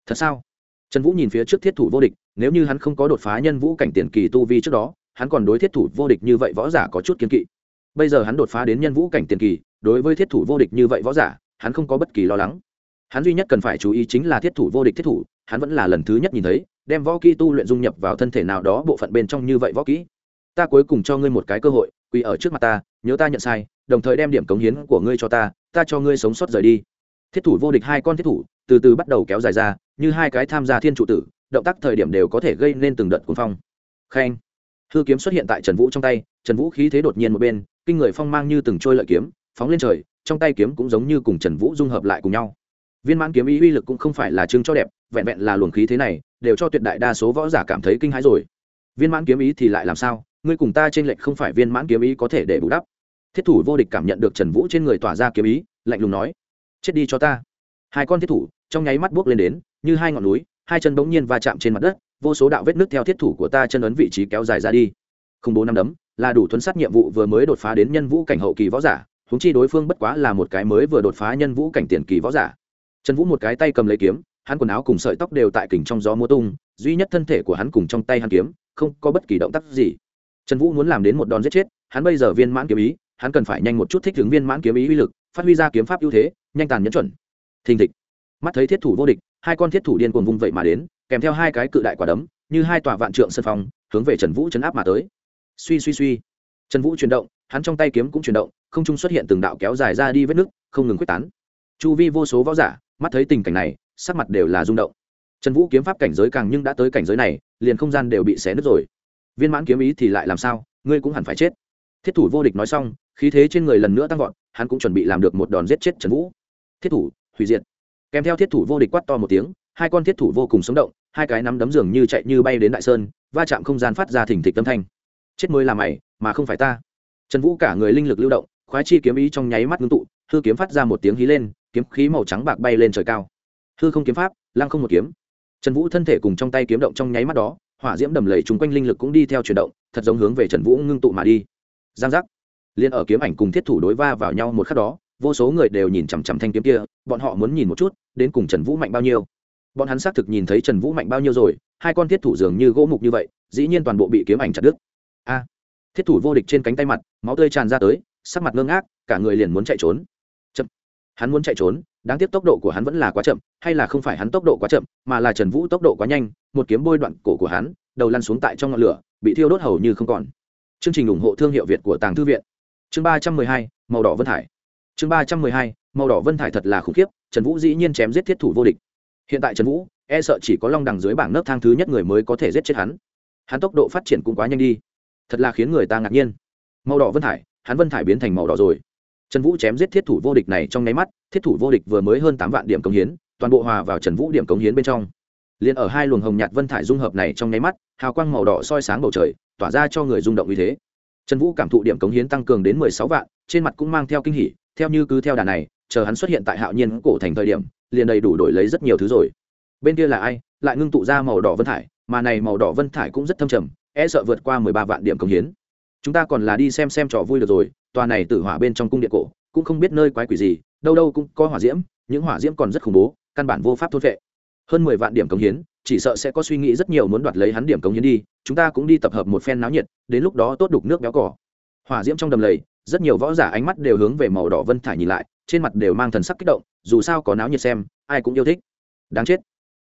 Thật sao? Trần vũ nhìn phía trước thiết thủ vô địch, nếu như hắn không có đột phá nhân vũ cảnh tiền kỳ tu vi trước đó, hắn còn đối thiết thủ vô địch như vậy võ giả có chút kiên kỵ. Bây giờ hắn đột phá đến nhân vũ cảnh tiền kỳ, đối với thiết thủ vô địch như vậy võ giả, hắn không có bất kỳ lo lắng. Hắn duy nhất cần phải chú ý chính là thiết thủ vô địch thiết thủ, hắn vẫn là lần thứ nhất nhìn thấy, đem võ kỹ tu luyện dung nhập vào thân thể nào đó bộ phận bên trong như vậy võ kỹ. Ta cuối cùng cho ngươi một cái cơ hội, quỳ ở trước mặt ta nhớ ta nhận sai, đồng thời đem điểm cống hiến của ngươi cho ta ta cho ngươi sống sót rời đi. Thiết thủ vô địch hai con thiết thủ, từ từ bắt đầu kéo dài ra, như hai cái tham gia thiên trụ tử, động tác thời điểm đều có thể gây nên từng đợt cuồng phong. Khen. Hư kiếm xuất hiện tại trần vũ trong tay, trần vũ khí thế đột nhiên một bên, kinh người phong mang như từng trôi lợi kiếm, phóng lên trời, trong tay kiếm cũng giống như cùng trần vũ dung hợp lại cùng nhau. Viên mãn kiếm ý uy lực cũng không phải là chứng cho đẹp, vẹn vẹn là luồng khí thế này, đều cho tuyệt đại đa số võ giả cảm thấy kinh hãi rồi. Viên mãn kiếm ý thì lại làm sao? Ngươi cùng ta trên lệch không phải viên mãn kiếm ý có thể để bù đắp thiết thủ vô địch cảm nhận được trần vũ trên người tỏa ra kiếm ý, lạnh lùng nói, chết đi cho ta. Hai con thiết thủ trong nháy mắt buốc lên đến, như hai ngọn núi, hai chân bỗng nhiên va chạm trên mặt đất, vô số đạo vết nước theo thiết thủ của ta chân ấn vị trí kéo dài ra đi. Không bố năm đấm, là đủ thuấn sát nhiệm vụ vừa mới đột phá đến nhân vũ cảnh hậu kỳ võ giả húng chi đối phương bất quá là một cái mới vừa đột phá nhân vũ cảnh tiền kỳ võ giả. Trần vũ một cái tay cầm lấy kiếm, hắn quần áo cùng sợi tóc đều tại kình trong gió múa tung, duy nhất thân thể của hắn cùng trong tay hắn kiếm, không có bất kỳ động tác gì. Trần vũ muốn làm đến một đòn giết chết, hắn bây giờ viên mãn kiếm ý hắn cần phải nhanh một chút thích ứng viên mãn kiếm ý uy lực, phát huy ra kiếm pháp ưu thế, nhanh tàn nhẫn chuẩn. Thình thịch. Mắt thấy thiết thủ vô địch, hai con thiết thủ điên cuồng vung vậy mà đến, kèm theo hai cái cự đại quả đấm, như hai tòa vạn trượng sân phong hướng về trần vũ chấn áp mà tới. Suy suy suy. Trần vũ chuyển động, hắn trong tay kiếm cũng chuyển động, không trung xuất hiện từng đạo kéo dài ra đi vết nứt, không ngừng quyết tán. Chu vi vô số võ giả, mắt thấy tình cảnh này, sắc mặt đều là rung động. Trần vũ kiếm pháp cảnh giới càng nhưng đã tới cảnh giới này, liền không gian đều bị xé nứt rồi. Viên mãn kiếm ý thì lại làm sao, ngươi cũng hẳn phải chết. Thiết thủ vô địch nói xong khí thế trên người lần nữa tăng vọt, hắn cũng chuẩn bị làm được một đòn giết chết trần vũ. Thiết thủ, hủy diệt. Kèm theo thiết thủ vô địch quát to một tiếng, hai con thiết thủ vô cùng sống động, hai cái nắm đấm giường như chạy như bay đến đại sơn, va chạm không gian phát ra thỉnh thịch tâm thanh. Chết mới là mày, mà không phải ta. Trần vũ cả người linh lực lưu động, khoái chi kiếm ý trong nháy mắt ngưng tụ, hư kiếm phát ra một tiếng hí lên, kiếm khí màu trắng bạc bay lên trời cao. Hư không kiếm pháp, lăng không một kiếm. Trần vũ thân thể cùng trong tay kiếm động trong nháy mắt đó, hỏa diễm đầm lầy chung quanh linh lực cũng đi theo chuyển động, thật giống hướng về trần vũ ngưng tụ mà đi. Giang giác liên ở kiếm ảnh cùng thiết thủ đối va vào nhau một khắc đó, vô số người đều nhìn chằm chằm thanh kiếm kia, bọn họ muốn nhìn một chút, đến cùng trần vũ mạnh bao nhiêu. Bọn hắn xác thực nhìn thấy trần vũ mạnh bao nhiêu rồi, hai con thiết thủ dường như gỗ mục như vậy, dĩ nhiên toàn bộ bị kiếm ảnh chặt đứt. A! Thiết thủ vô địch trên cánh tay mặt, máu tươi tràn ra tới, sắc mặt ngơ ngác, cả người liền muốn chạy trốn. Chậm! Hắn muốn chạy trốn, đáng tiếc tốc độ của hắn vẫn là quá chậm, hay là không phải hắn tốc độ quá chậm, mà là trần vũ tốc độ quá nhanh, một kiếm bôi đoạn cổ của hắn, đầu lăn xuống tại trong ngọn lửa, bị thiêu đốt hầu như không còn. Chương trình ủng hộ thương hiệu việt của tàng thư viện chương ba trăm mười hai, màu đỏ vân thải. Chương ba trăm mười hai, màu đỏ vân thải thật là khủng khiếp, trần vũ dĩ nhiên chém giết thiết thủ vô địch. Hiện tại trần vũ e sợ chỉ có long đằng dưới bảng nấc thang thứ nhất người mới có thể giết chết hắn. Hắn tốc độ phát triển cũng quá nhanh đi. Thật là khiến người ta ngạc nhiên. Màu đỏ vân thải, hắn vân thải biến thành màu đỏ rồi. Trần vũ chém giết thiết thủ vô địch này trong nháy mắt, thiết thủ vô địch vừa mới hơn tám vạn điểm cống hiến, toàn bộ hòa vào trần vũ điểm cống hiến bên trong. Liền ở hai luồng hồng nhạt vân thải dung hợp này trong nháy mắt, hào quang màu đỏ soi sáng bầu trời, tỏa ra cho người rung động như thế trần vũ cảm thụ điểm cống hiến tăng cường đến mười sáu vạn, trên mặt cũng mang theo kinh hỉ, theo như cứ theo đà này, chờ hắn xuất hiện tại hạo nhiên cổ thành thời điểm, liền đầy đủ đổi lấy rất nhiều thứ rồi. Bên kia là ai? Lại ngưng tụ ra màu đỏ vân thải, mà này màu đỏ vân thải cũng rất thâm trầm e sợ vượt qua mười ba vạn điểm cống hiến. Chúng ta còn là đi xem xem trò vui được rồi, tòa này tử hỏa bên trong cung điện cổ, cũng không biết nơi quái quỷ gì, đâu đâu cũng có hỏa diễm, những hỏa diễm còn rất khủng bố, căn bản vô pháp thôn vệ. Hơn mười vạn điểm cống hiến chỉ sợ sẽ có suy nghĩ rất nhiều muốn đoạt lấy hắn điểm cống hiến đi, chúng ta cũng đi tập hợp một phen náo nhiệt, đến lúc đó tốt đục nước béo cỏ. Hỏa diễm trong đầm lầy, rất nhiều võ giả ánh mắt đều hướng về màu đỏ vân thải nhìn lại, trên mặt đều mang thần sắc kích động, dù sao có náo nhiệt xem, ai cũng yêu thích. Đáng chết.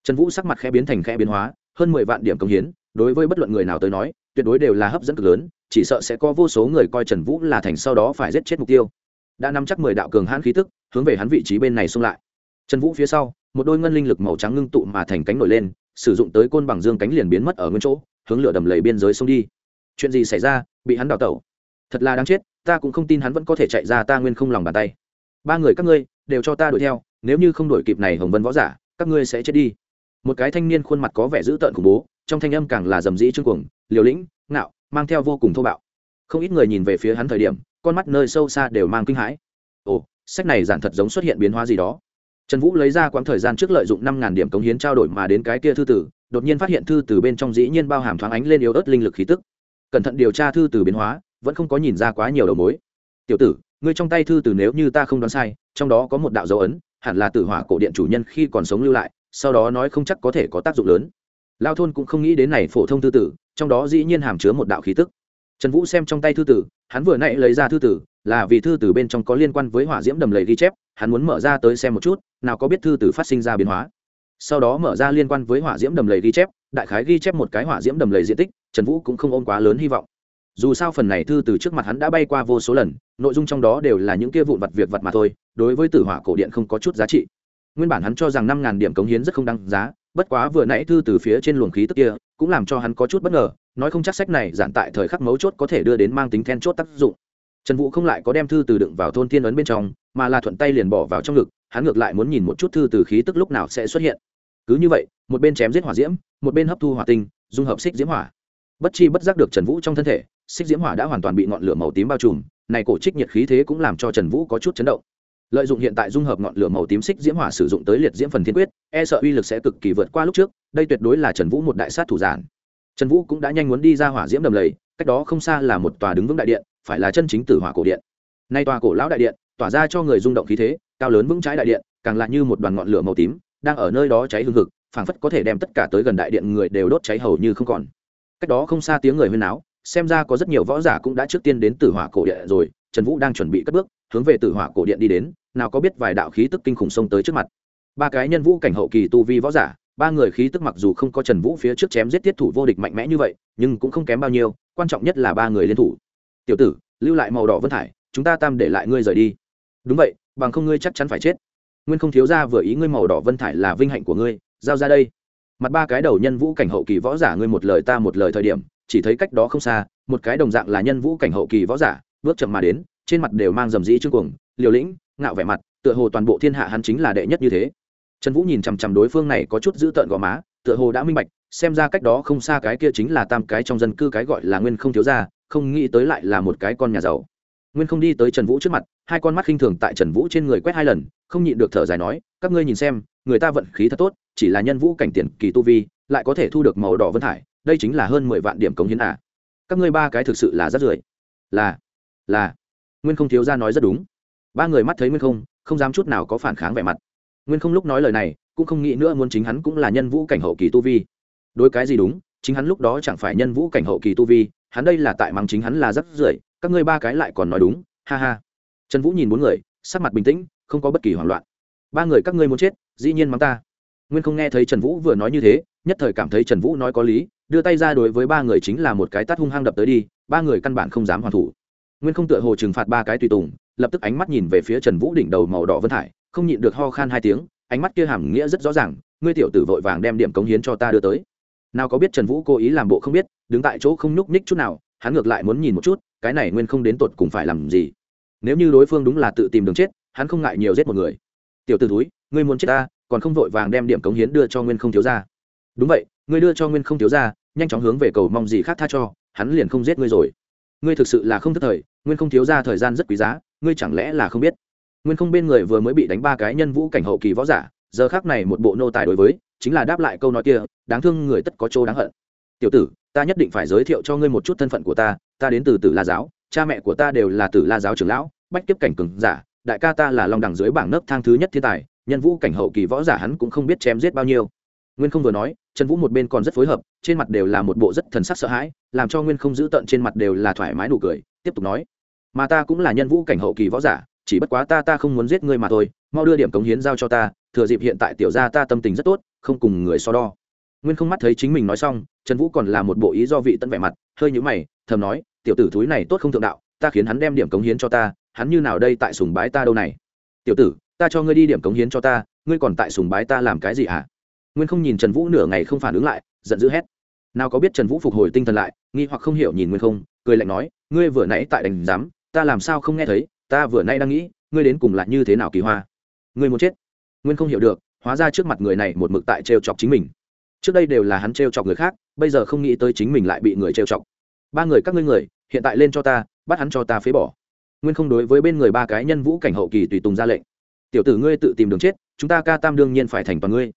Trần vũ sắc mặt khẽ biến thành khẽ biến hóa, hơn mười vạn điểm cống hiến, đối với bất luận người nào tới nói, tuyệt đối đều là hấp dẫn cực lớn, chỉ sợ sẽ có vô số người coi trần vũ là thành sau đó phải giết chết mục tiêu. Đã nắm chắc mười đạo cường hãn khí tức, hướng về hắn vị trí bên này xung lại. Trần vũ phía sau, một đôi ngân linh lực màu trắng ngưng tụ mà thành cánh nổi lên sử dụng tới côn bằng dương cánh liền biến mất ở nguyên chỗ, hướng lửa đầm lầy biên giới xông đi. Chuyện gì xảy ra? Bị hắn đào tẩu. Thật là đáng chết, ta cũng không tin hắn vẫn có thể chạy ra, ta nguyên không lòng bàn tay. Ba người các ngươi, đều cho ta đuổi theo, nếu như không đuổi kịp này hồng vân võ giả, các ngươi sẽ chết đi. Một cái thanh niên khuôn mặt có vẻ dữ tợn khủng bố, trong thanh âm càng là dầm dĩ trương cuồng, liều lĩnh, ngạo, mang theo vô cùng thô bạo. Không ít người nhìn về phía hắn thời điểm, con mắt nơi sâu xa đều mang kinh hãi. Ồ, sách này giản thật giống xuất hiện biến hóa gì đó trần vũ lấy ra quãng thời gian trước lợi dụng năm ngàn điểm cống hiến trao đổi mà đến cái kia thư tử, đột nhiên phát hiện thư từ bên trong dĩ nhiên bao hàm thoáng ánh lên yếu ớt linh lực khí tức. Cẩn thận điều tra thư từ biến hóa, vẫn không có nhìn ra quá nhiều đầu mối. Tiểu tử, ngươi trong tay thư từ nếu như ta không đoán sai, trong đó có một đạo dấu ấn, hẳn là tử hỏa cổ điện chủ nhân khi còn sống lưu lại, sau đó nói không chắc có thể có tác dụng lớn. Lao thôn cũng không nghĩ đến này phổ thông thư tử, trong đó dĩ nhiên hàm chứa một đạo khí tức. Trần vũ xem trong tay thư tử, hắn vừa nãy lấy ra thư tử là vì thư từ bên trong có liên quan với hỏa diễm đầm lầy ghi chép, hắn muốn mở ra tới xem một chút, nào có biết thư từ phát sinh ra biến hóa. Sau đó mở ra liên quan với hỏa diễm đầm lầy ghi chép, đại khái ghi chép một cái hỏa diễm đầm lầy diện tích, trần vũ cũng không ôm quá lớn hy vọng. Dù sao phần này thư từ trước mặt hắn đã bay qua vô số lần, nội dung trong đó đều là những kia vụn vặt việc vặt mà thôi, đối với tử hỏa cổ điện không có chút giá trị. Nguyên bản hắn cho rằng năm ngàn điểm cống hiến rất không đăng giá, bất quá vừa nãy thư từ phía trên luồng khí tức kia, cũng làm cho hắn có chút bất ngờ, nói không chắc sách này giản tại thời khắc mấu chốt có thể đưa đến mang tính then chốt tác dụng trần vũ không lại có đem thư từ đựng vào thôn thiên ấn bên trong, mà là thuận tay liền bỏ vào trong ngực, hắn ngược lại muốn nhìn một chút thư từ khí tức lúc nào sẽ xuất hiện. Cứ như vậy, một bên chém giết hỏa diễm, một bên hấp thu hỏa tinh, dung hợp xích diễm hỏa. Bất chi bất giác được trần vũ trong thân thể, xích diễm hỏa đã hoàn toàn bị ngọn lửa màu tím bao trùm, này cổ trích nhiệt khí thế cũng làm cho trần vũ có chút chấn động. Lợi dụng hiện tại dung hợp ngọn lửa màu tím xích diễm hỏa sử dụng tới liệt diễm phần thiên quyết e sợ uy lực sẽ cực kỳ vượt qua lúc trước, đây tuyệt đối là trần vũ một đại sát thủ giản. Trần vũ cũng đã nhanh muốn đi ra hỏa diễm đầm lầy, cách đó không xa là một tòa đứng vững đại điện phải là chân chính tử hỏa cổ điện. Nay tòa cổ lão đại điện, tỏa ra cho người rung động khí thế, cao lớn vững trái đại điện, càng lại như một đoàn ngọn lửa màu tím, đang ở nơi đó cháy hương hực, phảng phất có thể đem tất cả tới gần đại điện người đều đốt cháy hầu như không còn. Cách đó không xa tiếng người huyên náo, xem ra có rất nhiều võ giả cũng đã trước tiên đến tử hỏa cổ điện rồi, trần vũ đang chuẩn bị cất bước, hướng về tử hỏa cổ điện đi đến, nào có biết vài đạo khí tức kinh khủng xông tới trước mặt. Ba cái nhân vũ cảnh hậu kỳ tu vi võ giả, ba người khí tức mặc dù không có trần vũ phía trước chém giết tiết thủ vô địch mạnh mẽ như vậy, nhưng cũng không kém bao nhiêu, quan trọng nhất là ba người liên thủ tiểu tử, lưu lại màu đỏ vân thải, chúng ta tam để lại ngươi rời đi. Đúng vậy, bằng không ngươi chắc chắn phải chết. Nguyên không thiếu ra vừa ý ngươi màu đỏ vân thải là vinh hạnh của ngươi, giao ra đây. Mặt ba cái đầu nhân vũ cảnh hậu kỳ võ giả ngươi một lời ta một lời thời điểm, chỉ thấy cách đó không xa, một cái đồng dạng là nhân vũ cảnh hậu kỳ võ giả, bước chậm mà đến, trên mặt đều mang dầm dĩ trương cuồng, liều lĩnh, ngạo vẻ mặt, tựa hồ toàn bộ thiên hạ hắn chính là đệ nhất như thế. Trần vũ nhìn chằm chằm đối phương này có chút dữ tợn gò má, tựa hồ đã minh bạch, xem ra cách đó không xa cái kia chính là tam cái trong dân cư cái gọi là nguyên không thiếu ra không nghĩ tới lại là một cái con nhà giàu. Nguyên không đi tới trần vũ trước mặt, hai con mắt khinh thường tại trần vũ trên người quét hai lần, không nhịn được thở dài nói, các ngươi nhìn xem, người ta vận khí thật tốt, chỉ là nhân vũ cảnh tiền kỳ tu vi, lại có thể thu được màu đỏ vân thải, đây chính là hơn mười vạn điểm cống hiến à. các ngươi ba cái thực sự là rất rưởi là là. Nguyên không thiếu ra nói rất đúng. Ba người mắt thấy nguyên không không dám chút nào có phản kháng vẻ mặt. Nguyên không lúc nói lời này, cũng không nghĩ nữa muốn chính hắn cũng là nhân vũ cảnh hậu kỳ tu vi. Đối cái gì đúng, chính hắn lúc đó chẳng phải nhân vũ cảnh hậu kỳ tu vi hắn đây là tại mắng chính hắn là rất rưởi, các ngươi ba cái lại còn nói đúng, ha ha. Trần vũ nhìn bốn người, sắc mặt bình tĩnh, không có bất kỳ hoảng loạn. Ba người các ngươi muốn chết, dĩ nhiên mắng ta. Nguyên không nghe thấy trần vũ vừa nói như thế, nhất thời cảm thấy trần vũ nói có lý, đưa tay ra đối với ba người chính là một cái tát hung hăng đập tới đi, ba người căn bản không dám hoàn thủ. Nguyên không tựa hồ trừng phạt ba cái tùy tùng, lập tức ánh mắt nhìn về phía trần vũ đỉnh đầu màu đỏ vân thải, không nhịn được ho khan hai tiếng, ánh mắt kia hàm nghĩa rất rõ ràng, ngươi tiểu tử vội vàng đem điểm cống hiến cho ta đưa tới nào có biết trần vũ cố ý làm bộ không biết, đứng tại chỗ không nhúc nhích chút nào, hắn ngược lại muốn nhìn một chút, cái này nguyên không đến tột cùng phải làm gì. Nếu như đối phương đúng là tự tìm đường chết, hắn không ngại nhiều giết một người. Tiểu t ử túi ngươi muốn chết ta, còn không vội vàng đem điểm cống hiến đưa cho nguyên không thiếu ra đúng vậy, ngươi đưa cho nguyên không thiếu ra nhanh chóng hướng về cầu mong gì khác tha cho, hắn liền không giết ngươi rồi. Ngươi thực sự là không thất thời, nguyên không thiếu ra thời gian rất quý giá, ngươi chẳng lẽ là không biết? Nguyên không bên người vừa mới bị đánh ba cái nhân vũ cảnh hậu kỳ võ giả, giờ khác này một bộ nô tài đối với chính là đáp lại câu nói kia, đáng thương người tất có chỗ đáng hận. Tiểu tử, ta nhất định phải giới thiệu cho ngươi một chút thân phận của ta ta đến từ tử la giáo, cha mẹ của ta đều là tử la giáo trưởng lão, bách kiếp cảnh cường giả, đại ca ta là long đẳng dưới bảng nấc thang thứ nhất thiên tài, nhân vũ cảnh hậu kỳ võ giả hắn cũng không biết chém giết bao nhiêu. Nguyên không vừa nói, trần vũ một bên còn rất phối hợp, trên mặt đều là một bộ rất thần sắc sợ hãi, làm cho nguyên không giữ tận trên mặt đều là thoải mái nụ cười, tiếp tục nói. Mà ta cũng là nhân vũ cảnh hậu kỳ võ giả, chỉ bất quá ta ta không muốn giết ngươi mà thôi, mau đưa điểm cống hiến giao cho ta, thừa dịp hiện tại tiểu gia ta tâm tình rất tốt không cùng người so đo. Nguyên không mắt thấy chính mình nói xong, trần vũ còn là một bộ ý do vị tận vẻ mặt, hơi nhũ mày, thầm nói, tiểu tử thúi này tốt không thượng đạo, ta khiến hắn đem điểm cống hiến cho ta, hắn như nào đây tại sùng bái ta đâu này? Tiểu tử, ta cho ngươi đi điểm cống hiến cho ta, ngươi còn tại sùng bái ta làm cái gì hả? Nguyên không nhìn trần vũ nửa ngày không phản ứng lại, giận dữ hét. Nào có biết trần vũ phục hồi tinh thần lại, nghi hoặc không hiểu nhìn nguyên không, cười lạnh nói, ngươi vừa nãy tại đành giám, ta làm sao không nghe thấy, ta vừa nay đang nghĩ, ngươi đến cùng là như thế nào kỳ hoa? Ngươi muốn chết. Nguyên không hiểu được hóa ra trước mặt người này một mực tại trêu chọc chính mình. Trước đây đều là hắn trêu chọc người khác, bây giờ không nghĩ tới chính mình lại bị người trêu chọc. Ba người các ngươi người, hiện tại lên cho ta, bắt hắn cho ta phế bỏ. Nguyên không đối với bên người ba cái nhân vũ cảnh hậu kỳ tùy tùng ra lệnh. Tiểu tử ngươi tự tìm đường chết, chúng ta ca tam đương nhiên phải thành toàn ngươi.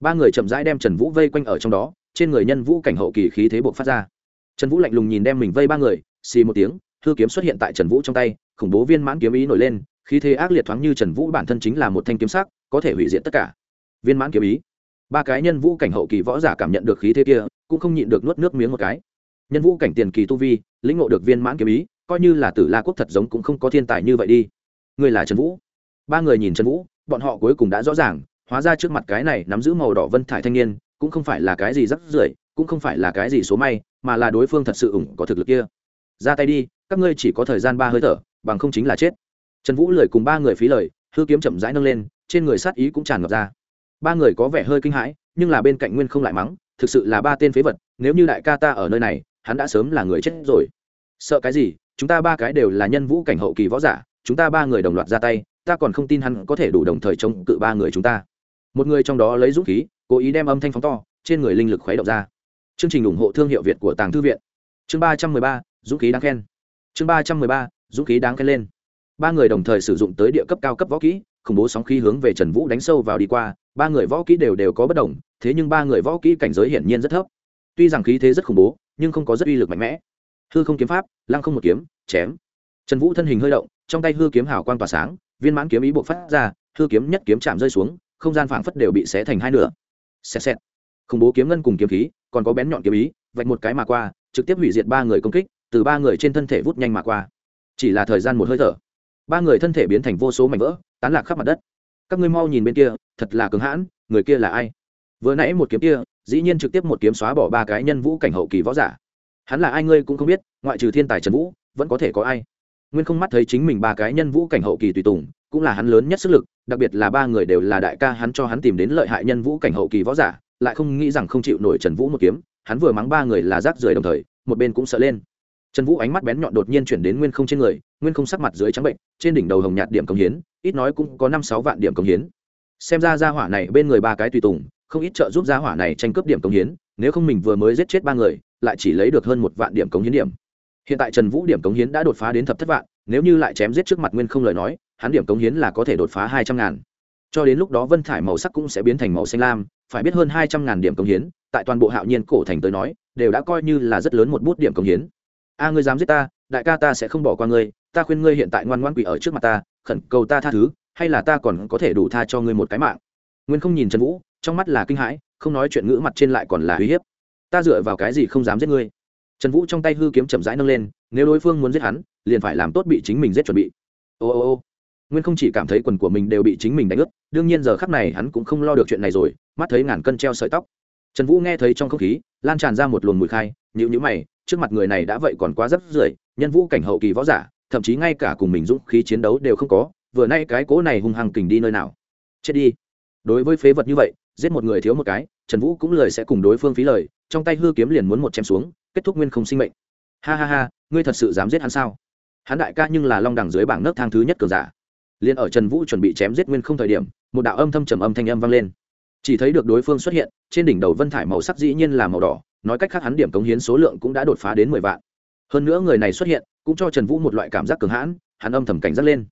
Ba người chậm rãi đem trần vũ vây quanh ở trong đó, trên người nhân vũ cảnh hậu kỳ khí thế buộc phát ra. Trần vũ lạnh lùng nhìn đem mình vây ba người, xì một tiếng thư kiếm xuất hiện tại trần vũ trong tay, khủng bố viên mãn kiếm ý nổi lên, khí thế ác liệt thoáng như trần vũ bản thân chính là một thanh kiếm sắc, có thể hủy diệt tất cả viên mãn kiếm ý. Ba cái nhân vũ cảnh hậu kỳ võ giả cảm nhận được khí thế kia, cũng không nhịn được nuốt nước miếng một cái. Nhân vũ cảnh tiền kỳ tu vi, lĩnh ngộ được viên mãn kiếm ý, coi như là tử la quốc thật giống cũng không có thiên tài như vậy đi. Người là trần vũ. Ba người nhìn trần vũ, bọn họ cuối cùng đã rõ ràng, hóa ra trước mặt cái này nắm giữ màu đỏ vân thải thanh niên, cũng không phải là cái gì rắc rưởi, cũng không phải là cái gì số may, mà là đối phương thật sự ủng có thực lực kia. Ra tay đi, các ngươi chỉ có thời gian ba hơi thở, bằng không chính là chết. Trần vũ lời cùng ba người phí lời, hư kiếm chậm rãi nâng lên, trên người sát ý cũng tràn ngập ra ba người có vẻ hơi kinh hãi, nhưng là bên cạnh nguyên không lại mắng, thực sự là ba tên phế vật, nếu như đại ca ta ở nơi này, hắn đã sớm là người chết rồi. Sợ cái gì, chúng ta ba cái đều là nhân vũ cảnh hậu kỳ võ giả, chúng ta ba người đồng loạt ra tay, ta còn không tin hắn có thể đủ đồng thời chống cự ba người chúng ta. Một người trong đó lấy dũng khí, cố ý đem âm thanh phóng to, trên người linh lực khuấy động ra. Chương trình ủng hộ thương hiệu việt của tàng thư viện. Chương ba trăm mười ba, dũng khí đáng khen. Chương ba trăm mười ba, dũng khí đáng khen lên. Ba người đồng thời sử dụng tới địa cấp cao cấp võ kỹ khủng bố sóng khí hướng về trần vũ đánh sâu vào đi qua, ba người võ kỹ đều đều có bất đồng, thế nhưng ba người võ kỹ cảnh giới hiển nhiên rất thấp. Tuy rằng khí thế rất khủng bố, nhưng không có rất uy lực mạnh mẽ. Hư không kiếm pháp, lăng không một kiếm, chém. Trần vũ thân hình hơi động, trong tay hư kiếm hào quang tỏa sáng, viên mãn kiếm ý bộc phát ra, hư kiếm nhất kiếm chạm rơi xuống, không gian phảng phất đều bị xé thành hai nửa. Xẹt xẹt. Khủng bố kiếm ngân cùng kiếm khí, còn có bén nhọn kiếm ý, vạch một cái mà qua, trực tiếp hủy diệt ba người công kích, từ ba người trên thân thể vút nhanh mà qua. Chỉ là thời gian một hơi thở ba người thân thể biến thành vô số mảnh vỡ, tán lạc khắp mặt đất. Các ngươi mau nhìn bên kia, thật là cứng hãn, người kia là ai? Vừa nãy một kiếm kia, dĩ nhiên trực tiếp một kiếm xóa bỏ ba cái nhân vũ cảnh hậu kỳ võ giả. Hắn là ai ngươi cũng không biết, ngoại trừ thiên tài trần vũ, vẫn có thể có ai? Nguyên không mắt thấy chính mình ba cái nhân vũ cảnh hậu kỳ tùy tùng, cũng là hắn lớn nhất sức lực, đặc biệt là ba người đều là đại ca hắn cho hắn tìm đến lợi hại nhân vũ cảnh hậu kỳ võ giả, lại không nghĩ rằng không chịu nổi trần vũ một kiếm, hắn vừa mắng ba người là rác rưởi đồng thời, một bên cũng sợ lên. Trần vũ ánh mắt bén nhọn đột nhiên chuyển đến nguyên không trên người nguyên không sắc mặt dưới trắng bệnh, trên đỉnh đầu hồng nhạt điểm công hiến, ít nói cũng có năm sáu vạn điểm công hiến. Xem ra gia hỏa này bên người ba cái tùy tùng, không ít trợ giúp gia hỏa này tranh cướp điểm công hiến, nếu không mình vừa mới giết chết ba người, lại chỉ lấy được hơn một vạn điểm công hiến điểm. Hiện tại trần vũ điểm công hiến đã đột phá đến thập thất vạn, nếu như lại chém giết trước mặt nguyên không lời nói, hắn điểm công hiến là có thể đột phá hai trăm ngàn. Cho đến lúc đó vân thải màu sắc cũng sẽ biến thành màu xanh lam, phải biết hơn hai trăm ngàn điểm công hiến, tại toàn bộ hạo nhiên cổ thành tới nói, đều đã coi như là rất lớn một bút điểm công hiến. A, ngươi dám giết ta, đại ca ta sẽ không bỏ qua ngươi ta khuyên ngươi hiện tại ngoan ngoan quỷ ở trước mặt ta, khẩn cầu ta tha thứ, hay là ta còn có thể đủ tha cho ngươi một cái mạng? Nguyên không nhìn trần vũ, trong mắt là kinh hãi, không nói chuyện ngữ mặt trên lại còn là uy hiếp. Ta dựa vào cái gì không dám giết ngươi? Trần vũ trong tay hư kiếm chậm rãi nâng lên, nếu đối phương muốn giết hắn, liền phải làm tốt bị chính mình giết chuẩn bị. Ô ô ô. Nguyên không chỉ cảm thấy quần của mình đều bị chính mình đánh ướt, đương nhiên giờ khắp này hắn cũng không lo được chuyện này rồi, mắt thấy ngàn cân treo sợi tóc. Trần vũ nghe thấy trong không khí, lan tràn ra một luồng mùi khai nhữ nhữ mày, trước mặt người này đã vậy còn quá rất rưởi, nhân vũ cảnh hậu kỳ võ giả thậm chí ngay cả cùng mình dũng khí chiến đấu đều không có, vừa nay cái cố này hung hăng kình đi nơi nào? Chết đi. Đối với phế vật như vậy, giết một người thiếu một cái, trần vũ cũng lời sẽ cùng đối phương phí lời, trong tay hư kiếm liền muốn một chém xuống, kết thúc nguyên không sinh mệnh. Ha ha ha, ngươi thật sự dám giết hắn sao? Hắn đại ca nhưng là long đẳng dưới bảng nấc thang thứ nhất cường giả. Liền ở trần vũ chuẩn bị chém giết nguyên không thời điểm, một đạo âm thâm trầm âm thanh âm vang lên. Chỉ thấy được đối phương xuất hiện, trên đỉnh đầu vân thải màu sắc dĩ nhiên là màu đỏ, nói cách khác hắn điểm cống hiến số lượng cũng đã đột phá đến mười vạn. Hơn nữa người này xuất hiện cũng cho trần vũ một loại cảm giác cường hãn, hắn âm thầm cảnh giác lên.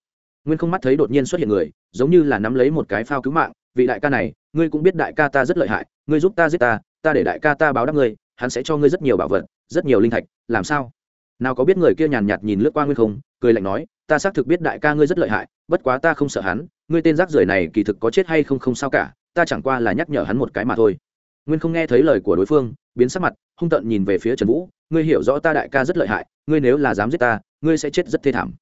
Nguyên không mắt thấy đột nhiên xuất hiện người, giống như là nắm lấy một cái phao cứu mạng, vị đại ca này, ngươi cũng biết đại ca ta rất lợi hại, ngươi giúp ta giết ta ta để đại ca ta báo đáp ngươi, hắn sẽ cho ngươi rất nhiều bảo vật, rất nhiều linh thạch, làm sao? Nào có biết người kia nhàn nhạt nhìn lướt qua nguyên không, cười lạnh nói, ta xác thực biết đại ca ngươi rất lợi hại, bất quá ta không sợ hắn, ngươi tên rác rưởi này kỳ thực có chết hay không không sao cả, ta chẳng qua là nhắc nhở hắn một cái mà thôi. Nguyên không nghe thấy lời của đối phương biến sắc mặt, hung tận nhìn về phía trần vũ, ngươi hiểu rõ ta đại ca rất lợi hại, ngươi nếu là dám giết ta, ngươi sẽ chết rất thê thảm.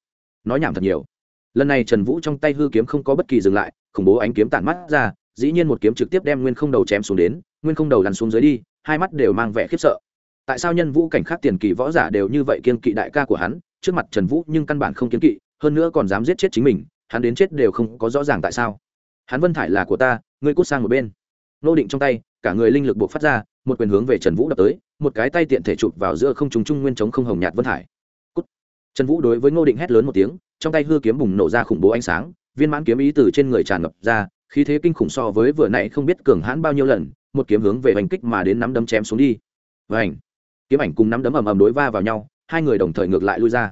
Nói nhảm thật nhiều. Lần này trần vũ trong tay hư kiếm không có bất kỳ dừng lại, khủng bố ánh kiếm tản mắt ra, dĩ nhiên một kiếm trực tiếp đem nguyên không đầu chém xuống đến, nguyên không đầu lăn xuống dưới đi, hai mắt đều mang vẻ khiếp sợ. Tại sao nhân vũ cảnh khác tiền kỳ võ giả đều như vậy kiên kỵ đại ca của hắn, trước mặt trần vũ nhưng căn bản không kiên kỵ, hơn nữa còn dám giết chết chính mình, hắn đến chết đều không có rõ ràng tại sao. Hắn vân thải là của ta, ngươi cút sang một bên. Nô định trong tay, cả người linh lực buộc phát ra một quyền hướng về trần vũ đập tới, một cái tay tiện thể chụp vào giữa không trùng trung nguyên chống không hồng nhạt vân thải cút. Trần vũ đối với ngô định hét lớn một tiếng, trong tay hư kiếm bùng nổ ra khủng bố ánh sáng, viên mãn kiếm ý từ trên người tràn ngập ra, khí thế kinh khủng so với vừa nãy không biết cường hãn bao nhiêu lần, một kiếm hướng về hành kích mà đến nắm đấm chém xuống đi. Và ảnh kiếm ảnh cùng nắm đấm ầm ầm đối va vào nhau, hai người đồng thời ngược lại lui ra.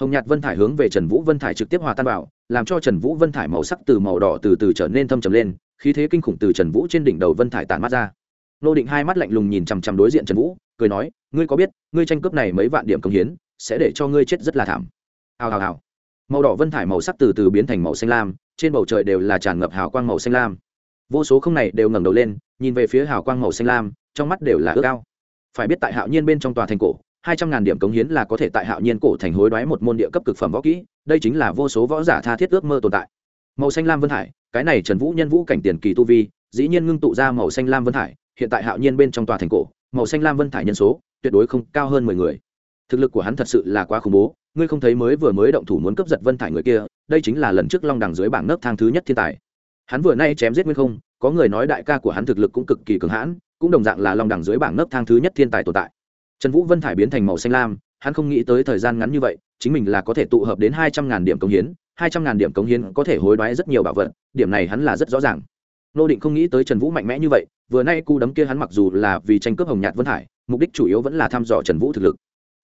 Hồng nhạt vân thải hướng về trần vũ, vân thải trực tiếp hòa tan vào, làm cho trần vũ vân thải màu sắc từ màu đỏ từ từ trở nên thâm trầm lên, khí thế kinh khủng từ trần vũ trên đỉnh đầu vân thải tản mát ra nô định hai mắt lạnh lùng nhìn chằm chằm đối diện trần vũ, cười nói, ngươi có biết, ngươi tranh cướp này mấy vạn điểm công hiến, sẽ để cho ngươi chết rất là thảm. Hào hào hào. Màu đỏ vân thải màu sắc từ từ biến thành màu xanh lam, trên bầu trời đều là tràn ngập hào quang màu xanh lam. Vô số không này đều ngẩng đầu lên, nhìn về phía hào quang màu xanh lam, trong mắt đều là ước ao. Phải biết tại hạo nhiên bên trong tòa thành cổ, hai trăm ngàn điểm cống hiến là có thể tại hạo nhiên cổ thành hối đoái một môn địa cấp cực phẩm võ kỹ, đây chính là vô số võ giả tha thiết ước mơ tồn tại. Màu xanh lam vân hải cái này trần vũ nhân vũ cảnh tiền kỳ tu vi, dĩ nhiên ngưng tụ ra màu xanh lam vân hải hiện tại hạo nhiên bên trong tòa thành cổ, màu xanh lam vân thải nhân số, tuyệt đối không cao hơn mười người. Thực lực của hắn thật sự là quá khủng bố, ngươi không thấy mới vừa mới động thủ muốn cướp giật vân thải người kia, đây chính là lần trước long đằng dưới bảng nấc thang thứ nhất thiên tài. Hắn vừa nay chém giết nguyên không, có người nói đại ca của hắn thực lực cũng cực kỳ cường hãn, cũng đồng dạng là long Đằng dưới bảng nấc thang thứ nhất thiên tài tồn tại. Trần vũ vân thải biến thành màu xanh lam, hắn không nghĩ tới thời gian ngắn như vậy, chính mình là có thể tụ hợp đến hai trăm ngàn điểm cống hiến, hai trăm ngàn điểm cống hiến có thể hối đoái rất nhiều bảo vật, điểm này hắn là rất rõ ràng nô định không nghĩ tới trần vũ mạnh mẽ như vậy, vừa nay cú đấm kia hắn mặc dù là vì tranh cướp hồng nhạt vân hải, mục đích chủ yếu vẫn là thăm dò trần vũ thực lực.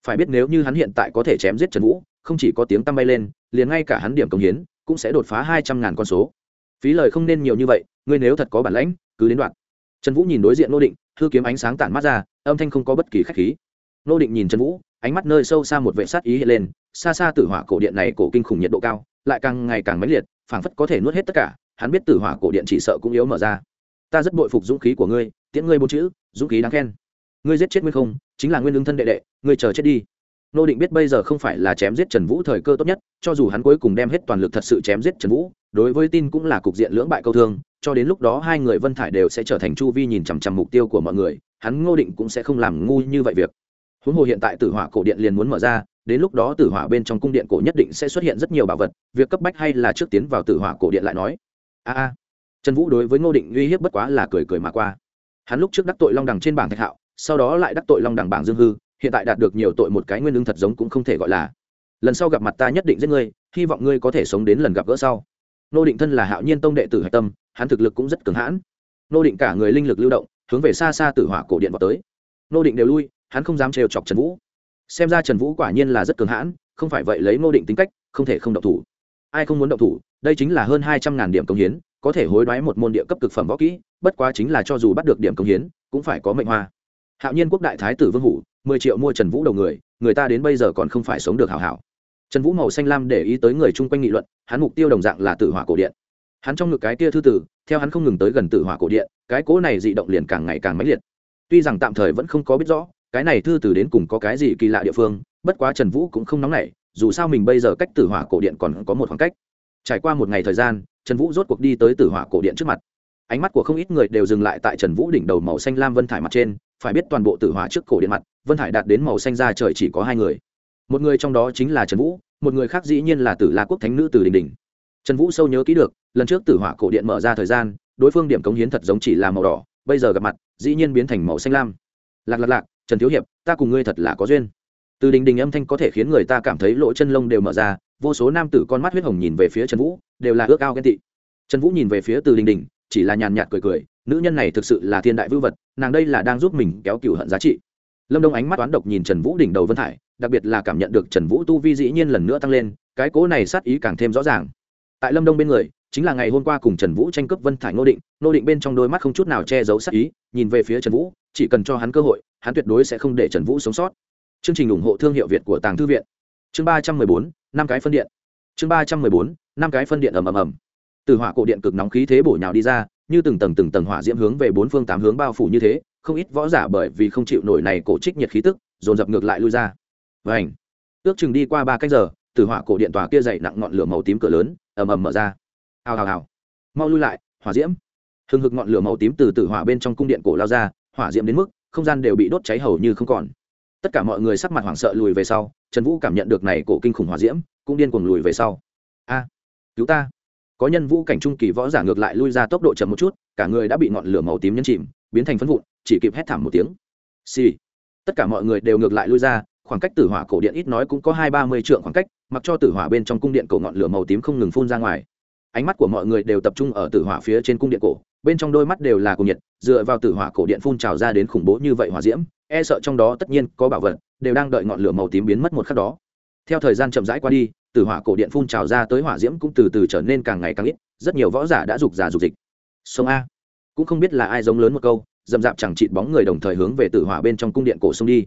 Phải biết nếu như hắn hiện tại có thể chém giết trần vũ, không chỉ có tiếng tăm bay lên, liền ngay cả hắn điểm công hiến, cũng sẽ đột phá hai trăm ngàn con số. Phí lời không nên nhiều như vậy, ngươi nếu thật có bản lãnh, cứ đến đoạn. Trần vũ nhìn đối diện nô định thư kiếm ánh sáng tản mắt ra, âm thanh không có bất kỳ khách khí. Nô định nhìn trần vũ, ánh mắt nơi sâu xa một vệ sát ý hiện lên, xa xa tử hỏa cổ điện này cổ kinh khủng nhiệt độ cao, lại càng ngày càng mãnh liệt, phảng phất có thể nuốt hết tất cả hắn biết tử hỏa cổ điện chỉ sợ cũng yếu mở ra. Ta rất bội phục dũng khí của ngươi, tiễn ngươi bốn chữ, dũng khí đáng khen. Ngươi giết chết nguyên không, chính là nguyên lương thân đệ đệ, ngươi chờ chết đi. Nô định biết bây giờ không phải là chém giết trần vũ thời cơ tốt nhất, cho dù hắn cuối cùng đem hết toàn lực thật sự chém giết trần vũ, đối với tin cũng là cục diện lưỡng bại câu thương, cho đến lúc đó hai người vân thải đều sẽ trở thành chu vi nhìn chằm chằm mục tiêu của mọi người, hắn ngô định cũng sẽ không làm ngu như vậy việc. Huống hồ hiện tại tử hỏa cổ điện liền muốn mở ra, đến lúc đó tử hỏa bên trong cung điện cổ nhất định sẽ xuất hiện rất nhiều bảo vật, việc cấp bách hay là trước tiến vào tử hỏa cổ điện lại nói a a. Trần vũ đối với ngô định uy hiếp bất quá là cười cười mà qua. Hắn lúc trước đắc tội long đằng trên bảng thạch hạo, sau đó lại đắc tội long đằng bảng dương hư, hiện tại đạt được nhiều tội một cái nguyên lương thật giống cũng không thể gọi là. Lần sau gặp mặt ta nhất định giết ngươi, hy vọng ngươi có thể sống đến lần gặp gỡ sau. Nô định thân là hạo nhiên tông đệ tử hạch tâm, hắn thực lực cũng rất cường hãn. Nô định cả người linh lực lưu động, hướng về xa xa tử hỏa cổ điện vào tới. Nô định đều lui, hắn không dám trêu chọc trần vũ. Xem ra trần vũ quả nhiên là rất cường hãn, không phải vậy lấy nô định tính cách, không thể không động thủ. Ai không muốn động thủ đây chính là hơn hai trăm ngàn điểm công hiến, có thể hối đoái một môn địa cấp cực phẩm võ kỹ, bất quá chính là cho dù bắt được điểm công hiến, cũng phải có mệnh hoa. Hạo nhiên quốc đại thái tử vương hủ, mười triệu mua trần vũ đầu người người ta đến bây giờ còn không phải sống được hảo hảo. Trần vũ màu xanh lam để ý tới người chung quanh nghị luận, hắn mục tiêu đồng dạng là tử hỏa cổ điện. Hắn trong ngực cái kia thư tử, theo hắn không ngừng tới gần tử hỏa cổ điện, cái cố này dị động liền càng ngày càng mãnh liệt. Tuy rằng tạm thời vẫn không có biết rõ, cái này thư tử đến cùng có cái gì kỳ lạ địa phương, bất quá trần vũ cũng không nóng nảy, dù sao mình bây giờ cách tử hỏa cổ điện còn có một khoảng cách trải qua một ngày thời gian, trần vũ rốt cuộc đi tới tử hỏa cổ điện trước mặt. Ánh mắt của không ít người đều dừng lại tại trần vũ đỉnh đầu màu xanh lam vân thải mặt trên, phải biết toàn bộ tử hỏa trước cổ điện mặt, vân thải đạt đến màu xanh ra trời chỉ có hai người. Một người trong đó chính là trần vũ, một người khác dĩ nhiên là tử la quốc thánh nữ từ đình đình. Trần vũ sâu nhớ kỹ được, lần trước tử hỏa cổ điện mở ra thời gian, đối phương điểm cống hiến thật giống chỉ là màu đỏ, bây giờ gặp mặt, dĩ nhiên biến thành màu xanh lam. Lạc lạc lạc, trần thiếu hiệp, ta cùng ngươi thật là có duyên từ đình đình âm thanh có thể khiến người ta cảm thấy lỗ chân lông đều mở ra, vô số nam tử con mắt huyết hồng nhìn về phía trần vũ, đều là ước ao ghen tị. Trần vũ nhìn về phía từ đình đình chỉ là nhàn nhạt cười cười, nữ nhân này thực sự là thiên đại vư vật, nàng đây là đang giúp mình kéo cựu hận giá trị. Lâm đông ánh mắt toán độc nhìn trần vũ đỉnh đầu vân thải, đặc biệt là cảm nhận được trần vũ tu vi dĩ nhiên lần nữa tăng lên, cái cố này sát ý càng thêm rõ ràng. Tại lâm đông bên người, chính là ngày hôm qua cùng trần vũ tranh cướp vân thải ngô định ngô định bên trong đôi mắt không chút nào che giấu sát ý, nhìn về phía trần vũ, chỉ cần cho hắn cơ hội, hắn tuyệt đối sẽ không để trần vũ sống sót chương trình ủng hộ thương hiệu việt của tàng thư viện. Chương ba trăm mười bốn, năm cái phân điện. Chương ba trăm mười bốn, năm cái phân điện ầm ầm ầm. Từ hỏa cổ điện cực nóng khí thế bổ nhào đi ra, như từng tầng từng tầng hỏa diễm hướng về bốn phương tám hướng bao phủ như thế, không ít võ giả bởi vì không chịu nổi này cổ trích nhiệt khí tức, dồn dập ngược lại lui ra. Vảnh ước chừng đi qua ba cách giờ, từ hỏa cổ điện tòa kia dậy nặng ngọn lửa màu tím cửa lớn, ầm ầm mở ra. Hào hào hào. Mau lui lại, hỏa diễm. Hừng hực ngọn lửa màu tím từ từ hỏa bên trong cung điện cổ lao ra, hỏa diễm đến mức không gian đều bị đốt cháy hầu như không còn tất cả mọi người sắc mặt hoảng sợ lùi về sau, trần vũ cảm nhận được này cổ kinh khủng hỏa diễm, cũng điên cuồng lùi về sau. A, cứu ta. Có nhân vũ cảnh trung kỳ võ giả ngược lại lui ra tốc độ chậm một chút, cả người đã bị ngọn lửa màu tím nhấn chìm, biến thành phân vụn, chỉ kịp hét thảm một tiếng. Xì、sì. tất cả mọi người đều ngược lại lui ra, khoảng cách tử hỏa cổ điện ít nói cũng có hai ba mươi trượng khoảng cách, mặc cho tử hỏa bên trong cung điện cổ ngọn lửa màu tím không ngừng phun ra ngoài. Ánh mắt của mọi người đều tập trung ở tử hỏa phía trên cung điện cổ, bên trong đôi mắt đều là cổ nhiệt, dựa vào tử hỏa cổ điện phun trào ra đến khủng bố như vậy hỏa diễm e sợ trong đó tất nhiên có bảo vật, đều đang đợi ngọn lửa màu tím biến mất một khắc đó. Theo thời gian chậm rãi qua đi tử hỏa cổ điện phun trào ra tới hỏa diễm cũng từ từ trở nên càng ngày càng ít, rất nhiều võ giả đã rục giả rục dịch. Sông a. Cũng không biết là ai giống lớn một câu dầm dạp chẳng chịt bóng người đồng thời hướng về tử hỏa bên trong cung điện cổ sông đi.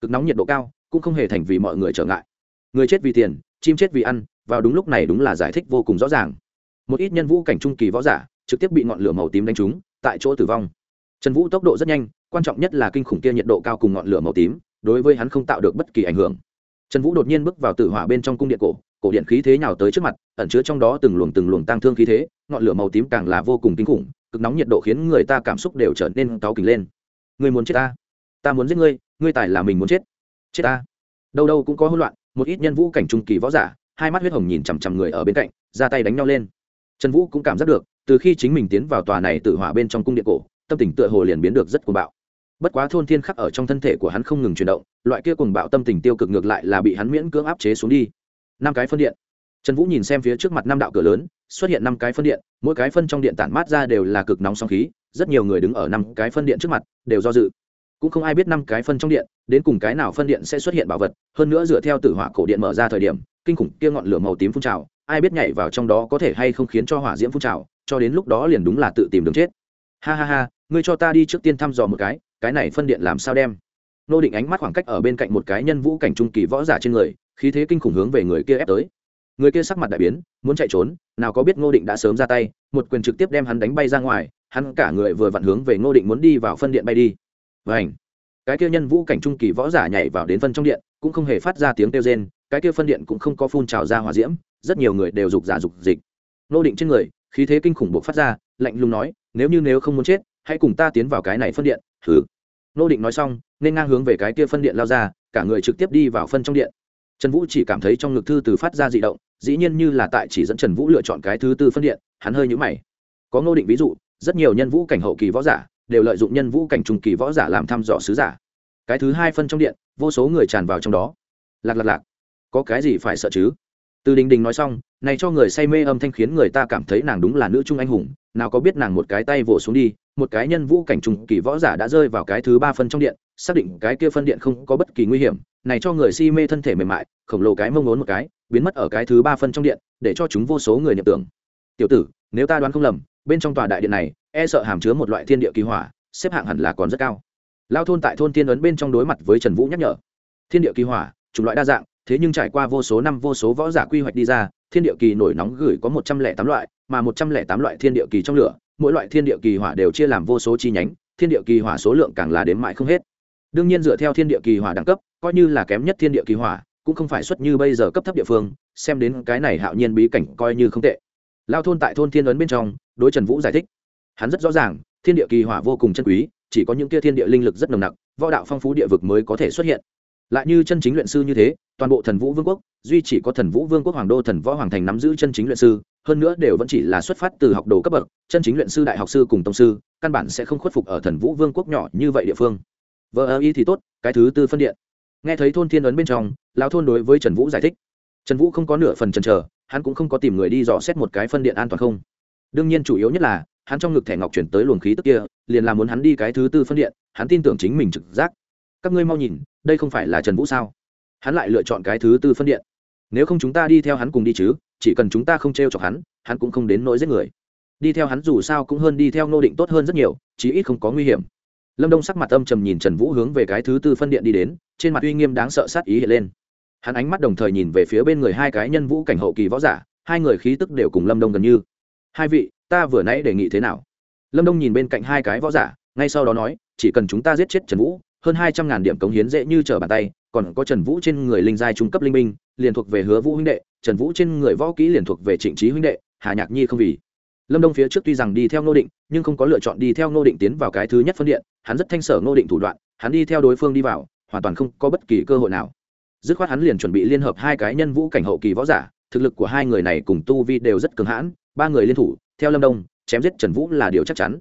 Cực nóng nhiệt độ cao, cũng không hề thành vì mọi người trở ngại. Người chết vì tiền, chim chết vì ăn, vào đúng lúc này đúng là giải thích vô cùng rõ ràng. Một ít nhân vũ cảnh trung kỳ võ giả, trực tiếp bị ngọn lửa màu tím đánh trúng, tại chỗ tử vong. Trần vũ tốc độ rất nhanh quan trọng nhất là kinh khủng kia nhiệt độ cao cùng ngọn lửa màu tím, đối với hắn không tạo được bất kỳ ảnh hưởng. Trần vũ đột nhiên bước vào tử hỏa bên trong cung điện cổ cổ điện khí thế nhào tới trước mặt, ẩn chứa trong đó từng luồng từng luồng tăng thương khí thế, ngọn lửa màu tím càng là vô cùng kinh khủng, cực nóng nhiệt độ khiến người ta cảm xúc đều trở nên cáu kỉnh lên. Người muốn chết ta? Ta muốn giết ngươi ngươi tài là mình muốn chết. Chết ta? Đâu đâu cũng có hỗn loạn, một ít nhân vũ cảnh trung kỳ võ giả, hai mắt huyết hồng nhìn chằm chằm người ở bên cạnh, ra tay đánh nhau lên. Trần vũ cũng cảm giác được, từ khi chính mình tiến vào tòa này tự hỏa bên trong cung điện cổ tâm tình tựa hồ liền biến được rất cuồng bạo. Bất quá thôn thiên khắc ở trong thân thể của hắn không ngừng chuyển động, loại kia cuồng bạo tâm tình tiêu cực ngược lại là bị hắn miễn cưỡng áp chế xuống đi. Năm cái phân điện. Trần vũ nhìn xem phía trước mặt năm đạo cửa lớn, xuất hiện năm cái phân điện, mỗi cái phân trong điện tản mát ra đều là cực nóng song khí, rất nhiều người đứng ở năm cái phân điện trước mặt, đều do dự. Cũng không ai biết năm cái phân trong điện, đến cùng cái nào phân điện sẽ xuất hiện bảo vật, hơn nữa dựa theo tử hỏa cổ điện mở ra thời điểm, kinh khủng kia ngọn lửa màu tím phun trào, ai biết nhảy vào trong đó có thể hay không khiến cho hỏa diễm phun trào, cho đến lúc đó liền đúng là tự tìm đường chết ha ha ha, ngươi cho ta đi trước tiên thăm dò một cái cái này phân điện làm sao đem? Nô định ánh mắt khoảng cách ở bên cạnh một cái nhân vũ cảnh trung kỳ võ giả trên người, khí thế kinh khủng hướng về người kia ép tới. Người kia sắc mặt đại biến, muốn chạy trốn, nào có biết ngô định đã sớm ra tay, một quyền trực tiếp đem hắn đánh bay ra ngoài, hắn cả người vừa vặn hướng về ngô định muốn đi vào phân điện bay đi. Vảnh cái kia nhân vũ cảnh trung kỳ võ giả nhảy vào đến phân trong điện, cũng không hề phát ra tiếng kêu rên, cái kia phân điện cũng không có phun trào ra hỏa diễm, rất nhiều người đều rục giả rục dịch. Ngô định trên người, khí thế kinh khủng buộc phát ra, lạnh lùng nói nếu như nếu không muốn chết, hãy cùng ta tiến vào cái này phân điện thử ngô định nói xong, nên ngang hướng về cái kia phân điện lao ra, cả người trực tiếp đi vào phân trong điện. Trần vũ chỉ cảm thấy trong ngực thư từ phát ra dị động, dĩ nhiên như là tại chỉ dẫn trần vũ lựa chọn cái thứ tư phân điện, hắn hơi nhũ mày. Có ngô định ví dụ, rất nhiều nhân vũ cảnh hậu kỳ võ giả đều lợi dụng nhân vũ cảnh trùng kỳ võ giả làm thăm dò sứ giả. Cái thứ hai phân trong điện, vô số người tràn vào trong đó. Lạc lạc lạc. Có cái gì phải sợ chứ? Từ đình đình nói xong, này cho người say mê âm thanh khiến người ta cảm thấy nàng đúng là nữ trung anh hùng, nào có biết nàng một cái tay vỗ xuống đi, một cái nhân vũ cảnh trùng kỳ võ giả đã rơi vào cái thứ ba phân trong điện, xác định cái kia phân điện không có bất kỳ nguy hiểm, này cho người si mê thân thể mềm mại, khổng lồ cái mông ốn một cái, biến mất ở cái thứ ba phân trong điện, để cho chúng vô số người nhập tưởng. Tiểu tử, nếu ta đoán không lầm, bên trong tòa đại điện này e sợ hàm chứa một loại thiên địa kỳ hỏa, xếp hạng hẳn là còn rất cao. Lao thôn tại thôn tiên ấn bên trong đối mặt với trần vũ nhắc nhở. Thiên địa kỳ hỏa, chủng loại đa dạng thế nhưng trải qua vô số năm vô số võ giả quy hoạch đi ra, thiên địa kỳ nổi nóng gửi có một trăm lẻ tám loại, mà một trăm lẻ tám loại thiên địa kỳ trong lửa, mỗi loại thiên địa kỳ hỏa đều chia làm vô số chi nhánh, thiên địa kỳ hỏa số lượng càng là đến mãi không hết. Đương nhiên dựa theo thiên địa kỳ hỏa đẳng cấp, coi như là kém nhất thiên địa kỳ hỏa, cũng không phải xuất như bây giờ cấp thấp địa phương, xem đến cái này hạo nhiên bí cảnh coi như không tệ. Lao thôn tại thôn thiên ấn bên trong, đối trần vũ giải thích. Hắn rất rõ ràng, thiên địa kỳ hỏa vô cùng chân quý, chỉ có những kia thiên địa linh lực rất nồng nặc, võ đạo phong phú địa vực mới có thể xuất hiện lại như chân chính luyện sư như thế, toàn bộ thần vũ vương quốc, duy chỉ có thần vũ vương quốc hoàng đô thần võ hoàng thành nắm giữ chân chính luyện sư, hơn nữa đều vẫn chỉ là xuất phát từ học đồ cấp bậc, chân chính luyện sư đại học sư cùng tông sư, căn bản sẽ không khuất phục ở thần vũ vương quốc nhỏ như vậy địa phương. Vợ ơ y thì tốt, cái thứ tư phân điện. Nghe thấy thôn thiên ấn bên trong, lão thôn đối với trần vũ giải thích. Trần vũ không có nửa phần trần chờ, hắn cũng không có tìm người đi dò xét một cái phân điện an toàn không. Đương nhiên chủ yếu nhất là, hắn trong ngực thẻ ngọc chuyển tới luồng khí tức kia, liền là muốn hắn đi cái thứ tư phân điện, hắn tin tưởng chính mình trực giác các ngươi mau nhìn, đây không phải là trần vũ sao? Hắn lại lựa chọn cái thứ tư phân điện. Nếu không chúng ta đi theo hắn cùng đi chứ, chỉ cần chúng ta không t r e o chọc hắn hắn cũng không đến nỗi giết người. Đi theo hắn dù sao cũng hơn đi theo ngô định tốt hơn rất nhiều, chí ít không có nguy hiểm. Lâm đông sắc mặt âm trầm nhìn trần vũ hướng về cái thứ tư phân điện đi đến, trên mặt uy nghiêm đáng sợ sát ý hiện lên. Hắn ánh mắt đồng thời nhìn về phía bên người hai cái nhân vũ cảnh hậu kỳ võ giả, hai người khí tức đều cùng lâm đông gần như. Hai vị, ta vừa nãy đề nghị thế nào? Lâm đông nhìn bên cạnh hai cái võ giả, ngay sau đó nói, chỉ cần chúng ta giết chết trần vũ hơn hai trăm ngàn điểm cống hiến dễ như trở bàn tay, còn có trần vũ trên người linh giai trung cấp linh minh liền thuộc về hứa vũ huynh đệ, trần vũ trên người võ kỹ liền thuộc về trịnh trí huynh đệ, hà nhạc nhi không vì. Lâm đông phía trước tuy rằng đi theo ngô định, nhưng không có lựa chọn đi theo ngô định tiến vào cái thứ nhất phân điện, hắn rất thanh sở ngô định thủ đoạn, hắn đi theo đối phương đi vào, hoàn toàn không có bất kỳ cơ hội nào. Dứt khoát hắn liền chuẩn bị liên hợp hai cái nhân vũ cảnh hậu kỳ võ giả, thực lực của hai người này cùng tu vi đều rất cường hãn, ba người liên thủ, theo lâm đông, chém giết trần vũ là điều chắc chắn.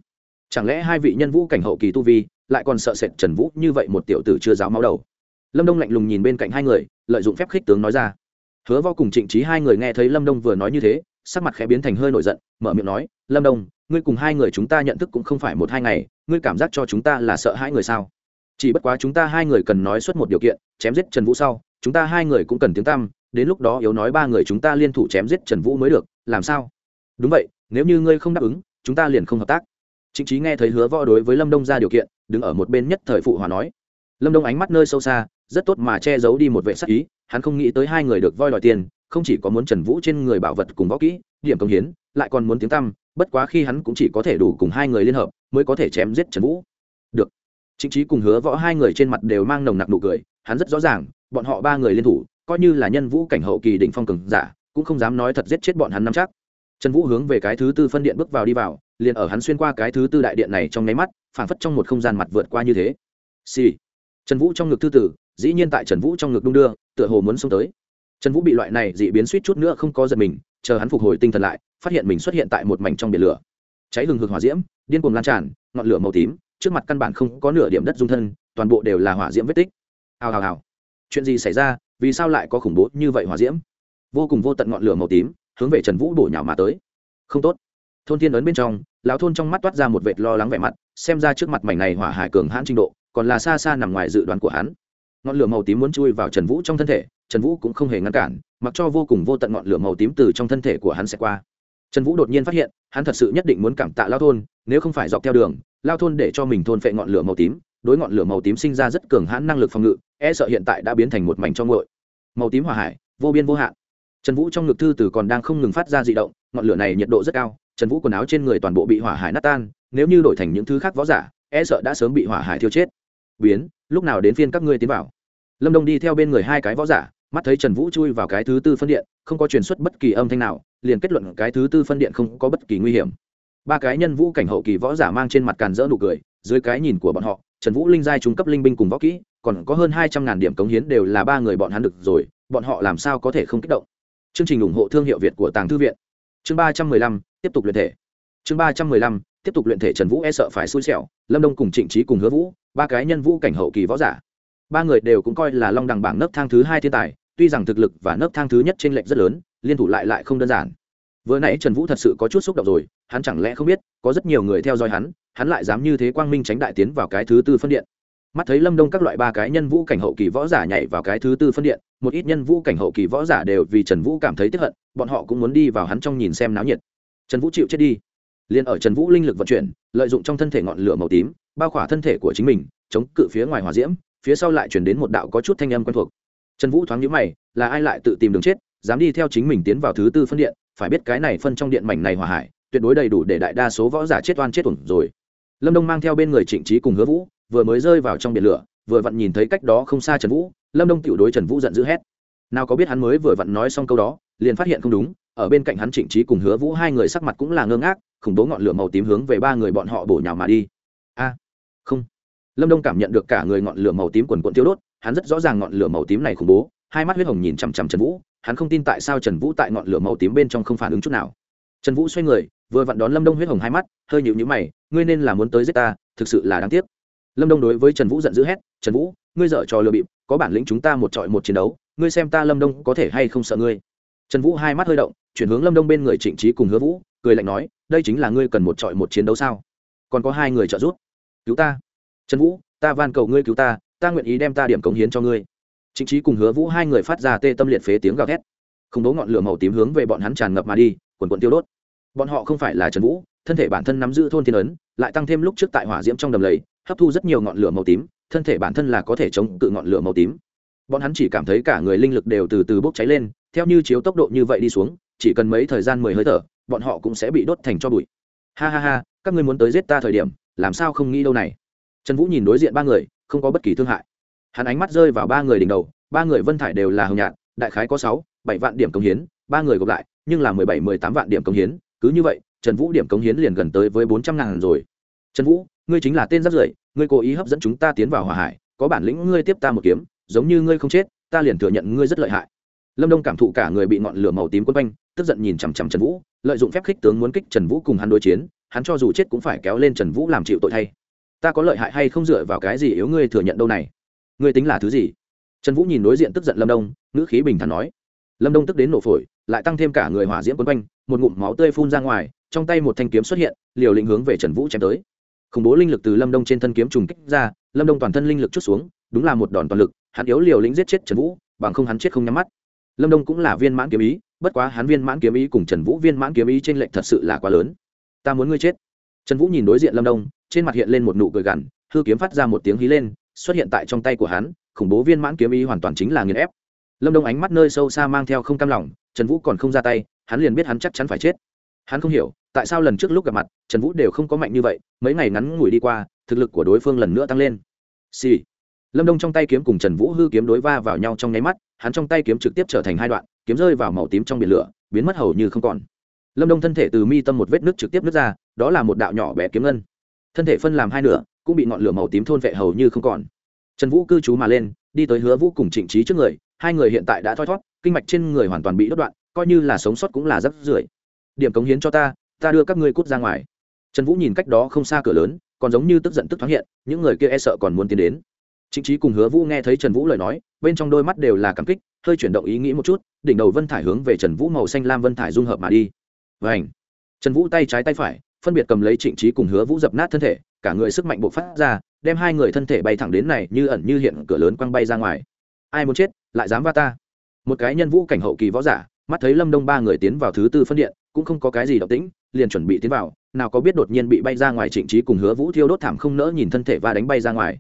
Chẳng lẽ hai vị nhân vũ cảnh hậu kỳ tu vi lại còn sợ sệt trần vũ như vậy một tiểu tử chưa giáo máu đầu. Lâm đông lạnh lùng nhìn bên cạnh hai người, lợi dụng phép khích tướng nói ra. Hứa vô cùng trịnh trí hai người nghe thấy lâm đông vừa nói như thế, sắc mặt khẽ biến thành hơi nổi giận, mở miệng nói, lâm đông, ngươi cùng hai người chúng ta nhận thức cũng không phải một hai ngày, ngươi cảm giác cho chúng ta là sợ hai người sao? Chỉ bất quá chúng ta hai người cần nói xuất một điều kiện, chém giết trần vũ sau, chúng ta hai người cũng cần tiếng tăm, đến lúc đó yếu nói ba người chúng ta liên thủ chém giết trần vũ mới được, làm sao? Đúng vậy, nếu như ngươi không đáp ứng, chúng ta liền không hợp tác. Chính trí nghe thấy hứa võ đối với lâm đông ra điều kiện đứng ở một bên nhất thời phụ hòa nói. Lâm đông ánh mắt nơi sâu xa, rất tốt mà che giấu đi một vệ sắc ý, hắn không nghĩ tới hai người được voi đòi tiền, không chỉ có muốn trần vũ trên người bảo vật cùng võ kỹ, điểm công hiến, lại còn muốn tiếng tăm, bất quá khi hắn cũng chỉ có thể đủ cùng hai người liên hợp, mới có thể chém giết trần vũ. Được. Chính trí cùng hứa võ hai người trên mặt đều mang nồng nặc nụ cười, hắn rất rõ ràng, bọn họ ba người liên thủ, coi như là nhân vũ cảnh hậu kỳ đỉnh phong cường giả, cũng không dám nói thật giết chết bọn hắn nắm chắc. Trần vũ hướng về cái thứ tư phân điện bước vào đi vào, liền ở hắn xuyên qua cái thứ tư đại điện này trong nháy mắt phảng phất trong một không gian mặt vượt qua như thế. Xì、sì. trần vũ trong ngực thư tử, dĩ nhiên tại trần vũ trong ngực đung đưa, tựa hồ muốn xông tới. Trần vũ bị loại này dị biến suýt chút nữa không có giật mình, chờ hắn phục hồi tinh thần lại, phát hiện mình xuất hiện tại một mảnh trong biển lửa. Cháy hừng hực hỏa diễm, điên cuồng lan tràn, ngọn lửa màu tím, trước mặt căn bản không có nửa điểm đất dung thân, toàn bộ đều là hỏa diễm vết tích. Hào hào hào. Chuyện gì xảy ra? Vì sao lại có khủng bố như vậy hỏa diễm? Vô cùng vô tận ngọn lửa màu tím, hướng về trần vũ bổ nhào mà tới. Không tốt. Thôn thiên ấn bên trong, lão thôn trong mắt toát ra một vệt lo lắng vẻ mặt xem ra trước mặt mảnh này hỏa hải cường hãn trình độ, còn là xa xa nằm ngoài dự đoán của hắn. Ngọn lửa màu tím muốn chui vào trần vũ trong thân thể, trần vũ cũng không hề ngăn cản, mặc cho vô cùng vô tận ngọn lửa màu tím từ trong thân thể của hắn sẽ qua. Trần vũ đột nhiên phát hiện, hắn thật sự nhất định muốn cảm tạ lao thôn, nếu không phải dọc theo đường, lao thôn để cho mình thôn phệ ngọn lửa màu tím, đối ngọn lửa màu tím sinh ra rất cường hãn năng lực phòng ngự e sợ hiện tại đã biến thành một mảnh trong ngội màu tím hỏa hải, vô biên vô hạn. Trần vũ trong ngực thư từ còn đang không ngừng phát ra d ị động, ngọn lửa này nhiệt độ rất cao trần vũ quần áo trên người toàn bộ bị hỏa hải nát tan, nếu như đổi thành những thứ khác võ giả e sợ đã sớm bị hỏa hải thiêu chết. Biến, lúc nào đến phiên các ngươi tiến vào? Lâm đông đi theo bên người hai cái võ giả, mắt thấy trần vũ chui vào cái thứ tư phân điện, không có truyền xuất bất kỳ âm thanh nào, liền kết luận cái thứ tư phân điện không có bất kỳ nguy hiểm. Ba cái nhân vũ cảnh hậu kỳ võ giả mang trên mặt càn rỡ nụ cười, dưới cái nhìn của bọn họ, trần vũ linh giai trung cấp linh binh cùng võ kỹ, còn có hơn hai trăm ngàn điểm cống hiến đều là ba người bọn hắn được rồi, bọn họ làm sao có thể không kích động? Chương trình ủng hộ thương hiệu việt của tàng thư viện chương ba trăm mười lăm, tiếp tục luyện thể. Chương ba trăm mười lăm, tiếp tục luyện thể trần vũ e sợ phải xui xẻo, lâm đông cùng trịnh trí cùng hứa vũ, ba cái nhân vũ cảnh hậu kỳ võ giả. Ba người đều cũng coi là long đằng bảng nấc thang thứ hai thiên tài, tuy rằng thực lực và nấc thang thứ nhất trên lệnh rất lớn, liên thủ lại lại không đơn giản. Vừa nãy trần vũ thật sự có chút xúc động rồi, hắn chẳng lẽ không biết, có rất nhiều người theo dõi hắn hắn lại dám như thế quang minh tránh đại tiến vào cái thứ tư phân điện mắt thấy lâm đông các loại ba cái nhân vũ cảnh hậu kỳ võ giả nhảy vào cái thứ tư phân điện, một ít nhân vũ cảnh hậu kỳ võ giả đều vì trần vũ cảm thấy tiếp hận, bọn họ cũng muốn đi vào hắn trong nhìn xem náo nhiệt. Trần vũ chịu chết đi. Liền ở trần vũ linh lực vận chuyển, lợi dụng trong thân thể ngọn lửa màu tím, bao khỏa thân thể của chính mình, chống cự phía ngoài hòa diễm, phía sau lại chuyển đến một đạo có chút thanh âm quen thuộc. Trần vũ thoáng nhữ mày, là ai lại tự tìm đường chết, dám đi theo chính mình tiến vào thứ tư phân điện, phải biết cái này phân trong điện mảnh này hỏa hải, tuyệt đối đầy đủ để đại đa số võ giả chết oan chết ổn rồi. Lâm đông mang theo bên người trịnh trí cùng hứa vũ vừa mới rơi vào trong biển lửa, vừa vặn nhìn thấy cách đó không xa trần vũ, lâm đông tiểu đối trần vũ giận dữ hét. Nào có biết hắn mới vừa vặn nói xong câu đó, liền phát hiện không đúng, ở bên cạnh hắn trịnh trí cùng hứa vũ hai người sắc mặt cũng là ngơ ngác, khủng bố ngọn lửa màu tím hướng về ba người bọn họ bổ nhào mà đi. A, không. Lâm đông cảm nhận được cả người ngọn lửa màu tím quần quận tiêu đốt, hắn rất rõ ràng ngọn lửa màu tím này khủng bố, hai mắt huyết hồng nhìn chằm chằm trần vũ, hắn không tin tại sao trần vũ tại ngọn lửa màu tím bên trong không phản ứng chút nào. Trần vũ xoay người, vừa vặn đón lâm đông huyết hồng hai mắt, hơi nhịu nhữ mày, ngươi nên là muốn tới giết ta, thực sự là đáng tiếc lâm đông đối với trần vũ giận dữ hét, trần vũ, ngươi dở trò lừa bịp, có bản lĩnh chúng ta một trọi một chiến đấu, ngươi xem ta lâm đông có thể hay không sợ ngươi? Trần vũ hai mắt hơi động, chuyển hướng lâm đông bên người trịnh trí cùng hứa vũ, cười lạnh nói, đây chính là ngươi cần một trọi một chiến đấu sao? Còn có hai người trợ giúp. Cứu ta. Trần vũ, ta van cầu ngươi cứu ta ta nguyện ý đem ta điểm cống hiến cho ngươi. Chính trí cùng hứa vũ hai người phát ra tê tâm liệt phế tiếng gào thét. Không đố ngọn lửa màu tím hướng về bọn hắn tràn ngập mà đi, quần quần tiêu đốt. Bọn họ không phải là trần vũ, thân thể bản thân nắm giữ thôn thiên ấn, lại tăng thêm lúc trước tại hỏa diễm trong đầm lầy hấp thu rất nhiều ngọn lửa màu tím, thân thể bản thân là có thể chống cự ngọn lửa màu tím. Bọn hắn chỉ cảm thấy cả người linh lực đều từ từ bốc cháy lên, theo như chiếu tốc độ như vậy đi xuống, chỉ cần mấy thời gian mười hơi thở, bọn họ cũng sẽ bị đốt thành cho bụi. Ha ha ha, các ngươi muốn tới giết ta thời điểm, làm sao không nghĩ đâu này? Trần vũ nhìn đối diện ba người, không có bất kỳ thương hại. Hắn ánh mắt rơi vào ba người đỉnh đầu, ba người vân thải đều là hồng nhạn đại khái có sáu, bảy vạn điểm công hiến, ba người gộp lại, nhưng là mười bảy, mười tám vạn điểm công hiến, cứ như vậy, trần vũ điểm công hiến liền gần tới với bốn trăm ngàn rồi. Trần vũ ngươi chính là tên rất rưởi ngươi cố ý hấp dẫn chúng ta tiến vào hỏa hải, có bản lĩnh ngươi tiếp ta một kiếm, giống như ngươi không chết, ta liền thừa nhận ngươi rất lợi hại. Lâm đông cảm thụ cả người bị ngọn lửa màu tím quấn quanh, tức giận nhìn chằm chằm trần vũ, lợi dụng phép khích tướng muốn kích trần vũ cùng hắn đối chiến, hắn cho dù chết cũng phải kéo lên trần vũ làm chịu tội thay. Ta có lợi hại hay không dựa vào cái gì yếu ngươi thừa nhận đâu này? Ngươi tính là thứ gì? Trần vũ nhìn đối diện tức giận lâm đông, ngữ khí bình thản nói. Lâm đông tức đến nổ phổi, lại tăng thêm cả người hỏa diễm quấn quanh, một ngụm máu tươi phun ra ngoài, trong tay một thanh kiếm xuất hiện, liều lĩnh hướng về trần vũ chém tới khủng bố linh lực từ lâm đông trên thân kiếm trùng kích ra, lâm đông toàn thân linh lực chút xuống, đúng là một đòn toàn lực, hắn yếu liều lĩnh giết chết trần vũ, bằng không hắn chết không nhắm mắt. Lâm đông cũng là viên mãn kiếm ý, bất quá hắn viên mãn kiếm ý cùng trần vũ viên mãn kiếm ý trên lệnh thật sự là quá lớn. Ta muốn ngươi chết. Trần vũ nhìn đối diện lâm đông, trên mặt hiện lên một nụ cười gằn, hư kiếm phát ra một tiếng hí lên, xuất hiện tại trong tay của hắn, khủng bố viên mãn kiếm ý hoàn toàn chính là nghiền ép. Lâm đông ánh mắt nơi sâu xa mang theo không cam lòng, trần vũ còn không ra tay, hắn liền biết hắn chắc chắn phải chết hắn không hiểu, tại sao lần trước lúc gặp mặt, trần vũ đều không có mạnh như vậy, mấy ngày ngắn ngủi đi qua, thực lực của đối phương lần nữa tăng lên. Xì、sì. lâm đông trong tay kiếm cùng trần vũ hư kiếm đối va vào nhau trong nháy mắt, hắn trong tay kiếm trực tiếp trở thành hai đoạn, kiếm rơi vào màu tím trong biển lửa, biến mất hầu như không còn. Lâm đông thân thể từ mi tâm một vết nước trực tiếp nước ra, đó là một đạo nhỏ bé kiếm ngân. Thân thể phân làm hai nửa, cũng bị ngọn lửa màu tím thôn vệ hầu như không còn. Trần vũ cư trú mà lên, đi tới hứa vũ cùng trịnh trí trước người, hai người hiện tại đã thoi thót, kinh mạch trên người hoàn toàn bị đứt đoạn, coi như là sống sót cũng là rất rưởi điểm cống hiến cho ta ta đưa các ngươi cút ra ngoài trần vũ nhìn cách đó không xa cửa lớn còn giống như tức giận tức thoáng hiện những người kia e sợ còn muốn tiến đến Trịnh Chí cùng Hứa Vũ nghe thấy Trần Vũ lời nói, bên trong đôi mắt đều là cảm kích, hơi chuyển động ý nghĩ một chút, đỉnh đầu vân thải hướng về Trần Vũ màu xanh lam vân thải dung hợp mà đi. Vành. Trần Vũ tay trái tay phải, phân biệt cầm lấy Trịnh Chí cùng Hứa Vũ dập nát thân thể, cả người sức mạnh bộc phát ra, đem hai người thân thể bay thẳng đến này như ẩn như hiện cửa lớn quăng bay ra ngoài. Ai muốn chết, lại dám va ta? Một cái nhân vũ cảnh hậu kỳ võ giả, mắt thấy Lâm Đông ba người tiến vào thứ tư phân điện, cũng không có cái gì động tĩnh, liền chuẩn bị tiến vào, nào có biết đột nhiên bị bay ra ngoài Trịnh Chí cùng Hứa Vũ thiêu đốt thảm không nỡ nhìn thân thể và đánh bay ra ngoài.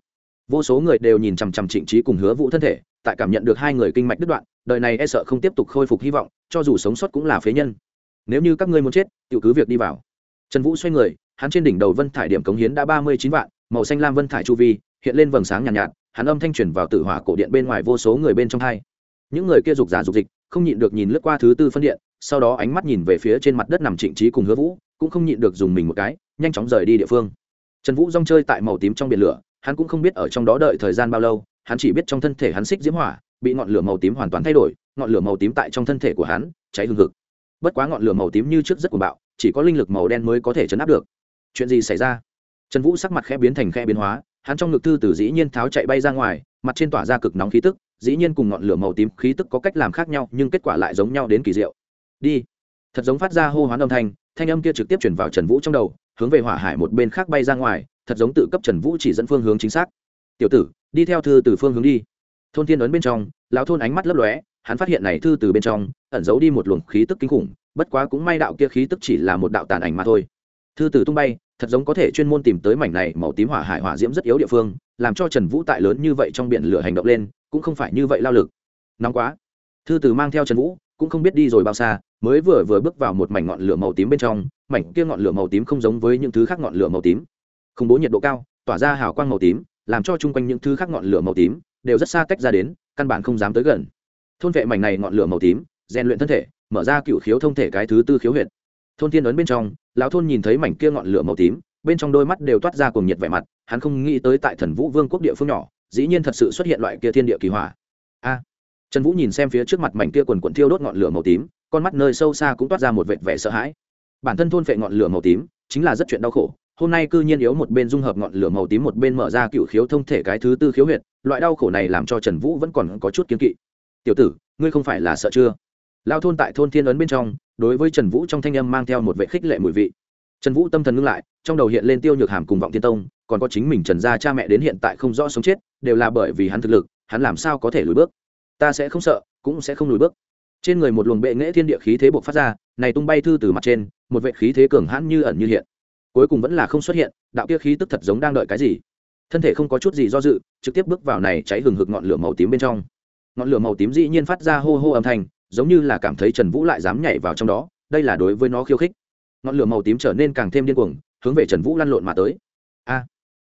Vô số người đều nhìn chằm chằm trịnh trí cùng hứa vũ thân thể tại cảm nhận được hai người kinh mạch đứt đoạn đời này e sợ không tiếp tục khôi phục hy vọng cho dù sống sót cũng là phế nhân. Nếu như các ngươi muốn chết tự cứ việc đi vào. Trần vũ xoay người hắn trên đỉnh đầu vân thải điểm cống hiến đã ba mươi chín vạn màu xanh lam vân thải chu vi hiện lên vầng sáng nhàn nhạt, nhạt hắn âm thanh truyền vào tử hỏa cổ điện bên ngoài vô số người bên trong hai. Những người kia dục giả dục dịch không nhịn được nhìn lướt qua thứ tư phân điện sau đó ánh mắt nhìn về phía trên mặt đất nằm trịnh trí cùng hứa vũ, cũng không nhịn được dùng mình một cái, nhanh chóng rời đi địa phương. Trần vũ rong chơi tại màu tím trong biển lửa, hắn cũng không biết ở trong đó đợi thời gian bao lâu, hắn chỉ biết trong thân thể hắn xích diễm hỏa, bị ngọn lửa màu tím hoàn toàn thay đổi, ngọn lửa màu tím tại trong thân thể của hắn cháy hừng hực. Bất quá ngọn lửa màu tím như trước rất cuồng bạo, chỉ có linh lực màu đen mới có thể chấn áp được. Chuyện gì xảy ra? Trần vũ sắc mặt khẽ biến thành khẽ biến hóa, hắn trong ngực thư tử dĩ nhiên tháo chạy bay ra ngoài, mặt trên tỏa ra cực nóng khí tức, dĩ nhiên cùng ngọn lửa màu tím khí tức có cách làm khác nhau, nhưng kết quả lại giống nhau đến kỳ diệu đi. Thật giống phát ra hô hoán âm thanh thanh âm kia trực tiếp chuyển vào trần vũ trong đầu, hướng về hỏa hải một bên khác bay ra ngoài, thật giống tự cấp trần vũ chỉ dẫn phương hướng chính xác. Tiểu tử, đi theo thư từ phương hướng đi. Thôn thiên ấn bên trong, lão thôn ánh mắt lấp lóe, hắn phát hiện này thư từ bên trong, ẩn giấu đi một luồng khí tức kinh khủng, bất quá cũng may đạo kia khí tức chỉ là một đạo tàn ảnh mà thôi. Thư từ tung bay, thật giống có thể chuyên môn tìm tới mảnh này màu tím hỏa hải hỏa diễm rất yếu địa phương, làm cho trần vũ tại lớn như vậy trong biển lửa hành động lên, cũng không phải như vậy lao lực. Nóng quá. Thư từ mang theo trần vũ cũng không biết đi rồi bao xa, mới vừa vừa bước vào một mảnh ngọn lửa màu tím bên trong, mảnh kia ngọn lửa màu tím không giống với những thứ khác ngọn lửa màu tím. Khủng bố nhiệt độ cao, tỏa ra hào quang màu tím, làm cho chung quanh những thứ khác ngọn lửa màu tím đều rất xa tách ra đến, căn bản không dám tới gần. Thôn vệ mảnh này ngọn lửa màu tím, rèn luyện thân thể, mở ra cựu khiếu thông thể cái thứ tư khiếu huyệt. Thôn thiên ấn bên trong, lão thôn nhìn thấy mảnh kia ngọn lửa màu tím, bên trong đôi mắt đều toát ra cùng nhiệt vẻ mặt, hắn không nghĩ tới tại thần vũ vương quốc địa phương nhỏ, dĩ nhiên thật sự xuất hiện loại kia thiên địa kỳ hỏa trần vũ nhìn xem phía trước mặt mảnh kia quần quận thiêu đốt ngọn lửa màu tím, con mắt nơi sâu xa cũng toát ra một vệt vẻ sợ hãi. Bản thân thôn phệ ngọn lửa màu tím, chính là rất chuyện đau khổ. Hôm nay cư nhiên yếu một bên dung hợp ngọn lửa màu tím một bên mở ra cựu khiếu thông thể cái thứ tư khiếu huyệt, loại đau khổ này làm cho trần vũ vẫn còn có chút kiên kỵ. Tiểu tử, ngươi không phải là sợ chưa? Lao thôn tại thôn thiên ấn bên trong, đối với trần vũ trong thanh âm mang theo một vệ khích lệ mùi vị. Trần vũ tâm thần ngưng lại, trong đầu hiện lên tiêu nhược hàm cùng vọng thiên tông, còn có chính mình trần gia cha mẹ đến hiện tại không rõ sống chết, đều là bởi vì hắn thực lực, hắn làm sao có thể lùi bước? Ta sẽ không sợ, cũng sẽ không lùi bước. Trên người một luồng bệ nghễ thiên địa khí thế buộc phát ra, này tung bay thư từ mặt trên, một vệ khí thế cường hãn như ẩn như hiện. Cuối cùng vẫn là không xuất hiện, đạo kia khí tức thật giống đang đợi cái gì. Thân thể không có chút gì do dự, trực tiếp bước vào này cháy hừng hực ngọn lửa màu tím bên trong. Ngọn lửa màu tím dĩ nhiên phát ra hô hô âm thanh, giống như là cảm thấy trần vũ lại dám nhảy vào trong đó, đây là đối với nó khiêu khích. Ngọn lửa màu tím trở nên càng thêm điên cuồng, hướng về trần vũ lăn lộn mà tới. A!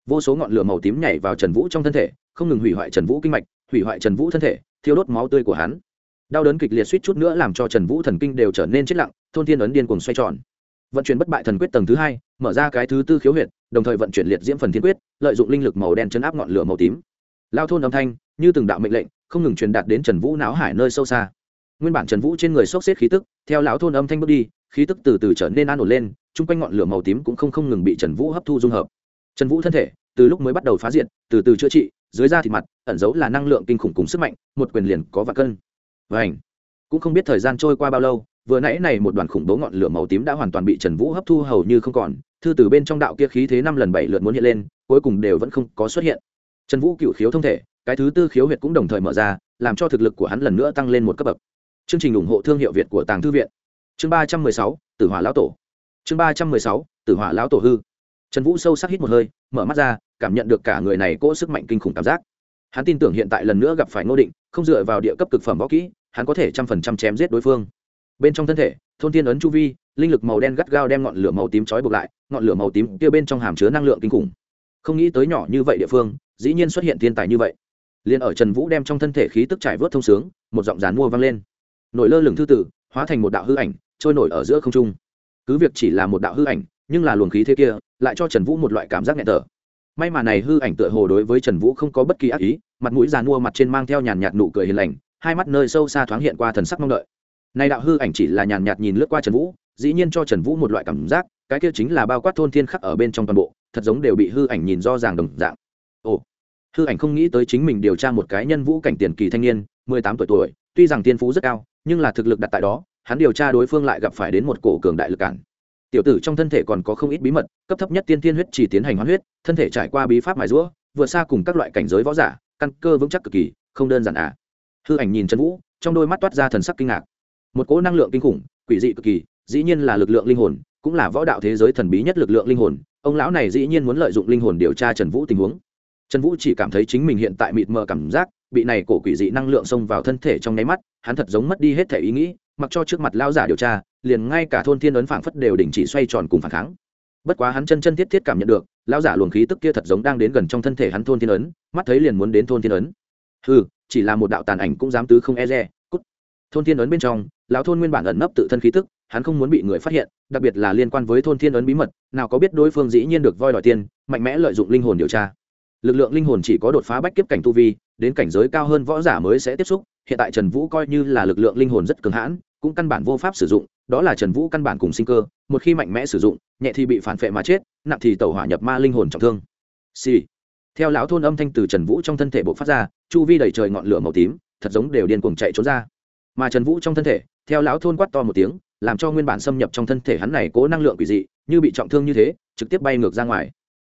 Vô số ngọn lửa màu tím nhảy vào trần vũ trong thân thể, không ngừng hủy hoại trần vũ kinh mạch, hủy hoại trần vũ thân thể thiêu đốt máu tươi của hắn. Đau đớn kịch liệt suýt chút nữa làm cho trần vũ thần kinh đều trở nên chết lặng, thôn thiên ấn điên cuồng xoay tròn. Vận chuyển bất bại thần quyết tầng thứ hai, mở ra cái thứ tư khiếu huyệt, đồng thời vận chuyển liệt diễm phần thiên quyết, lợi dụng linh lực màu đen chấn áp ngọn lửa màu tím. Lao thôn âm thanh, như từng đạo mệnh lệnh, không ngừng truyền đạt đến trần vũ não hải nơi sâu xa. Nguyên bản trần vũ trên người sốc xếp khí tức, theo lão thôn âm thanh bước đi, khí tức từ từ trở nên an ổn lên, chung quanh ngọn lửa màu tím cũng không không ngừng bị trần vũ hấp thu dung hợp. Trần vũ thân thể, từ lúc mới bắt đầu phá diện từ từ chữa trị dưới da thịt mặt, ẩn giấu là năng lượng kinh khủng cùng sức mạnh, một quyền liền có vạn cân. Và ảnh cũng không biết thời gian trôi qua bao lâu, vừa nãy này một đoàn khủng bố ngọn lửa màu tím đã hoàn toàn bị trần vũ hấp thu hầu như không còn, thư từ bên trong đạo kia khí thế năm lần bảy lượt muốn hiện lên, cuối cùng đều vẫn không có xuất hiện. Trần vũ cựu khiếu thông thể, cái thứ tư khiếu huyệt cũng đồng thời mở ra, làm cho thực lực của hắn lần nữa tăng lên một cấp bậc. Chương trình ủng hộ thương hiệu việt của tàng thư viện. Chương ba trăm mười sáu, tử hỏa lão tổ. Chương ba trăm mười sáu, tử hỏa lão tổ hư. Trần vũ sâu sắc hít một hơi, mở mắt ra cảm nhận được cả người này cỗ sức mạnh kinh khủng cảm giác. Hắn tin tưởng hiện tại lần nữa gặp phải ngô định, không dựa vào địa cấp cực phẩm võ kỹ, hắn có thể trăm phần trăm chém giết đối phương. Bên trong thân thể, thôn thiên ấn chu vi, linh lực màu đen gắt gao đem ngọn lửa màu tím trói buộc lại, ngọn lửa màu tím kia bên trong hàm chứa năng lượng kinh khủng. Không nghĩ tới nhỏ như vậy địa phương, dĩ nhiên xuất hiện thiên tài như vậy. Liền ở trần vũ đem trong thân thể khí tức trải vớt thông sướng, một giọng rán mua vang lên. Nổi lơ lửng thư tử, hóa thành một đạo hư ảnh, trôi nổi ở giữa không trung. Cứ việc chỉ là một đạo hư ảnh, nhưng là luồng khí thế kia, lại cho trần vũ một loại cảm giác nhẹ thở may mà này hư ảnh tựa hồ đối với trần vũ không có bất kỳ ác ý, mặt mũi già nua mặt trên mang theo nhàn nhạt nụ cười hiền lành, hai mắt nơi sâu xa thoáng hiện qua thần sắc mong đợi. Nay đạo hư ảnh chỉ là nhàn nhạt nhìn lướt qua trần vũ, dĩ nhiên cho trần vũ một loại cảm giác, cái kia chính là bao quát thôn thiên khắc ở bên trong toàn bộ, thật giống đều bị hư ảnh nhìn do ràng đồng dạng. Ồ, hư ảnh không nghĩ tới chính mình điều tra một cái nhân vũ cảnh tiền kỳ thanh niên, mười tám tuổi tuổi, tuy rằng tiên phú rất cao, nhưng là thực lực đặt tại đó, hắn điều tra đối phương lại gặp phải đến một cổ cường đại lực cản tiểu tử trong thân thể còn có không ít bí mật, cấp thấp nhất tiên tiên huyết chỉ tiến hành hoán huyết, thân thể trải qua bí pháp mài rũa vượt xa cùng các loại cảnh giới võ giả, căn cơ vững chắc cực kỳ, không đơn giản à. Hư ảnh nhìn trần vũ, trong đôi mắt toát ra thần sắc kinh ngạc. Một cỗ năng lượng kinh khủng, quỷ dị cực kỳ, dĩ nhiên là lực lượng linh hồn, cũng là võ đạo thế giới thần bí nhất lực lượng linh hồn, ông lão này dĩ nhiên muốn lợi dụng linh hồn điều tra trần vũ tình huống. Trần vũ chỉ cảm thấy chính mình hiện tại mịt mờ cảm giác, bị này cổ quỷ dị năng lượng xông vào thân thể trong nháy mắt, hắn thật giống mất đi hết thể ý nghĩ mặc cho trước mặt lao giả điều tra, liền ngay cả thôn thiên ấn phảng phất đều đình chỉ xoay tròn cùng phản kháng. Bất quá hắn chân chân thiết thiết cảm nhận được, lao giả luồng khí tức kia thật giống đang đến gần trong thân thể hắn thôn thiên ấn, mắt thấy liền muốn đến thôn thiên ấn. Ừ chỉ là một đạo tàn ảnh cũng dám tứ không e dè. cút. Thôn thiên ấn bên trong, lão thôn nguyên bản ẩn nấp tự thân khí tức, hắn không muốn bị người phát hiện, đặc biệt là liên quan với thôn thiên ấn bí mật, nào có biết đối phương dĩ nhiên được voi đòi tiền, mạnh mẽ lợi dụng linh hồn điều tra. Lực lượng linh hồn chỉ có đột phá bách kiếp cảnh tu vi, đến cảnh giới cao hơn võ giả mới sẽ tiếp xúc, hiện tại trần vũ coi như là lực lượng linh hồn rất cường hãn cũng căn bản vô pháp sử dụng, đó là trần vũ căn bản cùng sinh cơ, một khi mạnh mẽ sử dụng, nhẹ thì bị phản phệ mà chết, nặng thì tẩu hỏa nhập ma linh hồn trọng thương xì、sì. theo lão thôn âm thanh từ trần vũ trong thân thể bộ phát ra, chu vi đầy trời ngọn lửa màu tím, thật giống đều điên cuồng chạy trốn ra mà trần vũ trong thân thể, theo lão thôn quát to một tiếng, làm cho nguyên bản xâm nhập trong thân thể hắn này cố năng lượng quỷ dị, như bị trọng thương như thế, trực tiếp bay ngược ra ngoài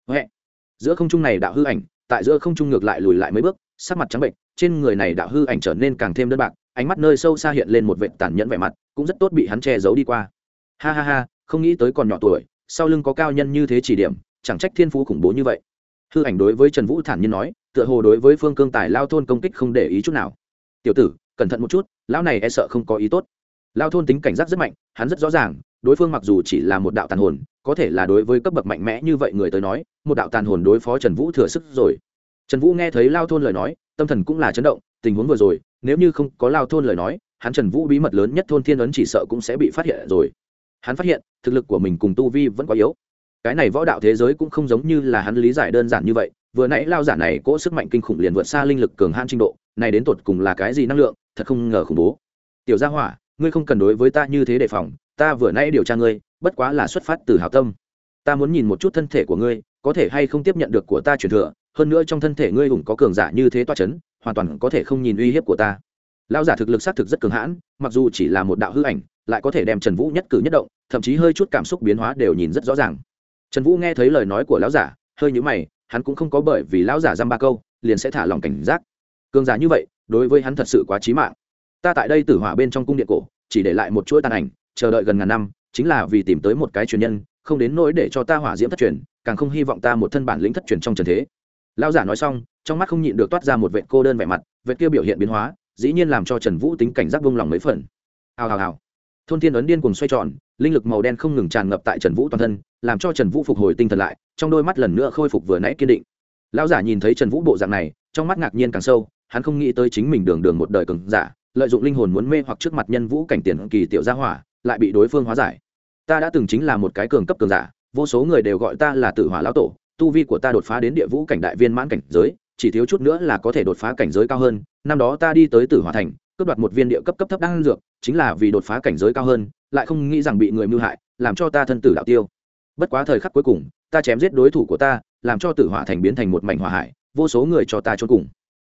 Huệ. giữa không trung này đạo hư ảnh, tại giữa không trung ngược lại lùi lại mấy bước, sắc mặt trắng bệnh trên người này đạo hư ảnh trở nên càng thêm đơn bạc ánh mắt nơi sâu xa hiện lên một vệ tàn nhẫn vẻ mặt, cũng rất tốt bị hắn che giấu đi qua. Ha ha ha, không nghĩ tới còn nhỏ tuổi, sau lưng có cao nhân như thế chỉ điểm, chẳng trách thiên phú khủng bố như vậy. Hư ảnh đối với trần vũ thản nhiên nói, tựa hồ đối với phương cương tài lao thôn công kích không để ý chút nào. Tiểu tử, cẩn thận một chút, lão này e sợ không có ý tốt. Lao thôn tính cảnh giác rất mạnh, hắn rất rõ ràng, đối phương mặc dù chỉ là một đạo tàn hồn, có thể là đối với cấp bậc mạnh mẽ như vậy người tới nói, một đạo tàn hồn đối phó trần vũ thừa sức rồi. Trần vũ nghe thấy lao thôn lời nói, tâm thần cũng là chấn động tình huống vừa rồi, nếu như không có lao thôn lời nói, hắn trần vũ bí mật lớn nhất thôn thiên ấn chỉ sợ cũng sẽ bị phát hiện rồi. Hắn phát hiện, thực lực của mình cùng tu vi vẫn quá yếu. Cái này võ đạo thế giới cũng không giống như là hắn lý giải đơn giản như vậy. Vừa nãy lao giả này cỗ sức mạnh kinh khủng liền vượt xa linh lực cường han trình độ, này đến tột cùng là cái gì năng lượng, thật không ngờ khủng bố. Tiểu gia hỏa, ngươi không cần đối với ta như thế đề phòng, ta vừa nãy điều tra ngươi, bất quá là xuất phát từ hảo tâm. Ta muốn nhìn một chút thân thể của ngươi, có thể hay không tiếp nhận được của ta truyền thừa, hơn nữa trong thân thể ngươi hùng có cường giả như thế toa chấn hoàn toàn có thể không nhìn uy hiếp của ta. Lão giả thực lực xác thực rất cường hãn, mặc dù chỉ là một đạo hư ảnh, lại có thể đem trần vũ nhất cử nhất động, thậm chí hơi chút cảm xúc biến hóa đều nhìn rất rõ ràng. Trần vũ nghe thấy lời nói của lão giả, hơi nhũ mày, hắn cũng không có bởi vì lão giả dăm ba câu, liền sẽ thả lòng cảnh giác. Cường giả như vậy, đối với hắn thật sự quá trí mạng. Ta tại đây tử hỏa bên trong cung điện cổ, chỉ để lại một chuỗi tàn ảnh, chờ đợi gần ngàn năm, chính là vì tìm tới một cái truyền nhân, không đến nỗi để cho ta hỏa diễm thất truyền, càng không hy vọng ta một thân bản lĩnh thất truyền trong trần thế lão giả nói xong, trong mắt không nhịn được toát ra một vệ cô đơn vẻ mặt vệ kia biểu hiện biến hóa, dĩ nhiên làm cho trần vũ tính cảnh giác vung lòng mấy phần. Hào hào hào. Thôn thiên ấn điên cùng xoay tròn, linh lực màu đen không ngừng tràn ngập tại trần vũ toàn thân, làm cho trần vũ phục hồi tinh thần lại, trong đôi mắt lần nữa khôi phục vừa nãy kiên định. Lão giả nhìn thấy trần vũ bộ dạng này, trong mắt ngạc nhiên càng sâu, hắn không nghĩ tới chính mình đường đường một đời cường giả, lợi dụng linh hồn muốn mê hoặc trước mặt nhân vũ cảnh tiền kỳ tiểu gia hỏa, lại bị đối phương hóa giải. Ta đã từng chính là một cái cường cấp cường giả, vô số người đều gọi ta là tử hỏa lão tổ tu vi của ta đột phá đến địa vũ cảnh đại viên mãn cảnh giới, chỉ thiếu chút nữa là có thể đột phá cảnh giới cao hơn. Năm đó ta đi tới tử hỏa thành, cướp đoạt một viên địa cấp cấp thấp đang dược, chính là vì đột phá cảnh giới cao hơn, lại không nghĩ rằng bị người mưu hại, làm cho ta thân tử đạo tiêu. Bất quá thời khắc cuối cùng, ta chém giết đối thủ của ta, làm cho tử hỏa thành biến thành một mảnh hỏa hải, vô số người cho ta trốn cùng.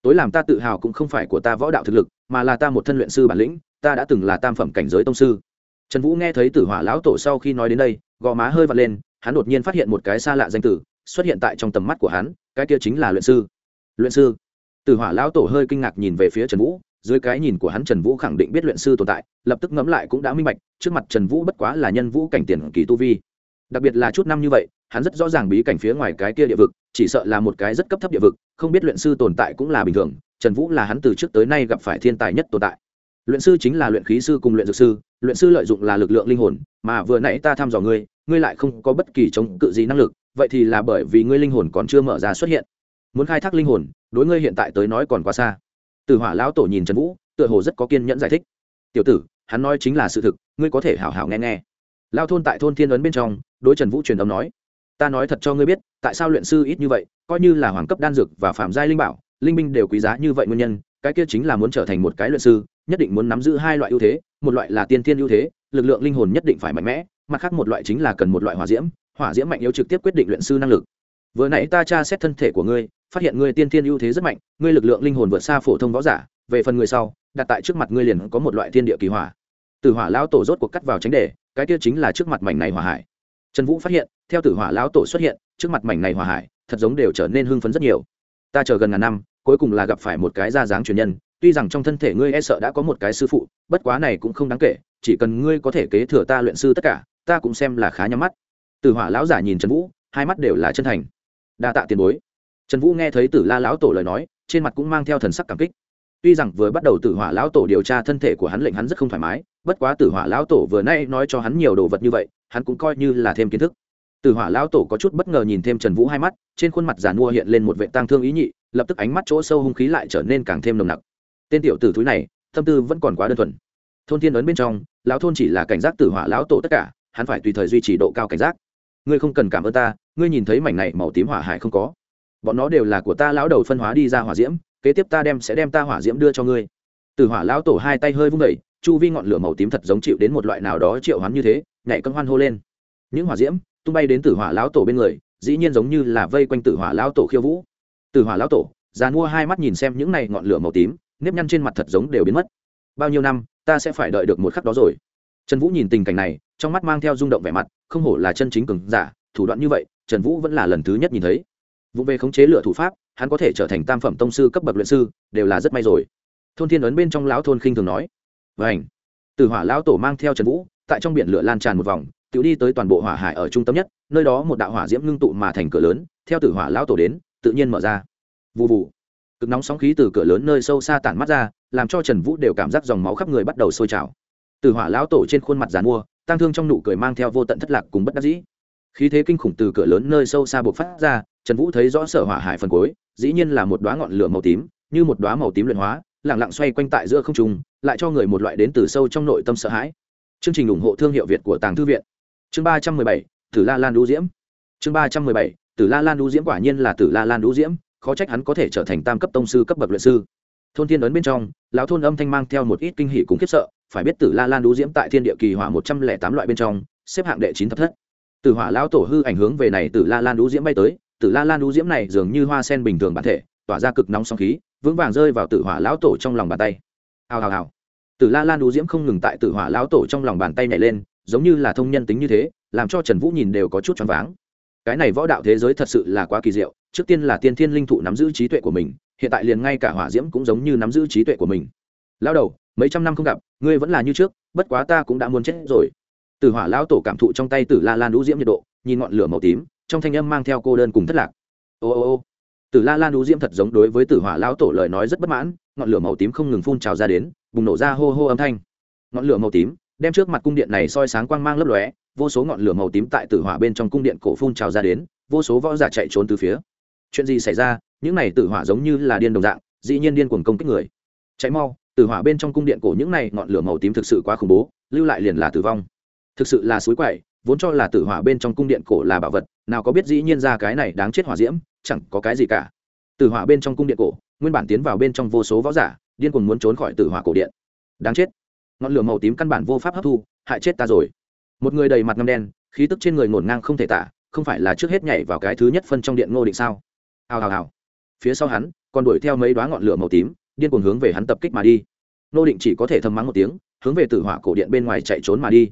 Tối làm ta tự hào cũng không phải của ta võ đạo thực lực, mà là ta một thân luyện sư bản lĩnh, ta đã từng là tam phẩm cảnh giới tông sư. Trần vũ nghe thấy tử hỏa lão tổ sau khi nói đến đây, gò má hơi vặt lên, hắn đột nhiên phát hiện một cái xa lạ danh tử xuất hiện tại trong tầm mắt của hắn, cái kia chính là luyện sư. Luyện sư? Từ hỏa lão tổ hơi kinh ngạc nhìn về phía trần vũ, dưới cái nhìn của hắn trần vũ khẳng định biết luyện sư tồn tại, lập tức ngẫm lại cũng đã minh bạch, trước mặt trần vũ bất quá là nhân vũ cảnh tiền kỳ tu vi. Đặc biệt là chút năm như vậy, hắn rất rõ ràng bí cảnh phía ngoài cái kia địa vực, chỉ sợ là một cái rất cấp thấp địa vực, không biết luyện sư tồn tại cũng là bình thường, trần vũ là hắn từ trước tới nay gặp phải thiên tài nhất tồn tại. Luyện sư chính là luyện khí sư cùng luyện dược sư, luyện sư lợi dụng là lực lượng linh hồn, mà vừa nãy ta thăm dò ngươi ngươi lại không có bất kỳ chống cự gì năng lực vậy thì là bởi vì ngươi linh hồn còn chưa mở ra xuất hiện. Muốn khai thác linh hồn, đối ngươi hiện tại tới nói còn quá xa. Tử hỏa lão tổ nhìn trần vũ, tựa hồ rất có kiên nhẫn giải thích. Tiểu tử, hắn nói chính là sự thực, ngươi có thể hảo hảo nghe nghe. Lao thôn tại thôn thiên ấn bên trong, đối trần vũ truyền âm nói, ta nói thật cho ngươi biết, tại sao luyện sư ít như vậy, coi như là hoàng cấp đan dược và phạm giai linh bảo, linh binh đều quý giá như vậy nguyên nhân, cái kia chính là muốn trở thành một cái luyện sư, nhất định muốn nắm giữ hai loại ưu thế, một loại là tiên thiên ưu thế, lực lượng linh hồn nhất định phải mạnh mẽ, mặt khác một loại chính là cần một loại hỏa diễm hỏa diễm mạnh yếu trực tiếp quyết định luyện sư năng lực. Vừa nãy ta tra xét thân thể của ngươi, phát hiện ngươi tiên thiên ưu thế rất mạnh, ngươi lực lượng linh hồn vượt xa phổ thông võ giả, về phần người sau, đặt tại trước mặt ngươi liền có một loại thiên địa kỳ hỏa. Tử hỏa lão tổ rốt cuộc cắt vào tránh đề, cái kia chính là trước mặt mảnh này hỏa hải. Trần vũ phát hiện, theo tử hỏa lão tổ xuất hiện, trước mặt mảnh này hỏa hải, thật giống đều trở nên hưng phấn rất nhiều. Ta chờ gần ngàn năm, cuối cùng là gặp phải một cái ra dáng truyền nhân, tuy rằng trong thân thể ngươi e sợ đã có một cái sư phụ, bất quá này cũng không đáng kể, chỉ cần ngươi có thể kế thừa ta luyện sư tất cả, ta cũng xem là khá nhắm mắt tử hỏa lão giả nhìn trần vũ, hai mắt đều là chân thành. Đa tạ tiền bối. Trần vũ nghe thấy tử la lão tổ lời nói, trên mặt cũng mang theo thần sắc cảm kích. Tuy rằng vừa bắt đầu tử hỏa lão tổ điều tra thân thể của hắn lệnh hắn rất không thoải mái, bất quá tử hỏa lão tổ vừa nay nói cho hắn nhiều đồ vật như vậy, hắn cũng coi như là thêm kiến thức. Tử hỏa lão tổ có chút bất ngờ nhìn thêm trần vũ hai mắt, trên khuôn mặt giàn mua hiện lên một vệ tang thương ý nhị, lập tức ánh mắt chỗ sâu hung khí lại trở nên càng thêm nồng nặc. Tên tiểu tử thúi này, tâm tư vẫn còn quá đơn thuần. Thôn thiên ấn bên trong, lão thôn chỉ là cảnh giác tử hỏa lão tổ tất cả, hắn phải tùy thời duy trì độ cao cảnh giác ngươi không cần cảm ơn ta, ngươi nhìn thấy mảnh này màu tím hỏa hải không có. Bọn nó đều là của ta lão đầu phân hóa đi ra hỏa diễm, kế tiếp ta đem sẽ đem ta hỏa diễm đưa cho ngươi. Từ hỏa lão tổ hai tay hơi vung đẩy chu vi ngọn lửa màu tím thật giống chịu đến một loại nào đó triệu hoán như thế, nhảy cân hoan hô lên. Những hỏa diễm tung bay đến từ hỏa lão tổ bên người, dĩ nhiên giống như là vây quanh tử hỏa lão tổ khiêu vũ. Từ hỏa lão tổ, già mua hai mắt nhìn xem những này ngọn lửa màu tím, nếp nhăn trên mặt thật giống đều biến mất. Bao nhiêu năm, ta sẽ phải đợi được một khắc đó rồi. Trần vũ nhìn tình cảnh này, trong mắt mang theo rung động vẻ mặt không hổ là chân chính cường giả, thủ đoạn như vậy, trần vũ vẫn là lần thứ nhất nhìn thấy. Vụ về khống chế lửa thủ pháp, hắn có thể trở thành tam phẩm tông sư cấp bậc luyện sư, đều là rất may rồi. Thôn thiên ấn bên trong lão thôn khinh thường nói. Vảnh từ hỏa lão tổ mang theo trần vũ, tại trong biển lửa lan tràn một vòng tự đi tới toàn bộ hỏa hải ở trung tâm nhất, nơi đó một đạo hỏa diễm ngưng tụ mà thành cửa lớn, theo tử hỏa lão tổ đến, tự nhiên mở ra. Vụ vụ cực nóng sóng khí từ cửa lớn nơi sâu xa tản mắt ra, làm cho trần vũ đều cảm giác dòng máu khắp người bắt đầu sôi trào. Từ hỏa lão tổ trên khuôn mặt giàn mua tăng thương trong nụ cười mang theo vô tận thất lạc cùng bất đắc dĩ. Khí thế kinh khủng từ cửa lớn nơi sâu xa buộc phát ra, trần vũ thấy rõ sở hỏa hải phần cuối, dĩ nhiên là một đoá ngọn lửa màu tím, như một đoá màu tím luyện hóa lẳng lặng xoay quanh tại giữa không trung, lại cho người một loại đến từ sâu trong nội tâm sợ hãi. Chương trình ủng hộ thương hiệu việt của tàng thư viện. Chương ba trăm mười bảy, tử la lan đũ diễm. Chương ba trăm mười bảy, tử la lan đũ diễm quả nhiên là tử la lan đũ diễm, khó trách hắn có thể trở thành tam cấp tông sư cấp bậc luyện sư. Thôn thiên ấn bên trong, lão thôn âm thanh mang theo một ít kinh hỷ cùng khiếp sợ phải biết tử la lan đũ diễm tại thiên địa kỳ hỏa một trăm lẻ tám loại bên trong, xếp hạng đệ chín thập thất. Tử hỏa lão tổ hư ảnh hướng về này tử la lan đũ diễm bay tới, tử la lan đũ diễm này dường như hoa sen bình thường bản thể, tỏa ra cực nóng sóng khí, vững vàng rơi vào tử hỏa lão tổ trong lòng bàn tay. Hào hào hào. Tử la lan đũ diễm không ngừng tại tử hỏa lão tổ trong lòng bàn tay nhảy lên, giống như là thông nhân tính như thế, làm cho trần vũ nhìn đều có chút choáng váng. Cái này võ đạo thế giới thật sự là quá kỳ diệu, trước tiên là tiên thiên linh thụ nắm giữ trí tuệ của mình, hiện tại liền ngay cả hỏa diễm cũng giống như nắm giữ trí tuệ của mình. Lao đầu mấy trăm năm không gặp, ngươi vẫn là như trước, bất quá ta cũng đã muốn chết rồi. Tử hỏa lão tổ cảm thụ trong tay tử la lan đũ diễm nhiệt độ, nhìn ngọn lửa màu tím, trong thanh âm mang theo cô đơn cùng thất lạc. Ô ô ô. Tử la lan đũ diễm thật giống đối với tử hỏa lão tổ lời nói rất bất mãn, ngọn lửa màu tím không ngừng phun trào ra đến, bùng nổ ra hô hô âm thanh. Ngọn lửa màu tím đem trước mặt cung điện này soi sáng quang mang lấp lóe, vô số ngọn lửa màu tím tại tử hỏa bên trong cung điện cổ phun trào ra đến, vô số võ giả chạy trốn từ phía. Chuyện gì xảy ra? Những này tử hỏa giống như là điên đồng dạng, dĩ nhiên điên cuồng công kích người. Chạy mau tử hỏa bên trong cung điện cổ những này ngọn lửa màu tím thực sự quá khủng bố, lưu lại liền là tử vong. Thực sự là suối quậy, vốn cho là tử hỏa bên trong cung điện cổ là bảo vật, nào có biết dĩ nhiên ra cái này đáng chết hỏa diễm, chẳng có cái gì cả. Tử hỏa bên trong cung điện cổ, nguyên bản tiến vào bên trong vô số võ giả, điên cuồng muốn trốn khỏi tử hỏa cổ điện. Đáng chết. Ngọn lửa màu tím căn bản vô pháp hấp thu, hại chết ta rồi. Một người đầy mặt ngâm đen, khí tức trên người ngổn ngang không thể tả, không phải là trước hết nhảy vào cái thứ nhất phân trong điện ngô định sao? Hào hào hào. Phía sau hắn, còn đuổi theo mấy đoá ngọn lửa màu tím điên cuồng hướng về hắn tập kích mà đi. Nô định chỉ có thể thầm mắng một tiếng, hướng về tử hỏa cổ điện bên ngoài chạy trốn mà đi.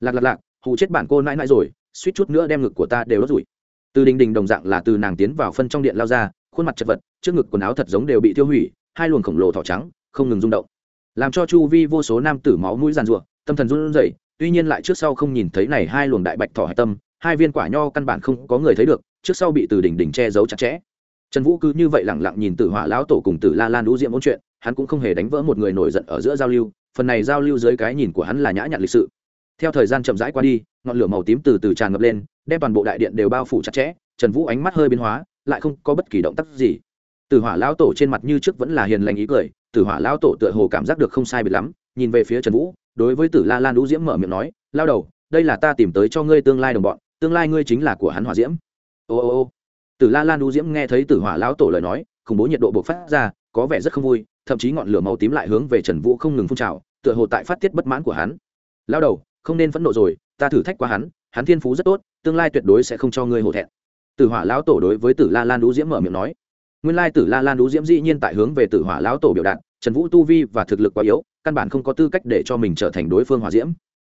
Lạc lạc lạc, hù chết bản cô nãi nãi rồi, suýt chút nữa đem ngực của ta đều đốt rủi. Từ đình đình đồng dạng là từ nàng tiến vào phân trong điện lao ra, khuôn mặt chật vật, trước ngực quần áo thật giống đều bị tiêu hủy, hai luồng khổng lồ thỏ trắng, không ngừng rung động. Làm cho chu vi vô số nam tử máu mũi giàn ruộng tâm thần run rẩy, tuy nhiên lại trước sau không nhìn thấy này hai luồng đại bạch thỏ hạch tâm, hai viên quả nho căn bản không có người thấy được, trước sau bị từ đỉnh đỉnh che giấu chặt chẽ trần vũ cứ như vậy lẳng lặng nhìn tử hỏa lão tổ cùng tử la lan đũ diệm ôn chuyện, hắn cũng không hề đánh vỡ một người nổi giận ở giữa giao lưu, phần này giao lưu dưới cái nhìn của hắn là nhã nhặn lịch sự. Theo thời gian chậm rãi qua đi, ngọn lửa màu tím từ từ tràn ngập lên, đem toàn bộ đại điện đều bao phủ chặt chẽ, trần vũ ánh mắt hơi biến hóa, lại không có bất kỳ động tác gì. Tử hỏa lão tổ trên mặt như trước vẫn là hiền lành ý cười, tử hỏa lão tổ tựa hồ cảm giác được không sai biệt lắm, nhìn về phía trần vũ, đối với tử la lan đũ diễm mở miệng nói, lao đầu, đây là ta tìm tới cho ngươi tương lai đồng bọn, tương lai ngươi chính là của hắn hỏa diễm. Ô ô ô tử la lan Du diễm nghe thấy tử hỏa lão tổ lời nói, khủng bố nhiệt độ bộc phát ra, có vẻ rất không vui, thậm chí ngọn lửa màu tím lại hướng về trần vũ không ngừng phun trào, tựa hồ tại phát tiết bất mãn của hắn. Lao đầu, không nên phẫn nộ rồi, ta thử thách qua hắn hắn thiên phú rất tốt, tương lai tuyệt đối sẽ không cho ngươi hổ thẹn. Tử hỏa lão tổ đối với tử la lan Du diễm mở miệng nói. Nguyên lai tử la lan Du diễm dĩ nhiên tại hướng về tử hỏa lão tổ biểu đạt, trần vũ tu vi và thực lực quá yếu, căn bản không có tư cách để cho mình trở thành đối phương hỏa diễm.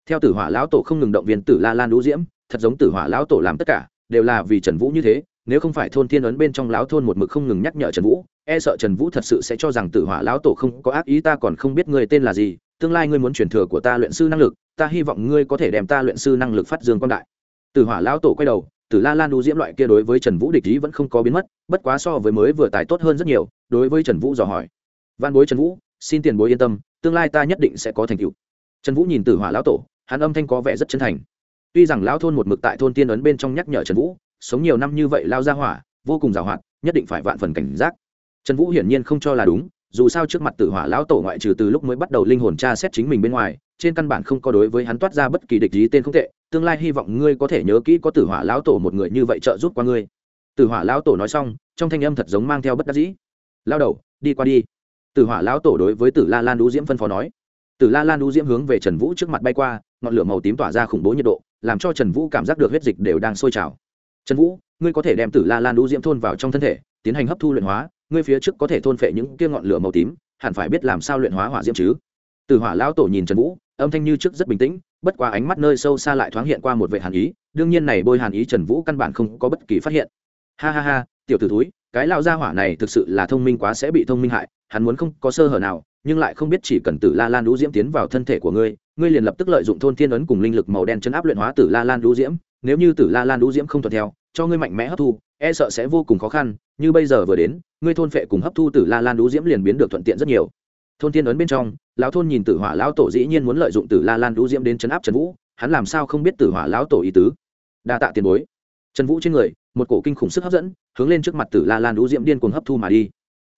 Theo tử hỏa lão tổ không ngừng động viên tử la lan Du diễm, thật giống tử hỏa lão tổ làm tất cả, đều là vì trần vũ như thế nếu không phải thôn thiên ấn bên trong lão thôn một mực không ngừng nhắc nhở trần vũ e sợ trần vũ thật sự sẽ cho rằng tử hỏa lão tổ không có ác ý, ta còn không biết người tên là gì, tương lai ngươi muốn truyền thừa của ta luyện sư năng lực, ta hy vọng ngươi có thể đem ta luyện sư năng lực phát dương quan đại. Tử hỏa lão tổ quay đầu, tử la lan đu diễm loại kia đối với trần vũ địch ý vẫn không có biến mất, bất quá so với mới vừa tài tốt hơn rất nhiều, đối với trần vũ dò hỏi. Văn bối trần vũ, xin tiền bối yên tâm, tương lai ta nhất định sẽ có thành tựu. Trần vũ nhìn tử hỏa lão tổ, hắn âm thanh có vẻ rất chân thành. Tuy rằng lão thôn một mực tại thôn tiên ấn bên trong nhắc nhở trần vũ sống nhiều năm như vậy lao ra hỏa, vô cùng giàu hoạt, nhất định phải vạn phần cảnh giác. Trần vũ hiển nhiên không cho là đúng, dù sao trước mặt tử hỏa lão tổ ngoại trừ từ lúc mới bắt đầu linh hồn tra xét chính mình bên ngoài, trên căn bản không có đối với hắn toát ra bất kỳ địch ý tên không tệ, tương lai hy vọng ngươi có thể nhớ kỹ có tử hỏa lão tổ một người như vậy trợ giúp qua ngươi. Tử hỏa lão tổ nói xong, trong thanh âm thật giống mang theo bất đắc dĩ. Lao đầu, đi qua đi. Tử hỏa lão tổ đối với tử la lan đũ diễm phân phó nói. Tử la lan đũ diễm hướng về trần vũ trước mặt bay qua, ngọn lửa màu tím tỏa ra khủng bố nhiệt độ, làm cho trần vũ cảm giác được huyết dịch đều đang sôi trào trần vũ, ngươi có thể đem tử la lan đũ diễm thôn vào trong thân thể, tiến hành hấp thu luyện hóa, ngươi phía trước có thể thôn phệ những kia ngọn lửa màu tím, hẳn phải biết làm sao luyện hóa hỏa diễm chứ? Từ hỏa lão tổ nhìn trần vũ, âm thanh như trước rất bình tĩnh, bất qua ánh mắt nơi sâu xa lại thoáng hiện qua một vệ hàn ý, đương nhiên này bôi hàn ý trần vũ căn bản không có bất kỳ phát hiện. Ha ha ha, tiểu t ử túi cái lão gia hỏa này thực sự là thông minh quá sẽ bị thông minh hại, hắn muốn không có sơ hở nào, nhưng lại không biết chỉ cần tử la lan đũ diễm tiến vào thân thể của ngươi ngươi liền lập tức lợi dụng thôn thiên ấn cùng linh lực màu đen chấn áp luyện hóa tử la lan đũ diễm nếu như tử la lan đũ diễm không thuận theo, cho ngươi mạnh mẽ hấp thu e sợ sẽ vô cùng khó khăn, như bây giờ vừa đến, ngươi thôn phệ cùng hấp thu tử la lan đũ diễm liền biến được thuận tiện rất nhiều. Thôn thiên ấn bên trong, lão thôn nhìn tử hỏa lão tổ dĩ nhiên muốn lợi dụng tử la lan đũ diễm đến chấn áp trần vũ, hắn làm sao không biết tử hỏa lão tổ ý tứ? Đa tạ tiền bối. Trần vũ trên người, một cổ kinh khủng sức hấp dẫn, hướng lên trước mặt tử la lan đũ diễm điên cuồng hấp thu mà đi.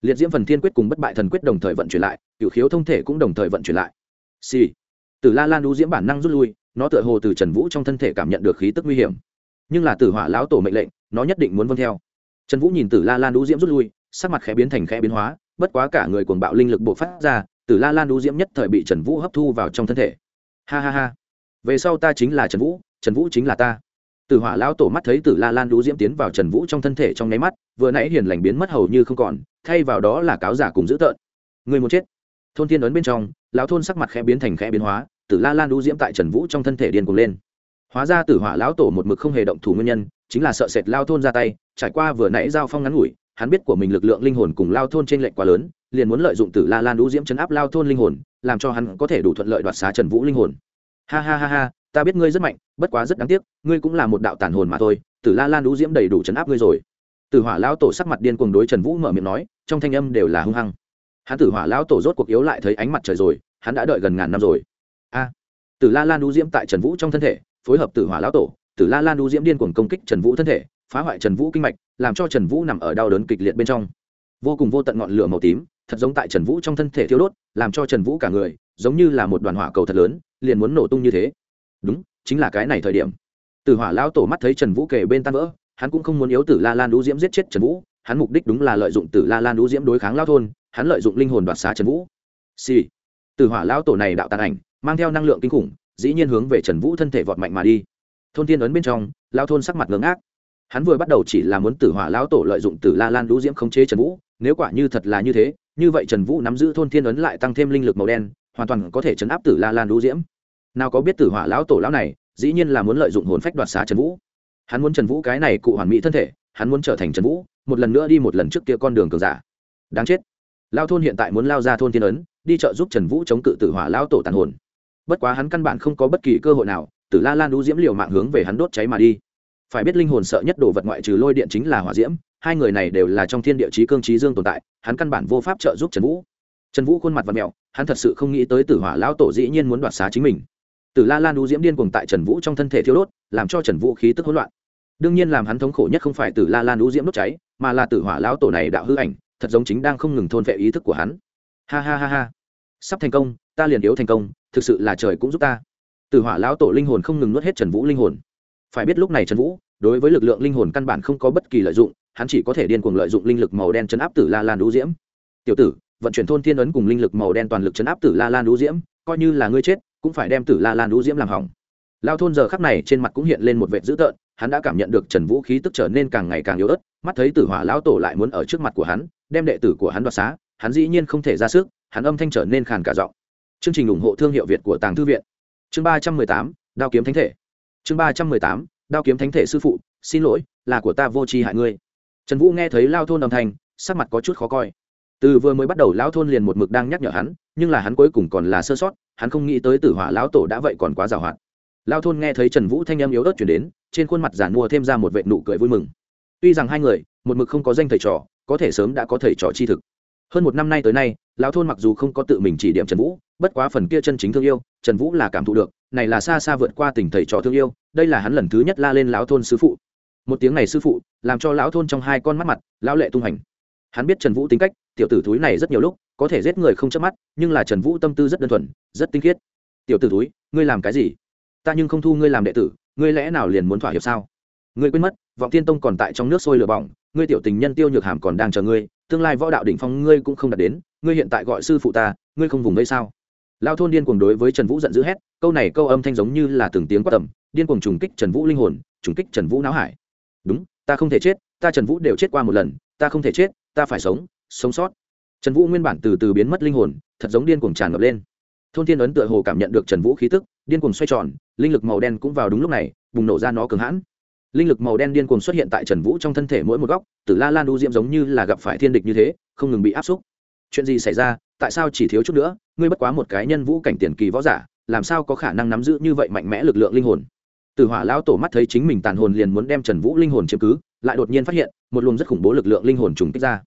Liệt diễm phần thiên quyết cùng bất bại thần quyết đồng thời vận chuyển lại cựu khiếu thông thể cũng đồng thời vận chuyển lại. Xì、sì. tử la lan đũ diễm bản năng rút lui nó tựa hồ từ trần vũ trong thân thể cảm nhận được khí tức nguy hiểm. Nhưng là tử hỏa lão tổ mệnh lệnh, nó nhất định muốn vâng theo. Trần vũ nhìn tử la lan đũ diễm rút lui, sắc mặt khẽ biến thành khẽ biến hóa, bất quá cả người cuồng bạo linh lực bộ phát ra, tử la lan đũ diễm nhất thời bị trần vũ hấp thu vào trong thân thể. Ha ha ha. Về sau ta chính là trần vũ trần vũ chính là ta. Tử hỏa lão tổ mắt thấy tử la lan đũ diễm tiến vào trần vũ trong thân thể trong nháy mắt, vừa nãy hiền lành biến mất hầu như không còn, thay vào đó là cáo giả cùng dữ tợn. Người muốn chết. Thôn thiên ấn bên trong, lão thôn sắc mặt khẽ biến thành khẽ biến hóa tử la lan đũ diễm tại trần vũ trong thân thể điên cuồng lên hóa ra tử hỏa lão tổ một mực không hề động thủ nguyên nhân chính là sợ sệt lao thôn ra tay trải qua vừa nãy giao phong ngắn ngủi hắn biết của mình lực lượng linh hồn cùng lao thôn trên lệnh quá lớn liền muốn lợi dụng tử la lan đũ diễm chấn áp lao thôn linh hồn làm cho hắn có thể đủ thuận lợi đoạt xá trần vũ linh hồn ha ha ha ha ta biết ngươi rất mạnh bất quá rất đáng tiếc ngươi cũng là một đạo tản hồn mà thôi tử la lan đũ diễm đầy đủ chấn áp ngươi rồi tử hỏa lão tổ sắc mặt điên cuồng đối trần vũ mở miệng nói trong thanh âm đều là hung hăng hắn tử hỏa lão tổ rốt cuộc yếu lại thấy ánh mặt trời rồi hắn đã đợi gần ngàn năm rồi tử la lan Du diễm tại trần vũ trong thân thể, phối hợp tử hỏa lão tổ, tử la lan Du diễm điên cuồng công kích trần vũ thân thể, phá hoại trần vũ kinh mạch, làm cho trần vũ nằm ở đau đớn kịch liệt bên trong. Vô cùng vô tận ngọn lửa màu tím, thật giống tại trần vũ trong thân thể thiêu đốt, làm cho trần vũ cả người, giống như là một đoàn hỏa cầu thật lớn, liền muốn nổ tung như thế. Đúng, chính là cái này thời điểm. Tử hỏa lão tổ mắt thấy trần vũ kề bên tan vỡ, hắn cũng không muốn yếu tử la lan Du diễm giết chết trần vũ, hắn mục đích đúng là lợi dụng tử la lan Du diễm đối kháng Lão thôn, hắn lợi dụng linh hồn đoạt xá trần vũ. Xì、sì. tử hỏa lão tổ này đạo tàn ảnh mang theo năng lượng kinh khủng, dĩ nhiên hướng về trần vũ thân thể vọt mạnh mà đi. Thôn tiên ấn bên trong lao thôn sắc mặt ngưỡng ác hắn vừa bắt đầu chỉ là muốn tử hỏa lão tổ lợi dụng tử la lan lũ diễm khống chế trần vũ, nếu quả như thật là như thế, như vậy trần vũ nắm giữ thôn thiên ấn lại tăng thêm linh lực màu đen, hoàn toàn có thể chấn áp tử la lan lũ diễm. Nào có biết tử hỏa lão tổ lão này, dĩ nhiên là muốn lợi dụng hồn phách đoạt xá trần vũ. Hắn muốn trần vũ cái này cụ hoàn mỹ thân thể, hắn muốn trở thành trần vũ, một lần nữa đi một lần trước kia con đường cường giả. Đáng chết. Lao thôn hiện tại muốn lao ra thôn thiên ấn, đi chợ giúp trần vũ chống cự tử hỏa lão tổ tàn hồn bất quá hắn căn bản không có bất kỳ cơ hội nào tử la lan đũ diễm liều mạng hướng về hắn đốt cháy mà đi. Phải biết linh hồn sợ nhất đồ vật ngoại trừ lôi điện chính là hỏa diễm, hai người này đều là trong thiên địa chí cương trí dương tồn tại, hắn căn bản vô pháp trợ giúp trần vũ. Trần vũ khuôn mặt và mẹo hắn thật sự không nghĩ tới tử hỏa lão tổ dĩ nhiên muốn đoạt xá chính mình. Tử la lan đũ diễm điên cuồng tại trần vũ trong thân thể thiêu đốt, làm cho trần vũ khí tức hỗn loạn. Đương nhiên làm hắn thống khổ nhất không phải tử la lan đũ diễm đốt cháy, mà là tử hỏa lão tổ này đạo hư ảnh, thật giống chính đang không ngừng thôn vệ ý thức của hắn. Ha ha ha ha. Sắp thành công, ta liền yếu thành công thực sự là trời cũng giúp ta. Từ hỏa lão tổ linh hồn không ngừng nuốt hết trần vũ linh hồn. Phải biết lúc này trần vũ, đối với lực lượng linh hồn căn bản không có bất kỳ lợi dụng, hắn chỉ có thể điên cuồng lợi dụng linh lực màu đen chấn áp tử la lan đũ diễm. Tiểu tử, vận chuyển thôn thiên ấn cùng linh lực màu đen toàn lực chấn áp tử la lan đũ diễm, coi như là ngươi chết, cũng phải đem tử la lan đũ diễm làm hỏng. Lao thôn giờ khắc này trên mặt cũng hiện lên một vệt dữ tợn, hắn đã cảm nhận được trần vũ khí tức trở nên càng ngày càng yếu ớt, mắt thấy tử hỏa lão tổ lại muốn ở trước mặt của hắn, đem đệ tử của hắn đoạt xá, hắn dĩ nhiên không thể ra sức, hắn âm thanh trở nên khàn cả giọng chương trình ủng hộ thương hiệu việt của tàng thư viện. Chương ba trăm mười tám, đao kiếm thánh thể. Chương ba trăm mười tám, đao kiếm thánh thể sư phụ, xin lỗi, là của ta vô tri hại ngươi. Trần vũ nghe thấy lao thôn đồng thanh, sắc mặt có chút khó coi. Từ vừa mới bắt đầu lão thôn liền một mực đang nhắc nhở hắn, nhưng là hắn cuối cùng còn là sơ sót, hắn không nghĩ tới tử hỏa lão tổ đã vậy còn quá giàu hạn. Lao thôn nghe thấy trần vũ thanh em yếu ớt chuyển đến, trên khuôn mặt giản mua thêm ra một vệ nụ cười vui mừng. Tuy rằng hai người, một mực không có danh thầy trò, có thể sớm đã có thầy trò chi thực. Hơn một năm nay tới nay lão thôn mặc dù không có tự mình chỉ điểm trần vũ bất quá phần kia chân chính thương yêu, trần vũ là cảm thụ được, này là xa xa vượt qua tình thầy trò thương yêu, đây là hắn lần thứ nhất la lên lão thôn sư phụ. Một tiếng này sư phụ, làm cho lão thôn trong hai con mắt mặt, lão lệ tung hành. Hắn biết trần vũ tính cách, tiểu tử túi này rất nhiều lúc, có thể giết người không chớp mắt, nhưng là trần vũ tâm tư rất đơn thuần, rất tinh khiết. Tiểu tử túi ngươi làm cái gì? Ta nhưng không thu ngươi làm đệ tử, ngươi lẽ nào liền muốn thỏa hiệp sao? Ngươi quên mất, vọng tiên tông còn tại trong nước sôi lửa bỏng, ngươi tiểu tình nhân tiêu nhược hàm còn đang chờ ngươi, tương lai võ đạo đỉnh phong ngươi cũng không đạt đến, ngươi hiện tại gọi sư phụ ta, ngươi không vùng vây sao? Lao thôn điên cuồng đối với trần vũ giận dữ hét, câu này câu âm thanh giống như là từng tiếng quát tầm, điên cuồng trùng kích trần vũ linh hồn, trùng kích trần vũ não hải. Đúng, ta không thể chết, ta trần vũ đều chết qua một lần, ta không thể chết, ta phải sống sống sót. Trần vũ nguyên bản từ từ biến mất linh hồn, thật giống điên cuồng tràn ngập lên. Thôn thiên ấn tựa hồ cảm nhận được trần vũ khí tức, điên cuồng xoay tròn, linh lực màu đen cũng vào đúng lúc này, bùng nổ ra nó cường hãn. Linh lực màu đen điên cuồng xuất hiện tại trần vũ trong thân thể mỗi một góc, tử la lan u diễm giống như là gặp phải thiên địch như thế, không ngừng bị áp xúc. Chuyện gì xảy ra tại sao chỉ thiếu chút nữa? Ngươi bất quá một cái nhân vũ cảnh tiền kỳ võ giả, làm sao có khả năng nắm giữ như vậy mạnh mẽ lực lượng linh hồn? Từ hỏa lão tổ mắt thấy chính mình tàn hồn liền muốn đem trần vũ linh hồn chiếm cứ, lại đột nhiên phát hiện, một luồng rất khủng bố lực lượng linh hồn trùng kích ra.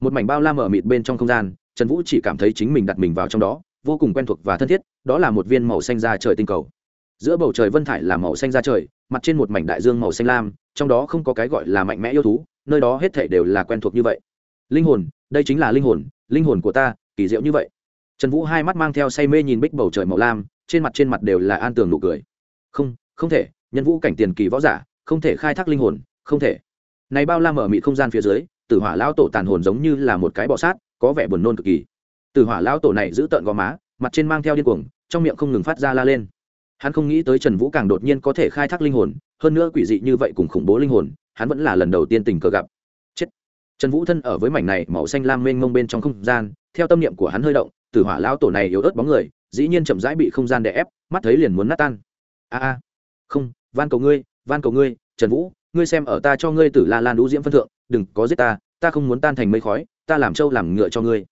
Một mảnh bao la mở mịt bên trong không gian, trần vũ chỉ cảm thấy chính mình đặt mình vào trong đó, vô cùng quen thuộc và thân thiết, đó là một viên màu xanh da trời tinh cầu. Giữa bầu trời vân thải là màu xanh da trời, mặt trên một mảnh đại dương màu xanh lam, trong đó không có cái gọi là mạnh mẽ yêu thú, nơi đó hết thể đều là quen thuộc như vậy. Linh hồn, đây chính là linh hồn linh hồn của ta kỳ diệu như vậy. Trần vũ hai mắt mang theo say mê nhìn bích bầu trời màu lam, trên mặt trên mặt đều là an tường nụ cười. Không không thể, nhân vũ cảnh tiền kỳ võ giả, không thể khai thác linh hồn, không thể. Này bao la mở mị không gian phía dưới, tử hỏa lão tổ tàn hồn giống như là một cái bọ sát, có vẻ buồn nôn cực kỳ. Tử hỏa lão tổ này giữ tợn gò má, mặt trên mang theo điên cuồng, trong miệng không ngừng phát ra la lên. Hắn không nghĩ tới trần vũ càng đột nhiên có thể khai thác linh hồn, hơn nữa quỷ dị như vậy cùng khủng bố linh hồn, hắn vẫn là lần đầu tiên tình cờ gặp. Chết. Trần vũ thân ở với mảnh này màu xanh lam mênh mông bên trong không gian theo tâm niệm của hắn hơi động, tử hỏa lão tổ này yếu ớt bóng người, dĩ nhiên chậm rãi bị không gian đè ép, mắt thấy liền muốn nát tan. A a. Không, van cầu ngươi, van cầu ngươi, trần vũ, ngươi xem ở ta cho ngươi tử la lan đũ diễm phân thượng, đừng có giết ta ta không muốn tan thành mây khói, ta làm trâu làm ngựa cho ngươi.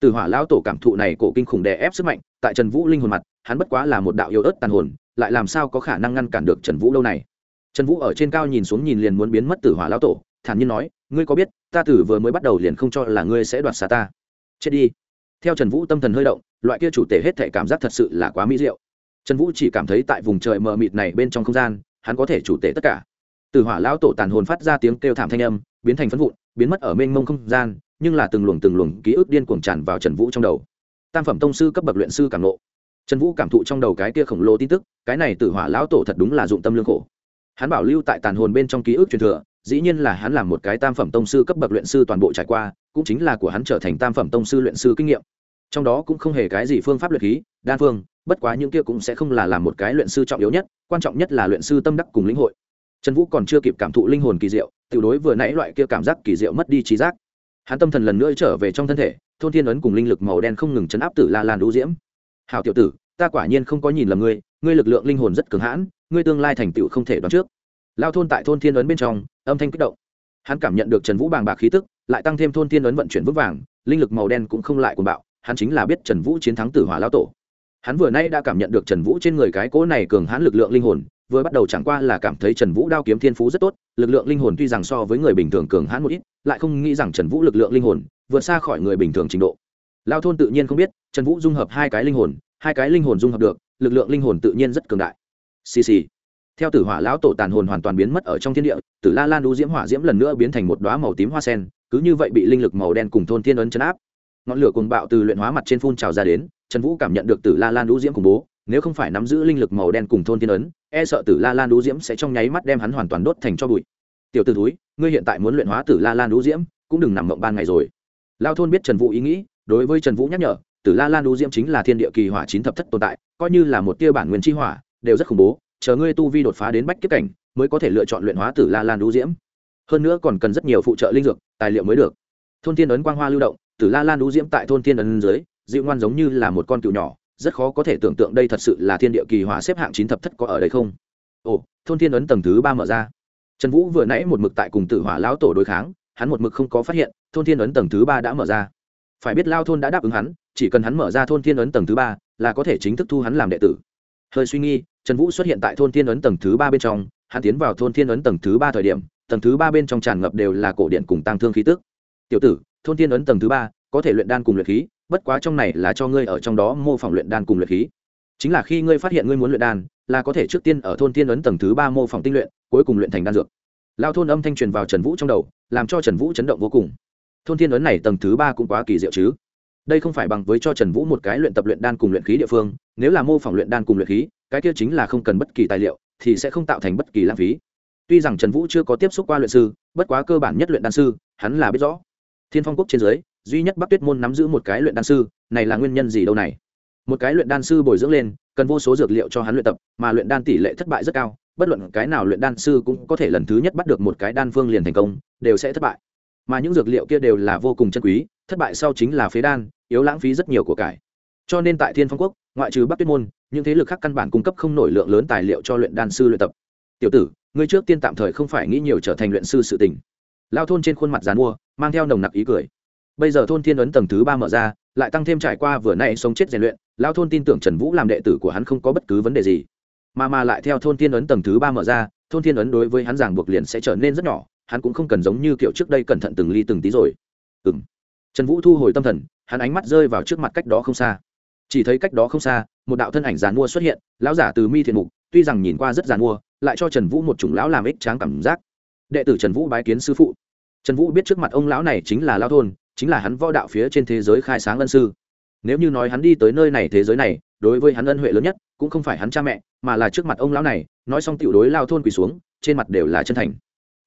Tử hỏa lão tổ cảm thụ này cổ kinh khủng đè ép sức mạnh, tại trần vũ linh hồn mặt, hắn bất quá là một đạo yếu ớt tàn hồn, lại làm sao có khả năng ngăn cản được trần vũ lâu này? Trần vũ ở trên cao nhìn xuống nhìn liền muốn biến mất tử hỏa lão tổ, thản nhiên nói, ngươi có biết, ta tử vừa mới bắt đầu liền không cho là ngươi sẽ đoạt xa ta? Chết đi. Theo trần vũ tâm thần hơi động, loại kia chủ tể hết thể cảm giác thật sự là quá mỹ diệu. Trần vũ chỉ cảm thấy tại vùng trời mờ mịt này bên trong không gian, hắn có thể chủ tể tất cả. Từ hỏa lão tổ tàn hồn phát ra tiếng kêu thảm thanh âm, biến thành phân vụn, biến mất ở mênh mông không gian, nhưng là từng luồng từng luồng ký ức điên cuồng tràn vào trần vũ trong đầu. Tam phẩm tông sư cấp bậc luyện sư cảm nộ trần vũ cảm thụ trong đầu cái kia khổng lồ tin tức, cái này từ hỏa lão tổ thật đúng là dụng tâm lương khổ. Hắn bảo lưu tại tàn hồn bên trong ký ức truyền thừa dĩ nhiên là hắn làm một cái tam phẩm tông sư cấp bậc luyện sư toàn bộ trải qua, cũng chính là của hắn trở thành tam phẩm tông sư luyện sư kinh nghiệm. Trong đó cũng không hề cái gì phương pháp luyện khí, đan phương, bất quá những kia cũng sẽ không là làm một cái luyện sư trọng yếu nhất, quan trọng nhất là luyện sư tâm đắc cùng lĩnh hội. Trần vũ còn chưa kịp cảm thụ linh hồn kỳ diệu, tiểu đối vừa nãy loại kia cảm giác kỳ diệu mất đi trí giác. Hắn tâm thần lần nữa trở về trong thân thể, thôn thiên ấn cùng linh lực màu đen không ngừng chấn áp tử la lan đũ diễm. Hào tiểu tử, ta quả nhiên không có nhìn lầm ngươi ngươi lực lượng linh hồn rất cường hãn, ngươi tương lai thành tựu không thể đoán trước lao thôn tại thôn thiên ấn bên trong, âm thanh kích động. Hắn cảm nhận được trần vũ bàng bạc khí tức, lại tăng thêm thôn thiên ấn vận chuyển vững vàng, linh lực màu đen cũng không lại cuồng bạo, hắn chính là biết trần vũ chiến thắng tử hỏa lao tổ. Hắn vừa nay đã cảm nhận được trần vũ trên người cái cỗ này cường hãn lực lượng linh hồn, vừa bắt đầu chẳng qua là cảm thấy trần vũ đao kiếm thiên phú rất tốt, lực lượng linh hồn tuy rằng so với người bình thường cường hãn một ít, lại không nghĩ rằng trần vũ lực lượng linh hồn vượt xa khỏi người bình thường trình độ. Lao thôn tự nhiên không biết, trần vũ dung hợp hai cái linh hồn, hai cái linh hồn dung hợp được, lực lượng linh hồn tự nhiên rất cường đại. Xì xì theo tử hỏa lão tổ tàn hồn hoàn toàn biến mất ở trong thiên địa, tử la lan đu diễm hỏa diễm lần nữa biến thành một đoá màu tím hoa sen, cứ như vậy bị linh lực màu đen cùng thôn thiên ấn chấn áp. Ngọn lửa cuồng bạo từ luyện hóa mặt trên phun trào ra đến, trần vũ cảm nhận được tử la lan đu diễm khủng bố, nếu không phải nắm giữ linh lực màu đen cùng thôn thiên ấn e sợ tử la lan đu diễm sẽ trong nháy mắt đem hắn hoàn toàn đốt thành cho bụi. Tiểu t ử túi ngươi hiện tại muốn luyện hóa tử la lan đu diễm, cũng đừng nằm mộng ban ngày rồi. Lao thôn biết trần vũ ý nghĩ, đối với trần vũ nhắc nhở, tử la lan đu diễm chính là thiên địa kỳ hỏa chín thập thất tồn tại, coi như là một tia bản nguyên chi hỏa, đều rất khủng bố chờ ngươi tu vi đột phá đến bách kiếp cảnh, mới có thể lựa chọn luyện hóa tử la lan đu diễm. Hơn nữa còn cần rất nhiều phụ trợ linh dược, tài liệu mới được. Thôn thiên ấn quang hoa lưu động, tử la lan đu diễm tại thôn thiên ấn dưới, dịu ngoan giống như là một con cựu nhỏ, rất khó có thể tưởng tượng đây thật sự là thiên địa kỳ hỏa xếp hạng chín thập thất có ở đây không. Ồ, thôn thiên ấn tầng thứ ba mở ra. Trần vũ vừa nãy một mực tại cùng tử hỏa lão tổ đối kháng, hắn một mực không có phát hiện, thôn thiên ấn tầng thứ ba đã mở ra. Phải biết lao thôn đã đáp ứng hắn, chỉ cần hắn mở ra thôn thiên ấn tầng thứ ba là có thể chính thức thu hắn làm đệ tử. Hơi suy nghi trần vũ xuất hiện tại thôn thiên ấn tầng thứ ba bên trong, hắn tiến vào thôn thiên ấn tầng thứ ba thời điểm, tầng thứ ba bên trong tràn ngập đều là cổ điện cùng tăng thương khí tức. Tiểu tử, thôn thiên ấn tầng thứ ba, có thể luyện đan cùng luyện khí, bất quá trong này là cho ngươi ở trong đó mô phỏng luyện đan cùng luyện khí. Chính là khi ngươi phát hiện ngươi muốn luyện đan, là có thể trước tiên ở thôn thiên ấn tầng thứ ba mô phỏng tinh luyện, cuối cùng luyện thành đan dược. Lao thôn âm thanh truyền vào trần vũ trong đầu, làm cho trần vũ chấn động vô cùng. Thôn thiên ấn này tầng thứ ba cũng quá kỳ diệu chứ. Đây không phải bằng với cho trần vũ một cái luyện tập luyện đan cùng luyện khí địa phương, nếu là mô phỏng luyện đan cùng luyện khí cái kia chính là không cần bất kỳ tài liệu, thì sẽ không tạo thành bất kỳ lãng phí. Tuy rằng trần vũ chưa có tiếp xúc qua luyện sư, bất quá cơ bản nhất luyện đan sư, hắn là biết rõ. Thiên phong quốc trên dưới, duy nhất bắc tuyết môn nắm giữ một cái luyện đan sư, này là nguyên nhân gì đâu này? Một cái luyện đan sư bồi dưỡng lên, cần vô số dược liệu cho hắn luyện tập, mà luyện đan tỷ lệ thất bại rất cao, bất luận cái nào luyện đan sư cũng có thể lần thứ nhất bắt được một cái đan phương liền thành công, đều sẽ thất bại. Mà những dược liệu kia đều là vô cùng chân quý, thất bại sau chính là phế đan, yếu lãng phí rất nhiều của cải. Cho nên tại thiên phong quốc, ngoại trừ bắc tuyết môn những thế lực khác căn bản cung cấp không nổi lượng lớn tài liệu cho luyện đan sư luyện tập. Tiểu tử, ngươi trước tiên tạm thời không phải nghĩ nhiều trở thành luyện sư sự tình. Lao thôn trên khuôn mặt dàn mua, mang theo nồng nặc ý cười. Bây giờ thôn thiên ấn tầng thứ ba mở ra, lại tăng thêm trải qua vừa nay sống chết rèn luyện, lao thôn tin tưởng trần vũ làm đệ tử của hắn không có bất cứ vấn đề gì. Mà mà lại theo thôn thiên ấn tầng thứ ba mở ra, thôn thiên ấn đối với hắn giảng buộc liền sẽ trở nên rất nhỏ, hắn cũng không cần giống như kiểu trước đây cẩn thận từng ly từng tí rồi. Ừ m trần vũ thu hồi tâm thần, hắn ánh mắt rơi vào trước mặt cách đó không xa. Chỉ thấy cách đó không xa một đạo thân ảnh giàn mua xuất hiện, lão giả từ mi thiện mục, tuy rằng nhìn qua rất giàn mua, lại cho trần vũ một chủng lão làm ích tráng cảm giác. Đệ tử trần vũ bái kiến sư phụ. Trần vũ biết trước mặt ông lão này chính là lao thôn, chính là hắn võ đạo phía trên thế giới khai sáng ân sư. Nếu như nói hắn đi tới nơi này thế giới này, đối với hắn ân huệ lớn nhất, cũng không phải hắn cha mẹ, mà là trước mặt ông lão này, nói xong tiểu đối lao thôn quỳ xuống, trên mặt đều là chân thành.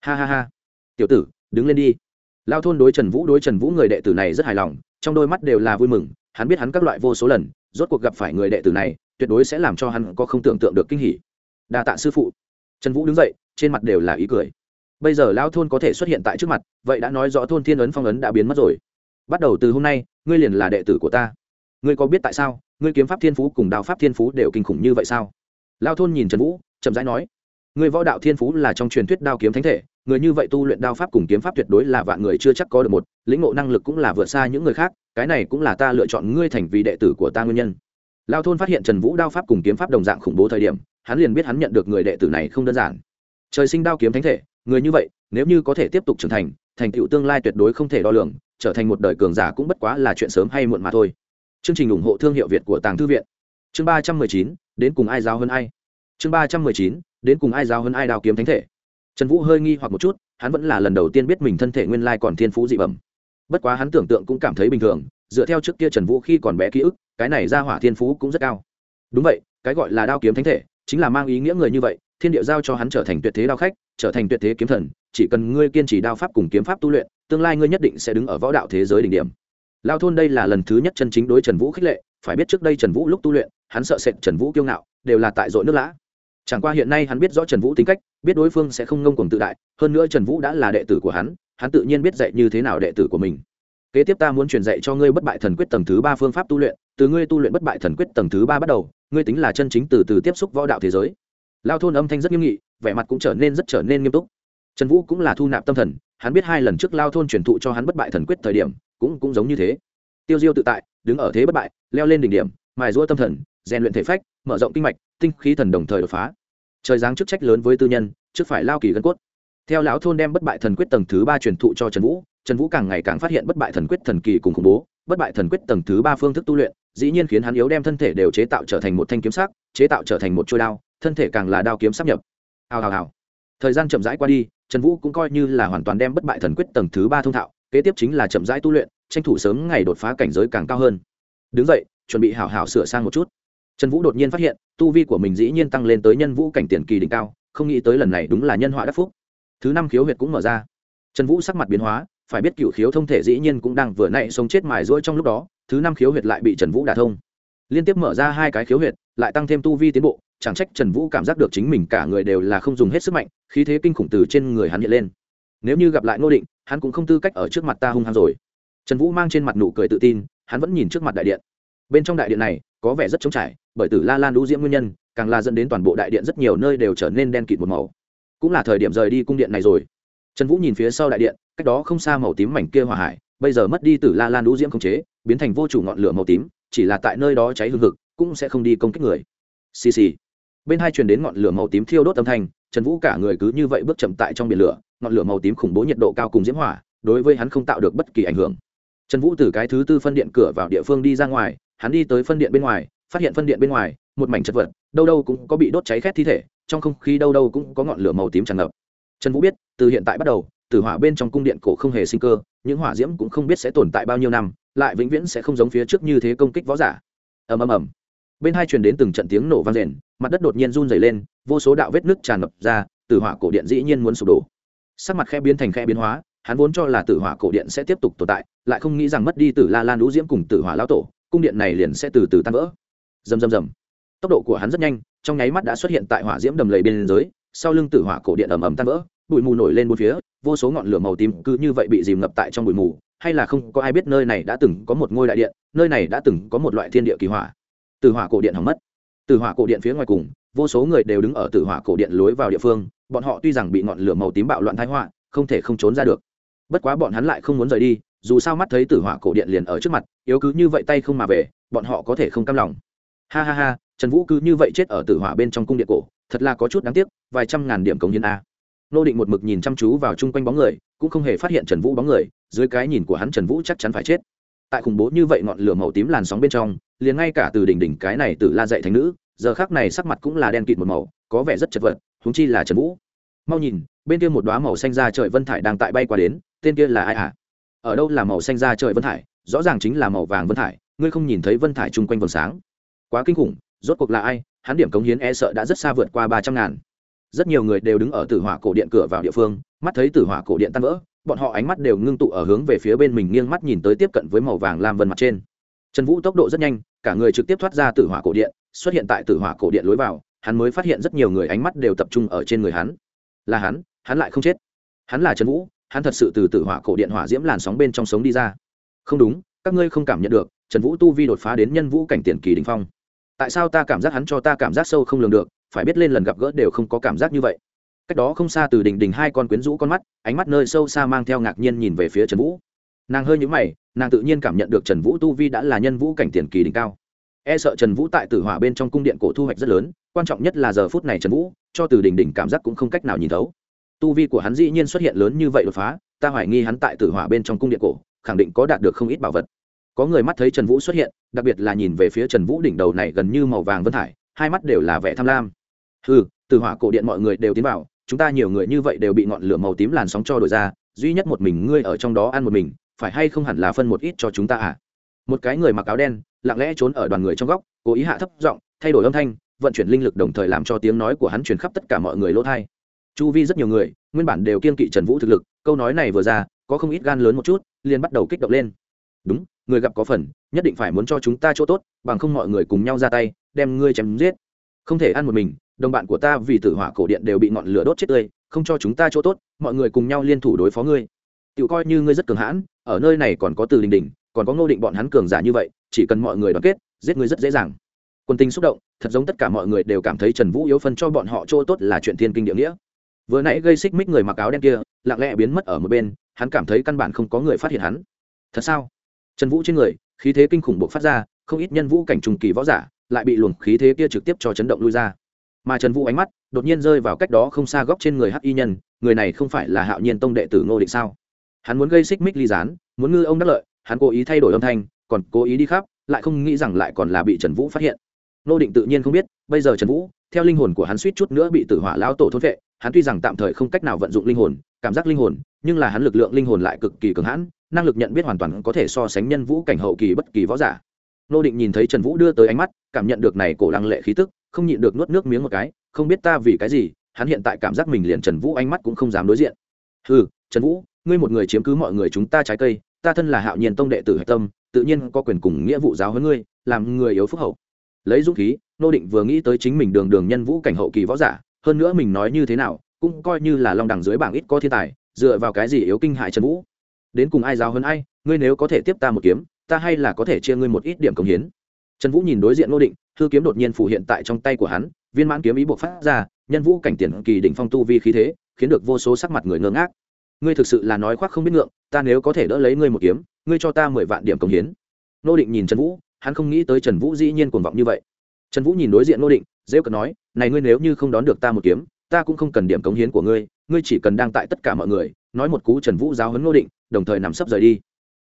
Ha ha ha. Tiểu tử, đứng lên đi. Lao thôn đối trần vũ, đối trần vũ người đệ tử này rất hài lòng, trong đôi mắt đều là vui mừng, hắn biết hắn các loại vô số lần rốt cuộc gặp phải người đệ tử này, tuyệt đối sẽ làm cho hắn có không tưởng tượng được kinh hỉ. Đa tạ sư phụ. Trần vũ đứng dậy, trên mặt đều là ý cười. Bây giờ lao thôn có thể xuất hiện tại trước mặt, vậy đã nói rõ thôn thiên ấn phong ấn đã biến mất rồi. Bắt đầu từ hôm nay, ngươi liền là đệ tử của ta. Ngươi có biết tại sao, ngươi kiếm pháp thiên phú cùng đao pháp thiên phú đều kinh khủng như vậy sao? Lao thôn nhìn trần vũ, chậm rãi nói, ngươi võ đạo thiên phú là trong truyền thuyết đao kiếm thánh thể, người như vậy tu luyện đao pháp cùng kiếm pháp tuyệt đối là vạn người chưa chắc có được một, lĩnh ngộ năng lực cũng là vượt xa những người khác cái này cũng là ta lựa chọn ngươi thành vì đệ tử của ta nguyên nhân. Lao thôn phát hiện trần vũ đao pháp cùng kiếm pháp đồng dạng khủng bố thời điểm, hắn liền biết hắn nhận được người đệ tử này không đơn giản. Trời sinh đao kiếm thánh thể, người như vậy, nếu như có thể tiếp tục trưởng thành thành tựu tương lai tuyệt đối không thể đo lường, trở thành một đời cường giả cũng bất quá là chuyện sớm hay muộn mà thôi. Chương trình ủng hộ thương hiệu việt của tàng thư viện. Chương ba trăm mười chín, đến cùng ai giáo hơn ai? Chương ba trăm mười chín, đến cùng ai giáo hơn ai đao kiếm thánh thể? Trần vũ hơi nghi hoặc một chút, hắn vẫn là lần đầu tiên biết mình thân thể nguyên lai còn thiên phú dị bẩm bất quá hắn tưởng tượng cũng cảm thấy bình thường, dựa theo trước kia trần vũ khi còn bé ký ức, cái này ra hỏa thiên phú cũng rất cao. Đúng vậy, cái gọi là đao kiếm thánh thể, chính là mang ý nghĩa người như vậy, thiên địa giao cho hắn trở thành tuyệt thế đao khách, trở thành tuyệt thế kiếm thần, chỉ cần ngươi kiên trì đao pháp cùng kiếm pháp tu luyện, tương lai ngươi nhất định sẽ đứng ở võ đạo thế giới đỉnh điểm. Lao thôn đây là lần thứ nhất chân chính đối trần vũ khích lệ, phải biết trước đây trần vũ lúc tu luyện, hắn sợ sệt trần vũ kiêu ngạo, đều là tại dội nước lã. Chẳng qua hiện nay hắn biết rõ trần vũ tính cách, biết đối phương sẽ không ngông cuồng tự đại, hơn nữa trần vũ đã là đệ tử của hắn hắn tự nhiên biết dạy như thế nào đệ tử của mình. Kế tiếp ta muốn truyền dạy cho ngươi bất bại thần quyết tầng thứ ba phương pháp tu luyện, từ ngươi tu luyện bất bại thần quyết tầng thứ ba bắt đầu, ngươi tính là chân chính từ từ tiếp xúc võ đạo thế giới. Lao thôn âm thanh rất nghiêm nghị, vẻ mặt cũng trở nên rất trở nên nghiêm túc. Trần vũ cũng là thu nạp tâm thần, hắn biết hai lần trước lao thôn truyền thụ cho hắn bất bại thần quyết thời điểm, cũng cũng giống như thế. Tiêu diêu tự tại, đứng ở thế bất bại, leo lên đỉnh điểm, mài giũa tâm thần, rèn luyện thể phách, mở rộng kinh mạch, tinh khí thần đồng thời đột phá. Trời giáng chức trách lớn với tư nhân, trước phải lao kỳ gân cốt theo lão thôn đem bất bại thần quyết tầng thứ ba truyền thụ cho trần vũ trần vũ càng ngày càng phát hiện bất bại thần quyết thần kỳ cùng khủng bố, bất bại thần quyết tầng thứ ba phương thức tu luyện, dĩ nhiên khiến hắn yếu đem thân thể đều chế tạo trở thành một thanh kiếm sắc, chế tạo trở thành một trôi đao, thân thể càng là đao kiếm sắp nhập. Hào hào hào. Thời gian chậm rãi qua đi, trần vũ cũng coi như là hoàn toàn đem bất bại thần quyết tầng thứ ba thông thạo, kế tiếp chính là chậm rãi tu luyện, tranh thủ sớm ngày đột phá cảnh giới càng cao hơn. Đứng dậy, chuẩn bị hảo hảo sửa sang một chút. Trần vũ đột nhiên phát hiện, tu vi của mình dĩ nhiên tăng lên tới nhân vũ cảnh tiền kỳ đỉnh cao, không nghĩ tới lần này đúng là nhân họa đắc phúc thứ năm khiếu huyệt cũng mở ra. Trần vũ sắc mặt biến hóa, phải biết cựu khiếu thông thể dĩ nhiên cũng đang vừa nãy sống chết mài rỗi trong lúc đó, thứ năm khiếu huyệt lại bị trần vũ đả thông. Liên tiếp mở ra hai cái khiếu huyệt, lại tăng thêm tu vi tiến bộ, chẳng trách trần vũ cảm giác được chính mình cả người đều là không dùng hết sức mạnh, khí thế kinh khủng từ trên người hắn hiện lên. Nếu như gặp lại ngô định, hắn cũng không tư cách ở trước mặt ta hung hăng rồi. Trần vũ mang trên mặt nụ cười tự tin, hắn vẫn nhìn trước mặt đại điện. Bên trong đại điện này, có vẻ rất trống trải, bởi từ la lan lũ diễm nguyên nhân, càng là dẫn đến toàn bộ đại điện rất nhiều nơi đều trở nên đen kịt một màu cũng là thời điểm rời đi cung điện này rồi. Trần vũ nhìn phía sau đại điện, cách đó không xa màu tím mảnh kia hỏa hải, bây giờ mất đi tử la lan đũ diễm không chế, biến thành vô chủ ngọn lửa màu tím, chỉ là tại nơi đó cháy hương thực cũng sẽ không đi công kích người. Xì xì. Bên hai truyền đến ngọn lửa màu tím thiêu đốt âm thanh, trần vũ cả người cứ như vậy bước chậm tại trong biển lửa, ngọn lửa màu tím khủng bố nhiệt độ cao cùng diễm hỏa, đối với hắn không tạo được bất kỳ ảnh hưởng. Trần vũ từ cái thứ tư phân điện cửa vào địa phương đi ra ngoài, hắn đi tới phân điện bên ngoài, phát hiện phân điện bên ngoài, một mảnh chật vật đâu đâu cũng có bị đốt cháy khét thi thể, trong không khí đâu đâu cũng có ngọn lửa màu tím tràn ngập. Trần vũ biết, từ hiện tại bắt đầu, tử hỏa bên trong cung điện cổ không hề sinh cơ, những hỏa diễm cũng không biết sẽ tồn tại bao nhiêu năm, lại vĩnh viễn sẽ không giống phía trước như thế công kích võ giả. Ầm ầm ầm. Bên hai truyền đến từng trận tiếng nổ vang rền, mặt đất đột nhiên run dày lên, vô số đạo vết nước tràn ngập ra, tử hỏa cổ điện dĩ nhiên muốn sụp đổ. Sắc mặt khe biến thành khe biến hóa, hắn vốn cho là tử hỏa cổ điện sẽ tiếp tục tồn tại, lại không nghĩ rằng mất đi tử la lan lũ diễm cùng tử hỏa lão tổ, cung điện này liền sẽ từ từ tan vỡ. Rầm rầm rầm tốc độ của hắn rất nhanh, trong nháy mắt đã xuất hiện tại hỏa diễm đầm lầy bên dưới, sau lưng tử hỏa cổ điện ầm ầm tan vỡ, bụi mù nổi lên bốn phía, vô số ngọn lửa màu tím cứ như vậy bị dìm ngập tại trong bụi mù, hay là không có ai biết nơi này đã từng có một ngôi đại điện, nơi này đã từng có một loại thiên địa kỳ hỏa. Tử hỏa cổ điện hỏng mất. Tử hỏa cổ điện phía ngoài cùng, vô số người đều đứng ở tử hỏa cổ điện lối vào địa phương, bọn họ tuy rằng bị ngọn lửa màu tím bạo loạn thái họa, không thể không trốn ra được. Bất quá bọn hắn lại không muốn rời đi, dù sao mắt thấy tử hỏa cổ điện liền ở trước mặt, yếu cứ như vậy tay không mà về, bọn họ có thể không cam lòng. Ha ha ha trần vũ cứ như vậy chết ở tử hỏa bên trong cung điện cổ, thật là có chút đáng tiếc, vài trăm ngàn điểm cống hiến a. Nô định một mực nhìn chăm chú vào chung quanh bóng người, cũng không hề phát hiện trần vũ bóng người, dưới cái nhìn của hắn trần vũ chắc chắn phải chết. Tại khủng bố như vậy ngọn lửa màu tím làn sóng bên trong, liền ngay cả từ đỉnh đỉnh cái này từ la dạy thành nữ, giờ khác này sắc mặt cũng là đen kịt một màu, có vẻ rất chật vật húng chi là trần vũ. Mau nhìn, bên kia một đoá màu xanh ra trời vân thải đang tại bay qua đến, tên kia là ai ạ à? ở đâu là màu xanh ra trời vân thải? Rõ ràng chính là màu vàng vân thải, ngươi không nhìn thấy vân thải chung quanh vầng sáng. Quá kinh khủng rốt cuộc là ai, hắn điểm cống hiến e sợ đã rất xa vượt qua ba trăm ngàn. Rất nhiều người đều đứng ở tử hỏa cổ điện cửa vào địa phương, mắt thấy tử hỏa cổ điện tan vỡ, bọn họ ánh mắt đều ngưng tụ ở hướng về phía bên mình nghiêng mắt nhìn tới tiếp cận với màu vàng lam vân mặt trên. Trần vũ tốc độ rất nhanh, cả người trực tiếp thoát ra tử hỏa cổ điện, xuất hiện tại tử hỏa cổ điện lối vào, hắn mới phát hiện rất nhiều người ánh mắt đều tập trung ở trên người hắn. Là hắn hắn lại không chết. Hắn là trần vũ, hắn thật sự từ tử hỏa cổ điện hỏa diễm làn sóng bên trong sống đi ra. Không đúng, các ngươi không cảm nhận được, trần vũ tu vi đột phá đến nhân vũ cảnh tiền kỳ đình phong tại sao ta cảm giác hắn cho ta cảm giác sâu không lường được, phải biết lên lần gặp gỡ đều không có cảm giác như vậy. Cách đó không xa từ đỉnh đỉnh hai con quyến rũ con mắt, ánh mắt nơi sâu xa mang theo ngạc nhiên nhìn về phía trần vũ. Nàng hơi nhũ mày, nàng tự nhiên cảm nhận được trần vũ tu vi đã là nhân vũ cảnh tiền kỳ đỉnh cao. E sợ trần vũ tại tử hỏa bên trong cung điện cổ thu hoạch rất lớn, quan trọng nhất là giờ phút này trần vũ, cho từ đỉnh đỉnh cảm giác cũng không cách nào nhìn thấu. Tu vi của hắn dĩ nhiên xuất hiện lớn như vậy đột phá, ta hoài nghi hắn tại tử hỏa bên trong cung điện cổ, khẳng định có đạt được không ít bảo vật có người mắt thấy trần vũ xuất hiện, đặc biệt là nhìn về phía trần vũ đỉnh đầu này gần như màu vàng vân thải, hai mắt đều là vẻ tham lam. Ừ từ hỏa cổ điện mọi người đều tiến vào, chúng ta nhiều người như vậy đều bị ngọn lửa màu tím làn sóng cho đổi ra, duy nhất một mình ngươi ở trong đó ăn một mình, phải hay không hẳn là phân một ít cho chúng ta à? Một cái người mặc áo đen, lặng lẽ trốn ở đoàn người trong góc, cố ý hạ thấp giọng, thay đổi âm thanh, vận chuyển linh lực đồng thời làm cho tiếng nói của hắn truyền khắp tất cả mọi người lỗ thai chu vi rất nhiều người, nguyên bản đều kiên kỵ trần vũ thực lực, câu nói này vừa ra, có không ít gan lớn một chút, liền bắt đầu kích động lên đúng, người gặp có phần, nhất định phải muốn cho chúng ta chỗ tốt, bằng không mọi người cùng nhau ra tay, đem ngươi chém giết. Không thể ăn một mình, đồng bạn của ta vì tử hỏa cổ điện đều bị ngọn lửa đốt chết tươi, không cho chúng ta chỗ tốt, mọi người cùng nhau liên thủ đối phó ngươi. Tự coi như ngươi rất cường hãn, ở nơi này còn có từ đình đình, còn có ngô định bọn hắn cường giả như vậy, chỉ cần mọi người đoàn kết, giết ngươi rất dễ dàng. Quân tình xúc động, thật giống tất cả mọi người đều cảm thấy trần vũ yếu phân cho bọn họ chỗ tốt là chuyện thiên kinh địa nghĩa. Vừa nãy gây xích mích người mặc áo đen kia, lặng lẽ biến mất ở một bên, hắn cảm thấy căn bản không có người phát hiện hắn. Thật sao? Trần vũ trên người, khí thế kinh khủng buộc phát ra, không ít nhân vũ cảnh trùng kỳ võ giả lại bị luồng khí thế kia trực tiếp cho chấn động lui ra. Mà trần vũ ánh mắt đột nhiên rơi vào cách đó không xa góc trên người hắc y nhân, người này không phải là hạo nhiên tông đệ tử ngô định sao? Hắn muốn gây xích mích ly gián, muốn ngư ông đắc lợi, hắn cố ý thay đổi âm thanh, còn cố ý đi khắp, lại không nghĩ rằng lại còn là bị trần vũ phát hiện. Ngô định tự nhiên không biết, bây giờ trần vũ, theo linh hồn của hắn suýt chút nữa bị tử hỏa lão tổ thôn vệ, hắn tuy rằng tạm thời không cách nào vận dụng linh hồn, cảm giác linh hồn, nhưng là hắn lực lượng linh hồn lại cực kỳ cường hãn năng lực nhận biết hoàn toàn có thể so sánh nhân vũ cảnh hậu kỳ bất kỳ võ giả. Nô định nhìn thấy trần vũ đưa tới ánh mắt, cảm nhận được này cổ lăng lệ khí tức, không nhịn được nuốt nước miếng một cái, không biết ta vì cái gì, hắn hiện tại cảm giác mình liền trần vũ ánh mắt cũng không dám đối diện. Ừ trần vũ, ngươi một người chiếm cứ mọi người chúng ta trái cây, ta thân là hạo nhiên tông đệ tử hạch tâm, tự nhiên có quyền cùng nghĩa vụ giáo hơn ngươi, làm người yếu phúc hậu. Lấy dũng khí, nô định vừa nghĩ tới chính mình đường đường nhân vũ cảnh hậu kỳ võ giả, hơn nữa mình nói như thế nào, cũng coi như là long đẳng dưới bảng ít có thiên tài, dựa vào cái gì yếu kinh hại trần vũ đến cùng ai giáo hơn ai, ngươi nếu có thể tiếp ta một kiếm, ta hay là có thể chia ngươi một ít điểm công hiến. Trần vũ nhìn đối diện nô định thư kiếm đột nhiên phủ hiện tại trong tay của hắn, viên mãn kiếm ý buộc phát ra, nhân vũ cảnh tiền kỳ đỉnh phong tu vi khí thế, khiến được vô số sắc mặt người ngơ ngác. Ngươi thực sự là nói khoác không biết ngượng, ta nếu có thể đỡ lấy ngươi một kiếm, ngươi cho ta mười vạn điểm công hiến. Nô định nhìn trần vũ, hắn không nghĩ tới trần vũ dĩ nhiên cuồng vọng như vậy. Trần vũ nhìn đối diện nô định dễ cận nói, này ngươi nếu như không đón được ta một kiếm, ta cũng không cần điểm cống hiến của ngươi ngươi chỉ cần đang tại tất cả mọi người, nói một cú trần vũ giáo huấn nô định đồng thời nằm sấp rời đi.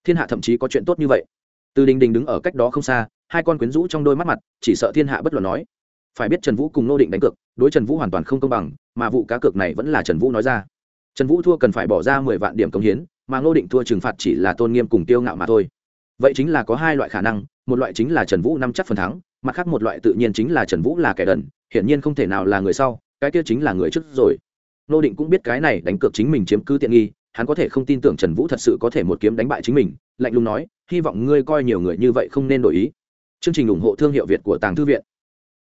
Thiên hạ thậm chí có chuyện tốt như vậy. Từ đình đình đứng ở cách đó không xa, hai con quyến rũ trong đôi mắt mặt, chỉ sợ thiên hạ bất luận nói. Phải biết trần vũ cùng nô định đánh cược, đối trần vũ hoàn toàn không công bằng, mà vụ cá cược này vẫn là trần vũ nói ra. Trần vũ thua cần phải bỏ ra mười vạn điểm công hiến, mà Nô định thua trừng phạt chỉ là tôn nghiêm cùng tiêu ngạo mà thôi. Vậy chính là có hai loại khả năng, một loại chính là trần vũ năm chắc phần thắng, mặt khác một loại tự nhiên chính là trần vũ là kẻ đần, hiển nhiên không thể nào là người sau, cái kia chính là người trước rồi. Nô định cũng biết cái này đánh cược chính mình chiếm cứ tiện nghi hắn có thể không tin tưởng trần vũ thật sự có thể một kiếm đánh bại chính mình, lạnh lùng nói, hy vọng ngươi coi nhiều người như vậy không nên đổi ý. Chương trình ủng hộ thương hiệu việt của tàng thư viện.